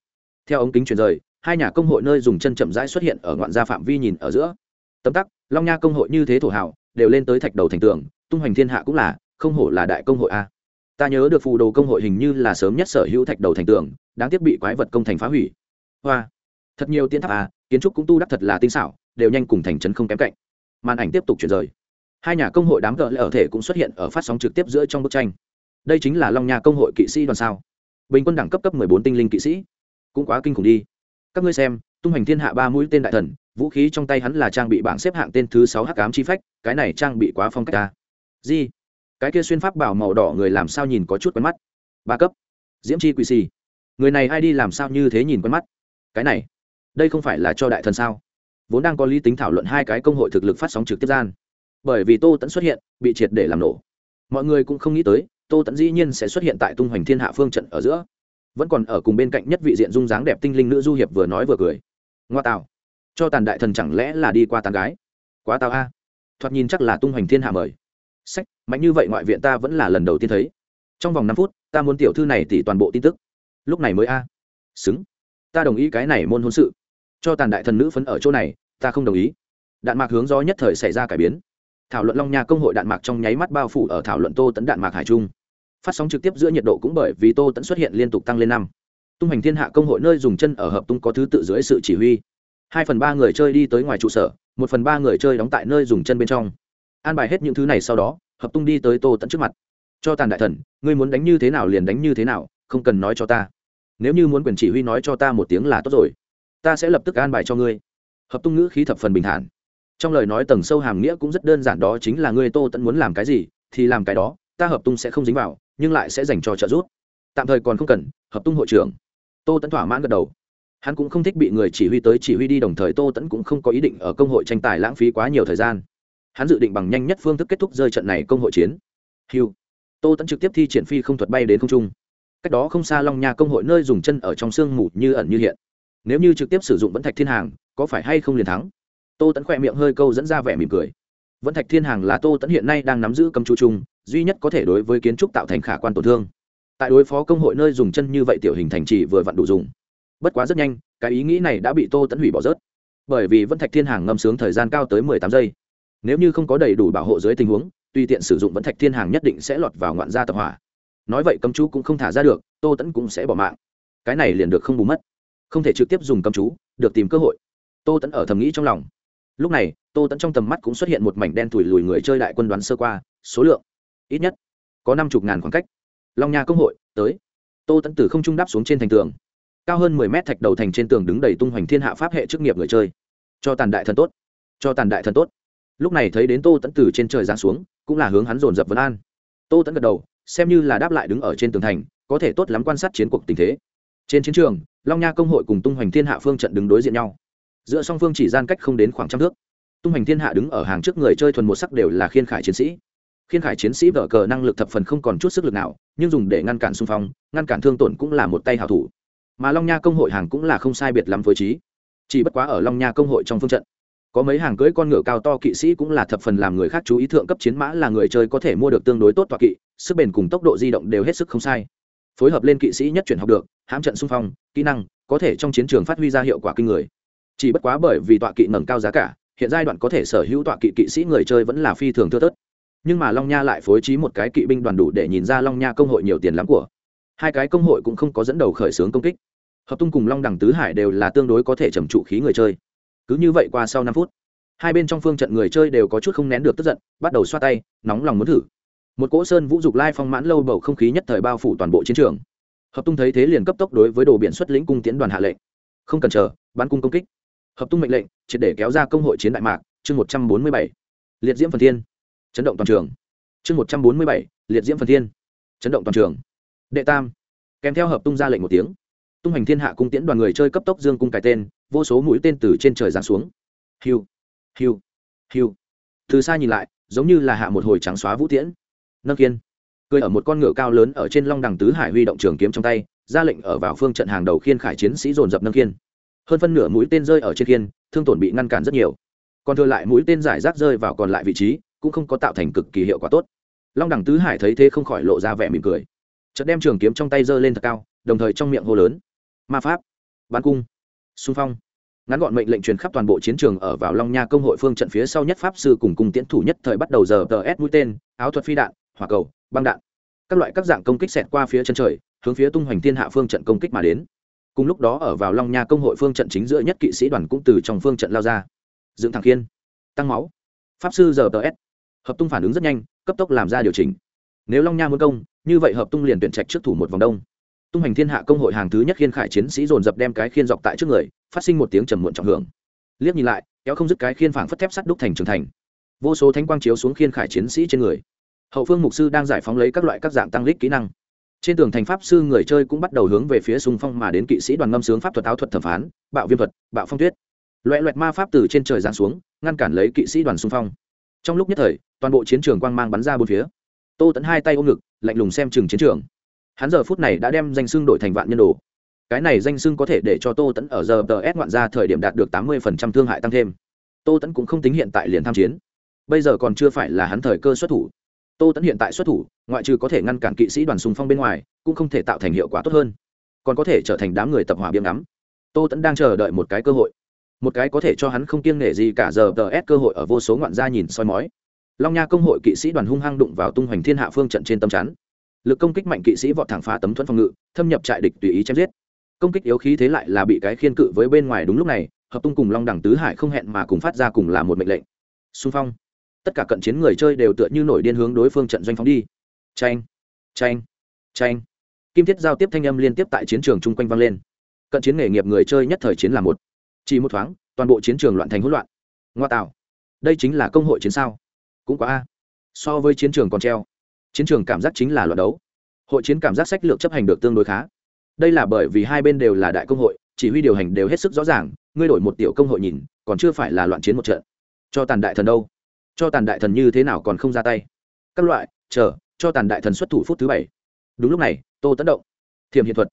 Theo ống kính truyền rời, hai nhà công hội nơi dùng chân chậm rãi xuất hiện ở ngoạn gia phạm vi nhìn ở giữa. Tấm tắc long nha công hội như thế thổ hảo đều lên tới thạch đầu thành tường, tung hoành thiên hạ cũng là, không hổ là đại công hội a. Ta nhớ được phù đồ công hội hình như là sớm nhất sở hữu thạch đầu thành tường, đáng tiếc bị quái vật công thành phá hủy. Hoa. Thật nhiều tiến tháp a kiến trúc cũng tu đắp thật là tinh xảo, đều nhanh cùng thành trấn không kém cạnh. Màn ảnh tiếp tục chuyển rời. Hai nhà công hội đám gỡ lệ ở thể cũng xuất hiện ở phát sóng trực tiếp giữa trong bức tranh. Đây chính là long nha công hội kỵ sĩ đoàn sao? Bình quân đẳng cấp cấp mười bốn tinh linh kỵ sĩ. Cũng quá kinh khủng đi. Các ngươi xem, tung hành thiên hạ ba mũi tên đại thần vũ khí trong tay hắn là trang bị bảng xếp hạng tên thứ sáu hắc ám chi phách, cái này trang bị quá phong cách ta. Di cái kia xuyên pháp bảo màu đỏ người làm sao nhìn có chút quen mắt? Ba cấp. Diễm chi quỷ xì người này ai đi làm sao như thế nhìn quen mắt? Cái này, đây không phải là cho đại thần sao? Vốn đang có lý tính thảo luận hai cái công hội thực lực phát sóng trực tiếp gian. Bởi vì tô tẫn xuất hiện, bị triệt để làm nổ. Mọi người cũng không nghĩ tới, tô tẫn dĩ nhiên sẽ xuất hiện tại tung hoành thiên hạ phương trận ở giữa. Vẫn còn ở cùng bên cạnh nhất vị diện dung dáng đẹp tinh linh nữ du hiệp vừa nói vừa cười. Ngoa tạo cho tàn đại thần chẳng lẽ là đi qua tàn gái? Quá tao a. Thoạt nhìn chắc là tung hoành thiên hạ mời. Sách, mạnh như vậy ngoại viện ta vẫn là lần đầu tiên thấy. Trong vòng năm phút, ta muốn tiểu thư này tỉ toàn bộ tin tức. Lúc này mới a. Xứng. Ta đồng ý cái này môn hôn sự. Cho tàn đại thần nữ phấn ở chỗ này, ta không đồng ý. Đạn mạc hướng gió nhất thời xảy ra cải biến. Thảo luận long nha công hội đạn mạc trong nháy mắt bao phủ ở thảo luận tô tấn đạn mạc hải trung. Phát sóng trực tiếp giữa nhiệt độ cũng bởi vì tô tấn xuất hiện liên tục tăng lên năm. Tung hành thiên hạ công hội nơi dùng chân ở hợp tung có thứ tự dưới sự chỉ huy hai phần ba người chơi đi tới ngoài trụ sở, một phần ba người chơi đóng tại nơi dùng chân bên trong. An bài hết những thứ này sau đó, hợp tung đi tới tô tận trước mặt. Cho tàn đại thần, ngươi muốn đánh như thế nào liền đánh như thế nào, không cần nói cho ta. Nếu như muốn quyền chỉ huy nói cho ta một tiếng là tốt rồi. Ta sẽ lập tức an bài cho ngươi. Hợp tung ngữ khí thập phần bình thản. Trong lời nói tầng sâu hàm nghĩa cũng rất đơn giản đó chính là ngươi tô tẫn muốn làm cái gì, thì làm cái đó, ta hợp tung sẽ không dính vào, nhưng lại sẽ dành cho trợ giúp. Tạm thời còn không cần, hợp tung hội trưởng. Tô tẫn thỏa mãn gật đầu hắn cũng không thích bị người chỉ huy tới chỉ huy đi, đồng thời tô tẫn cũng không có ý định ở công hội tranh tài lãng phí quá nhiều thời gian. Hắn dự định bằng nhanh nhất phương thức kết thúc rơi trận này công hội chiến. Hiu. Tô tẫn trực tiếp thi triển phi không thuật bay đến không trung. Cách đó không xa long nha công hội nơi dùng chân ở trong sương mù như ẩn như hiện. Nếu như trực tiếp sử dụng vẫn thạch thiên hàng, có phải hay không liền thắng? Tô tẫn khỏe miệng hơi câu dẫn ra vẻ mỉm cười. Vẫn thạch thiên hàng là tô tẫn hiện nay đang nắm giữ cầm chú chung, duy nhất có thể đối với kiến trúc tạo thành khả quan tổn thương. Tại đối phó công hội nơi dùng chân như vậy tiểu hình thành trì vừa vặn đủ dùng bất quá rất nhanh, cái ý nghĩ này đã bị tô tẫn hủy bỏ rớt. Bởi vì vẫn thạch thiên hàng ngâm sướng thời gian cao tới mười tám giây. Nếu như không có đầy đủ bảo hộ dưới tình huống, tùy tiện sử dụng vẫn thạch thiên hàng nhất định sẽ lọt vào ngoạn gia tập hỏa. Nói vậy cấm chú cũng không thả ra được, tô tẫn cũng sẽ bỏ mạng. Cái này liền được không bù mất. Không thể trực tiếp dùng cấm chú, được tìm cơ hội. Tô tẫn ở thầm nghĩ trong lòng. Lúc này, tô tẫn trong tầm mắt cũng xuất hiện một mảnh đen thủi lùi người chơi đại quân đoán sơ qua, số lượng, ít nhất, có năm chục ngàn khoảng cách. Long nha công hội, tới. Tô tẫn từ không trung đáp xuống trên thành tường cao hơn mười mét thạch đầu thành trên tường đứng đầy tung hoành thiên hạ pháp hệ chức nghiệp người chơi. Cho tàn đại thần tốt. Cho tàn đại thần tốt. Lúc này thấy đến tô tẫn từ trên trời giáng xuống, cũng là hướng hắn dồn dập vấn an. Tô tẫn gật đầu, xem như là đáp lại đứng ở trên tường thành, có thể tốt lắm quan sát chiến cuộc tình thế. Trên chiến trường, long nha công hội cùng tung hoành thiên hạ phương trận đứng đối diện nhau. Giữa song phương chỉ gian cách không đến khoảng trăm thước. Tung hoành thiên hạ đứng ở hàng trước người chơi thuần một sắc đều là khiên khải chiến sĩ. Khiên khải chiến sĩ vở cờ năng lực thập phần không còn chút sức lực nào, nhưng dùng để ngăn cản xung phong, ngăn cản thương tổn cũng là một tay hảo thủ mà long nha công hội hàng cũng là không sai biệt lắm với trí. Chỉ bất quá ở long nha công hội trong phương trận, có mấy hàng cưỡi con ngựa cao to kỵ sĩ cũng là thập phần làm người khác chú ý thượng cấp chiến mã là người chơi có thể mua được tương đối tốt tọa kỵ, sức bền cùng tốc độ di động đều hết sức không sai. Phối hợp lên kỵ sĩ nhất chuyển học được, hãm trận xung phong, kỹ năng, có thể trong chiến trường phát huy ra hiệu quả kinh người. Chỉ bất quá bởi vì tọa kỵ ngẩng cao giá cả, hiện giai đoạn có thể sở hữu tọa kỵ kỵ sĩ người chơi vẫn là phi thường thưa thớt. Nhưng mà long nha lại phối trí một cái kỵ binh đoàn đủ để nhìn ra long nha công hội nhiều tiền lắm của hai cái công hội cũng không có dẫn đầu khởi xướng công kích. Hợp tung cùng long đẳng tứ hải đều là tương đối có thể trầm trụ khí người chơi. Cứ như vậy qua sau năm phút, hai bên trong phương trận người chơi đều có chút không nén được tức giận, bắt đầu xoa tay, nóng lòng muốn thử. Một cỗ sơn vũ dục lai phong mãn lâu bầu không khí nhất thời bao phủ toàn bộ chiến trường. Hợp tung thấy thế liền cấp tốc đối với đồ biển xuất lĩnh cung tiến đoàn hạ lệnh. Không cần chờ, bắn cung công kích. Hợp tung mệnh lệnh, triệt để kéo ra công hội chiến đại mạc, chương một trăm bốn mươi bảy. Liệt diễm phần thiên. Chấn động toàn trường. Chương một trăm bốn mươi bảy, liệt diễm phần thiên. Chấn động toàn trường đệ tam. Kèm theo hợp tung ra lệnh một tiếng, tung hành thiên hạ cung tiễn đoàn người chơi cấp tốc dương cung cài tên, vô số mũi tên từ trên trời giáng xuống. Hiu hiu hiu. Từ xa nhìn lại, giống như là hạ một hồi trắng xóa vũ tiễn. Nâng kiên cười ở một con ngựa cao lớn ở trên long đằng tứ hải huy động trường kiếm trong tay, ra lệnh ở vào phương trận hàng đầu khiên khải chiến sĩ dồn dập nâng kiên hơn phân nửa mũi tên rơi ở trên kiên thương tổn bị ngăn cản rất nhiều. Còn thừa lại mũi tên giải rác rơi vào còn lại vị trí, cũng không có tạo thành cực kỳ hiệu quả tốt. Long đẳng tứ hải thấy thế không khỏi lộ ra vẻ mỉm cười chợt đem trường kiếm trong tay giơ lên thật cao, đồng thời trong miệng hô lớn, ma pháp bắn cung, xung phong. Ngắn gọn mệnh lệnh truyền khắp toàn bộ chiến trường ở vào long nha công hội phương trận phía sau nhất pháp sư cùng cùng tiễn thủ nhất thời bắt đầu giờ tờ s mũi tên, áo thuật phi đạn, hỏa cầu, băng đạn. Các loại các dạng công kích xẹt qua phía chân trời, hướng phía tung hoành thiên hạ phương trận công kích mà đến. Cùng lúc đó ở vào long nha công hội phương trận chính giữa nhất kỵ sĩ đoàn cũng từ trong phương trận lao ra. Dựng thẳng khiên tăng máu. Pháp sư giờ tờ s, hợp tung phản ứng rất nhanh, cấp tốc làm ra điều chỉnh nếu long nha muốn công, như vậy hợp tung liền tuyển trạch trước thủ một vòng đông. Tung hành thiên hạ công hội hàng thứ nhất khiên khải chiến sĩ dồn dập đem cái khiên dọc tại trước người, phát sinh một tiếng trầm muộn trọng hưởng. Liếc nhìn lại, kéo không dứt cái khiên phảng phất thép sắt đúc thành trường thành. Vô số thánh quang chiếu xuống khiên khải chiến sĩ trên người. Hậu phương mục sư đang giải phóng lấy các loại các dạng tăng lít kỹ năng. Trên tường thành pháp sư người chơi cũng bắt đầu hướng về phía xung phong mà đến kỵ sĩ đoàn ngâm sướng pháp thuật áo thuật thẩm phán, bạo viêm thuật, bạo phong tuyết. Loẹ loẹt ma pháp từ trên trời giáng xuống, ngăn cản lấy kỵ sĩ đoàn xung phong. Trong lúc nhất thời, toàn bộ chiến trường quang mang bắn ra bốn phía tô tẫn hai tay ôm ngực, lạnh lùng xem chừng chiến trường. Hắn giờ phút này đã đem danh xưng đổi thành vạn nhân đồ. Cái này danh xưng có thể để cho tô tẫn ở giờ tờ s ngoạn ra thời điểm đạt được tám mươi phần trăm thương hại tăng thêm. Tô tẫn cũng không tính hiện tại liền tham chiến. Bây giờ còn chưa phải là hắn thời cơ xuất thủ. Tô tẫn hiện tại xuất thủ, ngoại trừ có thể ngăn cản kỵ sĩ đoàn sùng phong bên ngoài, cũng không thể tạo thành hiệu quả tốt hơn. Còn có thể trở thành đám người tập hỏa biếm ngắm. Tô tẫn đang chờ đợi một cái cơ hội. Một cái có thể cho hắn không kiêng nể gì cả giờ tờ s cơ hội ở vô số ngoạn gia nhìn soi mói long nha công hội kỵ sĩ đoàn hung hăng đụng vào tung hoành thiên hạ phương trận trên tâm chắn. Lực công kích mạnh kỵ sĩ vọt thẳng phá tấm thuẫn phòng ngự, thâm nhập trại địch tùy ý chém giết. Công kích yếu khí thế lại là bị cái khiên cự với bên ngoài đúng lúc này, hợp tung cùng long đẳng tứ hải không hẹn mà cùng phát ra cùng là một mệnh lệnh. Xung phong. Tất cả cận chiến người chơi đều tựa như nổi điên hướng đối phương trận doanh phóng đi. Tranh tranh tranh kim thiết giao tiếp thanh âm liên tiếp tại chiến trường chung quanh vang lên. Cận chiến nghề nghiệp người chơi nhất thời chiến là một. Chỉ một thoáng, toàn bộ chiến trường loạn thành hỗn loạn. Ngoa tạo. Đây chính là công hội chiến sao cũng quá a. So với chiến trường còn treo. Chiến trường cảm giác chính là loạt đấu. Hội chiến cảm giác sách lược chấp hành được tương đối khá. Đây là bởi vì hai bên đều là đại công hội, chỉ huy điều hành đều hết sức rõ ràng, ngươi đổi một tiểu công hội nhìn, còn chưa phải là loạn chiến một trận. Cho tàn đại thần đâu? Cho tàn đại thần như thế nào còn không ra tay? Các loại, chờ, cho tàn đại thần xuất thủ phút thứ bảy. Đúng lúc này, tô tấn động. Thiềm hiện thuật.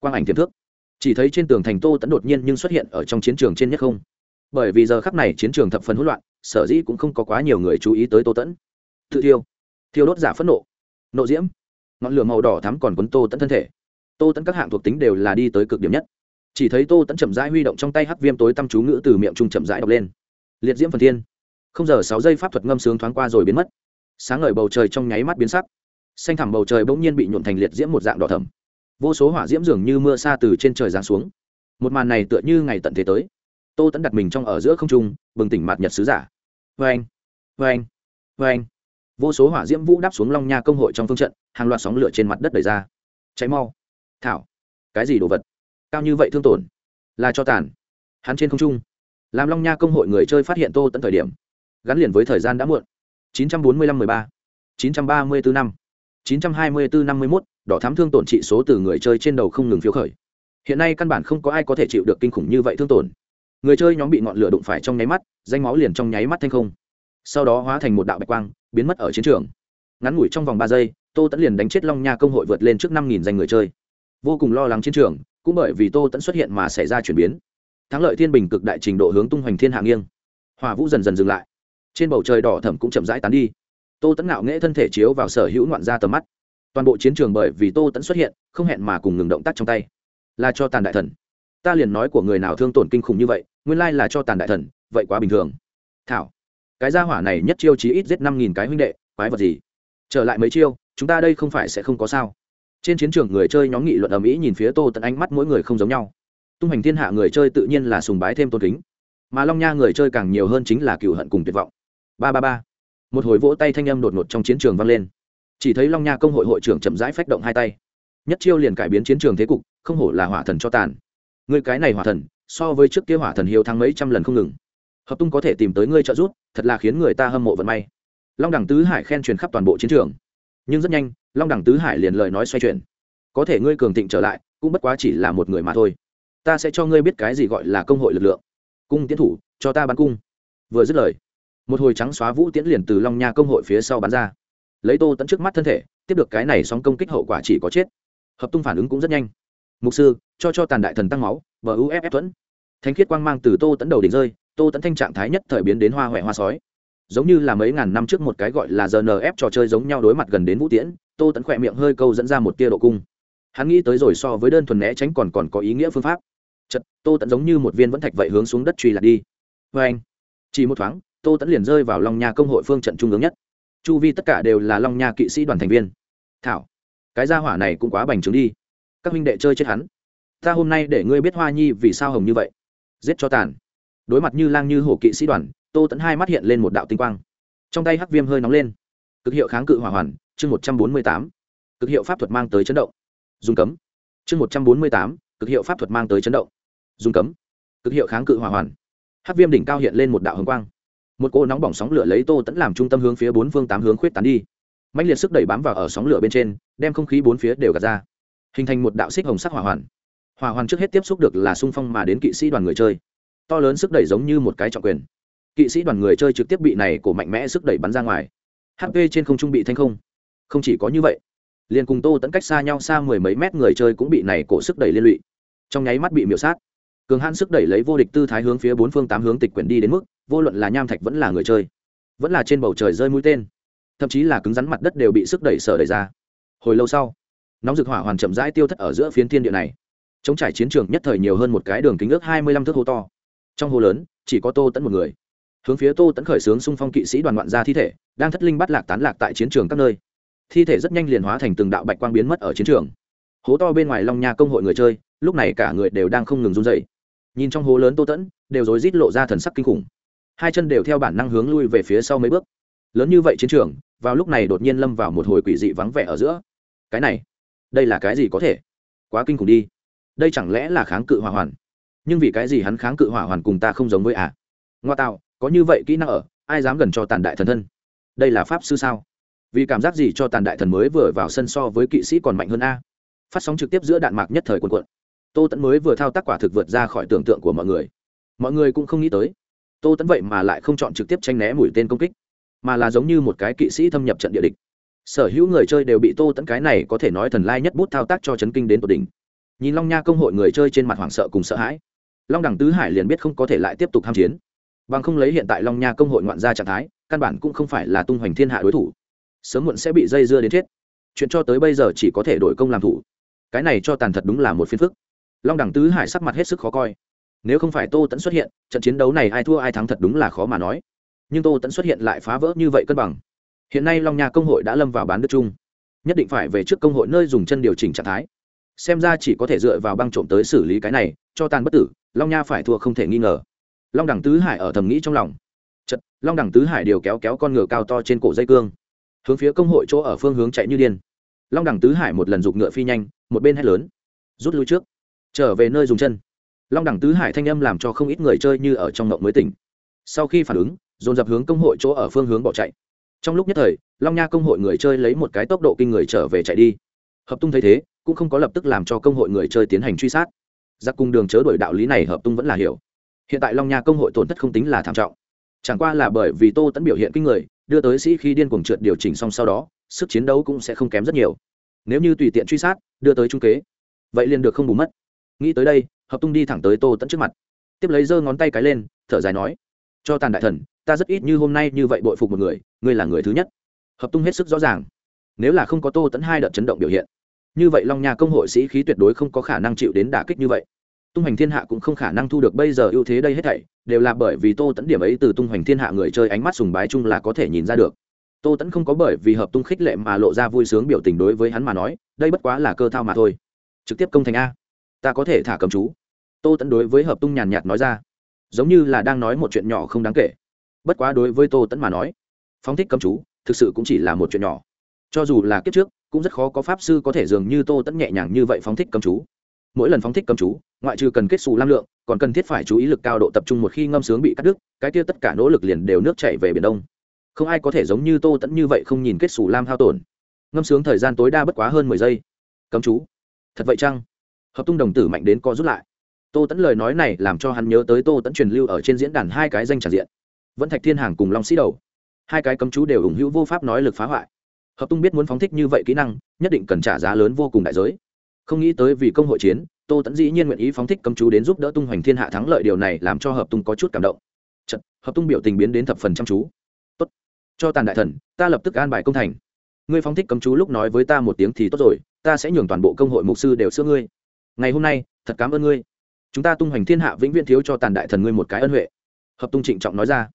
Quang ảnh thiềm thước. Chỉ thấy trên tường thành tô tấn đột nhiên nhưng xuất hiện ở trong chiến trường trên nhất không. Bởi vì giờ khắc này chiến trường thập phần hỗn loạn sở dĩ cũng không có quá nhiều người chú ý tới tô tấn tự thiêu. Thiêu đốt giả phẫn nộ. Nộ diễm. Ngọn lửa màu đỏ thắm còn quấn tô tấn thân thể. Tô tấn các hạng thuộc tính đều là đi tới cực điểm nhất. Chỉ thấy tô tấn chậm rãi huy động trong tay hắc viêm tối tăm chú ngữ từ miệng trung chậm rãi đọc lên. Liệt diễm phần thiên. Không giờ sáu giây pháp thuật ngâm sướng thoáng qua rồi biến mất. Sáng ngời bầu trời trong nháy mắt biến sắc. Xanh thẳm bầu trời bỗng nhiên bị nhuộn thành liệt diễm một dạng đỏ thẫm. Vô số hỏa diễm dường như mưa xa từ trên trời giáng xuống. Một màn này tựa như ngày tận thế tới tô tẫn đặt mình trong ở giữa không trung bừng tỉnh mạt nhật sứ giả. Vê anh vê anh vê anh vô số hỏa diễm vũ đáp xuống long nha công hội trong phương trận hàng loạt sóng lửa trên mặt đất đẩy ra. Cháy mau. Thảo cái gì đồ vật? Cao như vậy thương tổn là cho tàn. Hắn trên không trung làm long nha công hội người chơi phát hiện tô Tẫn thời điểm gắn liền với thời gian đã muộn. 945-13, 934 năm 924 51, đỏ thám thương tổn trị số từ người chơi trên đầu không ngừng phiếu khởi. Hiện nay căn bản không có ai có thể chịu được kinh khủng như vậy thương tổn người chơi nhóm bị ngọn lửa đụng phải trong nháy mắt, danh máu liền trong nháy mắt thanh không. Sau đó hóa thành một đạo bạch quang, biến mất ở chiến trường. Ngắn ngủi trong vòng ba giây, tô tẫn liền đánh chết long nha công hội vượt lên trước năm nghìn danh người chơi. Vô cùng lo lắng chiến trường, cũng bởi vì tô tẫn xuất hiện mà xảy ra chuyển biến. Thắng lợi thiên bình cực đại trình độ hướng tung hoành thiên hạ nghiêng. Hòa vũ dần dần dừng lại. Trên bầu trời đỏ thẩm cũng chậm rãi tán đi. Tô tẫn ngạo nghễ thân thể chiếu vào sở hữu ngoạn ra tầm mắt. Toàn bộ chiến trường bởi vì tô tẫn xuất hiện, không hẹn mà cùng ngừng động tác trong tay. Là cho tàn đại thần ta liền nói của người nào thương tổn kinh khủng như vậy, nguyên lai là cho tàn đại thần, vậy quá bình thường. Thảo, cái gia hỏa này nhất chiêu chí ít giết năm nghìn cái huynh đệ, quái vật gì? Trở lại mấy chiêu, chúng ta đây không phải sẽ không có sao. Trên chiến trường người chơi nhóm nghị luận ở mỹ nhìn phía tô tận ánh mắt mỗi người không giống nhau. Tung hành thiên hạ người chơi tự nhiên là sùng bái thêm tôn kính. Mà long nha người chơi càng nhiều hơn chính là cựu hận cùng tuyệt vọng. Ba ba ba. Một hồi vỗ tay thanh âm đột ngột trong chiến trường vang lên. Chỉ thấy long nha công hội hội trưởng chậm rãi phách động hai tay. Nhất chiêu liền cải biến chiến trường thế cục, không hổ là hỏa thần cho tàn người cái này hỏa thần, so với trước kia hỏa thần hiếu thắng mấy trăm lần không ngừng. Hợp tung có thể tìm tới ngươi trợ giúp, thật là khiến người ta hâm mộ vận may. Long đẳng tứ hải khen truyền khắp toàn bộ chiến trường. Nhưng rất nhanh, long đẳng tứ hải liền lời nói xoay chuyển. Có thể ngươi cường thịnh trở lại, cũng bất quá chỉ là một người mà thôi. Ta sẽ cho ngươi biết cái gì gọi là công hội lực lượng. Cung tiến thủ, cho ta bắn cung. Vừa dứt lời, một hồi trắng xóa vũ tiễn liền từ long nha công hội phía sau bắn ra. Lấy tô tẫn trước mắt thân thể, tiếp được cái này sóng công kích hậu quả chỉ có chết. Hợp tung phản ứng cũng rất nhanh mục sư, cho cho tàn đại thần tăng máu và uff thuẫn. Thanh khiết quang mang từ tô tẫn đầu đỉnh rơi, tô tẫn thanh trạng thái nhất thời biến đến hoa huệ hoa sói. Giống như là mấy ngàn năm trước một cái gọi là rnf trò chơi giống nhau đối mặt gần đến vũ tiễn, tô tẫn khỏe miệng hơi câu dẫn ra một tia độ cung. Hắn nghĩ tới rồi so với đơn thuần né tránh còn còn có ý nghĩa phương pháp. Chật tô tẫn giống như một viên vẫn thạch vậy hướng xuống đất truy lạc đi. Vê anh, chỉ một thoáng, tô tẫn liền rơi vào long nha công hội phương trận trung ương nhất. Chu vi tất cả đều là long nha kỵ sĩ đoàn thành viên. Thảo, cái gia hỏa này cũng quá bành trướng đi các huynh đệ chơi chết hắn. Ta hôm nay để ngươi biết hoa nhi vì sao hồng như vậy. Giết cho tàn. Đối mặt như lang như hổ kỵ sĩ đoàn, tô tẫn hai mắt hiện lên một đạo tinh quang. Trong tay hắc viêm hơi nóng lên. Cực hiệu kháng cự hỏa hoàn, chương một trăm bốn mươi tám. Cực hiệu pháp thuật mang tới chấn động. Dùng cấm. Chương một trăm bốn mươi tám, cực hiệu pháp thuật mang tới chấn động. Dùng cấm. Cực hiệu kháng cự hỏa hoàn. Hắc viêm đỉnh cao hiện lên một đạo hồng quang. Một cô nóng bỏng sóng lửa lấy tô tẫn làm trung tâm hướng phía bốn phương tám hướng khuyết tán đi. Mạnh liệt sức đẩy bám vào ở sóng lửa bên trên, đem không khí bốn phía đều gạt ra hình thành một đạo xích hồng sắc hỏa hoàn. Hỏa hoàn trước hết tiếp xúc được là sung phong mà đến kỵ sĩ đoàn người chơi. To lớn sức đẩy giống như một cái trọng quyền. Kỵ sĩ đoàn người chơi trực tiếp bị này cổ mạnh mẽ sức đẩy bắn ra ngoài. Hp trên không trung bị thanh không. Không chỉ có như vậy, liền cùng tô tẫn cách xa nhau xa mười mấy mét người chơi cũng bị này cổ sức đẩy liên lụy. Trong nháy mắt bị miễu sát. Cường hãn sức đẩy lấy vô địch tư thái hướng phía bốn phương tám hướng tịch quyển đi đến mức, vô luận là nham thạch vẫn là người chơi, vẫn là trên bầu trời rơi mũi tên. Thậm chí là cứng rắn mặt đất đều bị sức đẩy sở đẩy ra. Hồi lâu sau nóng rực hỏa hoàn chậm rãi tiêu thất ở giữa phiến thiên địa này. Chống trải chiến trường nhất thời nhiều hơn một cái đường kính ước hai mươi lăm thước hố to. Trong hố lớn, chỉ có tô tẫn một người. Hướng phía tô tẫn khởi xướng xung phong kỵ sĩ đoàn ngoạn ra thi thể, đang thất linh bắt lạc tán lạc tại chiến trường các nơi. Thi thể rất nhanh liền hóa thành từng đạo bạch quang biến mất ở chiến trường. Hố to bên ngoài long nha công hội người chơi, lúc này cả người đều đang không ngừng run dậy nhìn trong hố lớn tô tẫn đều rối rít lộ ra thần sắc kinh khủng. Hai chân đều theo bản năng hướng lui về phía sau mấy bước. Lớn như vậy chiến trường, vào lúc này đột nhiên lâm vào một hồi quỷ dị vắng vẻ ở giữa. Cái này đây là cái gì có thể? Quá kinh khủng đi. Đây chẳng lẽ là kháng cự hỏa hoàn? Nhưng vì cái gì hắn kháng cự hỏa hoàn cùng ta không giống với à? Ngoa tạo, có như vậy kỹ năng ở, ai dám gần cho tàn đại thần thân? Đây là pháp sư sao? Vì cảm giác gì cho tàn đại thần mới vừa vào sân so với kỵ sĩ còn mạnh hơn a? Phát sóng trực tiếp giữa đạn mạc nhất thời quần quận tô tẫn mới vừa thao tác quả thực vượt ra khỏi tưởng tượng của mọi người. Mọi người cũng không nghĩ tới, tô tẫn vậy mà lại không chọn trực tiếp tranh né mũi tên công kích, mà là giống như một cái kỵ sĩ thâm nhập trận địa địch sở hữu người chơi đều bị tô tẫn cái này có thể nói thần lai nhất bút thao tác cho chấn kinh đến tột đỉnh. Nhìn long nha công hội người chơi trên mặt hoảng sợ cùng sợ hãi, long đẳng tứ hải liền biết không có thể lại tiếp tục tham chiến. Bằng không lấy hiện tại long nha công hội ngoạn ra trạng thái, căn bản cũng không phải là tung hoành thiên hạ đối thủ. Sớm muộn sẽ bị dây dưa đến chết. Chuyện cho tới bây giờ chỉ có thể đổi công làm thủ. Cái này cho tàn thật đúng là một phiên phức. Long đẳng tứ hải sắc mặt hết sức khó coi. Nếu không phải tô tẫn xuất hiện, trận chiến đấu này ai thua ai thắng thật đúng là khó mà nói. Nhưng tô tẫn xuất hiện lại phá vỡ như vậy cân bằng hiện nay long nha công hội đã lâm vào bán đất chung. Nhất định phải về trước công hội nơi dùng chân điều chỉnh trạng thái. Xem ra chỉ có thể dựa vào băng trộm tới xử lý cái này, cho tàn bất tử, long nha phải thua không thể nghi ngờ. Long đẳng tứ hải ở thầm nghĩ trong lòng. Chật, long đẳng tứ hải điều kéo kéo con ngựa cao to trên cổ dây cương. Hướng phía công hội chỗ ở phương hướng chạy như điên. Long đẳng tứ hải một lần giục ngựa phi nhanh, một bên hét lớn. Rút lui trước. Trở về nơi dùng chân. Long đẳng tứ hải thanh âm làm cho không ít người chơi như ở trong ngộng mới tỉnh. Sau khi phản ứng, dồn dập hướng công hội chỗ ở phương hướng bỏ chạy trong lúc nhất thời, long nha công hội người chơi lấy một cái tốc độ kinh người trở về chạy đi. Hợp tung thấy thế, cũng không có lập tức làm cho công hội người chơi tiến hành truy sát. Giặc cùng đường chớ đổi đạo lý này hợp tung vẫn là hiểu. Hiện tại long nha công hội tổn thất không tính là thảm trọng. Chẳng qua là bởi vì tô tẫn biểu hiện kinh người, đưa tới sĩ khi điên cuồng trượt điều chỉnh xong sau đó, sức chiến đấu cũng sẽ không kém rất nhiều. Nếu như tùy tiện truy sát, đưa tới trung kế, vậy liền được không bù mất. Nghĩ tới đây, hợp tung đi thẳng tới tô tẫn trước mặt. Tiếp lấy giơ ngón tay cái lên, thở dài nói, cho tàn đại thần, ta rất ít như hôm nay như vậy bội phục một người ngươi là người thứ nhất. Hợp tung hết sức rõ ràng. Nếu là không có tô tẫn hai đợt chấn động biểu hiện, như vậy long nha công hội sĩ khí tuyệt đối không có khả năng chịu đến đả kích như vậy. Tung hành thiên hạ cũng không khả năng thu được bây giờ ưu thế đây hết thảy, đều là bởi vì tô tẫn điểm ấy từ tung hoành thiên hạ người chơi ánh mắt sùng bái chung là có thể nhìn ra được. Tô tẫn không có bởi vì hợp tung khích lệ mà lộ ra vui sướng biểu tình đối với hắn mà nói, đây bất quá là cơ thao mà thôi. Trực tiếp công thành a. Ta có thể thả cầm chú. Tô tẫn đối với hợp tung nhàn nhạt nói ra. Giống như là đang nói một chuyện nhỏ không đáng kể. Bất quá đối với tô tẫn mà nói phóng thích cấm chú, thực sự cũng chỉ là một chuyện nhỏ. Cho dù là kiếp trước, cũng rất khó có pháp sư có thể dường như tô tẫn nhẹ nhàng như vậy phóng thích cấm chú. Mỗi lần phóng thích cấm chú, ngoại trừ cần kết xù lam lượng, còn cần thiết phải chú ý lực cao độ tập trung một khi ngâm sướng bị cắt đứt, cái kia tất cả nỗ lực liền đều nước chảy về biển đông. Không ai có thể giống như tô tẫn như vậy không nhìn kết xù lam hao tổn. Ngâm sướng thời gian tối đa bất quá hơn mười giây. Cấm chú. Thật vậy chăng? Hợp tung đồng tử mạnh đến co rút lại. Tô tẫn lời nói này làm cho hắn nhớ tới tô tẫn truyền lưu ở trên diễn đàn hai cái danh tràn diện. Vẫn thạch thiên hàng cùng long sĩ đầu hai cái cấm chú đều ủng hữu vô pháp nói lực phá hoại. Hợp tung biết muốn phóng thích như vậy kỹ năng nhất định cần trả giá lớn vô cùng đại giới. Không nghĩ tới vì công hội chiến tô tẫn dĩ nhiên nguyện ý phóng thích cấm chú đến giúp đỡ tung hoành thiên hạ thắng lợi điều này làm cho hợp tung có chút cảm động. Chật, hợp tung biểu tình biến đến thập phần chăm chú. Tốt cho tàn đại thần ta lập tức an bài công thành. Ngươi phóng thích cấm chú lúc nói với ta một tiếng thì tốt rồi ta sẽ nhường toàn bộ công hội mục sư đều sữa ngươi. Ngày hôm nay thật cảm ơn ngươi. Chúng ta tung hoành thiên hạ vĩnh viễn thiếu cho tàn đại thần ngươi một cái ân huệ. Hợp tung trịnh trọng nói ra.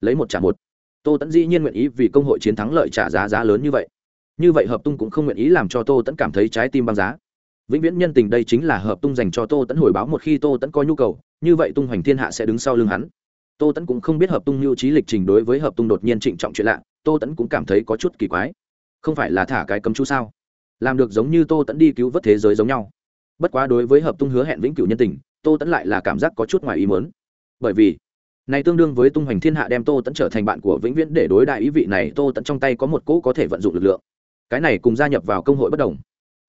Lấy một trả một tô tẫn dĩ nhiên nguyện ý vì công hội chiến thắng lợi trả giá giá lớn như vậy. Như vậy hợp tung cũng không nguyện ý làm cho tô tẫn cảm thấy trái tim băng giá. Vĩnh viễn nhân tình đây chính là hợp tung dành cho tô tẫn hồi báo một khi tô tẫn có nhu cầu, như vậy tung hoành thiên hạ sẽ đứng sau lưng hắn. Tô tẫn cũng không biết hợp tung mưu trí lịch trình đối với hợp tung đột nhiên trịnh trọng chuyện lạ, tô tẫn cũng cảm thấy có chút kỳ quái. Không phải là thả cái cấm chú sao? Làm được giống như tô tẫn đi cứu vớt thế giới giống nhau. Bất quá đối với hợp tung hứa hẹn vĩnh cửu nhân tình, tô tẫn lại là cảm giác có chút ngoài ý mớn bởi vì này tương đương với tung hoành thiên hạ đem tô tẫn trở thành bạn của vĩnh viễn để đối đại ý vị này, tô tẫn trong tay có một cỗ có thể vận dụng lực lượng. Cái này cùng gia nhập vào công hội bất đồng.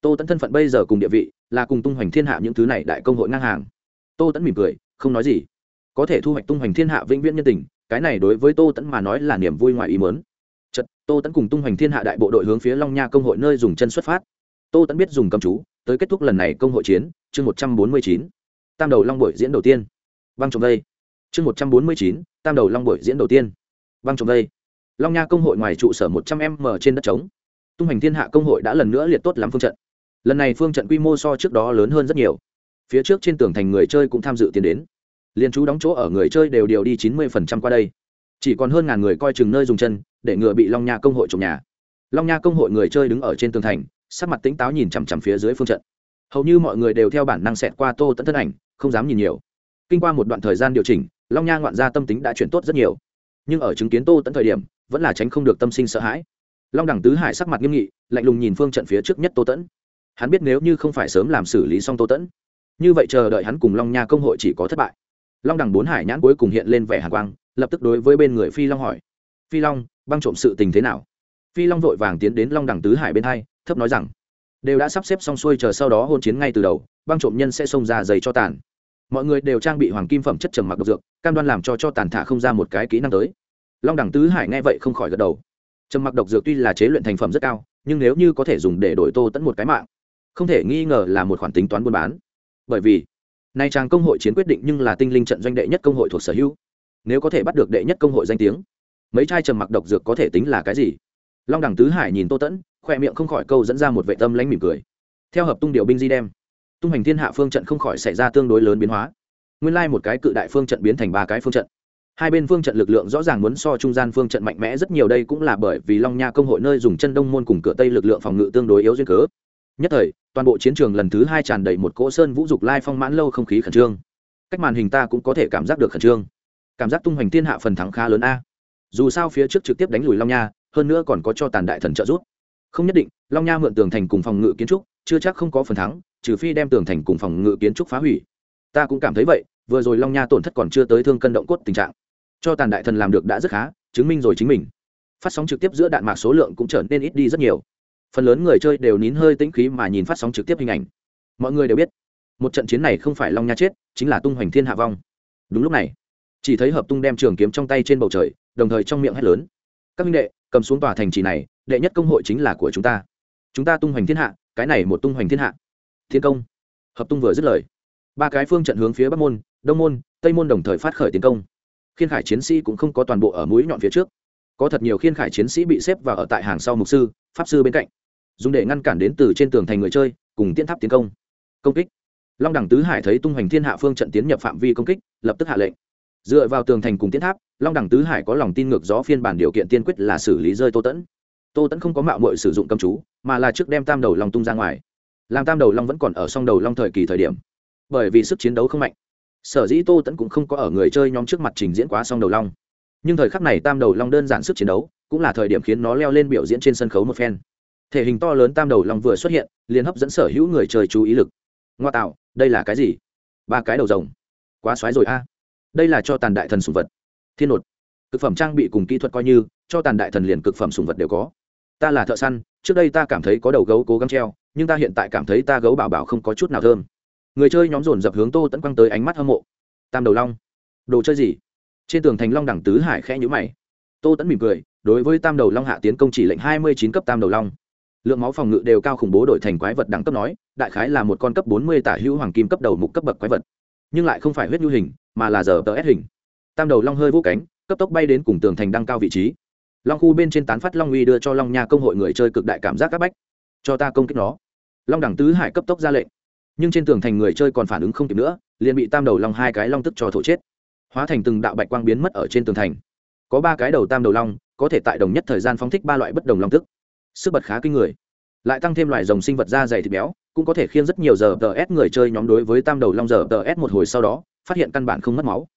Tô tẫn thân phận bây giờ cùng địa vị là cùng tung hoành thiên hạ những thứ này đại công hội ngang hàng. Tô tẫn mỉm cười, không nói gì. Có thể thu hoạch tung hoành thiên hạ vĩnh viễn nhân tình, cái này đối với tô tẫn mà nói là niềm vui ngoài ý mớn chật tô tẫn cùng tung hoành thiên hạ đại bộ đội hướng phía long nha công hội nơi dùng chân xuất phát. Tô tẫn biết dùng cầm chú, tới kết thúc lần này công hội chiến, chương một trăm bốn mươi chín. Tam đầu long bội diễn đầu tiên. Băng trồng đây chương một trăm bốn mươi chín, tam đầu long buổi diễn đầu tiên. Băng trồng đây. Long nha công hội ngoài trụ sở một trăm m trên đất trống. Tung hành thiên hạ công hội đã lần nữa liệt tốt lắm phương trận. Lần này phương trận quy mô so trước đó lớn hơn rất nhiều. Phía trước trên tường thành người chơi cũng tham dự tiến đến. Liên chú đóng chỗ ở người chơi đều điều đi chín mươi qua đây. Chỉ còn hơn ngàn người coi chừng nơi dùng chân, để ngừa bị long nha công hội trộm nhà. Long nha công hội người chơi đứng ở trên tường thành, sắc mặt tỉnh táo nhìn chằm chằm phía dưới phương trận. Hầu như mọi người đều theo bản năng xẹt qua tô tẫn thân ảnh, không dám nhìn nhiều. Kinh qua một đoạn thời gian điều chỉnh long nha ngoạn gia tâm tính đã chuyển tốt rất nhiều. Nhưng ở chứng kiến tô tẫn thời điểm, vẫn là tránh không được tâm sinh sợ hãi. Long đẳng tứ hải sắc mặt nghiêm nghị, lạnh lùng nhìn phương trận phía trước nhất tô tẫn hắn biết nếu như không phải sớm làm xử lý xong tô tẫn như vậy chờ đợi hắn cùng long nha công hội chỉ có thất bại. Long đẳng bốn hải nhãn cuối cùng hiện lên vẻ hạ quang, lập tức đối với bên người phi long hỏi. Phi long, băng trộm sự tình thế nào? Phi long vội vàng tiến đến long đẳng tứ hải bên hai, thấp nói rằng, đều đã sắp xếp xong xuôi chờ sau đó hôn chiến ngay từ đầu, băng trộm nhân sẽ xông ra giày cho tàn mọi người đều trang bị hoàng kim phẩm chất trầm mặc độc dược, cam đoan làm cho cho tàn thả không ra một cái kỹ năng tới. Long đẳng tứ hải nghe vậy không khỏi gật đầu. Trầm mặc độc dược tuy là chế luyện thành phẩm rất cao, nhưng nếu như có thể dùng để đổi tô tẫn một cái mạng, không thể nghi ngờ là một khoản tính toán buôn bán. Bởi vì, nay trang công hội chiến quyết định nhưng là tinh linh trận doanh đệ nhất công hội thuộc sở hữu. Nếu có thể bắt được đệ nhất công hội danh tiếng, mấy chai trầm mặc độc dược có thể tính là cái gì? Long đẳng tứ hải nhìn tô tẫn, khoe miệng không khỏi câu dẫn ra một vệ tâm lãnh mỉm cười. Theo hợp tung điều binh di đem tung hành thiên hạ phương trận không khỏi xảy ra tương đối lớn biến hóa. Nguyên lai một cái cự đại phương trận biến thành ba cái phương trận. Hai bên phương trận lực lượng rõ ràng muốn so trung gian phương trận mạnh mẽ rất nhiều đây cũng là bởi vì long nha công hội nơi dùng chân đông môn cùng cửa tây lực lượng phòng ngự tương đối yếu duyên cớ. Nhất thời, toàn bộ chiến trường lần thứ hai tràn đầy một cỗ sơn vũ dục lai phong mãn lâu không khí khẩn trương. Cách màn hình ta cũng có thể cảm giác được khẩn trương. Cảm giác tung hoành thiên hạ phần thắng khá lớn a. Dù sao phía trước trực tiếp đánh lùi long nha, hơn nữa còn có cho tàn đại thần trợ giúp. Không nhất định, long nha mượn tường thành cùng phòng ngự kiến trúc, chưa chắc không có phần thắng trừ phi đem tường thành cùng phòng ngự kiến trúc phá hủy. Ta cũng cảm thấy vậy, vừa rồi long nha tổn thất còn chưa tới thương cân động cốt tình trạng. Cho tàn đại thần làm được đã rất khá, chứng minh rồi chính mình. Phát sóng trực tiếp giữa đạn mạc số lượng cũng trở nên ít đi rất nhiều. Phần lớn người chơi đều nín hơi tĩnh khí mà nhìn phát sóng trực tiếp hình ảnh. Mọi người đều biết, một trận chiến này không phải long nha chết, chính là tung hoành thiên hạ vong. Đúng lúc này, chỉ thấy hợp tung đem trường kiếm trong tay trên bầu trời, đồng thời trong miệng hét lớn. Các minh đệ, cầm xuống tòa thành trì này, đệ nhất công hội chính là của chúng ta. Chúng ta tung hoành thiên hạ, cái này một tung hoành thiên hạ thiên công. Hợp tung vừa dứt lời, ba cái phương trận hướng phía bắc môn, đông môn, tây môn đồng thời phát khởi tiến công. Khiên khải chiến sĩ cũng không có toàn bộ ở mũi nhọn phía trước. Có thật nhiều khiên khải chiến sĩ bị xếp vào ở tại hàng sau mục sư, pháp sư bên cạnh, dùng để ngăn cản đến từ trên tường thành người chơi, cùng tiến tháp tiến công. Công kích. Long đẳng tứ hải thấy tung hoành thiên hạ phương trận tiến nhập phạm vi công kích, lập tức hạ lệnh. Dựa vào tường thành cùng tiến tháp, long đẳng tứ hải có lòng tin ngược gió phiên bản điều kiện tiên quyết là xử lý rơi tô tẫn. Tô tẫn không có mạo mội sử dụng cầm chú, mà là trước đem tam đầu long tung ra ngoài làm tam đầu long vẫn còn ở song đầu long thời kỳ thời điểm. Bởi vì sức chiến đấu không mạnh, sở dĩ tô tẫn cũng không có ở người chơi nhóm trước mặt trình diễn quá song đầu long. Nhưng thời khắc này tam đầu long đơn giản sức chiến đấu, cũng là thời điểm khiến nó leo lên biểu diễn trên sân khấu một phen. Thể hình to lớn tam đầu long vừa xuất hiện, liền hấp dẫn sở hữu người chơi chú ý lực. Ngoa tạo, đây là cái gì? Ba cái đầu rồng. Quá xoáy rồi a. Đây là cho tàn đại thần sùng vật. Thiên nột. Cực phẩm trang bị cùng kỹ thuật coi như, cho tàn đại thần liền cực phẩm sùng vật đều có. Ta là thợ săn, trước đây ta cảm thấy có đầu gấu cố gắng treo nhưng ta hiện tại cảm thấy ta gấu bảo bảo không có chút nào thơm. Người chơi nhóm dồn dập hướng tô tẫn quăng tới ánh mắt hâm mộ. Tam đầu long, đồ chơi gì? Trên tường thành long đẳng tứ hải khẽ nhũ mày. Tô tẫn mỉm cười, đối với tam đầu long hạ tiến công chỉ lệnh hai mươi chín cấp tam đầu long. Lượng máu phòng ngự đều cao khủng bố đổi thành quái vật đẳng cấp nói, đại khái là một con cấp bốn mươi tả hữu hoàng kim cấp đầu mục cấp bậc quái vật. Nhưng lại không phải huyết nhu hình, mà là giờ tờ ép hình. Tam đầu long hơi vũ cánh, cấp tốc bay đến cùng tường thành đăng cao vị trí. Long khu bên trên tán phát long uy đưa cho long nha công hội người chơi cực đại cảm giác c áp bách. Cho ta công kích nó long đẳng tứ hải cấp tốc ra lệnh. Nhưng trên tường thành người chơi còn phản ứng không kịp nữa, liền bị tam đầu long hai cái long tức cho thổ chết. Hóa thành từng đạo bạch quang biến mất ở trên tường thành. Có ba cái đầu tam đầu long, có thể tại đồng nhất thời gian phóng thích ba loại bất đồng long tức. Sức bật khá kinh người. Lại tăng thêm loại dòng sinh vật da dày thịt béo, cũng có thể khiêng rất nhiều giờ tờ s người chơi nhóm đối với tam đầu long giờ tờ s một hồi sau đó, phát hiện căn bản không mất máu.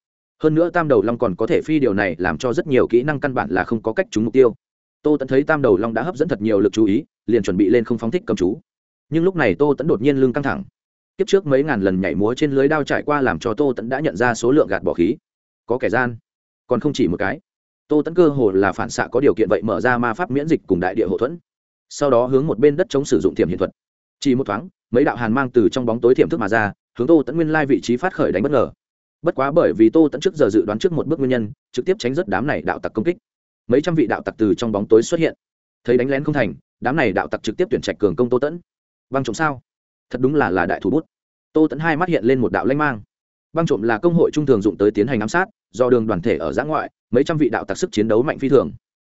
Hơn nữa tam đầu long còn có thể phi điều này làm cho rất nhiều kỹ năng căn bản là không có cách trúng mục tiêu. Tô tẫn thấy tam đầu long đã hấp dẫn thật nhiều lực chú ý, liền chuẩn bị lên không phóng thích cầm chú nhưng lúc này tô tẫn đột nhiên lưng căng thẳng. Kiếp trước mấy ngàn lần nhảy múa trên lưới đao trải qua làm cho tô tẫn đã nhận ra số lượng gạt bỏ khí. Có kẻ gian, còn không chỉ một cái. Tô tẫn cơ hồ là phản xạ có điều kiện vậy mở ra ma pháp miễn dịch cùng đại địa hậu thuẫn. Sau đó hướng một bên đất chống sử dụng thiểm hiện thuật. Chỉ một thoáng, mấy đạo hàn mang từ trong bóng tối thiểm thức mà ra, hướng tô tẫn nguyên lai vị trí phát khởi đánh bất ngờ. Bất quá bởi vì tô tẫn trước giờ dự đoán trước một bước nguyên nhân, trực tiếp tránh rất đám này đạo tặc công kích. Mấy trăm vị đạo tặc từ trong bóng tối xuất hiện. Thấy đánh lén không thành, đám này đạo tặc trực tiếp tuyển trạch cường công tô tẫn băng trộm sao? Thật đúng là là đại thủ bút. Tô tẫn hai mắt hiện lên một đạo lanh mang. Băng trộm là công hội trung thường dụng tới tiến hành ám sát, do đường đoàn thể ở giã ngoại, mấy trăm vị đạo tặc sức chiến đấu mạnh phi thường.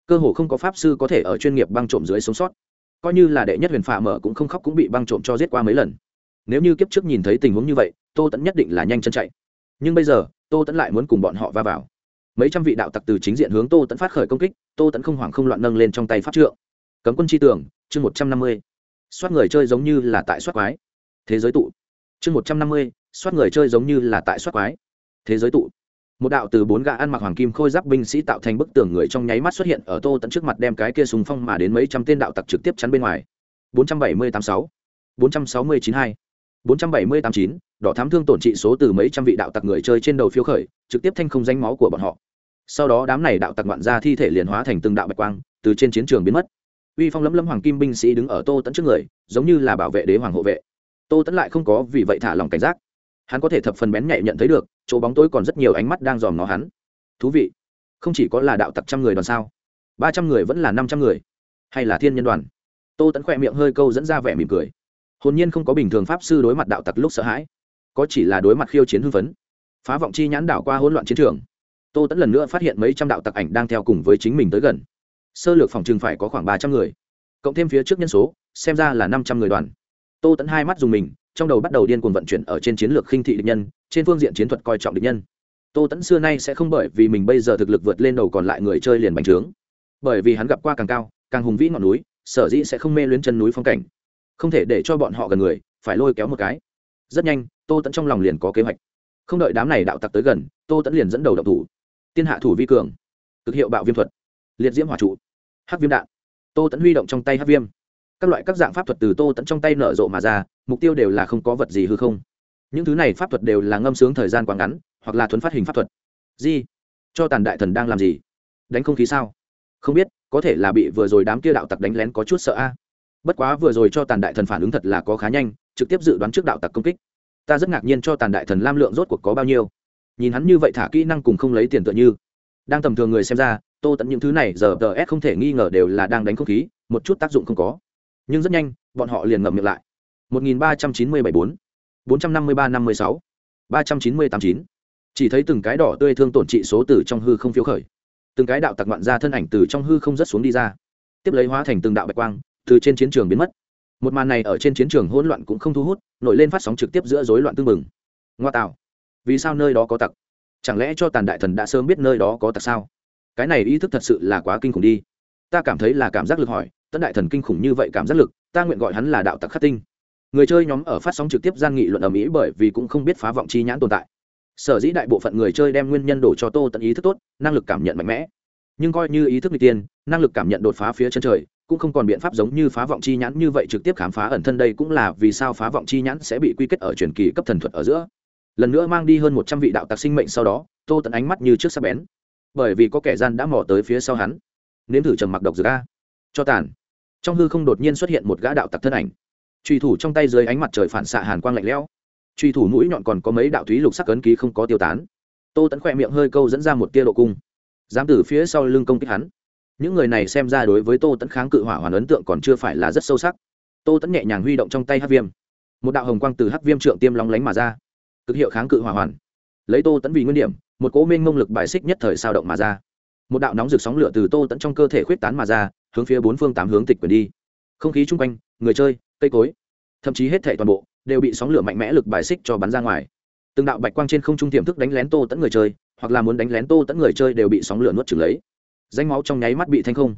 Cơ hồ không có pháp sư có thể ở chuyên nghiệp băng trộm dưới sống sót. Coi như là đệ nhất huyền phạ mở cũng không khóc cũng bị băng trộm cho giết qua mấy lần. Nếu như kiếp trước nhìn thấy tình huống như vậy, tô tẫn nhất định là nhanh chân chạy. Nhưng bây giờ, tô tẫn lại muốn cùng bọn họ va vào. Mấy trăm vị đạo tặc từ chính diện hướng tô tẫn phát khởi công kích, tô tẫn không hoảng không loạn nâng lên trong tay pháp trượng. Cấm quân tri tưởng chương một trăm năm mươi soát người chơi giống như là tại soát quái. Thế giới tụ. Chương một trăm năm mươi, soát người chơi giống như là tại soát quái. Thế giới tụ. Một đạo từ bốn gã ăn mặc hoàng kim khôi giáp binh sĩ tạo thành bức tường người trong nháy mắt xuất hiện ở tô tận trước mặt đem cái kia súng phong mà đến mấy trăm tên đạo tặc trực tiếp chắn bên ngoài. bốn trăm bảy mươi tám sáu, bốn trăm sáu mươi chín hai, bốn trăm bảy mươi tám chín, đỏ thám thương tổn trị số từ mấy trăm vị đạo tặc người chơi trên đầu phiếu khởi, trực tiếp thanh không danh máu của bọn họ. Sau đó đám này đạo tặc ngoạn ra thi thể liền hóa thành từng đạo bạch quang, từ trên chiến trường biến mất uy phong lấm lấm hoàng kim binh sĩ đứng ở tô tẫn trước người, giống như là bảo vệ đế hoàng hộ vệ. Tô tẫn lại không có vì vậy thả lòng cảnh giác. Hắn có thể thập phần bén nhạy nhận thấy được, chỗ bóng tối còn rất nhiều ánh mắt đang dòm nó hắn. Thú vị. Không chỉ có là đạo tặc trăm người đoàn sao? Ba trăm người vẫn là năm trăm người. Hay là thiên nhân đoàn? Tô tẫn khoe miệng hơi câu dẫn ra vẻ mỉm cười. Hồn nhiên không có bình thường pháp sư đối mặt đạo tặc lúc sợ hãi. Có chỉ là đối mặt khiêu chiến hưng phấn. Phá vọng chi nhãn đảo qua hỗn loạn chiến trường. Tô tẫn lần nữa phát hiện mấy trăm đạo tặc ảnh đang theo cùng với chính mình tới gần sơ lược phòng trừng phải có khoảng ba trăm người, cộng thêm phía trước nhân số, xem ra là năm trăm người đoàn. Tô tẫn hai mắt dùng mình, trong đầu bắt đầu điên cuồng vận chuyển ở trên chiến lược khinh thị địch nhân, trên phương diện chiến thuật coi trọng địch nhân. Tô tẫn xưa nay sẽ không bởi vì mình bây giờ thực lực vượt lên đầu còn lại người chơi liền bành trướng. Bởi vì hắn gặp qua càng cao, càng hùng vĩ ngọn núi, sở dĩ sẽ không mê luyến chân núi phong cảnh. Không thể để cho bọn họ gần người, phải lôi kéo một cái. Rất nhanh, tô tẫn trong lòng liền có kế hoạch. Không đợi đám này đạo tặc tới gần, tô tẫn liền dẫn đầu đậu thủ. Tiên hạ thủ vi cường, cực hiệu bạo viêm thuật. Liệt diễm hỏa trụ hắc viêm đạn. Tô tẫn huy động trong tay hắc viêm. Các loại các dạng pháp thuật từ tô tẫn trong tay nở rộ mà ra, mục tiêu đều là không có vật gì hư không. Những thứ này pháp thuật đều là ngâm sướng thời gian quá ngắn, hoặc là thuấn phát hình pháp thuật. Di cho tàn đại thần đang làm gì? Đánh không khí sao? Không biết, có thể là bị vừa rồi đám kia đạo tặc đánh lén có chút sợ a. Bất quá vừa rồi cho tàn đại thần phản ứng thật là có khá nhanh, trực tiếp dự đoán trước đạo tặc công kích. Ta rất ngạc nhiên cho tàn đại thần lam lượng rốt cuộc có bao nhiêu. Nhìn hắn như vậy thả kỹ năng cùng không lấy tiền tựa như đang tầm thường người xem ra, tô tận những thứ này giờ tờ s không thể nghi ngờ đều là đang đánh không khí, một chút tác dụng không có. Nhưng rất nhanh, bọn họ liền ngậm miệng lại. 1397 4 453 56 398 9 chỉ thấy từng cái đỏ tươi thương tổn trị số từ trong hư không phiếu khởi. Từng cái đạo tặc ngoạn ra thân ảnh từ trong hư không rất xuống đi ra. Tiếp lấy hóa thành từng đạo bạch quang, từ trên chiến trường biến mất. Một màn này ở trên chiến trường hỗn loạn cũng không thu hút, nổi lên phát sóng trực tiếp giữa rối loạn tương mừng ngoa tạo. Vì sao nơi đó có tặc? Chẳng lẽ cho tàn đại thần đã sớm biết nơi đó có tặc sao? Cái này ý thức thật sự là quá kinh khủng đi. Ta cảm thấy là cảm giác lực hỏi tân đại thần kinh khủng như vậy cảm giác lực, ta nguyện gọi hắn là đạo tặc khắc tinh. Người chơi nhóm ở phát sóng trực tiếp gian nghị luận ở mỹ bởi vì cũng không biết phá vọng chi nhãn tồn tại. Sở dĩ đại bộ phận người chơi đem nguyên nhân đổ cho tô tận ý thức tốt, năng lực cảm nhận mạnh mẽ. Nhưng coi như ý thức n tiên, năng lực cảm nhận đột phá phía chân trời, cũng không còn biện pháp giống như phá vọng chi nhãn như vậy trực tiếp khám phá ẩn thân đây cũng là vì sao phá vọng chi nhãn sẽ bị quy kết ở truyền kỳ cấp thần thuật ở giữa lần nữa mang đi hơn một trăm vị đạo tặc sinh mệnh sau đó, tô tận ánh mắt như trước sắp bén. Bởi vì có kẻ gian đã mò tới phía sau hắn. Nếm thử trầm mặc độc dược a. Cho tàn. Trong hư không đột nhiên xuất hiện một gã đạo tặc thân ảnh. Truy thủ trong tay dưới ánh mặt trời phản xạ hàn quang lạnh lẽo. Truy thủ mũi nhọn còn có mấy đạo thúy lục sắc ấn ký không có tiêu tán. Tô tẫn khỏe miệng hơi câu dẫn ra một tia độ cung. Dám từ phía sau lưng công kích hắn. Những người này xem ra đối với tô tẫn kháng cự hỏa hoàn ấn tượng còn chưa phải là rất sâu sắc. Tô tẫn nhẹ nhàng huy động trong tay hát viêm. Một đạo hồng quang từ hát viêm trượng tiêm lóng lánh mà ra cực hiệu kháng cự hỏa hoàn. Lấy tô tẫn vì nguyên điểm, một cỗ minh mông lực bài xích nhất thời sao động mà ra. Một đạo nóng rực sóng lửa từ tô tẫn trong cơ thể khuyết tán mà ra, hướng phía bốn phương tám hướng tịch quyền đi. Không khí chung quanh, người chơi, cây cối, thậm chí hết thể toàn bộ, đều bị sóng lửa mạnh mẽ lực bài xích cho bắn ra ngoài. Từng đạo bạch quang trên không trung tiềm thức đánh lén tô tẫn người chơi, hoặc là muốn đánh lén tô tẫn người chơi đều bị sóng lửa nuốt trừng lấy. Danh máu trong nháy mắt bị thanh không.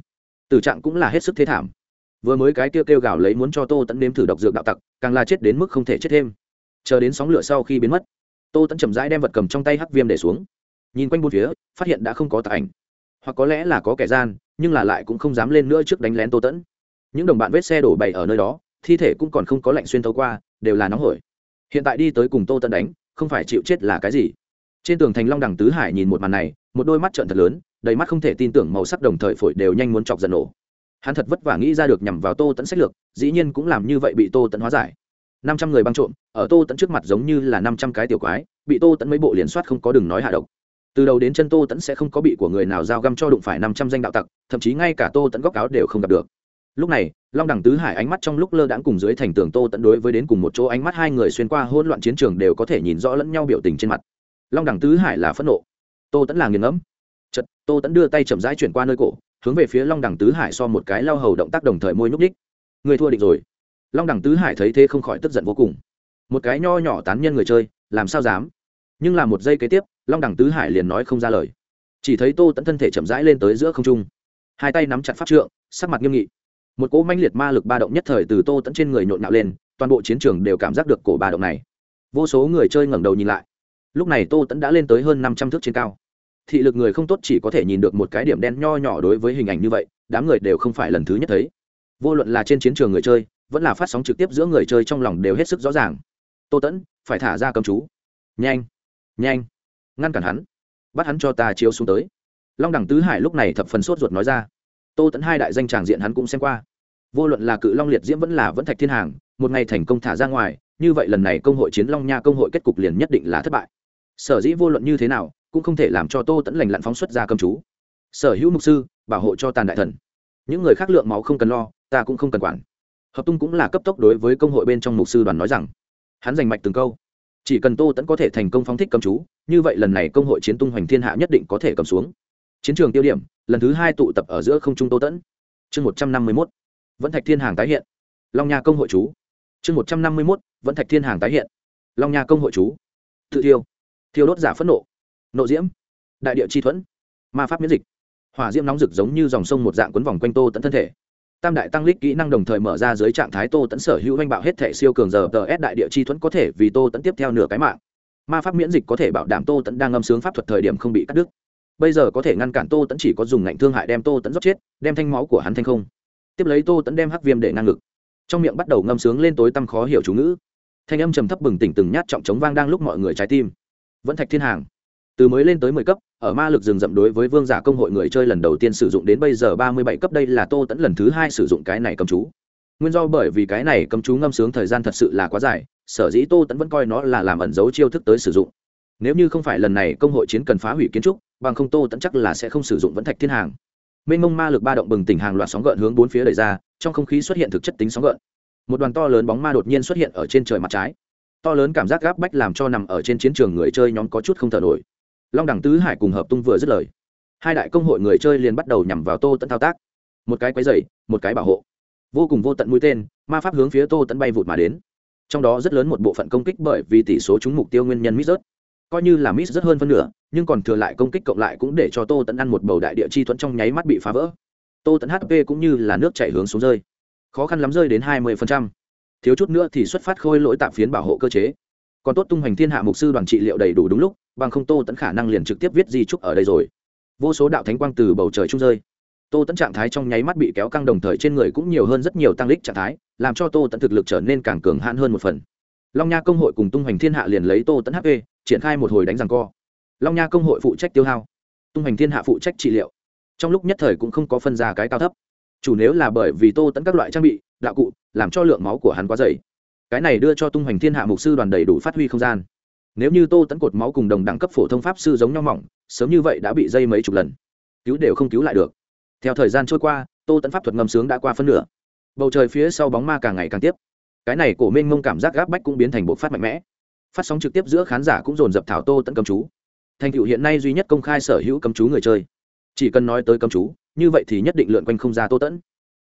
Tử trạng cũng là hết sức thế thảm. Vừa mới cái kêu kêu gào lấy muốn cho tô tẫn nếm thử độc dược đạo tặc, càng là chết đến mức không thể chết thêm chờ đến sóng lửa sau khi biến mất, tô tẫn chậm rãi đem vật cầm trong tay hắc viêm để xuống. Nhìn quanh bốn phía, phát hiện đã không có tà ảnh. Hoặc có lẽ là có kẻ gian, nhưng là lại cũng không dám lên nữa trước đánh lén tô tẫn những đồng bạn vết xe đổ bày ở nơi đó, thi thể cũng còn không có lạnh xuyên thấu qua, đều là nóng hổi. Hiện tại đi tới cùng tô tẫn đánh, không phải chịu chết là cái gì? Trên tường thành long đẳng tứ hải nhìn một màn này, một đôi mắt trợn thật lớn, đầy mắt không thể tin tưởng màu sắc đồng thời phổi đều nhanh muốn chọc giận nổ. Hắn thật vất vả nghĩ ra được nhằm vào tô tẫn sách lược, dĩ nhiên cũng làm như vậy bị tô tẫn hóa giải năm trăm người băng trộm, ở tô tẫn trước mặt giống như là năm trăm cái tiểu quái, bị tô tẫn mấy bộ liền soát không có đừng nói hạ độc. Từ đầu đến chân tô tẫn sẽ không có bị của người nào giao găm cho đụng phải năm trăm danh đạo tặc, thậm chí ngay cả tô tẫn góc áo đều không gặp được. Lúc này, long đẳng tứ hải ánh mắt trong lúc lơ đãng cùng dưới thành tường tô tẫn đối với đến cùng một chỗ ánh mắt hai người xuyên qua hỗn loạn chiến trường đều có thể nhìn rõ lẫn nhau biểu tình trên mặt. Long đẳng tứ hải là phẫn nộ. Tô tẫn là nghiền ngẫm. Chật tô tẫn đưa tay chậm rãi chuyển qua nơi cổ, hướng về phía long đẳng tứ hải so một cái lao hầu động tác đồng thời môi nhúc ních người thua định rồi long đẳng tứ hải thấy thế không khỏi tức giận vô cùng. Một cái nho nhỏ tán nhân người chơi, làm sao dám? Nhưng là một giây kế tiếp, long đẳng tứ hải liền nói không ra lời. Chỉ thấy tô tẫn thân thể chậm rãi lên tới giữa không trung. Hai tay nắm chặt pháp trượng, sắc mặt nghiêm nghị. Một cỗ manh liệt ma lực ba động nhất thời từ tô tẫn trên người nhộn nạo lên, toàn bộ chiến trường đều cảm giác được cổ ba động này. Vô số người chơi ngẩng đầu nhìn lại. Lúc này tô tẫn đã lên tới hơn năm trăm thước trên cao. Thị lực người không tốt chỉ có thể nhìn được một cái điểm đen nho nhỏ đối với hình ảnh như vậy, đám người đều không phải lần thứ nhất thấy. Vô luận là trên chiến trường người chơi vẫn là phát sóng trực tiếp giữa người chơi trong lòng đều hết sức rõ ràng. Tô tẫn, phải thả ra cầm chú. Nhanh nhanh, ngăn cản hắn. Bắt hắn cho ta chiếu xuống tới. Long đẳng tứ hải lúc này thập phần sốt ruột nói ra. Tô tẫn hai đại danh tràng diện hắn cũng xem qua. Vô luận là cự long liệt diễm vẫn là vẫn thạch thiên hàng, một ngày thành công thả ra ngoài, như vậy lần này công hội chiến long nha công hội kết cục liền nhất định là thất bại. Sở dĩ vô luận như thế nào, cũng không thể làm cho tô tẫn lành lặn phóng xuất ra cầm chú. Sở hữu mục sư, bảo hộ cho tàn đại thần. Những người khác lượng máu không cần lo, ta cũng không cần quản hợp tung cũng là cấp tốc đối với công hội bên trong mục sư đoàn nói rằng, hắn giành mạch từng câu. Chỉ cần tô tẫn có thể thành công phóng thích cầm chú, như vậy lần này công hội chiến tung hoành thiên hạ nhất định có thể cầm xuống. Chiến trường tiêu điểm, lần thứ hai tụ tập ở giữa không trung tô tẫn chương một trăm năm mươi mốt, vẫn thạch thiên hàng tái hiện. Long nha công hội chú. Chương một trăm năm mươi mốt, vẫn thạch thiên hàng tái hiện. Long nha công hội chú. Tự thiêu. Thiêu đốt giả phẫn nộ. Nộ diễm. Đại địa chi thuẫn. Ma pháp miễn dịch. Hỏa diễm nóng rực giống như dòng sông một dạng quấn vòng quanh tô tẫn thân thể tam đại tăng lít kỹ năng đồng thời mở ra dưới trạng thái tô tẫn sở hữu oanh bạo hết thể siêu cường giờ tờ s đại địa chi thuẫn có thể vì tô tẫn tiếp theo nửa cái mạng. Ma pháp miễn dịch có thể bảo đảm tô tẫn đang ngâm sướng pháp thuật thời điểm không bị cắt đứt. Bây giờ có thể ngăn cản tô tẫn chỉ có dùng ngạnh thương hại đem tô tẫn rót chết, đem thanh máu của hắn thanh không. Tiếp lấy tô tẫn đem hắc viêm để ngang ngực. Trong miệng bắt đầu ngâm sướng lên tối tăm khó hiểu chú ngữ. Thanh âm trầm thấp bừng tỉnh từng nhát trọng trống vang đang lúc mọi người trái tim. Vẫn thạch thiên hàng từ mới lên tới mười cấp, ở ma lực rừng rậm đối với vương giả công hội người chơi lần đầu tiên sử dụng đến bây giờ ba mươi bảy cấp đây là tô tẫn lần thứ hai sử dụng cái này cầm chú. Nguyên do bởi vì cái này cầm chú ngâm sướng thời gian thật sự là quá dài, sở dĩ tô tẫn vẫn coi nó là làm ẩn dấu chiêu thức tới sử dụng. Nếu như không phải lần này công hội chiến cần phá hủy kiến trúc, bằng không tô tẫn chắc là sẽ không sử dụng vẫn thạch thiên hàng. Mênh mông ma lực ba động bừng tỉnh hàng loạt sóng gợn hướng bốn phía đẩy ra, trong không khí xuất hiện thực chất tính sóng gợn. Một đoàn to lớn bóng ma đột nhiên xuất hiện ở trên trời mặt trái. To lớn cảm giác gáp bách làm cho nằm ở trên chiến trường người chơi nhóm có chút không thở nổi long đẳng tứ hải cùng hợp tung vừa dứt lời. Hai đại công hội người chơi liền bắt đầu nhằm vào tô tẫn thao tác. Một cái quấy dày một cái bảo hộ. Vô cùng vô tận mũi tên, ma pháp hướng phía tô tẫn bay vụt mà đến. Trong đó rất lớn một bộ phận công kích bởi vì tỷ số trúng mục tiêu nguyên nhân mít rớt. Coi như là mít rất hơn phân nửa, nhưng còn thừa lại công kích cộng lại cũng để cho tô tẫn ăn một bầu đại địa chi thuẫn trong nháy mắt bị phá vỡ. Tô tẫn hp cũng như là nước chảy hướng xuống rơi. Khó khăn lắm rơi đến hai mươi thiếu chút nữa thì xuất phát khôi lỗi tạm phiến bảo hộ cơ chế còn tốt tung hoành thiên hạ mục sư đoàn trị liệu đầy đủ đúng lúc, bằng không tô tẫn khả năng liền trực tiếp viết di trúc ở đây rồi. Vô số đạo thánh quang từ bầu trời trung rơi. Tô tẫn trạng thái trong nháy mắt bị kéo căng đồng thời trên người cũng nhiều hơn rất nhiều tăng lích trạng thái, làm cho tô tẫn thực lực trở nên càng cường hãn hơn một phần. Long nha công hội cùng tung hoành thiên hạ liền lấy tô tẫn hp triển khai một hồi đánh rằng co. Long nha công hội phụ trách tiêu hao. Tung hoành thiên hạ phụ trách trị liệu. Trong lúc nhất thời cũng không có phân ra cái cao thấp. Chủ nếu là bởi vì tô tẫn các loại trang bị, đạo cụ, làm cho lượng máu của hắn quá dày cái này đưa cho tung hoành thiên hạ mục sư đoàn đầy đủ phát huy không gian. Nếu như tô tẫn cột máu cùng đồng đẳng cấp phổ thông pháp sư giống nhau mỏng, sớm như vậy đã bị dây mấy chục lần. Cứu đều không cứu lại được. Theo thời gian trôi qua, tô tẫn pháp thuật ngầm sướng đã qua phân nửa. Bầu trời phía sau bóng ma càng ngày càng tiếp. Cái này cổ minh mông cảm giác gáp bách cũng biến thành bộ phát mạnh mẽ. Phát sóng trực tiếp giữa khán giả cũng dồn dập thảo tô tẫn cầm chú. Thành tựu hiện nay duy nhất công khai sở hữu cầm chú người chơi. Chỉ cần nói tới cầm chú, như vậy thì nhất định lượn quanh không ra tô tẫn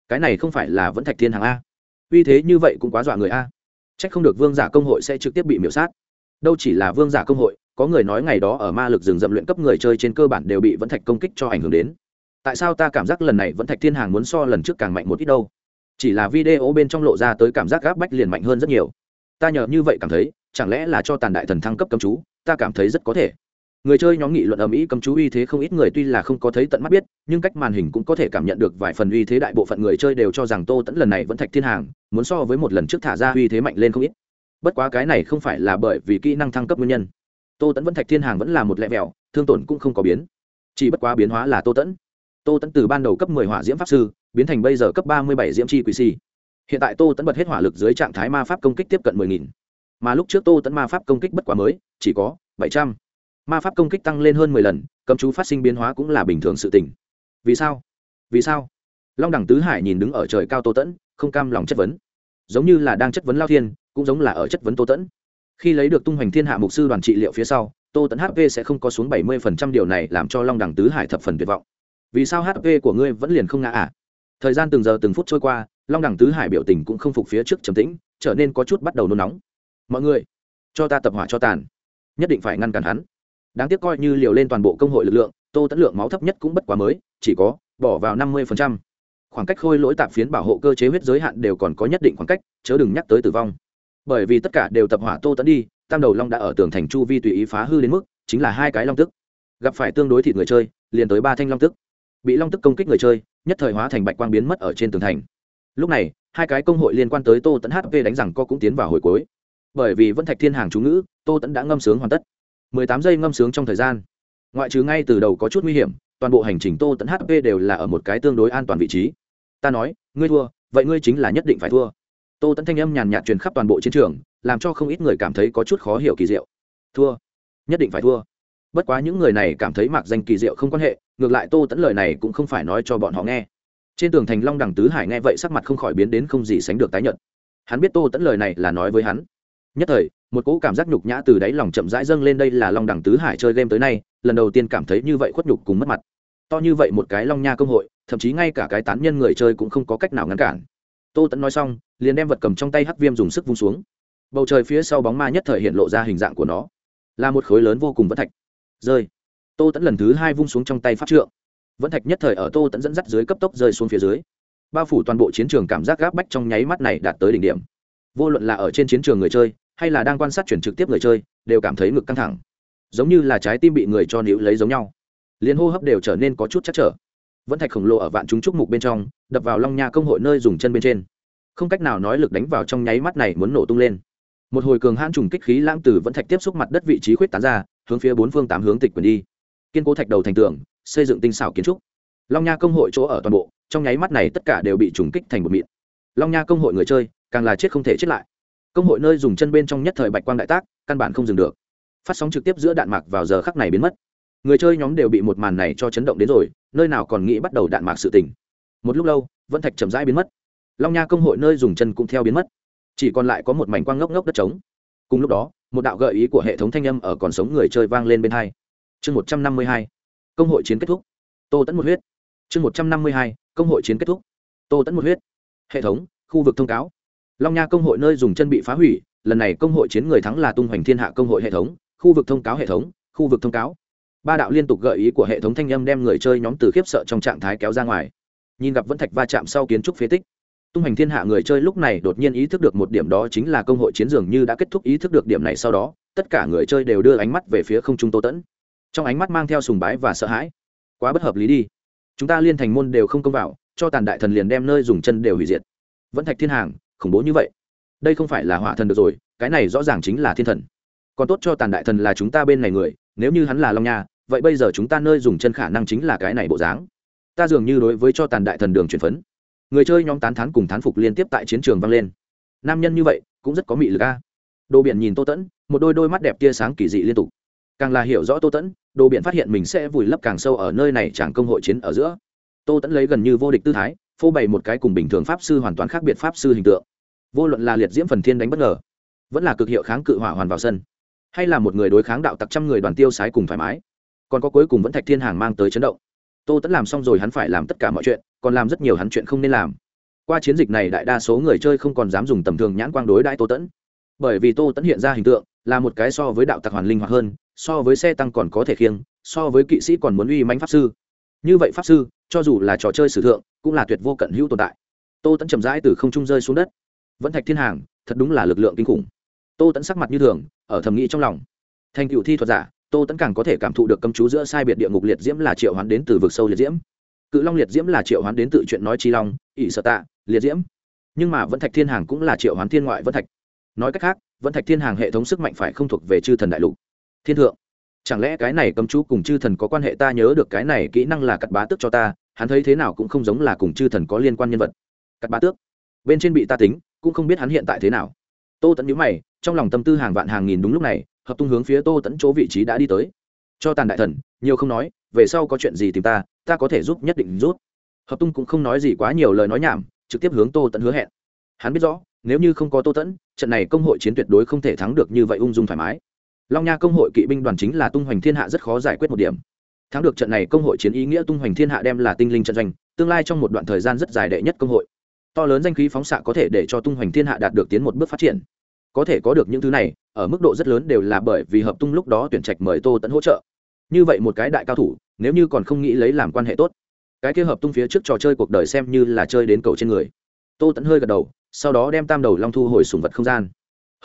cái này không phải là vẫn thạch thiên hàng a. Uy thế như vậy cũng quá dọa người a. Chắc không được vương giả công hội sẽ trực tiếp bị miểu sát. Đâu chỉ là vương giả công hội, có người nói ngày đó ở ma lực rừng rậm luyện cấp người chơi trên cơ bản đều bị vẫn thạch công kích cho ảnh hưởng đến. Tại sao ta cảm giác lần này vẫn thạch thiên hàng muốn so lần trước càng mạnh một ít đâu? Chỉ là video bên trong lộ ra tới cảm giác gáp bách liền mạnh hơn rất nhiều. Ta nhờ như vậy cảm thấy, chẳng lẽ là cho tàn đại thần thăng cấp cấm chú, ta cảm thấy rất có thể người chơi nhóm nghị luận ầm ĩ cầm chú uy thế không ít người tuy là không có thấy tận mắt biết, nhưng cách màn hình cũng có thể cảm nhận được vài phần uy thế đại bộ phận người chơi đều cho rằng tô tẫn lần này vẫn thạch thiên hàng, muốn so với một lần trước thả ra uy thế mạnh lên không ít. Bất quá cái này không phải là bởi vì kỹ năng thăng cấp nguyên nhân. Tô tẫn vẫn thạch thiên hàng vẫn là một lẹ vẹo, thương tổn cũng không có biến. Chỉ bất quá biến hóa là tô tẫn tô tẫn từ ban đầu cấp mười hỏa diễm pháp sư, biến thành bây giờ cấp ba mươi bảy diễm chi quỷ si. Hiện tại tô tẫn bật hết hỏa lực dưới trạng thái ma pháp công kích tiếp cận mười nghìn. Mà lúc trước tô tẫn ma pháp công kích bất quá mới, chỉ có bảy trăm ma pháp công kích tăng lên hơn mười lần, cấm chú phát sinh biến hóa cũng là bình thường sự tình. Vì sao? Vì sao? Long đẳng tứ hải nhìn đứng ở trời cao tô tẫn, không cam lòng chất vấn. Giống như là đang chất vấn lao thiên, cũng giống là ở chất vấn tô tẫn. Khi lấy được tung hoành thiên hạ mục sư đoàn trị liệu phía sau, tô tẫn hp sẽ không có xuống bảy mươi phần trăm điều này làm cho long đẳng tứ hải thập phần tuyệt vọng. Vì sao hp của ngươi vẫn liền không ngã à? Thời gian từng giờ từng phút trôi qua, long đẳng tứ hải biểu tình cũng không phục phía trước trầm tĩnh, trở nên có chút bắt đầu nôn nóng. Mọi người, cho ta tập hỏa cho tàn. Nhất định phải ngăn cản hắn đáng tiếc coi như liều lên toàn bộ công hội lực lượng, tô tẫn lượng máu thấp nhất cũng bất quá mới, chỉ có bỏ vào năm mươi khoảng cách khôi lỗi tạp phiến bảo hộ cơ chế huyết giới hạn đều còn có nhất định khoảng cách, chớ đừng nhắc tới tử vong. Bởi vì tất cả đều tập hỏa tô tẫn đi, tam đầu long đã ở tường thành chu vi tùy ý phá hư đến mức, chính là hai cái long tức. Gặp phải tương đối thịt người chơi, liền tới ba thanh long tức. Bị long tức công kích người chơi, nhất thời hóa thành bạch quang biến mất ở trên tường thành. Lúc này, hai cái công hội liên quan tới tô tẫn hp đánh rằng co cũng tiến vào hồi cuối. Bởi vì vẫn thạch thiên hàng chú ngữ, tô tẫn đã ngâm sướng hoàn tất mười tám giây ngâm sướng trong thời gian. Ngoại trừ ngay từ đầu có chút nguy hiểm, toàn bộ hành trình tô tẫn hp đều là ở một cái tương đối an toàn vị trí. Ta nói, ngươi thua, vậy ngươi chính là nhất định phải thua. Tô tẫn thanh âm nhàn nhạt truyền khắp toàn bộ chiến trường, làm cho không ít người cảm thấy có chút khó hiểu kỳ diệu. Thua, nhất định phải thua. Bất quá những người này cảm thấy mạc danh kỳ diệu không quan hệ, ngược lại tô tẫn lời này cũng không phải nói cho bọn họ nghe. Trên tường thành long đằng tứ hải nghe vậy sắc mặt không khỏi biến đến không gì sánh được tái nhợt. Hắn biết tô tẫn lời này là nói với hắn nhất thời, một cỗ cảm giác nhục nhã từ đáy lòng chậm rãi dâng lên đây là long đẳng tứ hải chơi game tới nay, lần đầu tiên cảm thấy như vậy khuất nhục cùng mất mặt. To như vậy một cái long nha công hội, thậm chí ngay cả cái tán nhân người chơi cũng không có cách nào ngăn cản. Tô tẫn nói xong, liền đem vật cầm trong tay hắc viêm dùng sức vung xuống. Bầu trời phía sau bóng ma nhất thời hiện lộ ra hình dạng của nó. Là một khối lớn vô cùng vẫn thạch. Rơi. Tô tẫn lần thứ hai vung xuống trong tay pháp trượng. Vẫn thạch nhất thời ở tô tẫn dẫn dắt dưới cấp tốc rơi xuống phía dưới. Bao phủ toàn bộ chiến trường cảm giác gáp bách trong nháy mắt này đạt tới đỉnh điểm. Vô luận là ở trên chiến trường người chơi hay là đang quan sát chuyển trực tiếp người chơi, đều cảm thấy ngực căng thẳng. Giống như là trái tim bị người cho níu lấy giống nhau. Liền hô hấp đều trở nên có chút chắc trở. Vẫn thạch khổng lồ ở vạn chúng trúc mục bên trong, đập vào long nha công hội nơi dùng chân bên trên. Không cách nào nói lực đánh vào trong nháy mắt này muốn nổ tung lên. Một hồi cường hãn trùng kích khí lãng từ vẫn thạch tiếp xúc mặt đất vị trí khuyết tán ra, hướng phía bốn phương tám hướng tịch quyền đi. Kiên cố thạch đầu thành tường, xây dựng tinh xảo kiến trúc. Long nha công hội chỗ ở toàn bộ, trong nháy mắt này tất cả đều bị trùng kích thành một mịn. Long nha công hội người chơi, càng là chết không thể chết lại công hội nơi dùng chân bên trong nhất thời bạch quang đại tác, căn bản không dừng được. Phát sóng trực tiếp giữa đạn mạc vào giờ khắc này biến mất. Người chơi nhóm đều bị một màn này cho chấn động đến rồi, nơi nào còn nghĩ bắt đầu đạn mạc sự tình. Một lúc lâu, vẫn thạch chậm rãi biến mất. Long nha công hội nơi dùng chân cũng theo biến mất. Chỉ còn lại có một mảnh quang ngốc ngốc đất trống. Cùng lúc đó, một đạo gợi ý của hệ thống thanh âm ở còn sống người chơi vang lên bên hai. Chương một trăm năm mươi hai, công hội chiến kết thúc. Tô tẫn một huyết. Chương một trăm năm mươi hai, công hội chiến kết thúc. Tô tẫn một huyết. Hệ thống, khu vực thông cáo long nha công hội nơi dùng chân bị phá hủy, lần này công hội chiến người thắng là tung hoành thiên hạ công hội hệ thống, khu vực thông cáo hệ thống, khu vực thông cáo. Ba đạo liên tục gợi ý của hệ thống thanh âm đem người chơi nhóm từ khiếp sợ trong trạng thái kéo ra ngoài. Nhìn gặp vẫn thạch va chạm sau kiến trúc phế tích. Tung hành thiên hạ người chơi lúc này đột nhiên ý thức được một điểm đó chính là công hội chiến dường như đã kết thúc ý thức được điểm này sau đó, tất cả người chơi đều đưa ánh mắt về phía không trung tô tẫn. Trong ánh mắt mang theo sùng bái và sợ hãi. Quá bất hợp lý đi. Chúng ta liên thành môn đều không công vào, cho tàn đại thần liền đem nơi dùng chân đều hủy diệt. Vẫn thạch thiên hàng khủng bố như vậy. Đây không phải là hỏa thần được rồi, cái này rõ ràng chính là thiên thần. Còn tốt cho tàn đại thần là chúng ta bên này người, nếu như hắn là long nha, vậy bây giờ chúng ta nơi dùng chân khả năng chính là cái này bộ dáng. Ta dường như đối với cho tàn đại thần đường chuyển phấn. Người chơi nhóm tán thán cùng thán phục liên tiếp tại chiến trường vang lên. Nam nhân như vậy, cũng rất có mị lực a. Đồ biển nhìn tô tẫn, một đôi đôi mắt đẹp tia sáng kỳ dị liên tục. Càng là hiểu rõ tô tẫn, đồ biển phát hiện mình sẽ vùi lấp càng sâu ở nơi này chẳng công hội chiến ở giữa. Tô tẫn lấy gần như vô địch tư thái phô bày một cái cùng bình thường pháp sư hoàn toàn khác biệt pháp sư hình tượng. Vô luận là liệt diễm phần thiên đánh bất ngờ, vẫn là cực hiệu kháng cự hỏa hoàn vào sân, hay là một người đối kháng đạo tặc trăm người đoàn tiêu sái cùng thoải mái, còn có cuối cùng vẫn thạch thiên hàng mang tới chấn động. Tô tẫn làm xong rồi hắn phải làm tất cả mọi chuyện, còn làm rất nhiều hắn chuyện không nên làm. Qua chiến dịch này đại đa số người chơi không còn dám dùng tầm thường nhãn quang đối đãi tô tẫn. Bởi vì tô tẫn hiện ra hình tượng, là một cái so với đạo tặc hoàn linh hoạt hơn, so với xe tăng còn có thể khiêng, so với kỵ sĩ còn muốn uy manh pháp sư. Như vậy pháp sư cho dù là trò chơi sử thượng, cũng là tuyệt vô cận hữu tồn tại. Tô tẫn chậm rãi từ không trung rơi xuống đất. Vẫn thạch thiên hàng, thật đúng là lực lượng kinh khủng. Tô tẫn sắc mặt như thường, ở thầm nghĩ trong lòng. Thành cựu thi thuật giả, tô tẫn càng có thể cảm thụ được cấm chú giữa sai biệt địa ngục liệt diễm là triệu hoán đến từ vực sâu liệt diễm. Cự long liệt diễm là triệu hoán đến từ chuyện nói chi long, ỷ sợ tạ, liệt diễm. Nhưng mà vẫn thạch thiên hàng cũng là triệu hoán thiên ngoại vẫn thạch. Nói cách khác, vẫn thạch thiên hàng hệ thống sức mạnh phải không thuộc về chư thần đại lục. Thiên thượng chẳng lẽ cái này cấm chú cùng chư thần có quan hệ? Ta nhớ được cái này kỹ năng là cặt bá tước cho ta, hắn thấy thế nào cũng không giống là cùng chư thần có liên quan nhân vật. Cặt bá tước? Bên trên bị ta tính, cũng không biết hắn hiện tại thế nào. Tô tẫn nhíu mày, trong lòng tâm tư hàng vạn hàng nghìn đúng lúc này, hợp tung hướng phía tô tẫn chỗ vị trí đã đi tới. Cho tàn đại thần, nhiều không nói, về sau có chuyện gì tìm ta ta có thể giúp nhất định rút. Hợp tung cũng không nói gì quá nhiều lời nói nhảm, trực tiếp hướng tô tẫn hứa hẹn. Hắn biết rõ, nếu như không có tô tẫn trận này công hội chiến tuyệt đối không thể thắng được như vậy ung dung thoải mái long nha công hội kỵ binh đoàn chính là tung hoành thiên hạ rất khó giải quyết một điểm. Thắng được trận này công hội chiến ý nghĩa tung hoành thiên hạ đem là tinh linh trận doanh, tương lai trong một đoạn thời gian rất dài đệ nhất công hội. To lớn danh khí phóng xạ có thể để cho tung hoành thiên hạ đạt được tiến một bước phát triển. Có thể có được những thứ này, ở mức độ rất lớn đều là bởi vì hợp tung lúc đó tuyển trạch mời tô tẫn hỗ trợ. Như vậy một cái đại cao thủ, nếu như còn không nghĩ lấy làm quan hệ tốt, cái kia hợp tung phía trước trò chơi cuộc đời xem như là chơi đến cầu trên người. Tô tẫn hơi gật đầu, sau đó đem tam đầu long thu hồi sùng vật không gian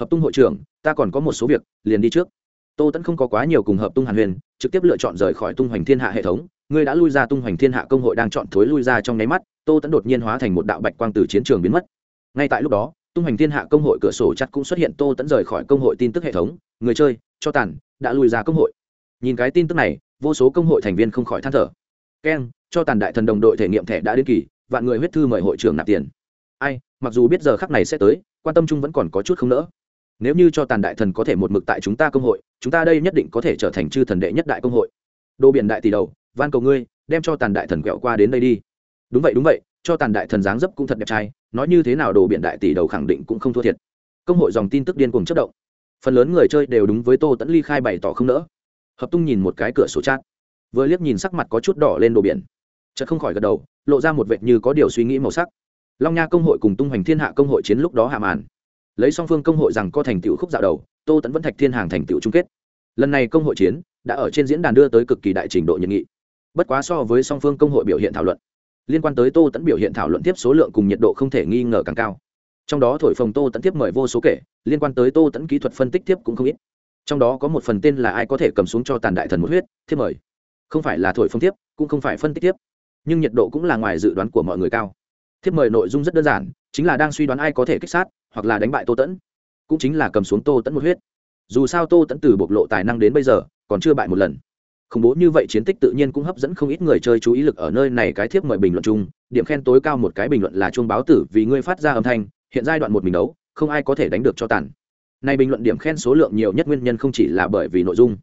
hợp tung hội trưởng, ta còn có một số việc, liền đi trước. Tô tẫn không có quá nhiều cùng hợp tung hàn huyền trực tiếp lựa chọn rời khỏi tung hoành thiên hạ hệ thống. Ngươi đã lui ra tung hoành thiên hạ công hội đang chọn thối lui ra trong nháy mắt, tô tẫn đột nhiên hóa thành một đạo bạch quang từ chiến trường biến mất. Ngay tại lúc đó, tung hoành thiên hạ công hội cửa sổ chặt cũng xuất hiện tô tẫn rời khỏi công hội tin tức hệ thống. Người chơi, cho tàn, đã lùi ra công hội. Nhìn cái tin tức này, vô số công hội thành viên không khỏi than thở. Keng, cho tàn đại thần đồng đội thể nghiệm thẻ đã đến kỳ, vạn người huyết thư mời hội trưởng nạp tiền. Ai, mặc dù biết giờ khắc này sẽ tới, quan tâm chung vẫn còn có chút không nỡ nếu như cho tàn đại thần có thể một mực tại chúng ta công hội, chúng ta đây nhất định có thể trở thành chư thần đệ nhất đại công hội. Đồ biển đại tỷ đầu, van cầu ngươi, đem cho tàn đại thần quẹo qua đến đây đi. Đúng vậy đúng vậy, cho tàn đại thần dáng dấp cũng thật đẹp trai, nói như thế nào đồ biển đại tỷ đầu khẳng định cũng không thua thiệt. Công hội dòng tin tức điên cuồng chất động. Phần lớn người chơi đều đúng với tô tẫn ly khai bày tỏ không nỡ. Hợp tung nhìn một cái cửa sổ chat. Vừa liếc nhìn sắc mặt có chút đỏ lên đồ biển. Chợt không khỏi gật đầu, lộ ra một vệt như có điều suy nghĩ màu sắc. Long nha công hội cùng tung hoành thiên hạ công hội chiến lúc đó hạ màn lấy song phương công hội rằng có thành tựu khúc dạo đầu, tô tẫn vẫn thạch thiên hàng thành tựu chung kết. Lần này công hội chiến đã ở trên diễn đàn đưa tới cực kỳ đại trình độ nhiệt nghị. Bất quá so với song phương công hội biểu hiện thảo luận, liên quan tới tô tẫn biểu hiện thảo luận tiếp số lượng cùng nhiệt độ không thể nghi ngờ càng cao. Trong đó thổi phồng tô tẫn tiếp mời vô số kể, liên quan tới tô tẫn kỹ thuật phân tích tiếp cũng không ít. Trong đó có một phần tên là ai có thể cầm xuống cho tàn đại thần một huyết thiếp mời. Không phải là thổi phồng tiếp, cũng không phải phân tích tiếp, nhưng nhiệt độ cũng là ngoài dự đoán của mọi người cao. Thiếp mời nội dung rất đơn giản, chính là đang suy đoán ai có thể kích sát hoặc là đánh bại tô tẫn, cũng chính là cầm xuống tô tẫn một huyết. Dù sao tô tẫn từ bộc lộ tài năng đến bây giờ, còn chưa bại một lần. Khủng bố như vậy chiến tích tự nhiên cũng hấp dẫn không ít người chơi chú ý lực ở nơi này cái thiếp mời bình luận chung. Điểm khen tối cao một cái bình luận là chuông báo tử vì ngươi phát ra âm thanh, hiện giai đoạn một mình đấu, không ai có thể đánh được cho tàn. Này bình luận điểm khen số lượng nhiều nhất nguyên nhân không chỉ là bởi vì nội dung,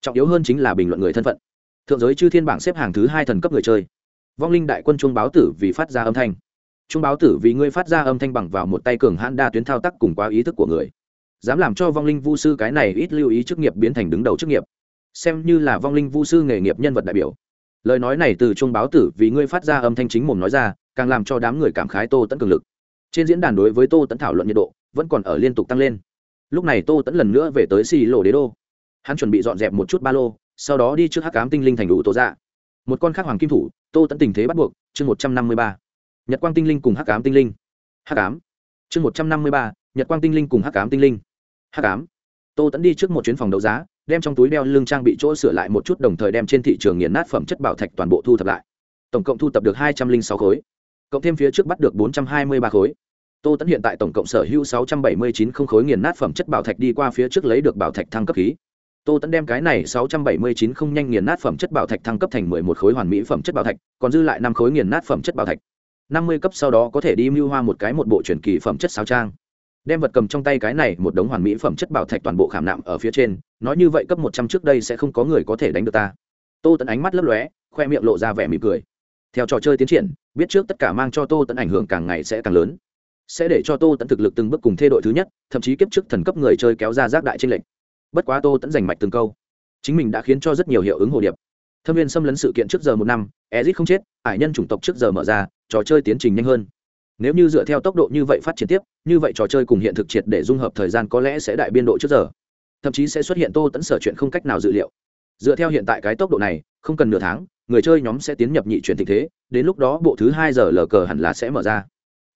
trọng yếu hơn chính là bình luận người thân phận. Thượng giới chư thiên bảng xếp hàng thứ hai thần cấp người chơi. Vong linh đại quân chuông báo tử vì phát ra âm thanh. Trung báo tử vì ngươi phát ra âm thanh bằng vào một tay cường hãn đa tuyến thao tác cùng quá ý thức của người. Dám làm cho vong linh vu sư cái này ít lưu ý chức nghiệp biến thành đứng đầu chức nghiệp. Xem như là vong linh vu sư nghề nghiệp nhân vật đại biểu. Lời nói này từ Trung báo tử vì ngươi phát ra âm thanh chính mồm nói ra, càng làm cho đám người cảm khái tô tẫn cường lực. Trên diễn đàn đối với tô tẫn thảo luận nhiệt độ vẫn còn ở liên tục tăng lên. Lúc này tô tẫn lần nữa về tới xì lộ đế đô. Hắn chuẩn bị dọn dẹp một chút ba lô, sau đó đi trước hắc cám tinh linh thành đủ tô dạ. Một con khác hoàng kim thủ, tô tẫn tình thế bắt buộc, chương một trăm năm mươi ba nhật quang tinh linh cùng hắc Ám tinh linh. Hắc Ám, chương một trăm năm mươi ba nhật quang tinh linh cùng hắc Ám tinh linh. Hắc Ám, tô tẫn đi trước một chuyến phòng đấu giá đem trong túi đeo lưng trang bị chỗ sửa lại một chút đồng thời đem trên thị trường nghiền nát phẩm chất bảo thạch toàn bộ thu thập lại. Tổng cộng thu thập được hai trăm linh sáu khối cộng thêm phía trước bắt được bốn trăm hai mươi ba khối. Tô tẫn hiện tại tổng cộng sở hữu sáu trăm bảy mươi chín không khối nghiền nát phẩm chất bảo thạch đi qua phía trước lấy được bảo thạch thăng cấp khí. Tô tẫn đem cái này sáu trăm bảy mươi chín không nhanh nghiền nát phẩm chất bảo thạch thăng cấp thành mười một khối hoàn mỹ phẩm chất bảo thạch còn dư lại năm khối nghiền nát phẩm chất bảo thạch năm mươi cấp sau đó có thể đi mưu hoa một cái một bộ truyền kỳ phẩm chất sao trang. Đem vật cầm trong tay cái này một đống hoàn mỹ phẩm chất bảo thạch toàn bộ khảm nạm ở phía trên, nói như vậy cấp một trăm trước đây sẽ không có người có thể đánh được ta. Tô tẫn ánh mắt lấp lóe, khoe miệng lộ ra vẻ mỉm cười. Theo trò chơi tiến triển, biết trước tất cả mang cho tô tẫn ảnh hưởng càng ngày sẽ càng lớn. Sẽ để cho tô tẫn thực lực từng bước cùng thê đội thứ nhất, thậm chí kiếp trước thần cấp người chơi kéo ra giác đại trên lệnh bất quá tô tẫn giành mạch từng câu. Chính mình đã khiến cho rất nhiều hiệu ứng hồ điệp thâm viên xâm lấn sự kiện trước giờ một năm ezit không chết, ải nhân chủng tộc trước giờ mở ra, trò chơi tiến trình nhanh hơn. Nếu như dựa theo tốc độ như vậy phát triển tiếp, như vậy trò chơi cùng hiện thực triệt để dung hợp thời gian có lẽ sẽ đại biên độ trước giờ. Thậm chí sẽ xuất hiện tô tẫn sở chuyện không cách nào dự liệu. Dựa theo hiện tại cái tốc độ này, không cần nửa tháng, người chơi nhóm sẽ tiến nhập nhị chuyển tình thế, đến lúc đó bộ thứ hai giờ lờ cờ hẳn là sẽ mở ra.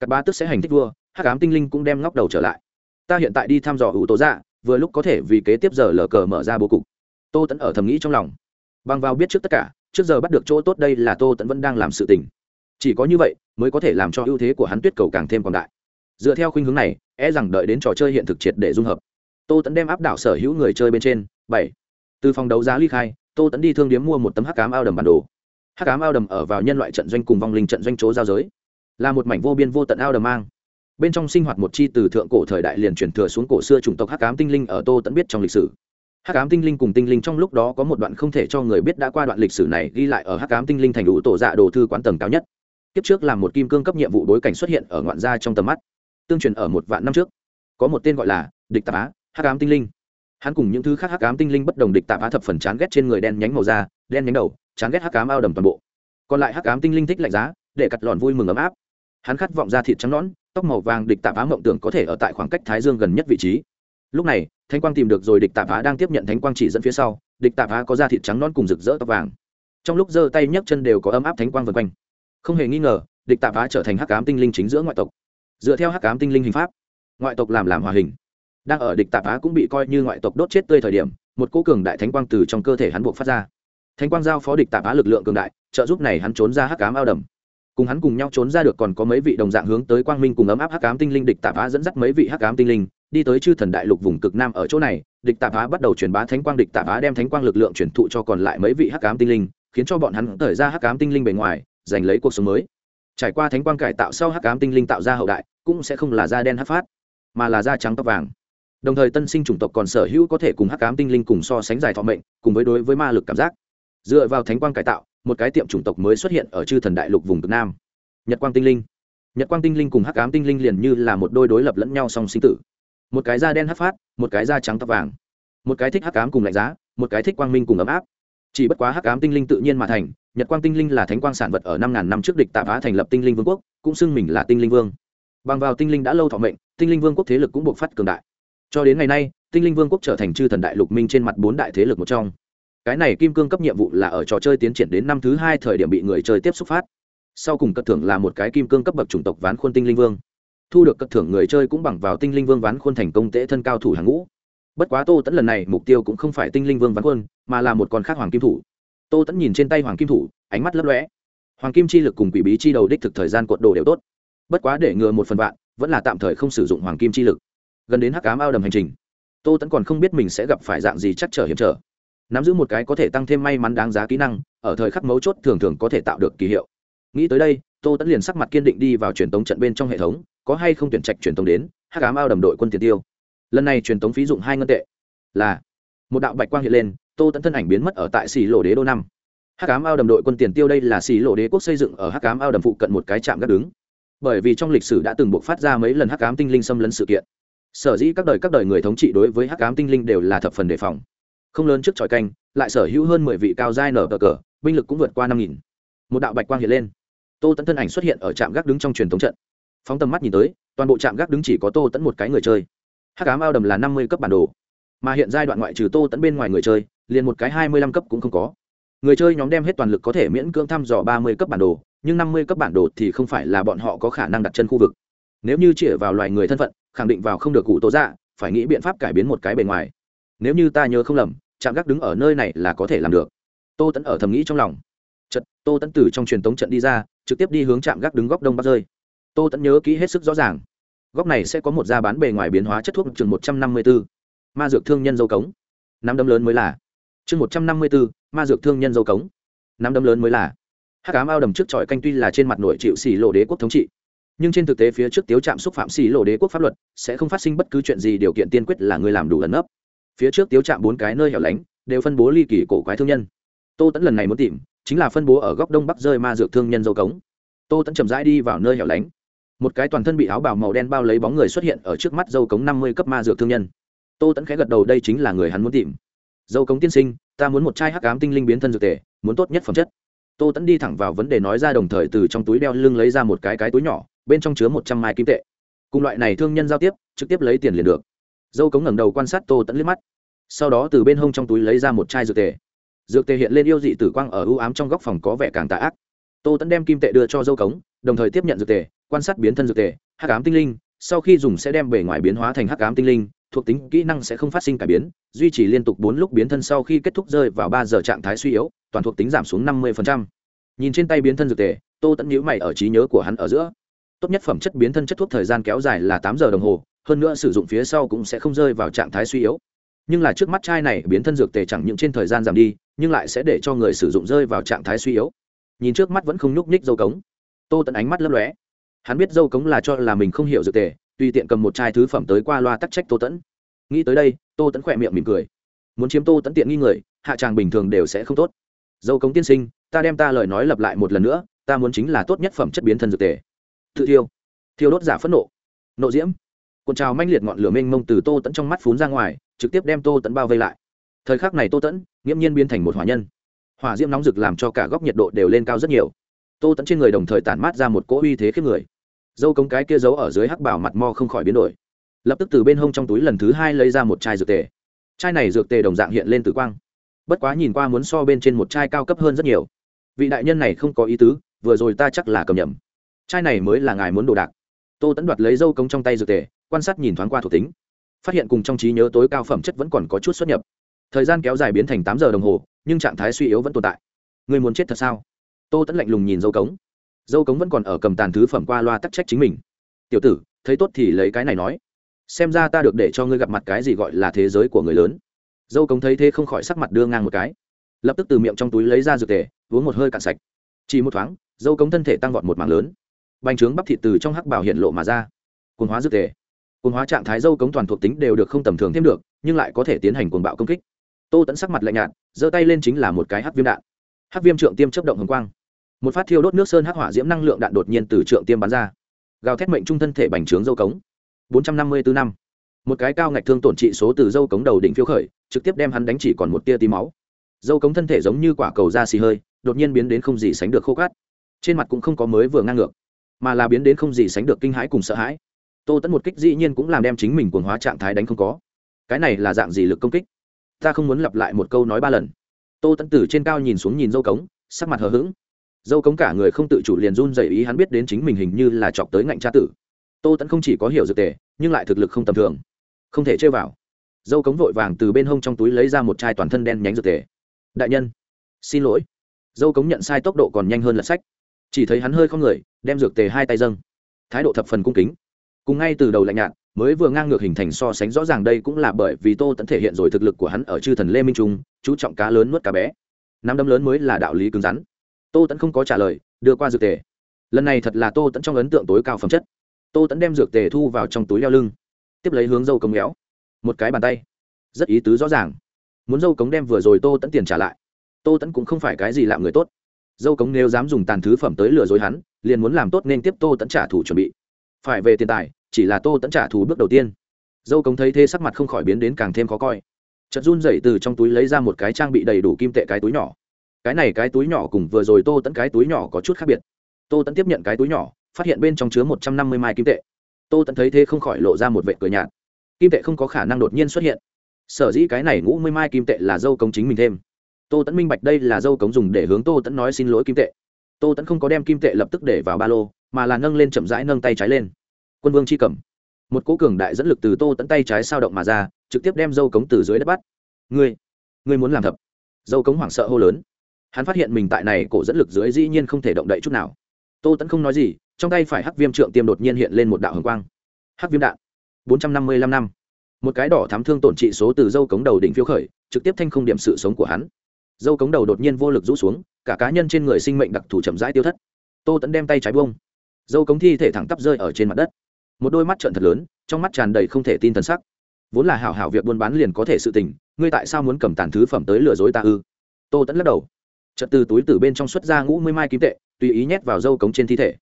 Các ba tức sẽ hành thích vua, hắc ám tinh linh cũng đem ngóc đầu trở lại. Ta hiện tại đi thăm dò ủ tố dạ vừa lúc có thể vì kế tiếp giờ lờ cờ mở ra bố cục. Tô tẫn ở thầm nghĩ trong lòng bằng vào biết trước tất cả, trước giờ bắt được chỗ tốt đây là tô tẫn vẫn đang làm sự tình. Chỉ có như vậy, mới có thể làm cho ưu thế của hắn tuyết cầu càng thêm còn đại. Dựa theo khuynh hướng này e rằng đợi đến trò chơi hiện thực triệt để dung hợp. Tô tẫn đem áp đảo sở hữu người chơi bên trên, bảy. Từ phòng đấu giá ly khai, tô tẫn đi thương điếm mua một tấm hắc cám ao đầm bản đồ. Hắc cám ao đầm ở vào nhân loại trận doanh cùng vong linh trận doanh chỗ giao giới. Là một mảnh vô biên vô tận ao đầm mang. Bên trong sinh hoạt một chi từ thượng cổ thời đại liền truyền thừa xuống cổ xưa chủng tộc hắc cám tinh linh ở tô tẫn biết trong lịch sử hắc ám tinh linh cùng tinh linh trong lúc đó có một đoạn không thể cho người biết đã qua đoạn lịch sử này ghi lại ở hắc ám tinh linh thành đủ tổ dạ đồ thư quán tầng cao nhất. Kiếp trước là một kim cương cấp nhiệm vụ bối cảnh xuất hiện ở ngoạn gia trong tầm mắt, tương truyền ở một vạn năm trước. Có một tên gọi là địch tạp á, hắc ám tinh linh. Hắn cùng những thứ khác hắc ám tinh linh bất đồng địch tạp á thập phần chán ghét trên người đen nhánh màu da, đen nhánh đầu, chán ghét hắc ám ao đầm toàn bộ. Còn lại hắc ám tinh linh thích lạnh giá, để cặt lòn vui mừng ấm áp. Hắn khát vọng ra thịt trắng nõn, tóc màu vàng địch tạp á mộng tưởng có thể ở tại khoảng cách thái dương gần nhất vị trí lúc này, thánh quang tìm được rồi địch tạp á đang tiếp nhận thánh quang chỉ dẫn phía sau, địch tạp á có da thịt trắng non cùng rực rỡ tóc vàng. Trong lúc giơ tay nhấc chân đều có ấm áp thánh quang vân quanh. Không hề nghi ngờ, địch tạp á trở thành hắc cám tinh linh chính giữa ngoại tộc. Dựa theo hắc cám tinh linh hình pháp, ngoại tộc làm làm hòa hình. Đang ở địch tạp á cũng bị coi như ngoại tộc đốt chết tươi thời điểm, một cô cường đại thánh quang từ trong cơ thể hắn buộc phát ra. Thánh quang giao phó địch tạp á lực lượng cường đại, trợ giúp này hắn trốn ra hắc cám ao đầm. Cùng hắn cùng nhau trốn ra được còn có mấy vị đồng dạng hướng tới quang minh cùng ấm áp hắc cám tinh linh địch tạp á dẫn dắt mấy vị hắc cám tinh linh đi tới chư thần đại lục vùng cực nam ở chỗ này, địch tạp á bắt đầu truyền bá thánh quang, địch tạp á đem thánh quang lực lượng truyền thụ cho còn lại mấy vị hắc cám tinh linh, khiến cho bọn hắn thời ra hắc ám tinh linh bề ngoài, giành lấy cuộc sống mới. Trải qua thánh quang cải tạo sau hắc ám tinh linh tạo ra hậu đại, cũng sẽ không là da đen hắc phát, mà là da trắng tóc vàng. Đồng thời tân sinh chủng tộc còn sở hữu có thể cùng hắc ám tinh linh cùng so sánh dài thọ mệnh, cùng với đối với ma lực cảm giác. Dựa vào thánh quang cải tạo, một cái tiệm chủng tộc mới xuất hiện ở chư thần đại lục vùng cực nam. Nhật quang tinh linh. Nhật quang tinh linh cùng hắc ám tinh linh liền như là một đôi đối lập lẫn nhau song sinh tử một cái da đen hắc phát, một cái da trắng tóc vàng. Một cái thích hắc ám cùng lạnh giá, một cái thích quang minh cùng ấm áp. Chỉ bất quá hắc ám tinh linh tự nhiên mà thành, nhật quang tinh linh là thánh quang sản vật ở năm ngàn năm trước địch tạ phá thành lập tinh linh vương quốc, cũng xưng mình là tinh linh vương. Bằng vào tinh linh đã lâu thọ mệnh, tinh linh vương quốc thế lực cũng buộc phát cường đại. Cho đến ngày nay, tinh linh vương quốc trở thành chư thần đại lục minh trên mặt bốn đại thế lực một trong. Cái này kim cương cấp nhiệm vụ là ở trò chơi tiến triển đến năm thứ hai thời điểm bị người chơi tiếp xúc phát. Sau cùng cất thưởng là một cái kim cương cấp bậc chủng tộc ván khuôn tinh linh vương thu được cất thưởng người chơi cũng bằng vào tinh linh vương ván khuôn thành công tễ thân cao thủ hàng ngũ. Bất quá tô tẫn lần này mục tiêu cũng không phải tinh linh vương ván khuôn, mà là một con khác hoàng kim thủ. Tô tẫn nhìn trên tay hoàng kim thủ, ánh mắt lấp lóe. Hoàng kim chi lực cùng quỷ bí chi đầu đích thực thời gian cuộn đồ đều tốt. Bất quá để ngừa một phần vạn, vẫn là tạm thời không sử dụng hoàng kim chi lực. Gần đến hắc cám ao đầm hành trình, tô tẫn còn không biết mình sẽ gặp phải dạng gì chắc trở hiểm trở. Nắm giữ một cái có thể tăng thêm may mắn đáng giá kỹ năng, ở thời khắc mấu chốt thường thường có thể tạo được kỳ hiệu. Nghĩ tới đây, tô tẫn liền sắc mặt kiên định đi vào truyền tống trận bên trong hệ thống có hay không tuyển trạch truyền tống đến, hắc ám ao đầm đội quân tiền tiêu. Lần này truyền tống phí dụng hai ngân tệ. Là, một đạo bạch quang hiện lên, tô tẫn thân ảnh biến mất ở tại xì lộ đế đô năm. Hắc ám ao đầm đội quân tiền tiêu đây là xì lộ đế quốc xây dựng ở hắc ám ao đầm phụ cận một cái trạm gác đứng. Bởi vì trong lịch sử đã từng buộc phát ra mấy lần hắc ám tinh linh xâm lấn sự kiện. Sở dĩ các đời các đời người thống trị đối với hắc ám tinh linh đều là thập phần đề phòng. Không lớn trước tròi canh, lại sở hữu hơn mười vị cao giai nở cờ cờ, binh lực cũng vượt qua năm nghìn. Một đạo bạch quang hiện lên. Tô tẫn thân ảnh xuất hiện ở trạm gác đứng trong truyền thống trận phóng tầm mắt nhìn tới, toàn bộ trạm gác đứng chỉ có tô tẫn một cái người chơi. Hắc cám ao đầm là năm mươi cấp bản đồ, mà hiện giai đoạn ngoại trừ tô tẫn bên ngoài người chơi, liền một cái hai mươi lăm cấp cũng không có. Người chơi nhóm đem hết toàn lực có thể miễn cưỡng thăm dò ba mươi cấp bản đồ, nhưng năm mươi cấp bản đồ thì không phải là bọn họ có khả năng đặt chân khu vực. Nếu như chỉ vào loài người thân phận, khẳng định vào không được cụ tố dạ phải nghĩ biện pháp cải biến một cái bề ngoài. Nếu như ta nhớ không lầm, trạm gác đứng ở nơi này là có thể làm được. Tô tẫn ở thầm nghĩ trong lòng. Trận tô tẫn từ trong truyền tống trận đi ra, trực tiếp đi hướng trạm gác đứng góc đông bắc rơi tô tẫn nhớ kỹ hết sức rõ ràng. Góc này sẽ có một da bán bề ngoài biến hóa chất thuốc chừng một trăm năm mươi b ố ma dược thương nhân dâu cống. Năm đấm lớn mới là. Chừng một trăm năm mươi b ố ma dược thương nhân dâu cống. Năm đấm lớn mới là. Hát cám ao đầm trước trọi canh tuy là trên mặt nội chịu xỉ lộ đế quốc thống trị, nhưng trên thực tế phía trước tiếu trạm xúc phạm xỉ lộ đế quốc pháp luật, sẽ không phát sinh bất cứ chuyện gì điều kiện tiên quyết là người làm đủ ẩn ấp phía trước tiếu trạm bốn cái nơi hẻo lánh, đều phân bố ly kỳ cổ quái thương nhân. Tô tẫn lần này muốn tìm, chính là phân bố ở góc đông bắc rơi ma dược thương nhân dâu cống. Tô tẫn chậm rãi đi vào nơi hẻo lánh một cái toàn thân bị áo bào màu đen bao lấy bóng người xuất hiện ở trước mắt dâu cống năm mươi cấp ma dược thương nhân. Tô tẫn khẽ gật đầu, đây chính là người hắn muốn tìm. Dâu cống tiên sinh, ta muốn một chai hắc ám tinh linh biến thân dược tề, muốn tốt nhất phẩm chất. Tô tẫn đi thẳng vào vấn đề nói ra đồng thời từ trong túi đeo lưng lấy ra một cái cái túi nhỏ, bên trong chứa một trăm mai kim tệ. Cùng loại này thương nhân giao tiếp, trực tiếp lấy tiền liền được. Dâu cống ngẩng đầu quan sát tô tẫn liếc mắt. Sau đó từ bên hông trong túi lấy ra một chai dược tề. Dược tề hiện lên yêu dị tử quang ở ưu ám trong góc phòng có vẻ càng tà ác. Tô tẫn đem kim tệ đưa cho dâu cống, đồng thời tiếp nhận dược tề quan sát biến thân dược tề, hắc ám tinh linh, sau khi dùng sẽ đem bề ngoài biến hóa thành hắc ám tinh linh, thuộc tính, kỹ năng sẽ không phát sinh cải biến, duy trì liên tục bốn lúc biến thân sau khi kết thúc rơi vào ba giờ trạng thái suy yếu, toàn thuộc tính giảm xuống năm mươi nhìn trên tay biến thân dược tề, tô tẫn nhữ mày ở trí nhớ của hắn ở giữa. Tốt nhất phẩm chất biến thân chất thuốc thời gian kéo dài là tám giờ đồng hồ, hơn nữa sử dụng phía sau cũng sẽ không rơi vào trạng thái suy yếu. Nhưng là trước mắt chai này biến thân dược tề chẳng những trên thời gian giảm đi, nhưng lại sẽ để cho người sử dụng rơi vào trạng thái suy yếu. Nhìn trước mắt vẫn không nhúc nhích dâu cống. Tô tẫn ánh mắt lấp lóe hắn biết dâu cống là cho là mình không hiểu dược tề, tùy tiện cầm một chai thứ phẩm tới qua loa tắc trách tô tẫn. Nghĩ tới đây, tô tẫn khỏe miệng mỉm cười. Muốn chiếm tô tẫn tiện nghi người, hạ tràng bình thường đều sẽ không tốt. Dâu cống tiên sinh, ta đem ta lời nói lặp lại một lần nữa, ta muốn chính là tốt nhất phẩm chất biến thân dược tề. Tự thiêu. Thiêu đốt giả phẫn nộ. Nộ diễm. Cuộn trào manh liệt ngọn lửa mênh mông từ tô tẫn trong mắt phún ra ngoài, trực tiếp đem tô tẫn bao vây lại. Thời khắc này tô tẫn, nghiễm nhiên biến thành một hỏa nhân. Hỏa diễm nóng rực làm cho cả góc nhiệt độ đều lên cao rất nhiều. Tô tẫn trên người đồng thời tản mát ra một cỗ uy thế khiếp người dâu cống cái kia giấu ở dưới hắc bảo mặt mo không khỏi biến đổi. Lập tức từ bên hông trong túi lần thứ hai lấy ra một chai dược tề. Chai này dược tề đồng dạng hiện lên tử quang. Bất quá nhìn qua muốn so bên trên một chai cao cấp hơn rất nhiều. Vị đại nhân này không có ý tứ, vừa rồi ta chắc là cầm nhầm. Chai này mới là ngài muốn đồ đạc. Tô tẫn đoạt lấy dâu cống trong tay dược tề, quan sát nhìn thoáng qua thuộc tính. Phát hiện cùng trong trí nhớ tối cao phẩm chất vẫn còn có chút xuất nhập. Thời gian kéo dài biến thành tám giờ đồng hồ, nhưng trạng thái suy yếu vẫn tồn tại. Người muốn chết thật sao? Tô tẫn lạnh lùng nhìn dâu cống dâu cống vẫn còn ở cầm tàn thứ phẩm qua loa tắc trách chính mình. Tiểu tử, thấy tốt thì lấy cái này nói. Xem ra ta được để cho ngươi gặp mặt cái gì gọi là thế giới của người lớn. Dâu cống thấy thế không khỏi sắc mặt đưa ngang một cái. Lập tức từ miệng trong túi lấy ra dược tề, uống một hơi cạn sạch. Chỉ một thoáng, dâu cống thân thể tăng vọt một mảng lớn. Bành trướng bắp thịt từ trong hắc bảo hiện lộ mà ra. Cồn hóa dược tề. Cồn hóa trạng thái dâu cống toàn thuộc tính đều được không tầm thường thêm được, nhưng lại có thể tiến hành cuồng bạo công kích. Tô tẫn sắc mặt lạnh nhạt, giơ tay lên chính là một cái hắc viêm đạn. Hắc viêm trượng tiêm chấp động hồng quang một phát thiêu đốt nước sơn hắc hỏa diễm năng lượng đạn đột nhiên từ trượng tiêm bắn ra. Gào thét mệnh trung thân thể bành trướng dâu cống. Bốn trăm năm mươi bốn năm. Một cái cao ngạch thương tổn trị số từ dâu cống đầu đỉnh phiêu khởi, trực tiếp đem hắn đánh chỉ còn một tia tí máu. Dâu cống thân thể giống như quả cầu da xì hơi, đột nhiên biến đến không gì sánh được khô cát. Trên mặt cũng không có mới vừa ngang ngược, mà là biến đến không gì sánh được kinh hãi cùng sợ hãi. Tô tẫn một kích dĩ nhiên cũng làm đem chính mình cuồng hóa trạng thái đánh không có. Cái này là dạng gì lực công kích? Ta không muốn lặp lại một câu nói ba lần. Tô tẫn từ trên cao nhìn xuống nhìn dâu cống, sắc mặt hờ hững dâu cống cả người không tự chủ liền run dày ý hắn biết đến chính mình hình như là chọc tới ngạnh tra tử. Tô tẫn không chỉ có hiểu dược tề, nhưng lại thực lực không tầm thường. Không thể chơi vào. Dâu cống vội vàng từ bên hông trong túi lấy ra một chai toàn thân đen nhánh dược tề. Đại nhân, xin lỗi. Dâu cống nhận sai tốc độ còn nhanh hơn lật sách. Chỉ thấy hắn hơi không người, đem dược tề hai tay dâng. Thái độ thập phần cung kính. Cùng ngay từ đầu lạnh nhạt, mới vừa ngang ngược hình thành so sánh rõ ràng đây cũng là bởi vì tô tẫn thể hiện rồi thực lực của hắn ở chư thần lê minh trung, chú trọng cá lớn nuốt cá bé. Nắm đấm lớn mới là đạo lý cứng rắn tô tẫn không có trả lời, đưa qua dược tề. Lần này thật là tô tẫn trong ấn tượng tối cao phẩm chất. Tô tẫn đem dược tề thu vào trong túi leo lưng, tiếp lấy hướng dâu cống méo. Một cái bàn tay. Rất ý tứ rõ ràng. Muốn dâu cống đem vừa rồi tô tẫn tiền trả lại. Tô tẫn cũng không phải cái gì làm người tốt. Dâu cống nếu dám dùng tàn thứ phẩm tới lừa dối hắn, liền muốn làm tốt nên tiếp tô tẫn trả thù chuẩn bị. Phải về tiền tài, chỉ là tô tẫn trả thù bước đầu tiên. Dâu cống thấy thế sắc mặt không khỏi biến đến càng thêm khó coi. Chật run dậy từ trong túi lấy ra một cái trang bị đầy đủ kim tệ cái túi nhỏ cái này cái túi nhỏ cùng vừa rồi tô tẫn cái túi nhỏ có chút khác biệt. Tô tẫn tiếp nhận cái túi nhỏ, phát hiện bên trong chứa một trăm năm mươi mai kim tệ. Tô tẫn thấy thế không khỏi lộ ra một vệ cười nhạt. Kim tệ không có khả năng đột nhiên xuất hiện. Sở dĩ cái này ngũ mươi mai kim tệ là dâu công chính mình thêm. Tô tẫn minh bạch đây là dâu cống dùng để hướng tô tẫn nói xin lỗi kim tệ. Tô tẫn không có đem kim tệ lập tức để vào ba lô, mà là nâng lên chậm rãi nâng tay trái lên. Quân vương c h i cầm. Một cố cường đại dẫn lực từ tô tẫn tay trái sao động mà ra, trực tiếp đem dâu cống từ dưới đất bắt. Ngươi ngươi muốn làm thập. Dâu cống hoảng sợ hô lớn hắn phát hiện mình tại này cổ dẫn lực dưới dĩ nhiên không thể động đậy chút nào. Tô tẫn không nói gì, trong tay phải hắc viêm trượng tiêm đột nhiên hiện lên một đạo hồng quang. Hắc viêm đạn, bốn trăm năm mươi lăm năm. Một cái đỏ thám thương tổn trị số từ dâu cống đầu đỉnh phiếu khởi, trực tiếp thanh không điểm sự sống của hắn. Dâu cống đầu đột nhiên vô lực rũ xuống, cả cá nhân trên người sinh mệnh đặc thù chậm rãi tiêu thất. Tô tẫn đem tay trái bông dâu cống thi thể thẳng tắp rơi ở trên mặt đất. Một đôi mắt trợn thật lớn, trong mắt tràn đầy không thể tin thần sắc. Vốn là hảo hảo việc buôn bán liền có thể sự tình, ngươi tại sao muốn cầm tàn thứ phẩm tới lừa dối ta ư? Tô tẫn lắc đầu trật từ túi từ bên trong xuất ra ngũ mươi mai kim tệ, tùy ý nhét vào dâu cống trên thi thể.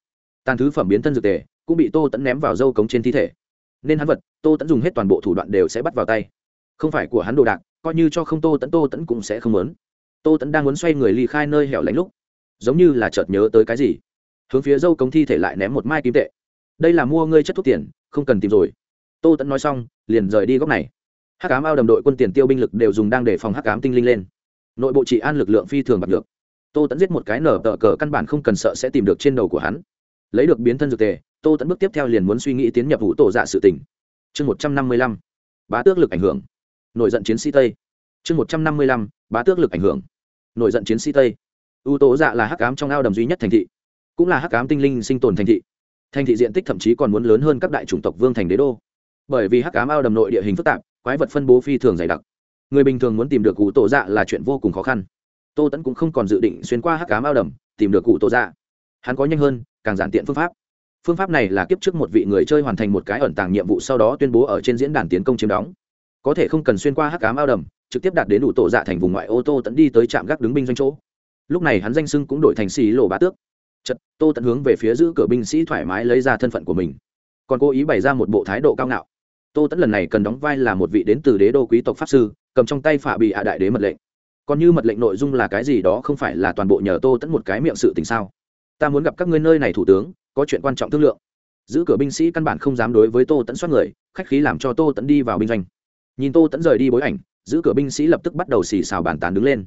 Tàn thứ phẩm biến thân dược tề cũng bị tô tẫn ném vào dâu cống trên thi thể. Nên hắn vật, tô tẫn dùng hết toàn bộ thủ đoạn đều sẽ bắt vào tay. Không phải của hắn đồ đạc, coi như cho không tô tẫn tô tẫn cũng sẽ không lớn tô tẫn đang muốn xoay người ly khai nơi hẻo lánh lúc, giống như là chợt nhớ tới cái gì, hướng phía dâu cống thi thể lại ném một mai kim tệ. Đây là mua ngươi chất thuốc tiền, không cần tìm rồi. Tô tẫn nói xong, liền rời đi góc này. Hắc cám ao đầm đội quân tiền tiêu binh lực đều dùng đang để phòng hắc cám tinh linh lên nội bộ trị an lực lượng phi thường bạc được tô tẫn giết một cái nở tờ cờ căn bản không cần sợ sẽ tìm được trên đầu của hắn. Lấy được biến thân dược tề, tô tẫn bước tiếp theo liền muốn suy nghĩ tiến nhập vụ tổ dạ sự tỉnh chương một trăm năm mươi lăm, bá tước lực ảnh hưởng. Nổi giận chiến sĩ tây. Chương một trăm năm mươi lăm, bá tước lực ảnh hưởng. Nổi giận chiến sĩ tây. U tố dạ là hắc cám trong ao đầm duy nhất thành thị, cũng là hắc cám tinh linh sinh tồn thành thị. Thành thị diện tích thậm chí còn muốn lớn hơn các đại chủng tộc vương thành đế đô. Bởi vì hắc cám ao đầm nội địa hình phức tạp, quái vật phân bố phi thường dày đặc người bình thường muốn tìm được cụ tổ dạ là chuyện vô cùng khó khăn. Tô tẫn cũng không còn dự định xuyên qua hắc cám ao đầm, tìm được cụ tổ dạ. Hắn có nhanh hơn, càng giản tiện phương pháp. Phương pháp này là kiếp trước một vị người chơi hoàn thành một cái ẩn tàng nhiệm vụ sau đó tuyên bố ở trên diễn đàn tiến công chiếm đóng. Có thể không cần xuyên qua hắc cám ao đầm, trực tiếp đạt đến đủ tổ dạ thành vùng ngoại ô tô tẫn đi tới trạm gác đứng binh doanh chỗ. Lúc này hắn danh sưng cũng đổi thành xì lộ bá tước. Chật tô tẫn hướng về phía giữ cửa binh sĩ thoải mái lấy ra thân phận của mình. Còn cố ý bày ra một bộ thái độ cao ngạo. Tô tẫn lần này cần đóng vai là một vị đến từ đế đô quý tộc pháp sư cầm trong tay phạ bị hạ đại đế mật lệnh. Còn như mật lệnh nội dung là cái gì đó không phải là toàn bộ nhờ tô tẫn một cái miệng sự tình sao? Ta muốn gặp các ngươi nơi này thủ tướng, có chuyện quan trọng thương lượng. Giữ cửa binh sĩ căn bản không dám đối với tô tẫn soát người, khách khí làm cho tô tẫn đi vào binh doanh. Nhìn tô tẫn rời đi bối ảnh, giữ cửa binh sĩ lập tức bắt đầu xì xào bàn tán đứng lên.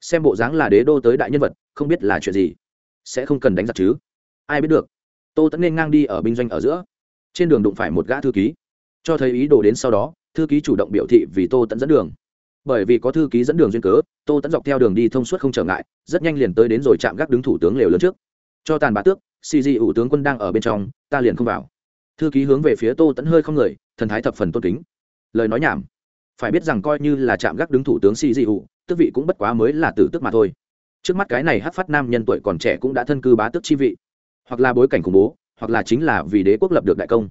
Xem bộ dáng là đế đô tới đại nhân vật, không biết là chuyện gì. Sẽ không cần đánh giặc chứ? Ai biết được. Tô tẫn nên ngang đi ở binh doanh ở giữa. Trên đường đụng phải một gã thư ký. Cho thấy ý đồ đến sau đó, thư ký chủ động biểu thị vì tô tẫn dẫn đường bởi vì có thư ký dẫn đường duyên cớ, tô tẫn dọc theo đường đi thông suốt không trở ngại, rất nhanh liền tới đến rồi chạm gác đứng thủ tướng lều lớn trước. Cho tàn bá tước, xì di ủ tướng quân đang ở bên trong, ta liền không vào. Thư ký hướng về phía tô tẫn hơi không người, thần thái thập phần tôn kính. Lời nói nhảm. Phải biết rằng coi như là chạm gác đứng thủ tướng xì di ủ, tước vị cũng bất quá mới là tử tước mà thôi. Trước mắt cái này hát phát nam nhân tuổi còn trẻ cũng đã thân cư bá tước chi vị. Hoặc là bối cảnh khủng bố, hoặc là chính là vì đế quốc lập được đại công.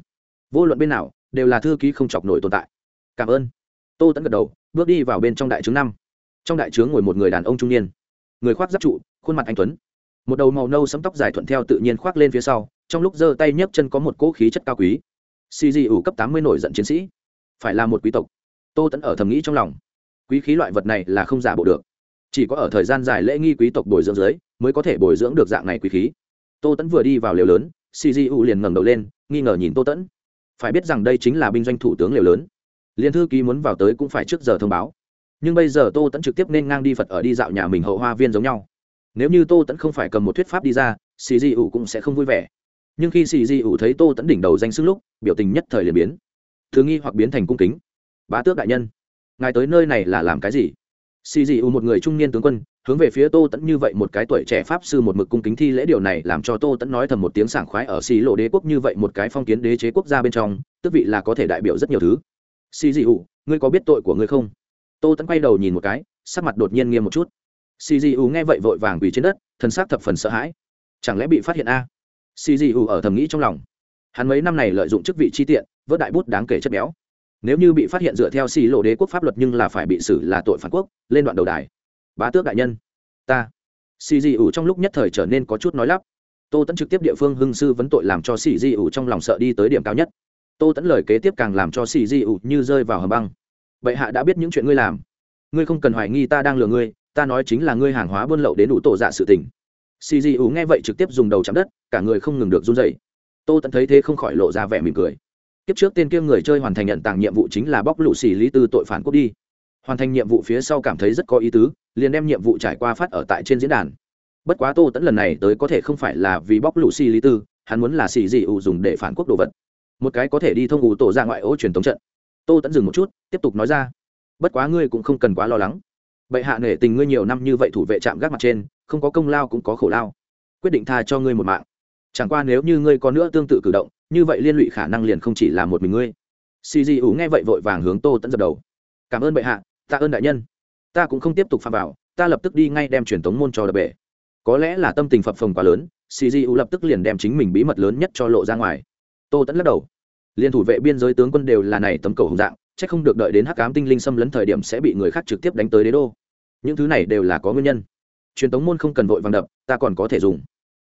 Vô luận bên nào, đều là thư ký không chọc nổi tồn tại. Cảm ơn. Tô tẫn gật đầu bước đi vào bên trong đại trướng năm. Trong đại trướng ngồi một người đàn ông trung niên. Người khoác giáp trụ, khuôn mặt anh tuấn. Một đầu màu nâu sấm tóc dài thuận theo tự nhiên khoác lên phía sau, trong lúc giơ tay nhấc chân có một cỗ khí chất cao quý. Cg ủ cấp tám mươi nổi giận chiến sĩ. Phải là một quý tộc. Tô tẫn ở thầm nghĩ trong lòng. Quý khí loại vật này là không giả bộ được. Chỉ có ở thời gian dài lễ nghi quý tộc bồi dưỡng dưới, mới có thể bồi dưỡng được dạng này quý khí. Tô tẫn vừa đi vào liều lớn cgu liền ngẩng đầu lên, nghi ngờ nhìn tô tẫn phải biết rằng đây chính là binh doanh thủ tướng liều lớn liền thư ký muốn vào tới cũng phải trước giờ thông báo. Nhưng bây giờ tô tẫn trực tiếp nên ngang đi phật ở đi dạo nhà mình hậu hoa viên giống nhau. Nếu như tô tẫn không phải cầm một thuyết pháp đi ra, xì di ủ cũng sẽ không vui vẻ. Nhưng khi xì di ủ thấy tô tẫn đỉnh đầu danh sức lúc, biểu tình nhất thời liền biến. Thứ nghi hoặc biến thành cung kính. Bá tước đại nhân, ngài tới nơi này là làm cái gì? Xì di ủ một người trung niên tướng quân, hướng về phía tô tẫn như vậy một cái tuổi trẻ pháp sư một mực cung kính thi lễ điều này làm cho tô tẫn nói thầm một tiếng sảng khoái ở xì lộ đế quốc như vậy một cái phong kiến đế chế quốc gia bên trong tức vị là có thể đại biểu rất nhiều thứ xì dị ủ, ngươi có biết tội của ngươi không? Tô tẫn quay đầu nhìn một cái, sắc mặt đột nhiên nghiêm một chút. Xì dị ủ nghe vậy vội vàng quỳ trên đất thân xác thập phần sợ hãi. Chẳng lẽ bị phát hiện a? À? xì dị ủ ở thầm nghĩ trong lòng. Hắn mấy năm này lợi dụng chức vị chi tiện, vớt đại bút đáng kể chất béo. Nếu như bị phát hiện dựa theo xì lộ đế quốc pháp luật nhưng là phải bị xử là tội phản quốc, lên đoạn đầu đài. Bá tước đại nhân. Ta. Xì dị ủ trong lúc nhất thời trở nên có chút nói lắp. Tô tẫn trực tiếp địa phương hưng sư vấn tội làm cho xì dị ủ trong lòng sợ đi tới điểm cao nhất tô tẫn lời kế tiếp càng làm cho xì Di ủ như rơi vào hầm băng. Bệ hạ đã biết những chuyện ngươi làm. Ngươi không cần hoài nghi ta đang lừa ngươi, ta nói chính là ngươi hàng hóa buôn lậu đến đủ tổ dạ sự tình. Xì Di ủ nghe vậy trực tiếp dùng đầu chạm đất, cả người không ngừng được run dậy tô tẫn thấy thế không khỏi lộ ra vẻ mỉm cười. Kiếp trước tên kia người chơi hoàn thành nhận tàng nhiệm vụ chính là bóc lũ xì lý tư tội phản quốc đi. Hoàn thành nhiệm vụ phía sau cảm thấy rất có ý tứ, liền đem nhiệm vụ trải qua phát ở tại trên diễn đàn. Bất quá tô tẫn lần này tới có thể không phải là vì bóc lũ xì lý tư, hắn muốn là xì dị ủ dùng để phản quốc đồ vật một cái có thể đi thông ủ tổ ra ngoại ô truyền thống trận. Tô tẫn dừng một chút, tiếp tục nói ra. Bất quá ngươi cũng không cần quá lo lắng. Bệ hạ nể tình ngươi nhiều năm như vậy thủ vệ trạm gác mặt trên, không có công lao cũng có khổ lao. Quyết định tha cho ngươi một mạng. Chẳng qua nếu như ngươi có nữa tương tự cử động, như vậy liên lụy khả năng liền không chỉ là một mình ngươi. Xì dị ủ nghe vậy vội vàng hướng tô tẫn dập đầu. Cảm ơn bệ hạ, tạ ơn đại nhân. Ta cũng không tiếp tục phạm vào, ta lập tức đi ngay đem truyền tống môn cho đập bể. Có lẽ là tâm tình phập phồng quá lớn cgu lập tức liền đem chính mình bí mật lớn nhất cho lộ ra ngoài tô tẫn lắc đầu. Liên thủ vệ biên giới tướng quân đều là này tấm cầu hùng dạng c h ắ c không được đợi đến hắc cám tinh linh xâm lấn thời điểm sẽ bị người khác trực tiếp đánh tới đế đô. Những thứ này đều là có nguyên nhân. Truyền tống môn không cần vội vàng đập, ta còn có thể dùng.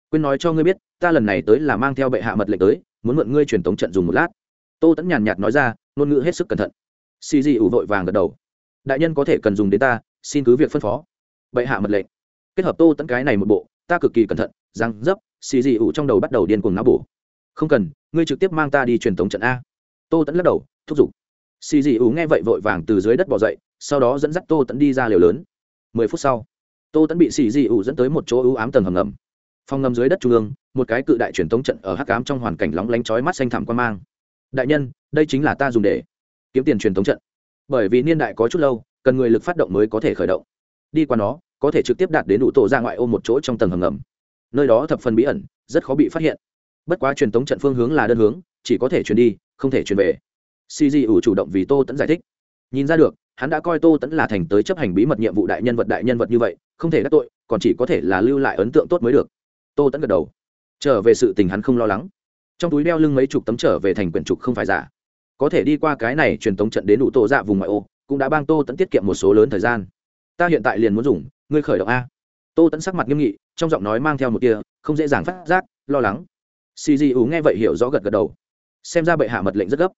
Quên nói cho ngươi biết, ta lần này tới là mang theo bệ hạ mật lệnh tới, muốn mượn ngươi truyền tống trận dùng một lát. Tô tẫn nhàn nhạt nói ra, ngôn ngữ hết sức cẩn thận. Xì Di vội vàng gật đầu. Đại nhân có thể cần dùng đến ta, xin cứ việc phân phó. Bệ hạ mật lệnh. Kết hợp tô tẫn cái này một bộ, ta cực kỳ cẩn thận rằng dấp, xì dị ủ trong đầu bắt đầu điên cuồng não bổ không cần, ngươi trực tiếp mang ta đi truyền thống trận a. Tô tẫn lắc đầu, thúc giục. Xì dị ủ nghe vậy vội vàng từ dưới đất bỏ dậy, sau đó dẫn dắt tô tẫn đi ra liều lớn. Mười phút sau, tô tẫn bị xì dị ủ dẫn tới một chỗ ưu ám tầng hầm ngầm. Phòng ngầm dưới đất trung ương, một cái cự đại truyền thống trận ở hắc ám trong hoàn cảnh lóng lánh chói mắt xanh thẳm quan mang. Đại nhân, đây chính là ta dùng để kiếm tiền truyền thống trận. Bởi vì niên đại có chút lâu, cần người lực phát động mới có thể khởi động. Đi qua nó, có thể trực tiếp đạt đến đủ tổ ra ngoại ô một chỗ trong tầng hầm ngầm. Nơi đó thập phần bí ẩn, rất khó bị phát hiện bất quá truyền tống trận phương hướng là đơn hướng, chỉ có thể truyền đi, không thể truyền về. Cg ủ chủ động vì tô tẫn giải thích. Nhìn ra được, hắn đã coi tô tẫn là thành tới chấp hành bí mật nhiệm vụ đại nhân vật đại nhân vật như vậy, không thể đắc tội, còn chỉ có thể là lưu lại ấn tượng tốt mới được. Tô tẫn gật đầu. Trở về sự tình hắn không lo lắng. Trong túi đeo lưng mấy chục tấm trở về thành quyển trục không phải giả. Có thể đi qua cái này truyền tống trận đến đủ tô dạ vùng ngoại ô, cũng đã bang tô tẫn tiết kiệm một số lớn thời gian. Ta hiện tại liền muốn dùng, ngươi khởi động a. Tô tẫn sắc mặt nghiêm nghị, trong giọng nói mang theo một kia không dễ dàng phát giác, lo lắng xì dị ủ nghe vậy hiểu rõ gật gật đầu. Xem ra bệ hạ mật lệnh rất gấp.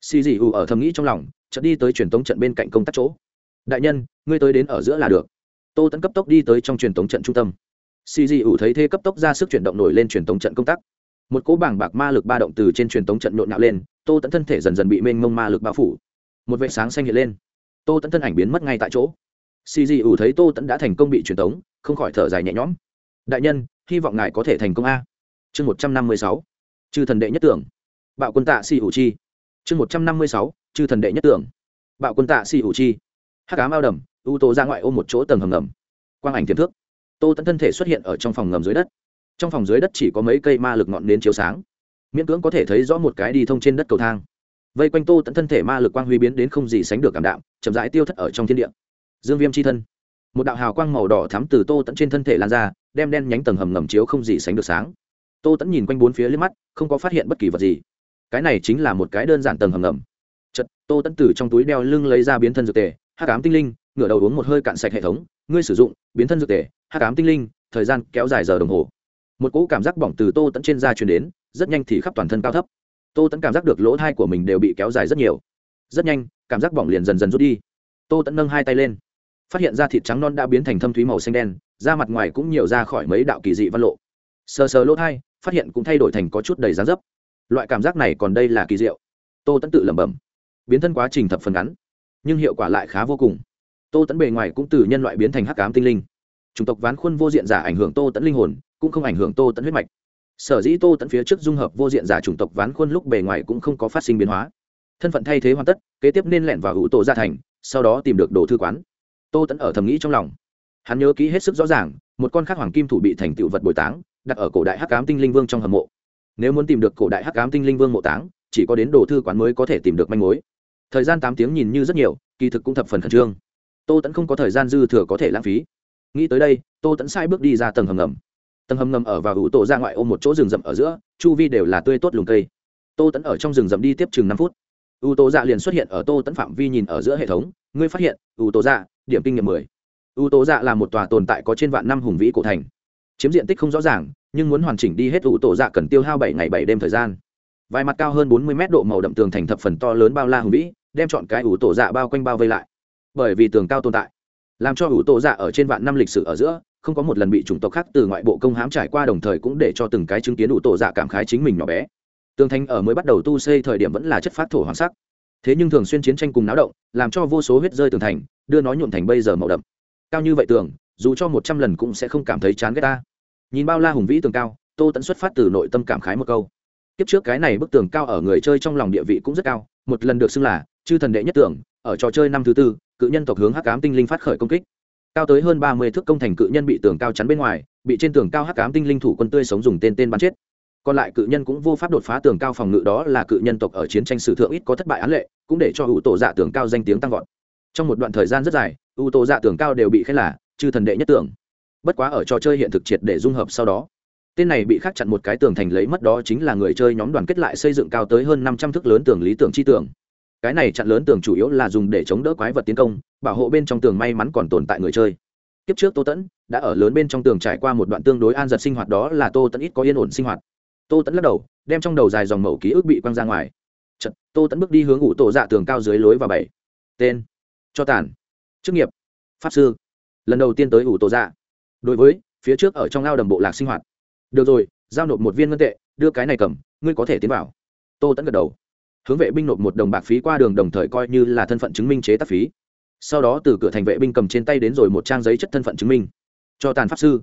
Xì dị ủ ở thầm nghĩ trong lòng, chợt đi tới truyền tống trận bên cạnh công tác chỗ. Đại nhân, ngươi tới đến ở giữa là được. Tô tẫn cấp tốc đi tới trong truyền tống trận trung tâm. Xì dị ủ thấy thế cấp tốc ra sức chuyển động nổi lên truyền tống trận công tác. Một cỗ bảng bạc ma lực ba động từ trên truyền tống trận nhộn nhạo lên, tô tẫn thân thể dần dần bị mênh mông ma lực bao phủ. Một vệ sáng xanh hiện lên. Tô tẫn thân ảnh biến mất ngay tại chỗ. Xì dị ủ thấy tô tẫn đã thành công bị truyền tống, không khỏi thở dài nhẹ nhõm. Đại nhân, hy vọng ngài có thể thành công a chương một trăm năm mươi sáu, chư thần đệ nhất tưởng. Bạo quân tạ xì hủ chi. Chương một trăm năm mươi sáu, chư thần đệ nhất tưởng. Bạo quân tạ xì hủ chi. Hắc cá ao đầm, ưu tố ra ngoại ôm một chỗ tầng hầm ngầm. Quang ảnh tiềm thước tô tẫn thân thể xuất hiện ở trong phòng ngầm dưới đất. Trong phòng dưới đất chỉ có mấy cây ma lực ngọn nến chiếu sáng. Miễn cưỡng có thể thấy rõ một cái đi thông trên đất cầu thang. Vây quanh tô tẫn thân thể ma lực quang huy biến đến không gì sánh được cảm đạm, chậm rãi tiêu thất ở trong thiên địa. Dương viêm c h i thân. Một đạo hào quang màu đỏ thắm từ tô tẫn trên thân thể lan ra, đem đen nhánh tầng hầm ngầm chiếu không gì sánh được sáng tô tẫn nhìn quanh bốn phía liếc mắt, không có phát hiện bất kỳ vật gì. Cái này chính là một cái đơn giản tầng hầm ngầm. Chật tô tẫn từ trong túi đeo lưng lấy ra biến thân dược tề hát cám tinh linh, ngửa đầu uống một hơi cạn sạch hệ thống, ngươi sử dụng, biến thân dược tề hát cám tinh linh, thời gian kéo dài giờ đồng hồ. Một cỗ cảm giác bỏng từ tô tẫn trên da truyền đến, rất nhanh thì khắp toàn thân cao thấp. Tô tẫn cảm giác được lỗ thai của mình đều bị kéo dài rất nhiều. Rất nhanh, cảm giác bỏng liền dần dần rút đi. Tô tẫn nâng hai tay lên, phát hiện ra thịt trắng non đã biến thành thâm thúy màu xanh đen, da mặt ngoài cũng nhiều ra khỏi mấy đạo kỳ dị văn lộ. Sờ sờ lỗ thai phát hiện cũng thay đổi thành có chút đầy dáng dấp. Loại cảm giác này còn đây là kỳ diệu. Tô tẫn tự lẩm bẩm. Biến thân quá trình thập phần ngắn, nhưng hiệu quả lại khá vô cùng. Tô tẫn bề ngoài cũng từ nhân loại biến thành hắc cám tinh linh. Chủng tộc ván khuôn vô diện giả ảnh hưởng tô tẫn linh hồn, cũng không ảnh hưởng tô tẫn huyết mạch. Sở dĩ tô tẫn phía trước dung hợp vô diện giả chủng tộc ván khuôn lúc bề ngoài cũng không có phát sinh biến hóa. Thân phận thay thế hoàn tất, kế tiếp nên lẹn vào hữu tổ gia thành, sau đó tìm được đồ thư quán. Tô tẫn ở thầm nghĩ trong lòng. Hắn nhớ kỹ hết sức rõ ràng, một con khác hoàng kim thủ bị thành tựu vật bồi táng đặt ở cổ đại hắc ám tinh linh vương trong hầm mộ. Nếu muốn tìm được cổ đại hắc ám tinh linh vương mộ táng, chỉ có đến đồ thư quán mới có thể tìm được manh mối. Thời gian tám tiếng nhìn như rất nhiều, kỳ thực cũng thập phần khẩn trương. Tô tẫn không có thời gian dư thừa có thể lãng phí. Nghĩ tới đây, tô tẫn sai bước đi ra tầng hầm ngầm. Tầng hầm ngầm ở và hữu tổ ra ngoại ô một chỗ rừng rậm ở giữa, chu vi đều là tươi tốt lùng cây. Tô tẫn ở trong rừng rậm đi tiếp chừng năm phút. U tố dạ liền xuất hiện ở tô tẫn phạm vi nhìn ở giữa hệ thống, ngươi phát hiện, u tố dạ điểm kinh nghiệm mười. U tố dạ là một tòa tồn tại có trên vạn năm hùng vĩ cổ thành chiếm diện tích không rõ ràng, nhưng muốn hoàn chỉnh đi hết ủ tổ dạ cần tiêu hao bảy ngày bảy đêm thời gian. Vài mặt cao hơn bốn mươi mét độ màu đậm tường thành thập phần to lớn bao la hùng vĩ, đem chọn cái ủ tổ dạ bao quanh bao vây lại. Bởi vì tường cao tồn tại, làm cho ủ tổ dạ ở trên vạn năm lịch sử ở giữa, không có một lần bị chủng tộc khác từ ngoại bộ công hãm trải qua đồng thời cũng để cho từng cái chứng kiến ủ tổ dạ cảm khái chính mình nhỏ bé. Tường thành ở mới bắt đầu tu xây thời điểm vẫn là chất phát thổ hoàng sắc. Thế nhưng thường xuyên chiến tranh cùng náo động, làm cho vô số huyết rơi tường thành, đưa nó nhuộm thành bây giờ màu đậm. Cao như vậy tường dù cho một trăm lần cũng sẽ không cảm thấy chán ghét ta. Nhìn bao la hùng vĩ tường cao, tô tẫn xuất phát từ nội tâm cảm khái một câu. Kiếp trước cái này bức tường cao ở người chơi trong lòng địa vị cũng rất cao, một lần được xưng là chư thần đệ nhất tưởng ở trò chơi năm thứ tư, cự nhân tộc hướng hắc cám tinh linh phát khởi công kích. Cao tới hơn ba mươi thước công thành cự nhân bị tường cao chắn bên ngoài, bị trên tường cao hắc cám tinh linh thủ quân tươi sống dùng tên tên bắn chết. Còn lại cự nhân cũng vô pháp đột phá tường cao phòng ngự đó là cự nhân tộc ở chiến tranh sử thượng ít có thất bại án lệ, cũng để cho ủ tổ dạ tường cao danh tiếng tăng vọt. Trong một đoạn thời gian rất dài ủ tổ dạ tường cao đều bị khen là chư thần đệ nhất tưởng bất quá ở trò chơi hiện thực triệt để dung hợp sau đó tên này bị khắc chặn một cái tường thành lấy mất đó chính là người chơi nhóm đoàn kết lại xây dựng cao tới hơn năm trăm thước lớn tường lý tưởng chi tường. Cái này chặn lớn tường chủ yếu là dùng để chống đỡ quái vật tiến công bảo hộ bên trong tường may mắn còn tồn tại người chơi. Kiếp trước tô tẫn đã ở lớn bên trong tường trải qua một đoạn tương đối an giật sinh hoạt đó là tô tẫn ít có yên ổn sinh hoạt. Tô tẫn lắc đầu đem trong đầu dài dòng mẫu ký ức bị quăng ra ngoài. Chật, tô tẫn bước đi hướng ủ tổ dạ tường cao dưới lối và bảy. Tên cho tàn. Chức nghiệp pháp sư lần đầu tiên tới ủ tổ dạ. Đối với, phía trước ở trong ao đầm bộ lạc sinh hoạt. Được rồi, giao nộp một viên ngân tệ, đưa cái này cầm, ngươi có thể tiến vào. Tô tẫn gật đầu. Hướng vệ binh nộp một đồng bạc phí qua đường đồng thời coi như là thân phận chứng minh chế tác phí. Sau đó từ cửa thành vệ binh cầm trên tay đến rồi một trang giấy chất thân phận chứng minh. Cho tàn pháp sư.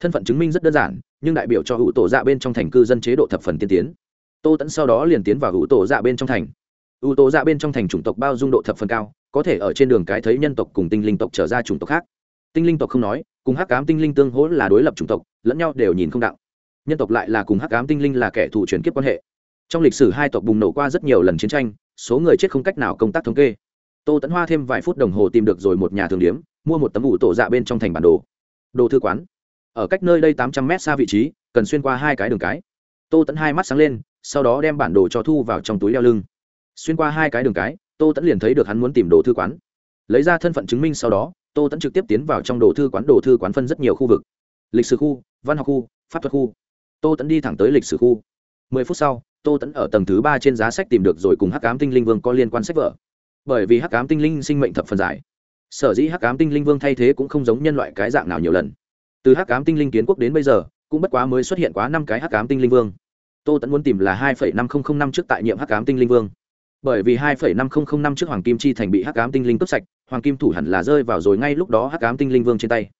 Thân phận chứng minh rất đơn giản, nhưng đại biểu cho hữu tổ dạ bên trong thành cư dân chế độ thập phần tiên tiến. Tô tẫn sau đó liền tiến vào hữu tổ dạ bên trong thành. Hữu tổ dạ bên trong thành chủng tộc bao dung độ thập phần cao, có thể ở trên đường cái thấy nhân tộc cùng tinh linh tộc trở ra chủng tộc khác tinh linh tộc không nói, cùng hắc cám tinh linh tương hỗ là đối lập chủng tộc, lẫn nhau đều nhìn không đạo nhân tộc lại là cùng hắc ám tinh linh là kẻ thù chuyển kiếp quan hệ. Trong lịch sử hai tộc bùng nổ qua rất nhiều lần chiến tranh, số người chết không cách nào công tác thống kê. Tô tẫn hoa thêm vài phút đồng hồ tìm được rồi một nhà thường điếm, mua một tấm ủ tổ dạ bên trong thành bản đồ. Đồ thư quán. Ở cách nơi đây tám trăm mét xa vị trí, cần xuyên qua hai cái đường cái. Tô tẫn hai mắt sáng lên, sau đó đem bản đồ cho thu vào trong túi đeo lưng. Xuyên qua hai cái đường cái, tô tẫn liền thấy được hắn muốn tìm đồ thư quán. Lấy ra thân phận chứng minh sau đó tô tẫn trực tiếp tiến vào trong đồ thư quán, đồ thư quán phân rất nhiều khu vực. Lịch sử khu, văn học khu, pháp thuật khu. Tô tẫn đi thẳng tới lịch sử khu. Mười phút sau, tô tẫn ở tầng thứ ba trên giá sách tìm được rồi cùng hắc cám tinh linh vương có liên quan sách vở. Bởi vì hắc cám tinh linh sinh mệnh thập phần giải sở dĩ hắc cám tinh linh vương thay thế cũng không giống nhân loại cái dạng nào nhiều lần. Từ hắc cám tinh linh kiến quốc đến bây giờ, cũng bất quá mới xuất hiện quá năm cái hắc cám tinh linh vương. Tô tẫn muốn tìm là hai năm năm trước tại nhiệm hắc cám tinh linh vương bởi vì hai năm nghìn năm trước hoàng kim chi thành bị hắc ám tinh linh cướp sạch hoàng kim thủ hẳn là rơi vào rồi ngay lúc đó hắc ám tinh linh vương trên tay.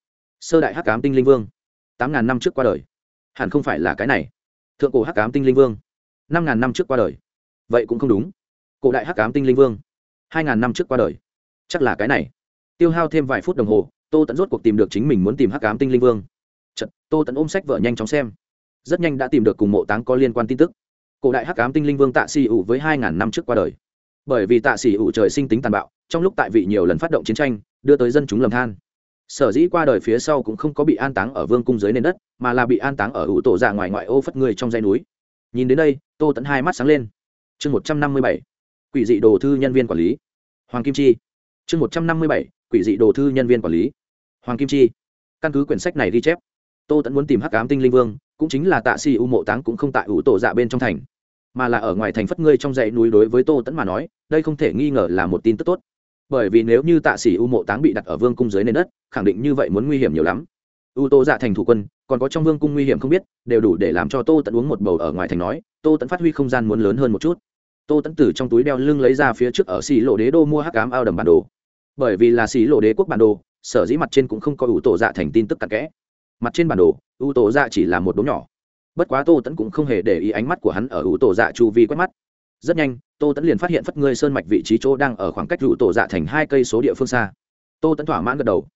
Sơ đại hắc ám tinh linh vương. 8 ngàn năm trước qua đời. Hẳn không phải là cái này. Thượng cổ hắc ám tinh linh vương. 5 ngàn năm trước qua đời. Vậy cũng không đúng. Cổ đại hắc ám tinh linh vương. 2 ngàn năm trước qua đời. Chắc là cái này. Tiêu hao thêm vài phút đồng hồ tô tẫn rốt cuộc tìm được chính mình muốn tìm hắc ám tinh linh vương. Chật, tô tẫn ôm sách vợ nhanh chóng xem. Rất nhanh đã tìm được cùng mộ táng có liên quan tin tức cổ đại hắc ám tinh linh vương tạ xì ủ với hai ngàn năm trước qua đời. Bởi vì tạ xì ủ trời sinh tính tàn bạo, trong lúc tại vị nhiều lần phát động chiến tranh, đưa tới dân chúng lầm than. Sở dĩ qua đời phía sau cũng không có bị an táng ở vương cung dưới nền đất, mà là bị an táng ở ủ tổ dạ ngoài ngoại ô phất người trong dãy núi. Nhìn đến đây, tô tẫn hai mắt sáng lên. Chương một trăm năm mươi bảy, quỷ dị đồ thư nhân viên quản lý. Hoàng kim chi. Chương một trăm năm mươi bảy, quỷ dị đồ thư nhân viên quản lý. Hoàng kim chi. Căn cứ quyển sách này ghi chép, tô tẫn muốn tìm hắc cám tinh linh vương, cũng chính là tạ si u mộ táng cũng không tại ủ tổ dạ bên trong thành mà là ở ngoài thành phất ngươi trong dãy núi đối với tô tẫn mà nói, đây không thể nghi ngờ là một tin tức tốt. Bởi vì nếu như tạ sĩ u mộ táng bị đặt ở vương cung dưới nền đất, khẳng định như vậy muốn nguy hiểm nhiều lắm. U tô dạ thành thủ quân, còn có trong vương cung nguy hiểm không biết, đều đủ để làm cho tô tẫn uống một bầu ở ngoài thành nói, tô tẫn phát huy không gian muốn lớn hơn một chút. Tô tẫn từ trong túi đeo lưng lấy ra phía trước ở xì lộ đế đô mua hắc cám ao đầm bản đồ. Bởi vì là xì lộ đế quốc bản đồ, sở dĩ mặt trên cũng không có ủ tổ dạ thành tin tức cặn kẽ. Mặt trên bản đồ ủ tổ dạ chỉ là một đốm nhỏ bất quá tô tẫn cũng không hề để ý ánh mắt của hắn ở ủ tổ dạ chu vi quét mắt. Rất nhanh, tô tẫn liền phát hiện phất ngươi sơn mạch vị trí chỗ đang ở khoảng cách ủ tổ dạ thành hai cây số địa phương xa. Tô tẫn thỏa mãn gật đầu.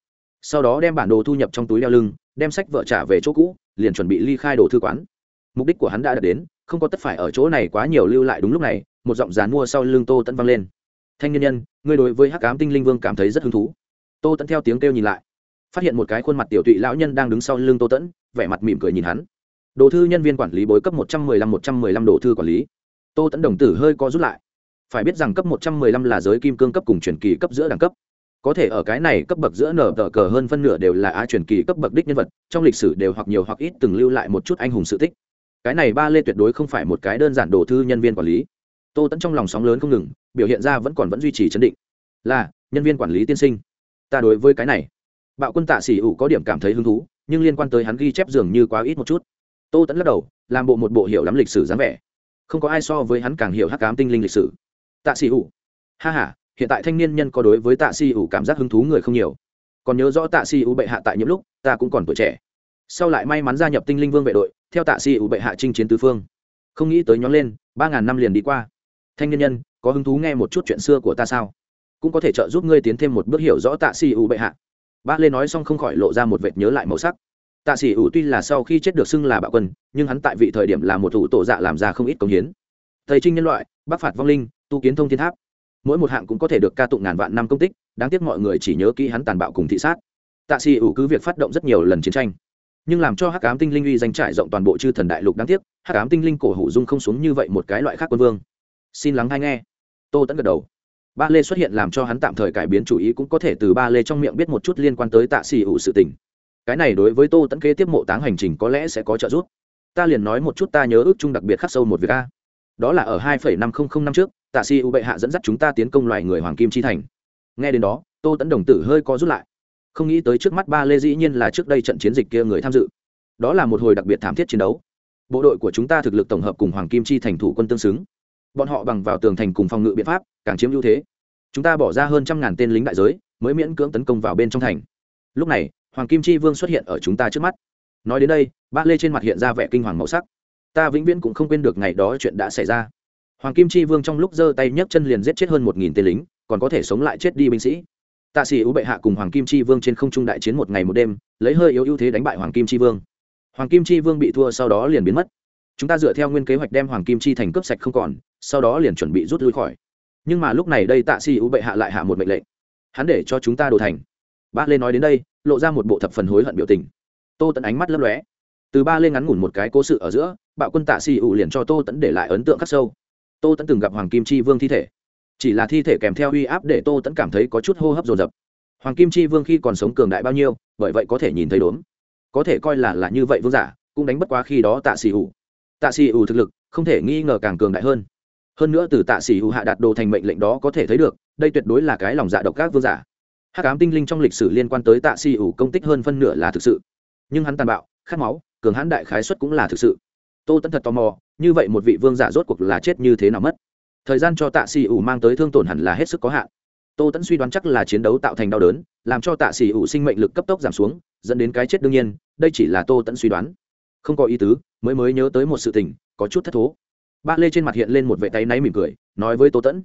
Sau đó đem bản đồ thu nhập trong túi đeo lưng, đem sách vợ trả về chỗ cũ, liền chuẩn bị ly khai đồ thư quán. Mục đích của hắn đã đạt đến, không có tất phải ở chỗ này quá nhiều lưu lại đúng lúc này, một giọng dán mua sau lưng tô tẫn vang lên. Thanh nhân nhân, ngươi đối với hắc cám tinh linh vương cảm thấy rất hứng thú. Tô tẫn theo tiếng kêu nhìn lại, phát hiện một cái khuôn mặt tiểu tụy lão nhân đang đứng sau lưng tô tẫn vẻ mặt mỉm cười nhìn hắn đồ thư nhân viên quản lý bối cấp một trăm mười lăm, một trăm mười lăm đồ thư quản lý. Tô tẫn đồng tử hơi co rút lại. Phải biết rằng cấp một trăm mười lăm là giới kim cương cấp cùng truyền kỳ cấp giữa đẳng cấp. Có thể ở cái này cấp bậc giữa nở tờ cờ hơn phân nửa đều là á truyền kỳ cấp bậc đích nhân vật, trong lịch sử đều hoặc nhiều hoặc ít từng lưu lại một chút anh hùng sự tích. Cái này ba lê tuyệt đối không phải một cái đơn giản đồ thư nhân viên quản lý. Tô tẫn trong lòng sóng lớn không ngừng, biểu hiện ra vẫn còn vẫn duy trì chấn định. Là, nhân viên quản lý tiên sinh, ta đối với cái này. Bạo quân tạ xỉ ủ có điểm cảm thấy hứng thú, nhưng liên quan tới hắn ghi chép dường như quá ít một chút tô tẫn lắc đầu, làm bộ một bộ hiểu lắm lịch sử dáng vẻ. Không có ai so với hắn càng hiểu hắc cám tinh linh lịch sử. Tạ xì ủ ha h a hiện tại thanh niên nhân có đối với tạ xì ủ cảm giác hứng thú người không nhiều. Còn nhớ rõ tạ xì ủ bệ hạ tại những lúc, ta cũng còn tuổi trẻ. Sau lại may mắn gia nhập tinh linh vương vệ đội, theo tạ xì ủ bệ hạ chinh chiến tứ phương. Không nghĩ tới nhóm lên, ba ngàn năm liền đi qua. Thanh niên nhân, có hứng thú nghe một chút chuyện xưa của ta sao? Cũng có thể trợ giúp ngươi tiến thêm một bước hiểu rõ tạ xì ủ bệ hạ. Ba lê nói xong không khỏi lộ ra một vệt nhớ lại màu sắc tạ sĩ ủ tuy là sau khi chết được xưng là bạo quân, nhưng hắn tại vị thời điểm là một thủ tổ dạ làm ra không ít công hiến. Thầy trinh nhân loại, bắc phạt vong linh, tu kiến thông thiên tháp. Mỗi một hạng cũng có thể được ca tụng ngàn vạn năm công tích, đáng tiếc mọi người chỉ nhớ kỹ hắn tàn bạo cùng thị sát. Tạ sĩ ủ cứ việc phát động rất nhiều lần chiến tranh, nhưng làm cho hắc ám tinh linh uy danh trải rộng toàn bộ chư thần đại lục đáng tiếc, hắc ám tinh linh cổ hủ dung không xuống như vậy một cái loại khác quân vương. Xin lắng hay nghe. Tô tẫn gật đầu. Ba lê xuất hiện làm cho hắn tạm thời cải biến chủ ý cũng có thể từ ba lê trong miệng biết một chút liên quan tới tạ xì ủ sự tình cái này đối với tô tẫn kế tiếp mộ táng hành trình có lẽ sẽ có trợ giúp. Ta liền nói một chút ta nhớ ước chung đặc biệt khắc sâu một việc a. Đó là ở hai năm nghìn năm trước, tạ si u bệ hạ dẫn dắt chúng ta tiến công loài người hoàng kim chi thành. Nghe đến đó, tô tẫn đồng tử hơi có rút lại. Không nghĩ tới trước mắt ba lê dĩ nhiên là trước đây trận chiến dịch kia người tham dự. Đó là một hồi đặc biệt thảm thiết chiến đấu. Bộ đội của chúng ta thực lực tổng hợp cùng hoàng kim chi thành thủ quân tương xứng. Bọn họ bằng vào tường thành cùng phòng ngự biện pháp, càng chiếm ưu thế. Chúng ta bỏ ra hơn trăm ngàn tên lính đại giới, mới miễn cưỡng tấn công vào bên trong thành. Lúc này hoàng kim chi vương xuất hiện ở chúng ta trước mắt. Nói đến đây ba lê trên mặt hiện ra vẻ kinh hoàng màu sắc. Ta vĩnh viễn cũng không quên được ngày đó chuyện đã xảy ra. Hoàng kim chi vương trong lúc giơ tay nhấc chân liền giết chết hơn một nghìn tên lính, còn có thể sống lại chết đi binh sĩ. Tạ sĩ ú bệ hạ cùng hoàng kim chi vương trên không trung đại chiến một ngày một đêm, lấy hơi yếu ưu thế đánh bại hoàng kim chi vương. Hoàng kim chi vương bị thua sau đó liền biến mất. Chúng ta dựa theo nguyên kế hoạch đem hoàng kim chi thành cướp sạch không còn, sau đó liền chuẩn bị rút lui khỏi. Nhưng mà lúc này đây tạ sĩ ú bệ hạ lại hạ một mệnh lệnh. Hắn để cho chúng ta đổ thành. Ba lê nói đến đây lộ ra một bộ thập phần hối hận biểu tình. Tô tẫn ánh mắt lấp lóe. Từ ba lên ngắn ngủn một cái cố sự ở giữa, bạo quân tạ xì ủ liền cho tô tẫn để lại ấn tượng khắc sâu. Tô tẫn từng gặp hoàng kim chi vương thi thể. Chỉ là thi thể kèm theo uy áp để tô tẫn cảm thấy có chút hô hấp dồn dập. Hoàng kim chi vương khi còn sống cường đại bao nhiêu, bởi vậy có thể nhìn thấy đốm. Có thể coi là là như vậy vương giả, cũng đánh bất quá khi đó tạ xì ủ. Tạ xì ủ thực lực, không thể nghi ngờ càng cường đại hơn. Hơn nữa từ tạ xì ủ hạ đạt đồ thành mệnh lệnh đó có thể thấy được, đây tuyệt đối là cái lòng dạ độc các vương giả. Hát ám tinh linh trong lịch sử liên quan tới tạ si ủ công tích hơn phân nửa là thực sự. Nhưng hắn tàn bạo, khát máu, cường hãn đại khái xuất cũng là thực sự. Tô tẫn thật tò mò, như vậy một vị vương giả rốt cuộc là chết như thế nào mất? Thời gian cho tạ xì ủ mang tới thương tổn hẳn là hết sức có hạn. Tô tẫn suy đoán chắc là chiến đấu tạo thành đau đớn, làm cho tạ xì ủ sinh mệnh lực cấp tốc giảm xuống, dẫn đến cái chết đương nhiên, đây chỉ là tô tẫn suy đoán. Không có ý tứ, mới mới nhớ tới một sự tình, có chút thất thố. Ba lê trên mặt hiện lên một vệ tay náy mỉm cười, nói với tô tẫn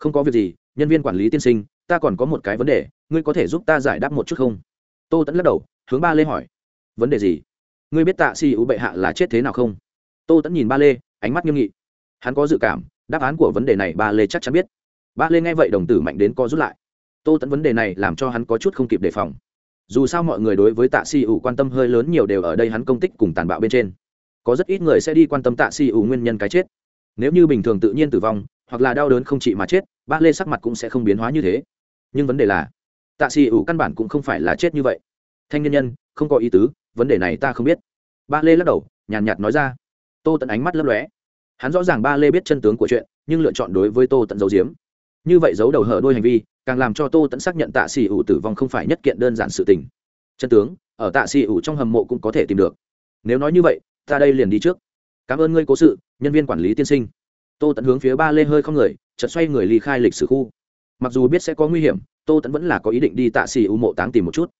không có việc gì, nhân viên quản lý tiên sinh ta còn có một cái vấn đề, ngươi có thể giúp ta giải đáp một chút không? Tô tẫn lắc đầu, hướng ba lê hỏi. Vấn đề gì? Ngươi biết tạ si U bệ hạ là chết thế nào không? Tô tẫn nhìn ba lê, ánh mắt nghiêm nghị. Hắn có dự cảm, đáp án của vấn đề này ba lê chắc chắn biết. Ba lê nghe vậy đồng tử mạnh đến co rút lại. Tô tẫn vấn đề này làm cho hắn có chút không kịp đề phòng. Dù sao mọi người đối với tạ si U quan tâm hơi lớn nhiều đều ở đây hắn công tích cùng tàn bạo bên trên. Có rất ít người sẽ đi quan tâm tạ si U nguyên nhân cái chết. Nếu như bình thường tự nhiên tử vong, hoặc là đau đớn không trị mà chết, ba lê sắc mặt cũng sẽ không biến hóa như thế nhưng vấn đề là, tạ xì ủ căn bản cũng không phải là chết như vậy. Thanh niên nhân, không có ý tứ, vấn đề này ta không biết. Ba lê lắc đầu, nhàn nhạt nói ra. Tô tận ánh mắt lấp lóe. Hắn rõ ràng ba lê biết chân tướng của chuyện, nhưng lựa chọn đối với tô tận giấu diếm như vậy giấu đầu hở đôi hành vi, càng làm cho tô tẫn xác nhận tạ xì ủ tử vong không phải nhất kiện đơn giản sự tình. Chân tướng, ở tạ xì ủ trong hầm mộ cũng có thể tìm được. Nếu nói như vậy, ta đây liền đi trước. Cảm ơn ngươi cố sự, nhân viên quản lý tiên sinh. Tô tẫn hướng phía ba lê hơi không người, chợt xoay người ly khai lịch sử khu mặc dù biết sẽ có nguy hiểm, tô tẫn vẫn là có ý định đi tạ xì u mộ táng tìm một chút.